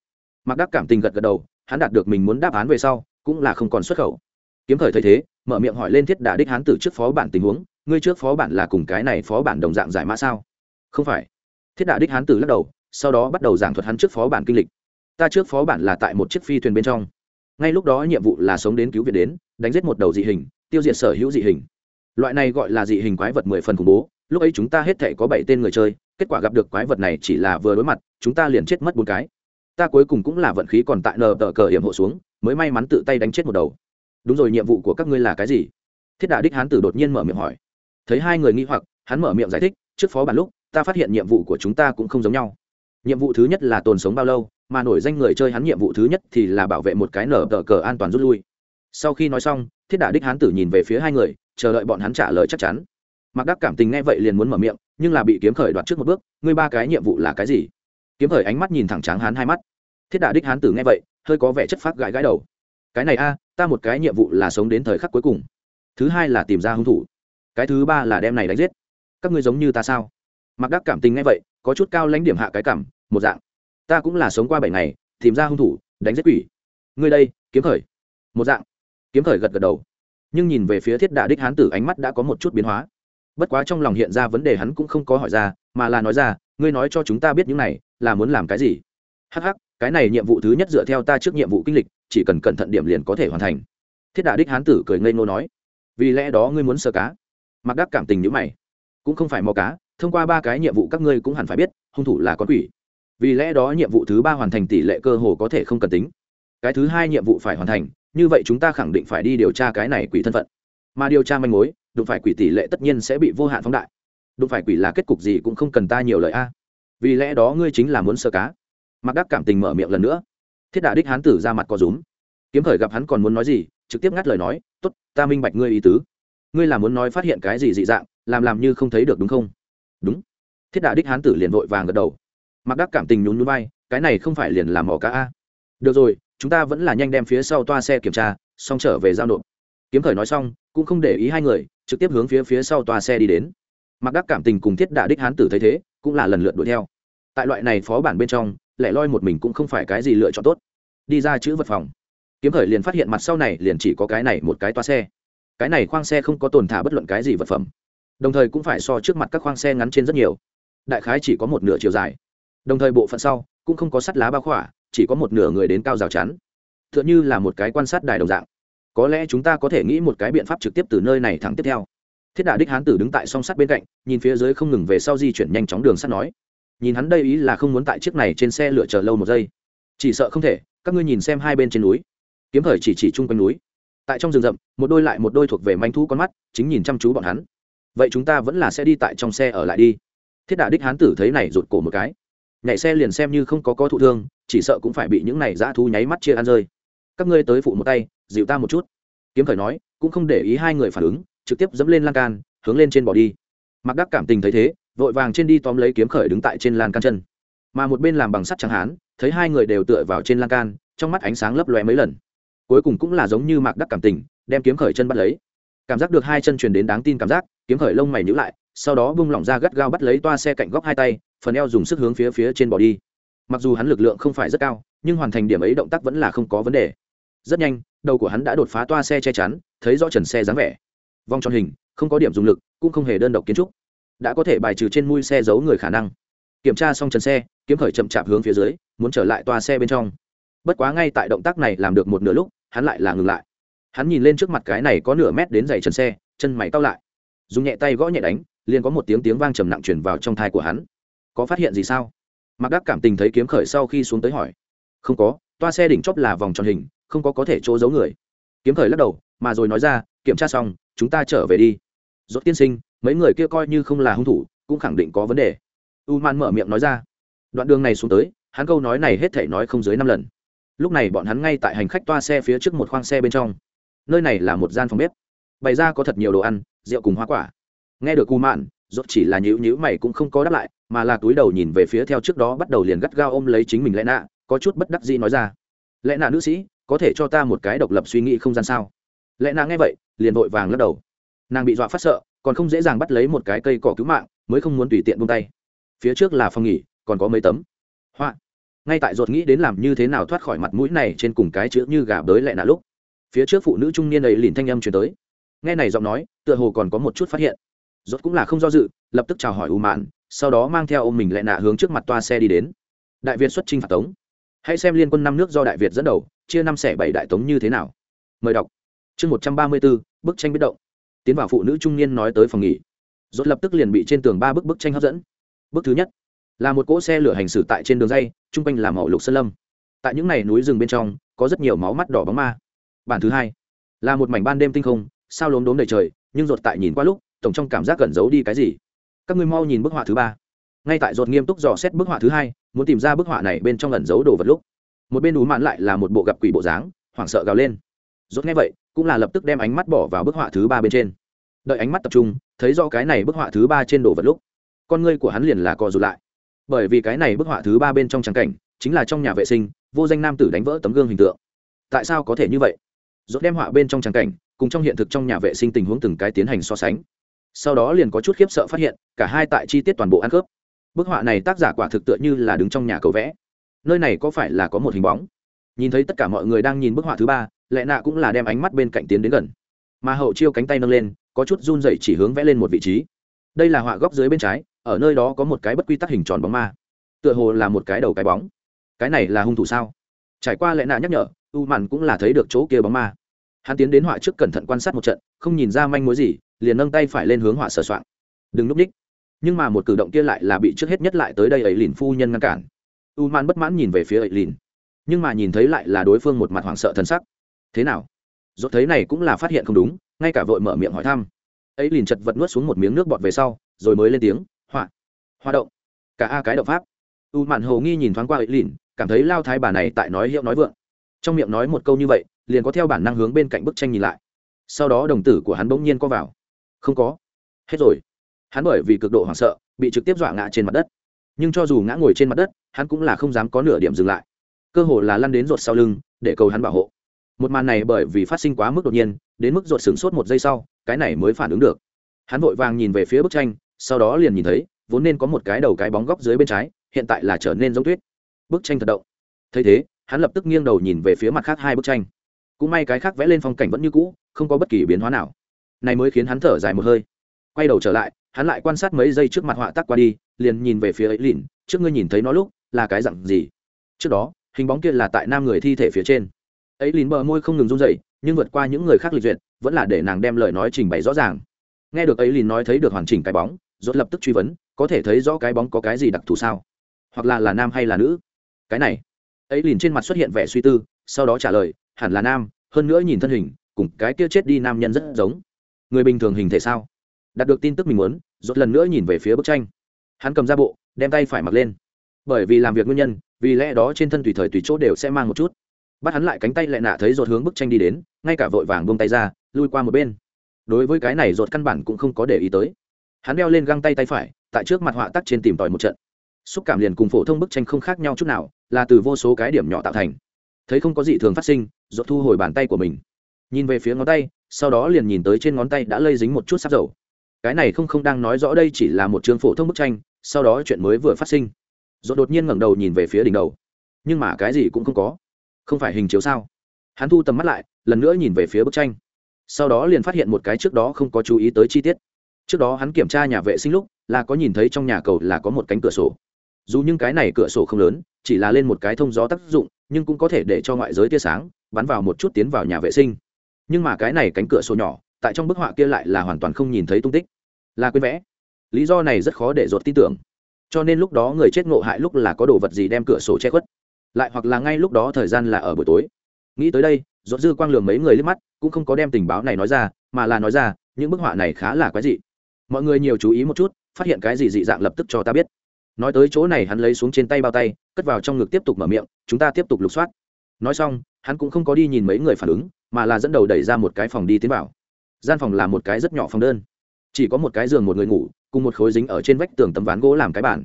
[SPEAKER 1] Mặc đắc cảm tình gật gật đầu hắn đạt được mình muốn đáp án về sau, cũng là không còn xuất khẩu. Kiếm thời thấy thế, mở miệng hỏi lên thiết đà đích hán tử trước phó bản tình huống, ngươi trước phó bản là cùng cái này phó bản đồng dạng giải mã sao? Không phải. Thiết đà đích hán tử lắc đầu, sau đó bắt đầu giảng thuật hắn trước phó bản kinh lịch. Ta trước phó bản là tại một chiếc phi thuyền bên trong. Ngay lúc đó nhiệm vụ là sống đến cứu viện đến, đánh giết một đầu dị hình, tiêu diệt sở hữu dị hình. Loại này gọi là dị hình quái vật mười phần khủng bố, lúc ấy chúng ta hết thể có bảy tên người chơi, kết quả gặp được quái vật này chỉ là vừa đối mặt, chúng ta liền chết mất bốn cái ta cuối cùng cũng là vận khí còn tại nờ tờ cờ hiểm hộ xuống, mới may mắn tự tay đánh chết một đầu. Đúng rồi, nhiệm vụ của các ngươi là cái gì? Thiết đà đích hán tử đột nhiên mở miệng hỏi. Thấy hai người nghi hoặc, hắn mở miệng giải thích, trước phó bản lúc, ta phát hiện nhiệm vụ của chúng ta cũng không giống nhau. Nhiệm vụ thứ nhất là tồn sống bao lâu, mà nổi danh người chơi hắn nhiệm vụ thứ nhất thì là bảo vệ một cái nở tờ cờ an toàn rút lui. Sau khi nói xong, thiết đà đích hán tử nhìn về phía hai người, chờ đợi bọn hắn trả lời chắc chắn. Mặc đắc cảm tình nghe vậy liền muốn mở miệng, nhưng là bị kiếm khởi đoạt trước một bước, ngươi ba cái nhiệm vụ là cái gì? Kiếm khởi ánh mắt nhìn thẳng tráng hán hai mắt. Thiết đà đích hán tử nghe vậy, hơi có vẻ chất phát gãi gãi đầu. Cái này a, ta một cái nhiệm vụ là sống đến thời khắc cuối cùng. Thứ hai là tìm ra hung thủ. Cái thứ ba là đem này đánh giết. Các ngươi giống như ta sao? Mặc đắc cảm tình ngay vậy, có chút cao lãnh điểm hạ cái cảm, một dạng. Ta cũng là sống qua bảy ngày, tìm ra hung thủ, đánh giết quỷ. Ngươi đây, kiếm khởi. Một dạng. Kiếm khởi gật gật đầu. Nhưng nhìn về phía thiết đà đích hán tử ánh mắt đã có một chút biến hóa. Bất quá trong lòng hiện ra vấn đề hắn cũng không có hỏi ra, mà là nói ra, ngươi nói cho chúng ta biết những này là muốn làm cái gì? Hh cái này nhiệm vụ thứ nhất dựa theo ta trước nhiệm vụ kinh lịch, chỉ cần cẩn thận điểm liền có thể hoàn thành. Thiết đà đích hán tử cười ngây ngô nói, vì lẽ đó ngươi muốn sơ cá. Mặc đắc cảm tình nhữ mày. Cũng không phải mò cá, thông qua ba cái nhiệm vụ các ngươi cũng hẳn phải biết, hung thủ là con quỷ. Vì lẽ đó nhiệm vụ thứ ba hoàn thành tỷ lệ cơ hồ có thể không cần tính. Cái thứ hai nhiệm vụ phải hoàn thành, như vậy chúng ta khẳng định phải đi điều tra cái này quỷ thân phận. Mà điều tra manh mối, đụng phải quỷ tỷ lệ tất nhiên sẽ bị vô hạn phóng đại. Đụng phải quỷ là kết cục gì cũng không cần ta nhiều lời a vì lẽ đó ngươi chính là muốn sơ cá. Mặc đắc cảm tình mở miệng lần nữa. Thiết đà đích hán tử ra mặt có rúm. Kiếm khởi gặp hắn còn muốn nói gì, trực tiếp ngắt lời nói t ố t ta minh bạch ngươi ý tứ. Ngươi là muốn nói phát hiện cái gì dị dạng, làm làm như không thấy được đúng không? Đúng. Thiết đà đích hán tử liền vội vàng gật đầu. Mặc đắc cảm tình nhún núi bay cái này không phải liền làm mỏ cá a? Được rồi, chúng ta vẫn là nhanh đem phía sau toa xe kiểm tra, xong trở về giao nộp. Kiếm khởi nói xong, cũng không để ý hai người, trực tiếp hướng phía phía sau toa xe đi đến. Mặc đắc cảm tình cùng thiết đà đích hán tử thấy thế cũng là lần lượt đuổi theo. Tại loại này phó bản bên trong, lẻ loi một mình cũng không phải cái gì lựa chọn tốt. Đi ra chữ vật phòng. Kiếm khởi liền phát hiện mặt sau này liền chỉ có cái này một cái toa xe. Cái này khoang xe không có tồn thả bất luận cái gì vật phẩm. Đồng thời cũng phải so trước mặt các khoang xe ngắn trên rất nhiều. Đại khái chỉ có một nửa chiều dài. Đồng thời bộ phận sau cũng không có sắt lá bao khỏa, chỉ có một nửa người đến cao rào chắn. T h ư ợ n như là một cái quan sát đài đồng dạng. Có lẽ chúng ta có thể nghĩ một cái biện pháp trực tiếp từ nơi này thẳng tiếp theo thiết đà đích hán tử đứng tại song sắt bên cạnh, nhìn phía dưới không ngừng về sau di chuyển nhanh chóng đường sắt nói, nhìn hắn đây ý là không muốn tại chiếc này trên xe lửa chờ lâu một giây. Chỉ sợ không thể, các ngươi nhìn xem hai bên trên núi. Kiếm thời chỉ chỉ chung quanh núi. Tại trong rừng rậm, một đôi lại một đôi thuộc về manh thu con mắt, chính nhìn chăm chú bọn hắn. Vậy chúng ta vẫn là sẽ đi tại trong xe ở lại đi. Thiết đà đích hán tử thấy này rụt cổ một cái. Nhảy xe liền xem như không có có thụ thương, chỉ sợ cũng phải bị những này dã thú nháy mắt chia ăn rơi. Các ngươi tới phụ một tay, dịu ta một chút. Kiếm khởi nói, cũng không để ý hai người phản ứng trực tiếp dẫm lên lan can, hướng lên trên bỏ đi. Mặc đắc cảm tình thấy thế, vội vàng trên đi tóm lấy kiếm khởi đứng tại trên lan can chân. Mà một bên làm bằng sắt trắng hán, thấy hai người đều tựa vào trên lan can, trong mắt ánh sáng lấp lóe mấy lần. Cuối cùng cũng là giống như mạc đắc cảm tình, đem kiếm khởi chân bắt lấy. Cảm giác được hai chân truyền đến đáng tin cảm giác, kiếm khởi lông mày nhữ lại, sau đó bung lỏng ra gắt gao bắt lấy toa xe cạnh góc hai tay, phần eo dùng sức hướng phía phía trên bỏ đi. Mặc dù hắn lực lượng không phải rất cao, nhưng hoàn thành điểm ấy động tác vẫn là không có vấn đề. Rất nhanh, đầu của hắn đã đột phá toa xe che chắn, thấy rõ trần xe dáng vẻ vòng tròn hình, không có điểm dùng lực, cũng không hề đơn độc kiến trúc. Đã có thể bài trừ trên mui xe giấu người khả năng. Kiểm tra xong trần xe, kiếm khởi chậm chạp hướng phía dưới, muốn trở lại toa xe bên trong. Bất quá ngay tại động tác này làm được một nửa lúc, hắn lại là ngừng lại. Hắn nhìn lên trước mặt cái này có nửa mét đến dày trần xe, chân mày cao lại. Dùng nhẹ tay gõ nhẹ đánh, liền có một tiếng tiếng vang trầm nặng chuyển vào trong thai của hắn. Có phát hiện gì sao? Mặc đắc cảm tình thấy kiếm khởi sau khi xuống tới hỏi. Không có, toa xe đỉnh chóp là vòng tròn hình, không có có thể chỗ giấu người. Kiếm khởi lắc đầu, mà rồi nói ra, kiểm tra xong chúng ta trở về đi. Dốt tiên sinh, mấy người kia coi như không là hung thủ, cũng khẳng định có vấn đề. U man mở miệng nói ra. Đoạn đường này xuống tới, hắn câu nói này hết thể nói không dưới năm lần. Lúc này bọn hắn ngay tại hành khách toa xe phía trước một khoang xe bên trong. Nơi này là một gian phòng bếp. Bày ra có thật nhiều đồ ăn, rượu cùng hoa quả. Nghe được u mạn dốt chỉ là nhữ nhữ mày cũng không có đáp lại, mà là túi đầu nhìn về phía theo trước đó bắt đầu liền gắt gao ôm lấy chính mình lẽ nạ, có chút bất đắc dĩ nói ra. Lẽ nạ nữ sĩ, có thể cho ta một cái độc lập suy nghĩ không gian sao? Lẽ nàng nghe vậy, liền vội vàng lắc đầu. Nàng bị dọa phát sợ, còn không dễ dàng bắt lấy một cái cây cỏ cứu mạng, mới không muốn tùy tiện buông tay. Phía trước là phòng nghỉ, còn có mấy tấm. Hoa. Ngay tại ruột nghĩ đến làm như thế nào thoát khỏi mặt mũi này trên cùng cái chữ như gà bới lẹ nạ lúc, phía trước phụ nữ trung niên ấy liền thanh âm chuyển tới. Nghe này giọng nói, tựa hồ còn có một chút phát hiện. Ruột cũng là không do dự, lập tức chào hỏi u mạn, sau đó mang theo ông mình lẹ nạ hướng trước mặt toa xe đi đến. Đại việt xuất chinh phạt tống. Hãy xem liên quân năm nước do đại việt dẫn đầu, chia năm xẻ bảy đại tống như thế nào. Mời đọc chương một trăm ba mươi bốn, bức tranh biết động. Tiến vào phụ nữ trung niên nói tới phòng nghỉ. Rốt lập tức liền bị trên tường ba bức bức tranh hấp dẫn. Bức thứ nhất, là một cỗ xe lửa hành xử tại trên đường dây, chung quanh là màu lục sơn lâm. Tại những này núi rừng bên trong, có rất nhiều máu mắt đỏ bóng ma. Bản thứ hai, là một mảnh ban đêm tinh không, sao lốm đốm đầy trời, nhưng ruột tại nhìn qua lúc, tổng trong cảm giác gần giấu đi cái gì. Các ngươi mau nhìn bức họa thứ ba. Ngay tại ruột nghiêm túc dò xét bức họa thứ hai, muốn tìm ra bức họa này bên trong ẩn giấu đồ vật lúc, một bên ú mạn lại là một bộ gặp quỷ bộ dáng, hoảng sợ gào lên. Rốt nghe vậy cũng là lập tức đem ánh mắt bỏ vào bức họa thứ ba bên trên. Đợi ánh mắt tập trung, thấy do cái này bức họa thứ ba trên đồ vật lúc, con ngươi của hắn liền là co rụt lại. Bởi vì cái này bức họa thứ ba bên trong trắng cảnh, chính là trong nhà vệ sinh, vô danh nam tử đánh vỡ tấm gương hình tượng. Tại sao có thể như vậy? Dốt đem họa bên trong trắng cảnh, cùng trong hiện thực trong nhà vệ sinh tình huống từng cái tiến hành so sánh. Sau đó liền có chút khiếp sợ phát hiện, cả hai tại chi tiết toàn bộ ăn khớp bức họa này tác giả quả thực tựa như là đứng trong nhà cầu vẽ. Nơi này có phải là có một hình bóng? Nhìn thấy tất cả mọi người đang nhìn bức họa thứ ba lệ nạ cũng là đem ánh mắt bên cạnh tiến đến gần. Mà hậu chiêu cánh tay nâng lên, có chút run dậy chỉ hướng vẽ lên một vị trí. Đây là họa góc dưới bên trái, ở nơi đó có một cái bất quy tắc hình tròn bóng ma. Tựa hồ là một cái đầu cái bóng. Cái này là hung thủ sao? Trải qua lệ nạ nhắc nhở, u màn cũng là thấy được chỗ kia bóng ma. Hắn tiến đến họa trước cẩn thận quan sát một trận, không nhìn ra manh mối gì, liền nâng tay phải lên hướng họa sờ soạn. đừng núp ních nhưng mà một cử động kia lại là bị trước hết nhất lại tới đây ấy lìn phu nhân ngăn cản. U man bất mãn nhìn về phía ấy lìn nhưng mà nhìn thấy lại là đối phương một mặt hoảng sợ thân sắc thế nào? Dốt thấy này cũng là phát hiện không đúng, ngay cả vội mở miệng hỏi thăm. Ấy lìn chật vật nuốt xuống một miếng nước bọt về sau, rồi mới lên tiếng, họa hoa động. Cả a cái động pháp. U mạn hồ nghi nhìn thoáng qua ấy lìn cảm thấy lao thái bà này tại nói hiệu nói vượng. Trong miệng nói một câu như vậy, liền có theo bản năng hướng bên cạnh bức tranh nhìn lại. Sau đó đồng tử của hắn bỗng nhiên co vào. Không có. Hết rồi. Hắn bởi vì cực độ hoảng sợ, bị trực tiếp dọa ngã trên mặt đất. Nhưng cho dù ngã ngồi trên mặt đất, hắn cũng là không dám có nửa điểm dừng lại. Cơ hồ là lăn đến ruột sau lưng, để cầu hắn bảo hộ một màn này bởi vì phát sinh quá mức đột nhiên, đến mức ruột sửng sốt một giây sau, cái này mới phản ứng được. Hắn vội vàng nhìn về phía bức tranh, sau đó liền nhìn thấy, vốn nên có một cái đầu cái bóng góc dưới bên trái, hiện tại là trở nên giống tuyết. Bức tranh thật động. Thấy thế, hắn lập tức nghiêng đầu nhìn về phía mặt khác hai bức tranh. Cũng may cái khác vẽ lên phong cảnh vẫn như cũ, không có bất kỳ biến hóa nào. Này mới khiến hắn thở dài một hơi. Quay đầu trở lại, hắn lại quan sát mấy giây trước mặt họa tác qua đi, liền nhìn về phía ấy lìn trước ngươi nhìn thấy nó lúc là cái dặn gì? Trước đó, hình bóng kia là tại nam người thi thể phía trên ấy lìn bờ môi không ngừng run dậy nhưng vượt qua những người khác lịch duyệt, vẫn là để nàng đem lời nói trình bày rõ ràng. Nghe được ấy lìn nói thấy được hoàn chỉnh cái bóng, rốt lập tức truy vấn, có thể thấy rõ cái bóng có cái gì đặc thù sao? Hoặc là là nam hay là nữ? Cái này. Ấy lìn trên mặt xuất hiện vẻ suy tư, sau đó trả lời, hẳn là nam, hơn nữa nhìn thân hình, cùng cái kia chết đi nam nhân rất giống. Người bình thường hình thể sao? Đạt được tin tức mình muốn, rốt lần nữa nhìn về phía bức tranh. Hắn cầm ra bộ, đem tay phải mặc lên. Bởi vì làm việc nguyên nhân, vì lẽ đó trên thân tùy thời tùy chỗ đều sẽ mang một chút bắt hắn lại cánh tay lại nạ thấy rột hướng bức tranh đi đến, ngay cả vội vàng buông tay ra, lui qua một bên. Đối với cái này rột căn bản cũng không có để ý tới. Hắn đeo lên găng tay tay phải, tại trước mặt họa tắc trên tìm tòi một trận. Xúc cảm liền cùng phổ thông bức tranh không khác nhau chút nào, là từ vô số cái điểm nhỏ tạo thành. Thấy không có gì thường phát sinh rột thu hồi bàn tay của mình. Nhìn về phía ngón tay, sau đó liền nhìn tới trên ngón tay đã lây dính một chút sáp dầu. Cái này không không đang nói rõ đây chỉ là một chương phổ thông bức tranh, sau đó chuyện mới vừa phát sinh. Rột đột nhiên ngẩng đầu nhìn về phía đỉnh đầu. Nhưng mà cái gì cũng không có không phải hình chiếu sao? Hắn thu tầm mắt lại, lần nữa nhìn về phía bức tranh. Sau đó liền phát hiện một cái trước đó không có chú ý tới chi tiết. Trước đó hắn kiểm tra nhà vệ sinh lúc, là có nhìn thấy trong nhà cầu là có một cánh cửa sổ. Dù những cái này cửa sổ không lớn, chỉ là lên một cái thông gió tác dụng, nhưng cũng có thể để cho ngoại giới tia sáng, bắn vào một chút tiến vào nhà vệ sinh. Nhưng mà cái này cánh cửa sổ nhỏ, tại trong bức họa kia lại là hoàn toàn không nhìn thấy tung tích. Là quên vẽ. Lý do này rất khó để ruột tin tưởng. Cho nên lúc đó người chết ngộ hại lúc là có đồ vật gì đem cửa sổ che khuất lại hoặc là ngay lúc đó thời gian là ở buổi tối. Nghĩ tới đây dọn dư quang lường mấy người liếc mắt, cũng không có đem tình báo này nói ra, mà là nói ra, những bức họa này khá là quái dị. Mọi người nhiều chú ý một chút, phát hiện cái gì dị dạng lập tức cho ta biết. Nói tới chỗ này hắn lấy xuống trên tay bao tay, cất vào trong ngực tiếp tục mở miệng, chúng ta tiếp tục lục soát. Nói xong, hắn cũng không có đi nhìn mấy người phản ứng, mà là dẫn đầu đẩy ra một cái phòng đi tiến vào. Gian phòng là một cái rất nhỏ phòng đơn. Chỉ có một cái giường một người ngủ, cùng một khối dính ở trên vách tường tấm ván gỗ làm cái bàn.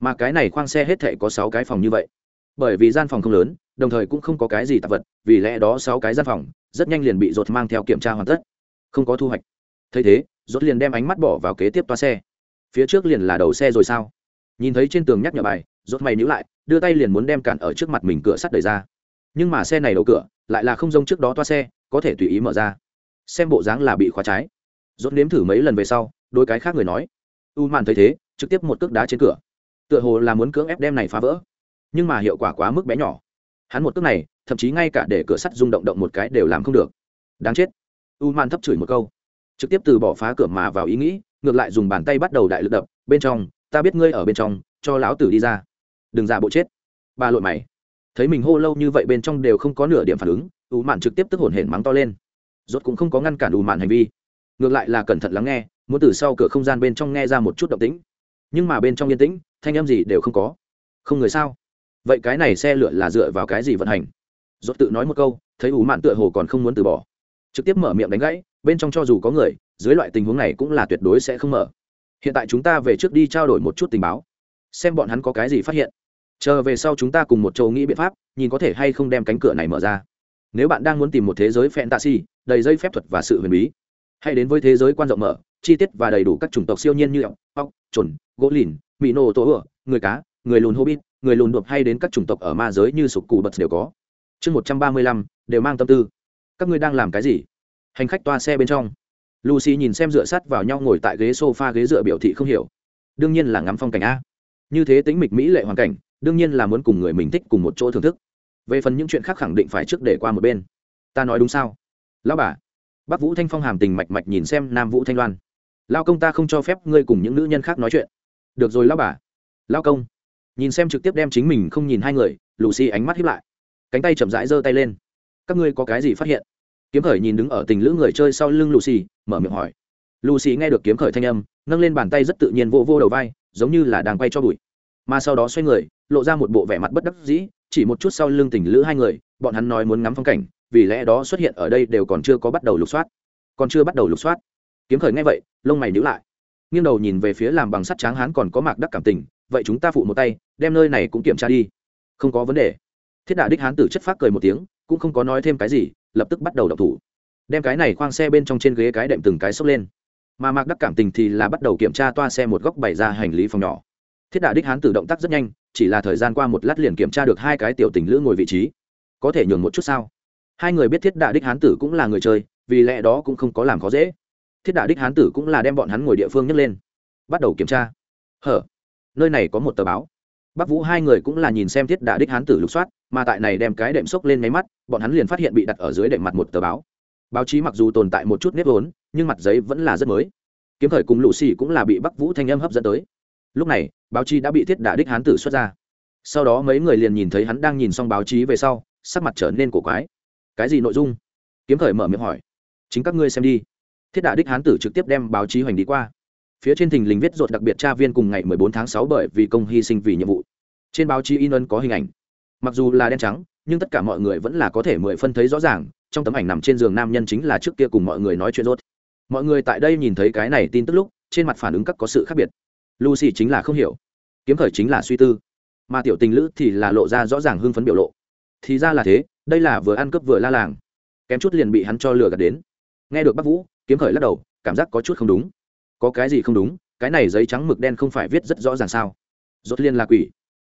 [SPEAKER 1] Mà cái này khoang xe hết thể có sáu cái phòng như vậy bởi vì gian phòng không lớn, đồng thời cũng không có cái gì tạp vật, vì lẽ đó sáu cái gian phòng rất nhanh liền bị rột mang theo kiểm tra hoàn tất. Không có thu hoạch. Thấy thế rốt liền đem ánh mắt bỏ vào kế tiếp toa xe. Phía trước liền là đầu xe rồi sao? Nhìn thấy trên tường nhắc nhở bài rốt mày níu lại, đưa tay liền muốn đem cản ở trước mặt mình cửa sắt đẩy ra. Nhưng mà xe này đầu cửa lại là không giống trước đó toa xe, có thể tùy ý mở ra. Xem bộ dáng là bị khóa trái. Rốt nếm thử mấy lần về sau, đôi cái khác người nói. U màn thấy thế, trực tiếp một cước đá trên cửa. Tựa hồ là muốn cưỡng ép đem này phá vỡ nhưng mà hiệu quả quá mức bé nhỏ. Hắn một cước này, thậm chí ngay cả để cửa sắt rung động động một cái đều làm không được. Đáng chết. U man thấp chửi một câu. Trực tiếp từ bỏ phá cửa mà vào ý nghĩ, ngược lại dùng bàn tay bắt đầu đại lực đập, bên trong, ta biết ngươi ở bên trong, cho lão tử đi ra. Đừng ra bộ chết. Ba lội mày. Thấy mình hô lâu như vậy bên trong đều không có nửa điểm phản ứng u mạn trực tiếp tức hổn hển mắng to lên. Rốt cũng không có ngăn cản U mạn hành vi. Ngược lại là cẩn thận lắng nghe, muốn từ sau cửa không gian bên trong nghe ra một chút động tĩnh. Nhưng mà bên trong yên tĩnh, thanh âm gì đều không có. Không người sao? Vậy cái này xe lửa là dựa vào cái gì vận hành? Dốt tự nói một câu, thấy ủ mạn tựa hồ còn không muốn từ bỏ. Trực tiếp mở miệng đánh gãy, bên trong cho dù có người, dưới loại tình huống này cũng là tuyệt đối sẽ không mở. Hiện tại chúng ta về trước đi trao đổi một chút tình báo, xem bọn hắn có cái gì phát hiện. Chờ về sau chúng ta cùng một châu nghĩ biện pháp, nhìn có thể hay không đem cánh cửa này mở ra. Nếu bạn đang muốn tìm một thế giới fantasy, đầy dây phép thuật và sự huyền bí, hãy đến với thế giới quan rộng mở, chi tiết và đầy đủ các chủng tộc siêu nhiên như ốc ốc chuẩn gỗ lìn mỹ nô tố ửa, người cá, người lùn hobbit người lùn đột hay đến các chủng tộc ở ma giới như sục cụ bật đều có. Chương một trăm ba mươi lăm, đều mang tâm tư. Các ngươi đang làm cái gì? Hành khách toa xe bên trong. Lucy nhìn xem dựa sắt vào nhau ngồi tại ghế s o f a ghế dựa biểu thị không hiểu. Đương nhiên là ngắm phong cảnh a. Như thế tính mịch mỹ lệ hoàn cảnh, đương nhiên là muốn cùng người mình thích cùng một chỗ thưởng thức. Về phần những chuyện khác khẳng định phải trước để qua một bên. Ta nói đúng sao? Lão bà. Bác vũ thanh phong hàm tình mạch mạch nhìn xem nam vũ thanh loan. Lao công ta không cho phép ngươi cùng những nữ nhân khác nói chuyện. Được rồi, lão bà. Lao công nhìn xem trực tiếp đem chính mình không nhìn hai người lù xì ánh mắt hiếp lại. Cánh tay chậm rãi giơ tay lên. Các ngươi có cái gì phát hiện? Kiếm khởi nhìn đứng ở tình lữ người chơi sau lưng lù xì mở miệng hỏi. Lù xì nghe được kiếm khởi thanh âm, nâng lên bàn tay rất tự nhiên vô vô đầu vai, giống như là đang quay cho bụi. Mà sau đó xoay người, lộ ra một bộ vẻ mặt bất đắc dĩ, chỉ một chút sau lưng tình lữ hai người, bọn hắn nói muốn ngắm phong cảnh, vì lẽ đó xuất hiện ở đây đều còn chưa có bắt đầu lục soát. Còn chưa bắt đầu lục soát. Kiếm khởi nghe vậy, lông mày nhữ lại. Nghiêng đầu nhìn về phía làm bằng sắt tráng hán còn có mạc đắc cảm tình vậy chúng ta phụ một tay, đem nơi này cũng kiểm tra đi. Không có vấn đề. Thiết đà đích hán tử chất phát cười một tiếng, cũng không có nói thêm cái gì, lập tức bắt đầu đọc thủ. Đem cái này khoang xe bên trong trên ghế cái đệm từng cái xốc lên. Mà mạc đắc cảm tình thì là bắt đầu kiểm tra toa xe một góc bày ra hành lý phòng nhỏ. Thiết đà đích hán tử động tác rất nhanh, chỉ là thời gian qua một lát liền kiểm tra được hai cái tiểu tình lữ ngồi vị trí. Có thể nhường một chút sao? Hai người biết thiết đà đích hán tử cũng là người chơi, vì lẽ đó cũng không có làm khó dễ. Thiết đà đích hán tử cũng là đem bọn hắn ngồi địa phương nhấc lên. Bắt đầu kiểm tra. Hở? Nơi này có một tờ báo. Bắc vũ hai người cũng là nhìn xem thiết đà đích hán tử lục soát, mà tại này đem cái đệm xốc lên máy mắt, bọn hắn liền phát hiện bị đặt ở dưới đệm mặt một tờ báo. Báo chí mặc dù tồn tại một chút nếp vốn, nhưng mặt giấy vẫn là rất mới. Kiếm thời cùng lũ xì cũng là bị bắc vũ thanh âm hấp dẫn tới. Lúc này, báo chí đã bị thiết đà đích hán tử xuất ra. Sau đó mấy người liền nhìn thấy hắn đang nhìn xong báo chí về sau, sắc mặt trở nên cổ quái. Cái gì nội dung? Kiếm thời mở miệng hỏi. Chính các ngươi xem đi. Thiết đà đích hán tử trực tiếp đem báo chí hoành đi qua phía trên thình lình viết rột đặc biệt tra viên cùng ngày 14 tháng 6 bởi vì công hy sinh vì nhiệm vụ. Trên báo chí in ấn có hình ảnh. Mặc dù là đen trắng, nhưng tất cả mọi người vẫn là có thể mười phân thấy rõ ràng, trong tấm ảnh nằm trên giường nam nhân chính là trước kia cùng mọi người nói chuyện rốt mọi người tại đây nhìn thấy cái này tin tức lúc, trên mặt phản ứng các có sự khác biệt. Lucy chính là không hiểu. Kiếm khởi chính là suy tư. Mà tiểu tình lữ thì là lộ ra rõ ràng hưng phấn biểu lộ. Thì ra là thế, đây là vừa ăn cướp vừa la làng. Kém chút liền bị hắn cho lừa gạt đến. Nghe được bác vũ, kiếm khởi lắc đầu, cảm giác có chút không đúng có cái gì không đúng, cái này giấy trắng mực đen không phải viết rất rõ ràng sao? Rốt liên là quỷ.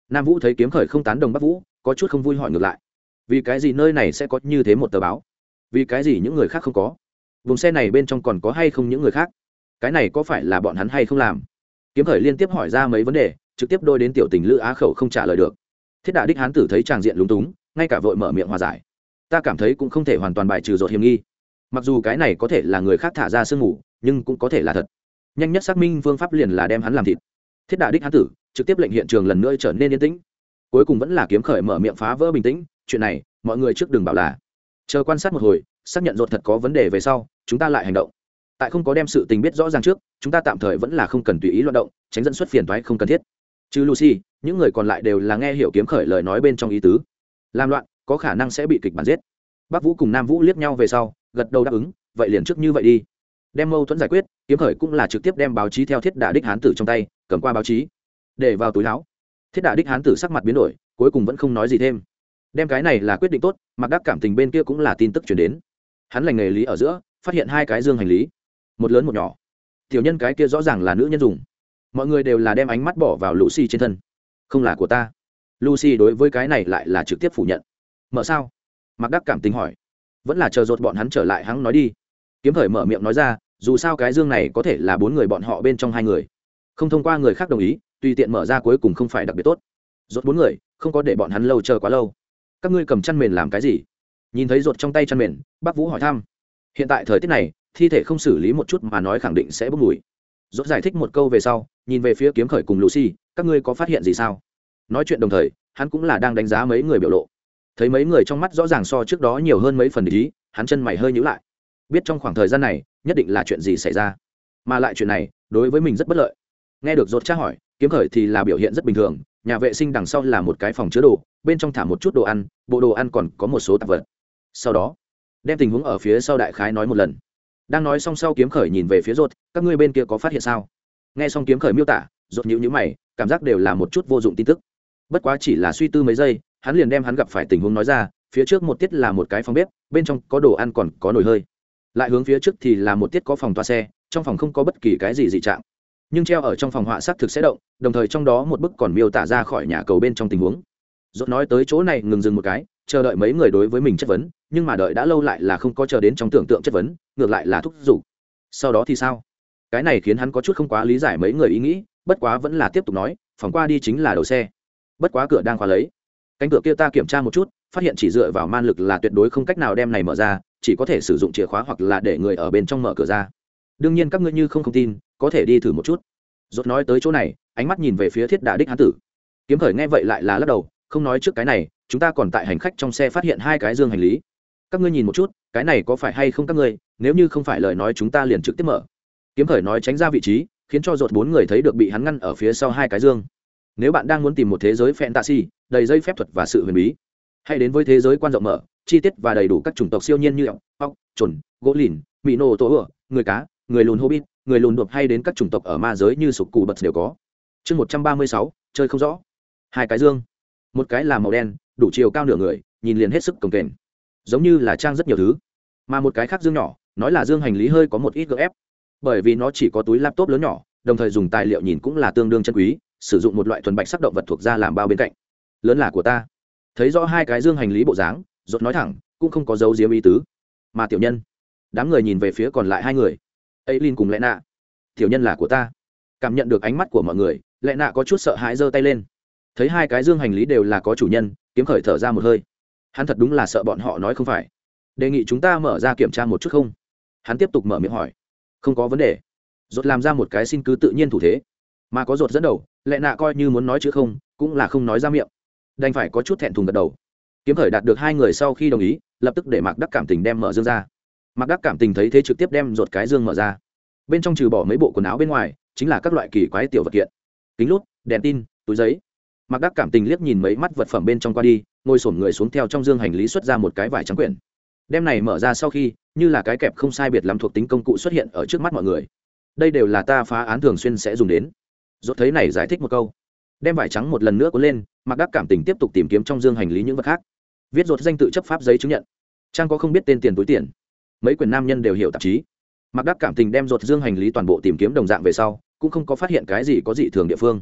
[SPEAKER 1] Nam vũ thấy kiếm khởi không tán đồng bắc vũ, có chút không vui hỏi ngược lại. Vì cái gì nơi này sẽ có như thế một tờ báo? Vì cái gì những người khác không có? Vùng xe này bên trong còn có hay không những người khác? Cái này có phải là bọn hắn hay không làm? Kiếm khởi liên tiếp hỏi ra mấy vấn đề, trực tiếp đôi đến tiểu tình lữ á khẩu không trả lời được. Thiết đà đích hán tử thấy tràng diện lúng túng, ngay cả vội mở miệng hòa giải. Ta cảm thấy cũng không thể hoàn toàn bài trừ dột hiểm nghi. Mặc dù cái này có thể là người khác thả ra sương mù, nhưng cũng có thể là thật nhanh nhất xác minh phương pháp liền là đem hắn làm thịt. Thiết đà đích hán tử, trực tiếp lệnh hiện trường lần nữa trở nên yên tĩnh. Cuối cùng vẫn là kiếm khởi mở miệng phá vỡ bình tĩnh, chuyện này, mọi người trước đừng bảo là. Chờ quan sát một hồi, xác nhận rột thật có vấn đề về sau, chúng ta lại hành động. Tại không có đem sự tình biết rõ ràng trước, chúng ta tạm thời vẫn là không cần tùy ý loạn động, tránh dẫn xuất phiền toái không cần thiết. Chứ lucy, những người còn lại đều là nghe hiểu kiếm khởi lời nói bên trong ý tứ. Làm loạn, có khả năng sẽ bị kịch bản giết. Bắc vũ cùng nam vũ liếc nhau về sau, gật đầu đáp ứng, vậy liền trước như vậy đi đem mâu thuẫn giải quyết, kiếm khởi cũng là trực tiếp đem báo chí theo thiết đà đích hán tử trong tay, cầm qua báo chí, để vào túi láo. Thiết đà đích hán tử sắc mặt biến đổi, cuối cùng vẫn không nói gì thêm. Đem cái này là quyết định tốt mặc đắc cảm tình bên kia cũng là tin tức chuyển đến. Hắn lành nghề lý ở giữa, phát hiện hai cái dương hành lý, một lớn một nhỏ. Tiểu nhân cái kia rõ ràng là nữ nhân dùng. Mọi người đều là đem ánh mắt bỏ vào lucy trên thân. Không là của ta. Lucy đối với cái này lại là trực tiếp phủ nhận. Mở sao? Mặc đắc cảm tình hỏi. Vẫn là chờ dột bọn hắn trở lại hắn nói đi kiếm thời mở miệng nói ra, dù sao cái dương này có thể là bốn người bọn họ bên trong hai người. Không thông qua người khác đồng ý, tùy tiện mở ra cuối cùng không phải đặc biệt tốt. Rốt bốn người, không có để bọn hắn lâu chờ quá lâu. Các ngươi cầm chăn mền làm cái gì? Nhìn thấy rột trong tay chăn mền, bác vũ hỏi thăm. Hiện tại thời tiết này, thi thể không xử lý một chút mà nói khẳng định sẽ bốc mùi. Rốt giải thích một câu về sau, nhìn về phía kiếm khởi cùng lucy, các ngươi có phát hiện gì sao? Nói chuyện đồng thời, hắn cũng là đang đánh giá mấy người biểu lộ. Thấy mấy người trong mắt rõ ràng so trước đó nhiều hơn mấy phần ý, hắn chân mày hơi nhíu lại biết trong khoảng thời gian này nhất định là chuyện gì xảy ra. Mà lại chuyện này, đối với mình rất bất lợi. Nghe được dột tra hỏi, kiếm khởi thì là biểu hiện rất bình thường, nhà vệ sinh đằng sau là một cái phòng chứa đồ, bên trong thả một chút đồ ăn, bộ đồ ăn còn có một số tạp vật. Sau đó, đem tình huống ở phía sau đại khái nói một lần. Đang nói xong sau kiếm khởi nhìn về phía rột các ngươi bên kia có phát hiện sao? Nghe xong kiếm khởi miêu tả rột nhíu nhíu mày, cảm giác đều là một chút vô dụng tin tức. Bất quá chỉ là suy tư mấy giây, hắn liền đem hắn gặp phải tình huống nói ra, phía trước một tiết là một cái phòng bếp, bên trong có đồ ăn còn có nồi hơi lại hướng phía trước thì là một tiết có phòng toa xe, trong phòng không có bất kỳ cái gì dị trạng. Nhưng treo ở trong phòng họa sắc thực sẽ động, đồng thời trong đó một bức còn miêu tả ra khỏi nhà cầu bên trong tình huống. Dốt nói tới chỗ này ngừng dừng một cái, chờ đợi mấy người đối với mình chất vấn, nhưng mà đợi đã lâu lại là không có chờ đến trong tưởng tượng chất vấn, ngược lại là thúc giục. Sau đó thì sao? Cái này khiến hắn có chút không quá lý giải mấy người ý nghĩ, bất quá vẫn là tiếp tục nói, phòng qua đi chính là đầu xe. Bất quá cửa đang khóa lấy. Cánh cửa kia ta kiểm tra một chút, phát hiện chỉ dựa vào man lực là tuyệt đối không cách nào đem này mở ra chỉ có thể sử dụng chìa khóa hoặc là để người ở bên trong mở cửa ra. Đương nhiên các ngươi như không không tin, có thể đi thử một chút. Dốt nói tới chỗ này, ánh mắt nhìn về phía thiết đà đích hán tử. Kiếm khởi nghe vậy lại là lắc đầu, không nói trước cái này, chúng ta còn tại hành khách trong xe phát hiện hai cái dương hành lý. Các ngươi nhìn một chút, cái này có phải hay không các ngươi, nếu như không phải lời nói chúng ta liền trực tiếp mở. Kiếm khởi nói tránh ra vị trí, khiến cho dột bốn người thấy được bị hắn ngăn ở phía sau hai cái dương. Nếu bạn đang muốn tìm một thế giới fantasy, đầy dây phép thuật và sự huyền bí hãy đến với thế giới quan rộng mở, chi tiết và đầy đủ các chủng tộc siêu nhiên như ọc ọc trồn gỗ lìn mỹ nô tổ ựa người cá, người lùn hobbit, người lùn đột hay đến các chủng tộc ở ma giới như sục cù bật đều có. Chương một trăm ba mươi sáu, chơi không rõ. Hai cái dương. Một cái là màu đen, đủ chiều cao nửa người, nhìn liền hết sức cồng kềnh. Giống như là trang rất nhiều thứ. Mà một cái khác dương nhỏ, nói là dương hành lý hơi có một ít gỡ ép. Bởi vì nó chỉ có túi laptop lớn nhỏ, đồng thời dùng tài liệu nhìn cũng là tương đương chân quý, sử dụng một loại thuần bạch sắc động vật thuộc da làm bao bên cạnh. Lớn là của ta thấy rõ hai cái dương hành lý bộ dáng, rốt nói thẳng, cũng không có dấu diếm ý tứ. Mà tiểu nhân, đám người nhìn về phía còn lại hai người. Ấy linh cùng lẽ nạ tiểu nhân là của ta. Cảm nhận được ánh mắt của mọi người lẽ nạ có chút sợ hãi giơ tay lên. Thấy hai cái dương hành lý đều là có chủ nhân, kiếm khởi thở ra một hơi. Hắn thật đúng là sợ bọn họ nói không phải. Đề nghị chúng ta mở ra kiểm tra một chút không? Hắn tiếp tục mở miệng hỏi. Không có vấn đề. Dột làm ra một cái xin cứ tự nhiên thủ thế. Mà có dột dẫn đầu lẽ nạ coi như muốn nói chứ không, cũng là không nói ra miệng đành phải có chút thẹn thùng gật đầu. Kiếm khởi đạt được hai người sau khi đồng ý, lập tức để mạc đắc cảm tình đem mở dương ra. Mạc đắc cảm tình thấy thế trực tiếp đem ruột cái dương mở ra. Bên trong trừ bỏ mấy bộ quần áo bên ngoài, chính là các loại kỳ quái tiểu vật kiện. Kính lút, đèn tin, túi giấy. Mạc đắc cảm tình liếc nhìn mấy mắt vật phẩm bên trong qua đi, ngồi sổm người xuống theo trong dương hành lý xuất ra một cái vải trắng quyển. Đem này mở ra sau khi, như là cái kẹp không sai biệt lắm thuộc tính công cụ xuất hiện ở trước mắt mọi người. Đây đều là ta phá án thường xuyên sẽ dùng đến. Dốt thấy này giải thích một câu đem vải trắng một lần nữa cuốn lên mặc đắc cảm tình tiếp tục tìm kiếm trong dương hành lý những vật khác. Viết ruột danh tự chấp pháp giấy chứng nhận. Trang có không biết tên tiền túi tiền. Mấy quyền nam nhân đều hiểu tạp chí. Mặc đắc cảm tình đem ruột dương hành lý toàn bộ tìm kiếm đồng dạng về sau, cũng không có phát hiện cái gì có dị thường địa phương.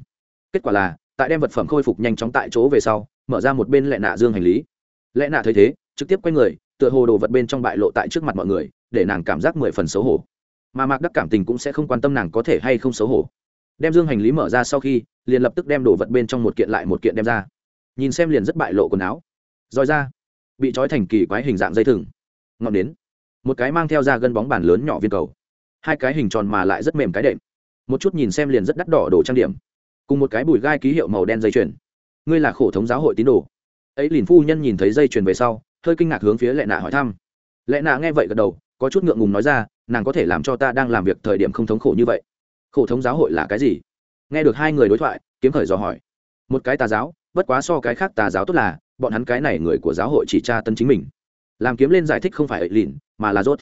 [SPEAKER 1] Kết quả là, tại đem vật phẩm khôi phục nhanh chóng tại chỗ về sau, mở ra một bên lệ nạ dương hành lý. Lệ nạ thấy thế, trực tiếp quay người, tựa hồ đồ vật bên trong bại lộ tại trước mặt mọi người, để nàng cảm giác mười phần xấu hổ. Mà mạc đắc cảm tình cũng sẽ không quan tâm nàng có thể hay không xấu hổ đem dương hành lý mở ra sau khi, liền lập tức đem đồ vật bên trong một kiện lại một kiện đem ra. Nhìn xem liền rất bại lộ quần áo. Roi ra, bị trói thành kỳ quái hình dạng dây thừng. Ngọn đến một cái mang theo ra gân bóng bàn lớn nhỏ viên cầu. Hai cái hình tròn mà lại rất mềm cái đệm. Một chút nhìn xem liền rất đắt đỏ đồ trang điểm. Cùng một cái bùi gai ký hiệu màu đen dây chuyền. Ngươi là khổ thống giáo hội tín đồ. Ấy liền phu nhân nhìn thấy dây chuyền về sau, hơi kinh ngạc hướng phía lệ nạ hỏi thăm. Lệ nạ nghe vậy gật đầu, có chút ngượng ngùng nói ra, nàng có thể làm cho ta đang làm việc thời điểm không thống khổ như vậy khổ thống giáo hội là cái gì? Nghe được hai người đối thoại, kiếm khởi dò hỏi. Một cái tà giáo, bất quá so cái khác tà giáo tốt là, bọn hắn cái này người của giáo hội chỉ tra tân chính mình. Làm kiếm lên giải thích không phải ậy lìn mà là rốt.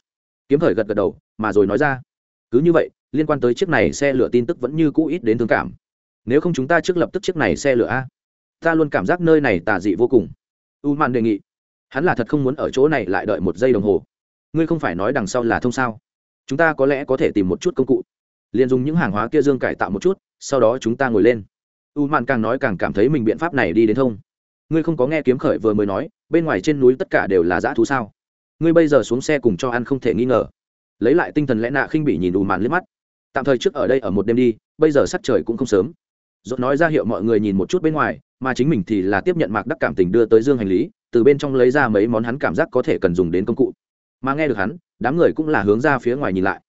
[SPEAKER 1] Kiếm khởi gật gật đầu, mà rồi nói ra. Cứ như vậy, liên quan tới chiếc này xe lửa tin tức vẫn như cũ ít đến thương cảm. Nếu không chúng ta trước lập tức chiếc này xe lửa a. Ta luôn cảm giác nơi này tà dị vô cùng. U man đề nghị. Hắn là thật không muốn ở chỗ này lại đợi một giây đồng hồ. Ngươi không phải nói đằng sau là thông sao? Chúng ta có lẽ có thể tìm một chút công cụ liền dùng những hàng hóa kia dương cải tạo một chút, sau đó chúng ta ngồi lên. U mạn càng nói càng cảm thấy mình biện pháp này đi đến thông. Ngươi không có nghe kiếm khởi vừa mới nói, bên ngoài trên núi tất cả đều là dã thú sao? Ngươi bây giờ xuống xe cùng cho ăn không thể nghi ngờ. Lấy lại tinh thần lẽ nạ khinh bị nhìn u mạn liếc mắt. Tạm thời trước ở đây ở một đêm đi, bây giờ sắc trời cũng không sớm. Dốt nói ra hiệu mọi người nhìn một chút bên ngoài, mà chính mình thì là tiếp nhận mạc đắc cảm tình đưa tới dương hành lý, từ bên trong lấy ra mấy món hắn cảm giác có thể cần dùng đến công cụ. Mà nghe được hắn, đám người cũng là hướng ra phía ngoài nhìn lại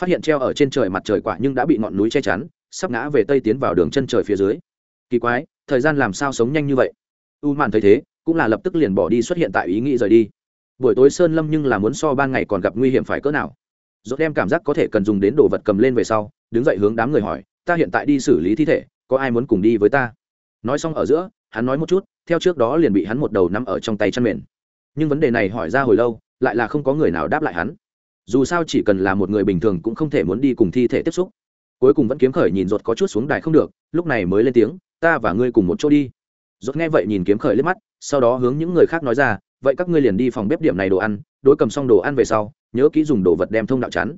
[SPEAKER 1] phát hiện treo ở trên trời mặt trời quả nhưng đã bị ngọn núi che chắn, sắp ngã về tây tiến vào đường chân trời phía dưới. Kỳ quái, thời gian làm sao sống nhanh như vậy? U màn thấy thế, cũng là lập tức liền bỏ đi xuất hiện tại ý nghĩ rời đi. Buổi tối sơn lâm nhưng là muốn so ban ngày còn gặp nguy hiểm phải cỡ nào. Dốt đem cảm giác có thể cần dùng đến đồ vật cầm lên về sau, đứng dậy hướng đám người hỏi, ta hiện tại đi xử lý thi thể, có ai muốn cùng đi với ta? Nói xong ở giữa, hắn nói một chút, theo trước đó liền bị hắn một đầu nắm ở trong tay chăn mền nhưng vấn đề này hỏi ra hồi lâu, lại là không có người nào đáp lại hắn dù sao chỉ cần là một người bình thường cũng không thể muốn đi cùng thi thể tiếp xúc. Cuối cùng vẫn kiếm khởi nhìn ruột có chút xuống đài không được, lúc này mới lên tiếng, ta và ngươi cùng một chỗ đi. Ruột nghe vậy nhìn kiếm khởi lên mắt, sau đó hướng những người khác nói ra, vậy các ngươi liền đi phòng bếp điểm này đồ ăn, đối cầm xong đồ ăn về sau, nhớ kỹ dùng đồ vật đem thông đạo chắn.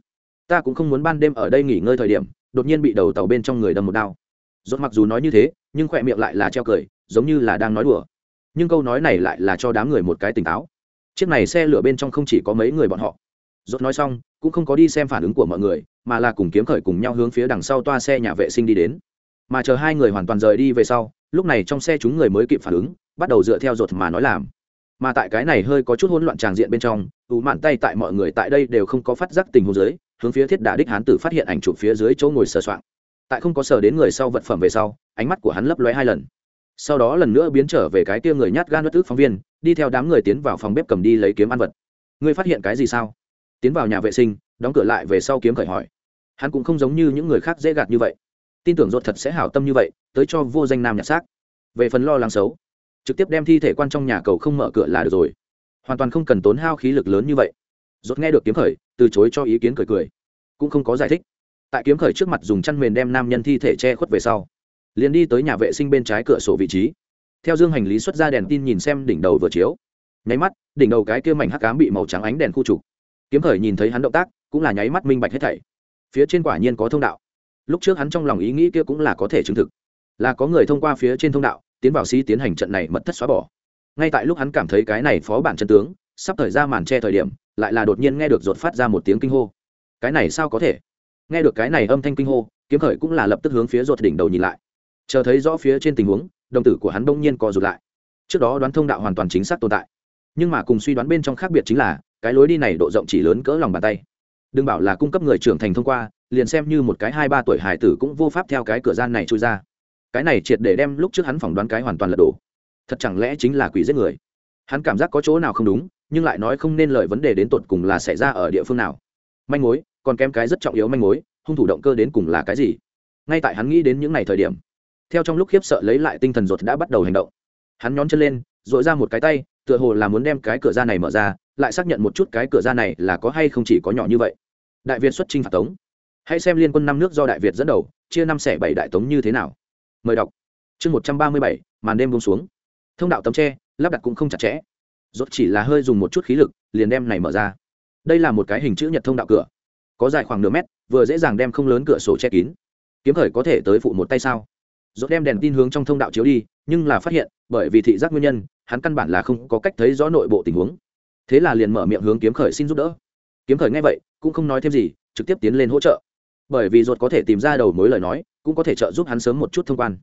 [SPEAKER 1] Ta cũng không muốn ban đêm ở đây nghỉ ngơi thời điểm, đột nhiên bị đầu tàu bên trong người đâm một đao. Ruột mặc dù nói như thế, nhưng khỏe miệng lại là treo cười, giống như là đang nói đùa. Nhưng câu nói này lại là cho đám người một cái tỉnh táo. Chiếc này xe lửa bên trong không chỉ có mấy người bọn họ rốt nói xong, cũng không có đi xem phản ứng của mọi người, mà là cùng kiếm khởi cùng nhau hướng phía đằng sau toa xe nhà vệ sinh đi đến. Mà chờ hai người hoàn toàn rời đi về sau, lúc này trong xe chúng người mới kịp phản ứng, bắt đầu dựa theo rột mà nói làm. Mà tại cái này hơi có chút hỗn loạn tràng diện bên trong, ủ mạn tay tại mọi người tại đây đều không có phát giác tình huống dưới, hướng phía thiết đà đích hán tử phát hiện ảnh chụp phía dưới chỗ ngồi sờ soạng. Tại không có sờ đến người sau vật phẩm về sau, ánh mắt của hắn lấp lóe hai lần. Sau đó lần nữa biến trở về cái kia người nhát gan bất tức phóng viên, đi theo đám người tiến vào phòng bếp cầm đi lấy kiếm ăn vật. Ngươi phát hiện cái gì sao? Tiến vào nhà vệ sinh, đóng cửa lại về sau kiếm khởi hỏi. Hắn cũng không giống như những người khác dễ gạt như vậy. Tin tưởng ruột thật sẽ hảo tâm như vậy, tới cho vô danh nam nhặt xác. Về phần lo lắng xấu, trực tiếp đem thi thể quan trong nhà cầu không mở cửa là được rồi. Hoàn toàn không cần tốn hao khí lực lớn như vậy. Rốt nghe được kiếm khởi, từ chối cho ý kiến cười cười. Cũng không có giải thích. Tại kiếm khởi trước mặt dùng chăn mền đem nam nhân thi thể che khuất về sau, liền đi tới nhà vệ sinh bên trái cửa sổ vị trí. Theo dương hành lý xuất ra đèn tin nhìn xem đỉnh đầu vừa chiếu. Nháy mắt, đỉnh đầu cái kia mảnh hắc cám bị màu trắng ánh đèn khu trục kiếm khởi nhìn thấy hắn động tác, cũng là nháy mắt minh bạch hết thảy. Phía trên quả nhiên có thông đạo. Lúc trước hắn trong lòng ý nghĩ kia cũng là có thể chứng thực. Là có người thông qua phía trên thông đạo, tiến vào sĩ tiến hành trận này mật thất xóa bỏ. Ngay tại lúc hắn cảm thấy cái này phó bản chân tướng, sắp thời ra màn che thời điểm, lại là đột nhiên nghe được rột phát ra một tiếng kinh hô. Cái này sao có thể? Nghe được cái này âm thanh kinh hô, kiếm khởi cũng là lập tức hướng phía rột đỉnh đầu nhìn lại. Chờ thấy rõ phía trên tình huống, đồng tử của hắn bỗng nhiên co rụt lại. Trước đó đoán thông đạo hoàn toàn chính xác tồn tại. Nhưng mà cùng suy đoán bên trong khác biệt chính là cái lối đi này độ rộng chỉ lớn cỡ lòng bàn tay. Đừng bảo là cung cấp người trưởng thành thông qua, liền xem như một cái hai ba tuổi hải tử cũng vô pháp theo cái cửa gian này trôi ra. Cái này triệt để đem lúc trước hắn phỏng đoán cái hoàn toàn lật đổ. Thật chẳng lẽ chính là quỷ giết người? Hắn cảm giác có chỗ nào không đúng, nhưng lại nói không nên lời vấn đề đến tột cùng là xảy ra ở địa phương nào. Manh mối, còn kém cái rất trọng yếu manh mối, hung thủ động cơ đến cùng là cái gì? Ngay tại hắn nghĩ đến những ngày thời điểm, theo trong lúc khiếp sợ lấy lại tinh thần ruột đã bắt đầu hành động. Hắn nhón chân lên dội ra một cái tay tựa hồ là muốn đem cái cửa ra này mở ra, lại xác nhận một chút cái cửa ra này là có hay không chỉ có nhỏ như vậy. Đại việt xuất chinh phạt tống. Hãy xem liên quân năm nước do đại việt dẫn đầu, chia năm xẻ bảy đại tống như thế nào. Mời đọc. Chương một trăm ba mươi bảy, màn đêm bông xuống. Thông đạo tấm tre, lắp đặt cũng không chặt chẽ. Rốt chỉ là hơi dùng một chút khí lực, liền đem này mở ra. Đây là một cái hình chữ nhật thông đạo cửa. Có dài khoảng nửa mét, vừa dễ dàng đem không lớn cửa sổ che kín. Kiếm khởi có thể tới phụ một tay sao? Rốt đem đèn tin hướng trong thông đạo chiếu đi, nhưng là phát hiện, bởi vì thị giác nguyên nhân, hắn căn bản là không có cách thấy rõ nội bộ tình huống. Thế là liền mở miệng hướng kiếm khởi xin giúp đỡ. Kiếm khởi nghe vậy, cũng không nói thêm gì, trực tiếp tiến lên hỗ trợ. Bởi vì ruột có thể tìm ra đầu mối lời nói, cũng có thể trợ giúp hắn sớm một chút thông quan.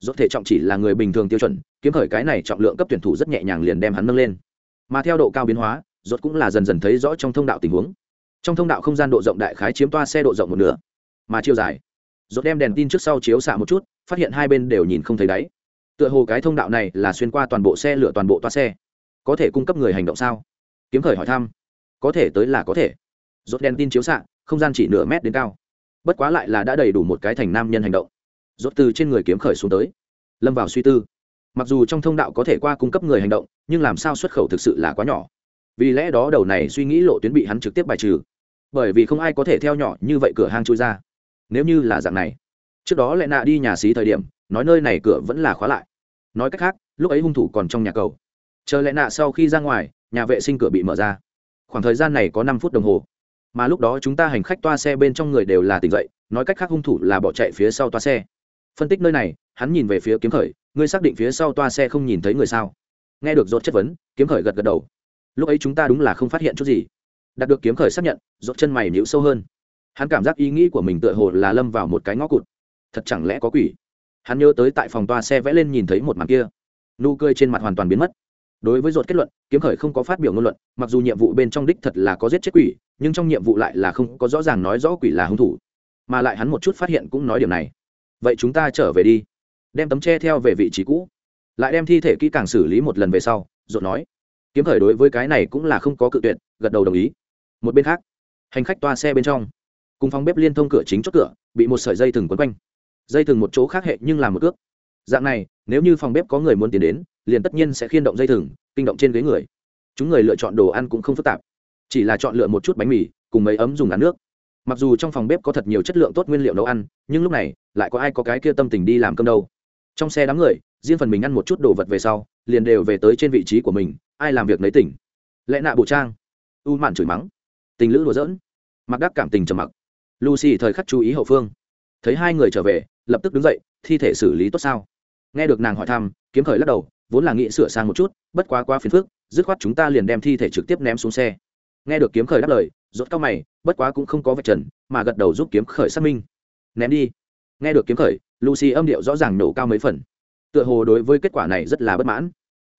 [SPEAKER 1] Ruột thể trọng chỉ là người bình thường tiêu chuẩn, kiếm khởi cái này trọng lượng cấp tuyển thủ rất nhẹ nhàng liền đem hắn nâng lên. Mà theo độ cao biến hóa ruột cũng là dần dần thấy rõ trong thông đạo tình huống. Trong thông đạo không gian độ rộng đại khái chiếm toa xe độ rộng một nửa, mà chiều dài ruột đem đèn tin trước sau chiếu xạ một chút, phát hiện hai bên đều nhìn không thấy đáy. Tựa hồ cái thông đạo này là xuyên qua toàn bộ xe lửa toàn bộ toa xe. Có thể cung cấp người hành động sao? Kiếm khởi hỏi thăm. Có thể tới là có thể. Rốt đèn tin chiếu xạ, không gian chỉ nửa mét đến cao. Bất quá lại là đã đầy đủ một cái thành nam nhân hành động. Rốt từ trên người kiếm khởi xuống tới. Lâm vào suy tư. Mặc dù trong thông đạo có thể qua cung cấp người hành động, nhưng làm sao xuất khẩu thực sự là quá nhỏ. Vì lẽ đó đầu này suy nghĩ lộ tuyến bị hắn trực tiếp bài trừ. Bởi vì không ai có thể theo nhỏ như vậy cửa hang chui ra nếu như là dạng này. Trước đó lại nạ đi nhà xí thời điểm, nói nơi này cửa vẫn là khóa lại. Nói cách khác, lúc ấy hung thủ còn trong nhà cầu. Chờ lại nạ sau khi ra ngoài, nhà vệ sinh cửa bị mở ra. Khoảng thời gian này có năm phút đồng hồ. Mà lúc đó chúng ta hành khách toa xe bên trong người đều là tỉnh dậy, nói cách khác hung thủ là bỏ chạy phía sau toa xe. Phân tích nơi này, hắn nhìn về phía kiếm khởi, ngươi xác định phía sau toa xe không nhìn thấy người sao? Nghe được dốt chất vấn, kiếm khởi gật gật đầu. Lúc ấy chúng ta đúng là không phát hiện chút gì. Đạt được kiếm khởi xác nhận dốt chân mày nhíu sâu hơn hắn cảm giác ý nghĩ của mình tựa hồ là lâm vào một cái ngõ cụt. Thật chẳng lẽ có quỷ? Hắn nhớ tới tại phòng toa xe vẽ lên nhìn thấy một màn kia. Nụ cười trên mặt hoàn toàn biến mất. Đối với ruột kết luận, kiếm khởi không có phát biểu ngôn luận, mặc dù nhiệm vụ bên trong đích thật là có giết chết quỷ, nhưng trong nhiệm vụ lại là không có rõ ràng nói rõ quỷ là hung thủ. Mà lại hắn một chút phát hiện cũng nói điều này. Vậy chúng ta trở về đi. Đem tấm tre theo về vị trí cũ. Lại đem thi thể kỹ càng xử lý một lần về sau, ruột nói. Kiếm khởi đối với cái này cũng là không có cự tuyệt, gật đầu đồng ý. Một bên khác, hành khách toa xe bên trong cùng phòng bếp liên thông cửa chính chốt cửa, bị một sợi dây thừng quấn quanh. Dây thừng một chỗ khác hệ nhưng làm một ước. Dạng này, nếu như phòng bếp có người muốn tiến đến, liền tất nhiên sẽ khiên động dây thừng, kinh động trên ghế người. Chúng người lựa chọn đồ ăn cũng không phức tạp. Chỉ là chọn lựa một chút bánh mì, cùng mấy ấm dùng ngắn nước. Mặc dù trong phòng bếp có thật nhiều chất lượng tốt nguyên liệu nấu ăn, nhưng lúc này, lại có ai có cái kia tâm tình đi làm cơm đâu. Trong xe đám người, riêng phần mình ăn một chút đồ vật về sau, liền đều về tới trên vị trí của mình, ai làm việc lấy tỉnh. Lẽ nạ bộ trang. U mạn chửi mắng. Tình lữ đùa giỡn. Mặc đắc cảm tình trầm mặc lucy thời khắc chú ý hậu phương. Thấy hai người trở về, lập tức đứng dậy, thi thể xử lý tốt sao? Nghe được nàng hỏi thăm, kiếm khởi lắc đầu, vốn là nghĩ sửa sang một chút, bất quá quá phiền phức, dứt khoát chúng ta liền đem thi thể trực tiếp ném xuống xe. Nghe được kiếm khởi đáp lời, rốt cao mày, bất quá cũng không có vạch trần, mà gật đầu giúp kiếm khởi xác minh. Ném đi. Nghe được kiếm khởi, lucy âm điệu rõ ràng nổ cao mấy phần. Tựa hồ đối với kết quả này rất là bất mãn.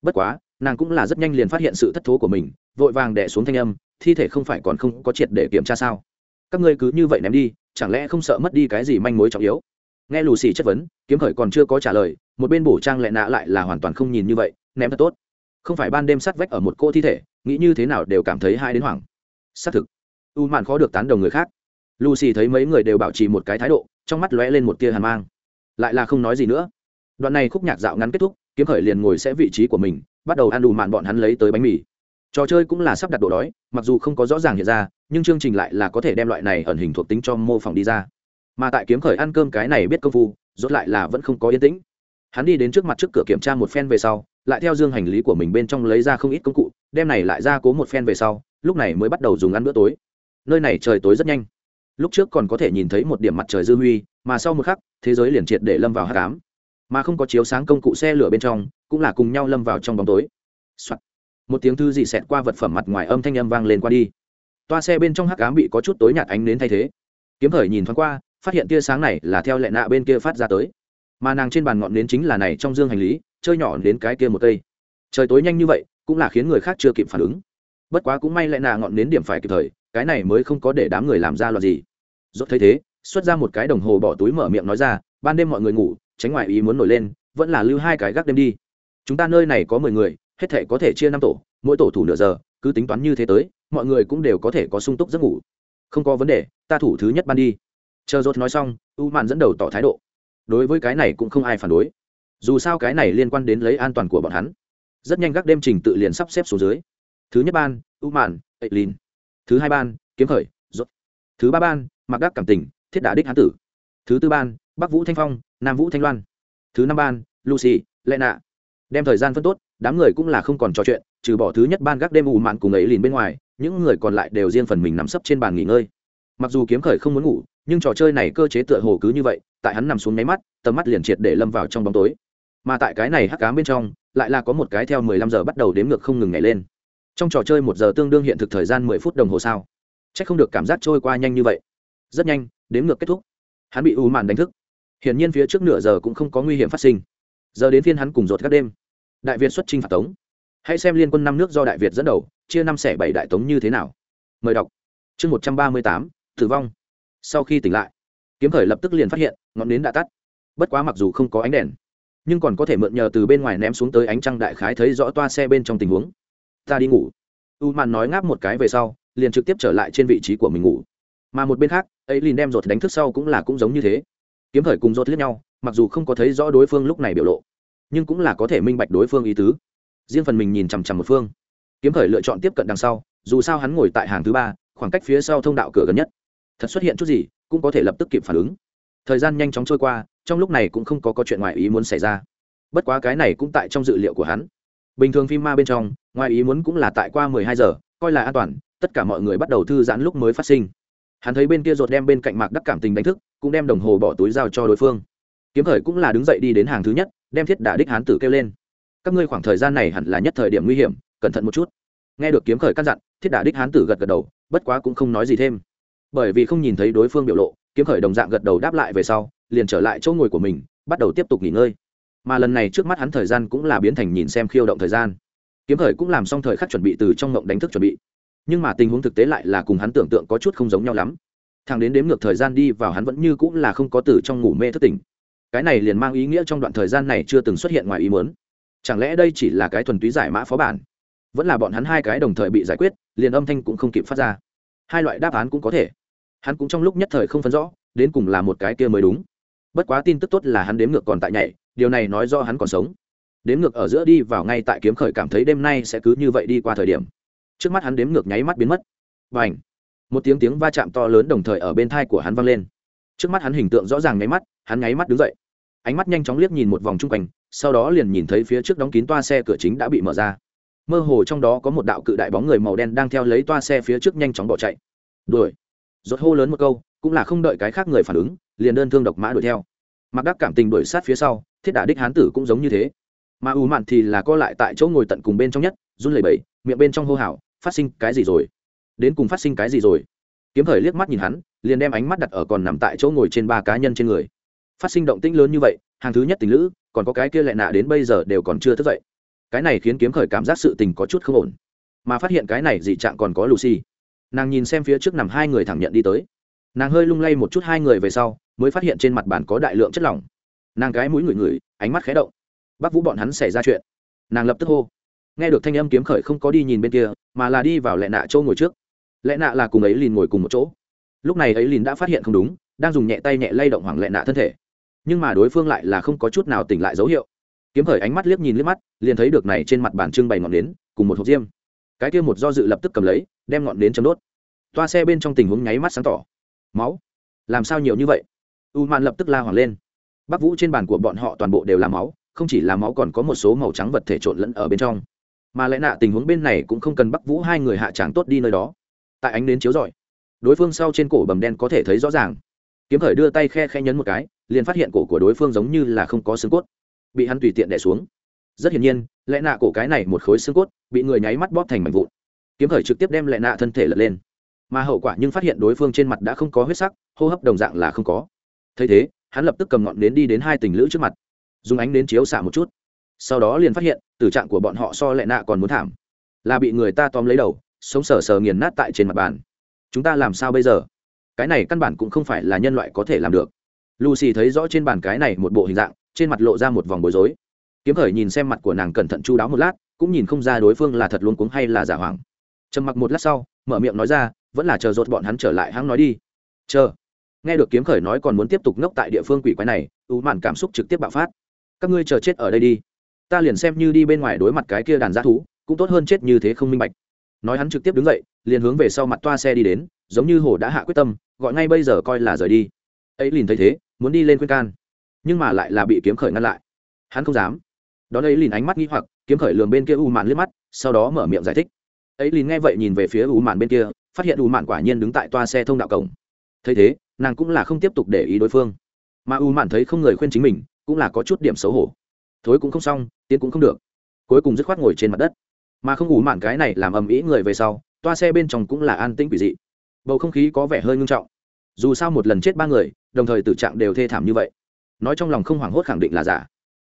[SPEAKER 1] Bất quá, nàng cũng là rất nhanh liền phát hiện sự thất thố của mình, vội vàng đẻ xuống thanh âm, thi thể không phải còn không có triệt để kiểm tra sao? Các ngươi cứ như vậy ném đi, chẳng lẽ không sợ mất đi cái gì manh mối trọng yếu? Nghe lù xì chất vấn, kiếm khởi còn chưa có trả lời, một bên bổ trang lại nạ lại là hoàn toàn không nhìn như vậy, ném thật tốt. Không phải ban đêm sát vách ở một cô thi thể, nghĩ như thế nào đều cảm thấy hai đến hoảng. Xác thực, u mạn khó được tán đồng người khác. Lucy thấy mấy người đều bảo trì một cái thái độ, trong mắt lóe lên một tia hàn mang. Lại là không nói gì nữa. Đoạn này khúc nhạc dạo ngắn kết thúc, kiếm khởi liền ngồi sẽ vị trí của mình, bắt đầu ăn đủ mạn bọn hắn lấy tới bánh mì trò chơi cũng là sắp đặt độ đói, mặc dù không có rõ ràng hiện ra, nhưng chương trình lại là có thể đem loại này ẩn hình thuộc tính cho mô phỏng đi ra. Mà tại kiếm khởi ăn cơm cái này biết công phu, rốt lại là vẫn không có yên tĩnh. Hắn đi đến trước mặt trước cửa kiểm tra một phen về sau, lại theo dương hành lý của mình bên trong lấy ra không ít công cụ, đem này lại ra cố một phen về sau, lúc này mới bắt đầu dùng ăn bữa tối. Nơi này trời tối rất nhanh. Lúc trước còn có thể nhìn thấy một điểm mặt trời dư huy, mà sau một khắc, thế giới liền triệt để lâm vào hát cám mà không có chiếu sáng công cụ xe lửa bên trong, cũng là cùng nhau lâm vào trong bóng tối、Soạn một tiếng thư dị xẹt qua vật phẩm mặt ngoài âm thanh âm vang lên qua đi. Toa xe bên trong hắc cám bị có chút tối nhạt ánh đến thay thế. Kiếm thời nhìn thoáng qua, phát hiện tia sáng này là theo lệ nạ bên kia phát ra tới. Mà nàng trên bàn ngọn nến chính là này trong dương hành lý, chơi nhỏ đến cái kia một cây. Trời tối nhanh như vậy, cũng là khiến người khác chưa kịp phản ứng. Bất quá cũng may lại nạ ngọn nến điểm phải kịp thời, cái này mới không có để đám người làm ra loạt gì. Dốt thấy thế, xuất ra một cái đồng hồ bỏ túi mở miệng nói ra, ban đêm mọi người ngủ, tránh ngoại ý muốn nổi lên, vẫn là lưu hai cái gác đêm đi. Chúng ta nơi này có mười người hết thể có thể chia năm tổ, mỗi tổ thủ nửa giờ, cứ tính toán như thế tới, mọi người cũng đều có thể có sung túc giấc ngủ. Không có vấn đề, ta thủ thứ nhất ban đi. Chờ dốt nói xong, u mạn dẫn đầu tỏ thái độ. Đối với cái này cũng không ai phản đối. Dù sao cái này liên quan đến lấy an toàn của bọn hắn. Rất nhanh các đêm trình tự liền sắp xếp xuống dưới. Thứ nhất ban, u mạn ệ lin thứ hai ban, kiếm khởi, rốt. Thứ ba ban mặc đắc cảm tình, thiết đả đích hán tử. Thứ tư ban, bắc vũ thanh phong, nam vũ thanh loan. Thứ năm ban, lucy, lệ nạ đem thời gian phân tốt, đám người cũng là không còn trò chuyện, trừ bỏ thứ nhất ban gác đêm ù mạn cùng ấy lìn bên ngoài, những người còn lại đều riêng phần mình nằm sấp trên bàn nghỉ ngơi. Mặc dù kiếm khởi không muốn ngủ, nhưng trò chơi này cơ chế tựa hồ cứ như vậy, tại hắn nằm xuống nháy mắt, tầm mắt liền triệt để lâm vào trong bóng tối. Mà tại cái này hắc cám bên trong, lại là có một cái theo mười lăm giờ bắt đầu đếm ngược không ngừng ngày lên. Trong trò chơi một giờ tương đương hiện thực thời gian mười phút đồng hồ sao? Chắc không được cảm giác trôi qua nhanh như vậy. Rất nhanh, đếm ngược kết thúc. Hắn bị u màn đánh thức. Hiển nhiên phía trước nửa giờ cũng không có nguy hiểm phát sinh giờ đến phiên hắn cùng rột các đêm. Đại việt xuất trinh phạt tống. Hãy xem liên quân năm nước do đại việt dẫn đầu, chia năm xẻ bảy đại tống như thế nào. Mời đọc. Chương một trăm ba mươi tám, tử vong. Sau khi tỉnh lại, kiếm khởi lập tức liền phát hiện, ngọn nến đã tắt. Bất quá mặc dù không có ánh đèn, nhưng còn có thể mượn nhờ từ bên ngoài ném xuống tới ánh trăng đại khái thấy rõ toa xe bên trong tình huống. Ta đi ngủ. U màn nói ngáp một cái về sau, liền trực tiếp trở lại trên vị trí của mình ngủ. Mà một bên khác, ấy liền đem rột đánh thức sau cũng là cũng giống như thế. Kiếm khởi cùng rột liếc nhau mặc dù không có thấy rõ đối phương lúc này biểu lộ nhưng cũng là có thể minh bạch đối phương ý tứ. Riêng phần mình nhìn chằm chằm một phương. Kiếm khởi lựa chọn tiếp cận đằng sau dù sao hắn ngồi tại hàng thứ ba khoảng cách phía sau thông đạo cửa gần nhất. Thật xuất hiện chút gì cũng có thể lập tức kịp phản ứng. Thời gian nhanh chóng trôi qua trong lúc này cũng không có, có chuyện ngoài ý muốn xảy ra. Bất quá cái này cũng tại trong dự liệu của hắn. Bình thường phim ma bên trong ngoài ý muốn cũng là tại qua mười hai giờ coi là an toàn tất cả mọi người bắt đầu thư giãn lúc mới phát sinh. Hắn thấy bên kia rột đem bên cạnh mạc đắc cảm tình đánh thức cũng đem đồng hồ bỏ túi giao cho đối phương kiếm khởi cũng là đứng dậy đi đến hàng thứ nhất, đem thiết đả đích hán tử kêu lên. Các ngươi khoảng thời gian này hẳn là nhất thời điểm nguy hiểm, cẩn thận một chút. Nghe được kiếm khởi căn dặn, thiết đả đích hán tử gật gật đầu, bất quá cũng không nói gì thêm. Bởi vì không nhìn thấy đối phương biểu lộ, kiếm khởi đồng dạng gật đầu đáp lại về sau, liền trở lại chỗ ngồi của mình, bắt đầu tiếp tục nghỉ ngơi. Mà lần này trước mắt hắn thời gian cũng là biến thành nhìn xem khiêu động thời gian. Kiếm khởi cũng làm xong thời khắc chuẩn bị từ trong ngộng đánh thức chuẩn bị. Nhưng mà tình huống thực tế lại là cùng hắn tưởng tượng có chút không giống nhau lắm. Thằng đến đếm ngược thời gian đi vào hắn vẫn như cũng là không có từ trong ngủ mê thất tỉnh cái này liền mang ý nghĩa trong đoạn thời gian này chưa từng xuất hiện ngoài ý muốn. Chẳng lẽ đây chỉ là cái thuần túy giải mã phó bản? Vẫn là bọn hắn hai cái đồng thời bị giải quyết, liền âm thanh cũng không kịp phát ra. Hai loại đáp án cũng có thể. Hắn cũng trong lúc nhất thời không phân rõ, đến cùng là một cái kia mới đúng. Bất quá tin tức tốt là hắn đếm ngược còn tại nhảy, điều này nói do hắn còn sống. Đếm ngược ở giữa đi vào ngay tại kiếm khởi cảm thấy đêm nay sẽ cứ như vậy đi qua thời điểm. Trước mắt hắn đếm ngược nháy mắt biến mất. Và một tiếng tiếng va chạm to lớn đồng thời ở bên thai của hắn vang lên trước mắt hắn hình tượng rõ ràng nháy mắt, hắn nháy mắt đứng dậy. Ánh mắt nhanh chóng liếc nhìn một vòng chung quanh, sau đó liền nhìn thấy phía trước đóng kín toa xe cửa chính đã bị mở ra. Mơ hồ trong đó có một đạo cự đại bóng người màu đen đang theo lấy toa xe phía trước nhanh chóng bỏ chạy. Đuổi. Giọt hô lớn một câu, cũng là không đợi cái khác người phản ứng, liền đơn thương độc mã đuổi theo. Mặc đắc cảm tình đuổi sát phía sau, thiết đả đích hán tử cũng giống như thế. Mà ù mạn thì là co lại tại chỗ ngồi tận cùng bên trong nhất, run lẩy bẩy, miệng bên trong hô hào, phát sinh cái gì rồi? Đến cùng phát sinh cái gì rồi? Kiếm thời liếc mắt nhìn hắn liền đem ánh mắt đặt ở còn nằm tại chỗ ngồi trên ba cá nhân trên người. Phát sinh động tĩnh lớn như vậy, hàng thứ nhất tình lữ, còn có cái kia lại nạ đến bây giờ đều còn chưa thức dậy. Cái này khiến kiếm khởi cảm giác sự tình có chút không ổn. Mà phát hiện cái này dị trạng còn có lucy. Nàng nhìn xem phía trước nằm hai người thẳng nhận đi tới. Nàng hơi lung lay một chút hai người về sau, mới phát hiện trên mặt bàn có đại lượng chất lỏng. Nàng cái mũi ngửi ngửi, ánh mắt khé động. Bác vũ bọn hắn xảy ra chuyện. Nàng lập tức hô. Nghe được thanh âm kiếm khởi không có đi nhìn bên kia, mà là đi vào lẹ nạ chỗ ngồi trước. Lẹ nạ là cùng ấy liền ngồi cùng một chỗ lúc này ấy lìn đã phát hiện không đúng, đang dùng nhẹ tay nhẹ lay động hoàng lệ nạ thân thể. Nhưng mà đối phương lại là không có chút nào tỉnh lại dấu hiệu. Kiếm khởi ánh mắt liếc nhìn liếc mắt, liền thấy được này trên mặt bàn trưng bày ngọn nến, cùng một hộp diêm. Cái kia một do dự lập tức cầm lấy, đem ngọn nến chấm đốt. Toa xe bên trong tình huống nháy mắt sáng tỏ. Máu? Làm sao nhiều như vậy? U mạn lập tức la hoảng lên. Bắc vũ trên bàn của bọn họ toàn bộ đều là máu, không chỉ là máu còn có một số màu trắng vật thể trộn lẫn ở bên trong. Mà lẽ nạ tình huống bên này cũng không cần bắc vũ hai người hạ tráng tốt đi nơi đó. Tại ánh nến chiếu rọi đối phương sau trên cổ bầm đen có thể thấy rõ ràng. Kiếm khởi đưa tay khe khe nhấn một cái, liền phát hiện cổ của đối phương giống như là không có xương cốt, bị hắn tùy tiện đẻ xuống. Rất hiển nhiên lẽ nạ cổ cái này một khối xương cốt, bị người nháy mắt bóp thành mảnh vụn. Kiếm khởi trực tiếp đem lẽ nạ thân thể lật lên. Mà hậu quả nhưng phát hiện đối phương trên mặt đã không có huyết sắc, hô hấp đồng dạng là không có. Thấy thế, hắn lập tức cầm ngọn nến đi đến hai tình lữ trước mặt, dùng ánh đến chiếu xả một chút. Sau đó liền phát hiện, tử trạng của bọn họ so lẽ nạ còn muốn thảm. Là bị người ta tóm lấy đầu, sống sờ sờ nghiền nát tại trên mặt bàn chúng ta làm sao bây giờ? Cái này căn bản cũng không phải là nhân loại có thể làm được. Lucy thấy rõ trên bàn cái này một bộ hình dạng, trên mặt lộ ra một vòng bối rối. Kiếm khởi nhìn xem mặt của nàng cẩn thận chu đáo một lát, cũng nhìn không ra đối phương là thật luôn cuống hay là giả hoàng trầm mặc một lát sau, mở miệng nói ra, vẫn là chờ rột bọn hắn trở lại hãng nói đi. Chờ. Nghe được kiếm khởi nói còn muốn tiếp tục ngốc tại địa phương quỷ quái này ưu mạn cảm xúc trực tiếp bạo phát. Các ngươi chờ chết ở đây đi. Ta liền xem như đi bên ngoài đối mặt cái kia đàn g thú, cũng tốt hơn chết như thế không minh bạch nói hắn trực tiếp đứng dậy, liền hướng về sau mặt toa xe đi đến, giống như hồ đã hạ quyết tâm, gọi ngay bây giờ coi là rời đi. Ấy liền thấy thế, muốn đi lên khuyên can. Nhưng mà lại là bị kiếm khởi ngăn lại. Hắn không dám. Đón ấy liền ánh mắt nghi hoặc, kiếm khởi lường bên kia u mạn liếc mắt, sau đó mở miệng giải thích. Ấy liền nghe vậy nhìn về phía u mạn bên kia, phát hiện u mạn quả nhiên đứng tại toa xe thông đạo cổng. Thấy thế, nàng cũng là không tiếp tục để ý đối phương. Mà u mạn thấy không người khuyên chính mình, cũng là có chút điểm xấu hổ. Thối cũng không xong, tiến cũng không được. Cuối cùng dứt khoát ngồi trên mặt đất mà không ủ mạn cái này làm ầm ĩ người về sau, toa xe bên trong cũng là an tĩnh quỷ dị. Bầu không khí có vẻ hơi ngưng trọng. Dù sao một lần chết ba người, đồng thời tử trạng đều thê thảm như vậy. Nói trong lòng không hoảng hốt khẳng định là giả.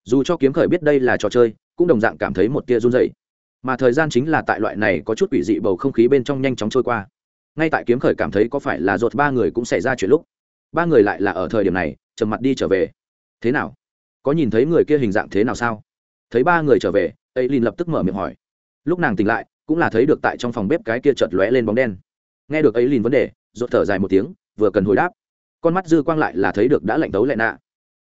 [SPEAKER 1] Dù cho kiếm khởi biết đây là trò chơi, cũng đồng dạng cảm thấy một tia run dày mà thời gian chính là tại loại này có chút quỷ dị bầu không khí bên trong nhanh chóng trôi qua. Ngay tại kiếm khởi cảm thấy có phải là ruột ba người cũng xảy ra chuyện lúc, ba người lại là ở thời điểm này, trầm mặt đi trở về. Thế nào? Có nhìn thấy người kia hình dạng thế nào sao? Thấy ba người trở về ấy liền lập tức mở miệng hỏi lúc nàng tỉnh lại, cũng là thấy được tại trong phòng bếp cái kia chợt lóe lên bóng đen. Nghe được ấy liền vấn đề rột thở dài một tiếng, vừa cần hồi đáp. Con mắt dư quang lại là thấy được đã lạnh tấu lệ nạ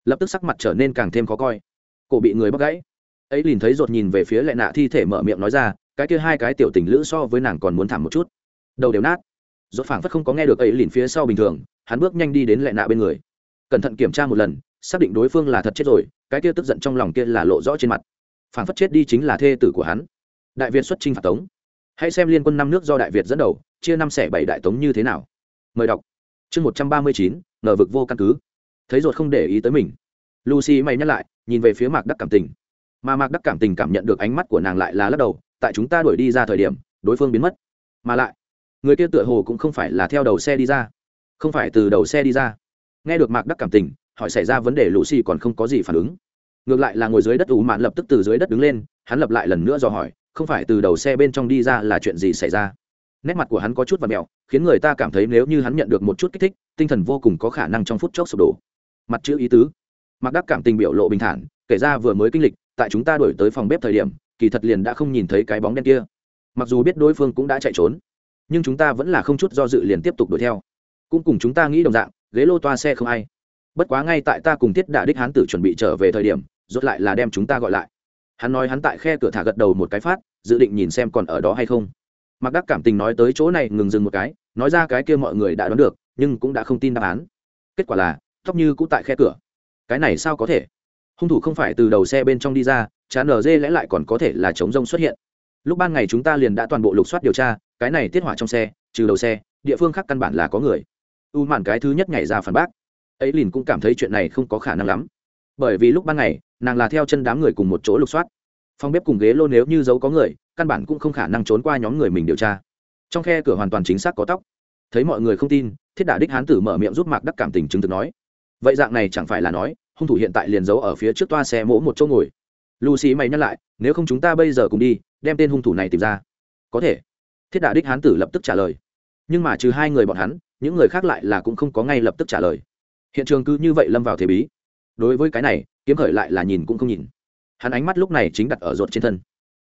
[SPEAKER 1] lập tức sắc mặt trở nên càng thêm khó coi. Cổ bị người bóc gãy. Ấy liền thấy rột nhìn về phía lệ nạ thi thể mở miệng nói ra, cái kia hai cái tiểu tình lữ so với nàng còn muốn thảm một chút. Đầu đều nát. Rột phảng phất không có nghe được ấy liền phía sau bình thường, hắn bước nhanh đi đến lệ nạ bên người. Cẩn thận kiểm tra một lần, xác định đối phương là thật chết rồi, cái kia tức giận trong lòng kia là lộ rõ trên mặt. Phảng phất chết đi chính là thê tử của hắn đại việt xuất chinh phạt tống. Hãy xem liên quân năm nước do đại việt dẫn đầu, chia năm xẻ bảy đại tống như thế nào. Mời đọc. Chương một trăm ba mươi chín ngờ vực vô căn cứ. Thấy ruột không để ý tới mình. Lucy mày nhắc lại, nhìn về phía mạc đắc cảm tình. Mà mạc đắc cảm tình cảm nhận được ánh mắt của nàng lại là lắc đầu, tại chúng ta đuổi đi ra thời điểm, đối phương biến mất. Mà lại, người kia tựa hồ cũng không phải là theo đầu xe đi ra. Không phải từ đầu xe đi ra. Nghe được mạc đắc cảm tình, hỏi xảy ra vấn đề lucy còn không có gì phản ứng. Ngược lại là ngồi dưới đất ủ mạn lập tức từ dưới đất đứng lên, hắn lập lại lần nữa dò hỏi không phải từ đầu xe bên trong đi ra là chuyện gì xảy ra? Nét mặt của hắn có chút và mẹo, khiến người ta cảm thấy nếu như hắn nhận được một chút kích thích, tinh thần vô cùng có khả năng trong phút chốc sụp đổ. Mặt chữ ý tứ. Mặc đắc cảm tình biểu lộ bình thản, kể ra vừa mới kinh lịch, tại chúng ta đổi tới phòng bếp thời điểm, kỳ thật liền đã không nhìn thấy cái bóng đen kia. Mặc dù biết đối phương cũng đã chạy trốn, nhưng chúng ta vẫn là không chút do dự liền tiếp tục đuổi theo. Cũng cùng chúng ta nghĩ đồng dạng, ghế lô toa xe không ai. Bất quá ngay tại ta cùng Thiết đạ đích hán tử chuẩn bị trở về thời điểm, rốt lại là đem chúng ta gọi lại hắn nói hắn tại khe cửa thả gật đầu một cái phát, dự định nhìn xem còn ở đó hay không. Mặc đắc cảm tình nói tới chỗ này ngừng dừng một cái, nói ra cái kia mọi người đã đoán được, nhưng cũng đã không tin đáp án. Kết quả là, tóc như cũng tại khe cửa. Cái này sao có thể? Hung thủ không phải từ đầu xe bên trong đi ra, chán nở dê lẽ lại còn có thể là chống rông xuất hiện. Lúc ban ngày chúng ta liền đã toàn bộ lục soát điều tra, cái này tiết hỏa trong xe, trừ đầu xe, địa phương khác căn bản là có người. U mạn cái thứ nhất nhảy ra phản bác. Ấy liền cũng cảm thấy chuyện này không có khả năng lắm bởi vì lúc ban ngày, nàng là theo chân đám người cùng một chỗ lục soát. Phòng bếp cùng ghế lô nếu như giấu có người, căn bản cũng không khả năng trốn qua nhóm người mình điều tra. Trong khe cửa hoàn toàn chính xác có tóc. Thấy mọi người không tin, thiết đả đích hán tử mở miệng giúp mạc đắc cảm tình chứng thực nói, vậy dạng này chẳng phải là nói, hung thủ hiện tại liền giấu ở phía trước toa xe mỗ một chỗ ngồi. Lucy mày nhắc lại, nếu không chúng ta bây giờ cùng đi, đem tên hung thủ này tìm ra. Có thể. Thiết đả đích hán tử lập tức trả lời. Nhưng mà trừ hai người bọn hắn, những người khác lại là cũng không có ngay lập tức trả lời. Hiện trường cứ như vậy lâm vào thế bí đối với cái này, kiếm khởi lại là nhìn cũng không nhìn. Hắn ánh mắt lúc này chính đặt ở ruột trên thân.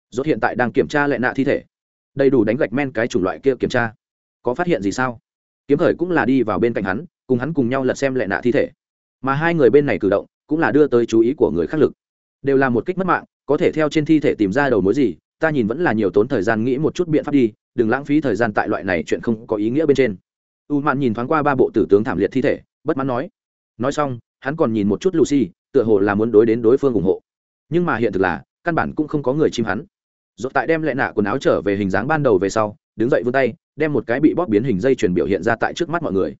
[SPEAKER 1] Ruột hiện tại đang kiểm tra lại nạ thi thể. Đầy đủ đánh gạch men cái chủng loại kia kiểm tra. Có phát hiện gì sao? Kiếm khởi cũng là đi vào bên cạnh hắn, cùng hắn cùng nhau lật xem lại nạ thi thể. Mà hai người bên này cử động, cũng là đưa tới chú ý của người khác lực. Đều là một kích mất mạng, có thể theo trên thi thể tìm ra đầu mối gì, ta nhìn vẫn là nhiều tốn thời gian nghĩ một chút biện pháp đi, đừng lãng phí thời gian tại loại này chuyện không có ý nghĩa bên trên. U mạn nhìn thoáng qua ba bộ tử tướng thảm liệt thi thể, bất mãn nói. Nói xong hắn còn nhìn một chút lucy, tựa hồ là muốn đối đến đối phương ủng hộ. Nhưng mà hiện thực là, căn bản cũng không có người chim hắn. Dốt tại đem lệ nạ quần áo trở về hình dáng ban đầu về sau, đứng dậy vươn tay, đem một cái bị bóp biến hình dây chuyển biểu hiện ra tại trước mắt mọi người.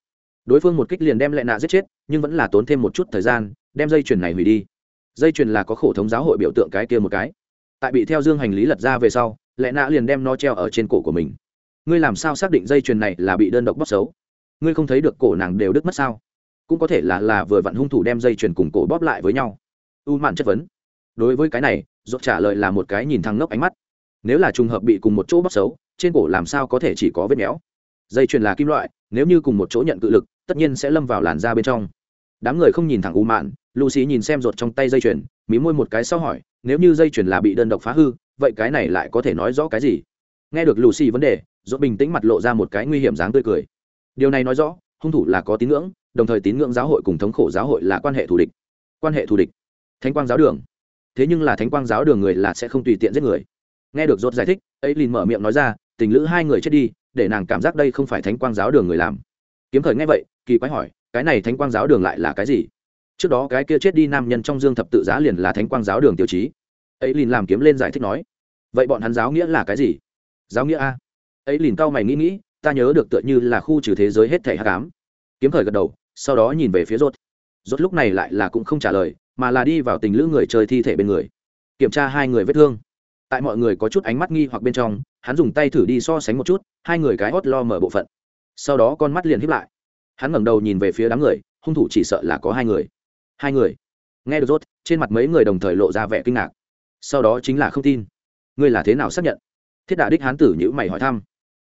[SPEAKER 1] Đối phương một kích liền đem lệ nạ giết chết, nhưng vẫn là tốn thêm một chút thời gian, đem dây chuyền này hủy đi. Dây chuyền là có khổ thống giáo hội biểu tượng cái kia một cái. Tại bị theo dương hành lý lật ra về sau, lệ nạ liền đem nó treo ở trên cổ của mình. Ngươi làm sao xác định dây chuyền này là bị đơn độc bóp xấu? Ngươi không thấy được cổ nàng đều đứt mất sao? Cũng có thể là là vừa vặn hung thủ đem dây chuyền cùng cổ bóp lại với nhau. U mạn chất vấn. Đối với cái này dốt trả lời là một cái nhìn thẳng ngốc ánh mắt. Nếu là trùng hợp bị cùng một chỗ bóp xấu, trên cổ làm sao có thể chỉ có vết méo? Dây chuyền là kim loại, nếu như cùng một chỗ nhận cự lực, tất nhiên sẽ lâm vào làn da bên trong. Đám người không nhìn thẳng u mạn lucy nhìn xem rột trong tay dây chuyền, mí môi một cái sau hỏi, nếu như dây chuyền là bị đơn độc phá hư, vậy cái này lại có thể nói rõ cái gì? Nghe được lucy vấn đề rột bình tĩnh mặt lộ ra một cái nguy hiểm dáng tươi cười. Điều này nói rõ, hung thủ là có tín ngưỡng đồng thời tín ngưỡng giáo hội cùng thống khổ giáo hội là quan hệ thù địch. Quan hệ thù địch. Thánh quang giáo đường. Thế nhưng là thánh quang giáo đường người là sẽ không tùy tiện giết người. Nghe được rốt giải thích ấy liền mở miệng nói ra, tình lữ hai người chết đi, để nàng cảm giác đây không phải thánh quang giáo đường người làm. Kiếm thời nghe vậy, kỳ quái hỏi, cái này thánh quang giáo đường lại là cái gì? Trước đó cái kia chết đi nam nhân trong dương thập tự giá liền là thánh quang giáo đường tiêu chí. Ấy liền làm kiếm lên giải thích nói, vậy bọn hắn giáo nghĩa là cái gì? Giáo nghĩa a. Ấy liền cao mày nghĩ nghĩ, ta nhớ được tựa như là khu trừ thế giới hết thể hắc ám. Kiếm thời gật đầu sau đó nhìn về phía rốt. Rốt lúc này lại là cũng không trả lời, mà là đi vào tình lữ người chơi thi thể bên người. Kiểm tra hai người vết thương. Tại mọi người có chút ánh mắt nghi hoặc bên trong, hắn dùng tay thử đi so sánh một chút, hai người cái hót lo mở bộ phận. Sau đó con mắt liền hiếp lại. Hắn ngẩng đầu nhìn về phía đám người, hung thủ chỉ sợ là có hai người. Hai người? Nghe được rốt, trên mặt mấy người đồng thời lộ ra vẻ kinh ngạc. Sau đó chính là không tin. Ngươi là thế nào xác nhận? Thiết đà đích hán tử nhữ mày hỏi thăm.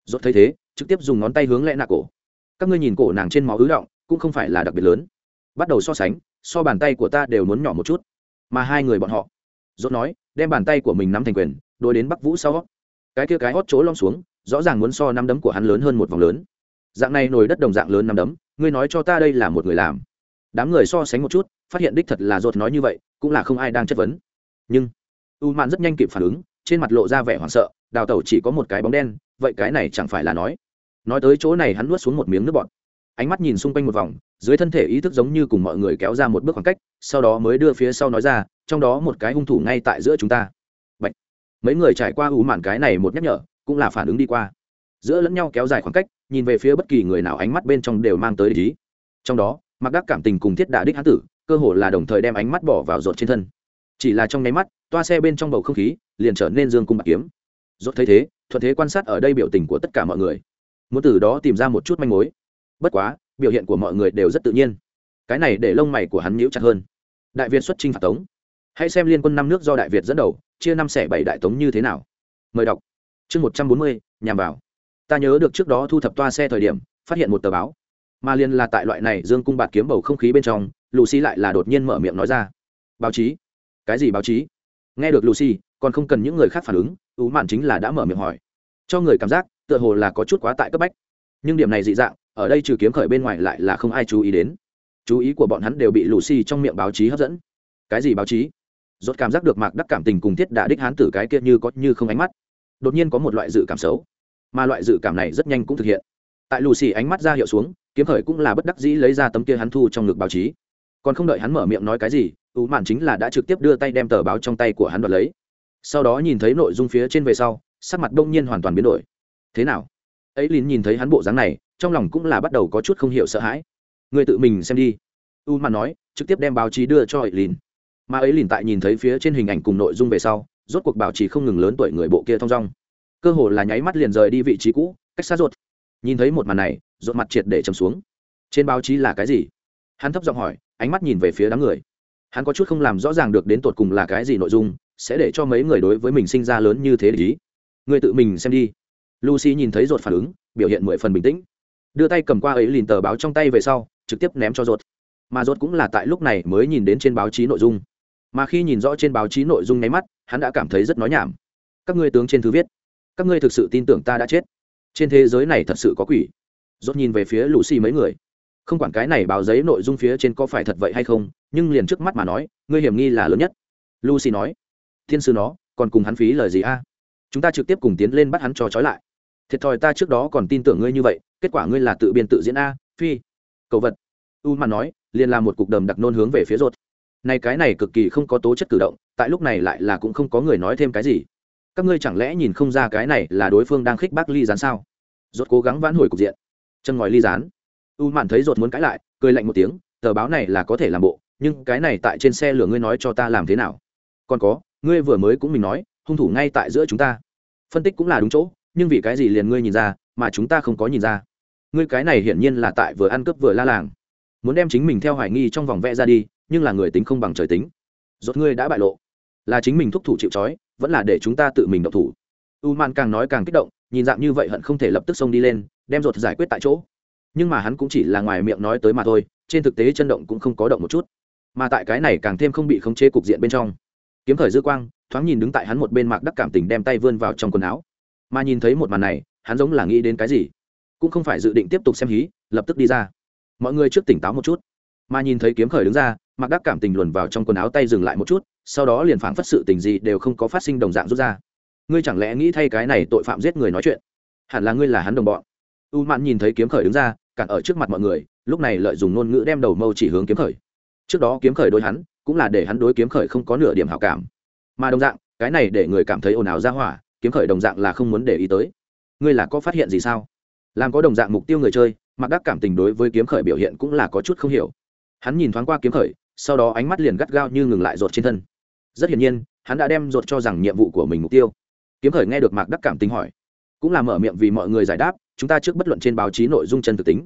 [SPEAKER 1] Rốt thấy thế, trực tiếp dùng ngón tay hướng lẽ nạ cổ. Các ngươi nhìn cổ nàng trên máu ứ động cũng không phải là đặc biệt lớn. Bắt đầu so sánh, so bàn tay của ta đều muốn nhỏ một chút. Mà hai người bọn họ, dốt nói, đem bàn tay của mình nắm thành quyền đôi đến bắc vũ sau. Cái kia cái hót chỗ lom xuống, rõ ràng muốn so năm đấm của hắn lớn hơn một vòng lớn. Dạng này nồi đất đồng dạng lớn năm đấm, ngươi nói cho ta đây là một người làm. Đám người so sánh một chút, phát hiện đích thật là dốt nói như vậy, cũng là không ai đang chất vấn. Nhưng, u mạn rất nhanh kịp phản ứng, trên mặt lộ ra vẻ hoảng sợ, đào tẩu chỉ có một cái bóng đen, vậy cái này chẳng phải là nói. Nói tới chỗ này hắn nuốt xuống một miếng nước bọt ánh mắt nhìn xung quanh một vòng, dưới thân thể ý thức giống như cùng mọi người kéo ra một bước khoảng cách, sau đó mới đưa phía sau nói ra, trong đó một cái hung thủ ngay tại giữa chúng ta. Bạch. mấy người trải qua ủ mạn cái này một nhắc nhở, cũng là phản ứng đi qua. Giữa lẫn nhau kéo dài khoảng cách, nhìn về phía bất kỳ người nào ánh mắt bên trong đều mang tới ý. Trong đó mặc đắc cảm tình cùng thiết đà đích hán tử, cơ hồ là đồng thời đem ánh mắt bỏ vào ruột trên thân. Chỉ là trong nháy mắt, toa xe bên trong bầu không khí liền trở nên dương cung bạc kiếm. Rốt thấy thế, thuận thế quan sát ở đây biểu tình của tất cả mọi người. Muốn từ đó tìm ra một chút manh mối bất quá, biểu hiện của mọi người đều rất tự nhiên. Cái này để lông mày của hắn nhíu chặt hơn. Đại việt xuất chinh phạt tống. Hãy xem liên quân năm nước do đại việt dẫn đầu, chia năm xẻ bảy đại tống như thế nào. Mời đọc. Chương một trăm bốn mươi, nhằm vào. Ta nhớ được trước đó thu thập toa xe thời điểm, phát hiện một tờ báo. Mà liên là tại loại này dương cung bạt kiếm bầu không khí bên trong, lucy lại là đột nhiên mở miệng nói ra. Báo chí? Cái gì báo chí? Nghe được lucy, còn không cần những người khác phản ứng ú mạn chính là đã mở miệng hỏi. Cho người cảm giác, tựa hồ là có chút quá tại cấp bách. Nhưng điểm này dị dạng ở đây trừ kiếm khởi bên ngoài lại là không ai chú ý đến. Chú ý của bọn hắn đều bị lù xì trong miệng báo chí hấp dẫn. Cái gì báo chí? Rốt cảm giác được mạc đắc cảm tình cùng thiết đả đích hán tử cái kia như có như không ánh mắt. Đột nhiên có một loại dự cảm xấu. Mà loại dự cảm này rất nhanh cũng thực hiện. Tại lù xì ánh mắt ra hiệu xuống, kiếm khởi cũng là bất đắc dĩ lấy ra tấm kia hắn thu trong ngực báo chí. Còn không đợi hắn mở miệng nói cái gì ủ mạn chính là đã trực tiếp đưa tay đem tờ báo trong tay của hắn đoạt lấy. Sau đó nhìn thấy nội dung phía trên về sau, sắc mặt đông nhiên hoàn toàn biến đổi. Thế nào? Ấy lín nhìn thấy hắn bộ dáng này trong lòng cũng là bắt đầu có chút không hiểu sợ hãi. Người tự mình xem đi. U mà nói, trực tiếp đem báo chí đưa cho ấy lìn. Mà ấy lìn tại nhìn thấy phía trên hình ảnh cùng nội dung về sau, rốt cuộc bảo trì không ngừng lớn tuổi người bộ kia thong dong. Cơ hồ là nháy mắt liền rời đi vị trí cũ, cách xa ruột. Nhìn thấy một màn này, ruột mặt triệt để chầm xuống. Trên báo chí là cái gì? Hắn thấp giọng hỏi, ánh mắt nhìn về phía đám người. Hắn có chút không làm rõ ràng được đến tột cùng là cái gì nội dung, sẽ để cho mấy người đối với mình sinh ra lớn như thế để ý. Người tự mình xem đi. Lucy nhìn thấy ruột phản ứng, biểu hiện mười phần bình tĩnh đưa tay cầm qua ấy lìn tờ báo trong tay về sau, trực tiếp ném cho ruột. Mà ruột cũng là tại lúc này mới nhìn đến trên báo chí nội dung. Mà khi nhìn rõ trên báo chí nội dung nháy mắt, hắn đã cảm thấy rất nói nhảm. Các ngươi tướng trên thứ viết, các ngươi thực sự tin tưởng ta đã chết. Trên thế giới này thật sự có quỷ. Rốt nhìn về phía lũ xì mấy người. Không quản cái này báo giấy nội dung phía trên có phải thật vậy hay không, nhưng liền trước mắt mà nói, ngươi hiểm nghi là lớn nhất. Lucy nói, thiên sư nó, còn cùng hắn phí lời gì a? Chúng ta trực tiếp cùng tiến lên bắt hắn cho trói lại. Thiệt thòi ta trước đó còn tin tưởng ngươi như vậy kết quả ngươi là tự biên tự diễn a, phi. Cầu vật. U mà nói, liền là một cục đầm đặc nôn hướng về phía ruột. Này cái này cực kỳ không có tố chất cử động, tại lúc này lại là cũng không có người nói thêm cái gì. Các ngươi chẳng lẽ nhìn không ra cái này là đối phương đang khích bác ly gián sao? Rốt cố gắng vãn hồi cục diện. Chân ngòi ly gián. U mạn thấy ruột muốn cãi lại, cười lạnh một tiếng, tờ báo này là có thể làm bộ, nhưng cái này tại trên xe lửa ngươi nói cho ta làm thế nào? Còn có, ngươi vừa mới cũng mình nói, hung thủ ngay tại giữa chúng ta. Phân tích cũng là đúng chỗ, nhưng vì cái gì liền ngươi nhìn ra, mà chúng ta không có nhìn ra? Ngươi cái này hiển nhiên là tại vừa ăn cướp vừa la làng. Muốn đem chính mình theo hoài nghi trong vòng vẽ ra đi, nhưng là người tính không bằng trời tính. Rốt ngươi đã bại lộ. Là chính mình thúc thủ chịu trói, vẫn là để chúng ta tự mình động thủ. U man càng nói càng kích động, nhìn dạng như vậy hận không thể lập tức xông đi lên, đem rột giải quyết tại chỗ. Nhưng mà hắn cũng chỉ là ngoài miệng nói tới mà thôi, trên thực tế chân động cũng không có động một chút. Mà tại cái này càng thêm không bị khống chế cục diện bên trong. Kiếm thời dư quang, thoáng nhìn đứng tại hắn một bên mạc đắc cảm tình đem tay vươn vào trong quần áo. Mà nhìn thấy một màn này, hắn giống là nghĩ đến cái gì? Cũng không phải dự định tiếp tục xem hí, lập tức đi ra. Mọi người trước tỉnh táo một chút. Mà nhìn thấy kiếm khởi đứng ra mặc đắc cảm tình luồn vào trong quần áo tay dừng lại một chút, sau đó liền phảng phất sự tình gì đều không có phát sinh đồng dạng rút ra. Ngươi chẳng lẽ nghĩ thay cái này tội phạm giết người nói chuyện? Hẳn là ngươi là hắn đồng bọn. U mạn nhìn thấy kiếm khởi đứng ra, cản ở trước mặt mọi người, lúc này lợi dùng ngôn ngữ đem đầu mâu chỉ hướng kiếm khởi. Trước đó kiếm khởi đối hắn, cũng là để hắn đối kiếm khởi không có nửa điểm hảo cảm. Mà đồng dạng, cái này để người cảm thấy ồn ào ra hỏa, kiếm khởi đồng dạng là không muốn để ý tới. Ngươi là có phát hiện gì sao? Làm có đồng dạng mục tiêu người chơi mặc đắc cảm tình đối với kiếm khởi biểu hiện cũng là có chút không hiểu. Hắn nhìn thoáng qua kiếm khởi, sau đó ánh mắt liền gắt gao như ngừng lại rột trên thân. Rất hiển nhiên, hắn đã đem rột cho rằng nhiệm vụ của mình mục tiêu. Kiếm khởi nghe được mạc đắc cảm tính hỏi, cũng là mở miệng vì mọi người giải đáp, chúng ta trước bất luận trên báo chí nội dung chân thực tính,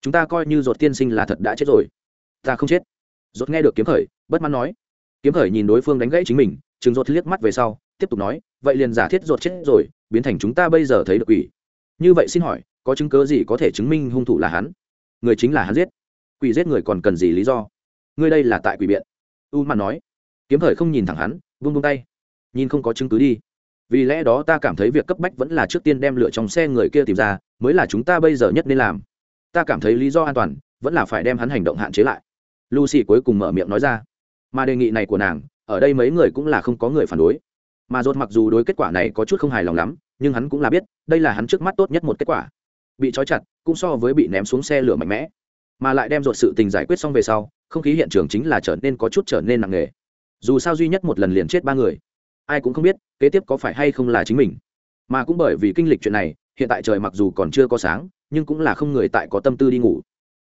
[SPEAKER 1] chúng ta coi như rột tiên sinh là thật đã chết rồi, ta không chết. Rột nghe được kiếm khởi, bất mãn nói, kiếm khởi nhìn đối phương đánh gãy chính mình chừng rột liếc mắt về sau, tiếp tục nói, vậy liền giả thiết rột chết rồi, biến thành chúng ta bây giờ thấy được quỷ như vậy xin hỏi, có chứng cớ gì có thể chứng minh hung thủ là hắn? Người chính là hắn giết. Quỷ giết người còn cần gì lý do? Ngươi đây là tại quỷ biện. U mà nói. Kiếm thời không nhìn thẳng hắn, vung vung tay. Nhìn không có chứng cứ đi. Vì lẽ đó ta cảm thấy việc cấp bách vẫn là trước tiên đem lửa trong xe người kia tìm ra, mới là chúng ta bây giờ nhất nên làm. Ta cảm thấy lý do an toàn, vẫn là phải đem hắn hành động hạn chế lại. Lucy cuối cùng mở miệng nói ra. Mà đề nghị này của nàng, ở đây mấy người cũng là không có người phản đối. Mà dốt mặc dù đối kết quả này có chút không hài lòng lắm nhưng hắn cũng là biết, đây là hắn trước mắt tốt nhất một kết quả. Bị trói chặt, cũng so với bị ném xuống xe lửa mạnh mẽ. Mà lại đem dột sự tình giải quyết xong về sau, không khí hiện trường chính là trở nên có chút trở nên nặng nề. Dù sao duy nhất một lần liền chết ba người. Ai cũng không biết, kế tiếp có phải hay không là chính mình. Mà cũng bởi vì kinh lịch chuyện này, hiện tại trời mặc dù còn chưa có sáng, nhưng cũng là không người tại có tâm tư đi ngủ.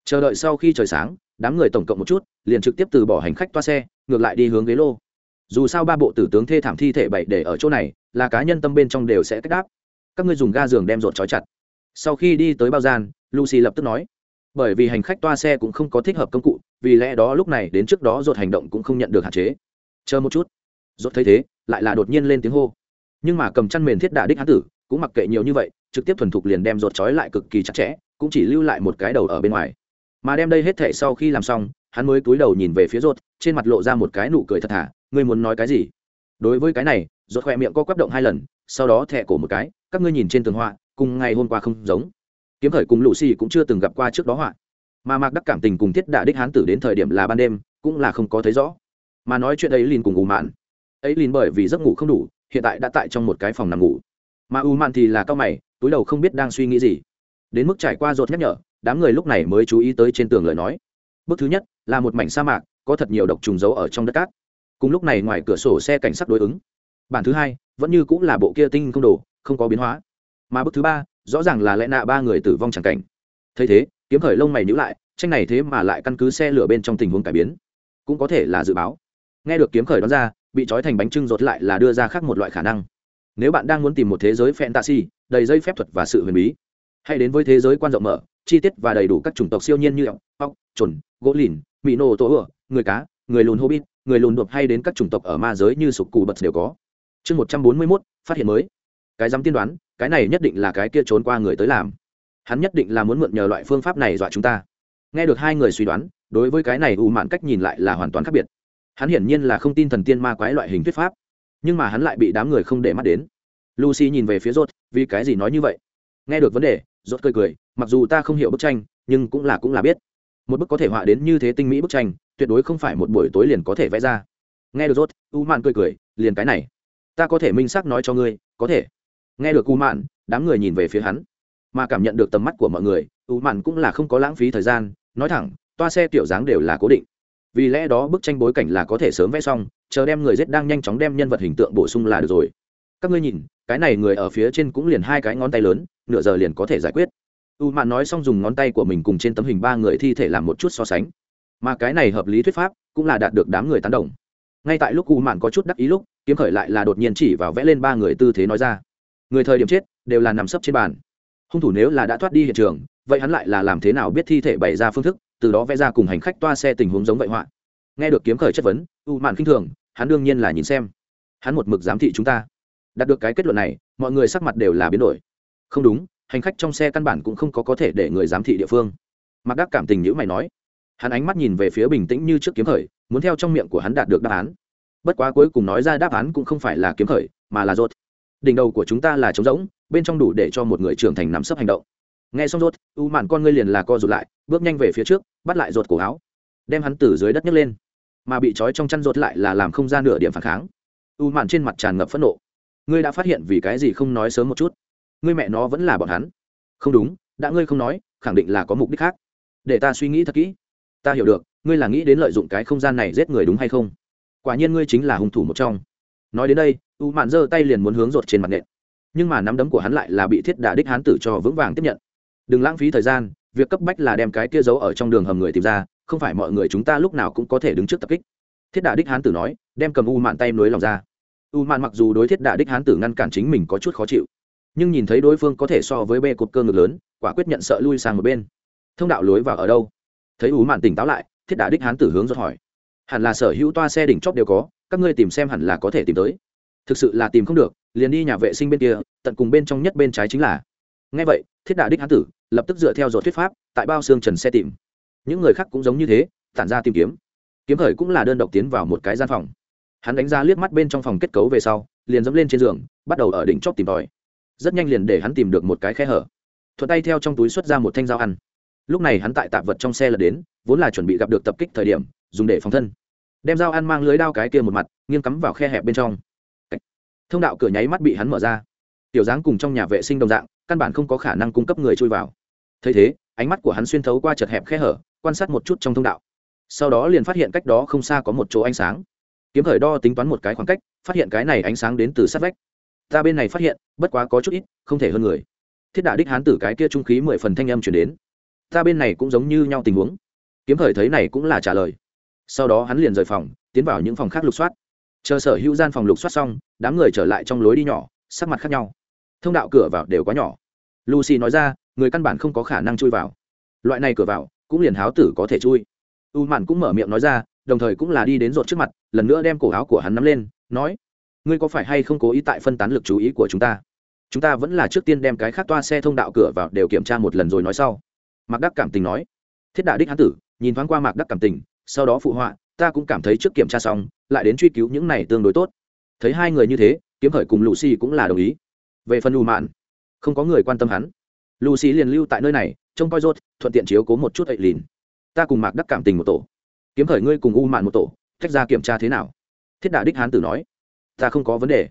[SPEAKER 1] Chờ đợi sau khi trời sáng, đám người tổng cộng một chút, liền trực tiếp từ bỏ hành khách toa xe, ngược lại đi hướng ghế lô. Dù sao ba bộ tử tướng thê thảm thi thể bậy để ở chỗ này là cá nhân tâm bên trong đều sẽ cách đáp. Các ngươi dùng ga giường đem rột trói chặt. Sau khi đi tới bao gian, lucy lập tức nói, bởi vì hành khách toa xe cũng không có thích hợp công cụ, vì lẽ đó lúc này đến trước đó rột hành động cũng không nhận được hạn chế. Chờ một chút. Rột thấy thế, lại là đột nhiên lên tiếng hô. Nhưng mà cầm chăn mền thiết đà đích hán tử, cũng mặc kệ nhiều như vậy, trực tiếp thuần thục liền đem rột trói lại cực kỳ chặt chẽ, cũng chỉ lưu lại một cái đầu ở bên ngoài. Mà đem đây hết thể sau khi làm xong, hắn mới cúi đầu nhìn về phía rột trên mặt lộ ra một cái nụ cười thật thà, ngươi muốn nói cái gì? Đối với cái này rốt khoe miệng co quắp động hai lần, sau đó thẹ cổ một cái, các ngươi nhìn trên tường họa, cùng ngày hôm qua không giống. Kiếm khởi cùng lũ xì cũng chưa từng gặp qua trước đó họa. Mà mạc đắc cảm tình cùng thiết Đả đích hán tử đến thời điểm là ban đêm, cũng là không có thấy rõ. Mà nói chuyện ấy liền cùng ủ mạn. Ấy liền bởi vì giấc ngủ không đủ, hiện tại đã tại trong một cái phòng nằm ngủ. Mà ủ mạn thì là cao mày, túi đầu không biết đang suy nghĩ gì. Đến mức trải qua rột nhắc nhở, đám người lúc này mới chú ý tới trên tường lời nói. Bước thứ nhất, là một mảnh sa mạc, có thật nhiều độc trùng giấu ở trong đất cát. Cùng lúc này ngoài cửa sổ xe cảnh sát đối ứng bản thứ hai vẫn như cũng là bộ kia tinh không đồ, không có biến hóa. Mà bước thứ ba, rõ ràng là lẽ nạ ba người tử vong chẳng cảnh. Thấy thế, kiếm khởi lông mày nhữ lại, tranh này thế mà lại căn cứ xe lửa bên trong tình huống cải biến. Cũng có thể là dự báo. Nghe được kiếm khởi đón ra, bị trói thành bánh trưng rột lại là đưa ra khác một loại khả năng. Nếu bạn đang muốn tìm một thế giới fantasy, đầy dây phép thuật và sự huyền bí, hãy đến với thế giới quan rộng mở, chi tiết và đầy đủ các chủng tộc siêu nhiên như ốc trồn gỗ lìn mỹ nô tổ ửa người cá, người lùn hobbit, người lùn đột hay đến các chủng tộc ở ma giới như sục cù bật đều có chương một trăm bốn mươi mốt, phát hiện mới. Cái dám tiên đoán, cái này nhất định là cái kia trốn qua người tới làm. Hắn nhất định là muốn mượn nhờ loại phương pháp này dọa chúng ta. Nghe được hai người suy đoán, đối với cái này u mạn cách nhìn lại là hoàn toàn khác biệt. Hắn hiển nhiên là không tin thần tiên ma quái loại hình thuyết pháp, nhưng mà hắn lại bị đám người không để mắt đến. Lucy nhìn về phía rốt vì cái gì nói như vậy? Nghe được vấn đề rốt cười cười, mặc dù ta không hiểu bức tranh, nhưng cũng là cũng là biết. Một bức có thể họa đến như thế tinh mỹ bức tranh, tuyệt đối không phải một buổi tối liền có thể vẽ ra. Nghe được rốt u mạn cười cười, liền cái này ta có thể minh xác nói cho ngươi, có thể. Nghe được u mạn, đám người nhìn về phía hắn. Mà cảm nhận được tầm mắt của mọi người, u mạn cũng là không có lãng phí thời gian, nói thẳng, toa xe tiểu dáng đều là cố định. Vì lẽ đó bức tranh bối cảnh là có thể sớm vẽ xong, chờ đem người giết đang nhanh chóng đem nhân vật hình tượng bổ sung là được rồi. Các ngươi nhìn, cái này người ở phía trên cũng liền hai cái ngón tay lớn, nửa giờ liền có thể giải quyết. U mạn nói xong dùng ngón tay của mình cùng trên tấm hình ba người thi thể làm một chút so sánh. Mà cái này hợp lý thuyết pháp cũng là đạt được đám người tán đồng ngay tại lúc u mạn có chút đắc ý lúc, kiếm khởi lại là đột nhiên chỉ vào vẽ lên ba người tư thế nói ra. Người thời điểm chết, đều là nằm sấp trên bàn. Hung thủ nếu là đã thoát đi hiện trường, vậy hắn lại là làm thế nào biết thi thể bày ra phương thức, từ đó vẽ ra cùng hành khách toa xe tình huống giống vậy họa. Nghe được kiếm khởi chất vấn, u mạn khinh thường, hắn đương nhiên là nhìn xem. Hắn một mực giám thị chúng ta. Đạt được cái kết luận này, mọi người sắc mặt đều là biến đổi. Không đúng, hành khách trong xe căn bản cũng không có có thể để người giám thị địa phương. Mặc đắc cảm tình nhữ mày nói hắn ánh mắt nhìn về phía bình tĩnh như trước kiếm khởi, muốn theo trong miệng của hắn đạt được đáp án. Bất quá cuối cùng nói ra đáp án cũng không phải là kiếm khởi, mà là rốt. Đỉnh đầu của chúng ta là trống rỗng, bên trong đủ để cho một người trưởng thành nắm sấp hành động. Nghe xong rốt, u mạn con ngươi liền là co rụt lại, bước nhanh về phía trước, bắt lại rột cổ áo, đem hắn từ dưới đất nhấc lên. Mà bị trói trong chăn rột lại là làm không ra nửa điểm phản kháng. U mạn trên mặt tràn ngập phẫn nộ. Ngươi đã phát hiện vì cái gì không nói sớm một chút? Ngươi mẹ nó vẫn là bọn hắn. Không đúng, đã ngươi không nói, khẳng định là có mục đích khác. Để ta suy nghĩ thật kỹ ta hiểu được, ngươi là nghĩ đến lợi dụng cái không gian này giết người đúng hay không? Quả nhiên ngươi chính là hung thủ một trong. Nói đến đây, u mạn giơ tay liền muốn hướng rột trên mặt nện. Nhưng mà nắm đấm của hắn lại là bị thiết đà đích hán tử cho vững vàng tiếp nhận. Đừng lãng phí thời gian, việc cấp bách là đem cái kia giấu ở trong đường hầm người tìm ra, không phải mọi người chúng ta lúc nào cũng có thể đứng trước tập kích. Thiết đà đích hán tử nói, đem cầm u mạn tay nối lòng ra. U mạn mặc dù đối thiết đà đích hán tử ngăn cản chính mình có chút khó chịu, nhưng nhìn thấy đối phương có thể so với bê cột cơ ngực lớn, quả quyết nhận sợ lui sang một bên. Thông đạo lối vào ở đâu? Thấy u mạn tỉnh táo lại, thiết đả đích hán tử hướng rốt hỏi. Hẳn là sở hữu toa xe đỉnh chóp đều có, các ngươi tìm xem hẳn là có thể tìm tới. Thực sự là tìm không được, liền đi nhà vệ sinh bên kia, tận cùng bên trong nhất bên trái chính là. Ngay vậy, thiết đả đích hán tử lập tức dựa theo dột thuyết pháp, tại bao xương trần xe tìm. Những người khác cũng giống như thế, tản ra tìm kiếm. Kiếm khởi cũng là đơn độc tiến vào một cái gian phòng. Hắn đánh ra liếc mắt bên trong phòng kết cấu về sau, liền dẫm lên trên giường, bắt đầu ở đỉnh chóp tìm tòi. Rất nhanh liền để hắn tìm được một cái khe hở. Thuận tay theo trong túi xuất ra một thanh dao ăn lúc này hắn tại tạp vật trong xe lật đến, vốn là chuẩn bị gặp được tập kích thời điểm, dùng để phòng thân. Đem dao ăn mang lưới đao cái kia một mặt, nghiêng cắm vào khe hẹp bên trong. Thông đạo cửa nháy mắt bị hắn mở ra. Tiểu dáng cùng trong nhà vệ sinh đồng dạng, căn bản không có khả năng cung cấp người chui vào. Thấy thế, ánh mắt của hắn xuyên thấu qua chật hẹp khe hở, quan sát một chút trong thông đạo. Sau đó liền phát hiện cách đó không xa có một chỗ ánh sáng. Kiếm thời đo tính toán một cái khoảng cách, phát hiện cái này ánh sáng đến từ sát vách. Ta bên này phát hiện, bất quá có chút ít, không thể hơn người. Thiết đà đích hán tử cái kia trung khí mười phần thanh âm chuyển đến ta bên này cũng giống như nhau tình huống. Kiếm khởi thấy này cũng là trả lời. Sau đó hắn liền rời phòng, tiến vào những phòng khác lục soát. Chờ sở hữu gian phòng lục soát xong, đám người trở lại trong lối đi nhỏ, sắc mặt khác nhau. Thông đạo cửa vào đều quá nhỏ. Lucy nói ra, người căn bản không có khả năng chui vào. Loại này cửa vào, cũng liền háo tử có thể chui. U mạn cũng mở miệng nói ra, đồng thời cũng là đi đến rột trước mặt, lần nữa đem cổ áo của hắn nắm lên, nói, ngươi có phải hay không cố ý tại phân tán lực chú ý của chúng ta? Chúng ta vẫn là trước tiên đem cái khác toa xe thông đạo cửa vào đều kiểm tra một lần rồi nói sau mạc đắc cảm tình nói. Thiết đà đích hán tử, nhìn thoáng qua mạc đắc cảm tình, sau đó phụ họa, ta cũng cảm thấy trước kiểm tra xong, lại đến truy cứu những này tương đối tốt. Thấy hai người như thế, kiếm khởi cùng lù xì cũng là đồng ý. Về phần u mạn, không có người quan tâm hắn. Lucy liền lưu tại nơi này, trông coi rốt, thuận tiện chiếu cố một chút ậy lìn ta cùng mạc đắc cảm tình một tổ. Kiếm khởi ngươi cùng u mạn một tổ cách ra kiểm tra thế nào? Thiết đà đích hán tử nói. Ta không có vấn đề.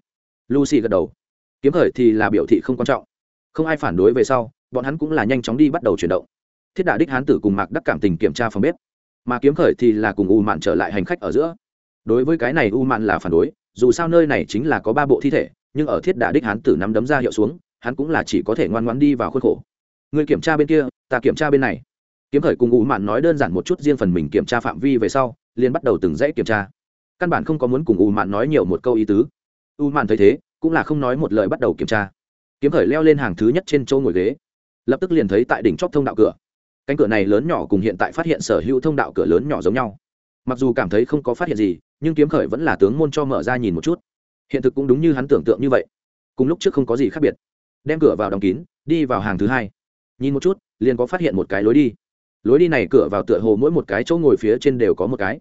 [SPEAKER 1] Lucy gật đầu. Kiếm khởi thì là biểu thị không quan trọng. Không ai phản đối về sau, bọn hắn cũng là nhanh chóng đi bắt đầu chuyển động thiết đà đích hán tử cùng mạc đắc cảm tình kiểm tra phòng bếp. Mà kiếm khởi thì là cùng u mạn trở lại hành khách ở giữa. Đối với cái này u mạn là phản đối, dù sao nơi này chính là có ba bộ thi thể, nhưng ở thiết đà đích hán tử nắm đấm ra hiệu xuống, hắn cũng là chỉ có thể ngoan ngoãn đi vào khuôn khổ. Người kiểm tra bên kia, ta kiểm tra bên này. Kiếm khởi cùng u mạn nói đơn giản một chút riêng phần mình kiểm tra phạm vi về sau, liền bắt đầu từng dãy kiểm tra. Căn bản không có muốn cùng u mạn nói nhiều một câu ý tứ. U mạn thấy thế, cũng là không nói một lời bắt đầu kiểm tra. Kiếm khởi leo lên hàng thứ nhất trên châu ngồi ghế. Lập tức liền thấy tại đỉnh chóp thông đạo cửa cánh cửa này lớn nhỏ cùng hiện tại phát hiện sở hữu thông đạo cửa lớn nhỏ giống nhau. Mặc dù cảm thấy không có phát hiện gì, nhưng kiếm khởi vẫn là tướng môn cho mở ra nhìn một chút. Hiện thực cũng đúng như hắn tưởng tượng như vậy. Cùng lúc trước không có gì khác biệt. Đem cửa vào đóng kín, đi vào hàng thứ hai. Nhìn một chút, liền có phát hiện một cái lối đi. Lối đi này cửa vào tựa hồ mỗi một cái chỗ ngồi phía trên đều có một cái.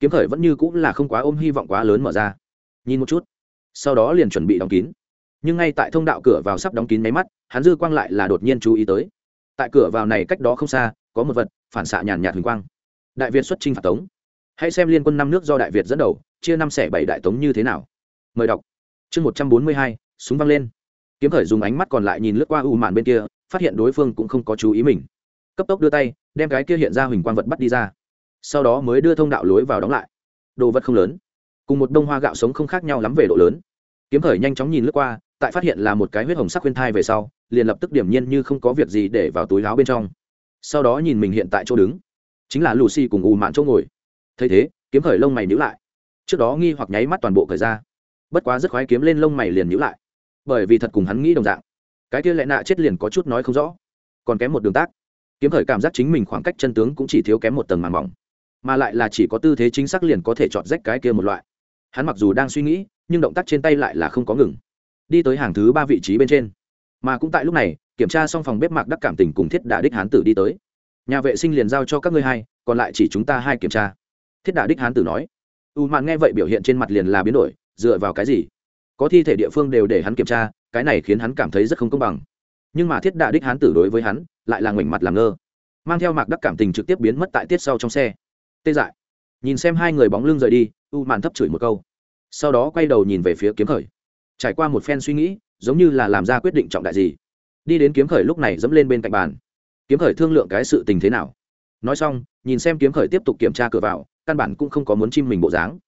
[SPEAKER 1] Kiếm khởi vẫn như cũng là không quá ôm hy vọng quá lớn mở ra. Nhìn một chút. Sau đó liền chuẩn bị đóng kín. Nhưng ngay tại thông đạo cửa vào sắp đóng kín máy mắt, hắn dư quang lại là đột nhiên chú ý tới tại cửa vào này cách đó không xa, có một vật, phản xạ nhàn nhạt huỳnh quang. Đại việt xuất chinh phạt tống. Hãy xem liên quân năm nước do đại việt dẫn đầu, chia năm xẻ bảy đại tống như thế nào. Mời đọc. Chương một trăm bốn mươi hai, súng văng lên. Kiếm khởi dùng ánh mắt còn lại nhìn lướt qua u mạn bên kia, phát hiện đối phương cũng không có chú ý mình. Cấp tốc đưa tay, đem cái kia hiện ra huỳnh quang vật bắt đi ra. Sau đó mới đưa thông đạo lối vào đóng lại. Đồ vật không lớn. Cùng một đông hoa gạo sống không khác nhau lắm về độ lớn. Kiếm khởi nhanh chóng nhìn lướt qua tại phát hiện là một cái huyết hồng sắc khuyên thai về sau, liền lập tức điểm nhiên như không có việc gì để vào túi áo bên trong. Sau đó nhìn mình hiện tại chỗ đứng. Chính là lucy cùng ù mạn chỗ ngồi. Thấy thế, kiếm khởi lông mày nhữ lại. Trước đó nghi hoặc nháy mắt toàn bộ khởi ra. Bất quá rất khoái kiếm lên lông mày liền nhữ lại. Bởi vì thật cùng hắn nghĩ đồng dạng. Cái kia lại nạ chết liền có chút nói không rõ. Còn kém một đường tác. Kiếm khởi cảm giác chính mình khoảng cách chân tướng cũng chỉ thiếu kém một tầng màng mỏng. Mà lại là chỉ có tư thế chính xác liền có thể chọn rách cái kia một loại. Hắn mặc dù đang suy nghĩ, nhưng động tác trên tay lại là không có ngừng đi tới hàng thứ ba vị trí bên trên. Mà cũng tại lúc này, kiểm tra xong phòng bếp mạc đắc cảm tình cùng thiết đà đích hán tử đi tới. Nhà vệ sinh liền giao cho các ngươi hai, còn lại chỉ chúng ta hai kiểm tra. Thiết đà đích hán tử nói. U mạn nghe vậy biểu hiện trên mặt liền là biến đổi, dựa vào cái gì? Có thi thể địa phương đều để hắn kiểm tra, cái này khiến hắn cảm thấy rất không công bằng. Nhưng mà thiết đà đích hán tử đối với hắn, lại là ngoảnh mặt làm ngơ. Mang theo mạc đắc cảm tình trực tiếp biến mất tại tiết sau trong xe. Tê dại. Nhìn xem hai người bóng lưng rời đi, u mạn thấp chửi một câu. Sau đó quay đầu nhìn về phía kiếm khởi trải qua một phen suy nghĩ, giống như là làm ra quyết định trọng đại gì. Đi đến kiếm khởi lúc này dẫm lên bên cạnh bàn. Kiếm khởi thương lượng cái sự tình thế nào? Nói xong, nhìn xem kiếm khởi tiếp tục kiểm tra cửa vào, căn bản cũng không có muốn chim mình bộ dáng.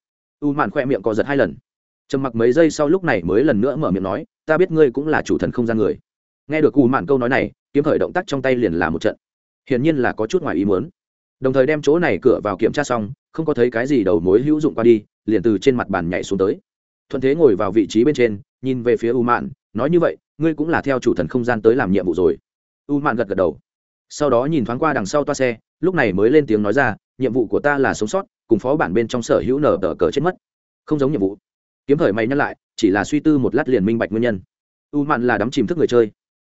[SPEAKER 1] U mạn khoe miệng co giật hai lần. Trầm mặc mấy giây sau lúc này mới lần nữa mở miệng nói, ta biết ngươi cũng là chủ thần không gian người. Nghe được u mạn câu nói này, kiếm khởi động tác trong tay liền là một trận. Hiển nhiên là có chút ngoài ý muốn. Đồng thời đem chỗ này cửa vào kiểm tra xong, không có thấy cái gì đầu mối hữu dụng qua đi, liền từ trên mặt bàn nhảy xuống tới thuận thế ngồi vào vị trí bên trên, nhìn về phía u mạn nói như vậy, ngươi cũng là theo chủ thần không gian tới làm nhiệm vụ rồi. U mạn gật gật đầu. Sau đó nhìn thoáng qua đằng sau toa xe, lúc này mới lên tiếng nói ra, nhiệm vụ của ta là sống sót, cùng phó bản bên trong sở hữu nở tờ cờ chết mất. Không giống nhiệm vụ. Kiếm thời mày nhắc lại, chỉ là suy tư một lát liền minh bạch nguyên nhân. U mạn là đắm chìm thức người chơi.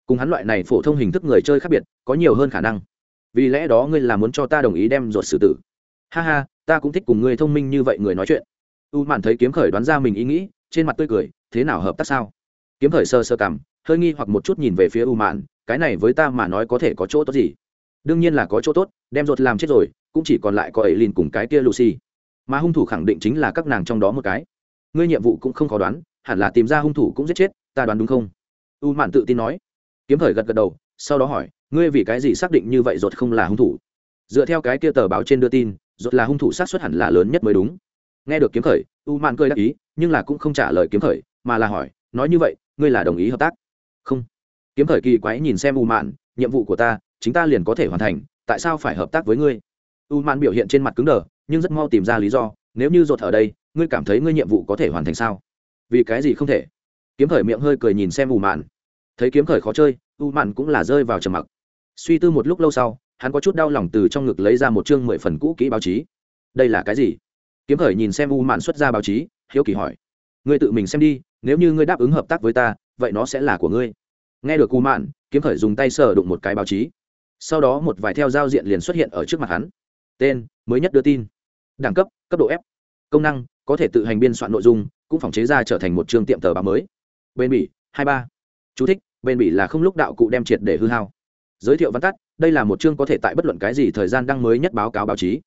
[SPEAKER 1] Cùng hắn loại này phổ thông hình thức người chơi khác biệt, có nhiều hơn khả năng. Vì lẽ đó ngươi là muốn cho ta đồng ý đem ruột xử tử. Ha ha, ta cũng thích cùng ngươi thông minh như vậy người nói chuyện u mạn thấy kiếm khởi đoán ra mình ý nghĩ, trên mặt tươi cười, thế nào hợp tác sao? Kiếm khởi sơ sơ cảm, hơi nghi hoặc một chút nhìn về phía u mạn, cái này với ta mà nói có thể có chỗ tốt gì? Đương nhiên là có chỗ tốt, đem ruột làm chết rồi, cũng chỉ còn lại có ấy lìn cùng cái kia lucy. Mà hung thủ khẳng định chính là các nàng trong đó một cái. Ngươi nhiệm vụ cũng không khó đoán, hẳn là tìm ra hung thủ cũng giết chết, ta đoán đúng không? U mạn tự tin nói. Kiếm khởi gật gật đầu, sau đó hỏi, ngươi vì cái gì xác định như vậy ruột không là hung thủ? Dựa theo cái kia tờ báo trên đưa tin, ruột là hung thủ xác suất hẳn là lớn nhất mới đúng nghe được kiếm khởi, u mạn cười đáp ý, nhưng là cũng không trả lời kiếm khởi, mà là hỏi, nói như vậy, ngươi là đồng ý hợp tác? Không. Kiếm khởi kỳ quái nhìn xem u mạn nhiệm vụ của ta, chính ta liền có thể hoàn thành, tại sao phải hợp tác với ngươi? U mạn biểu hiện trên mặt cứng đờ, nhưng rất mau tìm ra lý do, nếu như ruột ở đây, ngươi cảm thấy ngươi nhiệm vụ có thể hoàn thành sao? Vì cái gì không thể? Kiếm khởi miệng hơi cười nhìn xem u mạn thấy kiếm khởi khó chơi, u mạn cũng là rơi vào trầm mặc. Suy tư một lúc lâu sau, hắn có chút đau lòng từ trong ngực lấy ra một chương mười phần cũ kỹ báo chí. Đây là cái gì? Kiếm khởi nhìn xem u mạn xuất ra báo chí, hiếu kỳ hỏi, ngươi tự mình xem đi, nếu như ngươi đáp ứng hợp tác với ta, vậy nó sẽ là của ngươi. Nghe được u mạn, kiếm khởi dùng tay sờ đụng một cái báo chí. Sau đó một vài theo giao diện liền xuất hiện ở trước mặt hắn. Tên, mới nhất đưa tin. Đẳng cấp cấp độ f. Công năng, có thể tự hành biên soạn nội dung, cũng phòng chế ra trở thành một chương tiệm tờ báo mới. Bên bỉ, hai ba. Chú thích, Bên bỉ là không lúc đạo cụ đem triệt để hư hao. Giới thiệu văn tắt, đây là một chương có thể tại bất luận cái gì thời gian đăng mới nhất báo cáo báo chí.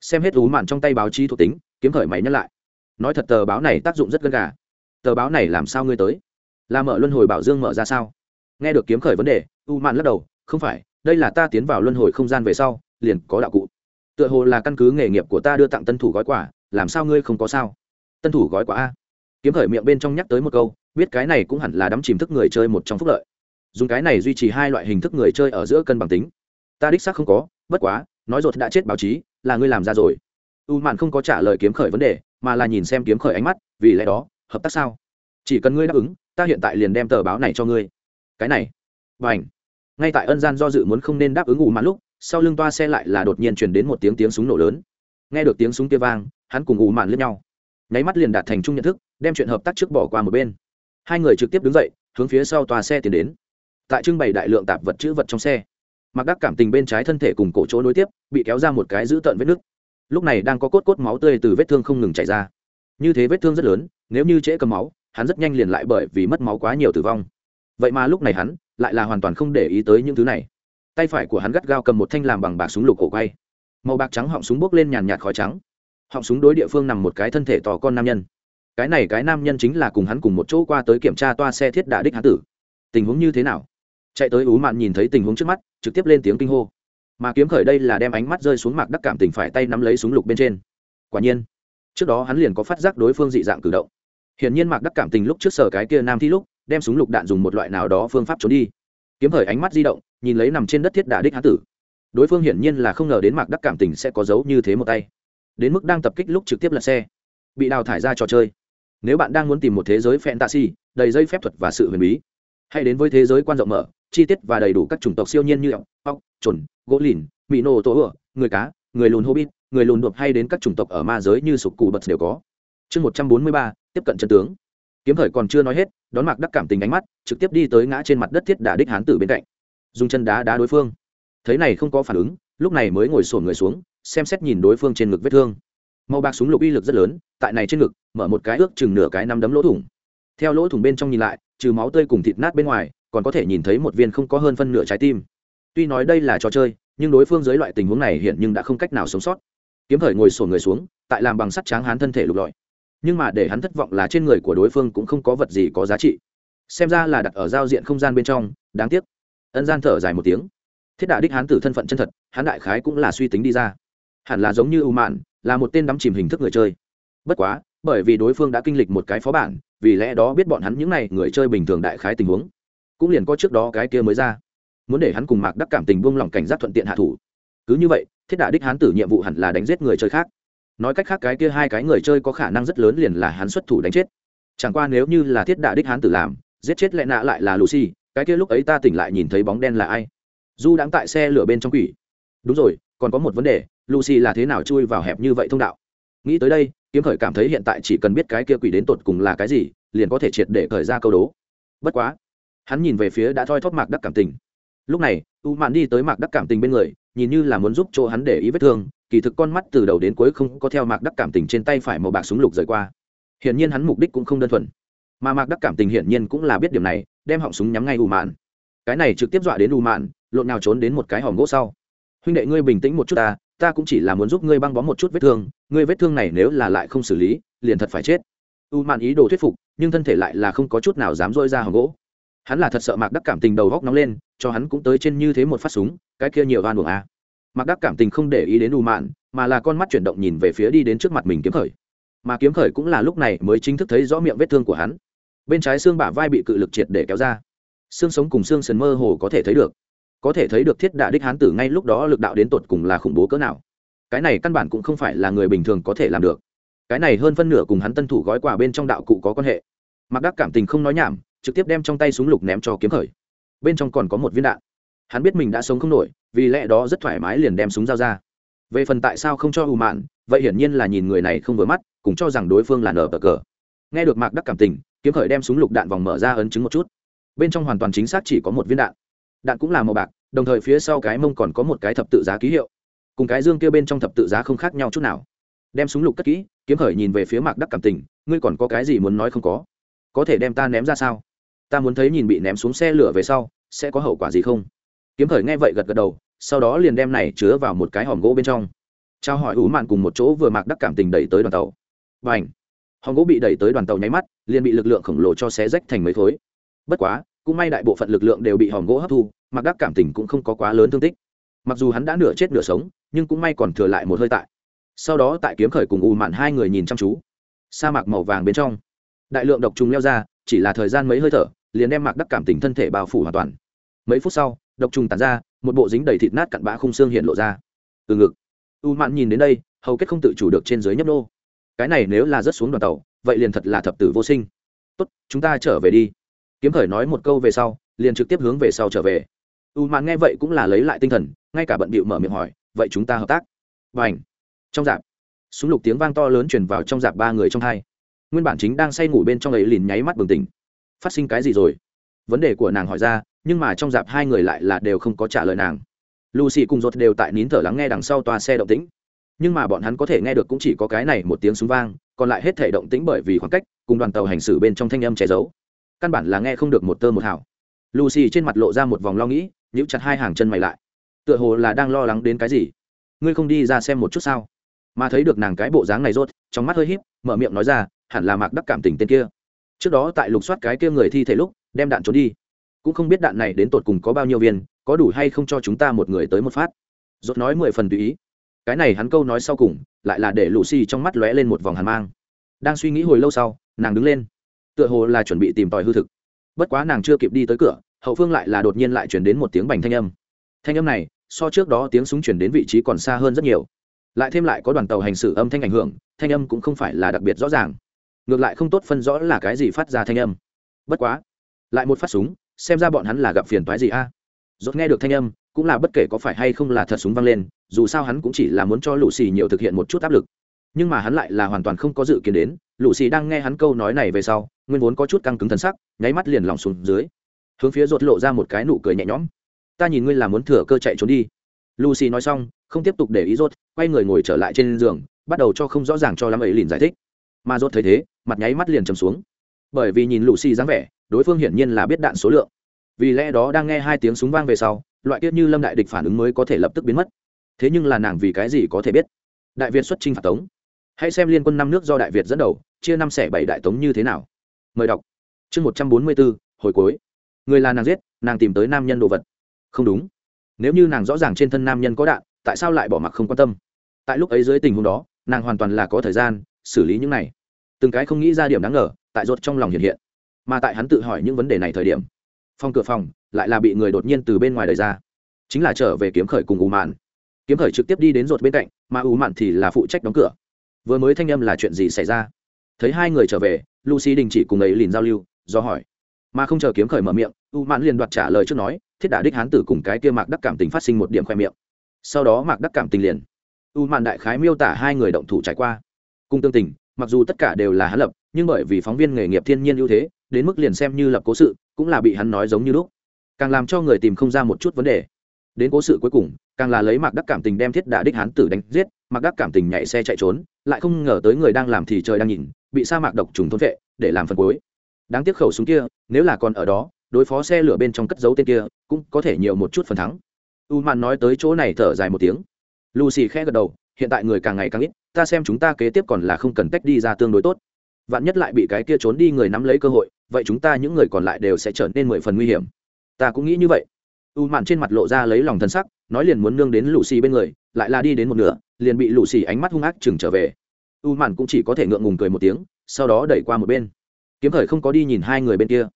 [SPEAKER 1] Xem hết ú mạn trong tay báo chí thuộc tính kiếm khởi mày nhắc lại. Nói thật tờ báo này tác dụng rất gần gà. Tờ báo này làm sao ngươi tới? Là mở luân hồi bảo dương mở ra sao? Nghe được kiếm khởi vấn đề, u mạn lắc đầu, không phải, đây là ta tiến vào luân hồi không gian về sau, liền có đạo cụ. Tựa hồ là căn cứ nghề nghiệp của ta đưa tặng tân thủ gói quả làm sao ngươi không có sao? Tân thủ gói quả a. Kiếm khởi miệng bên trong nhắc tới một câu, biết cái này cũng hẳn là đắm chìm thức người chơi một trong phúc lợi. Dùng cái này duy trì hai loại hình thức người chơi ở giữa cân bằng tính. Ta đích xác không có, bất quá, nói rồi đã chết báo chí, là ngươi làm ra rồi u mạn không có trả lời kiếm khởi vấn đề, mà là nhìn xem kiếm khởi ánh mắt, vì lẽ đó, hợp tác sao? Chỉ cần ngươi đáp ứng, ta hiện tại liền đem tờ báo này cho ngươi. Cái này. Và ảnh ngay tại ân gian do dự muốn không nên đáp ứng u mạn lúc, sau lưng toa xe lại là đột nhiên chuyển đến một tiếng tiếng súng nổ lớn. Nghe được tiếng súng kia vang, hắn cùng U mạn lướt nhau. Nháy mắt liền đạt thành chung nhận thức, đem chuyện hợp tác trước bỏ qua một bên. Hai người trực tiếp đứng dậy, hướng phía sau toa xe tiến đến. Tại trưng bày đại lượng tạp vật chữ vật trong xe mặc đắc cảm tình bên trái thân thể cùng cổ chỗ nối tiếp, bị kéo ra một cái giữ tợn vết nứt lúc này đang có cốt cốt máu tươi từ vết thương không ngừng chảy ra. Như thế vết thương rất lớn, nếu như trễ cầm máu, hắn rất nhanh liền lại bởi vì mất máu quá nhiều tử vong. Vậy mà lúc này hắn lại là hoàn toàn không để ý tới những thứ này. Tay phải của hắn gắt gao cầm một thanh làm bằng bạc súng lục cổ quay. Màu bạc trắng họng súng bốc lên nhàn nhạt khói trắng. Họng súng đối địa phương nằm một cái thân thể to con nam nhân. Cái này cái nam nhân chính là cùng hắn cùng một chỗ qua tới kiểm tra toa xe thiết đà đích hán tử. Tình huống như thế nào? Chạy tới ú mạn nhìn thấy tình huống trước mắt, trực tiếp lên tiếng kinh hô mà kiếm khởi đây là đem ánh mắt rơi xuống mạc đắc cảm tình phải tay nắm lấy súng lục bên trên. Quả nhiên, trước đó hắn liền có phát giác đối phương dị dạng cử động. Hiển nhiên mạc đắc cảm tình lúc trước sở cái kia nam thi lúc, đem súng lục đạn dùng một loại nào đó phương pháp trốn đi. Kiếm khởi ánh mắt di động, nhìn lấy nằm trên đất thiết đà đích hán tử. Đối phương hiển nhiên là không ngờ đến mạc đắc cảm tình sẽ có dấu như thế một tay. Đến mức đang tập kích lúc trực tiếp lật xe, bị đào thải ra trò chơi. Nếu bạn đang muốn tìm một thế giới fantasy, đầy dây phép thuật và sự huyền bí, hãy đến với thế giới quan rộng mở chi tiết và đầy đủ các chủng tộc siêu nhiên như ốc ốc trồn gỗ lìn mỹ nổ tổ ửa người cá, người lùn hobbit, người lùn đột hay đến các chủng tộc ở ma giới như sục cù bật đều có. Chương một trăm bốn mươi ba, tiếp cận chân tướng. Kiếm thời còn chưa nói hết, đón mạc đắc cảm tình ánh mắt, trực tiếp đi tới ngã trên mặt đất thiết đà đích hán tử bên cạnh. Dùng chân đá đá đối phương. Thấy này không có phản ứng, lúc này mới ngồi sổn người xuống, xem xét nhìn đối phương trên ngực vết thương. Màu bạc súng lục uy lực rất lớn, tại này trên ngực, mở một cái ước chừng nửa cái nắm đấm lỗ thủng. Theo lỗ thủng bên trong nhìn lại, trừ máu tươi cùng thịt nát bên ngoài còn có thể nhìn thấy một viên không có hơn phân nửa trái tim. Tuy nói đây là trò chơi, nhưng đối phương dưới loại tình huống này hiện nhưng đã không cách nào sống sót. Kiếm thời ngồi sổ người xuống, tại làm bằng sắt tráng hán thân thể lục lọi. Nhưng mà để hắn thất vọng là trên người của đối phương cũng không có vật gì có giá trị. Xem ra là đặt ở giao diện không gian bên trong, đáng tiếc. Ân gian thở dài một tiếng. Thiết đà đích hán tử thân phận chân thật Hán đại khái cũng là suy tính đi ra. Hẳn là giống như ưu mạn, là một tên đắm chìm hình thức người chơi. Bất quá, bởi vì đối phương đã kinh lịch một cái phó bản, vì lẽ đó biết bọn hắn những n à y người chơi bình thường đại khái tình huống cũng liền có trước đó cái kia mới ra. Muốn để hắn cùng mạc đắc cảm tình buông lỏng cảnh giác thuận tiện hạ thủ. Cứ như vậy, thiết đà đích hán tử nhiệm vụ hẳn là đánh giết người chơi khác. Nói cách khác cái kia hai cái người chơi có khả năng rất lớn liền là hắn xuất thủ đánh chết. Chẳng qua nếu như là thiết đà đích hán tử làm, giết chết lẽ nạ lại là lucy, cái kia lúc ấy ta tỉnh lại nhìn thấy bóng đen là ai? Du đang tại xe lửa bên trong quỷ. Đúng rồi, còn có một vấn đề, lucy là thế nào chui vào hẹp như vậy thông đạo? Nghĩ tới đây, kiếm khởi cảm thấy hiện tại chỉ cần biết cái kia quỷ đến tột cùng là cái gì, liền có thể triệt để khởi ra câu đố. Bất quá hắn nhìn về phía đã thoi thóp mạc đắc cảm tình. Lúc này, u mạn đi tới mạc đắc cảm tình bên người, nhìn như là muốn giúp chỗ hắn để ý vết thương, kỳ thực con mắt từ đầu đến cuối không có theo mạc đắc cảm tình trên tay phải màu bạc súng lục rời qua. Hiển nhiên hắn mục đích cũng không đơn thuần. Mà mạc đắc cảm tình hiển nhiên cũng là biết điểm này, đem họng súng nhắm ngay u mạn. Cái này trực tiếp dọa đến u mạn, lộn nào trốn đến một cái hòm gỗ sau. Huynh đệ ngươi bình tĩnh một chút ta ta cũng chỉ là muốn giúp ngươi băng bó một chút vết thương, ngươi vết thương này nếu là lại không xử lý, liền thật phải chết. U mạn ý đồ thuyết phục, nhưng thân thể lại là không có chút nào dám dôi ra hòm gỗ hắn là thật sợ mạc đắc cảm tình đầu góc nóng lên, cho hắn cũng tới trên như thế một phát súng, cái kia nhiều oan buồng a. À. mạc đắc cảm tình không để ý đến u mạn, mà là con mắt chuyển động nhìn về phía đi đến trước mặt mình kiếm khởi. Mà kiếm khởi cũng là lúc này mới chính thức thấy rõ miệng vết thương của hắn. Bên trái xương bả vai bị cự lực triệt để kéo ra. Xương sống cùng xương sần mơ hồ có thể thấy được. Có thể thấy được thiết đạ đích hán tử ngay lúc đó lực đạo đến tột cùng là khủng bố cỡ nào. Cái này căn bản cũng không phải là người bình thường có thể làm được. Cái này hơn phân nửa cùng hắn tân thủ gói quà bên trong đạo cụ có quan hệ. Mặc đắc cảm tình không nói nhảm trực tiếp đem trong tay súng lục ném cho kiếm khởi. Bên trong còn có một viên đạn. Hắn biết mình đã sống không nổi, vì lẽ đó rất thoải mái liền đem súng dao ra. Về phần tại sao không cho ù mạn, vậy hiển nhiên là nhìn người này không vừa mắt cũng cho rằng đối phương là nở bờ cờ. Nghe được mạc đắc cảm tình, kiếm khởi đem súng lục đạn vòng mở ra ấn chứng một chút. Bên trong hoàn toàn chính xác chỉ có một viên đạn. Đạn cũng là màu bạc, đồng thời phía sau cái mông còn có một cái thập tự giá ký hiệu. Cùng cái dương kia bên trong thập tự giá không khác nhau chút nào. Đem súng lục cất kỹ, kiếm khởi nhìn về phía mạc đắc cảm tình, ngươi còn có cái gì muốn nói không có? Có thể đem ta ném ra sao? Ta muốn thấy nhìn bị ném xuống xe lửa về sau, sẽ có hậu quả gì không? Kiếm khởi nghe vậy gật gật đầu, sau đó liền đem này chứa vào một cái hòm gỗ bên trong. Trao hỏi ủ mạn cùng một chỗ vừa mạc đắc cảm tình đẩy tới đoàn tàu. Và ảnh hòm gỗ bị đẩy tới đoàn tàu nháy mắt, liền bị lực lượng khổng lồ cho xé rách thành mấy thối bất quá, cũng may đại bộ phận lực lượng đều bị hòm gỗ hấp thu mạc đắc cảm tình cũng không có quá lớn thương tích. Mặc dù hắn đã nửa chết nửa sống, nhưng cũng may còn thừa lại một hơi tại. Sau đó tại kiếm khởi cùng ù mạn hai người nhìn chăm chú. Sa mạc màu vàng bên trong đại lượng độc trùng leo ra, chỉ là thời gian mấy hơi thở, liền đem mạc đắc cảm tình thân thể bao phủ hoàn toàn. Mấy phút sau, độc trùng tàn ra, một bộ dính đầy thịt nát cặn bã khung xương hiện lộ ra. Từ ngực, u mạn nhìn đến đây, hầu kết không tự chủ được trên dưới nhấp nô. Cái này nếu là rớt xuống đoàn tàu, vậy liền thật là thập tử vô sinh. Tốt, chúng ta trở về đi. Kiếm khởi nói một câu về sau, liền trực tiếp hướng về sau trở về. U mạn nghe vậy cũng là lấy lại tinh thần, ngay cả bận bịu mở miệng hỏi, vậy chúng ta hợp tác? Và ảnh trong dạp, súng lục tiếng vang to lớn truyền vào trong dạp ba người trong hai nguyên bản chính đang say ngủ bên trong ấy liền nháy mắt bừng tỉnh. Phát sinh cái gì rồi? Vấn đề của nàng hỏi ra, nhưng mà trong dạp hai người lại là đều không có trả lời nàng. Lucy cùng rột đều tại nín thở lắng nghe đằng sau toa xe động tĩnh. Nhưng mà bọn hắn có thể nghe được cũng chỉ có cái này một tiếng súng vang, còn lại hết thể động tĩnh bởi vì khoảng cách, cùng đoàn tàu hành xử bên trong thanh âm che giấu. Căn bản là nghe không được một tơ một hào. Lucy trên mặt lộ ra một vòng lo nghĩ, nhíu chặt hai hàng chân mày lại. Tựa hồ là đang lo lắng đến cái gì? Ngươi không đi ra xem một chút sao? Mà thấy được nàng cái bộ dáng này rốt, trong mắt hơi híp, mở miệng nói ra hẳn là mạc đắc cảm tình tên kia. Trước đó tại lục soát cái kia người thi thể lúc, đem đạn trốn đi. Cũng không biết đạn này đến tột cùng có bao nhiêu viên, có đủ hay không cho chúng ta một người tới một phát. Rốt nói mười phần tùy ý. Cái này hắn câu nói sau cùng, lại là để lucy trong mắt lóe lên một vòng hàn mang. Đang suy nghĩ hồi lâu sau, nàng đứng lên. Tựa hồ là chuẩn bị tìm tòi hư thực. Bất quá nàng chưa kịp đi tới cửa, hậu phương lại là đột nhiên lại chuyển đến một tiếng bành thanh âm. Thanh âm này, so trước đó tiếng súng chuyển đến vị trí còn xa hơn rất nhiều. Lại thêm lại có đoàn tàu hành xử âm thanh ảnh hưởng, thanh âm cũng không phải là đặc biệt rõ ràng ngược lại không tốt phân rõ là cái gì phát ra thanh âm. Bất quá, lại một phát súng, xem ra bọn hắn là gặp phiền toái gì a. À? dốt nghe được thanh âm, cũng là bất kể có phải hay không là thật súng vang lên, dù sao hắn cũng chỉ là muốn cho lũ xì nhiều thực hiện một chút áp lực. Nhưng mà hắn lại là hoàn toàn không có dự kiến đến lũ xì đang nghe hắn câu nói này về sau, nguyên vốn có chút căng cứng thân sắc, nháy mắt liền lòng xuống dưới. Hướng phía rột lộ ra một cái nụ cười nhẹ nhõm. Ta nhìn ngươi là muốn thừa cơ chạy trốn đi. Lucy nói xong, không tiếp tục để ý rốt, quay người ngồi trở lại trên giường, bắt đầu cho không rõ ràng cho lắm ấy liền giải thích mà rốt thấy thế, mặt nháy mắt liền trầm xuống. Bởi vì nhìn lucy dáng vẻ, đối phương hiển nhiên là biết đạn số lượng. Vì lẽ đó đang nghe hai tiếng súng vang về sau, loại kiếp như lâm đại địch phản ứng mới có thể lập tức biến mất. Thế nhưng là nàng vì cái gì có thể biết? Đại việt xuất chinh phạt tống. Hãy xem liên quân năm nước do đại việt dẫn đầu, chia năm xẻ bảy đại tống như thế nào. Mời đọc. Chương một trăm bốn mươi bốn, hồi cuối. Người là nàng giết, nàng tìm tới nam nhân đồ vật. Không đúng. Nếu như nàng rõ ràng trên thân nam nhân có đạn, tại sao lại bỏ mặc không quan tâm? Tại lúc ấy dưới tình huống đó, nàng hoàn toàn là có thời gian xử lý những này. Từng cái không nghĩ ra điểm đáng ngờ, tại rột trong lòng hiện hiện. Mà tại hắn tự hỏi những vấn đề này thời điểm, phòng cửa phòng lại là bị người đột nhiên từ bên ngoài đẩy ra. Chính là trở về kiếm khởi cùng u mạn. Kiếm khởi trực tiếp đi đến rột bên cạnh, mà u mạn thì là phụ trách đóng cửa. Vừa mới thanh âm là chuyện gì xảy ra? Thấy hai người trở về, lucy đình chỉ cùng ấy liền giao lưu, do hỏi. Mà không chờ kiếm khởi mở miệng, u mạn liền đoạt trả lời trước nói, thiết đả đích hán tử cùng cái kia mạc đắc cảm tình phát sinh một điểm khoe miệng. Sau đó mạc đắc cảm tình liền, u mạn đại khái miêu tả hai người động thủ trải qua cùng tương tình, mặc dù tất cả đều là hắn lập, nhưng bởi vì phóng viên nghề nghiệp thiên nhiên ưu thế, đến mức liền xem như lập cố sự, cũng là bị hắn nói giống như lúc. Càng làm cho người tìm không ra một chút vấn đề. Đến cố sự cuối cùng, càng là lấy mạc đắc cảm tình đem thiết đà đích hán tử đánh giết, mạc đắc cảm tình nhảy xe chạy trốn, lại không ngờ tới người đang làm thì trời đang nhìn, bị sa mạc độc trùng thôn vệ, để làm phần cuối. Đáng tiếc khẩu súng kia, nếu là còn ở đó, đối phó xe lửa bên trong cất dấu tên kia, cũng có thể nhiều một chút phần thắng. U mạn nói tới chỗ này thở dài một tiếng. Lucy khẽ gật đầu hiện tại người càng ngày càng ít, ta xem chúng ta kế tiếp còn là không cần tách đi ra tương đối tốt. Vạn nhất lại bị cái kia trốn đi người nắm lấy cơ hội, vậy chúng ta những người còn lại đều sẽ trở nên mười phần nguy hiểm. Ta cũng nghĩ như vậy. U mạn trên mặt lộ ra lấy lòng thân sắc, nói liền muốn nương đến lù xì bên người, lại là đi đến một nửa, liền bị lù xì ánh mắt hung ác chừng trở về. U mạn cũng chỉ có thể ngượng ngùng cười một tiếng, sau đó đẩy qua một bên. Kiếm khởi không có đi nhìn hai người bên kia.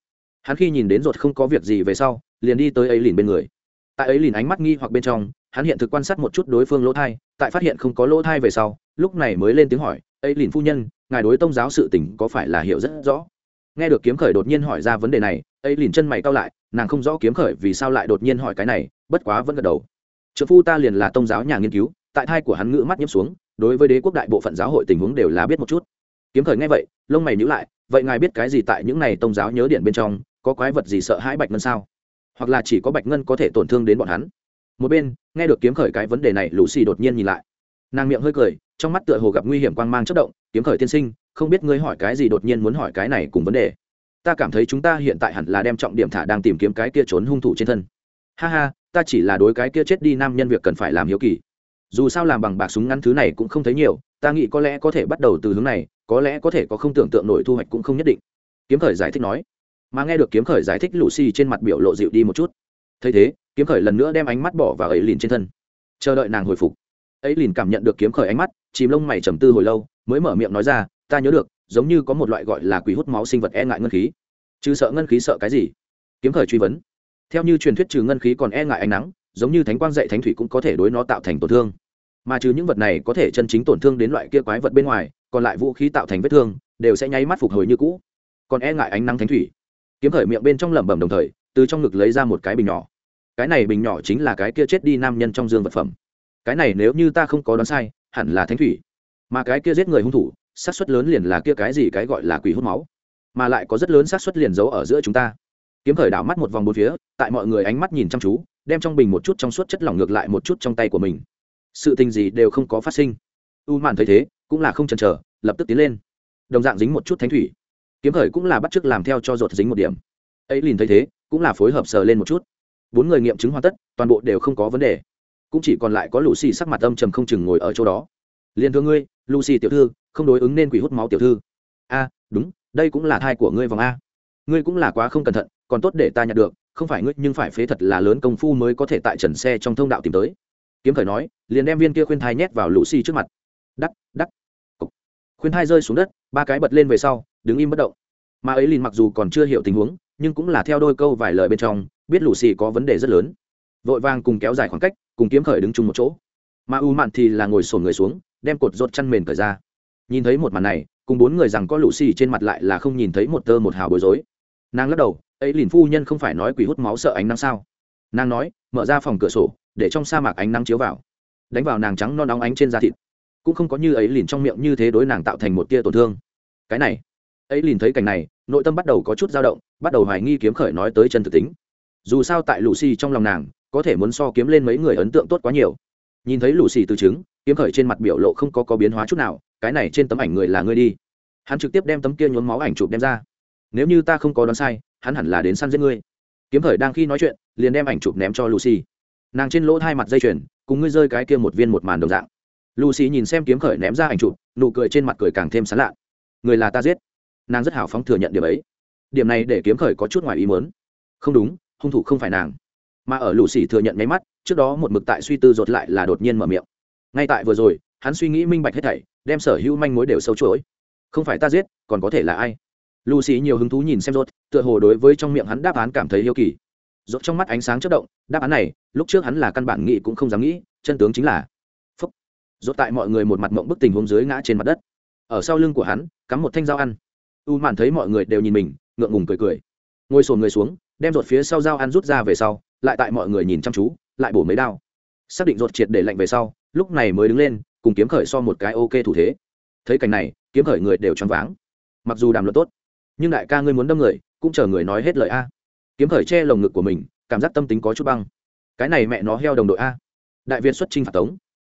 [SPEAKER 1] Hắn khi nhìn đến ruột không có việc gì về sau, liền đi tới ấy lìn bên người. Tại ấy lìn ánh mắt nghi hoặc bên trong, hắn hiện thực quan sát một chút đối phương lỗ thai tại phát hiện không có lỗ thai về sau, lúc này mới lên tiếng hỏi ấy lìn phu nhân, ngài đối tông giáo sự tình có phải là hiểu rất rõ? Nghe được kiếm khởi đột nhiên hỏi ra vấn đề này ấy lìn chân mày cao lại, nàng không rõ kiếm khởi vì sao lại đột nhiên hỏi cái này, bất quá vẫn gật đầu. Trợ phu ta liền là tông giáo nhà nghiên cứu, tại thai của hắn ngữ mắt nhiễm xuống, đối với đế quốc đại bộ phận giáo hội tình huống đều là biết một chút. Kiếm khởi nghe vậy, lông mày nhữ lại, vậy ngài biết cái gì tại những này tông giáo nhớ điện bên trong, có quái vật gì sợ hãi bạch ngân sao? Hoặc là chỉ có bạch ngân có thể tổn thương đến bọn hắn? Một bên, nghe được kiếm khởi cái vấn đề này lũ xì đột nhiên nhìn lại. Nàng miệng hơi cười, trong mắt tựa hồ gặp nguy hiểm quang mang chất động, kiếm khởi tiên sinh, không biết ngươi hỏi cái gì đột nhiên muốn hỏi cái này cùng vấn đề. Ta cảm thấy chúng ta hiện tại hẳn là đem trọng điểm thả đang tìm kiếm cái kia trốn hung thủ trên thân. Ha ha, ta chỉ là đối cái kia chết đi nam nhân việc cần phải làm hiếu kỳ. Dù sao làm bằng bạc súng ngắn thứ này cũng không thấy nhiều, ta nghĩ có lẽ có thể bắt đầu từ hướng này, có lẽ có thể có không tưởng tượng nổi thu hoạch cũng không nhất định. Kiếm khởi giải thích nói. Mà nghe được kiếm khởi giải thích lù xì trên mặt biểu lộ dịu đi một chút. Thấy thế kiếm khởi lần nữa đem ánh mắt bỏ vào ấy lìn trên thân. Chờ đợi nàng hồi phục. Ấy lìn cảm nhận được kiếm khởi ánh mắt, chìm lông mày trầm tư hồi lâu, mới mở miệng nói ra, ta nhớ được, giống như có một loại gọi là quỷ hút máu sinh vật e ngại ngân khí. Chứ sợ ngân khí sợ cái gì? Kiếm khởi truy vấn. Theo như truyền thuyết trừ ngân khí còn e ngại ánh nắng, giống như thánh quang dạy thánh thủy cũng có thể đối nó tạo thành tổn thương. Mà trừ những vật này có thể chân chính tổn thương đến loại kia quái vật bên ngoài, còn lại vũ khí tạo thành vết thương, đều sẽ nháy mắt phục hồi như cũ. Còn e ngại ánh nắng thánh thủy. Kiếm khởi miệng bên trong lẩm bẩm đồng thời, từ trong ngực lấy ra một cái bình nhỏ cái này bình nhỏ chính là cái kia chết đi nam nhân trong dương vật phẩm. Cái này nếu như ta không có đoán sai, hẳn là thánh thủy. Mà cái kia giết người hung thủ, xác suất lớn liền là kia cái gì cái gọi là quỷ hút máu. Mà lại có rất lớn xác suất liền giấu ở giữa chúng ta. Kiếm khởi đảo mắt một vòng bốn phía, tại mọi người ánh mắt nhìn chăm chú, đem trong bình một chút trong suốt chất lỏng ngược lại một chút trong tay của mình. Sự tình gì đều không có phát sinh. U mạn thấy thế, cũng là không chần chờ, lập tức tiến lên. Đồng dạng dính một chút thánh thủy. Kiếm khởi cũng là bắt chước làm theo cho ruột dính một điểm. Ấy liền thấy thế, cũng là phối hợp sờ lên một chút bốn người nghiệm chứng hoàn tất, toàn bộ đều không có vấn đề. Cũng chỉ còn lại có Lucy sắc mặt âm trầm không chừng ngồi ở chỗ đó. Liền thưa ngươi, lucy tiểu thư, không đối ứng nên quỷ hút máu tiểu thư. A, đúng, đây cũng là thai của ngươi vòng a. Ngươi cũng là quá không cẩn thận, còn tốt để ta nhặt được, không phải ngươi nhưng phải phế thật là lớn công phu mới có thể tại trần xe trong thông đạo tìm tới. Kiếm khởi nói, liền đem viên kia khuyên thai nhét vào Lucy trước mặt. Đắc đắc. Khuyên thai rơi xuống đất, ba cái bật lên về sau, đứng im bất động. Mà ấy liền mặc dù còn chưa hiểu tình huống, nhưng cũng là theo đôi câu vài lời bên trong biết lù xì có vấn đề rất lớn. Vội vàng cùng kéo dài khoảng cách, cùng kiếm khởi đứng chung một chỗ. Mà u mạn thì là ngồi sổn người xuống, đem cột rột chăn mền cởi ra. Nhìn thấy một màn này, cùng bốn người rằng có lù xì trên mặt lại là không nhìn thấy một tơ một hào bối rối. Nàng lắc đầu, ấy liền phu nhân không phải nói quỷ hút máu sợ ánh nắng sao? Nàng nói, mở ra phòng cửa sổ, để trong sa mạc ánh nắng chiếu vào. Đánh vào nàng trắng non nóng ánh trên da thịt. Cũng không có như ấy liền trong miệng như thế đối nàng tạo thành một tia tổn thương. Cái này, ấy liền thấy cảnh này, nội tâm bắt đầu có chút dao động, bắt đầu hoài nghi kiếm khởi nói tới chân thực tính dù sao tại lù xì trong lòng nàng, có thể muốn so kiếm lên mấy người ấn tượng tốt quá nhiều. Nhìn thấy lù xì từ chứng, kiếm khởi trên mặt biểu lộ không có có biến hóa chút nào, cái này trên tấm ảnh người là ngươi đi. Hắn trực tiếp đem tấm kia nhốn máu ảnh chụp đem ra. Nếu như ta không có đoán sai, hắn hẳn là đến săn giết ngươi. Kiếm khởi đang khi nói chuyện, liền đem ảnh chụp ném cho lucy. Nàng trên lỗ hai mặt dây chuyền, cùng ngươi rơi cái kia một viên một màn đồng dạng. Lucy nhìn xem kiếm khởi ném ra ảnh chụp, nụ cười trên mặt cười càng thêm sán lạ người là ta giết. Nàng rất hào phóng thừa nhận điểm ấy. Điểm này để kiếm khởi có chút ngoài ý mớn không đúng hung thủ không phải nàng. Mà ở lù xì thừa nhận nháy mắt, trước đó một mực tại suy tư dột lại là đột nhiên mở miệng. Ngay tại vừa rồi, hắn suy nghĩ minh bạch hết thảy, đem sở hữu manh mối đều sâu chuỗi. Không phải ta giết, còn có thể là ai? Lucy nhiều hứng thú nhìn xem rốt tựa hồ đối với trong miệng hắn đáp án cảm thấy yêu kỳ. Rốt trong mắt ánh sáng chớp động, đáp án này, lúc trước hắn là căn bản nghĩ cũng không dám nghĩ, chân tướng chính là, phúc. Rốt tại mọi người một mặt mộng bức tình huống dưới ngã trên mặt đất. Ở sau lưng của hắn, cắm một thanh dao ăn. U mạn thấy mọi người đều nhìn mình, ngượng ngùng cười cười. Ngồi sồn người xuống đem ruột phía sau dao ăn rút ra về sau, lại tại mọi người nhìn chăm chú, lại bổ mấy đao. Xác định ruột triệt để lạnh về sau, lúc này mới đứng lên, cùng kiếm khởi so một cái ok thủ thế. Thấy cảnh này, kiếm khởi người đều choáng váng. Mặc dù đàm luận tốt, nhưng đại ca ngươi muốn đâm người, cũng chờ người nói hết lời a. Kiếm khởi che lồng ngực của mình, cảm giác tâm tính có chút băng. Cái này mẹ nó heo đồng đội a. Đại việt xuất chinh phạt tống.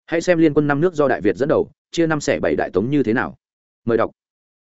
[SPEAKER 1] Hãy xem liên quân năm nước do đại việt dẫn đầu, chia năm xẻ bảy đại tống như thế nào. Mời đọc.